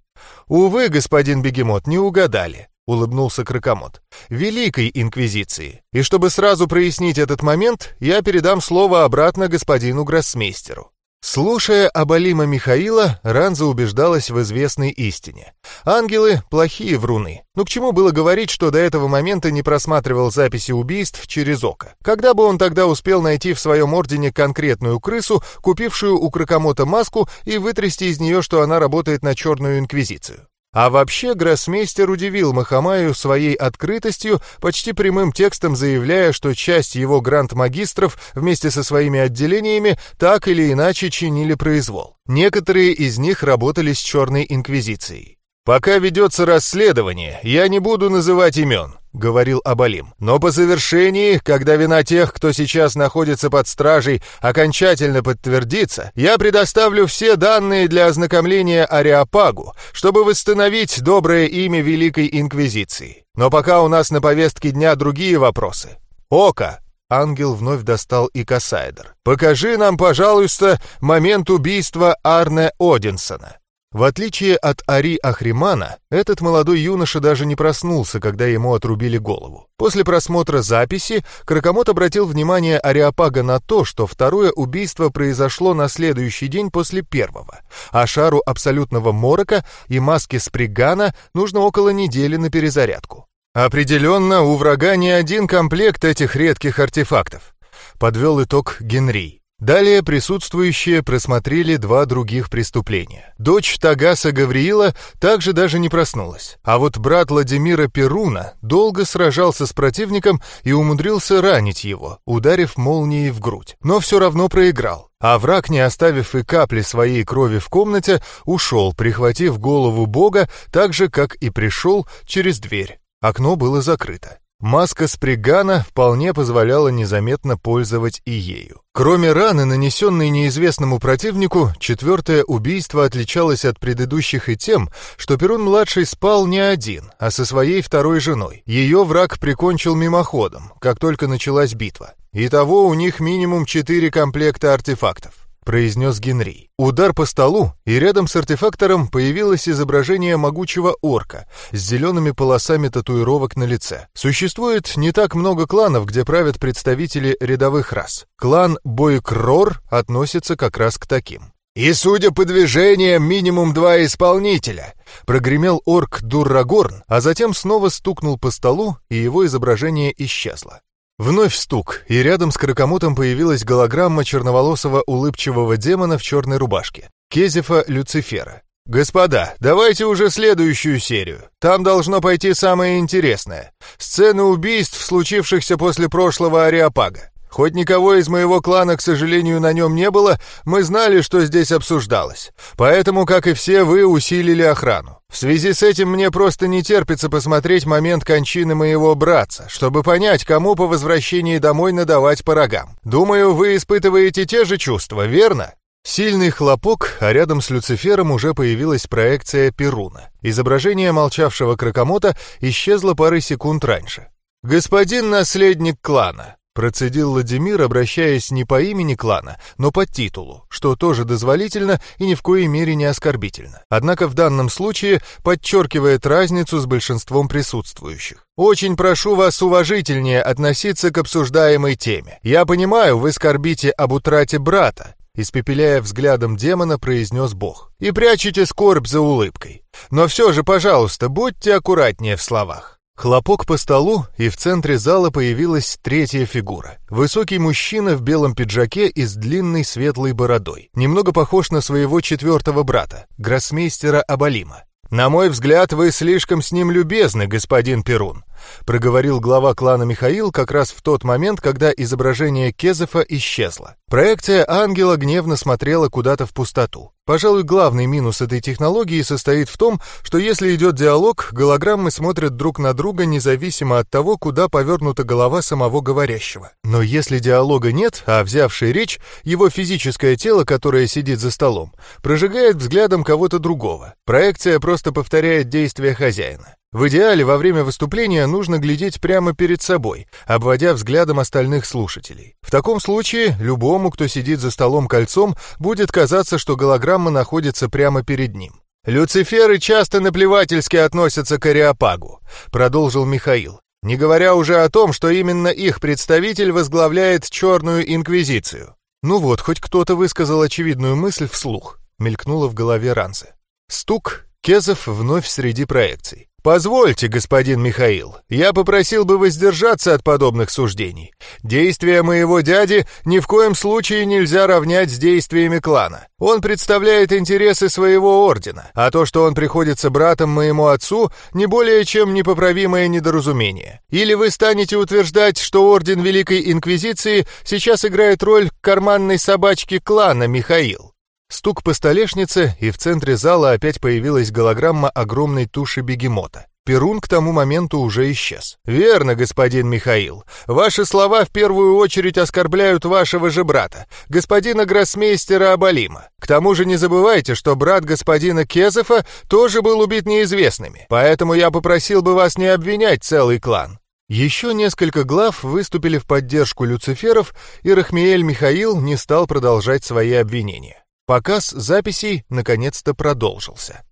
«Увы, господин Бегемот, не угадали», — улыбнулся Кракомот. «Великой Инквизиции. И чтобы сразу прояснить этот момент, я передам слово обратно господину Гроссмейстеру». Слушая Абалима Михаила, Ранза убеждалась в известной истине. Ангелы — плохие вруны. Ну к чему было говорить, что до этого момента не просматривал записи убийств через око? Когда бы он тогда успел найти в своем ордене конкретную крысу, купившую у Кракомота маску и вытрясти из нее, что она работает на Черную Инквизицию? А вообще гроссмейстер удивил Махамаю своей открытостью, почти прямым текстом заявляя, что часть его грант-магистров вместе со своими отделениями так или иначе чинили произвол. Некоторые из них работали с Черной Инквизицией. «Пока ведется расследование, я не буду называть имен», — говорил Абалим. «Но по завершении, когда вина тех, кто сейчас находится под стражей, окончательно подтвердится, я предоставлю все данные для ознакомления Ариапагу, чтобы восстановить доброе имя Великой Инквизиции. Но пока у нас на повестке дня другие вопросы. Ока, Ангел вновь достал и Кассайдер. «Покажи нам, пожалуйста, момент убийства Арне Одинсона». В отличие от Ари Ахримана, этот молодой юноша даже не проснулся, когда ему отрубили голову. После просмотра записи Кракомот обратил внимание Ариапага на то, что второе убийство произошло на следующий день после первого, а шару абсолютного морока и маске Спригана нужно около недели на перезарядку. «Определенно, у врага не один комплект этих редких артефактов», — подвел итог Генри. Далее присутствующие просмотрели два других преступления. Дочь Тагаса Гавриила также даже не проснулась. А вот брат Владимира Перуна долго сражался с противником и умудрился ранить его, ударив молнией в грудь. Но все равно проиграл. А враг, не оставив и капли своей крови в комнате, ушел, прихватив голову бога так же, как и пришел через дверь. Окно было закрыто. Маска Спригана вполне позволяла незаметно пользовать и ею. Кроме раны, нанесенной неизвестному противнику, четвертое убийство отличалось от предыдущих и тем, что Перун-младший спал не один, а со своей второй женой. Ее враг прикончил мимоходом, как только началась битва. Итого у них минимум четыре комплекта артефактов. — произнес Генри. Удар по столу, и рядом с артефактором появилось изображение могучего орка с зелеными полосами татуировок на лице. Существует не так много кланов, где правят представители рядовых рас. Клан Бойкрор относится как раз к таким. «И, судя по движениям, минимум два исполнителя!» Прогремел орк Дуррагорн, а затем снова стукнул по столу, и его изображение исчезло. Вновь стук, и рядом с крокомотом появилась голограмма черноволосого улыбчивого демона в черной рубашке. Кезефа Люцифера. «Господа, давайте уже следующую серию. Там должно пойти самое интересное. Сцены убийств, случившихся после прошлого Ариапага. Хоть никого из моего клана, к сожалению, на нем не было, мы знали, что здесь обсуждалось. Поэтому, как и все, вы усилили охрану. В связи с этим мне просто не терпится посмотреть момент кончины моего братца, чтобы понять, кому по возвращении домой надавать по рогам. Думаю, вы испытываете те же чувства, верно? Сильный хлопок, а рядом с Люцифером уже появилась проекция Перуна. Изображение молчавшего крокомота исчезло пары секунд раньше. «Господин наследник клана, Процедил Владимир, обращаясь не по имени клана, но по титулу, что тоже дозволительно и ни в коей мере не оскорбительно. Однако в данном случае подчеркивает разницу с большинством присутствующих. «Очень прошу вас уважительнее относиться к обсуждаемой теме. Я понимаю, вы скорбите об утрате брата, Испепеляя взглядом демона, произнес бог. «И прячете скорбь за улыбкой. Но все же, пожалуйста, будьте аккуратнее в словах». Хлопок по столу, и в центре зала появилась третья фигура. Высокий мужчина в белом пиджаке и с длинной светлой бородой. Немного похож на своего четвертого брата, гроссмейстера Абалима. «На мой взгляд, вы слишком с ним любезны, господин Перун», проговорил глава клана Михаил как раз в тот момент, когда изображение Кезефа исчезло. Проекция ангела гневно смотрела куда-то в пустоту. Пожалуй, главный минус этой технологии состоит в том, что если идет диалог, голограммы смотрят друг на друга независимо от того, куда повернута голова самого говорящего. Но если диалога нет, а взявший речь, его физическое тело, которое сидит за столом, прожигает взглядом кого-то другого. Проекция просто повторяет действия хозяина. В идеале во время выступления нужно глядеть прямо перед собой, обводя взглядом остальных слушателей. В таком случае любому, кто сидит за столом кольцом, будет казаться, что голограмма находится прямо перед ним. «Люциферы часто наплевательски относятся к Ариапагу», — продолжил Михаил, не говоря уже о том, что именно их представитель возглавляет Черную Инквизицию. Ну вот, хоть кто-то высказал очевидную мысль вслух, мелькнула в голове Ранзе. Стук, Кезов вновь среди проекций. «Позвольте, господин Михаил, я попросил бы воздержаться от подобных суждений. Действия моего дяди ни в коем случае нельзя равнять с действиями клана. Он представляет интересы своего ордена, а то, что он приходится братом моему отцу, не более чем непоправимое недоразумение. Или вы станете утверждать, что орден Великой Инквизиции сейчас играет роль карманной собачки клана Михаил?» Стук по столешнице, и в центре зала опять появилась голограмма огромной туши бегемота. Перун к тому моменту уже исчез. «Верно, господин Михаил. Ваши слова в первую очередь оскорбляют вашего же брата, господина гроссмейстера Абалима. К тому же не забывайте, что брат господина Кезефа тоже был убит неизвестными, поэтому я попросил бы вас не обвинять целый клан. Еще несколько глав выступили в поддержку Люциферов, и Рахмиэль Михаил не стал продолжать свои обвинения. Показ записей наконец-то продолжился.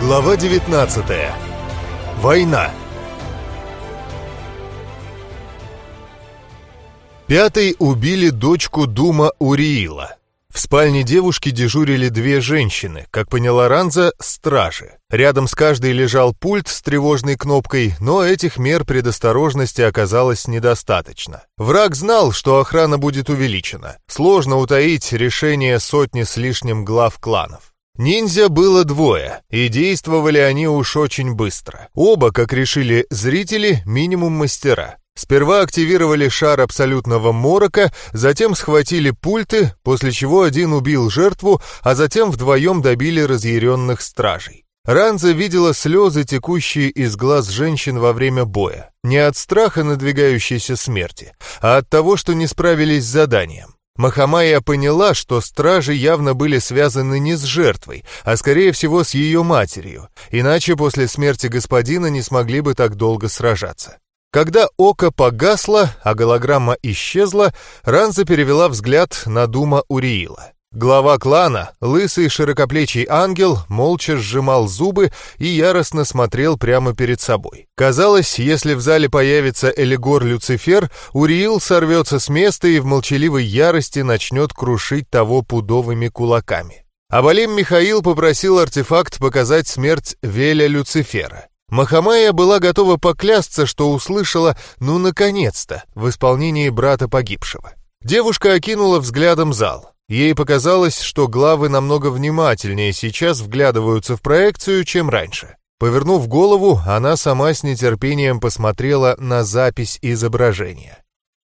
Глава 19. Война. Пятый убили дочку Дума Уриила. В спальне девушки дежурили две женщины, как поняла Ранза, стражи. Рядом с каждой лежал пульт с тревожной кнопкой, но этих мер предосторожности оказалось недостаточно. Враг знал, что охрана будет увеличена. Сложно утаить решение сотни с лишним глав кланов. Ниндзя было двое, и действовали они уж очень быстро. Оба, как решили зрители, минимум мастера. Сперва активировали шар абсолютного морока, затем схватили пульты, после чего один убил жертву, а затем вдвоем добили разъяренных стражей. Ранза видела слезы, текущие из глаз женщин во время боя. Не от страха надвигающейся смерти, а от того, что не справились с заданием. Махамая поняла, что стражи явно были связаны не с жертвой, а скорее всего с ее матерью, иначе после смерти господина не смогли бы так долго сражаться. Когда око погасло, а голограмма исчезла, Ранза перевела взгляд на Дума Уриила. Глава клана, лысый широкоплечий ангел, молча сжимал зубы и яростно смотрел прямо перед собой. Казалось, если в зале появится Элигор Люцифер, Уриил сорвется с места и в молчаливой ярости начнет крушить того пудовыми кулаками. Абалим Михаил попросил артефакт показать смерть Веля Люцифера. Махамая была готова поклясться, что услышала «ну, наконец-то» в исполнении брата погибшего. Девушка окинула взглядом зал. Ей показалось, что главы намного внимательнее сейчас вглядываются в проекцию, чем раньше. Повернув голову, она сама с нетерпением посмотрела на запись изображения.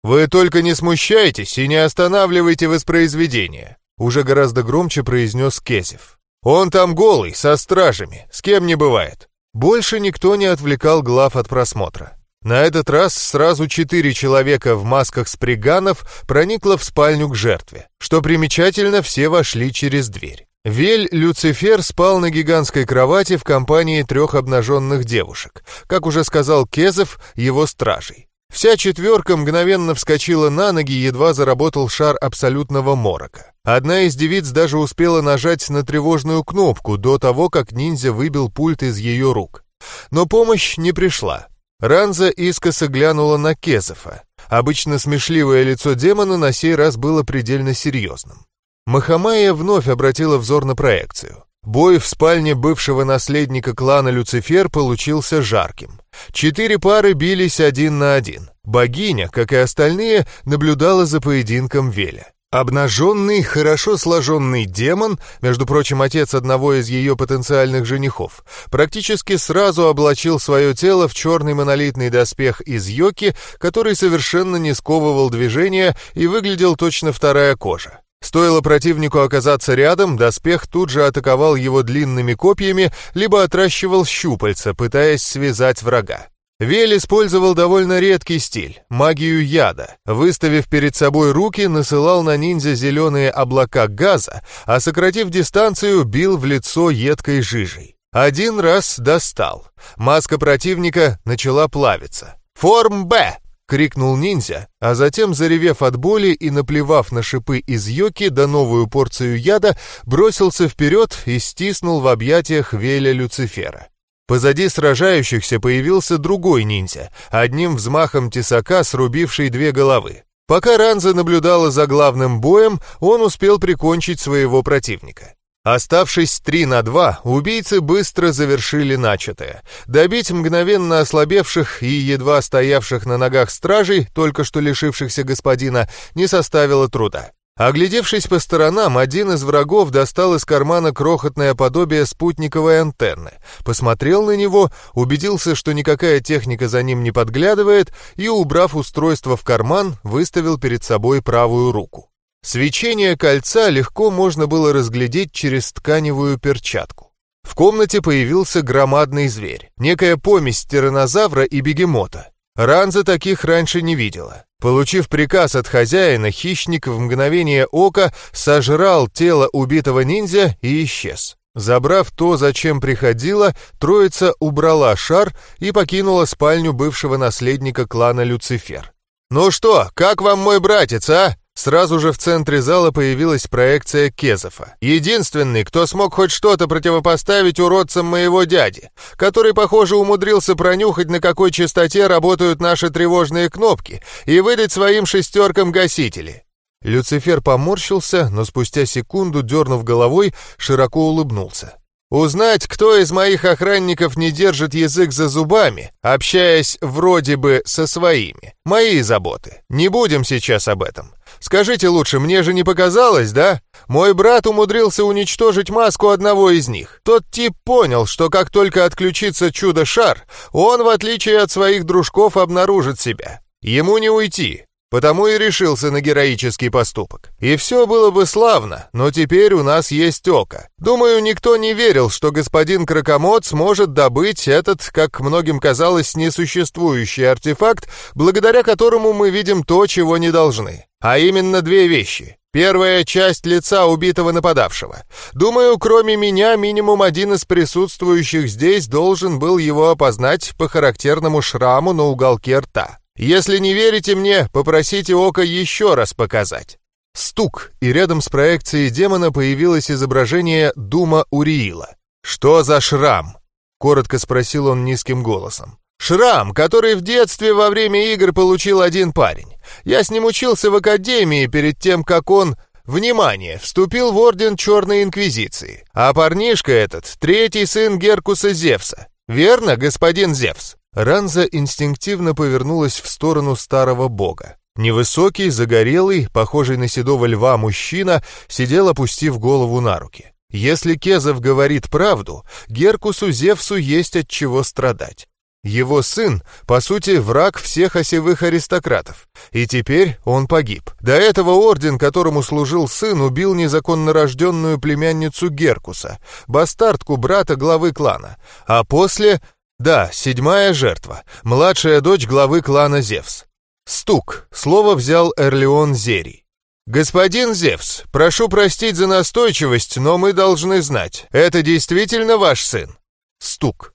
«Вы только не смущайтесь и не останавливайте воспроизведение», уже гораздо громче произнес Кезев. «Он там голый, со стражами, с кем не бывает. Больше никто не отвлекал глав от просмотра. На этот раз сразу четыре человека в масках сприганов проникло в спальню к жертве. Что примечательно, все вошли через дверь. Вель Люцифер спал на гигантской кровати в компании трех обнаженных девушек, как уже сказал Кезов, его стражей. Вся четверка мгновенно вскочила на ноги, едва заработал шар абсолютного морока. Одна из девиц даже успела нажать на тревожную кнопку до того, как ниндзя выбил пульт из ее рук. Но помощь не пришла. Ранза искоса глянула на Кезофа. Обычно смешливое лицо демона на сей раз было предельно серьезным. Махамая вновь обратила взор на проекцию. Бой в спальне бывшего наследника клана Люцифер получился жарким. Четыре пары бились один на один. Богиня, как и остальные, наблюдала за поединком Веля. Обнаженный, хорошо сложенный демон, между прочим, отец одного из ее потенциальных женихов, практически сразу облачил свое тело в черный монолитный доспех из йоки, который совершенно не сковывал движения и выглядел точно вторая кожа. Стоило противнику оказаться рядом, доспех тут же атаковал его длинными копьями, либо отращивал щупальца, пытаясь связать врага. Вель использовал довольно редкий стиль — магию яда. Выставив перед собой руки, насылал на ниндзя зеленые облака газа, а сократив дистанцию, бил в лицо едкой жижей. Один раз достал. Маска противника начала плавиться. «Форм Б!» — крикнул ниндзя, а затем, заревев от боли и наплевав на шипы из йоки да новую порцию яда, бросился вперед и стиснул в объятиях Веля Люцифера. Позади сражающихся появился другой ниндзя, одним взмахом тесака срубивший две головы. Пока Ранза наблюдала за главным боем, он успел прикончить своего противника. Оставшись 3 на 2, убийцы быстро завершили начатое. Добить мгновенно ослабевших и едва стоявших на ногах стражей, только что лишившихся господина, не составило труда. Оглядевшись по сторонам, один из врагов достал из кармана крохотное подобие спутниковой антенны, посмотрел на него, убедился, что никакая техника за ним не подглядывает, и, убрав устройство в карман, выставил перед собой правую руку. Свечение кольца легко можно было разглядеть через тканевую перчатку. В комнате появился громадный зверь, некая помесь тиранозавра и бегемота. Ранза таких раньше не видела. Получив приказ от хозяина, хищник в мгновение ока сожрал тело убитого ниндзя и исчез. Забрав то, зачем приходила, троица убрала шар и покинула спальню бывшего наследника клана Люцифер. «Ну что, как вам мой братец, а?» Сразу же в центре зала появилась проекция Кезофа. Единственный, кто смог хоть что-то противопоставить уродцам моего дяди, который, похоже, умудрился пронюхать, на какой частоте работают наши тревожные кнопки, и выдать своим шестеркам гасители. Люцифер поморщился, но спустя секунду, дернув головой, широко улыбнулся. Узнать, кто из моих охранников не держит язык за зубами, общаясь вроде бы со своими. Мои заботы. Не будем сейчас об этом. Скажите лучше, мне же не показалось, да? Мой брат умудрился уничтожить маску одного из них. Тот тип понял, что как только отключится чудо-шар, он, в отличие от своих дружков, обнаружит себя. Ему не уйти. Потому и решился на героический поступок. И все было бы славно, но теперь у нас есть око. Думаю, никто не верил, что господин Кракомот сможет добыть этот, как многим казалось, несуществующий артефакт, благодаря которому мы видим то, чего не должны. А именно две вещи. Первая часть лица убитого нападавшего. Думаю, кроме меня, минимум один из присутствующих здесь должен был его опознать по характерному шраму на уголке рта. Если не верите мне, попросите око еще раз показать. Стук, и рядом с проекцией демона появилось изображение Дума Уриила. «Что за шрам?» — коротко спросил он низким голосом. «Шрам, который в детстве во время игр получил один парень. Я с ним учился в академии перед тем, как он Внимание! Вступил в орден Черной Инквизиции. А парнишка этот — третий сын Геркуса Зевса. Верно, господин Зевс?» Ранза инстинктивно повернулась в сторону старого бога. Невысокий, загорелый, похожий на седого льва мужчина, сидел, опустив голову на руки. Если Кезов говорит правду, Геркусу Зевсу есть от чего страдать. Его сын, по сути, враг всех осевых аристократов. И теперь он погиб. До этого орден, которому служил сын, убил незаконно рожденную племянницу Геркуса, бастардку брата главы клана. А после Да, седьмая жертва, младшая дочь главы клана Зевс. Стук. Слово взял Эрлеон Зерий. «Господин Зевс, прошу простить за настойчивость, но мы должны знать, это действительно ваш сын?» Стук.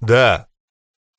«Да».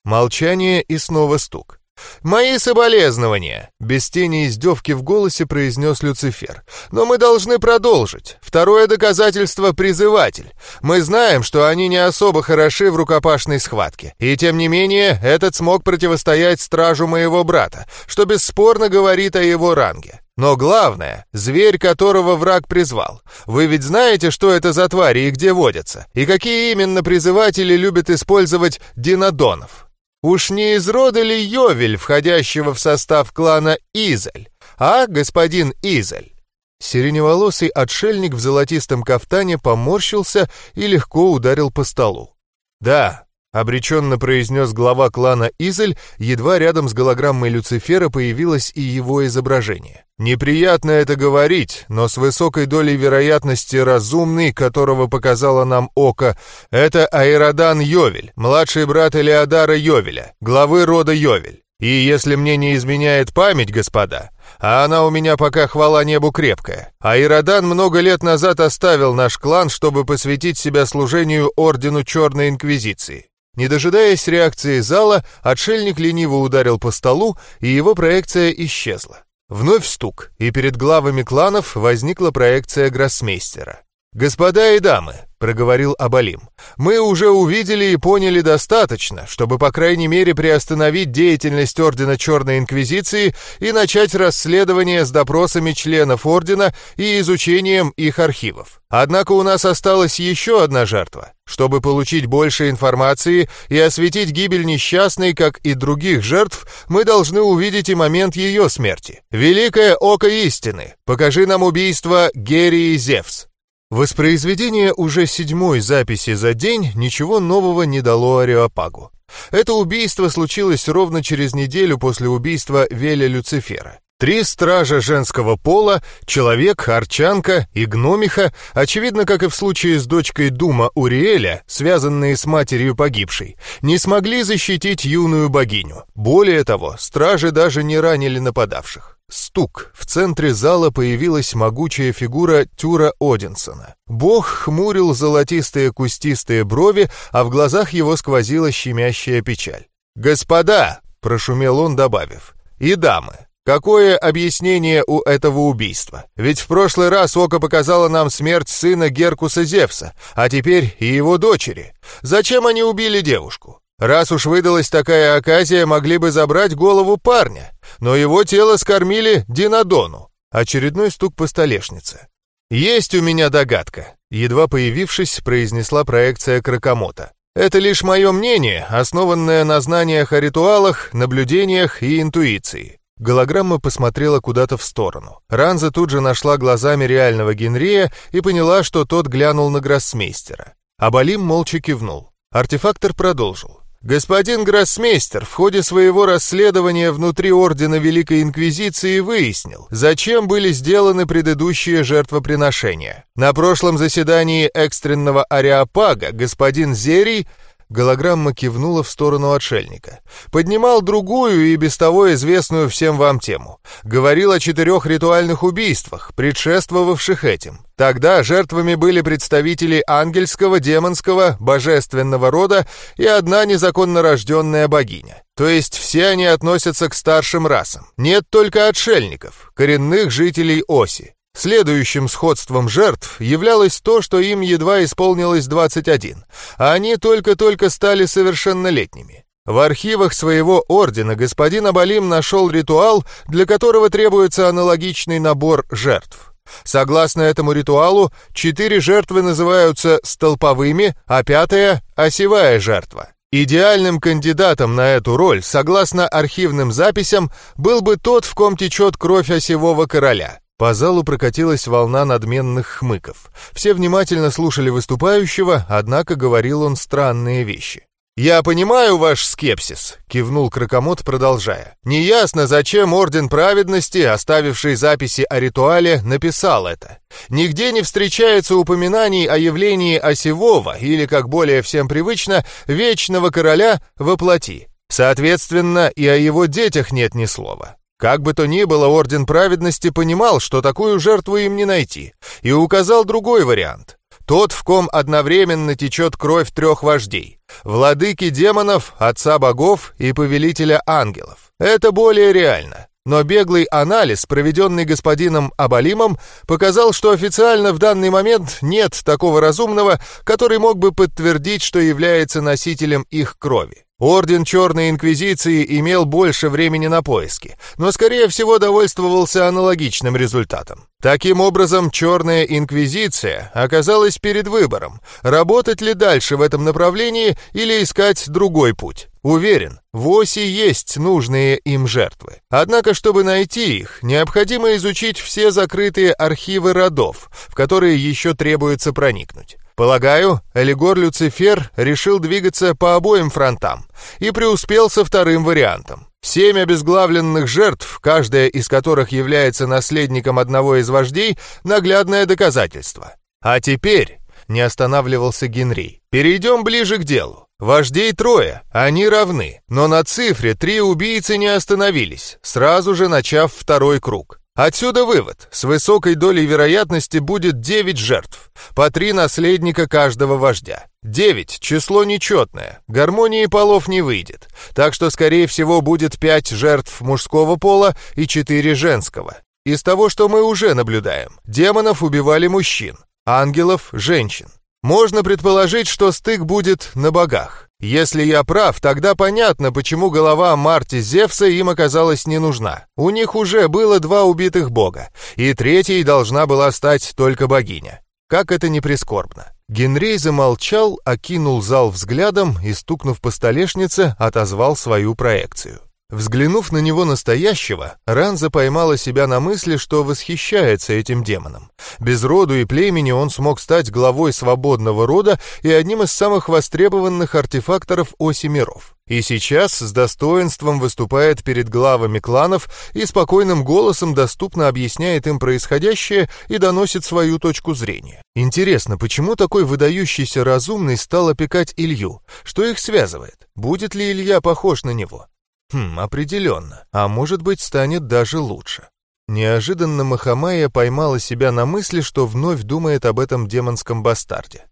Молчание и снова стук. «Мои соболезнования!» — без тени издевки в голосе произнес Люцифер. «Но мы должны продолжить. Второе доказательство — призыватель. Мы знаем, что они не особо хороши в рукопашной схватке. И тем не менее, этот смог противостоять стражу моего брата, что бесспорно говорит о его ранге. Но главное — зверь, которого враг призвал. Вы ведь знаете, что это за твари и где водятся? И какие именно призыватели любят использовать динодонов?» Уж не из рода ли Йовель, входящего в состав клана Изель? А, господин Изель?» Сиреневолосый отшельник в золотистом кафтане поморщился и легко ударил по столу. «Да, Обреченно произнес глава клана Изель, едва рядом с голограммой Люцифера появилось и его изображение. «Неприятно это говорить, но с высокой долей вероятности разумный, которого показало нам око, это Аэродан Йовель, младший брат Элеодара Йовеля, главы рода Йовель. И если мне не изменяет память, господа, а она у меня пока хвала небу крепкая. Айродан много лет назад оставил наш клан, чтобы посвятить себя служению Ордену Черной Инквизиции. Не дожидаясь реакции зала, отшельник лениво ударил по столу, и его проекция исчезла. Вновь стук, и перед главами кланов возникла проекция гроссмейстера. «Господа и дамы», — проговорил Абалим, — «мы уже увидели и поняли достаточно, чтобы, по крайней мере, приостановить деятельность Ордена Черной Инквизиции и начать расследование с допросами членов Ордена и изучением их архивов. Однако у нас осталась еще одна жертва. Чтобы получить больше информации и осветить гибель несчастной, как и других жертв, мы должны увидеть и момент ее смерти. Великое Око Истины, покажи нам убийство Герии Зевс». Воспроизведение уже седьмой записи за день ничего нового не дало Ариопагу. Это убийство случилось ровно через неделю после убийства Веля Люцифера. Три стража женского пола, человек, арчанка и гномиха, очевидно, как и в случае с дочкой Дума Уриэля, связанные с матерью погибшей, не смогли защитить юную богиню. Более того, стражи даже не ранили нападавших. Стук. В центре зала появилась могучая фигура Тюра Одинсона. Бог хмурил золотистые кустистые брови, а в глазах его сквозила щемящая печаль. «Господа!» — прошумел он, добавив. «И дамы!» Какое объяснение у этого убийства? Ведь в прошлый раз Око показало нам смерть сына Геркуса Зевса, а теперь и его дочери. Зачем они убили девушку? Раз уж выдалась такая оказия, могли бы забрать голову парня, но его тело скормили Динадону. Очередной стук по столешнице. «Есть у меня догадка», — едва появившись, произнесла проекция Кракомота. «Это лишь мое мнение, основанное на знаниях о ритуалах, наблюдениях и интуиции». Голограмма посмотрела куда-то в сторону. Ранза тут же нашла глазами реального Генрия и поняла, что тот глянул на гроссмейстера. Абалим молча кивнул. Артефактор продолжил. Господин Гроссмейстер в ходе своего расследования внутри Ордена Великой Инквизиции выяснил, зачем были сделаны предыдущие жертвоприношения. На прошлом заседании экстренного ареопага господин Зерий Голограмма кивнула в сторону отшельника. Поднимал другую и без того известную всем вам тему. Говорил о четырех ритуальных убийствах, предшествовавших этим. Тогда жертвами были представители ангельского, демонского, божественного рода и одна незаконно рожденная богиня. То есть все они относятся к старшим расам. Нет только отшельников, коренных жителей Оси. Следующим сходством жертв являлось то, что им едва исполнилось 21, а они только-только стали совершеннолетними. В архивах своего ордена господин Абалим нашел ритуал, для которого требуется аналогичный набор жертв. Согласно этому ритуалу, четыре жертвы называются столповыми, а пятая — осевая жертва. Идеальным кандидатом на эту роль, согласно архивным записям, был бы тот, в ком течет кровь осевого короля. По залу прокатилась волна надменных хмыков. Все внимательно слушали выступающего, однако говорил он странные вещи. «Я понимаю ваш скепсис», — кивнул Кракомот, продолжая. «Неясно, зачем Орден Праведности, оставивший записи о ритуале, написал это. Нигде не встречается упоминаний о явлении Осевого, или, как более всем привычно, Вечного Короля во плоти. Соответственно, и о его детях нет ни слова. Как бы то ни было, Орден Праведности понимал, что такую жертву им не найти, и указал другой вариант. Тот, в ком одновременно течет кровь трех вождей. Владыки демонов, отца богов и повелителя ангелов. Это более реально. Но беглый анализ, проведенный господином Абалимом, показал, что официально в данный момент нет такого разумного, который мог бы подтвердить, что является носителем их крови. Орден Черной Инквизиции имел больше времени на поиски, но, скорее всего, довольствовался аналогичным результатом. Таким образом, Черная Инквизиция оказалась перед выбором, работать ли дальше в этом направлении или искать другой путь. Уверен, в оси есть нужные им жертвы. Однако, чтобы найти их, необходимо изучить все закрытые архивы родов, в которые еще требуется проникнуть. Полагаю, Элигор Люцифер решил двигаться по обоим фронтам и преуспел со вторым вариантом. Семь обезглавленных жертв, каждая из которых является наследником одного из вождей, наглядное доказательство. А теперь, не останавливался Генри, перейдем ближе к делу. Вождей трое, они равны, но на цифре три убийцы не остановились, сразу же начав второй круг. Отсюда вывод. С высокой долей вероятности будет 9 жертв, по три наследника каждого вождя. 9 – число нечетное, гармонии полов не выйдет, так что, скорее всего, будет 5 жертв мужского пола и 4 женского. Из того, что мы уже наблюдаем, демонов убивали мужчин, ангелов – женщин. Можно предположить, что стык будет на богах. Если я прав, тогда понятно, почему голова Марти Зевса им оказалась не нужна. У них уже было два убитых бога, и третьей должна была стать только богиня. Как это не прискорбно. Генрей замолчал, окинул зал взглядом и, стукнув по столешнице, отозвал свою проекцию. Взглянув на него настоящего, Ранза поймала себя на мысли, что восхищается этим демоном. Без роду и племени он смог стать главой свободного рода и одним из самых востребованных артефакторов оси миров. И сейчас с достоинством выступает перед главами кланов и спокойным голосом доступно объясняет им происходящее и доносит свою точку зрения. Интересно, почему такой выдающийся разумный стал опекать Илью? Что их связывает? Будет ли Илья похож на него? Хм, определенно. А может быть, станет даже лучше. Неожиданно Махамая поймала себя на мысли, что вновь думает об этом демонском бастарде.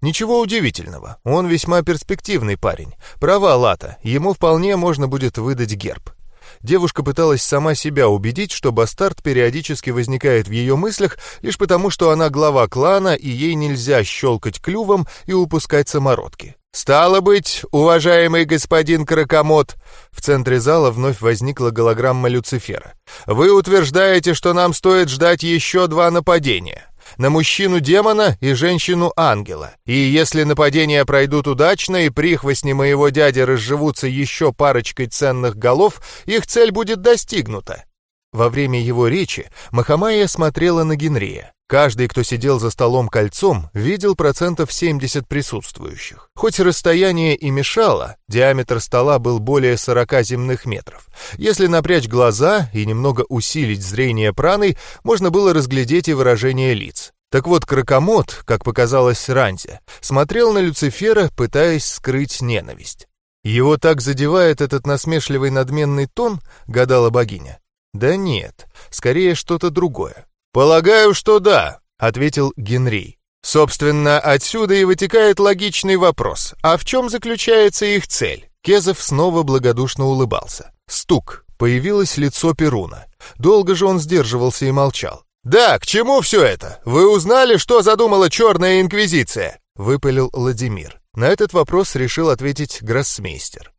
Ничего удивительного, он весьма перспективный парень. Права Лата, ему вполне можно будет выдать герб. Девушка пыталась сама себя убедить, что бастард периодически возникает в ее мыслях лишь потому, что она глава клана, и ей нельзя щелкать клювом и упускать самородки. «Стало быть, уважаемый господин Кракомот!» В центре зала вновь возникла голограмма Люцифера. «Вы утверждаете, что нам стоит ждать еще два нападения. На мужчину-демона и женщину-ангела. И если нападения пройдут удачно и прихвостни моего дяди разживутся еще парочкой ценных голов, их цель будет достигнута». Во время его речи Махамая смотрела на Генрия. Каждый, кто сидел за столом кольцом, видел процентов 70 присутствующих. Хоть расстояние и мешало, диаметр стола был более 40 земных метров. Если напрячь глаза и немного усилить зрение праной, можно было разглядеть и выражение лиц. Так вот, Кракомот, как показалось Ранзе, смотрел на Люцифера, пытаясь скрыть ненависть. «Его так задевает этот насмешливый надменный тон», — гадала богиня. «Да нет, скорее что-то другое. «Полагаю, что да», — ответил Генри. Собственно, отсюда и вытекает логичный вопрос. А в чем заключается их цель? Кезов снова благодушно улыбался. Стук. Появилось лицо Перуна. Долго же он сдерживался и молчал. «Да, к чему все это? Вы узнали, что задумала Черная Инквизиция?» — выпалил Владимир. На этот вопрос решил ответить гроссмейстер.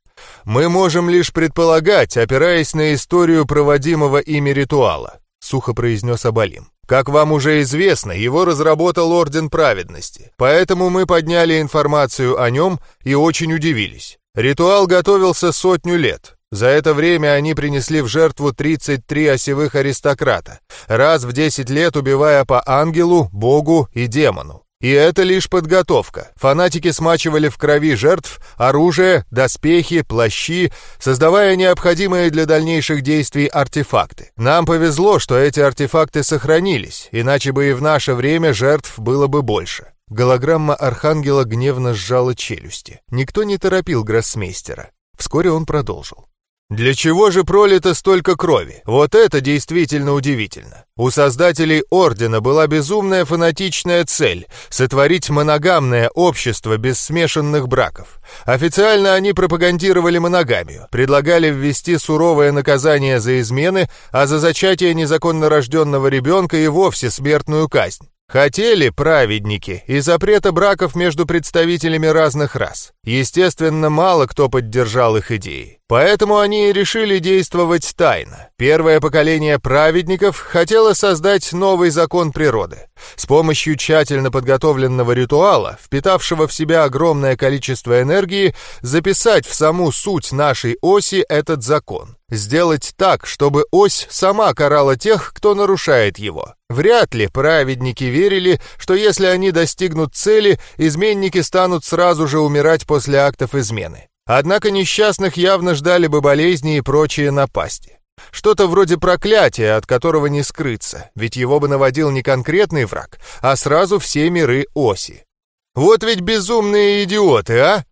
«Мы можем лишь предполагать, опираясь на историю проводимого ими ритуала сухо произнес Абалим. Как вам уже известно, его разработал Орден Праведности, поэтому мы подняли информацию о нем и очень удивились. Ритуал готовился сотню лет. За это время они принесли в жертву 33 осевых аристократа, раз в 10 лет убивая по ангелу, богу и демону. И это лишь подготовка. Фанатики смачивали в крови жертв оружие, доспехи, плащи, создавая необходимые для дальнейших действий артефакты. Нам повезло, что эти артефакты сохранились, иначе бы и в наше время жертв было бы больше. Голограмма Архангела гневно сжала челюсти. Никто не торопил гроссмейстера. Вскоре он продолжил. Для чего же пролито столько крови? Вот это действительно удивительно. У создателей Ордена была безумная фанатичная цель — сотворить моногамное общество без смешанных браков. Официально они пропагандировали моногамию, предлагали ввести суровое наказание за измены, а за зачатие незаконно рожденного ребенка и вовсе смертную казнь. Хотели праведники и запрета браков между представителями разных рас. Естественно, мало кто поддержал их идеи. Поэтому они и решили действовать тайно. Первое поколение праведников хотело создать новый закон природы. С помощью тщательно подготовленного ритуала, впитавшего в себя огромное количество энергии, записать в саму суть нашей оси этот закон. Сделать так, чтобы ось сама карала тех, кто нарушает его. Вряд ли праведники верили, что если они достигнут цели, изменники станут сразу же умирать после актов измены. Однако несчастных явно ждали бы болезни и прочие напасти. Что-то вроде проклятия, от которого не скрыться, ведь его бы наводил не конкретный враг, а сразу все миры оси. Вот ведь безумные идиоты, а?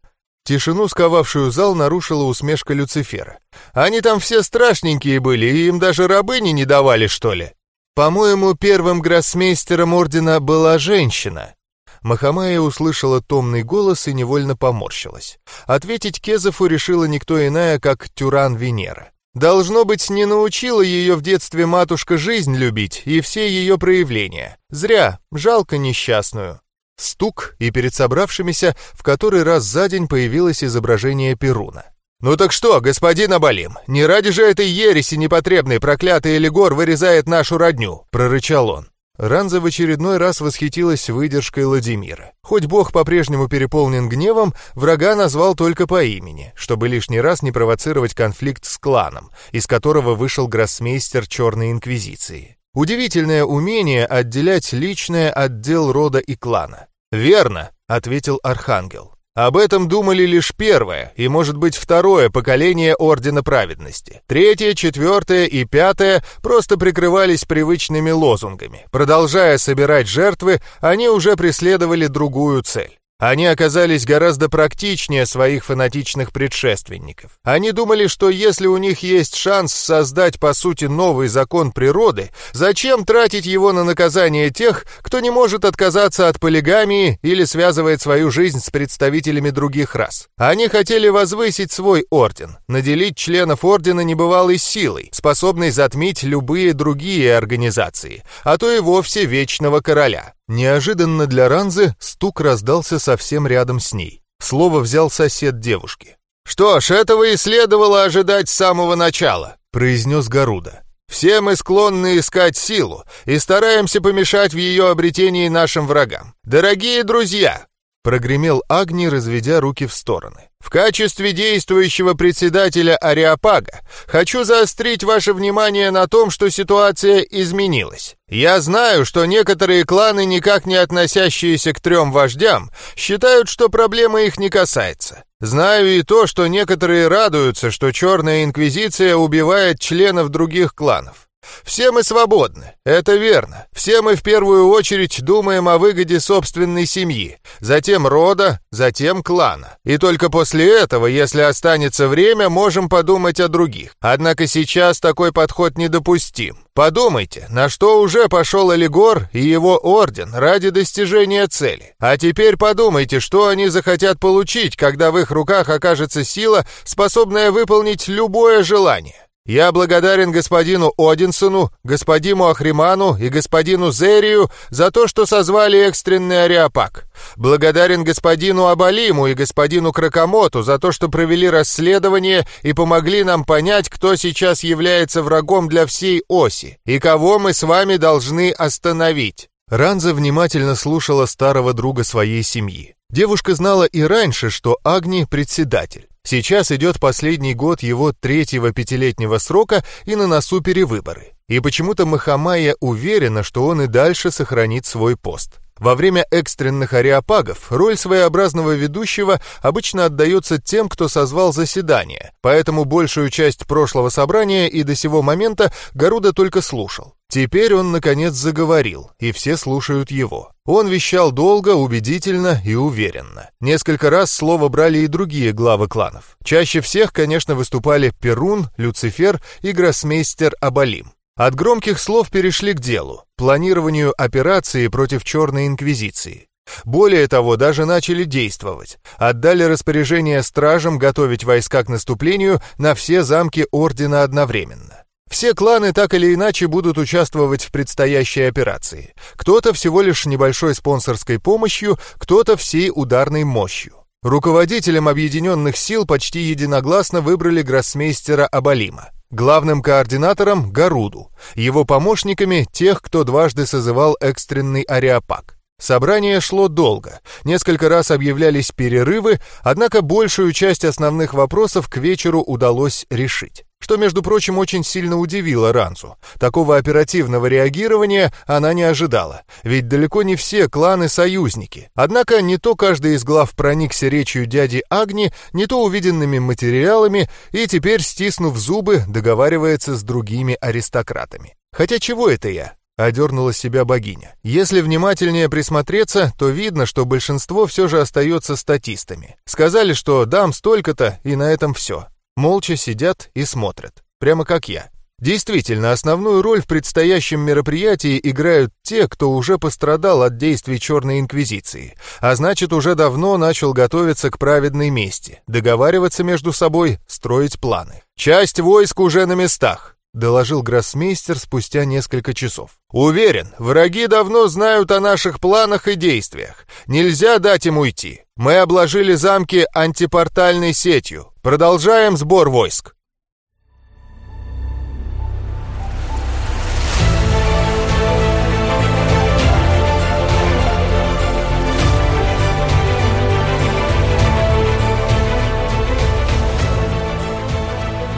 Тишину, сковавшую зал, нарушила усмешка Люцифера. «Они там все страшненькие были, и им даже рабыни не давали, что ли?» «По-моему, первым гроссмейстером ордена была женщина». Махамая услышала томный голос и невольно поморщилась. Ответить Кезову решила никто иная, как Тюран Венера. Должно быть, не научила ее в детстве матушка жизнь любить и все ее проявления. Зря, жалко несчастную. Стук, и перед собравшимися в который раз за день появилось изображение Перуна. «Ну так что, господин Абалим, не ради же этой ереси непотребной проклятый Элигор вырезает нашу родню!» — прорычал он. Ранза в очередной раз восхитилась выдержкой Владимира. Хоть бог по-прежнему переполнен гневом, врага назвал только по имени, чтобы лишний раз не провоцировать конфликт с кланом, из которого вышел гроссмейстер Черной Инквизиции. Удивительное умение отделять личное от дел рода и клана. «Верно», — ответил Архангел. Об этом думали лишь первое и, может быть, второе поколение Ордена Праведности. Третье, четвертое и пятое просто прикрывались привычными лозунгами. Продолжая собирать жертвы, они уже преследовали другую цель. Они оказались гораздо практичнее своих фанатичных предшественников. Они думали, что если у них есть шанс создать, по сути, новый закон природы, зачем тратить его на наказание тех, кто не может отказаться от полигамии или связывает свою жизнь с представителями других рас? Они хотели возвысить свой орден, наделить членов ордена небывалой силой, способной затмить любые другие организации, а то и вовсе вечного короля. Неожиданно для Ранзы стук раздался совсем рядом с ней. Слово взял сосед девушки. «Что ж, этого и следовало ожидать с самого начала», — произнес Гаруда. «Все мы склонны искать силу и стараемся помешать в ее обретении нашим врагам. Дорогие друзья, Прогремел Агни, разведя руки в стороны. «В качестве действующего председателя Ариапага хочу заострить ваше внимание на том, что ситуация изменилась. Я знаю, что некоторые кланы, никак не относящиеся к трем вождям, считают, что проблема их не касается. Знаю и то, что некоторые радуются, что Черная Инквизиция убивает членов других кланов. Все мы свободны, это верно. Все мы в первую очередь думаем о выгоде собственной семьи, затем рода, затем клана. И только после этого, если останется время, можем подумать о других. Однако сейчас такой подход недопустим. Подумайте, на что уже пошел Элигор и его орден ради достижения цели. А теперь подумайте, что они захотят получить, когда в их руках окажется сила, способная выполнить любое желание. Я благодарен господину Одинсону, господину Ахриману и господину Зерию за то, что созвали экстренный ариапак. Благодарен господину Абалиму и господину Кракомоту за то, что провели расследование и помогли нам понять, кто сейчас является врагом для всей оси и кого мы с вами должны остановить. Ранза внимательно слушала старого друга своей семьи. Девушка знала и раньше, что Агни — председатель. Сейчас идет последний год его третьего пятилетнего срока и на носу перевыборы. И почему-то Махамая уверена, что он и дальше сохранит свой пост. Во время экстренных ареопагов роль своеобразного ведущего обычно отдается тем, кто созвал заседание, поэтому большую часть прошлого собрания и до сего момента Гаруда только слушал. Теперь он, наконец, заговорил, и все слушают его. Он вещал долго, убедительно и уверенно. Несколько раз слово брали и другие главы кланов. Чаще всех, конечно, выступали Перун, Люцифер и гроссмейстер Абалим. От громких слов перешли к делу, планированию операции против Черной Инквизиции. Более того, даже начали действовать. Отдали распоряжение стражам готовить войска к наступлению на все замки Ордена одновременно. Все кланы так или иначе будут участвовать в предстоящей операции. Кто-то всего лишь небольшой спонсорской помощью, кто-то всей ударной мощью. Руководителем объединенных сил почти единогласно выбрали гроссмейстера Абалима. Главным координатором — Гаруду, его помощниками — тех, кто дважды созывал экстренный ареопаг. Собрание шло долго, несколько раз объявлялись перерывы, однако большую часть основных вопросов к вечеру удалось решить. Что, между прочим, очень сильно удивило Ранцу. Такого оперативного реагирования она не ожидала, ведь далеко не все кланы союзники. Однако не то каждый из глав проникся речью дяди Агни, не то увиденными материалами, и теперь, стиснув зубы, договаривается с другими аристократами. Хотя чего это я? — одернула себя богиня. «Если внимательнее присмотреться, то видно, что большинство все же остается статистами. Сказали, что дам столько-то, и на этом все. Молча сидят и смотрят. Прямо как я. Действительно, основную роль в предстоящем мероприятии играют те, кто уже пострадал от действий Черной Инквизиции, а значит, уже давно начал готовиться к праведной мести, договариваться между собой, строить планы. Часть войск уже на местах, — доложил гроссмейстер спустя несколько часов. «Уверен, враги давно знают о наших планах и действиях. Нельзя дать им уйти. Мы обложили замки антипортальной сетью. Продолжаем сбор войск».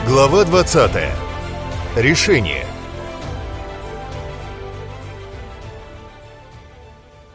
Глава двадцатая Решение.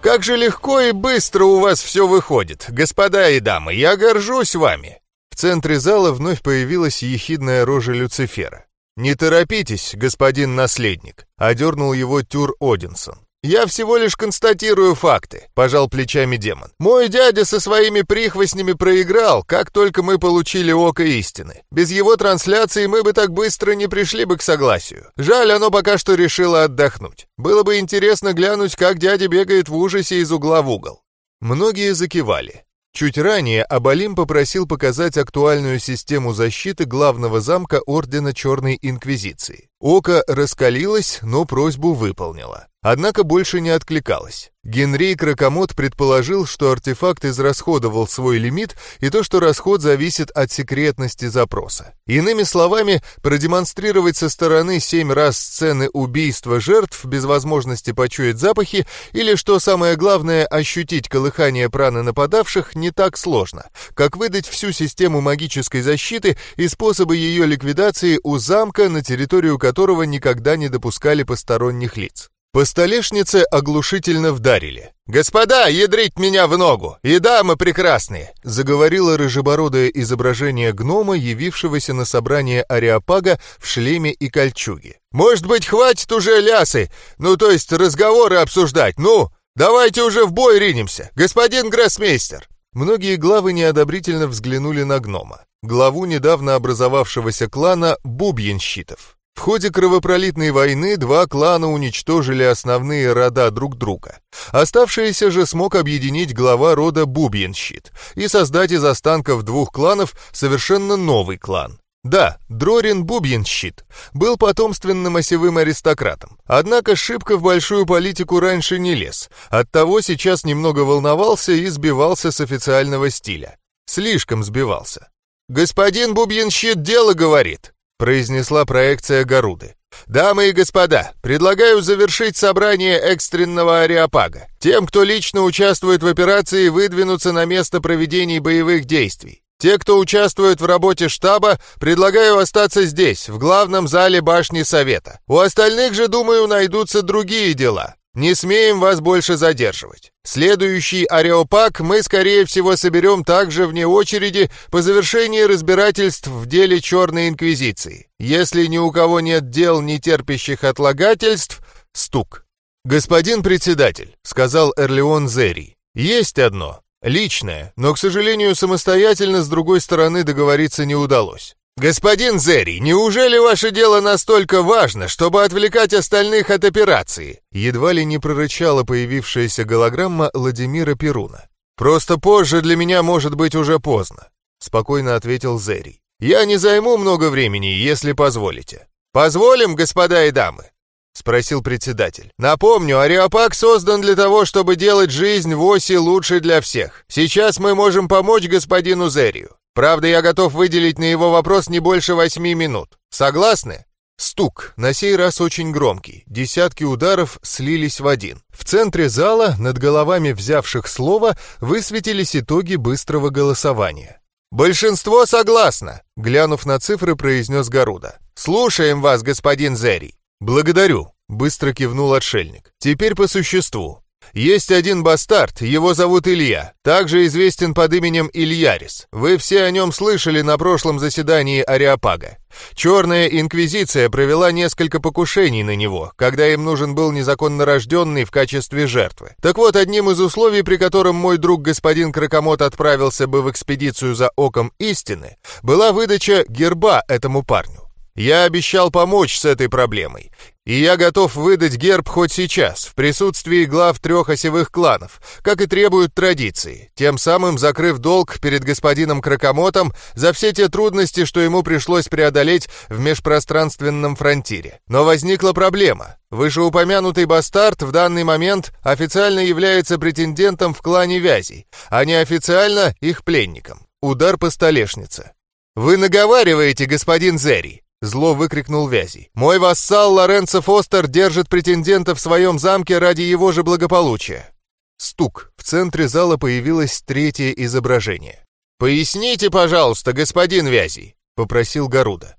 Как же легко и быстро у вас все выходит, господа и дамы, я горжусь вами. В центре зала вновь появилась ехидная рожа Люцифера. «Не торопитесь, господин наследник», — одернул его Тюр Одинсон. «Я всего лишь констатирую факты», — пожал плечами демон. «Мой дядя со своими прихвостнями проиграл, как только мы получили Око Истины. Без его трансляции мы бы так быстро не пришли бы к согласию. Жаль, оно пока что решило отдохнуть. Было бы интересно глянуть, как дядя бегает в ужасе из угла в угол». Многие закивали. Чуть ранее Абалим попросил показать актуальную систему защиты главного замка Ордена Черной Инквизиции. Око раскалилось, но просьбу выполнило. Однако больше не откликалось. Генрей Кракомот предположил, что артефакт израсходовал свой лимит и то, что расход зависит от секретности запроса. Иными словами, продемонстрировать со стороны семь раз сцены убийства жертв без возможности почуять запахи или, что самое главное, ощутить колыхание праны нападавших не так сложно, как выдать всю систему магической защиты и способы ее ликвидации у замка, на территорию которого никогда не допускали посторонних лиц. По столешнице оглушительно вдарили. «Господа, ядрить меня в ногу! И дамы прекрасные!» заговорило рыжебородое изображение гнома, явившегося на собрание Ариапага в шлеме и кольчуге. «Может быть, хватит уже лясы? Ну, то есть разговоры обсуждать? Ну, давайте уже в бой ринемся, господин гроссмейстер!» Многие главы неодобрительно взглянули на гнома, главу недавно образовавшегося клана Бубьенщитов. В ходе кровопролитной войны два клана уничтожили основные рода друг друга. Оставшиеся же смог объединить глава рода Бубьенщит и создать из останков двух кланов совершенно новый клан. Да, Дрорин Бубьенщит был потомственным осевым аристократом, однако шибко в большую политику раньше не лез, оттого сейчас немного волновался и сбивался с официального стиля. Слишком сбивался. «Господин Бубьенщит дело говорит», произнесла проекция Гаруды. «Дамы и господа, предлагаю завершить собрание экстренного ареопага. Тем, кто лично участвует в операции, выдвинуться на место проведения боевых действий. Те, кто участвует в работе штаба, предлагаю остаться здесь, в главном зале башни Совета. У остальных же, думаю, найдутся другие дела. Не смеем вас больше задерживать. Следующий ареопак мы, скорее всего, соберем также вне очереди по завершении разбирательств в деле Черной Инквизиции. Если ни у кого нет дел, не терпящих отлагательств, стук. «Господин председатель», — сказал Эрлеон Зерри, — «есть одно, личное, но, к сожалению, самостоятельно с другой стороны договориться не удалось. «Господин Зерри, неужели ваше дело настолько важно, чтобы отвлекать остальных от операции?» Едва ли не прорычала появившаяся голограмма Владимира Перуна. «Просто позже для меня может быть уже поздно», — спокойно ответил Зерри. «Я не займу много времени, если позволите». «Позволим, господа и дамы?» — спросил председатель. «Напомню, Ариапак создан для того, чтобы делать жизнь в оси лучше для всех. Сейчас мы можем помочь господину Зерию. Правда, я готов выделить на его вопрос не больше восьми минут. Согласны? Стук, на сей раз очень громкий. Десятки ударов слились в один. В центре зала, над головами взявших слово, высветились итоги быстрого голосования. «Большинство согласно», — глянув на цифры, произнес Гаруда. «Слушаем вас, господин Зерри». «Благодарю», — быстро кивнул отшельник. «Теперь по существу. Есть один бастард, его зовут Илья, также известен под именем Ильярис. Вы все о нем слышали на прошлом заседании Ариапага. Черная Инквизиция провела несколько покушений на него, когда им нужен был незаконно рожденный в качестве жертвы. Так вот, одним из условий, при котором мой друг господин Кракомот отправился бы в экспедицию за Оком Истины, была выдача герба этому парню. Я обещал помочь с этой проблемой, и я готов выдать герб хоть сейчас, в присутствии глав трех осевых кланов, как и требуют традиции, тем самым закрыв долг перед господином Кракомотом за все те трудности, что ему пришлось преодолеть в межпространственном фронтире. Но возникла проблема. Вышеупомянутый бастард в данный момент официально является претендентом в клане Вязей, а неофициально их пленником. Удар по столешнице. «Вы наговариваете, господин Зерри!» Зло выкрикнул Вязий. «Мой вассал Лоренцо Фостер держит претендента в своем замке ради его же благополучия». Стук. В центре зала появилось третье изображение. «Поясните, пожалуйста, господин Вязий», — попросил Гаруда.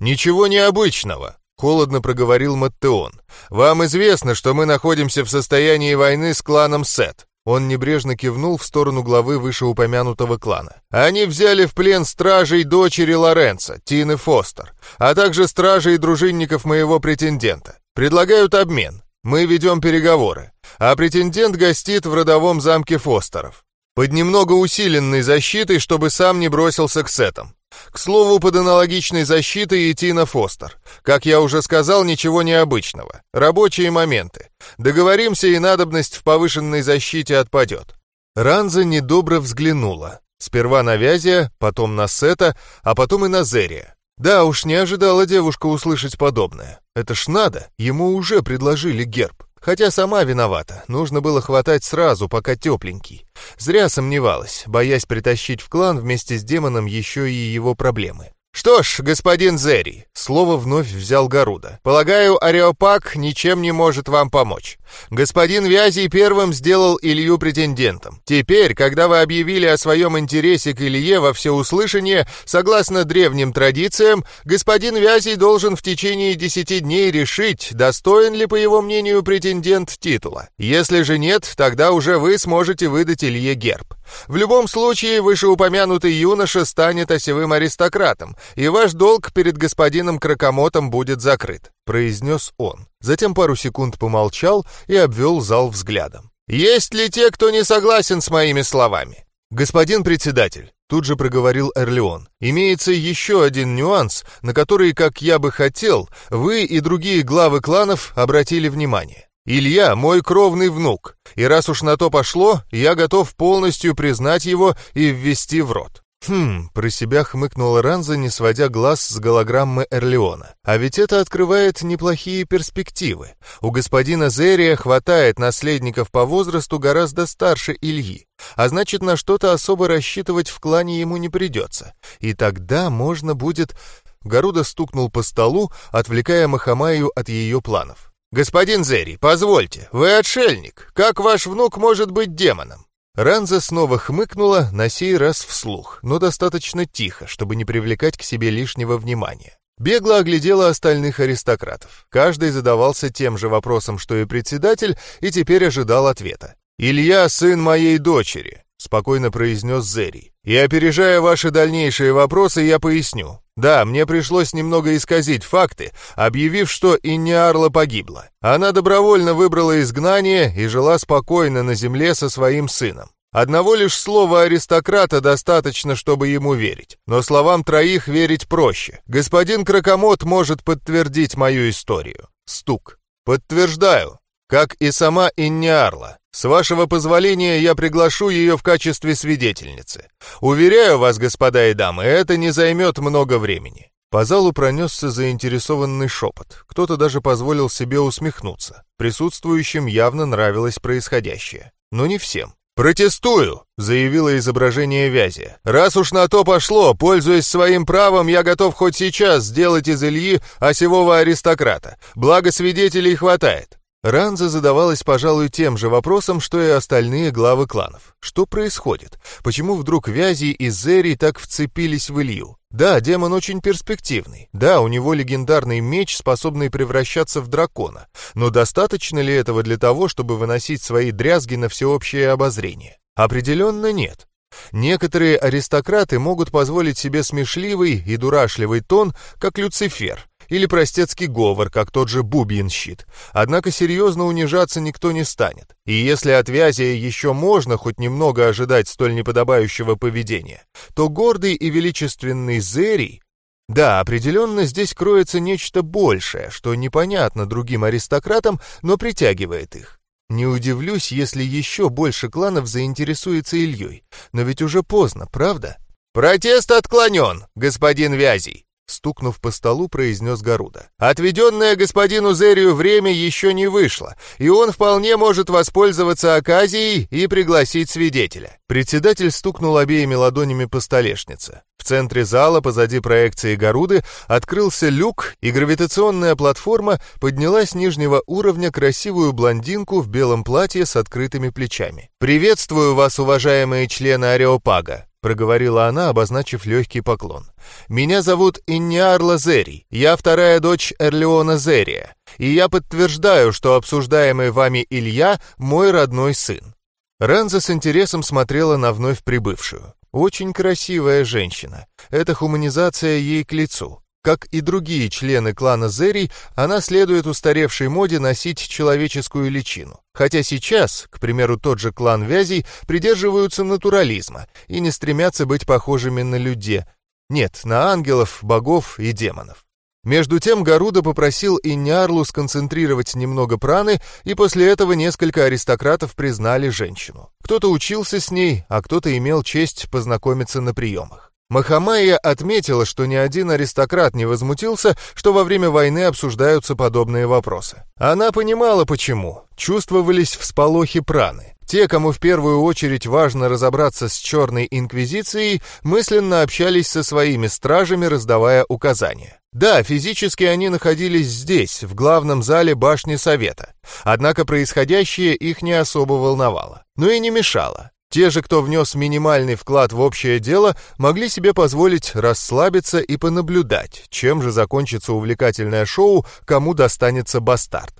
«Ничего необычного», — холодно проговорил Маттеон. «Вам известно, что мы находимся в состоянии войны с кланом Сет. Он небрежно кивнул в сторону главы вышеупомянутого клана. «Они взяли в плен стражей дочери Лоренца, Тины Фостер, а также стражей и дружинников моего претендента. Предлагают обмен. Мы ведем переговоры. А претендент гостит в родовом замке Фостеров. Под немного усиленной защитой, чтобы сам не бросился к сетам. К слову, под аналогичной защитой и Тина Фостер. Как я уже сказал, ничего необычного. Рабочие моменты. Договоримся, и надобность в повышенной защите отпадет. Ранза недобро взглянула. Сперва на Вязия, потом на Сета, а потом и на Зерия. Да уж, не ожидала девушка услышать подобное. Это ж надо, ему уже предложили герб. Хотя сама виновата, нужно было хватать сразу, пока тепленький. Зря сомневалась, боясь притащить в клан вместе с демоном еще и его проблемы. «Что ж, господин Зерри», — слово вновь взял Гаруда. «Полагаю, Ареопак ничем не может вам помочь. Господин Вязий первым сделал Илью претендентом. Теперь, когда вы объявили о своем интересе к Илье во всеуслышание, согласно древним традициям, господин Вязий должен в течение десяти дней решить, достоин ли, по его мнению, претендент титула. Если же нет, тогда уже вы сможете выдать Илье герб. В любом случае, вышеупомянутый юноша станет осевым аристократом, и ваш долг перед господином Кракомотом будет закрыт», — произнес он. Затем пару секунд помолчал и обвел зал взглядом. «Есть ли те, кто не согласен с моими словами?» «Господин председатель», — тут же проговорил Эрлеон, «имеется еще один нюанс, на который, как я бы хотел, вы и другие главы кланов обратили внимание. Илья — мой кровный внук, и раз уж на то пошло, я готов полностью признать его и ввести в рот. Хм, про себя хмыкнула Ранза, не сводя глаз с голограммы Эрлеона. А ведь это открывает неплохие перспективы. У господина Зерия хватает наследников по возрасту гораздо старше Ильи. А значит, на что-то особо рассчитывать в клане ему не придется. И тогда можно будет... Гаруда стукнул по столу, отвлекая Махамаю от ее планов. «Господин Зерри, позвольте, вы отшельник. Как ваш внук может быть демоном?» Ранза снова хмыкнула, на сей раз вслух, но достаточно тихо, чтобы не привлекать к себе лишнего внимания. Бегло оглядела остальных аристократов. Каждый задавался тем же вопросом, что и председатель, и теперь ожидал ответа. «Илья — сын моей дочери», — спокойно произнес Зерий. «И опережая ваши дальнейшие вопросы, я поясню. Да, мне пришлось немного исказить факты, объявив, что Инниарла погибла. Она добровольно выбрала изгнание и жила спокойно на земле со своим сыном. Одного лишь слова аристократа достаточно, чтобы ему верить. Но словам троих верить проще. Господин Кракомот может подтвердить мою историю. Стук. Подтверждаю. Как и сама Инниарла. С вашего позволения я приглашу ее в качестве свидетельницы. Уверяю вас, господа и дамы, это не займет много времени. По залу пронесся заинтересованный шепот. Кто-то даже позволил себе усмехнуться. Присутствующим явно нравилось происходящее. Но не всем. «Протестую!» — заявило изображение Вязи. «Раз уж на то пошло, пользуясь своим правом, я готов хоть сейчас сделать из Ильи осевого аристократа. Благо свидетелей хватает». Ранза задавалась, пожалуй, тем же вопросом, что и остальные главы кланов. Что происходит? Почему вдруг Вязи и Зери так вцепились в Илью? Да, демон очень перспективный. Да, у него легендарный меч, способный превращаться в дракона. Но достаточно ли этого для того, чтобы выносить свои дрязги на всеобщее обозрение? Определенно нет. Некоторые аристократы могут позволить себе смешливый и дурашливый тон, как Люцифер, или простецкий говор, как тот же Бубьин щит. Однако серьезно унижаться никто не станет. И если от Вязия еще можно хоть немного ожидать столь неподобающего поведения, то гордый и величественный Зерий да, определенно здесь кроется нечто большее, что непонятно другим аристократам, но притягивает их. Не удивлюсь, если еще больше кланов заинтересуется Ильей, но ведь уже поздно, правда? «Протест отклонен, господин Вязий!» Стукнув по столу, произнес Гаруда. «Отведенное господину Зерию время еще не вышло, и он вполне может воспользоваться оказией и пригласить свидетеля». Председатель стукнул обеими ладонями по столешнице. В центре зала, позади проекции Гаруды, открылся люк, и гравитационная платформа подняла с нижнего уровня красивую блондинку в белом платье с открытыми плечами. «Приветствую вас, уважаемые члены Ареопага!» Проговорила она, обозначив легкий поклон. «Меня зовут Инниарла Зерий, я вторая дочь Эрлеона Зерия, и я подтверждаю, что обсуждаемый вами Илья — мой родной сын». Ранза с интересом смотрела на вновь прибывшую. Очень красивая женщина. Эта хуманизация ей к лицу. Как и другие члены клана Зерий, она следует устаревшей моде носить человеческую личину. Хотя сейчас, к примеру, тот же клан Вязей придерживаются натурализма и не стремятся быть похожими на людей. Нет, на ангелов, богов и демонов. Между тем Гаруда попросил Иньярлу сконцентрировать немного праны, и после этого несколько аристократов признали женщину. Кто-то учился с ней, а кто-то имел честь познакомиться на приемах. Махамайя отметила, что ни один аристократ не возмутился, что во время войны обсуждаются подобные вопросы. Она понимала, почему. Чувствовались всполохи праны. Те, кому в первую очередь важно разобраться с Черной Инквизицией, мысленно общались со своими стражами, раздавая указания. Да, физически они находились здесь, в главном зале башни Совета. Однако происходящее их не особо волновало. Но и не мешало. Те же, кто внес минимальный вклад в общее дело, могли себе позволить расслабиться и понаблюдать, чем же закончится увлекательное шоу «Кому достанется бастард».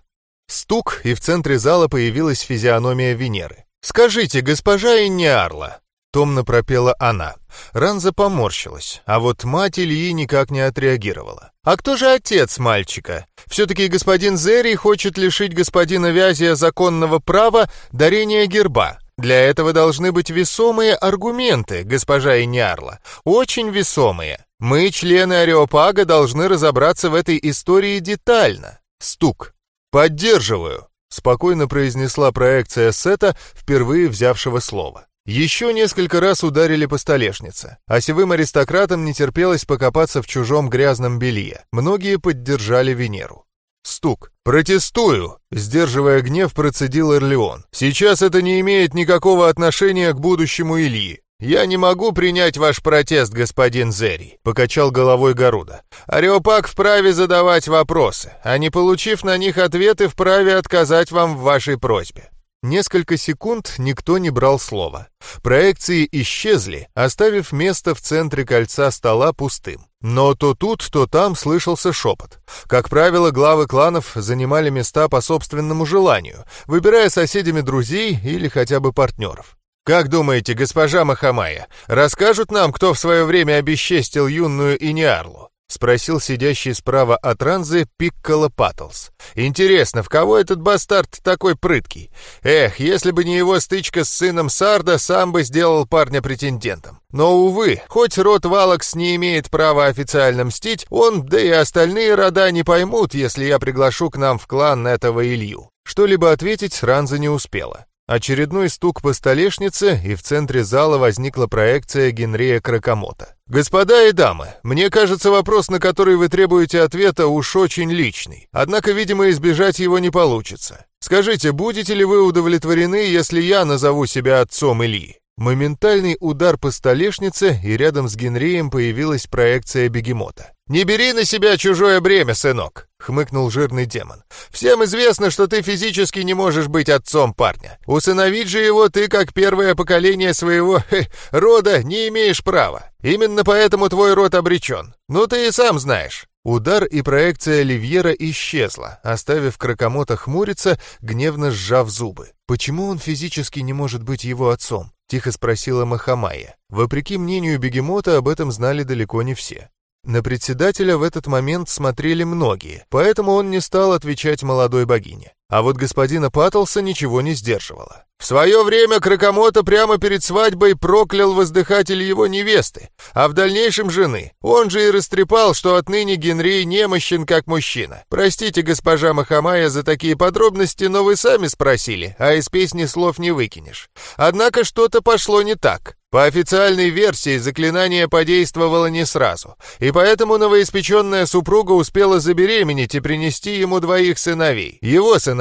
Стук, и в центре зала появилась физиономия Венеры. «Скажите, госпожа Инниарла!» — томно пропела она. Ранза поморщилась, а вот мать Ильи никак не отреагировала. «А кто же отец мальчика? Все-таки господин Зерий хочет лишить господина Вязия законного права дарения герба. Для этого должны быть весомые аргументы, госпожа Иньярла, очень весомые. Мы, члены Ареопага, должны разобраться в этой истории детально. Стук. Поддерживаю, спокойно произнесла проекция сета, впервые взявшего слово. Еще несколько раз ударили по столешнице. Осевым аристократам не терпелось покопаться в чужом грязном белье. Многие поддержали Венеру. Стук. «Протестую!» — сдерживая гнев, процедил Эрлеон. «Сейчас это не имеет никакого отношения к будущему Ильи. «Я не могу принять ваш протест, господин Зерий», — покачал головой Гаруда. «Ареопак вправе задавать вопросы, а не получив на них ответы, вправе отказать вам в вашей просьбе». Несколько секунд никто не брал слова. Проекции исчезли, оставив место в центре кольца стола пустым. Но то тут, то там слышался шепот. Как правило, главы кланов занимали места по собственному желанию, выбирая соседями друзей или хотя бы партнеров. «Как думаете, госпожа Махамая, расскажут нам, кто в свое время обесчестил юную Иниарлу?» — спросил сидящий справа от Ранзы Пикколо Паттлс. «Интересно, в кого этот бастард такой прыткий? Эх, если бы не его стычка с сыном Сарда, сам бы сделал парня претендентом. Но, увы, хоть род Валакс не имеет права официально мстить, он, да и остальные рода не поймут, если я приглашу к нам в клан этого Илью». Что-либо ответить Ранза не успела. Очередной стук по столешнице, и в центре зала возникла проекция Генрия Кракомота. «Господа и дамы, мне кажется, вопрос, на который вы требуете ответа, уж очень личный. Однако, видимо, избежать его не получится. Скажите, будете ли вы удовлетворены, если я назову себя отцом Ильи?» Моментальный удар по столешнице, и рядом с Генрием появилась проекция бегемота. «Не бери на себя чужое бремя, сынок!» — хмыкнул жирный демон. «Всем известно, что ты физически не можешь быть отцом парня. Усыновить же его ты, как первое поколение своего хе, рода, не имеешь права. Именно поэтому твой род обречен. Ну ты и сам знаешь». Удар и проекция Ливьера исчезла, оставив Кракомота хмуриться, гневно сжав зубы. Почему он физически не может быть его отцом? — тихо спросила Махамая. Вопреки мнению бегемота, об этом знали далеко не все. На председателя в этот момент смотрели многие, поэтому он не стал отвечать молодой богине. А вот господина Паттлса ничего не сдерживало. В свое время Кракомота прямо перед свадьбой проклял воздыхатель его невесты, а в дальнейшем жены. Он же и растрепал, что отныне Генри немощен как мужчина. Простите, госпожа Махамая, за такие подробности, но вы сами спросили, а из песни слов не выкинешь. Однако что-то пошло не так. По официальной версии заклинание подействовало не сразу, и поэтому новоиспеченная супруга успела забеременеть и принести ему двоих сыновей, его сыновей.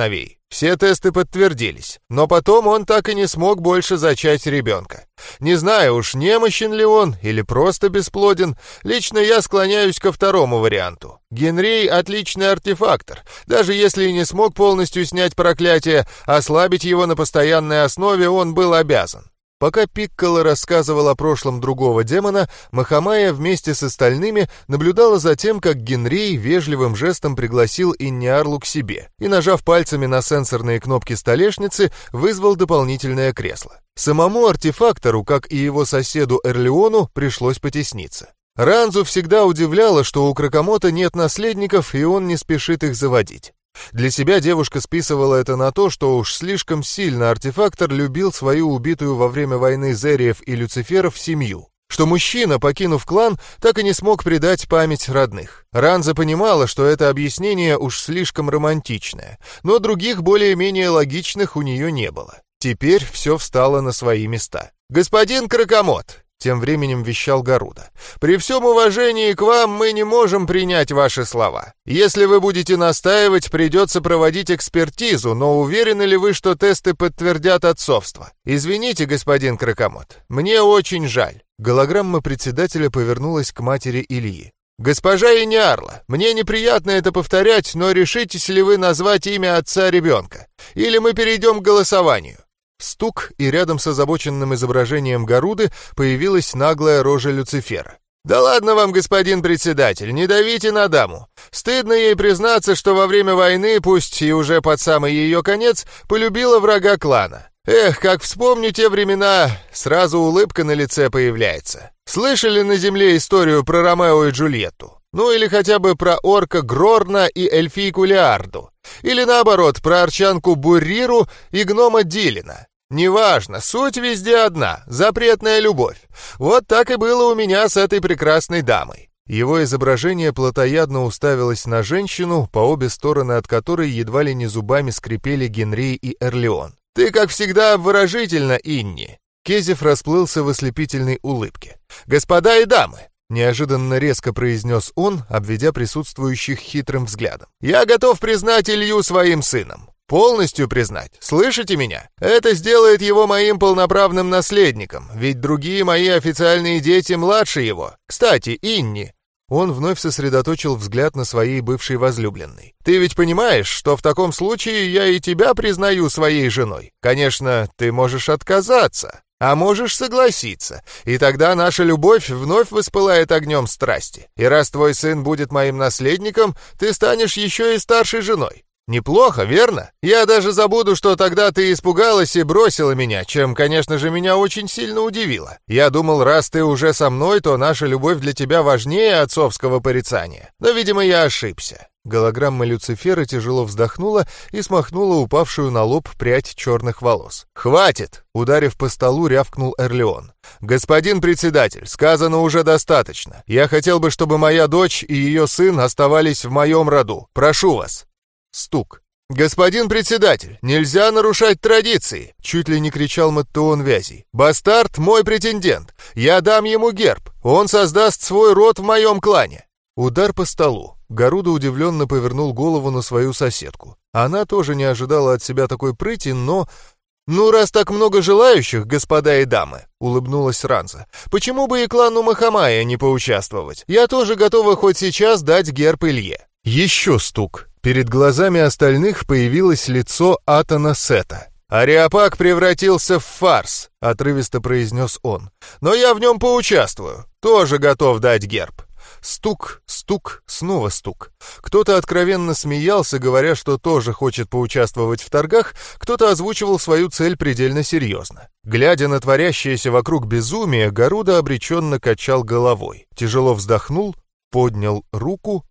Все тесты подтвердились, но потом он так и не смог больше зачать ребенка. Не знаю уж, немощен ли он или просто бесплоден, лично я склоняюсь ко второму варианту. Генрей — отличный артефактор, даже если и не смог полностью снять проклятие, ослабить его на постоянной основе он был обязан. Пока Пикколо рассказывал о прошлом другого демона, Махамая вместе с остальными наблюдала за тем, как Генрей вежливым жестом пригласил Инниарлу к себе и, нажав пальцами на сенсорные кнопки столешницы, вызвал дополнительное кресло. Самому артефактору, как и его соседу Эрлеону, пришлось потесниться. Ранзу всегда удивляло, что у Кракомота нет наследников, и он не спешит их заводить. Для себя девушка списывала это на то, что уж слишком сильно артефактор любил свою убитую во время войны Зериев и Люциферов семью. Что мужчина, покинув клан, так и не смог предать память родных. Ранза понимала, что это объяснение уж слишком романтичное, но других более-менее логичных у нее не было. Теперь все встало на свои места. «Господин Кракомот, тем временем вещал Гаруда. «При всем уважении к вам мы не можем принять ваши слова. Если вы будете настаивать, придется проводить экспертизу, но уверены ли вы, что тесты подтвердят отцовство? Извините, господин Кракомот, мне очень жаль». Голограмма председателя повернулась к матери Ильи. «Госпожа Иниарла, мне неприятно это повторять, но решитесь ли вы назвать имя отца ребенка? Или мы перейдем к голосованию?» Стук, и рядом с озабоченным изображением Гаруды появилась наглая рожа Люцифера. «Да ладно вам, господин председатель, не давите на даму. Стыдно ей признаться, что во время войны, пусть и уже под самый ее конец, полюбила врага клана. Эх, как вспомню те времена, сразу улыбка на лице появляется. Слышали на земле историю про Ромео и Джульетту? Ну или хотя бы про орка Грорна и эльфийку Леарду? Или наоборот, про арчанку Бурриру и гнома Дилина. Неважно, суть везде одна — запретная любовь. Вот так и было у меня с этой прекрасной дамой. Его изображение плотоядно уставилось на женщину, по обе стороны от которой едва ли не зубами скрипели Генри и Эрлеон. «Ты, как всегда, выражительно, Инни!» Кезев расплылся в ослепительной улыбке. «Господа и дамы, Неожиданно резко произнес он, обведя присутствующих хитрым взглядом. «Я готов признать Илью своим сыном. Полностью признать. Слышите меня? Это сделает его моим полноправным наследником, ведь другие мои официальные дети младше его. Кстати, Инни». Он вновь сосредоточил взгляд на своей бывшей возлюбленной. «Ты ведь понимаешь, что в таком случае я и тебя признаю своей женой? Конечно, ты можешь отказаться». А можешь согласиться, и тогда наша любовь вновь воспылает огнем страсти. И раз твой сын будет моим наследником, ты станешь еще и старшей женой. Неплохо, верно? Я даже забуду, что тогда ты испугалась и бросила меня, чем, конечно же, меня очень сильно удивило. Я думал, раз ты уже со мной, то наша любовь для тебя важнее отцовского порицания. Но, видимо, я ошибся. Голограмма Люцифера тяжело вздохнула и смахнула упавшую на лоб прядь черных волос. «Хватит!» — ударив по столу, рявкнул Эрлеон. «Господин председатель, сказано уже достаточно. Я хотел бы, чтобы моя дочь и ее сын оставались в моем роду. Прошу вас!» Стук. «Господин председатель, нельзя нарушать традиции!» Чуть ли не кричал Маттеон Вязей. «Бастард — мой претендент. Я дам ему герб. Он создаст свой род в моем клане». Удар по столу. Гаруда удивленно повернул голову на свою соседку. Она тоже не ожидала от себя такой прыти, но... «Ну, раз так много желающих, господа и дамы», — улыбнулась Ранза, «почему бы и клану Махамая не поучаствовать? Я тоже готова хоть сейчас дать герб Илье». Еще стук. Перед глазами остальных появилось лицо Атана Сета. «Ариапак превратился в фарс», — отрывисто произнес он. «Но я в нем поучаствую. Тоже готов дать герб». Стук, стук, снова стук. Кто-то откровенно смеялся, говоря, что тоже хочет поучаствовать в торгах, кто-то озвучивал свою цель предельно серьезно. Глядя на творящееся вокруг безумие, Гаруда обреченно качал головой. Тяжело вздохнул, поднял руку.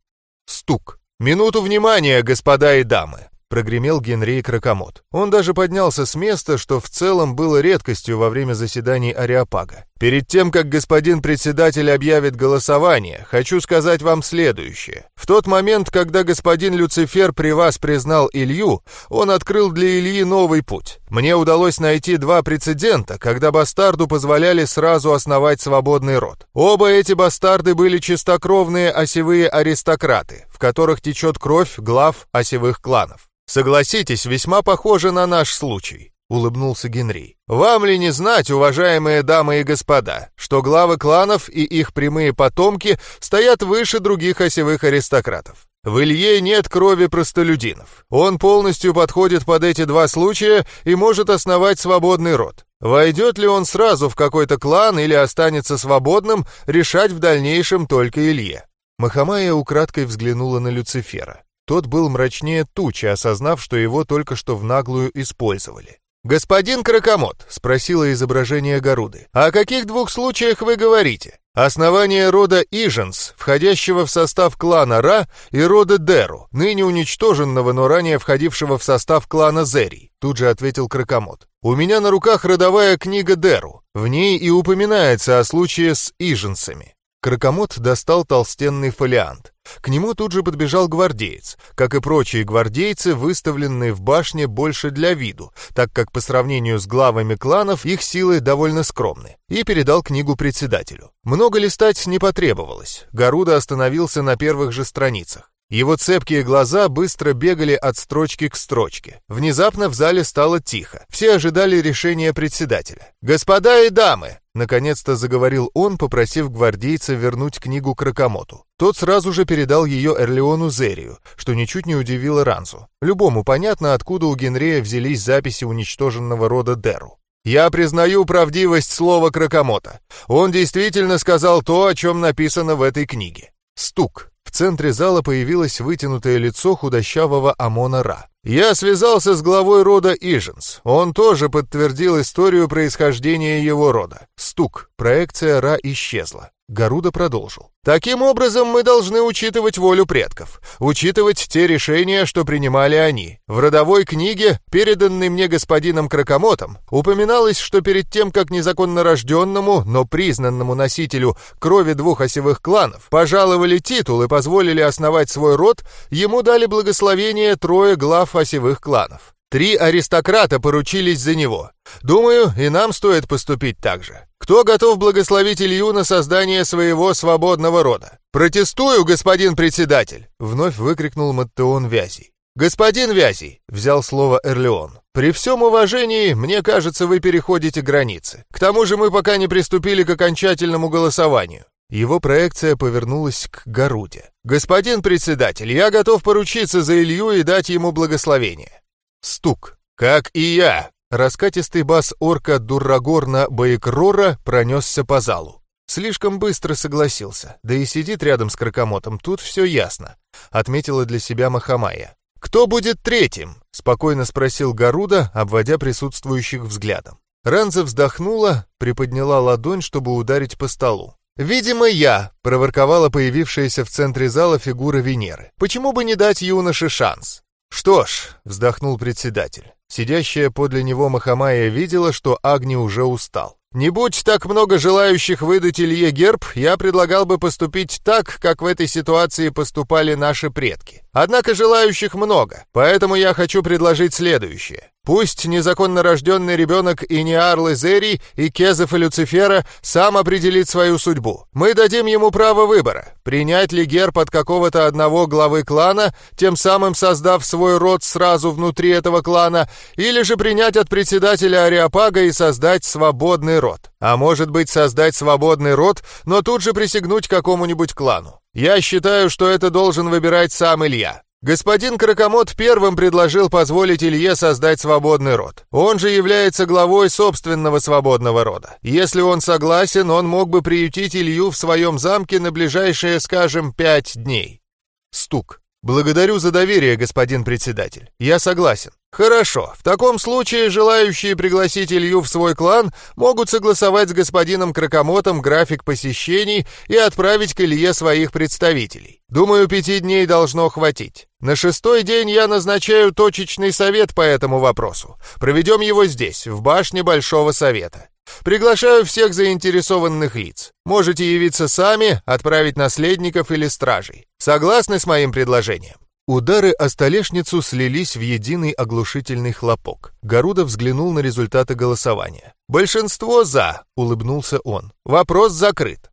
Стук. «Минуту внимания, господа и дамы!» — прогремел Генрей Кракомот. Он даже поднялся с места, что в целом было редкостью во время заседаний Ариапага. «Перед тем, как господин председатель объявит голосование, хочу сказать вам следующее. В тот момент, когда господин Люцифер при вас признал Илью, он открыл для Ильи новый путь. Мне удалось найти два прецедента, когда бастарду позволяли сразу основать свободный род. Оба эти бастарды были чистокровные осевые аристократы, в которых течет кровь глав осевых кланов. Согласитесь, весьма похоже на наш случай. — улыбнулся Генри. «Вам ли не знать, уважаемые дамы и господа, что главы кланов и их прямые потомки стоят выше других осевых аристократов? В Илье нет крови простолюдинов. Он полностью подходит под эти два случая и может основать свободный род. Войдет ли он сразу в какой-то клан или останется свободным, решать в дальнейшем только Илье». Махамая украдкой взглянула на Люцифера. Тот был мрачнее тучи, осознав, что его только что в наглую использовали. «Господин Кракомот», — спросило изображение Горуды, — «о каких двух случаях вы говорите? Основание рода Иженс, входящего в состав клана Ра, и рода Деру, ныне уничтоженного, но ранее входившего в состав клана Зерий», — тут же ответил Кракомот. «У меня на руках родовая книга Деру. В ней и упоминается о случае с Иженсами». Кракомот достал толстенный фолиант. К нему тут же подбежал гвардеец, как и прочие гвардейцы, выставленные в башне больше для виду, так как по сравнению с главами кланов их силы довольно скромны, и передал книгу председателю. Много листать не потребовалось, Гаруда остановился на первых же страницах. Его цепкие глаза быстро бегали от строчки к строчке. Внезапно в зале стало тихо. Все ожидали решения председателя. «Господа и дамы!» Наконец-то заговорил он, попросив гвардейца вернуть книгу Кракомоту. Тот сразу же передал ее Эрлеону Зерию, что ничуть не удивило Ранзу. Любому понятно, откуда у Генрея взялись записи уничтоженного рода Деру. «Я признаю правдивость слова Кракомота. Он действительно сказал то, о чем написано в этой книге». Стук. В центре зала появилось вытянутое лицо худощавого Амона Ра. Я связался с главой рода Иженс. Он тоже подтвердил историю происхождения его рода. Стук. Проекция Ра исчезла. Гаруда продолжил. Таким образом, мы должны учитывать волю предков, учитывать те решения, что принимали они. В родовой книге, переданной мне господином Кракомотом, упоминалось, что перед тем, как незаконно рожденному, но признанному носителю крови двух осевых кланов пожаловали титул и позволили основать свой род, ему дали благословение трое глав осевых кланов. Три аристократа поручились за него. Думаю, и нам стоит поступить так же. Кто готов благословить Илью на создание своего свободного рода? Протестую, господин председатель!» Вновь выкрикнул Маттеон Вязий. «Господин Вязий!» — взял слово Эрлеон. «При всем уважении, мне кажется, вы переходите границы. К тому же мы пока не приступили к окончательному голосованию». Его проекция повернулась к Гаруде. «Господин председатель, я готов поручиться за Илью и дать ему благословение. Стук. «Как и я!» — раскатистый бас орка Дуррагорна Баекрора пронесся по залу. Слишком быстро согласился, да и сидит рядом с кракомотом, тут все ясно, отметила для себя Махамая. «Кто будет третьим?» — спокойно спросил Гаруда, обводя присутствующих взглядом. Ранза вздохнула, приподняла ладонь, чтобы ударить по столу. «Видимо, я», — проворковала появившаяся в центре зала фигура Венеры. «Почему бы не дать юноше шанс?» «Что ж», — вздохнул председатель. Сидящая подле него Махамая видела, что Агни уже устал. Не будь так много желающих выдать Илье герб, я предлагал бы поступить так, как в этой ситуации поступали наши предки. Однако желающих много, поэтому я хочу предложить следующее. Пусть незаконно рожденный ребенок Иниарлы Зерий и Кезов и Люцифера сам определит свою судьбу. Мы дадим ему право выбора, принять ли герб от какого-то одного главы клана, тем самым создав свой род сразу внутри этого клана, или же принять от председателя Ариапага и создать свободный род. А может быть создать свободный род, но тут же присягнуть какому-нибудь клану. Я считаю, что это должен выбирать сам Илья. Господин Кракомот первым предложил позволить Илье создать свободный род. Он же является главой собственного свободного рода. Если он согласен, он мог бы приютить Илью в своем замке на ближайшие, скажем, пять дней. Стук. «Благодарю за доверие, господин председатель. Я согласен». «Хорошо. В таком случае желающие пригласить Илью в свой клан могут согласовать с господином Кракомотом график посещений и отправить к Илье своих представителей. Думаю, пяти дней должно хватить. На шестой день я назначаю точечный совет по этому вопросу. Проведем его здесь, в башне Большого Совета. Приглашаю всех заинтересованных лиц. Можете явиться сами, отправить наследников или стражей. Согласны с моим предложением?» Удары о столешницу слились в единый оглушительный хлопок. Гаруда взглянул на результаты голосования. «Большинство за», — улыбнулся он. «Вопрос закрыт».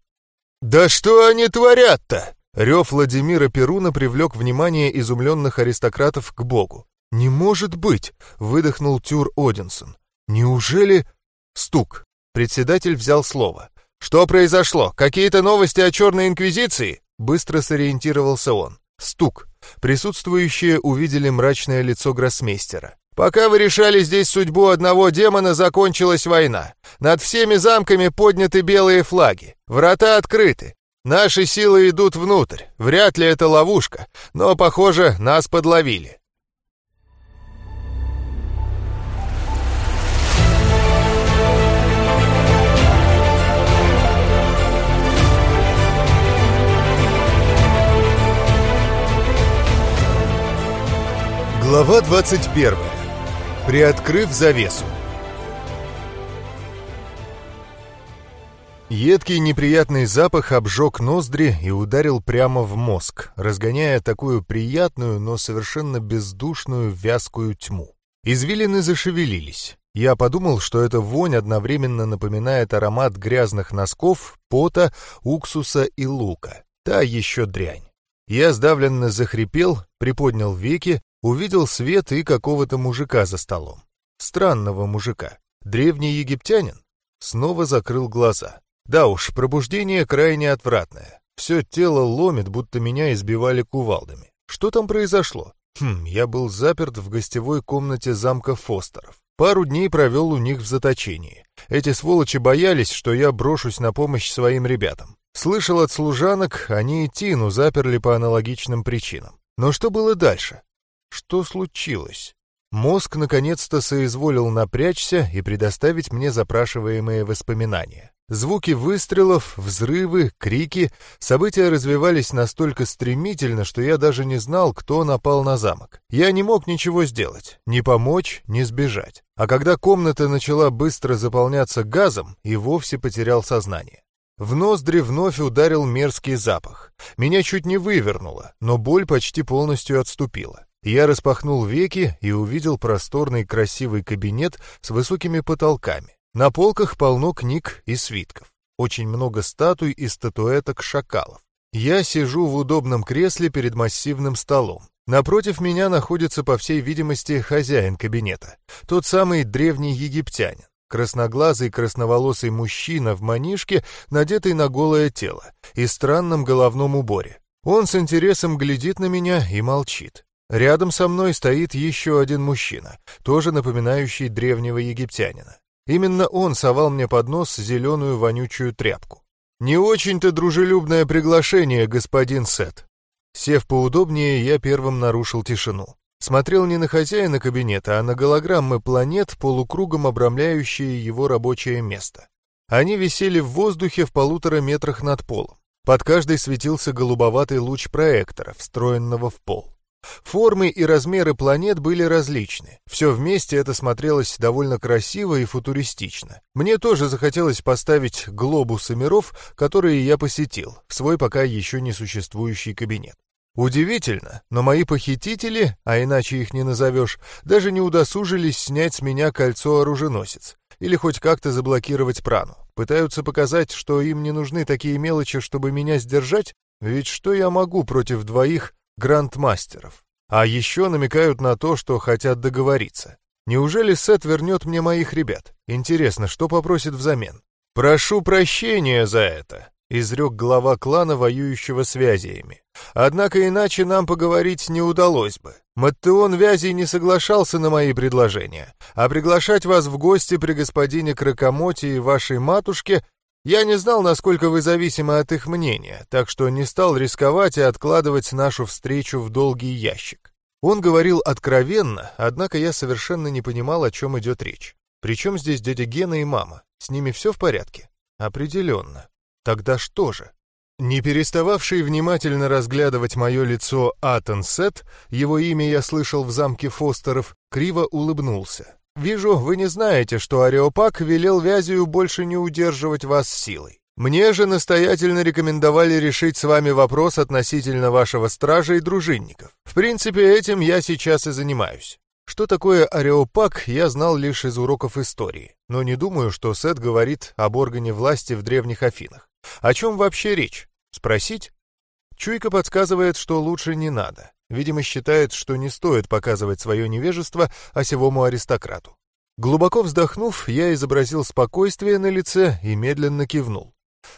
«Да что они творят-то?» Рев Владимира Перуна привлек внимание изумленных аристократов к богу. «Не может быть!» — выдохнул Тюр Одинсон. «Неужели...» Стук. Председатель взял слово. «Что произошло? Какие-то новости о Черной Инквизиции?» Быстро сориентировался он. Стук. Присутствующие увидели мрачное лицо гроссмейстера. «Пока вы решали здесь судьбу одного демона, закончилась война. Над всеми замками подняты белые флаги. Врата открыты. Наши силы идут внутрь. Вряд ли это ловушка, но, похоже, нас подловили. Глава 21. Приоткрыв завесу. Едкий неприятный запах обжег ноздри и ударил прямо в мозг, разгоняя такую приятную, но совершенно бездушную вязкую тьму. Извилины зашевелились. Я подумал, что эта вонь одновременно напоминает аромат грязных носков, пота, уксуса и лука. Та еще дрянь. Я сдавленно захрипел, приподнял веки, увидел свет и какого-то мужика за столом. Странного мужика. Древний египтянин. Снова закрыл глаза. Да уж, пробуждение крайне отвратное. Все тело ломит, будто меня избивали кувалдами. Что там произошло? Хм, я был заперт в гостевой комнате замка Фостеров. Пару дней провел у них в заточении. Эти сволочи боялись, что я брошусь на помощь своим ребятам. Слышал от служанок, они и Тину заперли по аналогичным причинам. Но что было дальше? Что случилось? Мозг наконец-то соизволил напрячься и предоставить мне запрашиваемые воспоминания. Звуки выстрелов, взрывы, крики, события развивались настолько стремительно, что я даже не знал, кто напал на замок. Я не мог ничего сделать, ни помочь, ни сбежать. А когда комната начала быстро заполняться газом, и вовсе потерял сознание. В ноздри вновь ударил мерзкий запах. Меня чуть не вывернуло, но боль почти полностью отступила. Я распахнул веки и увидел просторный красивый кабинет с высокими потолками. На полках полно книг и свитков. Очень много статуй и статуэток шакалов. Я сижу в удобном кресле перед массивным столом. Напротив меня находится, по всей видимости, хозяин кабинета, тот самый древний египтянин, красноглазый красноволосый мужчина в манишке, надетый на голое тело, и странном головном уборе. Он с интересом глядит на меня и молчит. Рядом со мной стоит еще один мужчина, тоже напоминающий древнего египтянина. Именно он совал мне под нос зеленую вонючую тряпку. «Не очень-то дружелюбное приглашение, господин Сет». Сев поудобнее, я первым нарушил тишину. Смотрел не на хозяина кабинета, а на голограммы планет, полукругом обрамляющие его рабочее место. Они висели в воздухе в полутора метрах над полом. Под каждой светился голубоватый луч проектора, встроенного в пол. Формы и размеры планет были различны. Все вместе это смотрелось довольно красиво и футуристично. Мне тоже захотелось поставить глобусы миров, которые я посетил, в свой пока еще не существующий кабинет. Удивительно, но мои похитители, а иначе их не назовешь, даже не удосужились снять с меня кольцо-оруженосец или хоть как-то заблокировать прану. Пытаются показать, что им не нужны такие мелочи, чтобы меня сдержать, ведь что я могу против двоих грандмастеров. А еще намекают на то, что хотят договориться. Неужели Сет вернет мне моих ребят? Интересно, что попросит взамен? «Прошу прощения за это», — изрек глава клана, воюющего с Вязиями. «Однако иначе нам поговорить не удалось бы. Маттеон Вязий не соглашался на мои предложения, а приглашать вас в гости при господине Кракомоте и вашей матушке я не знал, насколько вы зависимы от их мнения, так что не стал рисковать и откладывать нашу встречу в долгий ящик. Он говорил откровенно, однако я совершенно не понимал, о чем идет речь. Причем здесь дядя Гена и мама? С ними все в порядке? Определенно. Тогда что же? Не перестававший внимательно разглядывать мое лицо Атон Сет, его имя я слышал в замке Фостеров, криво улыбнулся. Вижу, вы не знаете, что Ареопак велел Вязию больше не удерживать вас силой. Мне же настоятельно рекомендовали решить с вами вопрос относительно вашего стража и дружинников. В принципе, этим я сейчас и занимаюсь. Что такое Ареопак, я знал лишь из уроков истории, но не думаю, что Сет говорит об органе власти в древних Афинах. О чем вообще речь? Спросить? Чуйка подсказывает, что лучше не надо. Видимо, считает, что не стоит показывать свое невежество осевому аристократу. Глубоко вздохнув, я изобразил спокойствие на лице и медленно кивнул.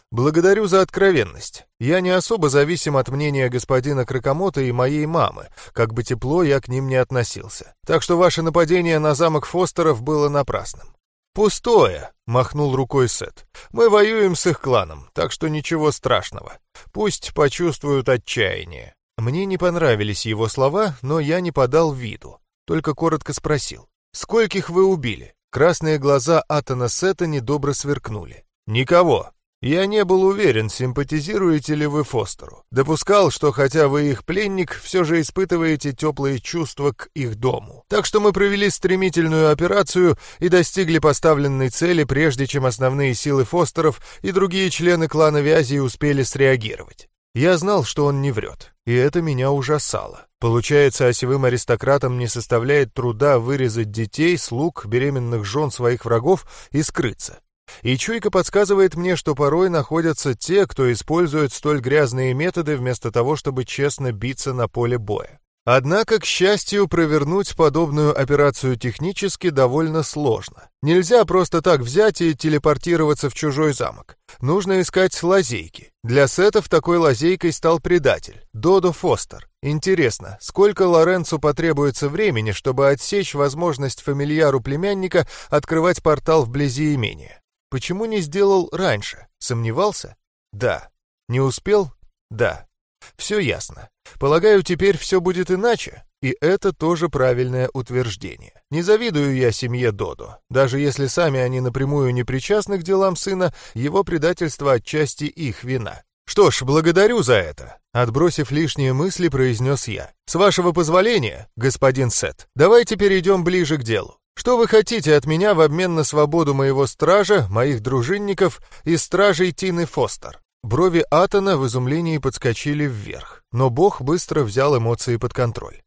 «Благодарю за откровенность. Я не особо зависим от мнения господина Кракомота и моей мамы, как бы тепло я к ним не относился. Так что ваше нападение на замок Фостеров было напрасным». «Пустое», — махнул рукой Сет. «Мы воюем с их кланом, так что ничего страшного. Пусть почувствуют отчаяние. Мне не понравились его слова, но я не подал виду, только коротко спросил. «Скольких вы убили?» Красные глаза Атана Сета недобро сверкнули. «Никого. Я не был уверен, симпатизируете ли вы Фостеру. Допускал, что хотя вы их пленник, все же испытываете теплые чувства к их дому. Так что мы провели стремительную операцию и достигли поставленной цели, прежде чем основные силы Фостеров и другие члены клана Вязи успели среагировать. Я знал, что он не врет, и это меня ужасало. Получается, осевым аристократам не составляет труда вырезать детей, слуг, беременных жен своих врагов и скрыться. И чуйка подсказывает мне, что порой находятся те, кто использует столь грязные методы вместо того, чтобы честно биться на поле боя. Однако, к счастью, провернуть подобную операцию технически довольно сложно. Нельзя просто так взять и телепортироваться в чужой замок. Нужно искать лазейки. Для сетов такой лазейкой стал предатель, Додо Фостер. Интересно, сколько Лоренцу потребуется времени, чтобы отсечь возможность фамильяру племянника открывать портал вблизи имения? Почему не сделал раньше? Сомневался? Да. Не успел? Да. Все ясно. Полагаю, теперь все будет иначе, и это тоже правильное утверждение. Не завидую я семье Додо. Даже если сами они напрямую не причастны к делам сына, его предательство отчасти их вина. «Что ж, благодарю за это», — отбросив лишние мысли, произнес я. «С вашего позволения, господин Сет, давайте перейдем ближе к делу. Что вы хотите от меня в обмен на свободу моего стража, моих дружинников и стражей Тины Фостер?» Брови Атона в изумлении подскочили вверх, но бог быстро взял эмоции под контроль.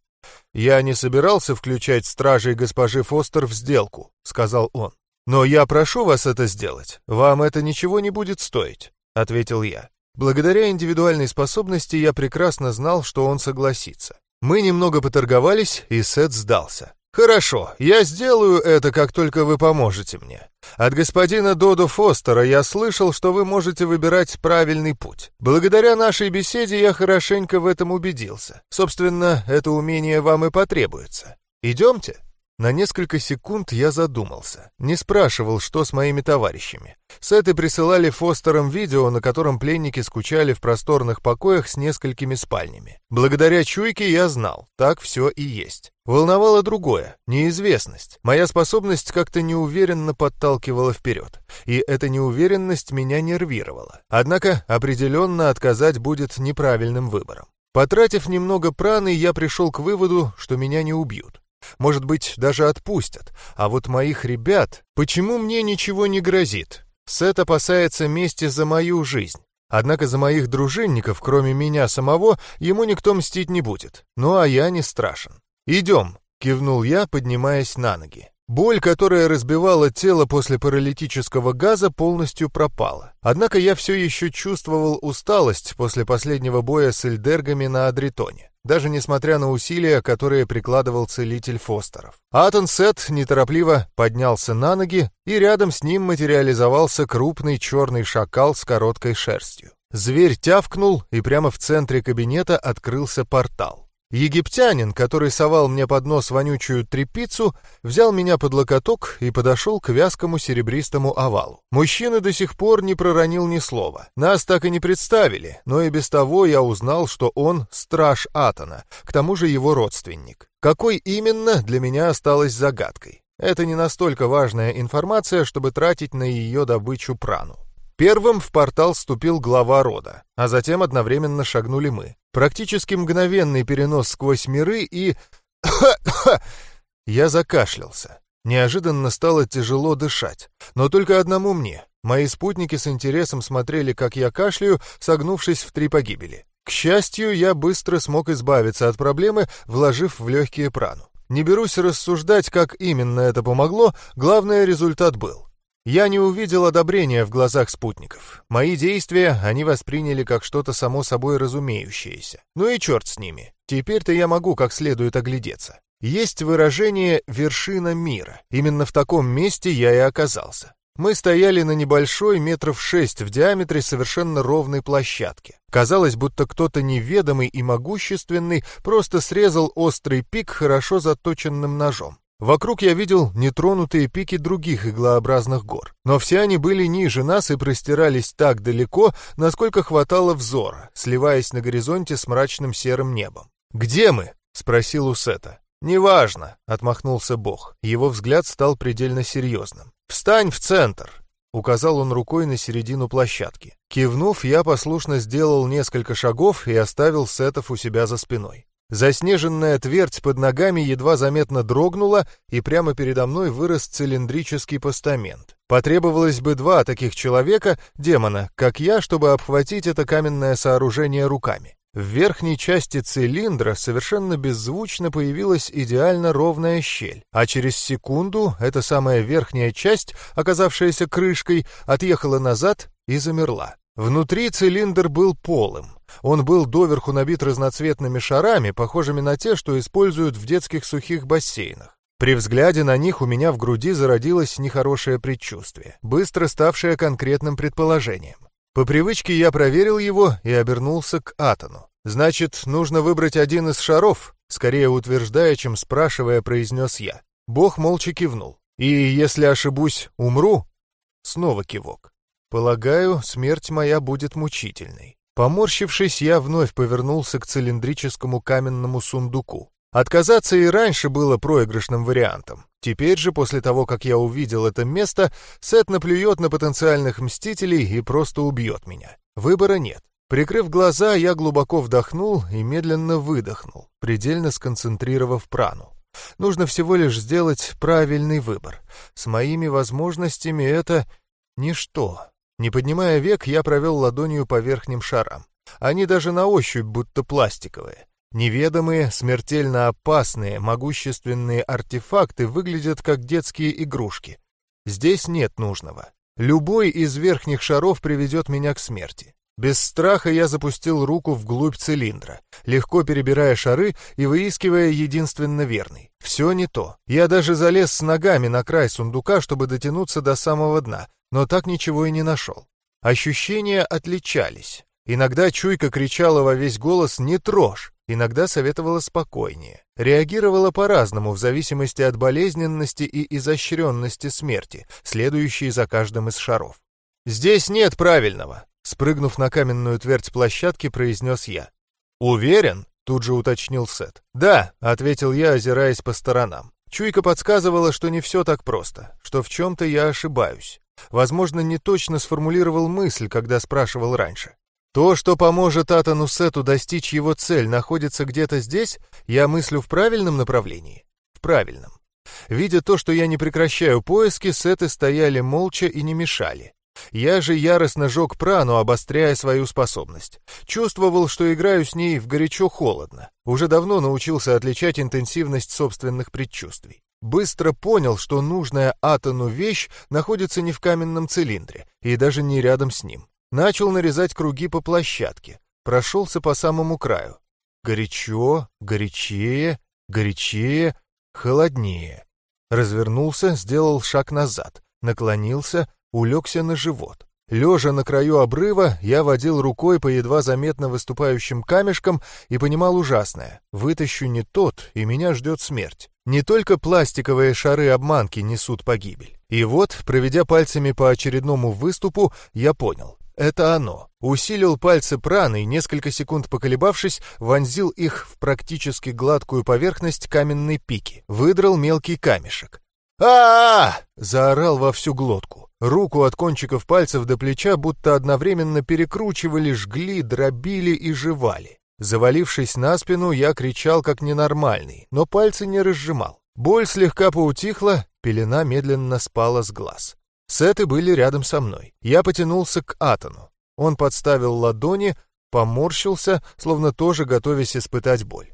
«Я не собирался включать стражей госпожи Фостер в сделку», — сказал он. «Но я прошу вас это сделать. Вам это ничего не будет стоить», — ответил я. Благодаря индивидуальной способности я прекрасно знал, что он согласится. Мы немного поторговались, и Сет сдался. «Хорошо, я сделаю это, как только вы поможете мне. От господина Додо Фостера я слышал, что вы можете выбирать правильный путь. Благодаря нашей беседе я хорошенько в этом убедился. Собственно, это умение вам и потребуется. Идемте?» На несколько секунд я задумался. Не спрашивал, что с моими товарищами. Сеты присылали Фостерам видео, на котором пленники скучали в просторных покоях с несколькими спальнями. Благодаря чуйке я знал, так все и есть. Волновало другое — неизвестность. Моя способность как-то неуверенно подталкивала вперед. И эта неуверенность меня нервировала. Однако определенно отказать будет неправильным выбором. Потратив немного праны, я пришел к выводу, что меня не убьют. Может быть, даже отпустят. А вот моих ребят... Почему мне ничего не грозит? Сет опасается мести за мою жизнь. Однако за моих дружинников, кроме меня самого, ему никто мстить не будет. Ну а я не страшен. «Идем», — кивнул я, поднимаясь на ноги. Боль, которая разбивала тело после паралитического газа, полностью пропала. Однако я все еще чувствовал усталость после последнего боя с эльдергами на Адритоне даже несмотря на усилия, которые прикладывал целитель Фостеров. Атон Сет неторопливо поднялся на ноги, и рядом с ним материализовался крупный черный шакал с короткой шерстью. Зверь тявкнул, и прямо в центре кабинета открылся портал. Египтянин, который совал мне под нос вонючую трепицу, взял меня под локоток и подошел к вязкому серебристому овалу. Мужчина до сих пор не проронил ни слова. Нас так и не представили, но и без того я узнал, что он страж Атона, к тому же его родственник. Какой именно, для меня осталось загадкой. Это не настолько важная информация, чтобы тратить на ее добычу прану. Первым в портал вступил глава рода, а затем одновременно шагнули мы. Практически мгновенный перенос сквозь миры и... Я закашлялся. Неожиданно стало тяжело дышать. Но только одному мне. Мои спутники с интересом смотрели, как я кашляю, согнувшись в три погибели. К счастью, я быстро смог избавиться от проблемы, вложив в легкие прану. Не берусь рассуждать, как именно это помогло, главное, результат был. Я не увидел одобрения в глазах спутников. Мои действия они восприняли как что-то само собой разумеющееся. Ну и черт с ними. Теперь-то я могу как следует оглядеться. Есть выражение «вершина мира». Именно в таком месте я и оказался. Мы стояли на небольшой, метров шесть в диаметре, совершенно ровной площадке. Казалось, будто кто-то неведомый и могущественный просто срезал острый пик хорошо заточенным ножом. Вокруг я видел нетронутые пики других иглообразных гор, но все они были ниже нас и простирались так далеко, насколько хватало взора, сливаясь на горизонте с мрачным серым небом. «Где мы?» — спросил Усета. «Неважно», — отмахнулся Бог. Его взгляд стал предельно серьезным. «Встань в центр!» — указал он рукой на середину площадки. Кивнув, я послушно сделал несколько шагов и оставил Сетов у себя за спиной. Заснеженная твердь под ногами едва заметно дрогнула, и прямо передо мной вырос цилиндрический постамент. Потребовалось бы два таких человека, демона, как я, чтобы обхватить это каменное сооружение руками. В верхней части цилиндра совершенно беззвучно появилась идеально ровная щель, а через секунду эта самая верхняя часть, оказавшаяся крышкой, отъехала назад и замерла. Внутри цилиндр был полым. Он был доверху набит разноцветными шарами, похожими на те, что используют в детских сухих бассейнах. При взгляде на них у меня в груди зародилось нехорошее предчувствие, быстро ставшее конкретным предположением. По привычке я проверил его и обернулся к Атону. «Значит, нужно выбрать один из шаров», скорее утверждая, чем спрашивая, произнес я. Бог молча кивнул. «И если ошибусь, умру?» Снова кивок. Полагаю, смерть моя будет мучительной. Поморщившись, я вновь повернулся к цилиндрическому каменному сундуку. Отказаться и раньше было проигрышным вариантом. Теперь же, после того, как я увидел это место, Сет наплюет на потенциальных мстителей и просто убьет меня. Выбора нет. Прикрыв глаза, я глубоко вдохнул и медленно выдохнул, предельно сконцентрировав прану. Нужно всего лишь сделать правильный выбор. С моими возможностями это ничто. Не поднимая век, я провел ладонью по верхним шарам. Они даже на ощупь будто пластиковые. Неведомые, смертельно опасные, могущественные артефакты выглядят как детские игрушки. Здесь нет нужного. Любой из верхних шаров приведет меня к смерти. Без страха я запустил руку вглубь цилиндра, легко перебирая шары и выискивая единственно верный. Все не то. Я даже залез с ногами на край сундука, чтобы дотянуться до самого дна, но так ничего и не нашел. Ощущения отличались. Иногда чуйка кричала во весь голос «не трожь», иногда советовала спокойнее. Реагировала по-разному в зависимости от болезненности и изощренности смерти, следующей за каждым из шаров. «Здесь нет правильного», — спрыгнув на каменную твердь площадки, произнес я. «Уверен?» — тут же уточнил Сет. «Да», — ответил я, озираясь по сторонам. Чуйка подсказывала, что не все так просто, что в чем-то я ошибаюсь. Возможно, не точно сформулировал мысль, когда спрашивал раньше. То, что поможет Атану Сету достичь его цель, находится где-то здесь, я мыслю в правильном направлении? В правильном. Видя то, что я не прекращаю поиски, Сеты стояли молча и не мешали. Я же яростно жег прану, обостряя свою способность. Чувствовал, что играю с ней в горячо-холодно. Уже давно научился отличать интенсивность собственных предчувствий. Быстро понял, что нужная Атону вещь находится не в каменном цилиндре и даже не рядом с ним. Начал нарезать круги по площадке. Прошелся по самому краю. Горячо, горячее, горячее, холоднее. Развернулся, сделал шаг назад, наклонился, улегся на живот. Лежа на краю обрыва, я водил рукой по едва заметно выступающим камешкам и понимал ужасное. Вытащу не тот, и меня ждет смерть. Не только пластиковые шары-обманки несут погибель. И вот, проведя пальцами по очередному выступу, я понял. Это оно. Усилил пальцы праны и, несколько секунд поколебавшись, вонзил их в практически гладкую поверхность каменной пики. Выдрал мелкий камешек. а, -а, -а заорал во всю глотку. Руку от кончиков пальцев до плеча будто одновременно перекручивали, жгли, дробили и жевали. Завалившись на спину, я кричал как ненормальный, но пальцы не разжимал. Боль слегка поутихла, пелена медленно спала с глаз. Сеты были рядом со мной. Я потянулся к Атону. Он подставил ладони, поморщился, словно тоже готовясь испытать боль.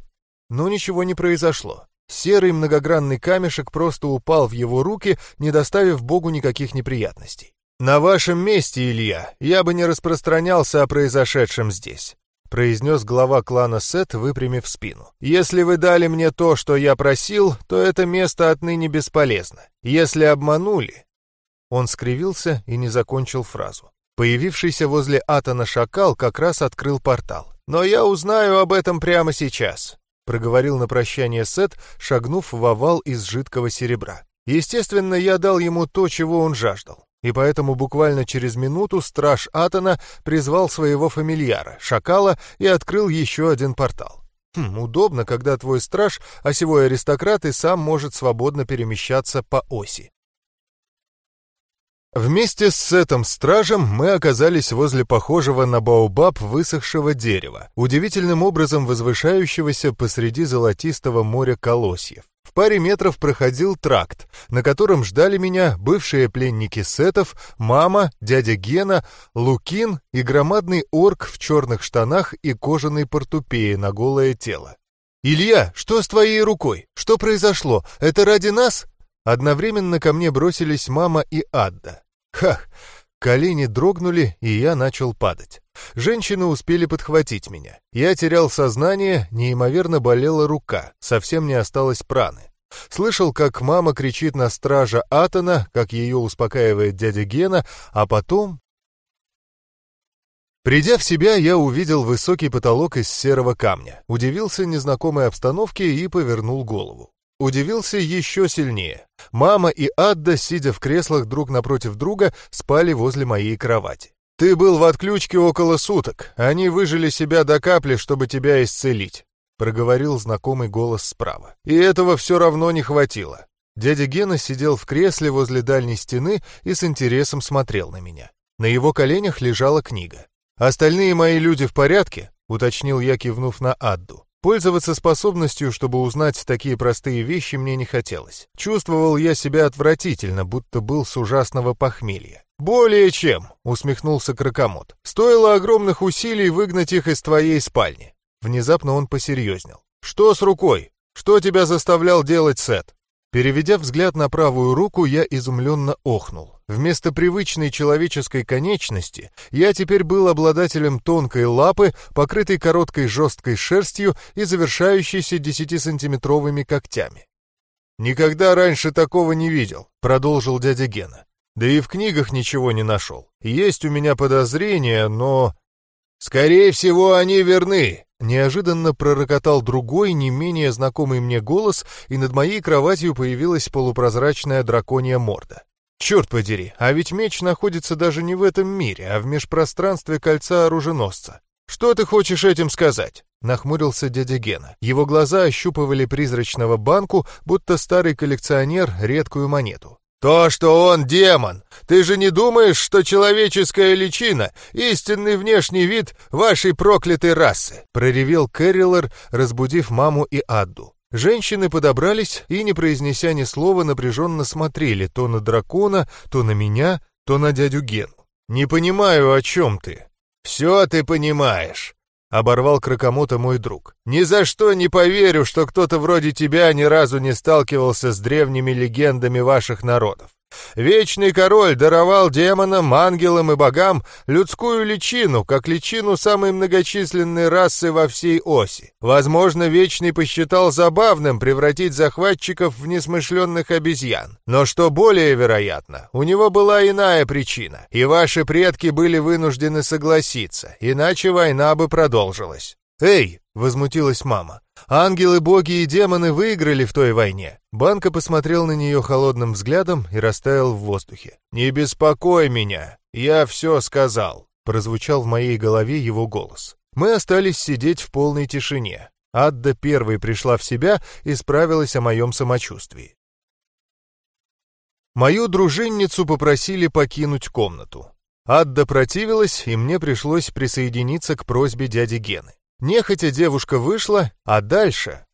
Но ничего не произошло. Серый многогранный камешек просто упал в его руки, не доставив Богу никаких неприятностей. «На вашем месте, Илья, я бы не распространялся о произошедшем здесь», произнес глава клана Сет, выпрямив спину. «Если вы дали мне то, что я просил, то это место отныне бесполезно. Если обманули, он скривился и не закончил фразу. Появившийся возле Атона шакал как раз открыл портал. «Но я узнаю об этом прямо сейчас», — проговорил на прощание Сет, шагнув в овал из жидкого серебра. Естественно, я дал ему то, чего он жаждал. И поэтому буквально через минуту страж Атона призвал своего фамильяра, шакала, и открыл еще один портал. Хм, удобно, когда твой страж, осевой аристократ, и сам может свободно перемещаться по оси. Вместе с этим стражем мы оказались возле похожего на баобаб высохшего дерева, удивительным образом возвышающегося посреди золотистого моря колосьев. В паре метров проходил тракт, на котором ждали меня бывшие пленники сетов, мама, дядя Гена, Лукин и громадный орк в черных штанах и кожаной портупее на голое тело. «Илья, что с твоей рукой? Что произошло? Это ради нас?» Одновременно ко мне бросились мама и Адда. Хах! Колени дрогнули, и я начал падать. Женщины успели подхватить меня. Я терял сознание, неимоверно болела рука, совсем не осталось праны. Слышал, как мама кричит на стража Атона, как ее успокаивает дядя Гена, а потом... Придя в себя, я увидел высокий потолок из серого камня, удивился незнакомой обстановке и повернул голову. Удивился еще сильнее. Мама и Адда, сидя в креслах друг напротив друга, спали возле моей кровати. «Ты был в отключке около суток. Они выжили себя до капли, чтобы тебя исцелить», — проговорил знакомый голос справа. «И этого все равно не хватило». Дядя Гена сидел в кресле возле дальней стены и с интересом смотрел на меня. На его коленях лежала книга. «Остальные мои люди в порядке?» — уточнил я, кивнув на Адду. Пользоваться способностью, чтобы узнать такие простые вещи, мне не хотелось. Чувствовал я себя отвратительно, будто был с ужасного похмелья. «Более чем», — усмехнулся Кракомот. «Стоило огромных усилий выгнать их из твоей спальни». Внезапно он посерьезнел. «Что с рукой? Что тебя заставлял делать Сет?» Переведя взгляд на правую руку, я изумленно охнул. Вместо привычной человеческой конечности я теперь был обладателем тонкой лапы, покрытой короткой жесткой шерстью и завершающейся 10-сантиметровыми когтями. «Никогда раньше такого не видел», — продолжил дядя Гена. «Да и в книгах ничего не нашел. Есть у меня подозрения, но...» «Скорее всего, они верны», — неожиданно пророкотал другой, не менее знакомый мне голос, и над моей кроватью появилась полупрозрачная драконья морда. Черт подери, а ведь меч находится даже не в этом мире, а в межпространстве кольца оруженосца. Что ты хочешь этим сказать? Нахмурился дядя Гена. Его глаза ощупывали призрачного банку, будто старый коллекционер редкую монету. «То, что он демон! Ты же не думаешь, что человеческая личина — истинный внешний вид вашей проклятой расы?» — проревел Кэррилер, разбудив маму и Адду. Женщины подобрались и, не произнеся ни слова, напряженно смотрели то на дракона, то на меня, то на дядю Гену. «Не понимаю, о чем ты». «Все ты понимаешь», — оборвал Кракомота мой друг. «Ни за что не поверю, что кто-то вроде тебя ни разу не сталкивался с древними легендами ваших народов. Вечный король даровал демонам, ангелам и богам людскую личину, как личину самой многочисленной расы во всей оси. Возможно, Вечный посчитал забавным превратить захватчиков в несмышленных обезьян. Но что более вероятно, у него была иная причина, и ваши предки были вынуждены согласиться, иначе война бы продолжилась. «Эй!» — возмутилась мама. «Ангелы, боги и демоны выиграли в той войне!» Банка посмотрел на нее холодным взглядом и растаял в воздухе. «Не беспокой меня! Я все сказал!» — прозвучал в моей голове его голос. Мы остались сидеть в полной тишине. Адда первой пришла в себя и справилась о моем самочувствии. Мою дружинницу попросили покинуть комнату. Адда противилась, и мне пришлось присоединиться к просьбе дяди Гены. Нехотя девушка вышла, а дальше...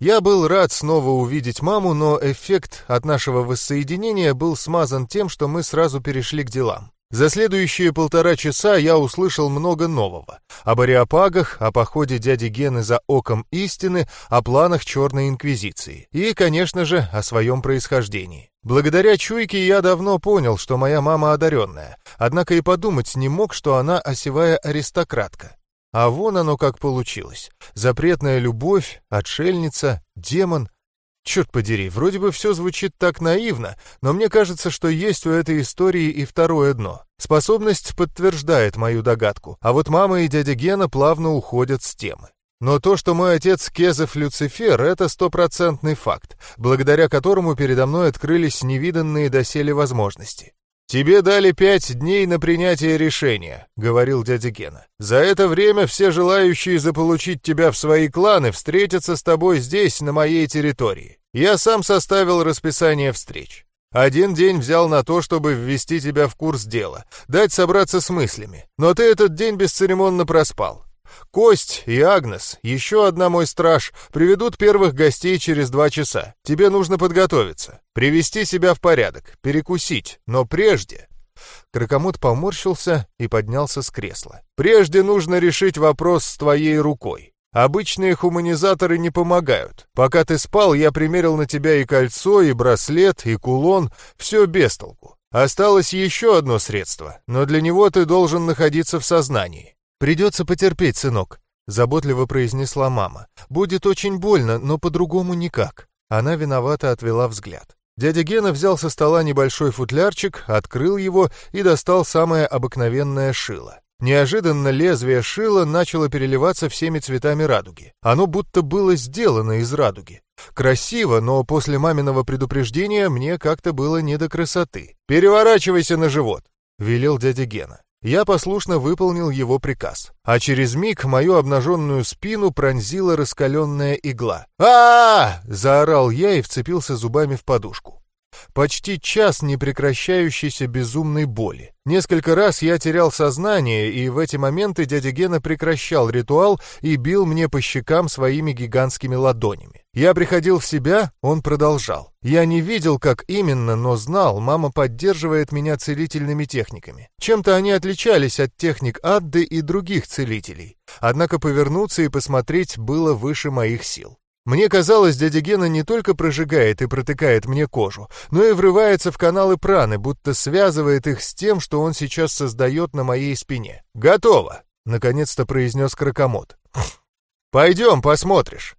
Я был рад снова увидеть маму, но эффект от нашего воссоединения был смазан тем, что мы сразу перешли к делам. За следующие полтора часа я услышал много нового. Об ариапагах, о походе дяди Гены за оком истины, о планах Черной Инквизиции. И, конечно же, о своем происхождении. Благодаря чуйке я давно понял, что моя мама одаренная, однако и подумать не мог, что она осевая аристократка. А вон оно как получилось. Запретная любовь, отшельница, демон. Черт подери, вроде бы все звучит так наивно, но мне кажется, что есть у этой истории и второе дно. Способность подтверждает мою догадку, а вот мама и дядя Гена плавно уходят с темы. Но то, что мой отец Кезов Люцифер, это стопроцентный факт, благодаря которому передо мной открылись невиданные доселе возможности. «Тебе дали пять дней на принятие решения», — говорил дядя Гена. «За это время все желающие заполучить тебя в свои кланы встретятся с тобой здесь, на моей территории. Я сам составил расписание встреч. Один день взял на то, чтобы ввести тебя в курс дела, дать собраться с мыслями. Но ты этот день бесцеремонно проспал. Кость и Агнес, еще одна мой страж, приведут первых гостей через два часа. Тебе нужно подготовиться, привести себя в порядок, перекусить, но прежде... Кракомут поморщился и поднялся с кресла. «Прежде нужно решить вопрос с твоей рукой. Обычные хуманизаторы не помогают. Пока ты спал, я примерил на тебя и кольцо, и браслет, и кулон, все без толку. Осталось еще одно средство, но для него ты должен находиться в сознании. «Придется потерпеть, сынок», — заботливо произнесла мама. «Будет очень больно, но по-другому никак». Она виновато отвела взгляд. Дядя Гена взял со стола небольшой футлярчик, открыл его и достал самое обыкновенное шило. Неожиданно лезвие шила начало переливаться всеми цветами радуги. Оно будто было сделано из радуги. Красиво, но после маминого предупреждения мне как-то было не до красоты. «Переворачивайся на живот», — велел дядя Гена. Я послушно выполнил его приказ, а через миг мою обнаженную спину пронзила раскаленная игла. а, -а, -а заорал я и вцепился зубами в подушку. Почти час непрекращающейся безумной боли. Несколько раз я терял сознание, и в эти моменты дядя Гена прекращал ритуал и бил мне по щекам своими гигантскими ладонями. Я приходил в себя, он продолжал. Я не видел, как именно, но знал, мама поддерживает меня целительными техниками. Чем-то они отличались от техник Адды и других целителей. Однако повернуться и посмотреть было выше моих сил. Мне казалось, дядя Гена не только прожигает и протыкает мне кожу, но и врывается в каналы праны, будто связывает их с тем, что он сейчас создает на моей спине. «Готово!» — наконец-то произнес Кракомот. «Пойдем, посмотришь».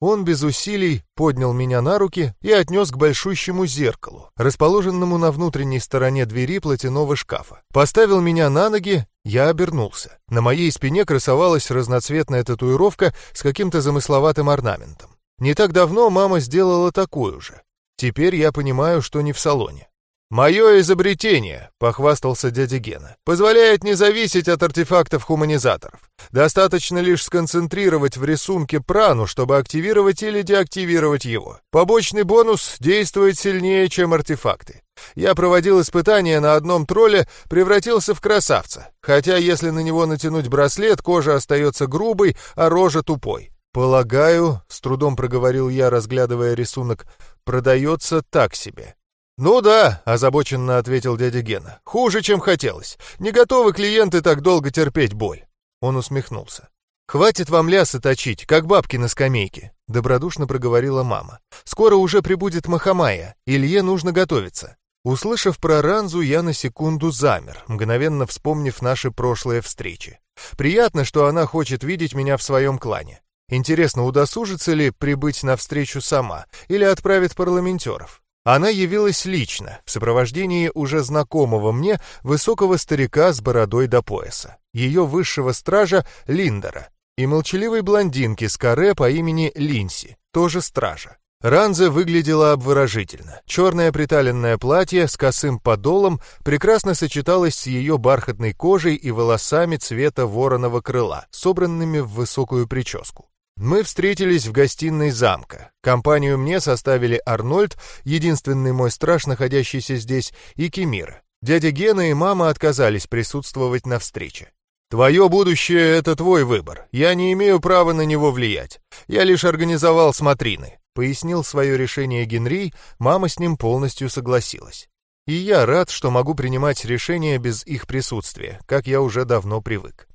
Он без усилий поднял меня на руки и отнес к большущему зеркалу, расположенному на внутренней стороне двери платяного шкафа. Поставил меня на ноги, я обернулся. На моей спине красовалась разноцветная татуировка с каким-то замысловатым орнаментом. Не так давно мама сделала такую же. Теперь я понимаю, что не в салоне. «Мое изобретение», — похвастался дядя Гена, — «позволяет не зависеть от артефактов хуманизаторов. Достаточно лишь сконцентрировать в рисунке прану, чтобы активировать или деактивировать его. Побочный бонус действует сильнее, чем артефакты. Я проводил испытания на одном тролле, превратился в красавца. Хотя если на него натянуть браслет, кожа остается грубой, а рожа тупой. «Полагаю», — с трудом проговорил я, разглядывая рисунок, — «продается так себе». «Ну да», — озабоченно ответил дядя Гена. «Хуже, чем хотелось. Не готовы клиенты так долго терпеть боль». Он усмехнулся. «Хватит вам лясы точить, как бабки на скамейке», — добродушно проговорила мама. «Скоро уже прибудет Махамая, Илье нужно готовиться». Услышав про Ранзу, я на секунду замер, мгновенно вспомнив наши прошлые встречи. Приятно, что она хочет видеть меня в своем клане. Интересно, удосужится ли прибыть на встречу сама или отправит парламентеров? Она явилась лично, в сопровождении уже знакомого мне высокого старика с бородой до пояса, ее высшего стража Линдера и молчаливой блондинки с каре по имени Линси, тоже стража. Ранза выглядела обворожительно. Черное приталенное платье с косым подолом прекрасно сочеталось с ее бархатной кожей и волосами цвета вороного крыла, собранными в высокую прическу. Мы встретились в гостиной замка. Компанию мне составили Арнольд, единственный мой страж, находящийся здесь, и Кемира. Дядя Гена и мама отказались присутствовать на встрече. «Твое будущее — это твой выбор. Я не имею права на него влиять. Я лишь организовал смотрины», — пояснил свое решение Генри, мама с ним полностью согласилась. И я рад, что могу принимать решения без их присутствия, как я уже давно привык.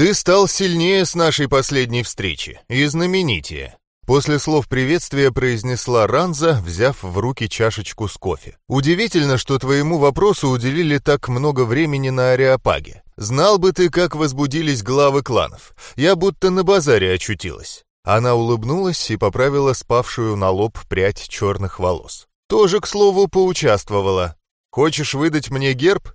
«Ты стал сильнее с нашей последней встречи и знаменитее», После слов приветствия произнесла Ранза, взяв в руки чашечку с кофе. «Удивительно, что твоему вопросу уделили так много времени на Ариапаге. Знал бы ты, как возбудились главы кланов. Я будто на базаре очутилась». Она улыбнулась и поправила спавшую на лоб прядь черных волос. «Тоже, к слову, поучаствовала. Хочешь выдать мне герб?»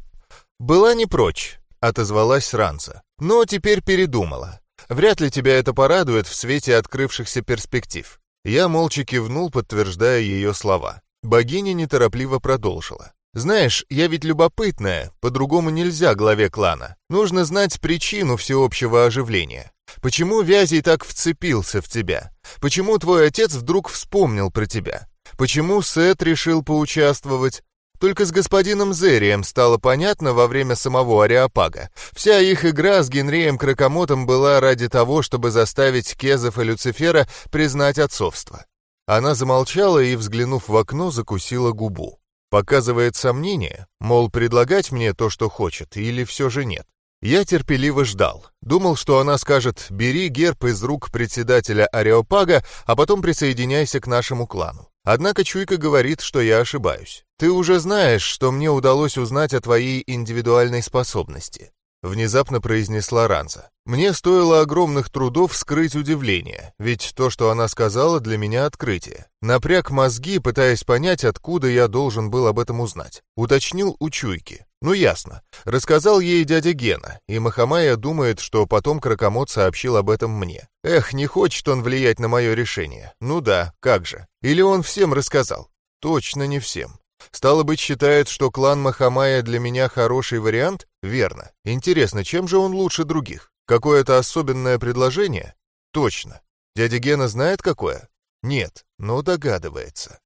«Была не прочь», — отозвалась Ранза. Но теперь передумала. Вряд ли тебя это порадует в свете открывшихся перспектив. Я молча кивнул, подтверждая ее слова. Богиня неторопливо продолжила. «Знаешь, я ведь любопытная, по-другому нельзя главе клана. Нужно знать причину всеобщего оживления. Почему Вязей так вцепился в тебя? Почему твой отец вдруг вспомнил про тебя? Почему Сет решил поучаствовать? Только с господином Зерием стало понятно во время самого Ариапага. Вся их игра с Генрием Кракомотом была ради того, чтобы заставить Кезов и Люцифера признать отцовство. Она замолчала и, взглянув в окно, закусила губу. Показывает сомнение, мол, предлагать мне то, что хочет, или все же нет. Я терпеливо ждал. Думал, что она скажет «бери герб из рук председателя Ариопага, а потом присоединяйся к нашему клану». Однако чуйка говорит, что я ошибаюсь. Ты уже знаешь, что мне удалось узнать о твоей индивидуальной способности. Внезапно произнесла Ранза. Мне стоило огромных трудов скрыть удивление, ведь то, что она сказала, для меня открытие. Напряг мозги, пытаясь понять, откуда я должен был об этом узнать. Уточнил у Чуйки. Ну ясно. Рассказал ей дядя Гена, и Махамая думает, что потом Кракомот сообщил об этом мне. Эх, не хочет он влиять на мое решение. Ну да, как же. Или он всем рассказал? Точно не всем. Стало быть, считает, что клан Махамая для меня хороший вариант? Верно. Интересно, чем же он лучше других? Какое-то особенное предложение? Точно. Дядя Гена знает какое? Нет, но догадывается.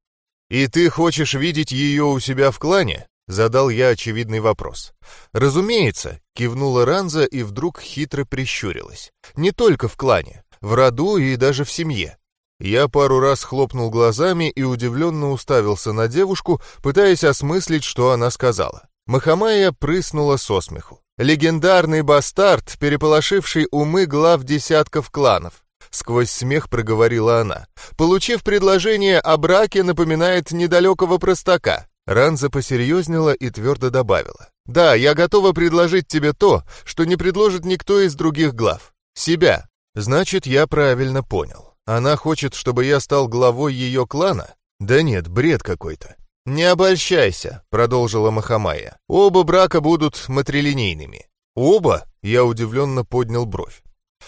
«И ты хочешь видеть ее у себя в клане?» Задал я очевидный вопрос. «Разумеется», — кивнула Ранза и вдруг хитро прищурилась. «Не только в клане, в роду и даже в семье». Я пару раз хлопнул глазами и удивленно уставился на девушку, пытаясь осмыслить, что она сказала. Махамая прыснула со смеху. Легендарный бастард, переполошивший умы глав десятков кланов. — сквозь смех проговорила она. «Получив предложение о браке, напоминает недалекого простака». Ранза посерьезнела и твердо добавила. «Да, я готова предложить тебе то, что не предложит никто из других глав. Себя. Значит, я правильно понял. Она хочет, чтобы я стал главой ее клана? Да нет, бред какой-то. «Не обольщайся», — продолжила Махамая. «Оба брака будут матрилинейными». «Оба?» — я удивленно поднял бровь.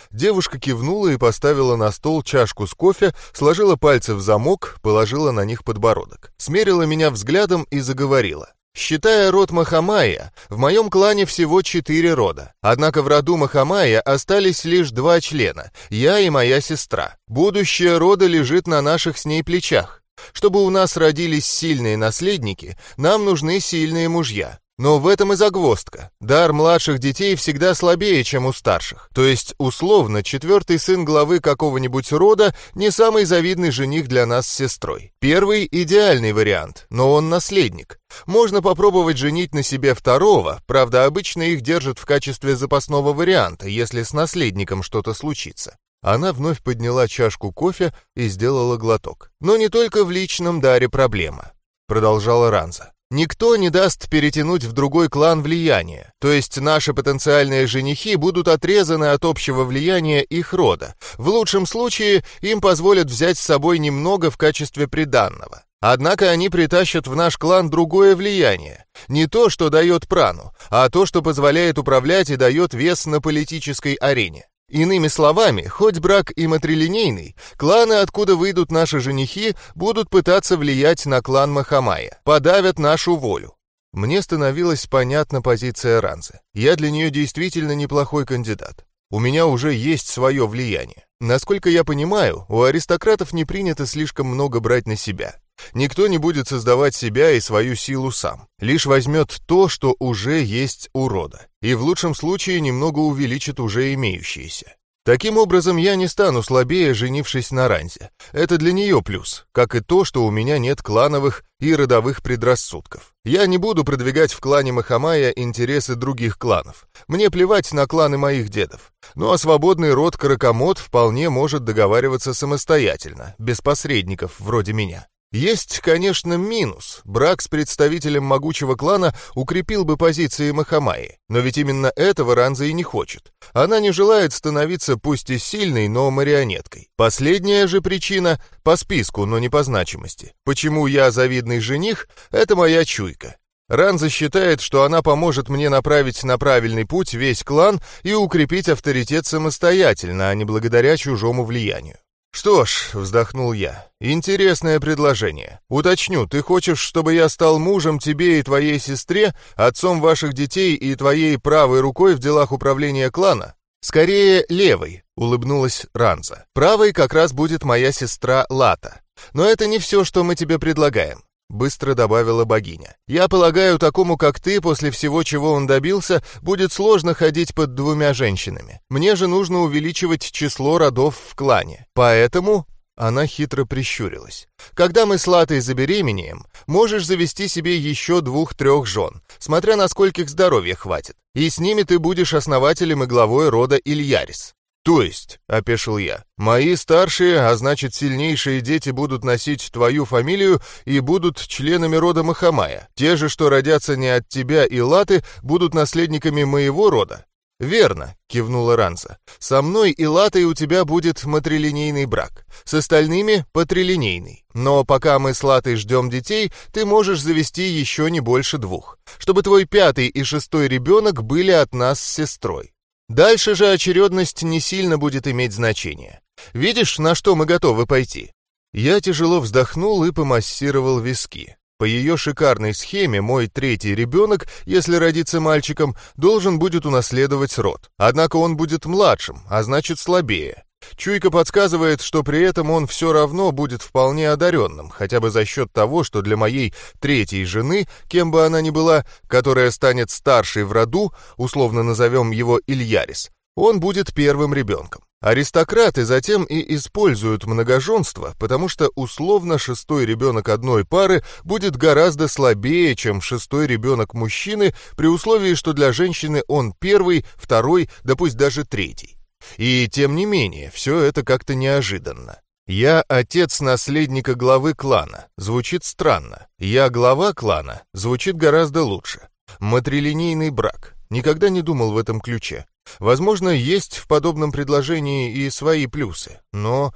Девушка кивнула и поставила на стол чашку с кофе, сложила пальцы в замок, положила на них подбородок. Смерила меня взглядом и заговорила. Считая род Махамая, в моем клане всего четыре рода. Однако в роду Махамая остались лишь два члена, я и моя сестра. Будущее рода лежит на наших с ней плечах. Чтобы у нас родились сильные наследники, нам нужны сильные мужья. Но в этом и загвоздка. Дар младших детей всегда слабее, чем у старших. То есть, условно, четвертый сын главы какого-нибудь рода не самый завидный жених для нас с сестрой. Первый – идеальный вариант, но он наследник. Можно попробовать женить на себе второго, правда, обычно их держат в качестве запасного варианта, если с наследником что-то случится. Она вновь подняла чашку кофе и сделала глоток. «Но не только в личном даре проблема», — продолжала Ранза. Никто не даст перетянуть в другой клан влияние, то есть наши потенциальные женихи будут отрезаны от общего влияния их рода. В лучшем случае им позволят взять с собой немного в качестве приданного. Однако они притащат в наш клан другое влияние. Не то, что дает прану, а то, что позволяет управлять и дает вес на политической арене. Иными словами, хоть брак и матрилинейный, кланы, откуда выйдут наши женихи, будут пытаться влиять на клан Махамая, подавят нашу волю. Мне становилась понятна позиция Ранзы. Я для нее действительно неплохой кандидат. У меня уже есть свое влияние. Насколько я понимаю, у аристократов не принято слишком много брать на себя. Никто не будет создавать себя и свою силу сам. Лишь возьмет то, что уже есть у рода. И в лучшем случае немного увеличит уже имеющиеся. Таким образом, я не стану слабее, женившись на Ранзе. Это для нее плюс, как и то, что у меня нет клановых и родовых предрассудков. Я не буду продвигать в клане Махамая интересы других кланов. Мне плевать на кланы моих дедов. Ну а свободный род Каракамот вполне может договариваться самостоятельно, без посредников вроде меня. Есть, конечно, минус. Брак с представителем могучего клана укрепил бы позиции Махамаи. Но ведь именно этого Ранза и не хочет. Она не желает становиться пусть и сильной, но марионеткой. Последняя же причина — по списку, но не по значимости. Почему я завидный жених — это моя чуйка. Ранза считает, что она поможет мне направить на правильный путь весь клан и укрепить авторитет самостоятельно, а не благодаря чужому влиянию. «Что ж», — вздохнул я, — «интересное предложение. Уточню, ты хочешь, чтобы я стал мужем тебе и твоей сестре, отцом ваших детей и твоей правой рукой в делах управления клана?» «Скорее, левой», — улыбнулась Ранза. «Правой как раз будет моя сестра Лата. Но это не все, что мы тебе предлагаем быстро добавила богиня. «Я полагаю, такому, как ты, после всего, чего он добился, будет сложно ходить под двумя женщинами. Мне же нужно увеличивать число родов в клане. Поэтому...» Она хитро прищурилась. «Когда мы с Латой забеременеем, можешь завести себе еще двух-трех жен, смотря на скольких здоровья хватит. И с ними ты будешь основателем и главой рода Ильярис. «То есть», — опешил я, — «мои старшие, а значит сильнейшие дети будут носить твою фамилию и будут членами рода Махамая. Те же, что родятся не от тебя и Латы, будут наследниками моего рода». «Верно», — кивнула Ранса. «Со мной и Латой у тебя будет матрилинейный брак. С остальными — патрилинейный. Но пока мы с Латой ждем детей, ты можешь завести еще не больше двух, чтобы твой пятый и шестой ребенок были от нас с сестрой. Дальше же очередность не сильно будет иметь значения. Видишь, на что мы готовы пойти?» Я тяжело вздохнул и помассировал виски. По ее шикарной схеме мой третий ребенок, если родится мальчиком, должен будет унаследовать род. Однако он будет младшим, а значит слабее. Чуйка подсказывает, что при этом он все равно будет вполне одаренным, хотя бы за счет того, что для моей третьей жены, кем бы она ни была, которая станет старшей в роду, условно назовем его Ильярис, он будет первым ребенком. Аристократы затем и используют многоженство, потому что условно шестой ребенок одной пары будет гораздо слабее, чем шестой ребенок мужчины, при условии, что для женщины он первый, второй, да пусть даже третий. И тем не менее, все это как-то неожиданно. «Я отец наследника главы клана» звучит странно. «Я глава клана» звучит гораздо лучше. Матрилинейный брак. Никогда не думал в этом ключе. Возможно, есть в подобном предложении и свои плюсы, но...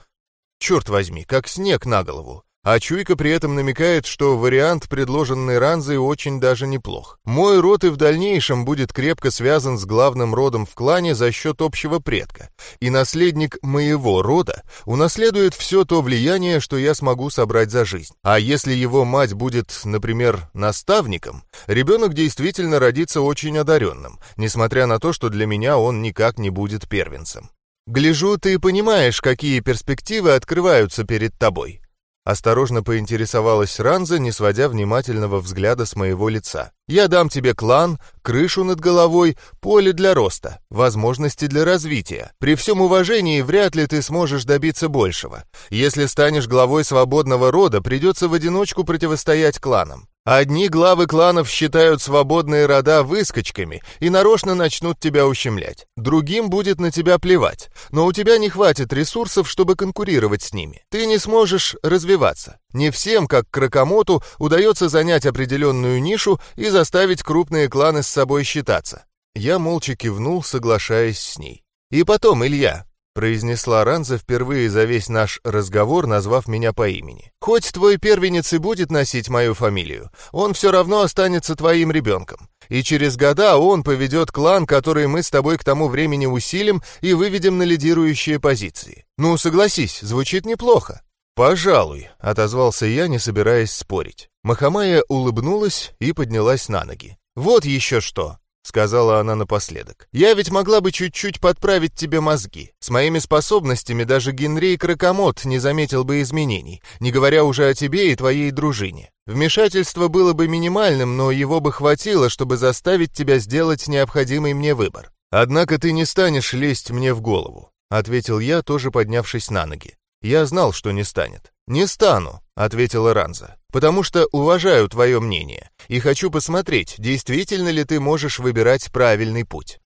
Черт возьми, как снег на голову. А чуйка при этом намекает, что вариант, предложенный Ранзой, очень даже неплох. Мой род и в дальнейшем будет крепко связан с главным родом в клане за счет общего предка, и наследник моего рода унаследует все то влияние, что я смогу собрать за жизнь. А если его мать будет, например, наставником, ребенок действительно родится очень одаренным, несмотря на то, что для меня он никак не будет первенцем. Гляжу, ты понимаешь, какие перспективы открываются перед тобой. Осторожно поинтересовалась Ранза, не сводя внимательного взгляда с моего лица. «Я дам тебе клан, крышу над головой, поле для роста, возможности для развития. При всем уважении вряд ли ты сможешь добиться большего. Если станешь главой свободного рода, придется в одиночку противостоять кланам. Одни главы кланов считают свободные рода выскочками и нарочно начнут тебя ущемлять. Другим будет на тебя плевать, но у тебя не хватит ресурсов, чтобы конкурировать с ними. Ты не сможешь развиваться. Не всем, как Кракомоту, удается занять определенную нишу и заставить крупные кланы с собой считаться. Я молча кивнул, соглашаясь с ней. И потом, Илья, произнесла Ранза впервые за весь наш разговор, назвав меня по имени. «Хоть твой первенец и будет носить мою фамилию, он все равно останется твоим ребенком. И через года он поведет клан, который мы с тобой к тому времени усилим и выведем на лидирующие позиции. Ну, согласись, звучит неплохо». «Пожалуй», — отозвался я, не собираясь спорить. Махамая улыбнулась и поднялась на ноги. «Вот еще что. — сказала она напоследок. «Я ведь могла бы чуть-чуть подправить тебе мозги. С моими способностями даже Генрей Кракомот не заметил бы изменений, не говоря уже о тебе и твоей дружине. Вмешательство было бы минимальным, но его бы хватило, чтобы заставить тебя сделать необходимый мне выбор. Однако ты не станешь лезть мне в голову», — ответил я, тоже поднявшись на ноги. Я знал, что не станет. «Не стану», — ответила Ранза, «потому что уважаю твое мнение и хочу посмотреть, действительно ли ты можешь выбирать правильный путь».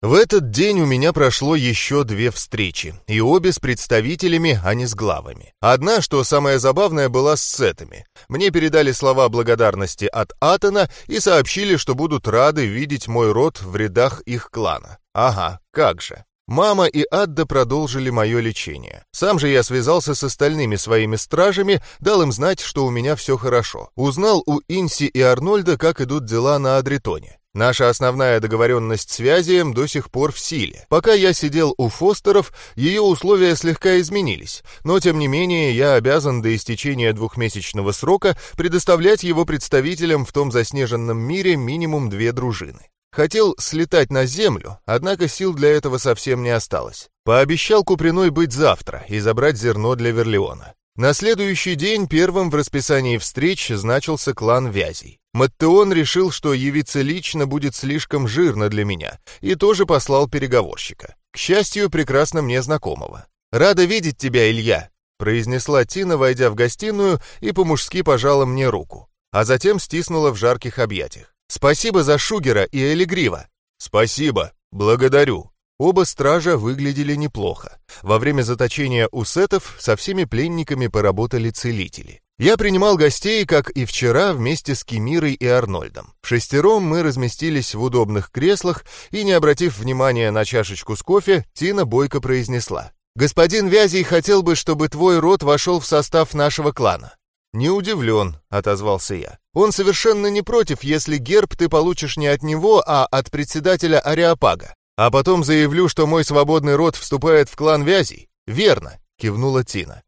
В этот день у меня прошло еще две встречи, и обе с представителями, а не с главами. Одна, что самое забавное, была с сетами. Мне передали слова благодарности от Атона и сообщили, что будут рады видеть мой род в рядах их клана. Ага, как же. Мама и Адда продолжили мое лечение. Сам же я связался с остальными своими стражами, дал им знать, что у меня все хорошо. Узнал у Инси и Арнольда, как идут дела на Адритоне. Наша основная договоренность связи до сих пор в силе. Пока я сидел у Фостеров, ее условия слегка изменились, но тем не менее я обязан до истечения двухмесячного срока предоставлять его представителям в том заснеженном мире минимум две дружины. Хотел слетать на землю, однако сил для этого совсем не осталось. Пообещал Куприной быть завтра и забрать зерно для Верлеона. На следующий день первым в расписании встреч значился клан Вязей. Маттеон решил, что явиться лично будет слишком жирно для меня, и тоже послал переговорщика. К счастью, прекрасно мне знакомого. «Рада видеть тебя, Илья», — произнесла Тина, войдя в гостиную и по-мужски пожала мне руку, а затем стиснула в жарких объятиях. Спасибо за Шугера и Элигрива. Спасибо, благодарю. Оба стража выглядели неплохо. Во время заточения у сетов со всеми пленниками поработали целители. Я принимал гостей, как и вчера, вместе с Кемирой и Арнольдом. В шестером мы разместились в удобных креслах, и, не обратив внимания на чашечку с кофе, Тина бойко произнесла. «Господин Вязий хотел бы, чтобы твой род вошел в состав нашего клана». «Не удивлен», — отозвался я. Он совершенно не против, если герб ты получишь не от него, а от председателя Ариапага. А потом заявлю, что мой свободный род вступает в клан Вязей. Верно, кивнула Тина.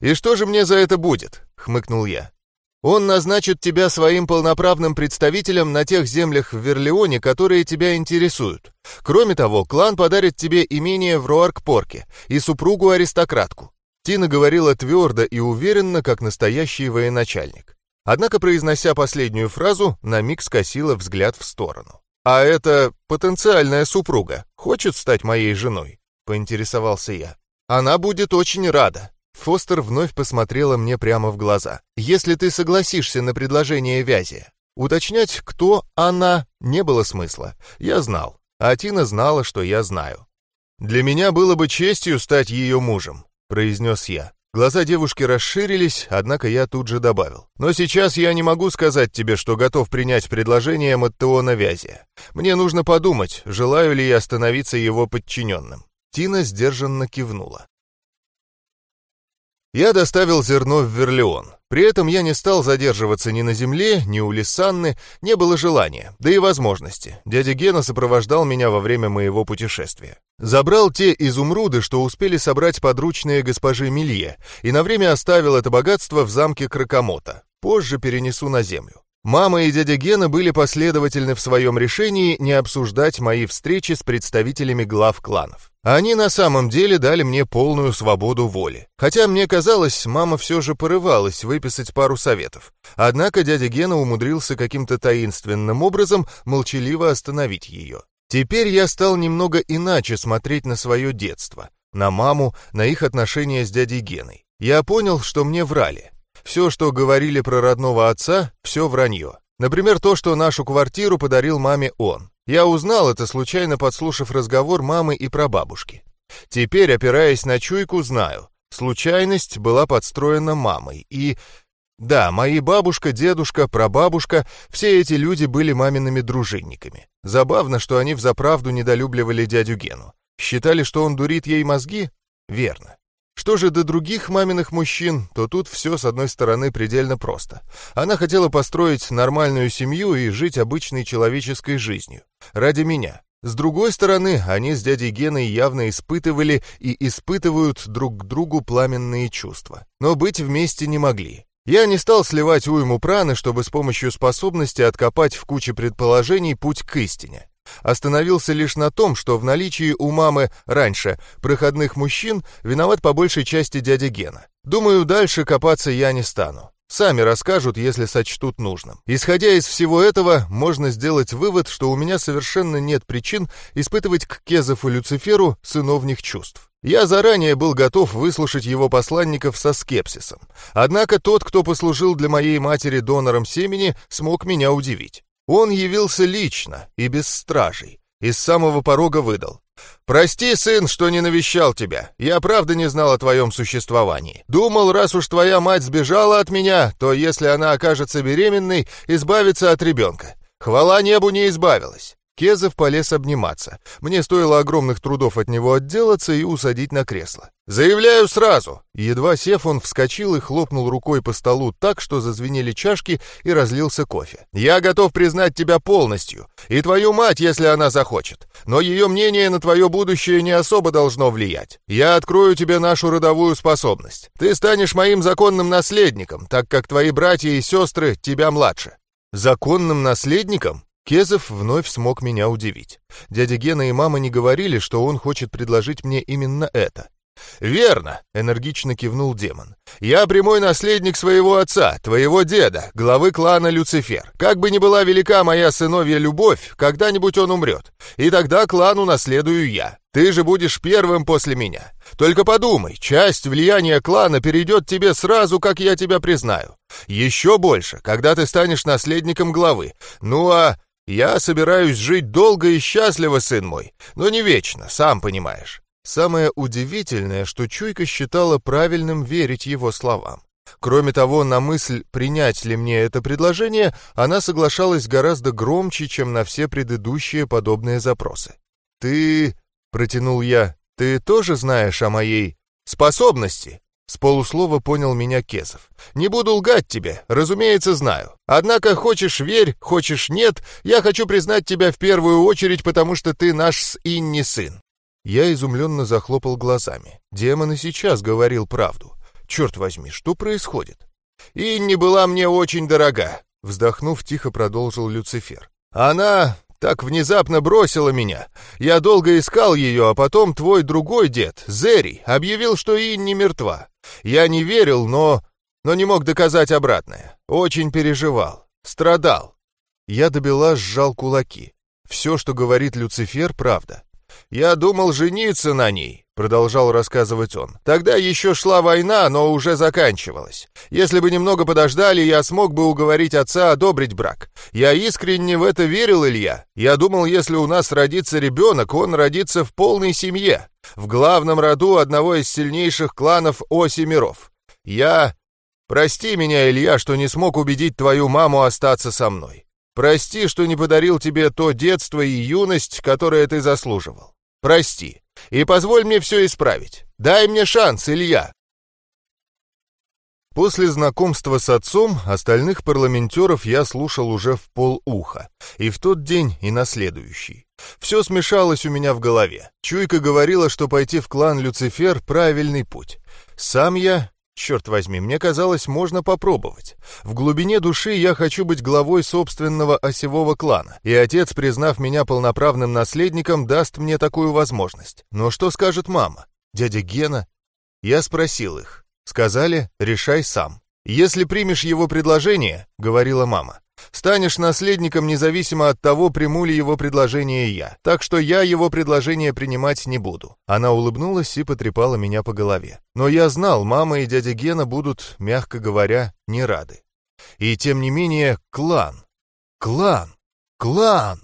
И что же мне за это будет? хмыкнул я. Он назначит тебя своим полноправным представителем на тех землях в Верлеоне, которые тебя интересуют. Кроме того, клан подарит тебе имение в Руарк-Порке и супругу-аристократку. Тина говорила твердо и уверенно, как настоящий военачальник. Однако, произнося последнюю фразу, на миг скосила взгляд в сторону. «А это потенциальная супруга хочет стать моей женой?» — поинтересовался я. «Она будет очень рада». Фостер вновь посмотрела мне прямо в глаза. «Если ты согласишься на предложение Вязи». Уточнять, кто она, не было смысла. Я знал. А Тина знала, что я знаю. «Для меня было бы честью стать ее мужем», — произнес я. Глаза девушки расширились, однако я тут же добавил. «Но сейчас я не могу сказать тебе, что готов принять предложение Маттеона Вязия. Мне нужно подумать, желаю ли я становиться его подчиненным». Тина сдержанно кивнула. Я доставил зерно в Верлеон. При этом я не стал задерживаться ни на земле, ни у Лисанны, не было желания, да и возможности. Дядя Гена сопровождал меня во время моего путешествия. Забрал те изумруды, что успели собрать подручные госпожи Милье, и на время оставил это богатство в замке Кракомота. Позже перенесу на землю. Мама и дядя Гена были последовательны в своем решении не обсуждать мои встречи с представителями глав кланов. Они на самом деле дали мне полную свободу воли. Хотя мне казалось, мама все же порывалась выписать пару советов. Однако дядя Гена умудрился каким-то таинственным образом молчаливо остановить ее. Теперь я стал немного иначе смотреть на свое детство, на маму, на их отношения с дядей Геной. Я понял, что мне врали. Все, что говорили про родного отца, все вранье. Например, то, что нашу квартиру подарил маме он. Я узнал это, случайно подслушав разговор мамы и прабабушки. Теперь, опираясь на чуйку, знаю. Случайность была подстроена мамой. И... Да, мои бабушка, дедушка, прабабушка, все эти люди были мамиными дружинниками. Забавно, что они взаправду недолюбливали дядю Гену. Считали, что он дурит ей мозги? Верно. Что же до других маминых мужчин, то тут все, с одной стороны, предельно просто. Она хотела построить нормальную семью и жить обычной человеческой жизнью. Ради меня. С другой стороны, они с дядей Геной явно испытывали и испытывают друг к другу пламенные чувства. Но быть вместе не могли. Я не стал сливать уйму праны, чтобы с помощью способности откопать в куче предположений путь к истине. Остановился лишь на том, что в наличии у мамы раньше проходных мужчин виноват по большей части дядя Гена. Думаю, дальше копаться я не стану. Сами расскажут, если сочтут нужным. Исходя из всего этого, можно сделать вывод, что у меня совершенно нет причин испытывать к Кезову Люциферу сыновних чувств. Я заранее был готов выслушать его посланников со скепсисом. Однако тот, кто послужил для моей матери донором семени, смог меня удивить. Он явился лично и без стражей, и с самого порога выдал. «Прости, сын, что не навещал тебя. Я правда не знал о твоем существовании. Думал, раз уж твоя мать сбежала от меня, то если она окажется беременной, избавиться от ребенка. Хвала небу не избавилась. Кезов полез обниматься. Мне стоило огромных трудов от него отделаться и усадить на кресло. «Заявляю сразу!» Едва сев, он вскочил и хлопнул рукой по столу так, что зазвенели чашки и разлился кофе. «Я готов признать тебя полностью, и твою мать, если она захочет. Но ее мнение на твое будущее не особо должно влиять. Я открою тебе нашу родовую способность. Ты станешь моим законным наследником, так как твои братья и сестры тебя младше». «Законным наследником?» Кезов вновь смог меня удивить. Дядя Гена и мама не говорили, что он хочет предложить мне именно это. «Верно», — энергично кивнул демон. «Я прямой наследник своего отца, твоего деда, главы клана Люцифер. Как бы ни была велика моя сыновья любовь, когда-нибудь он умрет. И тогда клан унаследую я. Ты же будешь первым после меня. Только подумай, часть влияния клана перейдет тебе сразу, как я тебя признаю. Еще больше, когда ты станешь наследником главы. Ну а я собираюсь жить долго и счастливо, сын мой, но не вечно, сам понимаешь. Самое удивительное, что Чуйка считала правильным верить его словам. Кроме того, на мысль, принять ли мне это предложение, она соглашалась гораздо громче, чем на все предыдущие подобные запросы. «Ты...» — протянул я. «Ты тоже знаешь о моей способности?» С полуслова понял меня Кесов. «Не буду лгать тебе, разумеется, знаю. Однако, хочешь верь, хочешь нет, я хочу признать тебя в первую очередь, потому что ты наш с Инни сын». Я изумленно захлопал глазами. Демон и сейчас говорил правду. «Черт возьми, что происходит?» «Инни была мне очень дорога», — вздохнув, тихо продолжил Люцифер. «Она так внезапно бросила меня. Я долго искал ее, а потом твой другой дед, Зерий, объявил, что Инни мертва. Я не верил, но... но не мог доказать обратное. Очень переживал. Страдал. Я добила сжал кулаки. Все, что говорит Люцифер, правда. Я думал жениться на ней, продолжал рассказывать он. Тогда еще шла война, но уже заканчивалась. Если бы немного подождали, я смог бы уговорить отца одобрить брак. Я искренне в это верил, Илья. Я думал, если у нас родится ребенок, он родится в полной семье, в главном роду одного из сильнейших кланов Оси миров. Я... Прости меня, Илья, что не смог убедить твою маму остаться со мной. Прости, что не подарил тебе то детство и юность, которые ты заслуживал. Прости. И позволь мне все исправить. Дай мне шанс, Илья. После знакомства с отцом остальных парламентеров я слушал уже в полуха. И в тот день, и на следующий. Все смешалось у меня в голове. Чуйка говорила, что пойти в клан Люцифер — правильный путь. Сам я Черт возьми, мне казалось, можно попробовать. В глубине души я хочу быть главой собственного осевого клана, и отец, признав меня полноправным наследником, даст мне такую возможность. Но что скажет мама? Дядя Гена? Я спросил их. Сказали, решай сам. «Если примешь его предложение, — говорила мама, Станешь наследником независимо от того, приму ли его предложение я. Так что я его предложение принимать не буду». Она улыбнулась и потрепала меня по голове. Но я знал, мама и дядя Гена будут, мягко говоря, не рады. И тем не менее, клан. Клан. Клан.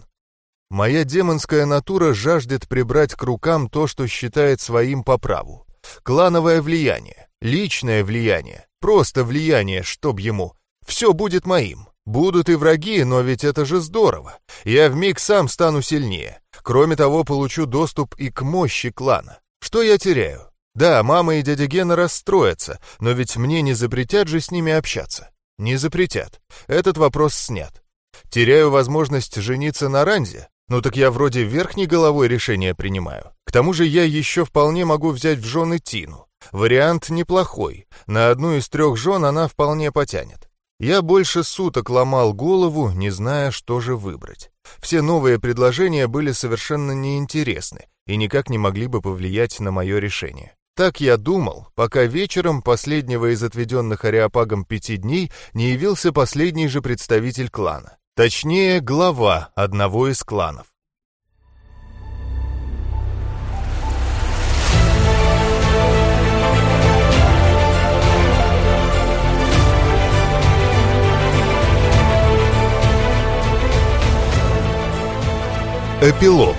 Моя демонская натура жаждет прибрать к рукам то, что считает своим по праву. Клановое влияние, личное влияние, просто влияние, чтоб ему. Все будет моим. Будут и враги, но ведь это же здорово. Я вмиг сам стану сильнее. Кроме того, получу доступ и к мощи клана. Что я теряю? Да, мама и дядя Гена расстроятся, но ведь мне не запретят же с ними общаться. Не запретят. Этот вопрос снят. Теряю возможность жениться на Ранзе? Ну так я вроде верхней головой решение принимаю. К тому же я еще вполне могу взять в жены Тину. Вариант неплохой. На одну из трех жен она вполне потянет. Я больше суток ломал голову, не зная, что же выбрать. Все новые предложения были совершенно неинтересны и никак не могли бы повлиять на мое решение. Так я думал, пока вечером последнего из отведенных Ариапагом пяти дней не явился последний же представитель клана. Точнее, глава одного из кланов. Эпилог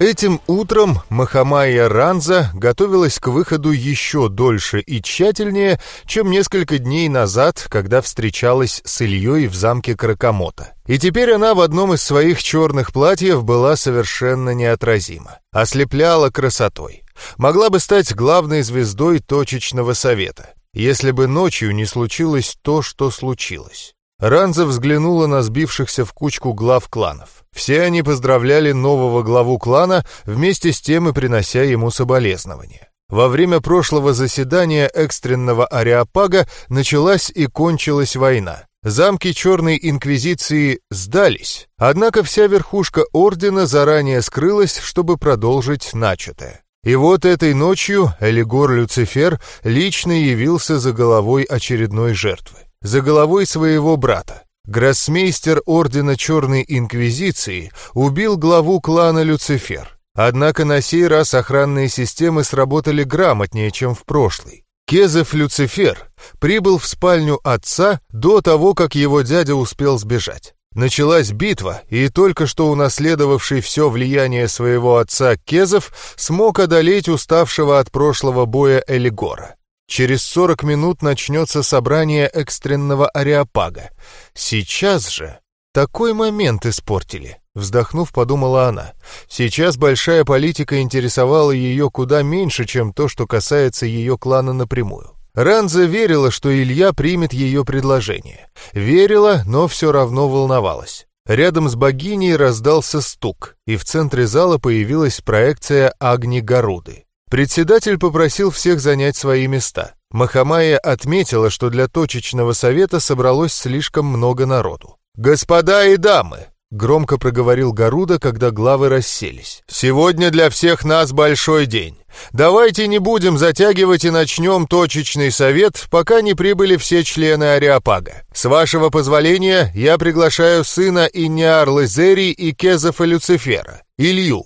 Этим утром Махамая Ранза готовилась к выходу еще дольше и тщательнее, чем несколько дней назад, когда встречалась с Ильей в замке Кракомота. И теперь она в одном из своих черных платьев была совершенно неотразима. Ослепляла красотой. Могла бы стать главной звездой точечного совета если бы ночью не случилось то, что случилось. Ранза взглянула на сбившихся в кучку глав кланов. Все они поздравляли нового главу клана, вместе с тем и принося ему соболезнования. Во время прошлого заседания экстренного ареопага началась и кончилась война. Замки Черной Инквизиции сдались, однако вся верхушка Ордена заранее скрылась, чтобы продолжить начатое. И вот этой ночью Элигор Люцифер лично явился за головой очередной жертвы, за головой своего брата. Гроссмейстер Ордена Черной Инквизиции убил главу клана Люцифер. Однако на сей раз охранные системы сработали грамотнее, чем в прошлый. Кезев Люцифер прибыл в спальню отца до того, как его дядя успел сбежать. Началась битва, и только что унаследовавший все влияние своего отца Кезов смог одолеть уставшего от прошлого боя Элигора. Через 40 минут начнется собрание экстренного ареопага. Сейчас же такой момент испортили. Вздохнув, подумала она. Сейчас большая политика интересовала ее куда меньше, чем то, что касается ее клана напрямую. Ранза верила, что Илья примет ее предложение. Верила, но все равно волновалась. Рядом с богиней раздался стук, и в центре зала появилась проекция Агни Гаруды. Председатель попросил всех занять свои места. Махамая отметила, что для точечного совета собралось слишком много народу. «Господа и дамы!» — громко проговорил Гаруда, когда главы расселись. «Сегодня для всех нас большой день. Давайте не будем затягивать и начнем точечный совет, пока не прибыли все члены Ариапага. С вашего позволения я приглашаю сына Иньярлы Зери и Кезофа Люцифера, Илью.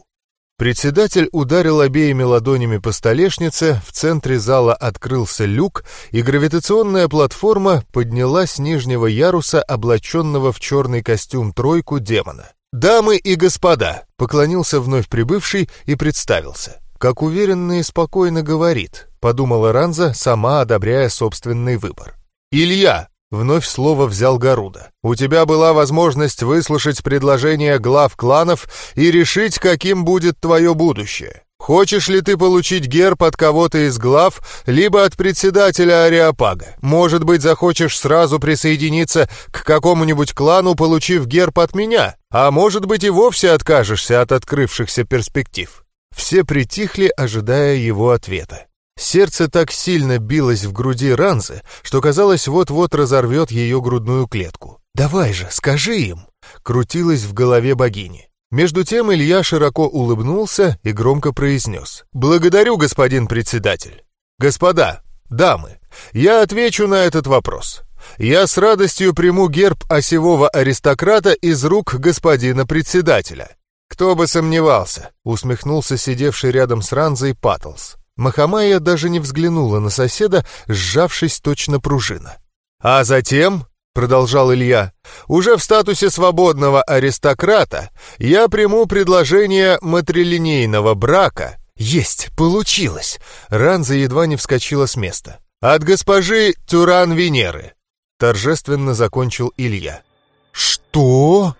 Председатель ударил обеими ладонями по столешнице, в центре зала открылся люк, и гравитационная платформа поднялась с нижнего яруса, облаченного в черный костюм тройку демона. «Дамы и господа!» — поклонился вновь прибывший и представился. «Как уверенно и спокойно говорит», — подумала Ранза, сама одобряя собственный выбор. «Илья!» Вновь слово взял Гаруда. «У тебя была возможность выслушать предложения глав кланов и решить, каким будет твое будущее. Хочешь ли ты получить герб от кого-то из глав, либо от председателя Ариапага? Может быть, захочешь сразу присоединиться к какому-нибудь клану, получив герб от меня? А может быть, и вовсе откажешься от открывшихся перспектив?» Все притихли, ожидая его ответа. Сердце так сильно билось в груди Ранзы, что казалось, вот-вот разорвет ее грудную клетку. «Давай же, скажи им!» — крутилось в голове богини. Между тем Илья широко улыбнулся и громко произнес. «Благодарю, господин председатель. Господа, дамы, я отвечу на этот вопрос. Я с радостью приму герб осевого аристократа из рук господина председателя». «Кто бы сомневался», — усмехнулся сидевший рядом с Ранзой Паттлс. Махамая даже не взглянула на соседа, сжавшись точно пружина. «А затем», — продолжал Илья, — «уже в статусе свободного аристократа я приму предложение матрилинейного брака». «Есть, получилось!» Ранза едва не вскочила с места. «От госпожи Тюран Венеры», — торжественно закончил Илья. «Что?»